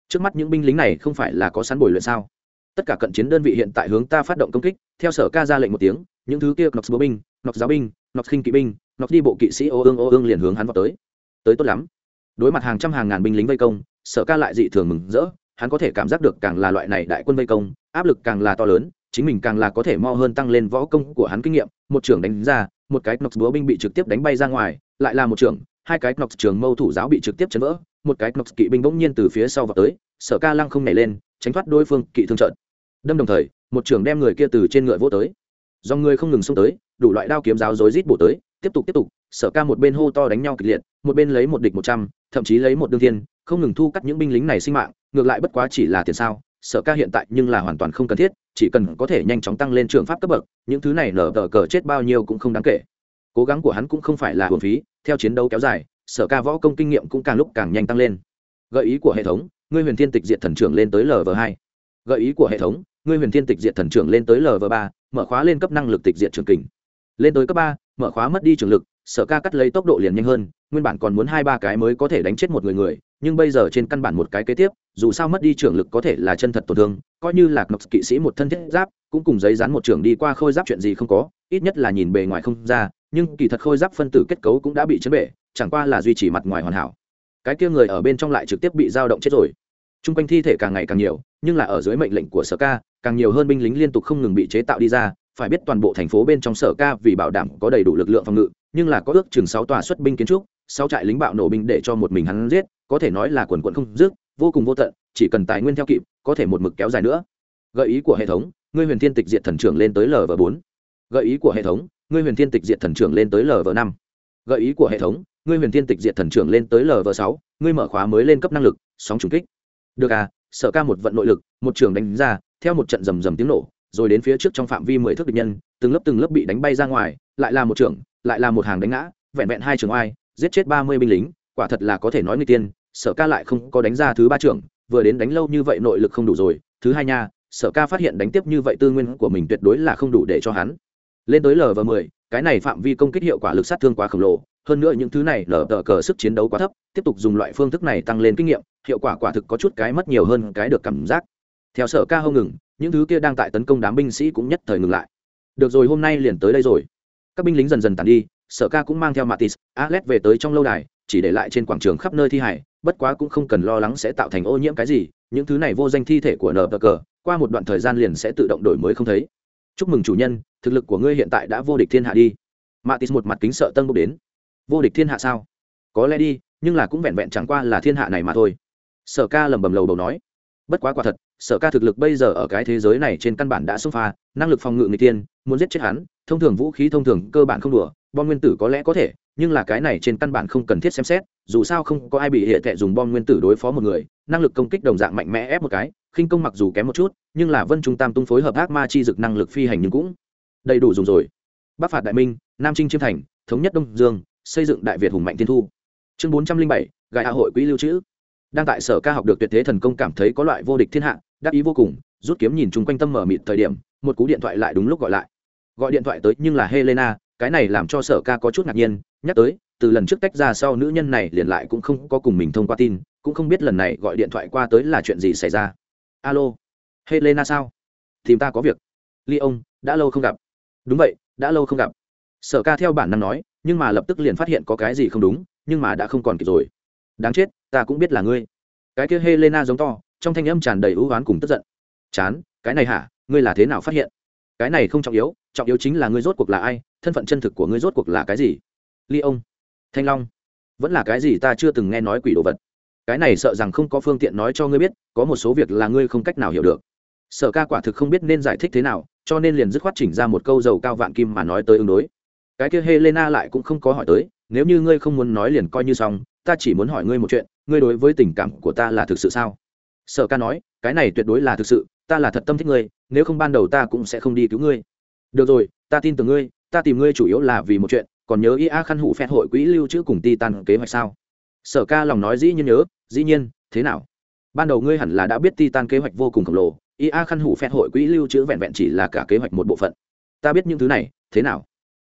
Speaker 1: trước mắt những binh lính này không phải là có sẵn bồi luyện sao? Tất cả cận chiến đơn vị hiện tại hướng ta phát động công kích, theo sở ca ra lệnh một tiếng, những thứ kia nọc búa binh nọc giáo binh nọc khinh kỵ binh Nọc đi bộ kỵ sĩ ô ương ô ương liền hướng hắn vào tới. Tới tốt lắm. Đối mặt hàng trăm hàng ngàn binh lính vây công, sở ca lại dị thường mừng rỡ, hắn có thể cảm giác được càng là loại này đại quân vây công, áp lực càng là to lớn, chính mình càng là có thể mo hơn tăng lên võ công của hắn kinh nghiệm. Một trưởng đánh ra, một cái knox búa binh bị trực tiếp đánh bay ra ngoài, lại là một trưởng, hai cái knox trường mâu thủ giáo bị trực tiếp chấn vỡ, một cái knox kỵ binh bỗng nhiên từ phía sau vào tới, sở ca lăng không nảy lên, tránh thoát đối phương kỵ thương trận. Đâm đồng thời, một trưởng đem người kia từ trên ngựa vô tới. Do người không ngừng xông tới, đủ loại đao kiếm giáo rối rít bổ tới tiếp tục tiếp tục, sở ca một bên hô to đánh nhau kịch liệt, một bên lấy một địch một trăm, thậm chí lấy một đương thiên, không ngừng thu cắt những binh lính này sinh mạng, ngược lại bất quá chỉ là tiền sao, sở ca hiện tại nhưng là hoàn toàn không cần thiết, chỉ cần có thể nhanh chóng tăng lên trường pháp cấp bậc, những thứ này nở tờ cờ chết bao nhiêu cũng không đáng kể. Cố gắng của hắn cũng không phải là hồn phí, theo chiến đấu kéo dài, sở ca võ công kinh nghiệm cũng càng lúc càng nhanh tăng lên. Gợi ý của hệ thống, ngươi huyền thiên tịch diệt thần trưởng lên tới lv hai. Gợi ý của hệ thống, ngươi huyền thiên tịch diệt thần trưởng lên tới lv ba, mở khóa lên cấp năng lực tịch diệt trường kình. Lên tới cấp ba mở khóa mất đi trường lực, sở ca cắt lấy tốc độ liền nhanh hơn, nguyên bản còn muốn hai ba cái mới có thể đánh chết một người người, nhưng bây giờ trên căn bản một cái kế tiếp, dù sao mất đi trường lực có thể là chân thật tổn thương, coi như là ngọc kỵ sĩ một thân thiết giáp, cũng cùng giấy dán một trường đi qua khôi giáp chuyện gì không có, ít nhất là nhìn bề ngoài không ra, nhưng kỳ thật khôi giáp phân tử kết cấu cũng đã bị chấn bể, chẳng qua là duy trì mặt ngoài hoàn hảo. Cái kia người ở bên trong lại trực tiếp bị dao động chết rồi. T r u n g quanh thi thể càng ngày càng nhiều, nhưng là ở dưới mệnh lệnh của sở ca, càng nhiều hơn binh lính liên tục không ngừng bị chế tạo đi ra phải biết toàn bộ thành phố bên trong sở ca vì bảo đảm có đầy đủ lực lượng phòng ngự, nhưng là có ước chừng sáu tòa xuất binh kiến trúc, sáu trại lính bạo nổ binh để cho một mình hắn giết, có thể nói là quần quận không dứt, vô cùng vô tận, chỉ cần tài nguyên theo kịp, có thể một mực kéo dài nữa. Gợi ý của hệ thống, ngươi huyền thiên tịch diệt thần trưởng lên tới lv bốn. Gợi ý của hệ thống, ngươi huyền thiên tịch diệt thần trưởng lên tới lv năm. Gợi ý của hệ thống, ngươi huyền thiên tịch diệt thần trưởng lên tới lv sáu, ngươi mở khóa mới lên cấp năng lực, sóng trùng kích. Được à sở ca một vận nội lực, một trường đánh ra, theo một trận rầm rầm tiếng nổ rồi đến phía trước trong phạm vi mười thước địch nhân, từng lớp từng lớp bị đánh bay ra ngoài, lại là một trưởng, lại là một hàng đánh ngã, vẹn vẹn hai trường oai, giết chết ba mươi binh lính, quả thật là có thể nói người tiên, sở ca lại không có đánh ra thứ ba trưởng, vừa đến đánh lâu như vậy nội lực không đủ rồi, thứ hai nha, sở ca phát hiện đánh tiếp như vậy tư nguyên của mình tuyệt đối là không đủ để cho hắn. Lên tới lv mười, cái này phạm vi công kích hiệu quả lực sát thương quá khổng lồ, hơn nữa những thứ này lở tờ cờ sức chiến đấu quá thấp, tiếp tục dùng loại phương thức này tăng lên kinh nghiệm, hiệu quả quả thực có chút cái mất nhiều hơn cái được cảm giác. Theo sở ca hông ngừng những thứ kia đang tại tấn công đám binh sĩ cũng nhất thời ngừng lại. Được rồi, hôm nay liền tới đây rồi. Các binh lính dần dần tàn đi, sở ca cũng mang theo matis alex về tới trong lâu đài, chỉ để lại trên quảng trường khắp nơi thi hải bất quá cũng không cần lo lắng sẽ tạo thành ô nhiễm cái gì, những thứ này vô danh thi thể của nờ cờ qua một đoạn thời gian liền sẽ tự động đổi mới không thấy. Chúc mừng chủ nhân, thực lực của ngươi hiện tại đã vô địch thiên hạ đi. Matis một mặt kính sợ tân bốc đến. Vô địch thiên hạ sao? Có lẽ đi, nhưng là cũng vẹn vẹn chẳng qua là thiên hạ này mà thôi. Sở ca lầm bầm lầu đầu nói bất quá quả thật, sở ca thực lực bây giờ ở cái thế giới này trên căn bản đã xông pha, năng lực phòng ngự người tiên, muốn giết chết hắn, thông thường vũ khí thông thường cơ bản không đùa, bom nguyên tử có lẽ có thể, nhưng là cái này trên căn bản không cần thiết xem xét, dù sao không có ai bị hệ thệ dùng bom nguyên tử đối phó một người, năng lực công kích đồng dạng mạnh mẽ ép một cái, khinh công mặc dù kém một chút, nhưng là vân trung tam tung phối hợp ác ma chi dực năng lực phi hành nhưng cũng đầy đủ dùng rồi. Bắc phạt đại minh, nam trinh chiêm thành, thống nhất đông dương, xây dựng đại việt hùng mạnh tiên thu. Chương bốn trăm linh bảy gài hạ hội quỹ lưu trữ đang tại sở ca học được tuyệt thế thần công cảm thấy có loại vô địch thiên hạ, đắc ý vô cùng, rút kiếm nhìn chung quanh tâm mở mịt thời điểm, một cú điện thoại lại đúng lúc gọi lại. Gọi điện thoại tới nhưng là helena, cái này làm cho sở ca có chút ngạc nhiên, nhắc tới, từ lần trước tách ra sau nữ nhân này liền lại cũng không có cùng mình thông qua tin, cũng không biết lần này gọi điện thoại qua tới là chuyện gì xảy ra. Alo, helena sao? Tìm ta có việc. Ly ông, đã lâu không gặp. Đúng vậy, đã lâu không gặp. Sở ca theo bản năng nói, nhưng mà lập tức liền phát hiện có cái gì không đúng, nhưng mà đã không còn kịp rồi đáng chết, ta cũng biết là ngươi. Cái kia helena giống to, trong thanh âm tràn đầy ưu oán cùng tức giận. Chán, cái này hả, ngươi là thế nào phát hiện? Cái này không trọng yếu trọng yếu chính là ngươi rốt cuộc là ai, thân phận chân thực của ngươi rốt cuộc là cái gì? Ly ông thanh long, vẫn là cái gì ta chưa từng nghe nói quỷ đồ vật. Cái này sợ rằng không có phương tiện nói cho ngươi biết, có một số việc là ngươi không cách nào hiểu được. Sở ca quả thực không biết nên giải thích thế nào, cho nên liền dứt khoát chỉnh ra một câu dầu cao vạn kim mà nói tới ứng đối. Cái kia helena lại cũng không có hỏi tới, nếu như ngươi không muốn nói liền coi như xong ta chỉ muốn hỏi ngươi một chuyện, ngươi đối với tình cảm của ta là thực sự sao? Sở ca nói, cái này tuyệt đối là thực sự, ta là thật tâm thích ngươi, nếu không ban đầu ta cũng sẽ không đi cứu ngươi. Được rồi, ta tin tưởng ngươi, ta tìm ngươi chủ yếu là vì một chuyện, còn nhớ ia khăn hủ phép hội quỹ lưu trữ cùng ti tan kế hoạch sao? Sở ca lòng nói dĩ nhiên nhớ, dĩ nhiên, thế nào? Ban đầu ngươi hẳn là đã biết ti tan kế hoạch vô cùng khổng lồ ia khăn hủ phép hội quỹ lưu trữ vẹn vẹn chỉ là cả kế hoạch một bộ phận. Ta biết những thứ này, thế nào?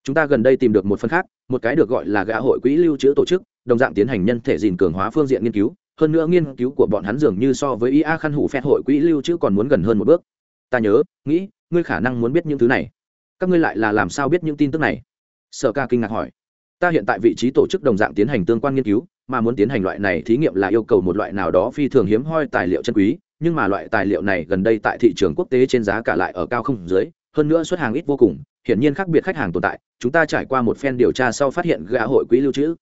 Speaker 1: Chúng ta gần đây tìm được một phần khác, một cái được gọi là gã hội quỹ lưu trữ tổ chức đồng dạng tiến hành nhân thể gìn cường hóa phương diện nghiên cứu, hơn nữa nghiên cứu của bọn hắn dường như so với ia khăn hủ phép hội quỹ lưu trữ còn muốn gần hơn một bước. Ta nhớ, nghĩ, ngươi khả năng muốn biết những thứ này. Các ngươi lại là làm sao biết những tin tức này? Sở ca kinh ngạc hỏi. Ta hiện tại vị trí tổ chức đồng dạng tiến hành tương quan nghiên cứu, mà muốn tiến hành loại này thí nghiệm là yêu cầu một loại nào đó phi thường hiếm hoi tài liệu chân quý, nhưng mà loại tài liệu này gần đây tại thị trường quốc tế trên giá cả lại ở cao không dưới, hơn nữa xuất hàng ít vô cùng, hiển nhiên khác biệt khách hàng tồn tại, chúng ta trải qua một phen điều tra sau phát hiện gã hội quỹ lưu trữ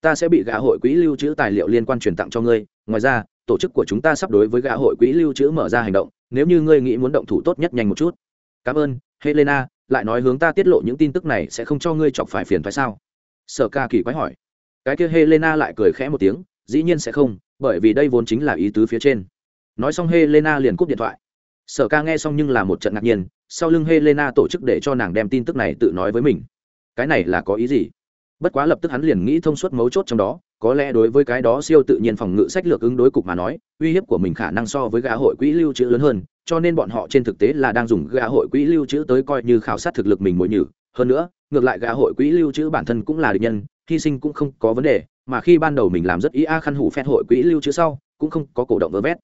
Speaker 1: ta sẽ bị gã hội quỹ lưu trữ tài liệu liên quan truyền tặng cho ngươi. Ngoài ra, tổ chức của chúng ta sắp đối với gã hội quỹ lưu trữ mở ra hành động. Nếu như ngươi nghĩ muốn động thủ tốt nhất nhanh một chút. Cảm ơn, helena. Lại nói hướng ta tiết lộ những tin tức này sẽ không cho ngươi chọc phải phiền thoái sao? Sở ca kỳ quái hỏi. Cái kia helena lại cười khẽ một tiếng. Dĩ nhiên sẽ không, bởi vì đây vốn chính là ý tứ phía trên. Nói xong helena liền cúp điện thoại. Sở ca nghe xong nhưng là một trận ngạc nhiên. Sau lưng helena tổ chức để cho nàng đem tin tức này tự nói với mình. Cái này là có ý gì? Bất quá lập tức hắn liền nghĩ thông suốt mấu chốt trong đó, có lẽ đối với cái đó siêu tự nhiên phòng ngự sách lược ứng đối cục mà nói, uy hiếp của mình khả năng so với gã hội quỹ lưu trữ lớn hơn, cho nên bọn họ trên thực tế là đang dùng gã hội quỹ lưu trữ tới coi như khảo sát thực lực mình mỗi nhử. Hơn nữa, ngược lại gã hội quỹ lưu trữ bản thân cũng là địch nhân, hy sinh cũng không có vấn đề, mà khi ban đầu mình làm rất ý a khăn hủ phép hội quỹ lưu trữ sau, cũng không có cổ động vơ vét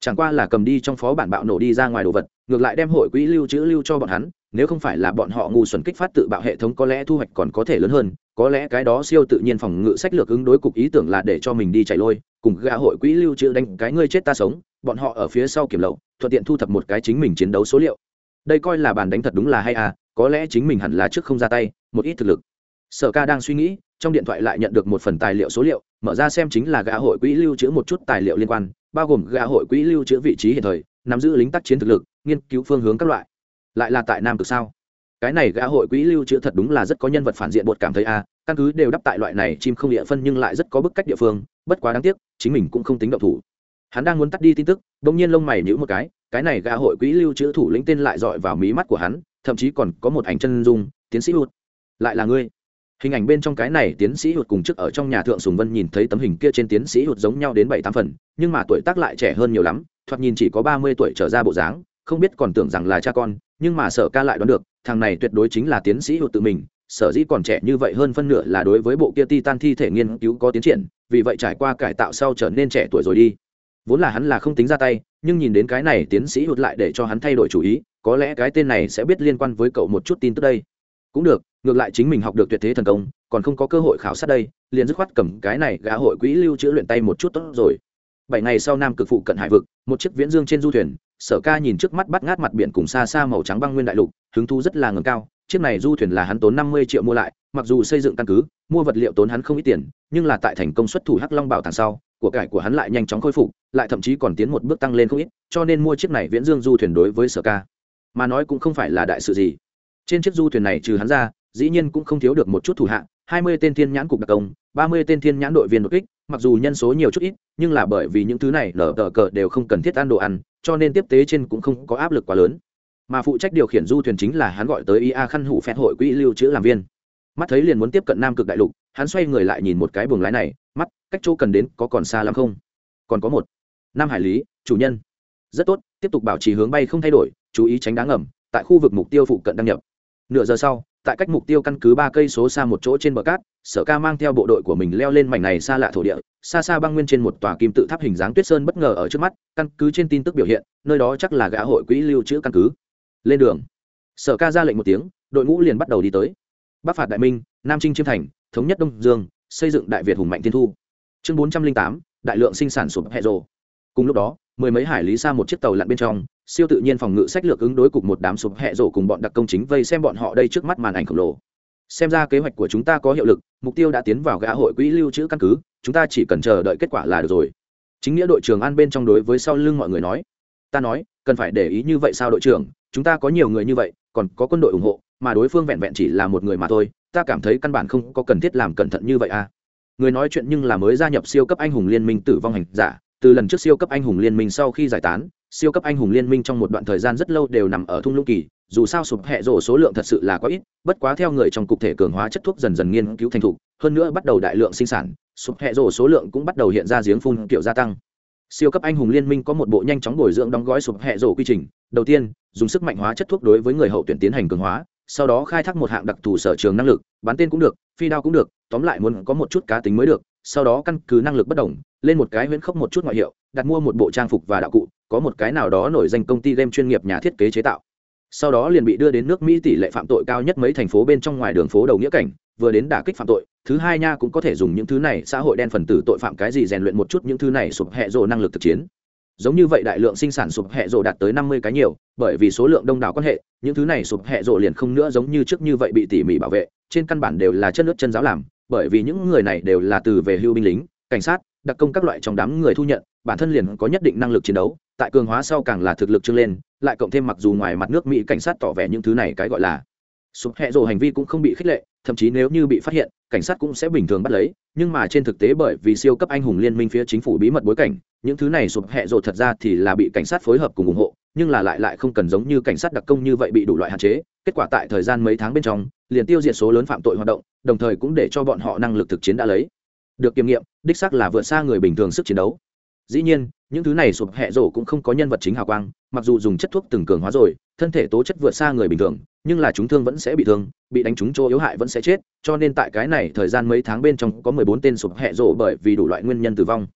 Speaker 1: chẳng qua là cầm đi trong phó bản bạo nổ đi ra ngoài đồ vật, ngược lại đem hội quỹ lưu trữ lưu cho bọn hắn, nếu không phải là bọn họ ngu xuẩn kích phát tự bạo hệ thống có lẽ thu hoạch còn có thể lớn hơn, có lẽ cái đó siêu tự nhiên phòng ngự sách lược ứng đối cục ý tưởng là để cho mình đi chạy lôi, cùng gã hội quỹ lưu trữ đánh cái ngươi chết ta sống, bọn họ ở phía sau kiểm lậu, thuận tiện thu thập một cái chính mình chiến đấu số liệu. Đây coi là bàn đánh thật đúng là hay à có lẽ chính mình hẳn là trước không ra tay, một ít thực lực. Sở ca đang suy nghĩ, trong điện thoại lại nhận được một phần tài liệu số liệu, mở ra xem chính là gã hội quỹ lưu trữ một chút tài liệu liên quan bao gồm gã hội quỹ lưu trữ vị trí hiện thời nắm giữ lính tác chiến thực lực nghiên cứu phương hướng các loại. Lại là tại nam cực sao? Cái này gã hội quỹ lưu trữ thật đúng là rất có nhân vật phản diện bột cảm thấy a à, căn cứ đều đắp tại loại này chim không địa phân nhưng lại rất có bức cách địa phương bất quá đáng tiếc chính mình cũng không tính động thủ. Hắn đang muốn tắt đi tin tức bỗng nhiên lông mày nhữ một cái cái này gã hội quỹ lưu trữ thủ lĩnh tên lại dọi vào mí mắt của hắn thậm chí còn có một ảnh chân dung tiến sĩ hụt lại là ngươi hình ảnh bên trong cái này tiến sĩ hụt cùng trước ở trong nhà thượng sùng vân nhìn thấy tấm hình kia trên tiến sĩ hụt giống nhau đến bảy tám phần, nhưng mà tuổi tác lại trẻ hơn nhiều lắm, thoạt nhìn chỉ có ba mươi tuổi trở ra bộ dáng, không biết còn tưởng rằng là cha con, nhưng mà sở ca lại đoán được, thằng này tuyệt đối chính là tiến sĩ hụt tự mình, sở dĩ còn trẻ như vậy hơn phân nửa là đối với bộ kia titan thi thể nghiên cứu có tiến triển, vì vậy trải qua cải tạo sau trở nên trẻ tuổi rồi đi. Vốn là hắn là không tính ra tay, nhưng nhìn đến cái này tiến sĩ hụt lại để cho hắn thay đổi chủ ý, có lẽ cái tên này sẽ biết liên quan với cậu một chút tin tức đây. Cũng được ngược lại chính mình học được tuyệt thế thần công, còn không có cơ hội khảo sát đây, liền dứt khoát cầm cái này gã hội quỹ lưu trữ luyện tay một chút tốt rồi. Bảy ngày sau nam cực phụ cận hải vực, một chiếc viễn dương trên du thuyền, sở ca nhìn trước mắt bắt ngát mặt biển cùng xa xa màu trắng băng nguyên đại lục, hứng thú rất là ngầm cao, chiếc này du thuyền là hắn tốn năm mươi triệu mua lại, mặc dù xây dựng căn cứ, mua vật liệu tốn hắn không ít tiền, nhưng là tại thành công xuất thủ hắc long bảo tàng sau, của cải của hắn lại nhanh chóng khôi phục, lại thậm chí còn tiến một bước tăng lên không ít, cho nên mua chiếc này viễn dương du thuyền đối với sở ca mà nói cũng không phải là đại sự gì. Trên chiếc du thuyền này trừ hắn ra dĩ nhiên cũng không thiếu được một chút thủ hạ, hai mươi tên thiên nhãn cục đặc công, ba mươi tên thiên nhãn đội viên đột kích, mặc dù nhân số nhiều chút ít, nhưng là bởi vì những thứ này lở tờ cờ đều không cần thiết ăn đồ ăn, cho nên tiếp tế trên cũng không có áp lực quá lớn. Mà phụ trách điều khiển du thuyền chính là hắn gọi tới ia khăn hủ phép hội quỹ lưu trữ làm viên. Mắt thấy liền muốn tiếp cận nam cực đại lục, hắn xoay người lại nhìn một cái buồng lái này, mắt, cách chỗ cần đến có còn xa lắm không? Còn có một. Nam hải lý, chủ nhân. Rất tốt, tiếp tục bảo trì hướng bay không thay đổi, chú ý tránh đáng ngầm, tại khu vực mục tiêu phụ cận đăng nhập. Nửa giờ sau tại cách mục tiêu căn cứ ba cây số xa một chỗ trên bờ cát, sở ca mang theo bộ đội của mình leo lên mảnh này xa lạ thổ địa, xa xa băng nguyên trên một tòa kim tự tháp hình dáng tuyết sơn bất ngờ ở trước mắt, căn cứ trên tin tức biểu hiện, nơi đó chắc là gã hội quỹ lưu trữ căn cứ. Lên đường, sở ca ra lệnh một tiếng, đội ngũ liền bắt đầu đi tới. Bắc phạt đại minh, nam trinh chiêm thành, thống nhất đông dương, xây dựng đại việt hùng mạnh tiên thu. Chương bốn trăm linh tám, đại lượng sinh sản sụp hẹ rồ. Cùng lúc đó, mười mấy hải lý xa một chiếc tàu lặn bên trong siêu tự nhiên phòng ngự sách lược ứng đối cục một đám sụp hẹ rổ cùng bọn đặc công chính vây xem bọn họ đây trước mắt màn ảnh khổng lồ. Xem ra kế hoạch của chúng ta có hiệu lực, mục tiêu đã tiến vào gã hội quỹ lưu trữ căn cứ, chúng ta chỉ cần chờ đợi kết quả là được rồi. Chính nghĩa đội trưởng an bên trong đối với sau lưng mọi người nói. Ta nói, cần phải để ý như vậy sao đội trưởng? Chúng ta có nhiều người như vậy, còn có quân đội ủng hộ, mà đối phương vẹn vẹn chỉ là một người mà thôi, ta cảm thấy căn bản không có cần thiết làm cẩn thận như vậy à. Người nói chuyện nhưng là mới gia nhập siêu cấp anh hùng liên minh tử vong hành giả, từ lần trước siêu cấp anh hùng liên minh sau khi giải tán siêu cấp anh hùng liên minh trong một đoạn thời gian rất lâu đều nằm ở thung lũng kỳ, dù sao sụp hẹ rổ số lượng thật sự là quá ít, bất quá theo người trong cục thể cường hóa chất thuốc dần dần nghiên cứu thành thục, hơn nữa bắt đầu đại lượng sinh sản, sụp hẹ rổ số lượng cũng bắt đầu hiện ra giếng phun kiểu gia tăng. Siêu cấp anh hùng liên minh có một bộ nhanh chóng bồi dưỡng đóng gói sụp hẹ rổ quy trình. Đầu tiên, dùng sức mạnh hóa chất thuốc đối với người hậu tuyển tiến hành cường hóa, sau đó khai thác một hạng đặc thù sở trường năng lực bán tên cũng được, phi đao cũng được, tóm lại muốn có một chút cá tính mới được, sau đó căn cứ năng lực bất đồng, lên một cái huyễn khốc một chút ngoại hiệu, đặt mua một bộ trang phục và đạo cụ có một cái nào đó nổi danh công ty game chuyên nghiệp nhà thiết kế chế tạo. Sau đó liền bị đưa đến nước mỹ tỷ lệ phạm tội cao nhất mấy thành phố bên trong ngoài đường phố đầu nghĩa cảnh, vừa đến đả kích phạm tội, thứ hai nha cũng có thể dùng những thứ này, xã hội đen phần tử tội phạm cái gì rèn luyện một chút những thứ này sụp hẹ rồ năng lực thực chiến. Giống như vậy đại lượng sinh sản sụp hẹ rồ đạt tới năm mươi cái nhiều, bởi vì số lượng đông đảo quan hệ, những thứ này sụp hẹ rồ liền không nữa giống như trước như vậy bị tỉ mỉ bảo vệ, trên căn bản đều là chân nước chân giáo làm, bởi vì những người này đều là từ về hưu binh lính, cảnh sát, đặc công các loại trong đám người thu nhận bản thân liền có nhất định năng lực chiến đấu, tại cường hóa sau càng là thực lực trưng lên, lại cộng thêm mặc dù ngoài mặt nước mỹ cảnh sát tỏ vẻ những thứ này cái gọi là sụp hẹ rồ hành vi cũng không bị khích lệ, thậm chí nếu như bị phát hiện, cảnh sát cũng sẽ bình thường bắt lấy, nhưng mà trên thực tế bởi vì siêu cấp anh hùng liên minh phía chính phủ bí mật bối cảnh, những thứ này sụp hẹ rồ thật ra thì là bị cảnh sát phối hợp cùng ủng hộ, nhưng là lại lại không cần giống như cảnh sát đặc công như vậy bị đủ loại hạn chế, kết quả tại thời gian mấy tháng bên trong, liền tiêu diệt số lớn phạm tội hoạt động, đồng thời cũng để cho bọn họ năng lực thực chiến đã lấy. Được kiểm nghiệm, đích xác là vượt xa người bình thường sức chiến đấu dĩ nhiên, những thứ này sụp hẹ rổ cũng không có nhân vật chính hào quang, mặc dù dùng chất thuốc từng cường hóa rồi, thân thể tố chất vượt xa người bình thường, nhưng là chúng thương vẫn sẽ bị thương, bị đánh trúng chỗ yếu hại vẫn sẽ chết, cho nên tại cái này thời gian mấy tháng bên trong có mười bốn tên sụp hẹ rổ bởi vì đủ loại nguyên nhân tử vong.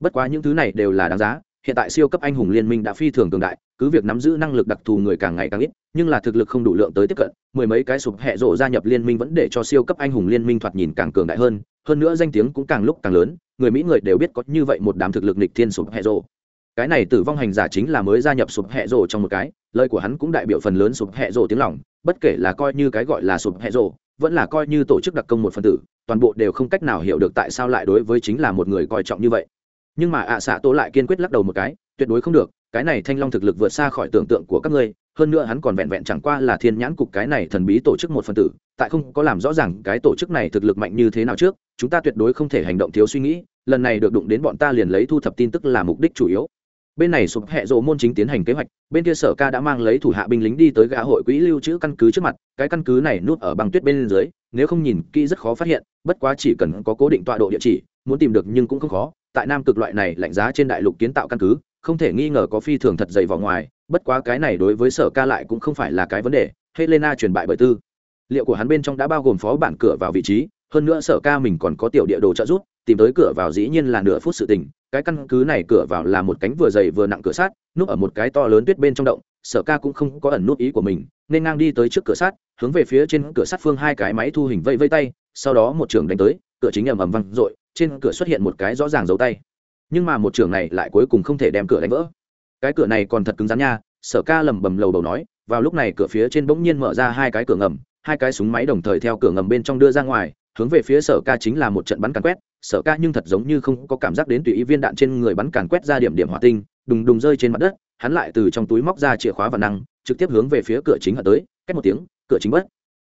Speaker 1: Bất quá những thứ này đều là đáng giá, hiện tại siêu cấp anh hùng liên minh đã phi thường cường đại, cứ việc nắm giữ năng lực đặc thù người càng ngày càng ít, nhưng là thực lực không đủ lượng tới tiếp cận, mười mấy cái sụp hẹ rổ gia nhập liên minh vẫn để cho siêu cấp anh hùng liên minh thoạt nhìn càng cường đại hơn hơn nữa danh tiếng cũng càng lúc càng lớn, người mỹ người đều biết có như vậy một đám thực lực nịch thiên sụp hẹ rổ cái này tử vong hành giả chính là mới gia nhập sụp hẹ rổ trong một cái, lời của hắn cũng đại biểu phần lớn sụp hẹ rổ tiếng lòng, bất kể là coi như cái gọi là sụp hẹ rổ vẫn là coi như tổ chức đặc công một phần tử, toàn bộ đều không cách nào hiểu được tại sao lại đối với chính là một người coi trọng như vậy. Nhưng mà ạ à xạ tố lại kiên quyết lắc đầu một cái, tuyệt đối không được, cái này thanh long thực lực vượt xa khỏi tưởng tượng của các ngươi hơn nữa hắn còn vẹn vẹn chẳng qua là thiên nhãn cục cái này thần bí tổ chức một phần tử, tại không có làm rõ ràng cái tổ chức này thực lực mạnh như thế nào trước, chúng ta tuyệt đối không thể hành động thiếu suy nghĩ, lần này được đụng đến bọn ta liền lấy thu thập tin tức là mục đích chủ yếu. Bên này sụp hẹ rộ môn chính tiến hành kế hoạch, bên kia sở ca đã mang lấy thủ hạ binh lính đi tới gã hội quỹ lưu trữ căn cứ trước mặt, cái căn cứ này nút ở băng tuyết bên dưới, nếu không nhìn kỹ rất khó phát hiện, bất quá chỉ cần có cố định tọa độ địa chỉ, muốn tìm được nhưng cũng không khó, tại nam cực loại này lạnh giá trên đại lục kiến tạo căn cứ không thể nghi ngờ có phi thường thật dày vào ngoài, bất quá cái này đối với sở ca lại cũng không phải là cái vấn đề, helena truyền bại bởi tư. Liệu của hắn bên trong đã bao gồm phó bản cửa vào vị trí, hơn nữa sở ca mình còn có tiểu địa đồ trợ giúp, tìm tới cửa vào dĩ nhiên là nửa phút sự tình, cái căn cứ này cửa vào là một cánh vừa dày vừa nặng cửa sát núp ở một cái to lớn tuyết bên trong động, sở ca cũng không có ẩn nút ý của mình, nên ngang đi tới trước cửa sát hướng về phía trên cửa sát phương hai cái máy thu hình vây vây tay, sau đó một trường đánh tới, cửa chính ầm ầm văng r trên cửa xuất hiện một cái rõ ràng dấu tay nhưng mà một trường này lại cuối cùng không thể đem cửa đánh vỡ. Cái cửa này còn thật cứng rắn nha, sở ca lẩm bẩm lầu đầu nói, vào lúc này cửa phía trên bỗng nhiên mở ra hai cái cửa ngầm, hai cái súng máy đồng thời theo cửa ngầm bên trong đưa ra ngoài, hướng về phía sở ca chính là một trận bắn càn quét. Sở ca nhưng thật giống như không có cảm giác đến tùy ý viên đạn trên người bắn càn quét ra điểm điểm hỏa tinh, đùng đùng rơi trên mặt đất, hắn lại từ trong túi móc ra chìa khóa và năng, trực tiếp hướng về phía cửa chính ở tới, cách một tiếng, cửa chính bất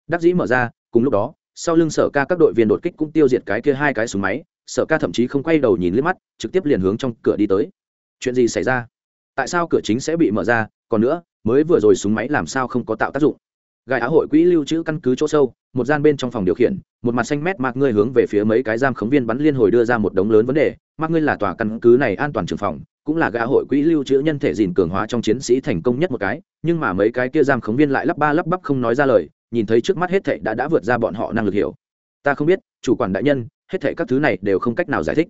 Speaker 1: đắc dĩ mở ra, cùng lúc đó, sau lưng sở ca các đội viên đột kích cũng tiêu diệt cái kia hai cái súng máy sở ca thậm chí không quay đầu nhìn liếc mắt, trực tiếp liền hướng trong cửa đi tới. Chuyện gì xảy ra? Tại sao cửa chính sẽ bị mở ra? Còn nữa, mới vừa rồi súng máy làm sao không có tạo tác dụng? Gai á hội quỹ lưu trữ căn cứ chỗ sâu, một gian bên trong phòng điều khiển, một mặt xanh mét mạc ngươi hướng về phía mấy cái giam khống viên bắn liên hồi đưa ra một đống lớn vấn đề. Mạc ngươi là tòa căn cứ này an toàn trường phòng, cũng là gã hội quỹ lưu trữ nhân thể dìn cường hóa trong chiến sĩ thành công nhất một cái. Nhưng mà mấy cái kia giam khống viên lại lắp ba lắp bắp không nói ra lời, nhìn thấy trước mắt hết thệ đã đã vượt ra bọn họ năng lực hiểu. Ta không biết, chủ quản đại nhân hết thệ các thứ này đều không cách nào giải thích.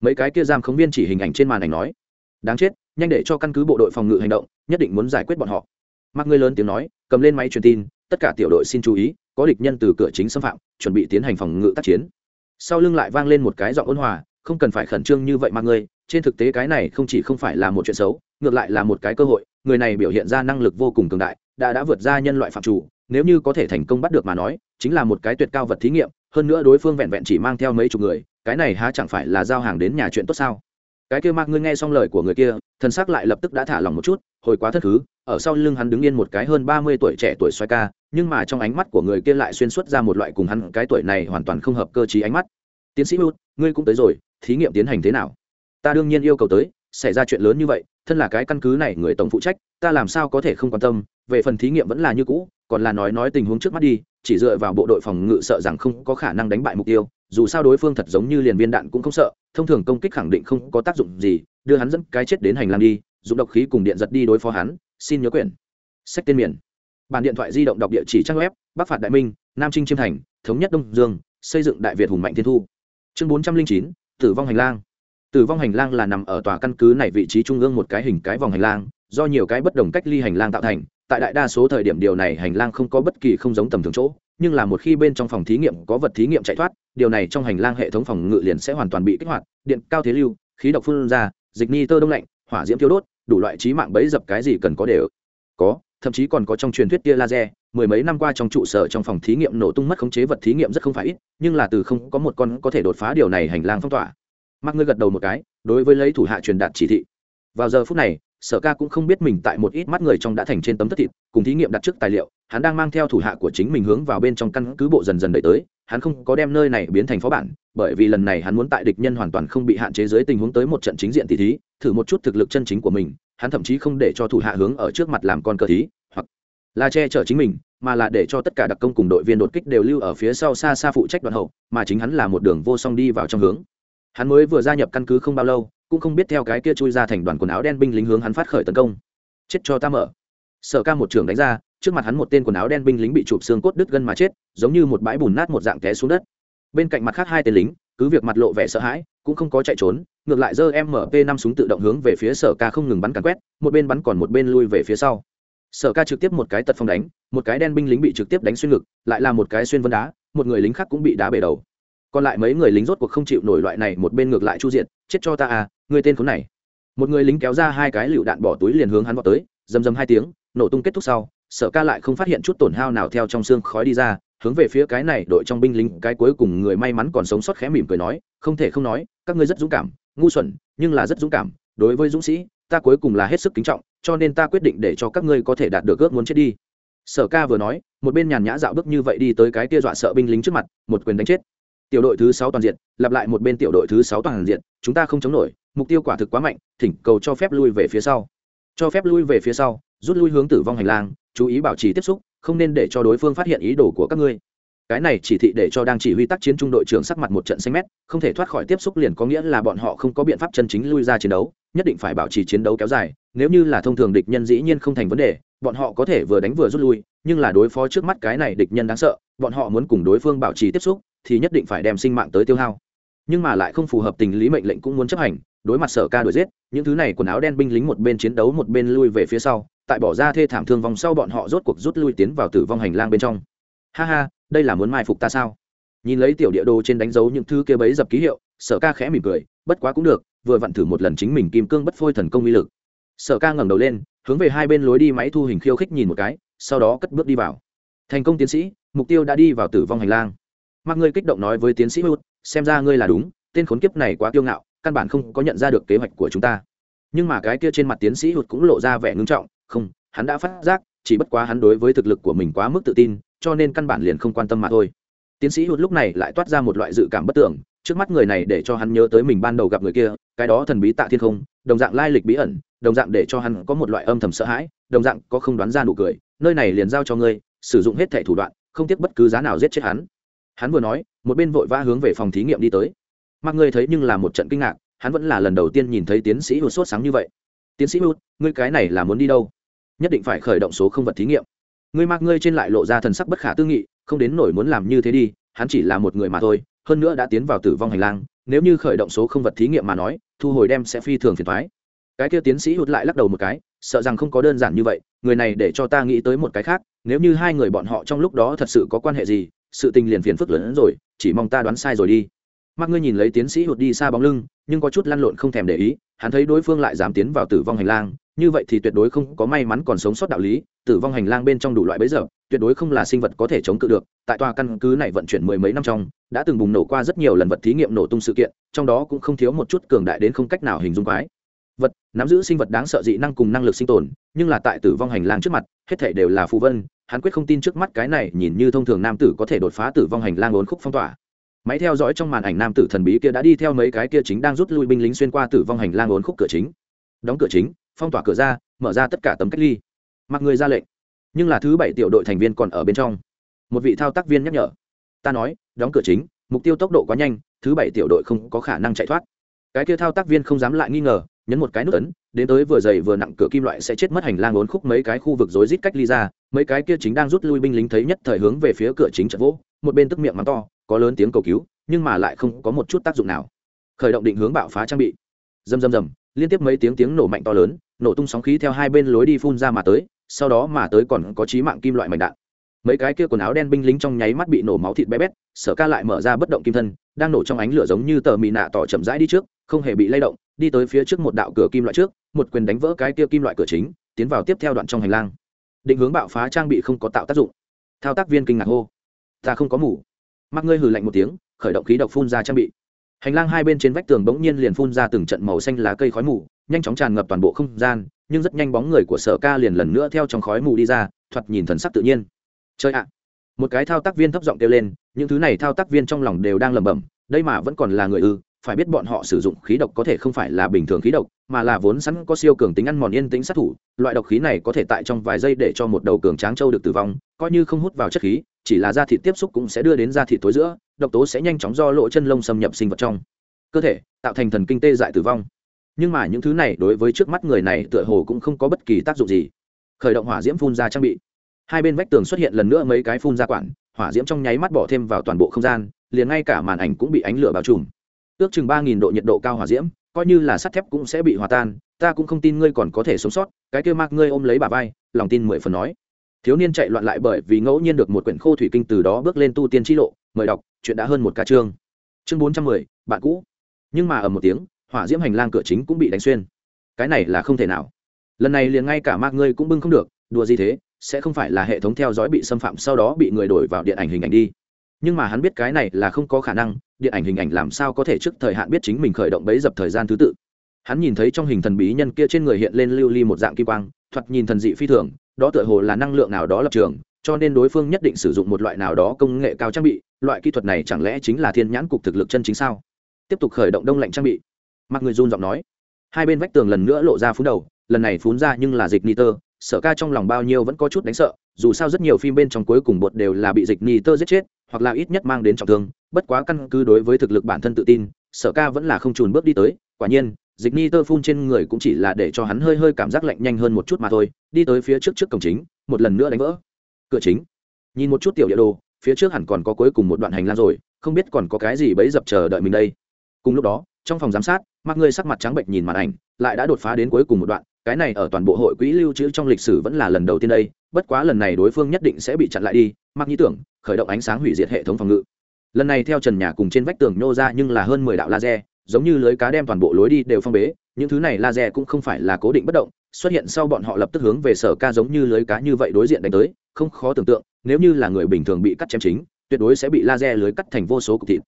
Speaker 1: Mấy cái kia giam khống viên chỉ hình ảnh trên màn ảnh nói, đáng chết, nhanh để cho căn cứ bộ đội phòng ngự hành động, nhất định muốn giải quyết bọn họ. Mặc ngươi lớn tiếng nói, cầm lên máy truyền tin, tất cả tiểu đội xin chú ý, có địch nhân từ cửa chính xâm phạm, chuẩn bị tiến hành phòng ngự tác chiến. Sau lưng lại vang lên một cái giọng ôn hòa, không cần phải khẩn trương như vậy mà ngươi, trên thực tế cái này không chỉ không phải là một chuyện xấu, ngược lại là một cái cơ hội, người này biểu hiện ra năng lực vô cùng cường đại, đã đã vượt ra nhân loại phạm chủ, nếu như có thể thành công bắt được mà nói, chính là một cái tuyệt cao vật thí nghiệm hơn nữa đối phương vẹn vẹn chỉ mang theo mấy chục người, cái này há chẳng phải là giao hàng đến nhà chuyện tốt sao? Cái kia mạc ngươi nghe xong lời của người kia thân xác lại lập tức đã thả lòng một chút, hồi quá thất thứ, ở sau lưng hắn đứng yên một cái hơn ba mươi tuổi trẻ tuổi xoay ca, nhưng mà trong ánh mắt của người kia lại xuyên suốt ra một loại cùng hắn cái tuổi này hoàn toàn không hợp cơ chí ánh mắt. Tiến sĩ hút ngươi cũng tới rồi, thí nghiệm tiến hành thế nào? Ta đương nhiên yêu cầu tới, xảy ra chuyện lớn như vậy, thân là cái căn cứ này, người tổng phụ trách, ta làm sao có thể không quan tâm, về phần thí nghiệm vẫn là như cũ, còn là nói nói tình huống trước mắt đi chỉ dựa vào bộ đội phòng ngự sợ rằng không có khả năng đánh bại mục tiêu, dù sao đối phương thật giống như liền viên đạn cũng không sợ, thông thường công kích khẳng định không có tác dụng gì, đưa hắn dẫn cái chết đến hành lang đi, dùng độc khí cùng điện giật đi đối phó hắn, xin nhớ quyển. Sách tên miền. Bàn điện thoại di động đọc địa chỉ trang web, bắc phạt đại minh, nam trinh chiêm thành, thống nhất đông dương, xây dựng đại việt hùng mạnh thiên thu. Chương bốn trăm linh chín, tử vong hành lang. Tử vong hành lang là nằm ở tòa căn cứ này vị trí trung ương một cái hình cái vòng hành lang, do nhiều cái bất đồng cách ly hành lang tạo thành tại đại đa số thời điểm điều này hành lang không có bất kỳ không giống tầm thường chỗ, nhưng là một khi bên trong phòng thí nghiệm có vật thí nghiệm chạy thoát, điều này trong hành lang hệ thống phòng ngự liền sẽ hoàn toàn bị kích hoạt, điện cao thế lưu, khí độc phun ra, dịch ni tơ đông lạnh, hỏa diễm tiêu đốt, đủ loại trí mạng bẫy dập cái gì cần có đều. Có, thậm chí còn có trong truyền thuyết tia laser, mười mấy năm qua trong trụ sở trong phòng thí nghiệm nổ tung mất khống chế vật thí nghiệm rất không phải ít, nhưng là từ không có một con có thể đột phá điều này hành lang phong tỏa. Mắc ngươi gật đầu một cái, đối với lấy thủ hạ truyền đạt chỉ thị. Vào giờ phút này sở ca cũng không biết mình tại một ít mắt người trong đã thành trên tấm thất thịt, cùng thí nghiệm đặt trước tài liệu, hắn đang mang theo thủ hạ của chính mình hướng vào bên trong căn cứ bộ dần dần đợi tới, hắn không có đem nơi này biến thành phó bản, bởi vì lần này hắn muốn tại địch nhân hoàn toàn không bị hạn chế dưới tình huống tới một trận chính diện tỷ thí, thử một chút thực lực chân chính của mình, hắn thậm chí không để cho thủ hạ hướng ở trước mặt làm con cờ thí, hoặc là che chở chính mình, mà là để cho tất cả đặc công cùng đội viên đột kích đều lưu ở phía sau xa xa phụ trách đoạn hậu, mà chính hắn là một đường vô song đi vào trong hướng. Hắn mới vừa gia nhập căn cứ không bao lâu cũng không biết theo cái kia chui ra thành đoàn quần áo đen binh lính hướng hắn phát khởi tấn công. Chết cho ta mở. Sở ca một trường đánh ra, trước mặt hắn một tên quần áo đen binh lính bị chụp xương cốt đứt gân mà chết, giống như một bãi bùn nát một dạng té xuống đất. Bên cạnh mặt khác hai tên lính, cứ việc mặt lộ vẻ sợ hãi, cũng không có chạy trốn, ngược lại giơ mp năm súng tự động hướng về phía sở ca không ngừng bắn càn quét, một bên bắn còn một bên lui về phía sau. Sở ca trực tiếp một cái tật phong đánh, một cái đen binh lính bị trực tiếp đánh xuyên ngực, lại là một cái xuyên vân đá, một người lính khác cũng bị đá bể đầu. Còn lại mấy người lính rốt cuộc không chịu nổi loại này, một bên ngược lại chu diện chết cho ta à người tên khốn này. Một người lính kéo ra hai cái lựu đạn bỏ túi liền hướng hắn vào tới dầm dầm hai tiếng, nổ tung kết thúc sau, sở ca lại không phát hiện chút tổn hao nào theo trong xương khói đi ra, hướng về phía cái này đội trong binh lính, cái cuối cùng người may mắn còn sống sót khẽ mỉm cười nói, không thể không nói, các ngươi rất dũng cảm, ngu xuẩn, nhưng là rất dũng cảm, đối với dũng sĩ, ta cuối cùng là hết sức kính trọng, cho nên ta quyết định để cho các ngươi có thể đạt được ước muốn chết đi. Sở ca vừa nói, một bên nhàn nhã dạo bước như vậy đi tới cái kia dọa sợ binh lính trước mặt, một quyền đánh chết tiểu đội thứ sáu toàn diện, lặp lại một bên tiểu đội thứ sáu toàn diện, chúng ta không chống nổi, mục tiêu quả thực quá mạnh, thỉnh cầu cho phép lui về phía sau. Cho phép lui về phía sau, rút lui hướng tử vong hành lang, chú ý bảo trì tiếp xúc, không nên để cho đối phương phát hiện ý đồ của các ngươi. Cái này chỉ thị để cho đang chỉ huy tác chiến trung đội trưởng sắc mặt một trận xanh mét, không thể thoát khỏi tiếp xúc liền có nghĩa là bọn họ không có biện pháp chân chính lui ra chiến đấu, nhất định phải bảo trì chiến đấu kéo dài, nếu như là thông thường địch nhân dĩ nhiên không thành vấn đề, bọn họ có thể vừa đánh vừa rút lui, nhưng là đối phó trước mắt cái này địch nhân đáng sợ, bọn họ muốn cùng đối phương bảo trì tiếp xúc thì nhất định phải đem sinh mạng tới tiêu hao. Nhưng mà lại không phù hợp tình lý mệnh lệnh cũng muốn chấp hành, đối mặt sở ca đuổi giết, những thứ này quần áo đen binh lính một bên chiến đấu một bên lui về phía sau, tại bỏ ra thê thảm thương vong sau bọn họ rốt cuộc rút lui tiến vào tử vong hành lang bên trong. Ha ha, đây là muốn mai phục ta sao? Nhìn lấy tiểu địa đồ trên đánh dấu những thứ kia bấy dập ký hiệu, sở ca khẽ mỉm cười, bất quá cũng được, vừa vặn thử một lần chính mình kim cương bất phôi thần công uy lực. Sở ca ngẩng đầu lên, hướng về hai bên lối đi máy thu hình khiêu khích nhìn một cái, sau đó cất bước đi vào. Thành công tiến sĩ, mục tiêu đã đi vào tử vong hành lang mặc ngươi kích động nói với tiến sĩ hút xem ra ngươi là đúng, tên khốn kiếp này quá kiêu ngạo, căn bản không có nhận ra được kế hoạch của chúng ta. Nhưng mà cái kia trên mặt tiến sĩ hụt cũng lộ ra vẻ ngưng trọng, không, hắn đã phát giác, chỉ bất quá hắn đối với thực lực của mình quá mức tự tin, cho nên căn bản liền không quan tâm mà thôi. Tiến sĩ hụt lúc này lại toát ra một loại dự cảm bất tưởng, trước mắt người này để cho hắn nhớ tới mình ban đầu gặp người kia, cái đó thần bí tạ thiên không, đồng dạng lai lịch bí ẩn, đồng dạng để cho hắn có một loại âm thầm sợ hãi, đồng dạng có không đoán ra nụ cười, nơi này liền giao cho ngươi, sử dụng hết thẻ thủ đoạn, không tiếc bất cứ giá nào giết chết hắn hắn vừa nói, một bên vội vã hướng về phòng thí nghiệm đi tới. Mặc ngươi thấy nhưng là một trận kinh ngạc, hắn vẫn là lần đầu tiên nhìn thấy tiến sĩ hụt sốt sáng như vậy. Tiến sĩ hụt ngươi cái này là muốn đi đâu? Nhất định phải khởi động số không vật thí nghiệm. Ngươi mặc ngươi trên lại lộ ra thần sắc bất khả tư nghị, không đến nổi muốn làm như thế đi, hắn chỉ là một người mà thôi, hơn nữa đã tiến vào tử vong hành lang, nếu như khởi động số không vật thí nghiệm mà nói, thu hồi đem sẽ phi thường phiền thoái cái kia tiến sĩ hụt lại lắc đầu một cái, sợ rằng không có đơn giản như vậy, người này để cho ta nghĩ tới một cái khác, nếu như hai người bọn họ trong lúc đó thật sự có quan hệ gì sự tình liền phiền phức lớn hơn rồi, chỉ mong ta đoán sai rồi đi. Mặc ngươi nhìn lấy tiến sĩ hụt đi xa bóng lưng, nhưng có chút lăn lộn không thèm để ý, hắn thấy đối phương lại dám tiến vào tử vong hành lang, như vậy thì tuyệt đối không có may mắn còn sống sót đạo lý, tử vong hành lang bên trong đủ loại bấy giờ, tuyệt đối không là sinh vật có thể chống cự được, tại tòa căn cứ này vận chuyển mười mấy năm trong, đã từng bùng nổ qua rất nhiều lần vật thí nghiệm nổ tung sự kiện, trong đó cũng không thiếu một chút cường đại đến không cách nào hình dung quái vật, nắm giữ sinh vật đáng sợ dị năng cùng năng lực sinh tồn, nhưng là tại tử vong hành lang trước mặt, hết thể đều là phù vân hắn quyết không tin trước mắt cái này nhìn như thông thường nam tử có thể đột phá tử vong hành lang ốn khúc phong tỏa. Máy theo dõi trong màn ảnh nam tử thần bí kia đã đi theo mấy cái kia chính đang rút lui binh lính xuyên qua tử vong hành lang ốn khúc cửa chính. Đóng cửa chính, phong tỏa cửa ra, mở ra tất cả tấm cách ly. Mặc người ra lệnh. Nhưng là thứ bảy tiểu đội thành viên còn ở bên trong. Một vị thao tác viên nhắc nhở. Ta nói, đóng cửa chính, mục tiêu tốc độ quá nhanh, thứ bảy tiểu đội không có khả năng chạy thoát. Cái kia thao tác viên không dám lại nghi ngờ nhấn một cái nút ấn, đến tới vừa dày vừa nặng cửa kim loại sẽ chết mất hành lang ốn khúc mấy cái khu vực rối rít cách ly ra, mấy cái kia chính đang rút lui binh lính thấy nhất thời hướng về phía cửa chính trận vỗ, một bên tức miệng mắng to, có lớn tiếng cầu cứu, nhưng mà lại không có một chút tác dụng nào. Khởi động định hướng bạo phá trang bị. Rầm rầm rầm, liên tiếp mấy tiếng tiếng nổ mạnh to lớn, nổ tung sóng khí theo hai bên lối đi phun ra mà tới, sau đó mà tới còn có chí mạng kim loại mảnh đạn. Mấy cái kia quần áo đen binh lính trong nháy mắt bị nổ máu thịt bé bét, sở ca lại mở ra bất động kim thân, đang nổ trong ánh lửa giống như tờ mì nạ tỏ chậm rãi đi trước, không hề bị lay động đi tới phía trước một đạo cửa kim loại trước, một quyền đánh vỡ cái kia kim loại cửa chính, tiến vào tiếp theo đoạn trong hành lang. Định hướng bạo phá trang bị không có tạo tác dụng. Thao tác viên kinh ngạc hô. Ta không có mủ mặc ngươi hừ lạnh một tiếng, khởi động khí độc phun ra trang bị. Hành lang hai bên trên vách tường bỗng nhiên liền phun ra từng trận màu xanh lá cây khói mù, nhanh chóng tràn ngập toàn bộ không gian, nhưng rất nhanh bóng người của sở ca liền lần nữa theo trong khói mù đi ra, thoạt nhìn thần sắc tự nhiên. Chơi ạ. À. Một cái thao tác viên thấp giọng kêu lên, những thứ này thao tác viên trong lòng đều đang lẩm bẩm, đây mà vẫn còn là người ư phải biết bọn họ sử dụng khí độc có thể không phải là bình thường khí độc, mà là vốn sẵn có siêu cường tính ăn mòn yên tĩnh sát thủ, loại độc khí này có thể tại trong vài giây để cho một đầu cường tráng châu được tử vong, coi như không hút vào chất khí, chỉ là da thịt tiếp xúc cũng sẽ đưa đến da thịt tối giữa, độc tố sẽ nhanh chóng do lỗ chân lông xâm nhập sinh vật trong cơ thể, tạo thành thần kinh tê dại tử vong. Nhưng mà những thứ này đối với trước mắt người này tựa hồ cũng không có bất kỳ tác dụng gì. Khởi động hỏa diễm phun ra trang bị. Hai bên vách tường xuất hiện lần nữa mấy cái phun ra quản hỏa diễm trong nháy mắt bỏ thêm vào toàn bộ không gian, liền ngay cả màn ảnh cũng bị ánh lửa bao trùm ước chừng ba nghìn độ nhiệt độ cao hỏa diễm, coi như là sắt thép cũng sẽ bị hòa tan, ta cũng không tin ngươi còn có thể sống sót, cái kêu mạc ngươi ôm lấy bà vai, lòng tin mười phần nói. Thiếu niên chạy loạn lại bởi vì ngẫu nhiên được một quyển khô thủy kinh từ đó bước lên tu tiên t lộ, mời đọc, chuyện đã hơn một ca chương. Chương bốn trăm mười, bạn cũ. Nhưng mà ở một tiếng, hỏa diễm hành lang cửa chính cũng bị đánh xuyên. Cái này là không thể nào. Lần này liền ngay cả mạc ngươi cũng bưng không được, đùa gì thế, sẽ không phải là hệ thống theo dõi bị xâm phạm sau đó bị người đổi vào điện ảnh hình ảnh đi nhưng mà hắn biết cái này là không có khả năng điện ảnh hình ảnh làm sao có thể trước thời hạn biết chính mình khởi động bấy dập thời gian thứ tự. Hắn nhìn thấy trong hình thần bí nhân kia trên người hiện lên lưu ly một dạng kim quang thoạt nhìn thần dị phi thường đó tựa hồ là năng lượng nào đó lập trường cho nên đối phương nhất định sử dụng một loại nào đó công nghệ cao trang bị loại kỹ thuật này chẳng lẽ chính là thiên nhãn cục thực lực chân chính sao? Tiếp tục khởi động đông lạnh trang bị. Mặc người run giọng nói. Hai bên vách tường lần nữa lộ ra phun đầu lần này phun ra nhưng là dịch niter, sở ca trong lòng bao nhiêu vẫn có chút đánh sợ dù sao rất nhiều phim bên trong cuối cùng bột đều là bị dịch niter giết chết hoặc là ít nhất mang đến trọng thương, bất quá căn cứ đối với thực lực bản thân tự tin, sở ca vẫn là không trùn bước đi tới, quả nhiên, dịch ni tơ phun trên người cũng chỉ là để cho hắn hơi hơi cảm giác lạnh nhanh hơn một chút mà thôi, đi tới phía trước trước cổng chính, một lần nữa đánh vỡ. Cửa chính. Nhìn một chút tiểu địa đồ, phía trước hẳn còn có cuối cùng một đoạn hành lang rồi, không biết còn có cái gì bấy dập chờ đợi mình đây. Cùng lúc đó, trong phòng giám sát mặc người sắc mặt trắng bệnh nhìn màn ảnh, lại đã đột phá đến cuối cùng một đoạn, cái này ở toàn bộ hội quỹ lưu trữ trong lịch sử vẫn là lần đầu tiên đây, bất quá lần này đối phương nhất định sẽ bị chặn lại đi. Mặc nghĩ tưởng khởi động ánh sáng hủy diệt hệ thống phòng ngự. Lần này theo trần nhà cùng trên vách tường nhô ra nhưng là hơn mười đạo laser, giống như lưới cá đem toàn bộ lối đi đều phong bế, những thứ này laser cũng không phải là cố định bất động, xuất hiện sau bọn họ lập tức hướng về sở ca giống như lưới cá như vậy đối diện đánh tới, không khó tưởng tượng, nếu như là người bình thường bị cắt chém chính, tuyệt đối sẽ bị laser lưới cắt thành vô số cục thịt.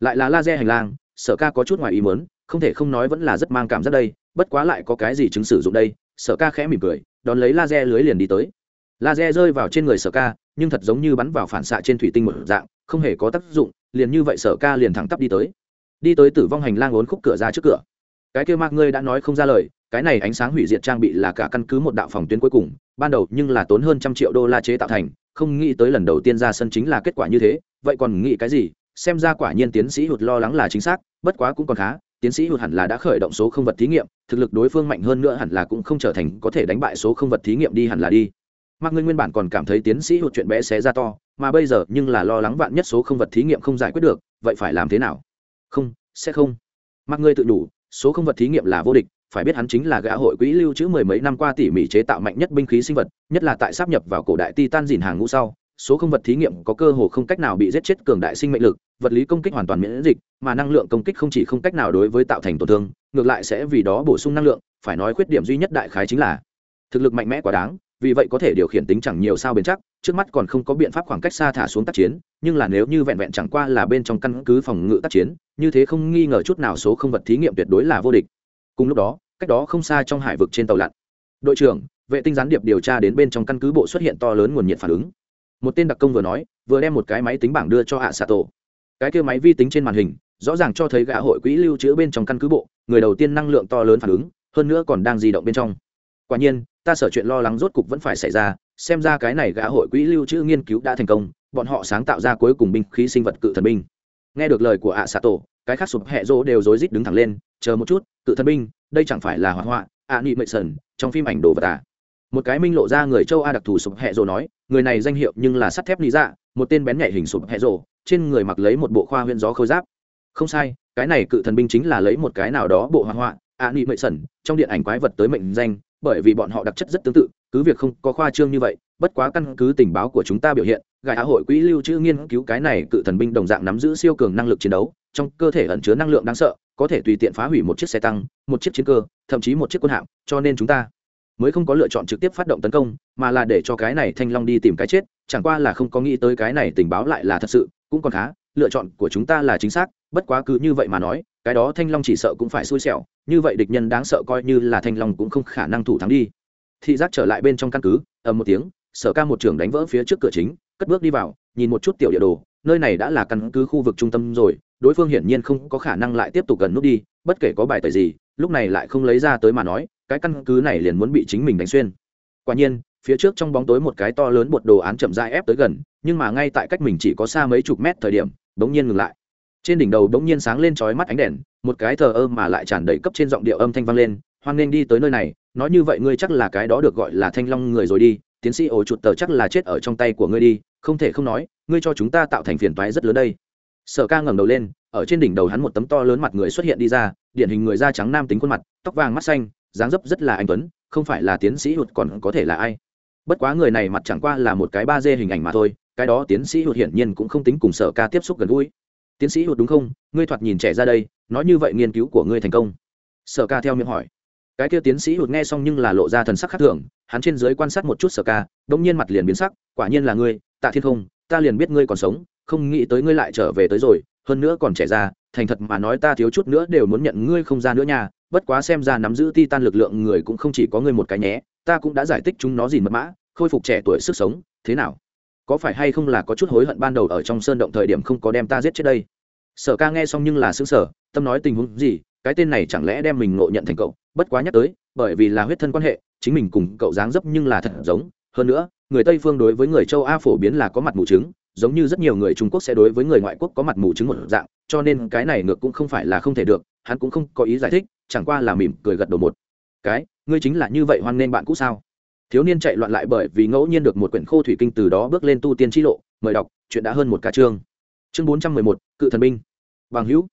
Speaker 1: Lại là laser hành lang, sở ca có chút ngoài ý muốn, không thể không nói vẫn là rất mang cảm giác đây, bất quá lại có cái gì chứng sử dụng đây, sở ca khẽ mỉm cười, đón lấy laser lưới liền đi tới. Laser rơi vào trên người sở ca nhưng thật giống như bắn vào phản xạ trên thủy tinh một dạng, không hề có tác dụng, liền như vậy sở ca liền thẳng tắp đi tới. Đi tới tử vong hành lang ốn khúc cửa ra trước cửa. Cái kêu mạc ngươi đã nói không ra lời, cái này ánh sáng hủy diệt trang bị là cả căn cứ một đạo phòng tuyến cuối cùng, ban đầu nhưng là tốn hơn trăm triệu đô la chế tạo thành, không nghĩ tới lần đầu tiên ra sân chính là kết quả như thế, vậy còn nghĩ cái gì? Xem ra quả nhiên tiến sĩ hụt lo lắng là chính xác, bất quá cũng còn khá, tiến sĩ hụt hẳn là đã khởi động số không vật thí nghiệm, thực lực đối phương mạnh hơn nữa hẳn là cũng không trở thành có thể đánh bại số không vật thí nghiệm đi hẳn là đi mạc ngươi nguyên bản còn cảm thấy tiến sĩ hụt chuyện bé xé ra to, mà bây giờ nhưng là lo lắng vạn nhất số không vật thí nghiệm không giải quyết được, vậy phải làm thế nào? Không, sẽ không. Mạc ngươi tự đủ số không vật thí nghiệm là vô địch, phải biết hắn chính là gã hội quỹ lưu trữ mười mấy năm qua tỉ mỉ chế tạo mạnh nhất binh khí sinh vật, nhất là tại sáp nhập vào cổ đại titan dìn hàng ngũ sau, số không vật thí nghiệm có cơ hồ không cách nào bị giết chết cường đại sinh mệnh lực, vật lý công kích hoàn toàn miễn dịch, mà năng lượng công kích không chỉ không cách nào đối với tạo thành tổn thương, ngược lại sẽ vì đó bổ sung năng lượng, phải nói khuyết điểm duy nhất đại khái chính là thực lực mạnh mẽ quá đáng vì vậy có thể điều khiển tính chẳng nhiều sao bền chắc, trước mắt còn không có biện pháp khoảng cách xa thả xuống tác chiến, nhưng là nếu như vẹn vẹn chẳng qua là bên trong căn cứ phòng ngự tác chiến, như thế không nghi ngờ chút nào số không vật thí nghiệm tuyệt đối là vô địch. Cùng lúc đó, cách đó không xa trong hải vực trên tàu lặn, đội trưởng, vệ tinh gián điệp điều tra đến bên trong căn cứ bộ xuất hiện to lớn nguồn nhiệt phản ứng. Một tên đặc công vừa nói, vừa đem một cái máy tính bảng đưa cho hạ xạ tổ. Cái kia máy vi tính trên màn hình, rõ ràng cho thấy gã hội quỹ lưu trữ bên trong căn cứ bộ, người đầu tiên năng lượng to lớn phản ứng, hơn nữa còn đang di động bên trong. Quả nhiên ta sở chuyện lo lắng rốt cục vẫn phải xảy ra, xem ra cái này gã hội quỹ lưu trữ nghiên cứu đã thành công, bọn họ sáng tạo ra cuối cùng binh khí sinh vật cự thần binh nghe được lời của ạ xạ tổ cái khác sụp hẹ rỗ đều rối rít đứng thẳng lên, chờ một chút, cự thần binh, đây chẳng phải là hỏa họa ạ nị mệ sần trong phim ảnh đồ vật à. một cái minh lộ ra người châu a đặc thù sụp hẹ rỗ nói, người này danh hiệu nhưng là sắt thép lý dạ một tên bén nhạy hình sụp hẹ rỗ, trên người mặc lấy một bộ khoa huyện gió khôi giáp không sai, cái này cự thần binh chính là lấy một cái nào đó bộ hỏa họa ạ nị mệ sần trong điện ảnh quái vật tới mệnh danh bởi vì bọn họ đặc chất rất tương tự, cứ việc không có khoa trương như vậy, bất quá căn cứ tình báo của chúng ta biểu hiện gài á hội quỹ lưu trữ nghiên cứu cái này cự thần binh đồng dạng nắm giữ siêu cường năng lực chiến đấu, trong cơ thể ẩn chứa năng lượng đáng sợ, có thể tùy tiện phá hủy một chiếc xe tăng, một chiếc chiến cơ, thậm chí một chiếc quân hạm, cho nên chúng ta mới không có lựa chọn trực tiếp phát động tấn công, mà là để cho cái này thanh long đi tìm cái chết, chẳng qua là không có nghĩ tới cái này tình báo lại là thật sự, cũng còn khá, lựa chọn của chúng ta là chính xác, bất quá cứ như vậy mà nói cái đó thanh long chỉ sợ cũng phải xui xẻo, như vậy địch nhân đáng sợ coi như là thanh long cũng không khả năng thủ thắng đi. Thị giác trở lại bên trong căn cứ, ầm một tiếng, sở ca một trưởng đánh vỡ phía trước cửa chính, cất bước đi vào, nhìn một chút tiểu địa đồ, nơi này đã là căn cứ khu vực trung tâm rồi, đối phương hiển nhiên không có khả năng lại tiếp tục gần nút đi, bất kể có bài tời gì, lúc này lại không lấy ra tới mà nói, cái căn cứ này liền muốn bị chính mình đánh xuyên. Quả nhiên, phía trước trong bóng tối một cái to lớn bột đồ án chậm rãi ép tới gần, nhưng mà ngay tại cách mình chỉ có xa mấy chục mét thời điểm, bỗng nhiên ngừng lại trên đỉnh đầu bỗng nhiên sáng lên trói mắt ánh đèn, một cái thờ ơ mà lại tràn đầy cấp trên giọng điệu âm thanh vang lên, hoan nên đi tới nơi này, nói như vậy ngươi chắc là cái đó được gọi là thanh long người rồi đi, tiến sĩ ổ chuột tờ chắc là chết ở trong tay của ngươi đi, không thể không nói, ngươi cho chúng ta tạo thành phiền toái rất lớn đây. Sở ca ngẩng đầu lên, ở trên đỉnh đầu hắn một tấm to lớn mặt người xuất hiện đi ra, điển hình người da trắng nam tính khuôn mặt, tóc vàng mắt xanh, dáng dấp rất là anh tuấn, không phải là tiến sĩ hụt còn có thể là ai. Bất quá người này mặt chẳng qua là một cái ba d hình ảnh mà thôi, cái đó tiến sĩ hụt hiển nhiên cũng không tính cùng sở ca tiếp xúc gần gũi tiến sĩ hụt đúng không? Ngươi thoạt nhìn trẻ ra đây, nói như vậy nghiên cứu của ngươi thành công. Sở ca theo miệng hỏi. Cái kia tiến sĩ hụt nghe xong nhưng là lộ ra thần sắc khác thường, hắn trên dưới quan sát một chút sở ca đ ỗ n g nhiên mặt liền biến sắc, quả nhiên là ngươi, tạ thiên không, ta liền biết ngươi còn sống, không nghĩ tới ngươi lại trở về tới rồi, hơn nữa còn trẻ ra, thành thật mà nói ta thiếu chút nữa đều muốn nhận ngươi không ra nữa nha, bất quá xem ra nắm giữ ti tan lực lượng người cũng không chỉ có ngươi một cái nhé, ta cũng đã giải thích chúng nó gì mật mã, khôi phục trẻ tuổi sức sống, thế nào? Có phải hay không là có chút hối hận ban đầu ở trong sơn động thời điểm không có đem ta giết chết đây? Sở ca nghe xong nhưng là xứng sở tâm nói tình huống gì, cái tên này chẳng lẽ đem mình ngộ nhận thành cậu? Bất quá nhắc tới, bởi vì là huyết thân quan hệ, chính mình cùng cậu dáng dấp nhưng là thật giống. Hơn nữa, người tây phương đối với người châu a phổ biến là có mặt mù chứng giống như rất nhiều người trung quốc sẽ đối với người ngoại quốc có mặt mù chứng một dạng, cho nên cái này ngược cũng không phải là không thể được, hắn cũng không có ý giải thích, chẳng qua là mỉm cười gật đầu một cái, ngươi chính là như vậy hoan nên bạn cũ sao? Thiếu niên chạy loạn lại bởi vì ngẫu nhiên được một quyển khô thủy kinh từ đó bước lên tu tiên t lộ. Mời đọc, chuyện đã hơn một ca chương. Chương bốn trăm mười một, cự thần binh. Bằng hữu.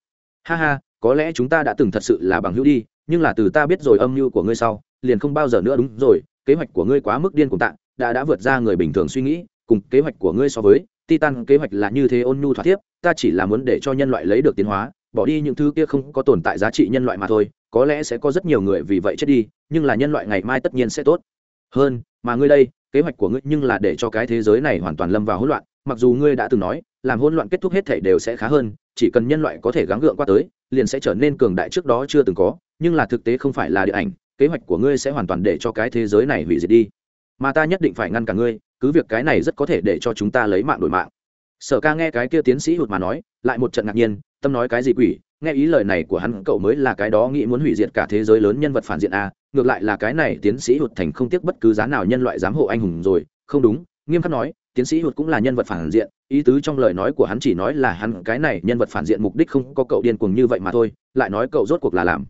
Speaker 1: Ha ha, có lẽ chúng ta đã từng thật sự là bằng hữu đi, nhưng là từ ta biết rồi âm mưu của ngươi sau, liền không bao giờ nữa đúng rồi, kế hoạch của ngươi quá mức điên cùng tạ, đã đã vượt ra người bình thường suy nghĩ, cùng kế hoạch của ngươi so với, titan kế hoạch là như thế ôn nhu thỏa thiếp, ta chỉ là muốn để cho nhân loại lấy được tiến hóa, bỏ đi những thứ kia không có tồn tại giá trị nhân loại mà thôi, có lẽ sẽ có rất nhiều người vì vậy chết đi, nhưng là nhân loại ngày mai tất nhiên sẽ tốt hơn, mà ngươi đây, kế hoạch của ngươi nhưng là để cho cái thế giới này hoàn toàn lâm vào hỗn loạn. Mặc dù ngươi đã từng nói, làm hỗn loạn kết thúc hết thể đều sẽ khá hơn, chỉ cần nhân loại có thể gắng gượng qua tới, liền sẽ trở nên cường đại trước đó chưa từng có. Nhưng là thực tế không phải là điện ảnh, kế hoạch của ngươi sẽ hoàn toàn để cho cái thế giới này hủy diệt đi. Mà ta nhất định phải ngăn cả ngươi, cứ việc cái này rất có thể để cho chúng ta lấy mạng đổi mạng. Sở ca nghe cái kia tiến sĩ hụt mà nói, lại một trận ngạc nhiên, tâm nói cái gì quỷ nghe ý lời này của hắn, cậu mới là cái đó nghĩ muốn hủy diệt cả thế giới lớn nhân vật phản diện a, ngược lại là cái này tiến sĩ hụt thành không tiếc bất cứ giá nào nhân loại giám hộ anh hùng rồi. Không đúng, nghiêm khắc nói, tiến sĩ hụt cũng là nhân vật phản diện, ý tứ trong lời nói của hắn chỉ nói là hắn, cái này nhân vật phản diện mục đích không có cậu điên cuồng như vậy mà thôi, lại nói cậu rốt cuộc là làm.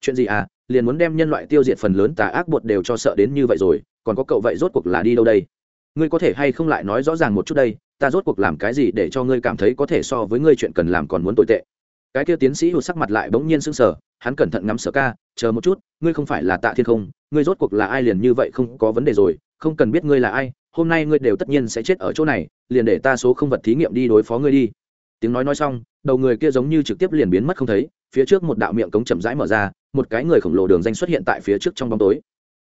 Speaker 1: Chuyện gì à liền muốn đem nhân loại tiêu diệt phần lớn tà ác bột đều cho sợ đến như vậy rồi, còn có cậu vậy rốt cuộc là đi đâu đây? Ngươi có thể hay không lại nói rõ ràng một chút đây, ta rốt cuộc làm cái gì để cho ngươi cảm thấy có thể so với ngươi chuyện cần làm còn muốn tồi tệ? Cái kia tiến sĩ hụt sắc mặt lại bỗng nhiên sưng sờ, hắn cẩn thận ngắm sở ca, chờ một chút, ngươi không phải là tạ thiên không, ngươi rốt cuộc là ai liền như vậy không có vấn đề rồi, không cần biết ngươi là ai, hôm nay ngươi đều tất nhiên sẽ chết ở chỗ này, liền để ta số không vật thí nghiệm đi đối phó ngươi đi. Tiếng nói nói xong, đầu người kia giống như trực tiếp liền biến mất không thấy, phía trước một đạo miệng cống chậm rãi mở ra, một cái người khổng lồ đường danh xuất hiện tại phía trước trong bóng tối.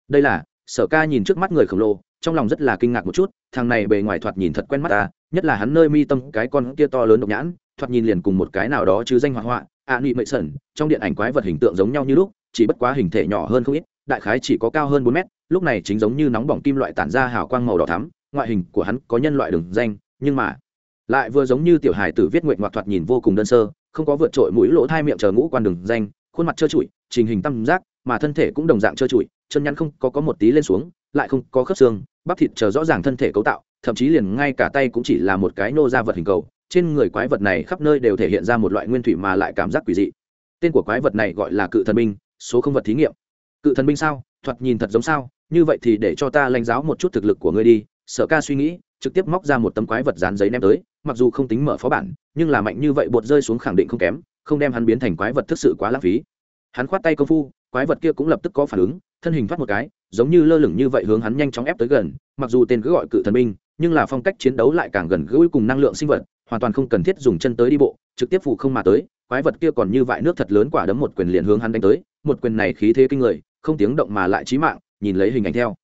Speaker 1: Đây là, sở ca nhìn trước mắt người khổng lồ, trong lòng rất là kinh ngạc một chút, thằng này bề ngoài thoạt nhìn thật quen mắt ta, nhất là hắn nơi mi tâm cái con kia to lớn độc nhãn thoạt nhìn liền cùng một cái nào đó chứ danh họa họa ạ à, nị mệ sẩn trong điện ảnh quái vật hình tượng giống nhau như lúc chỉ bất quá hình thể nhỏ hơn không ít đại khái chỉ có cao hơn bốn mét lúc này chính giống như nóng bỏng kim loại tản ra hào quang màu đỏ thắm ngoại hình của hắn có nhân loại đường danh nhưng mà lại vừa giống như tiểu hài tử viết nguyện ngoặc thoạt nhìn vô cùng đơn sơ không có vượt trội mũi lỗ thai miệng chờ ngũ quan đường danh khuôn mặt trơ trụi trình hình tam giác mà thân thể cũng đồng dạng trơ trụi chân nhắn không có có một tí lên xuống lại không có khớp xương bắp thịt chờ rõ ràng thân thể cấu tạo thậm chí liền ngay cả tay cũng chỉ là một cái nô ra vật hình cầu trên người quái vật này khắp nơi đều thể hiện ra một loại nguyên thủy mà lại cảm giác quỷ dị. Tên của quái vật này gọi là cự thần binh, số không vật thí nghiệm. Cự thần binh sao? Thoạt nhìn thật giống sao? Như vậy thì để cho ta lãnh giáo một chút thực lực của ngươi đi. Sở ca suy nghĩ, trực tiếp móc ra một tấm quái vật dán giấy ném tới. Mặc dù không tính mở phó bản, nhưng là mạnh như vậy bột rơi xuống khẳng định không kém, không đem hắn biến thành quái vật thực sự quá lãng phí. Hắn khoát tay công phu, quái vật kia cũng lập tức có phản ứng, thân hình phát một cái, giống như lơ lửng như vậy hướng hắn nhanh chóng ép tới gần. Mặc dù tên cứ gọi cự thần binh, nhưng là phong cách chiến đấu lại càng gần gũi cùng năng lượng sinh vật hoàn toàn không cần thiết dùng chân tới đi bộ, trực tiếp phụ không mà tới, quái vật kia còn như vại nước thật lớn quả đấm một quyền liền hướng hắn đánh tới, một quyền này khí thế kinh người, không tiếng động mà lại chí mạng, nhìn lấy hình ảnh theo.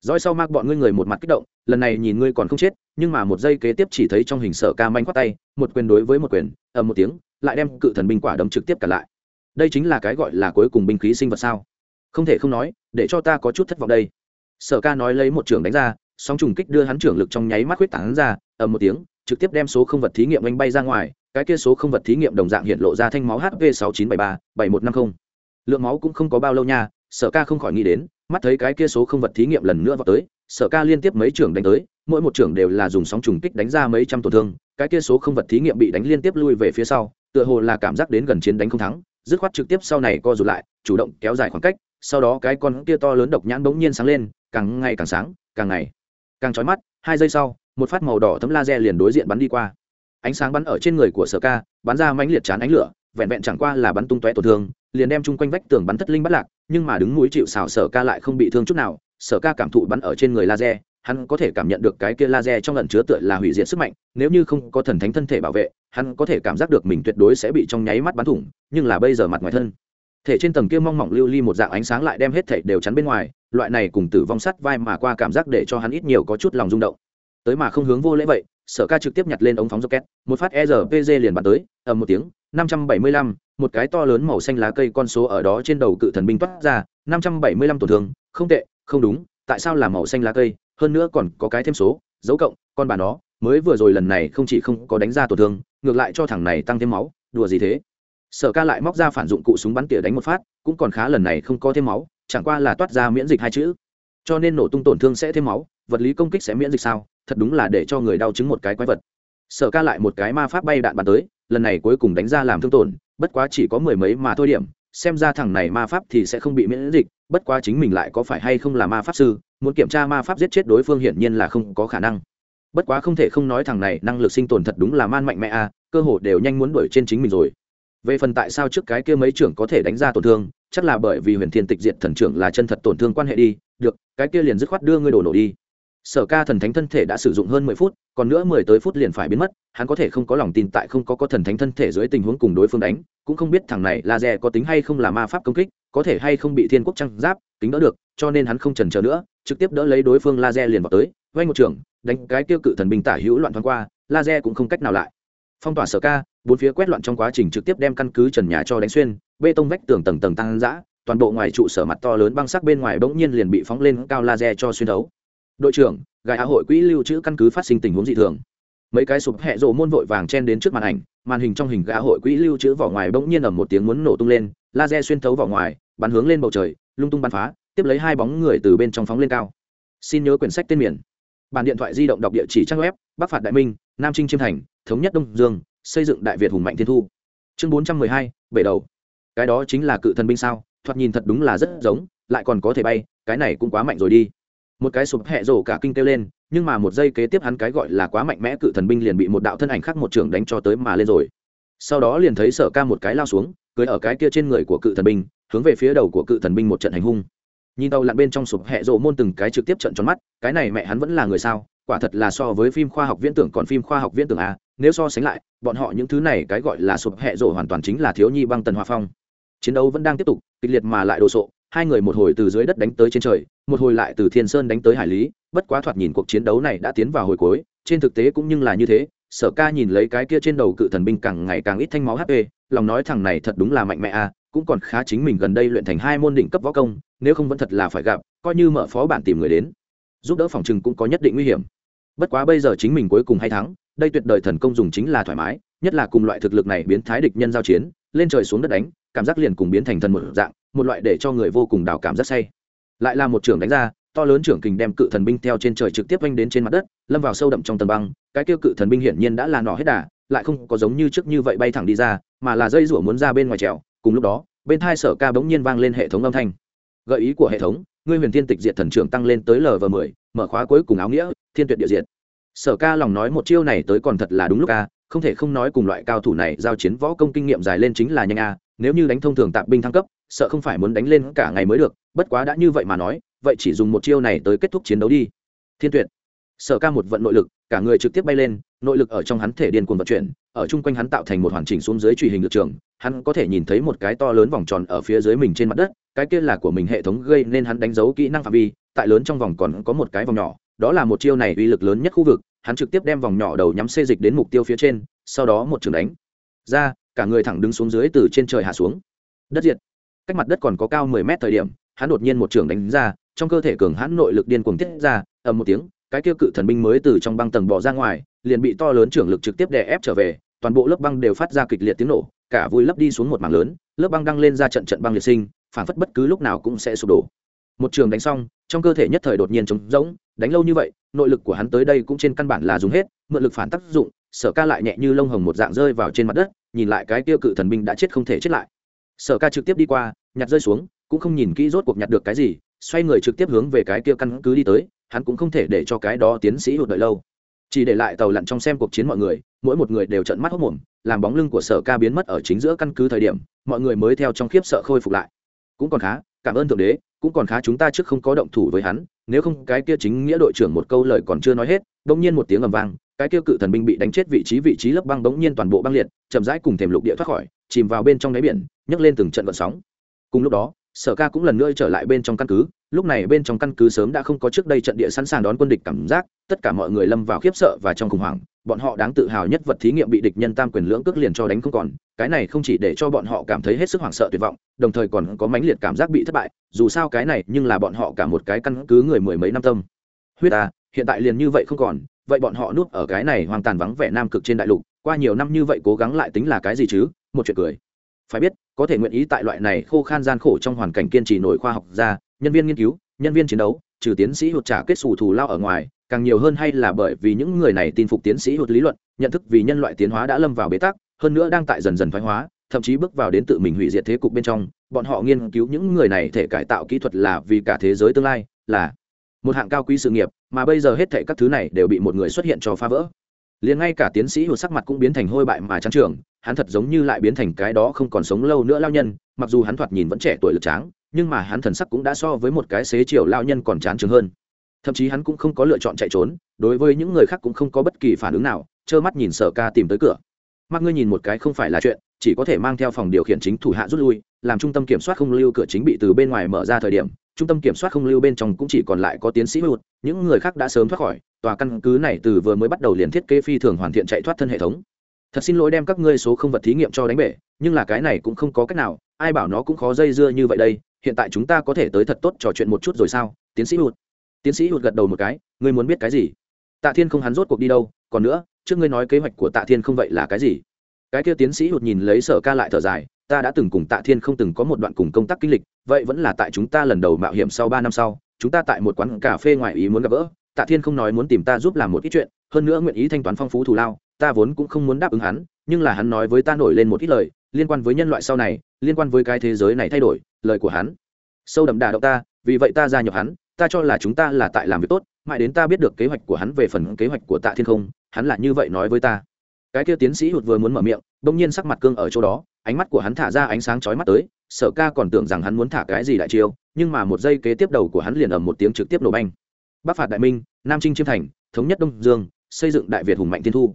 Speaker 1: Dõi sau mạc bọn ngươi người một mặt kích động, lần này nhìn ngươi còn không chết, nhưng mà một giây kế tiếp chỉ thấy trong hình sở ca manh khoát tay, một quyền đối với một quyền, ầm một tiếng, lại đem cự thần binh quả đấm trực tiếp cả lại. Đây chính là cái gọi là cuối cùng binh khí sinh vật sao? Không thể không nói, để cho ta có chút thất vọng đây. Sở ca nói lấy một trường đánh ra, sóng trùng kích đưa hắn trưởng lực trong nháy mắt huyết tán ra, ầm một tiếng trực tiếp đem số không vật thí nghiệm anh bay ra ngoài, cái kia số không vật thí nghiệm đồng dạng hiện lộ ra thanh máu hv sáu chín bảy ba, bảy một năm mươi lượng máu cũng không có bao lâu nha, sở ca không khỏi nghĩ đến, mắt thấy cái kia số không vật thí nghiệm lần nữa vào tới, sở ca liên tiếp mấy trưởng đánh tới, mỗi một trưởng đều là dùng sóng trùng kích đánh ra mấy trăm tổn thương, cái kia số không vật thí nghiệm bị đánh liên tiếp lui về phía sau, tựa hồ là cảm giác đến gần chiến đánh không thắng, dứt khoát trực tiếp sau này co rụt lại, chủ động kéo dài khoảng cách, sau đó cái con kia to lớn độc nhãn bỗng nhiên sáng lên, càng ngày càng sáng, càng ngày càng trói mắt, hai giây sau một phát màu đỏ thấm laser liền đối diện bắn đi qua. Ánh sáng bắn ở trên người của sở ca, bắn ra mãnh liệt chán ánh lửa, vẹn vẹn chẳng qua là bắn tung tóe tổn thương, liền đem chung quanh vách tường bắn thất linh bắt lạc, nhưng mà đứng mũi chịu xào sở ca lại không bị thương chút nào, sở ca cảm thụ bắn ở trên người laser, hắn có thể cảm nhận được cái kia laser trong lần chứa tựa là hủy diệt sức mạnh, nếu như không có thần thánh thân thể bảo vệ, hắn có thể cảm giác được mình tuyệt đối sẽ bị trong nháy mắt bắn thủng, nhưng là bây giờ mặt ngoài thân, thể trên tầng kia mong mỏng lưu ly một dạng ánh sáng lại đem hết thể đều chắn bên ngoài, loại này cùng tử vong sắt vai mà qua cảm giác để cho hắn ít nhiều có chút lòng rung động tới mà không hướng vô lễ vậy, sở ca trực tiếp nhặt lên ống phóng rocket, một phát rpg liền bắn tới, ầm một tiếng, năm trăm bảy mươi lăm, một cái to lớn màu xanh lá cây con số ở đó trên đầu cự thần binh toát ra, năm trăm bảy mươi lăm tổn thương, không tệ, không đúng, tại sao là màu xanh lá cây? Hơn nữa còn có cái thêm số, dấu cộng, con bà nó, mới vừa rồi lần này không chỉ không có đánh ra tổn thương, ngược lại cho thằng này tăng thêm máu, đùa gì thế? Sở ca lại móc ra phản dụng cụ súng bắn tỉa đánh một phát, cũng còn khá lần này không có thêm máu, chẳng qua là toát ra miễn dịch hai chữ. Cho nên nổ tung tổn thương sẽ thêm máu, vật lý công kích sẽ miễn dịch sao? Thật đúng là để cho người đau chứng một cái quái vật. Sở ca lại một cái ma pháp bay đạn bắn tới, lần này cuối cùng đánh ra làm thương tổn, bất quá chỉ có mười mấy mà thôi điểm, xem ra thằng này ma pháp thì sẽ không bị miễn dịch, bất quá chính mình lại có phải hay không là ma pháp sư, muốn kiểm tra ma pháp giết chết đối phương hiển nhiên là không có khả năng. Bất quá không thể không nói thằng này năng lực sinh tồn thật đúng là man mạnh mẽ a cơ hội đều nhanh muốn đuổi trên chính mình rồi. Về phần tại sao trước cái kia mấy trưởng có thể đánh ra tổn thương, chắc là bởi vì huyền thiên tịch diệt thần trưởng là chân thật tổn thương quan hệ đi, được, cái kia liền dứt khoát đưa ngươi đổ nổ đi sở ca thần thánh thân thể đã sử dụng hơn mười phút, còn nữa mười tới phút liền phải biến mất, hắn có thể không có lòng tin tại không có có thần thánh thân thể dưới tình huống cùng đối phương đánh, cũng không biết thằng này laser có tính hay không là ma pháp công kích, có thể hay không bị thiên quốc trăng giáp tính đỡ được, cho nên hắn không trần chờ nữa, trực tiếp đỡ lấy đối phương laser liền vào tới vay một trường, đánh cái tiêu cự thần binh tả hữu loạn thoáng qua, laser cũng không cách nào lại phong tỏa sở ca, bốn phía quét loạn trong quá trình trực tiếp đem căn cứ trần nhà cho đánh xuyên, bê tông vách tường tầng tầng tăng giã toàn bộ ngoài trụ sở mặt to lớn băng sắc bên ngoài bỗng nhiên liền bị phóng lên cao laser cho xuyên đấu đội trưởng gài hạ hội quỹ lưu trữ căn cứ phát sinh tình huống dị thường. Mấy cái sụp hẹ rộ môn vội vàng chen đến trước màn ảnh, màn hình trong hình gã hội quỹ lưu trữ vỏ ngoài bỗng nhiên ầm một tiếng muốn nổ tung lên, laser xuyên thấu vỏ ngoài, bắn hướng lên bầu trời, lung tung bắn phá, tiếp lấy hai bóng người từ bên trong phóng lên cao. Xin nhớ quyển sách tên miền. Bàn điện thoại di động đọc địa chỉ trang web, bắc phạt đại minh, nam trinh chiêm thành, thống nhất đông dương, xây dựng đại việt hùng mạnh thiên thu. Chương bốn trăm mười hai, bể đầu. Cái đó chính là cự thần binh sao? Thoạt nhìn thật đúng là rất giống, lại còn có thể bay, cái này cũng quá mạnh rồi đi một cái sụp hẹ rổ cả kinh kêu lên, nhưng mà một giây kế tiếp hắn cái gọi là quá mạnh mẽ cự thần binh liền bị một đạo thân ảnh khác một trường đánh cho tới mà lên rồi. Sau đó liền thấy sở ca một cái lao xuống, cưới ở cái kia trên người của cự thần binh, hướng về phía đầu của cự thần binh một trận hành hung. Nhìn tàu lặn bên trong sụp hẹ rộ môn từng cái trực tiếp trận tròn mắt, cái này mẹ hắn vẫn là người sao? Quả thật là so với phim khoa học viễn tưởng còn phim khoa học viễn tưởng à? nếu so sánh lại, bọn họ những thứ này cái gọi là sụp hẹ rộ hoàn toàn chính là thiếu nhi băng tần hoa phong. Chiến đấu vẫn đang tiếp tục, kịch liệt mà lại đồ sộ hai người một hồi từ dưới đất đánh tới trên trời, một hồi lại từ thiên sơn đánh tới hải lý, bất quá thoạt nhìn cuộc chiến đấu này đã tiến vào hồi cuối, trên thực tế cũng như là như thế, sở ca nhìn lấy cái kia trên đầu cự thần binh càng ngày càng ít thanh máu hp lòng nói thằng này thật đúng là mạnh mẽ à. cũng còn khá chính mình gần đây luyện thành hai môn đỉnh cấp võ công, nếu không vẫn thật là phải gặp, coi như mở phó bản tìm người đến, giúp đỡ phòng trừng cũng có nhất định nguy hiểm bất quá bây giờ chính mình cuối cùng hay thắng, đây tuyệt đời thần công dùng chính là thoải mái, nhất là cùng loại thực lực này biến thái địch nhân giao chiến lên trời xuống đất đánh, cảm giác liền cùng biến thành thần một dạng, một loại để cho người vô cùng đào cảm rất say. Lại là một trưởng đánh ra, to lớn trưởng kình đem cự thần binh theo trên trời trực tiếp oanh đến trên mặt đất, lâm vào sâu đậm trong tầng băng, cái kêu cự thần binh hiển nhiên đã là nỏ hết đà, lại không có giống như trước như vậy bay thẳng đi ra, mà là dây rủa muốn ra bên ngoài trèo, cùng lúc đó, bên thai sở ca bỗng nhiên vang lên hệ thống âm thanh. Gợi ý của hệ thống, ngươi huyền thiên tịch diệt thần trưởng tăng lên tới lv mười, mở khóa cuối cùng áo nghĩa, thiên tuyệt địa diệt. Sở ca lòng nói một chiêu này tới còn thật là đúng lúc ca không thể không nói cùng loại cao thủ này giao chiến võ công kinh nghiệm dài lên chính là nhanh a, nếu như đánh thông thường tạp binh thăng cấp, sợ không phải muốn đánh lên cả ngày mới được, bất quá đã như vậy mà nói, vậy chỉ dùng một chiêu này tới kết thúc chiến đấu đi. Thiên tuyệt, sở ca một vận nội lực, cả người trực tiếp bay lên, nội lực ở trong hắn thể điên cuồng vận chuyển, ở chung quanh hắn tạo thành một hoàn chỉnh xuống dưới truy hình lực trường, hắn có thể nhìn thấy một cái to lớn vòng tròn ở phía dưới mình trên mặt đất, cái kia là của mình hệ thống gây nên hắn đánh dấu kỹ năng phạm vi, tại lớn trong vòng còn có một cái vòng nhỏ, đó là một chiêu này uy lực lớn nhất khu vực hắn trực tiếp đem vòng nhỏ đầu nhắm xê dịch đến mục tiêu phía trên, sau đó một trường đánh. Ra, cả người thẳng đứng xuống dưới từ trên trời hạ xuống. Đất diệt. Cách mặt đất còn có cao mười mét thời điểm, hắn đột nhiên một trường đánh ra, trong cơ thể cường hãn nội lực điên cuồng tiết ra, ầm một tiếng, cái kia cự thần binh mới từ trong băng tầng bỏ ra ngoài, liền bị to lớn trưởng lực trực tiếp đè ép trở về, toàn bộ lớp băng đều phát ra kịch liệt tiếng nổ, cả vui lấp đi xuống một mảng lớn, lớp băng đăng lên ra trận trận băng liệt sinh, phản phất bất cứ lúc nào cũng sẽ sụp đổ một trường đánh xong, trong cơ thể nhất thời đột nhiên trống rỗng, đánh lâu như vậy, nội lực của hắn tới đây cũng trên căn bản là dùng hết, mượn lực phản tác dụng, sở ca lại nhẹ như lông hồng một dạng rơi vào trên mặt đất, nhìn lại cái tiêu cự thần binh đã chết không thể chết lại. Sở ca trực tiếp đi qua, nhặt rơi xuống, cũng không nhìn kỹ rốt cuộc nhặt được cái gì, xoay người trực tiếp hướng về cái kia căn cứ đi tới, hắn cũng không thể để cho cái đó tiến sĩ hụt đợi lâu. Chỉ để lại tàu lặn trong xem cuộc chiến mọi người, mỗi một người đều trận mắt hốc mồm làm bóng lưng của sở ca biến mất ở chính giữa căn cứ thời điểm, mọi người mới theo trong khiếp sợ khôi phục lại. Cũng còn khá cảm ơn thượng đế, cũng còn khá chúng ta trước không có động thủ với hắn, nếu không cái kia chính nghĩa đội trưởng một câu lời còn chưa nói hết, bỗng nhiên một tiếng ầm vang, cái kia cự thần binh bị đánh chết vị trí vị trí lớp băng bỗng nhiên toàn bộ băng liệt, chậm rãi cùng thềm lục địa thoát khỏi, chìm vào bên trong đáy biển, nhấc lên từng trận vận sóng. Cùng lúc đó, sở ca cũng lần nữa trở lại bên trong căn cứ, lúc này bên trong căn cứ sớm đã không có trước đây trận địa sẵn sàng đón quân địch cảm giác, tất cả mọi người lâm vào khiếp sợ và trong khủng hoảng bọn họ đáng tự hào nhất vật thí nghiệm bị địch nhân tam quyền lưỡng cước liền cho đánh không còn, cái này không chỉ để cho bọn họ cảm thấy hết sức hoảng sợ tuyệt vọng, đồng thời còn có mãnh liệt cảm giác bị thất bại, dù sao cái này nhưng là bọn họ cả một cái căn cứ người mười mấy năm tâm. Huyết à hiện tại liền như vậy không còn, vậy bọn họ nuốt ở cái này hoang tàn vắng vẻ nam cực trên đại lục, qua nhiều năm như vậy cố gắng lại tính là cái gì chứ? Một chuyện cười. Phải biết, có thể nguyện ý tại loại này khô khan gian khổ trong hoàn cảnh kiên trì nổi khoa học gia, nhân viên nghiên cứu, nhân viên chiến đấu trừ tiến sĩ hụt trả kết xù thù lao ở ngoài, càng nhiều hơn hay là bởi vì những người này tin phục tiến sĩ hụt lý luận, nhận thức vì nhân loại tiến hóa đã lâm vào bế tắc, hơn nữa đang tại dần dần thoái hóa, thậm chí bước vào đến tự mình hủy diệt thế cục bên trong, bọn họ nghiên cứu những người này thể cải tạo kỹ thuật là vì cả thế giới tương lai, là một hạng cao quý sự nghiệp, mà bây giờ hết thệ các thứ này đều bị một người xuất hiện cho phá vỡ. Liền ngay cả tiến sĩ hụt sắc mặt cũng biến thành hôi bại mà trắng trường hắn thật giống như lại biến thành cái đó không còn sống lâu nữa lao nhân, mặc dù hắn thoạt nhìn vẫn trẻ tuổi lực tráng nhưng mà hắn thần sắc cũng đã so với một cái xế chiều lao nhân còn chán chường hơn. Thậm chí hắn cũng không có lựa chọn chạy trốn, đối với những người khác cũng không có bất kỳ phản ứng nào, trơ mắt nhìn sở ca tìm tới cửa. Mắt ngươi nhìn một cái không phải là chuyện, chỉ có thể mang theo phòng điều khiển chính thủ hạ rút lui, làm trung tâm kiểm soát không lưu cửa chính bị từ bên ngoài mở ra thời điểm, trung tâm kiểm soát không lưu bên trong cũng chỉ còn lại có tiến sĩ hụt, những người khác đã sớm thoát khỏi, tòa căn cứ này từ vừa mới bắt đầu liền thiết kế phi thường hoàn thiện chạy thoát thân hệ thống. Thật xin lỗi đem các ngươi số không vật thí nghiệm cho đánh bể, nhưng là cái này cũng không có cách nào, ai bảo nó cũng khó dây dưa như vậy đây hiện tại chúng ta có thể tới thật tốt trò chuyện một chút rồi sao? Tiến sĩ hụt. Tiến sĩ hụt gật đầu một cái, ngươi muốn biết cái gì? Tạ thiên không hắn rốt cuộc đi đâu, còn nữa, trước ngươi nói kế hoạch của tạ thiên không vậy là cái gì? Cái kia tiến sĩ hụt nhìn lấy sở ca lại thở dài, ta đã từng cùng tạ thiên không từng có một đoạn cùng công tác kinh lịch, vậy vẫn là tại chúng ta lần đầu mạo hiểm sau ba năm sau, chúng ta tại một quán cà phê ngoài ý muốn gặp gỡ, tạ thiên không nói muốn tìm ta giúp làm một ít chuyện, hơn nữa nguyện ý thanh toán phong phú thù lao, ta vốn cũng không muốn đáp ứng hắn, nhưng là hắn nói với ta nổi lên một ít lời liên quan với nhân loại sau này, liên quan với cái thế giới này thay đổi, lời của hắn. Sâu đậm đà động ta, vì vậy ta gia nhập hắn, ta cho là chúng ta là tại làm việc tốt, mãi đến ta biết được kế hoạch của hắn về phần kế hoạch của tạ thiên không, hắn là như vậy nói với ta. Cái kia tiến sĩ hụt vừa muốn mở miệng, bỗng nhiên sắc mặt cương ở chỗ đó, ánh mắt của hắn thả ra ánh sáng chói mắt tới, sở ca còn tưởng rằng hắn muốn thả cái gì đại chiêu, nhưng mà một giây kế tiếp đầu của hắn liền ầm một tiếng trực tiếp nổ banh bắc phạt đại minh, nam trinh chiêm thành, thống nhất đông dương, xây dựng đại việt hùng mạnh tiên thu.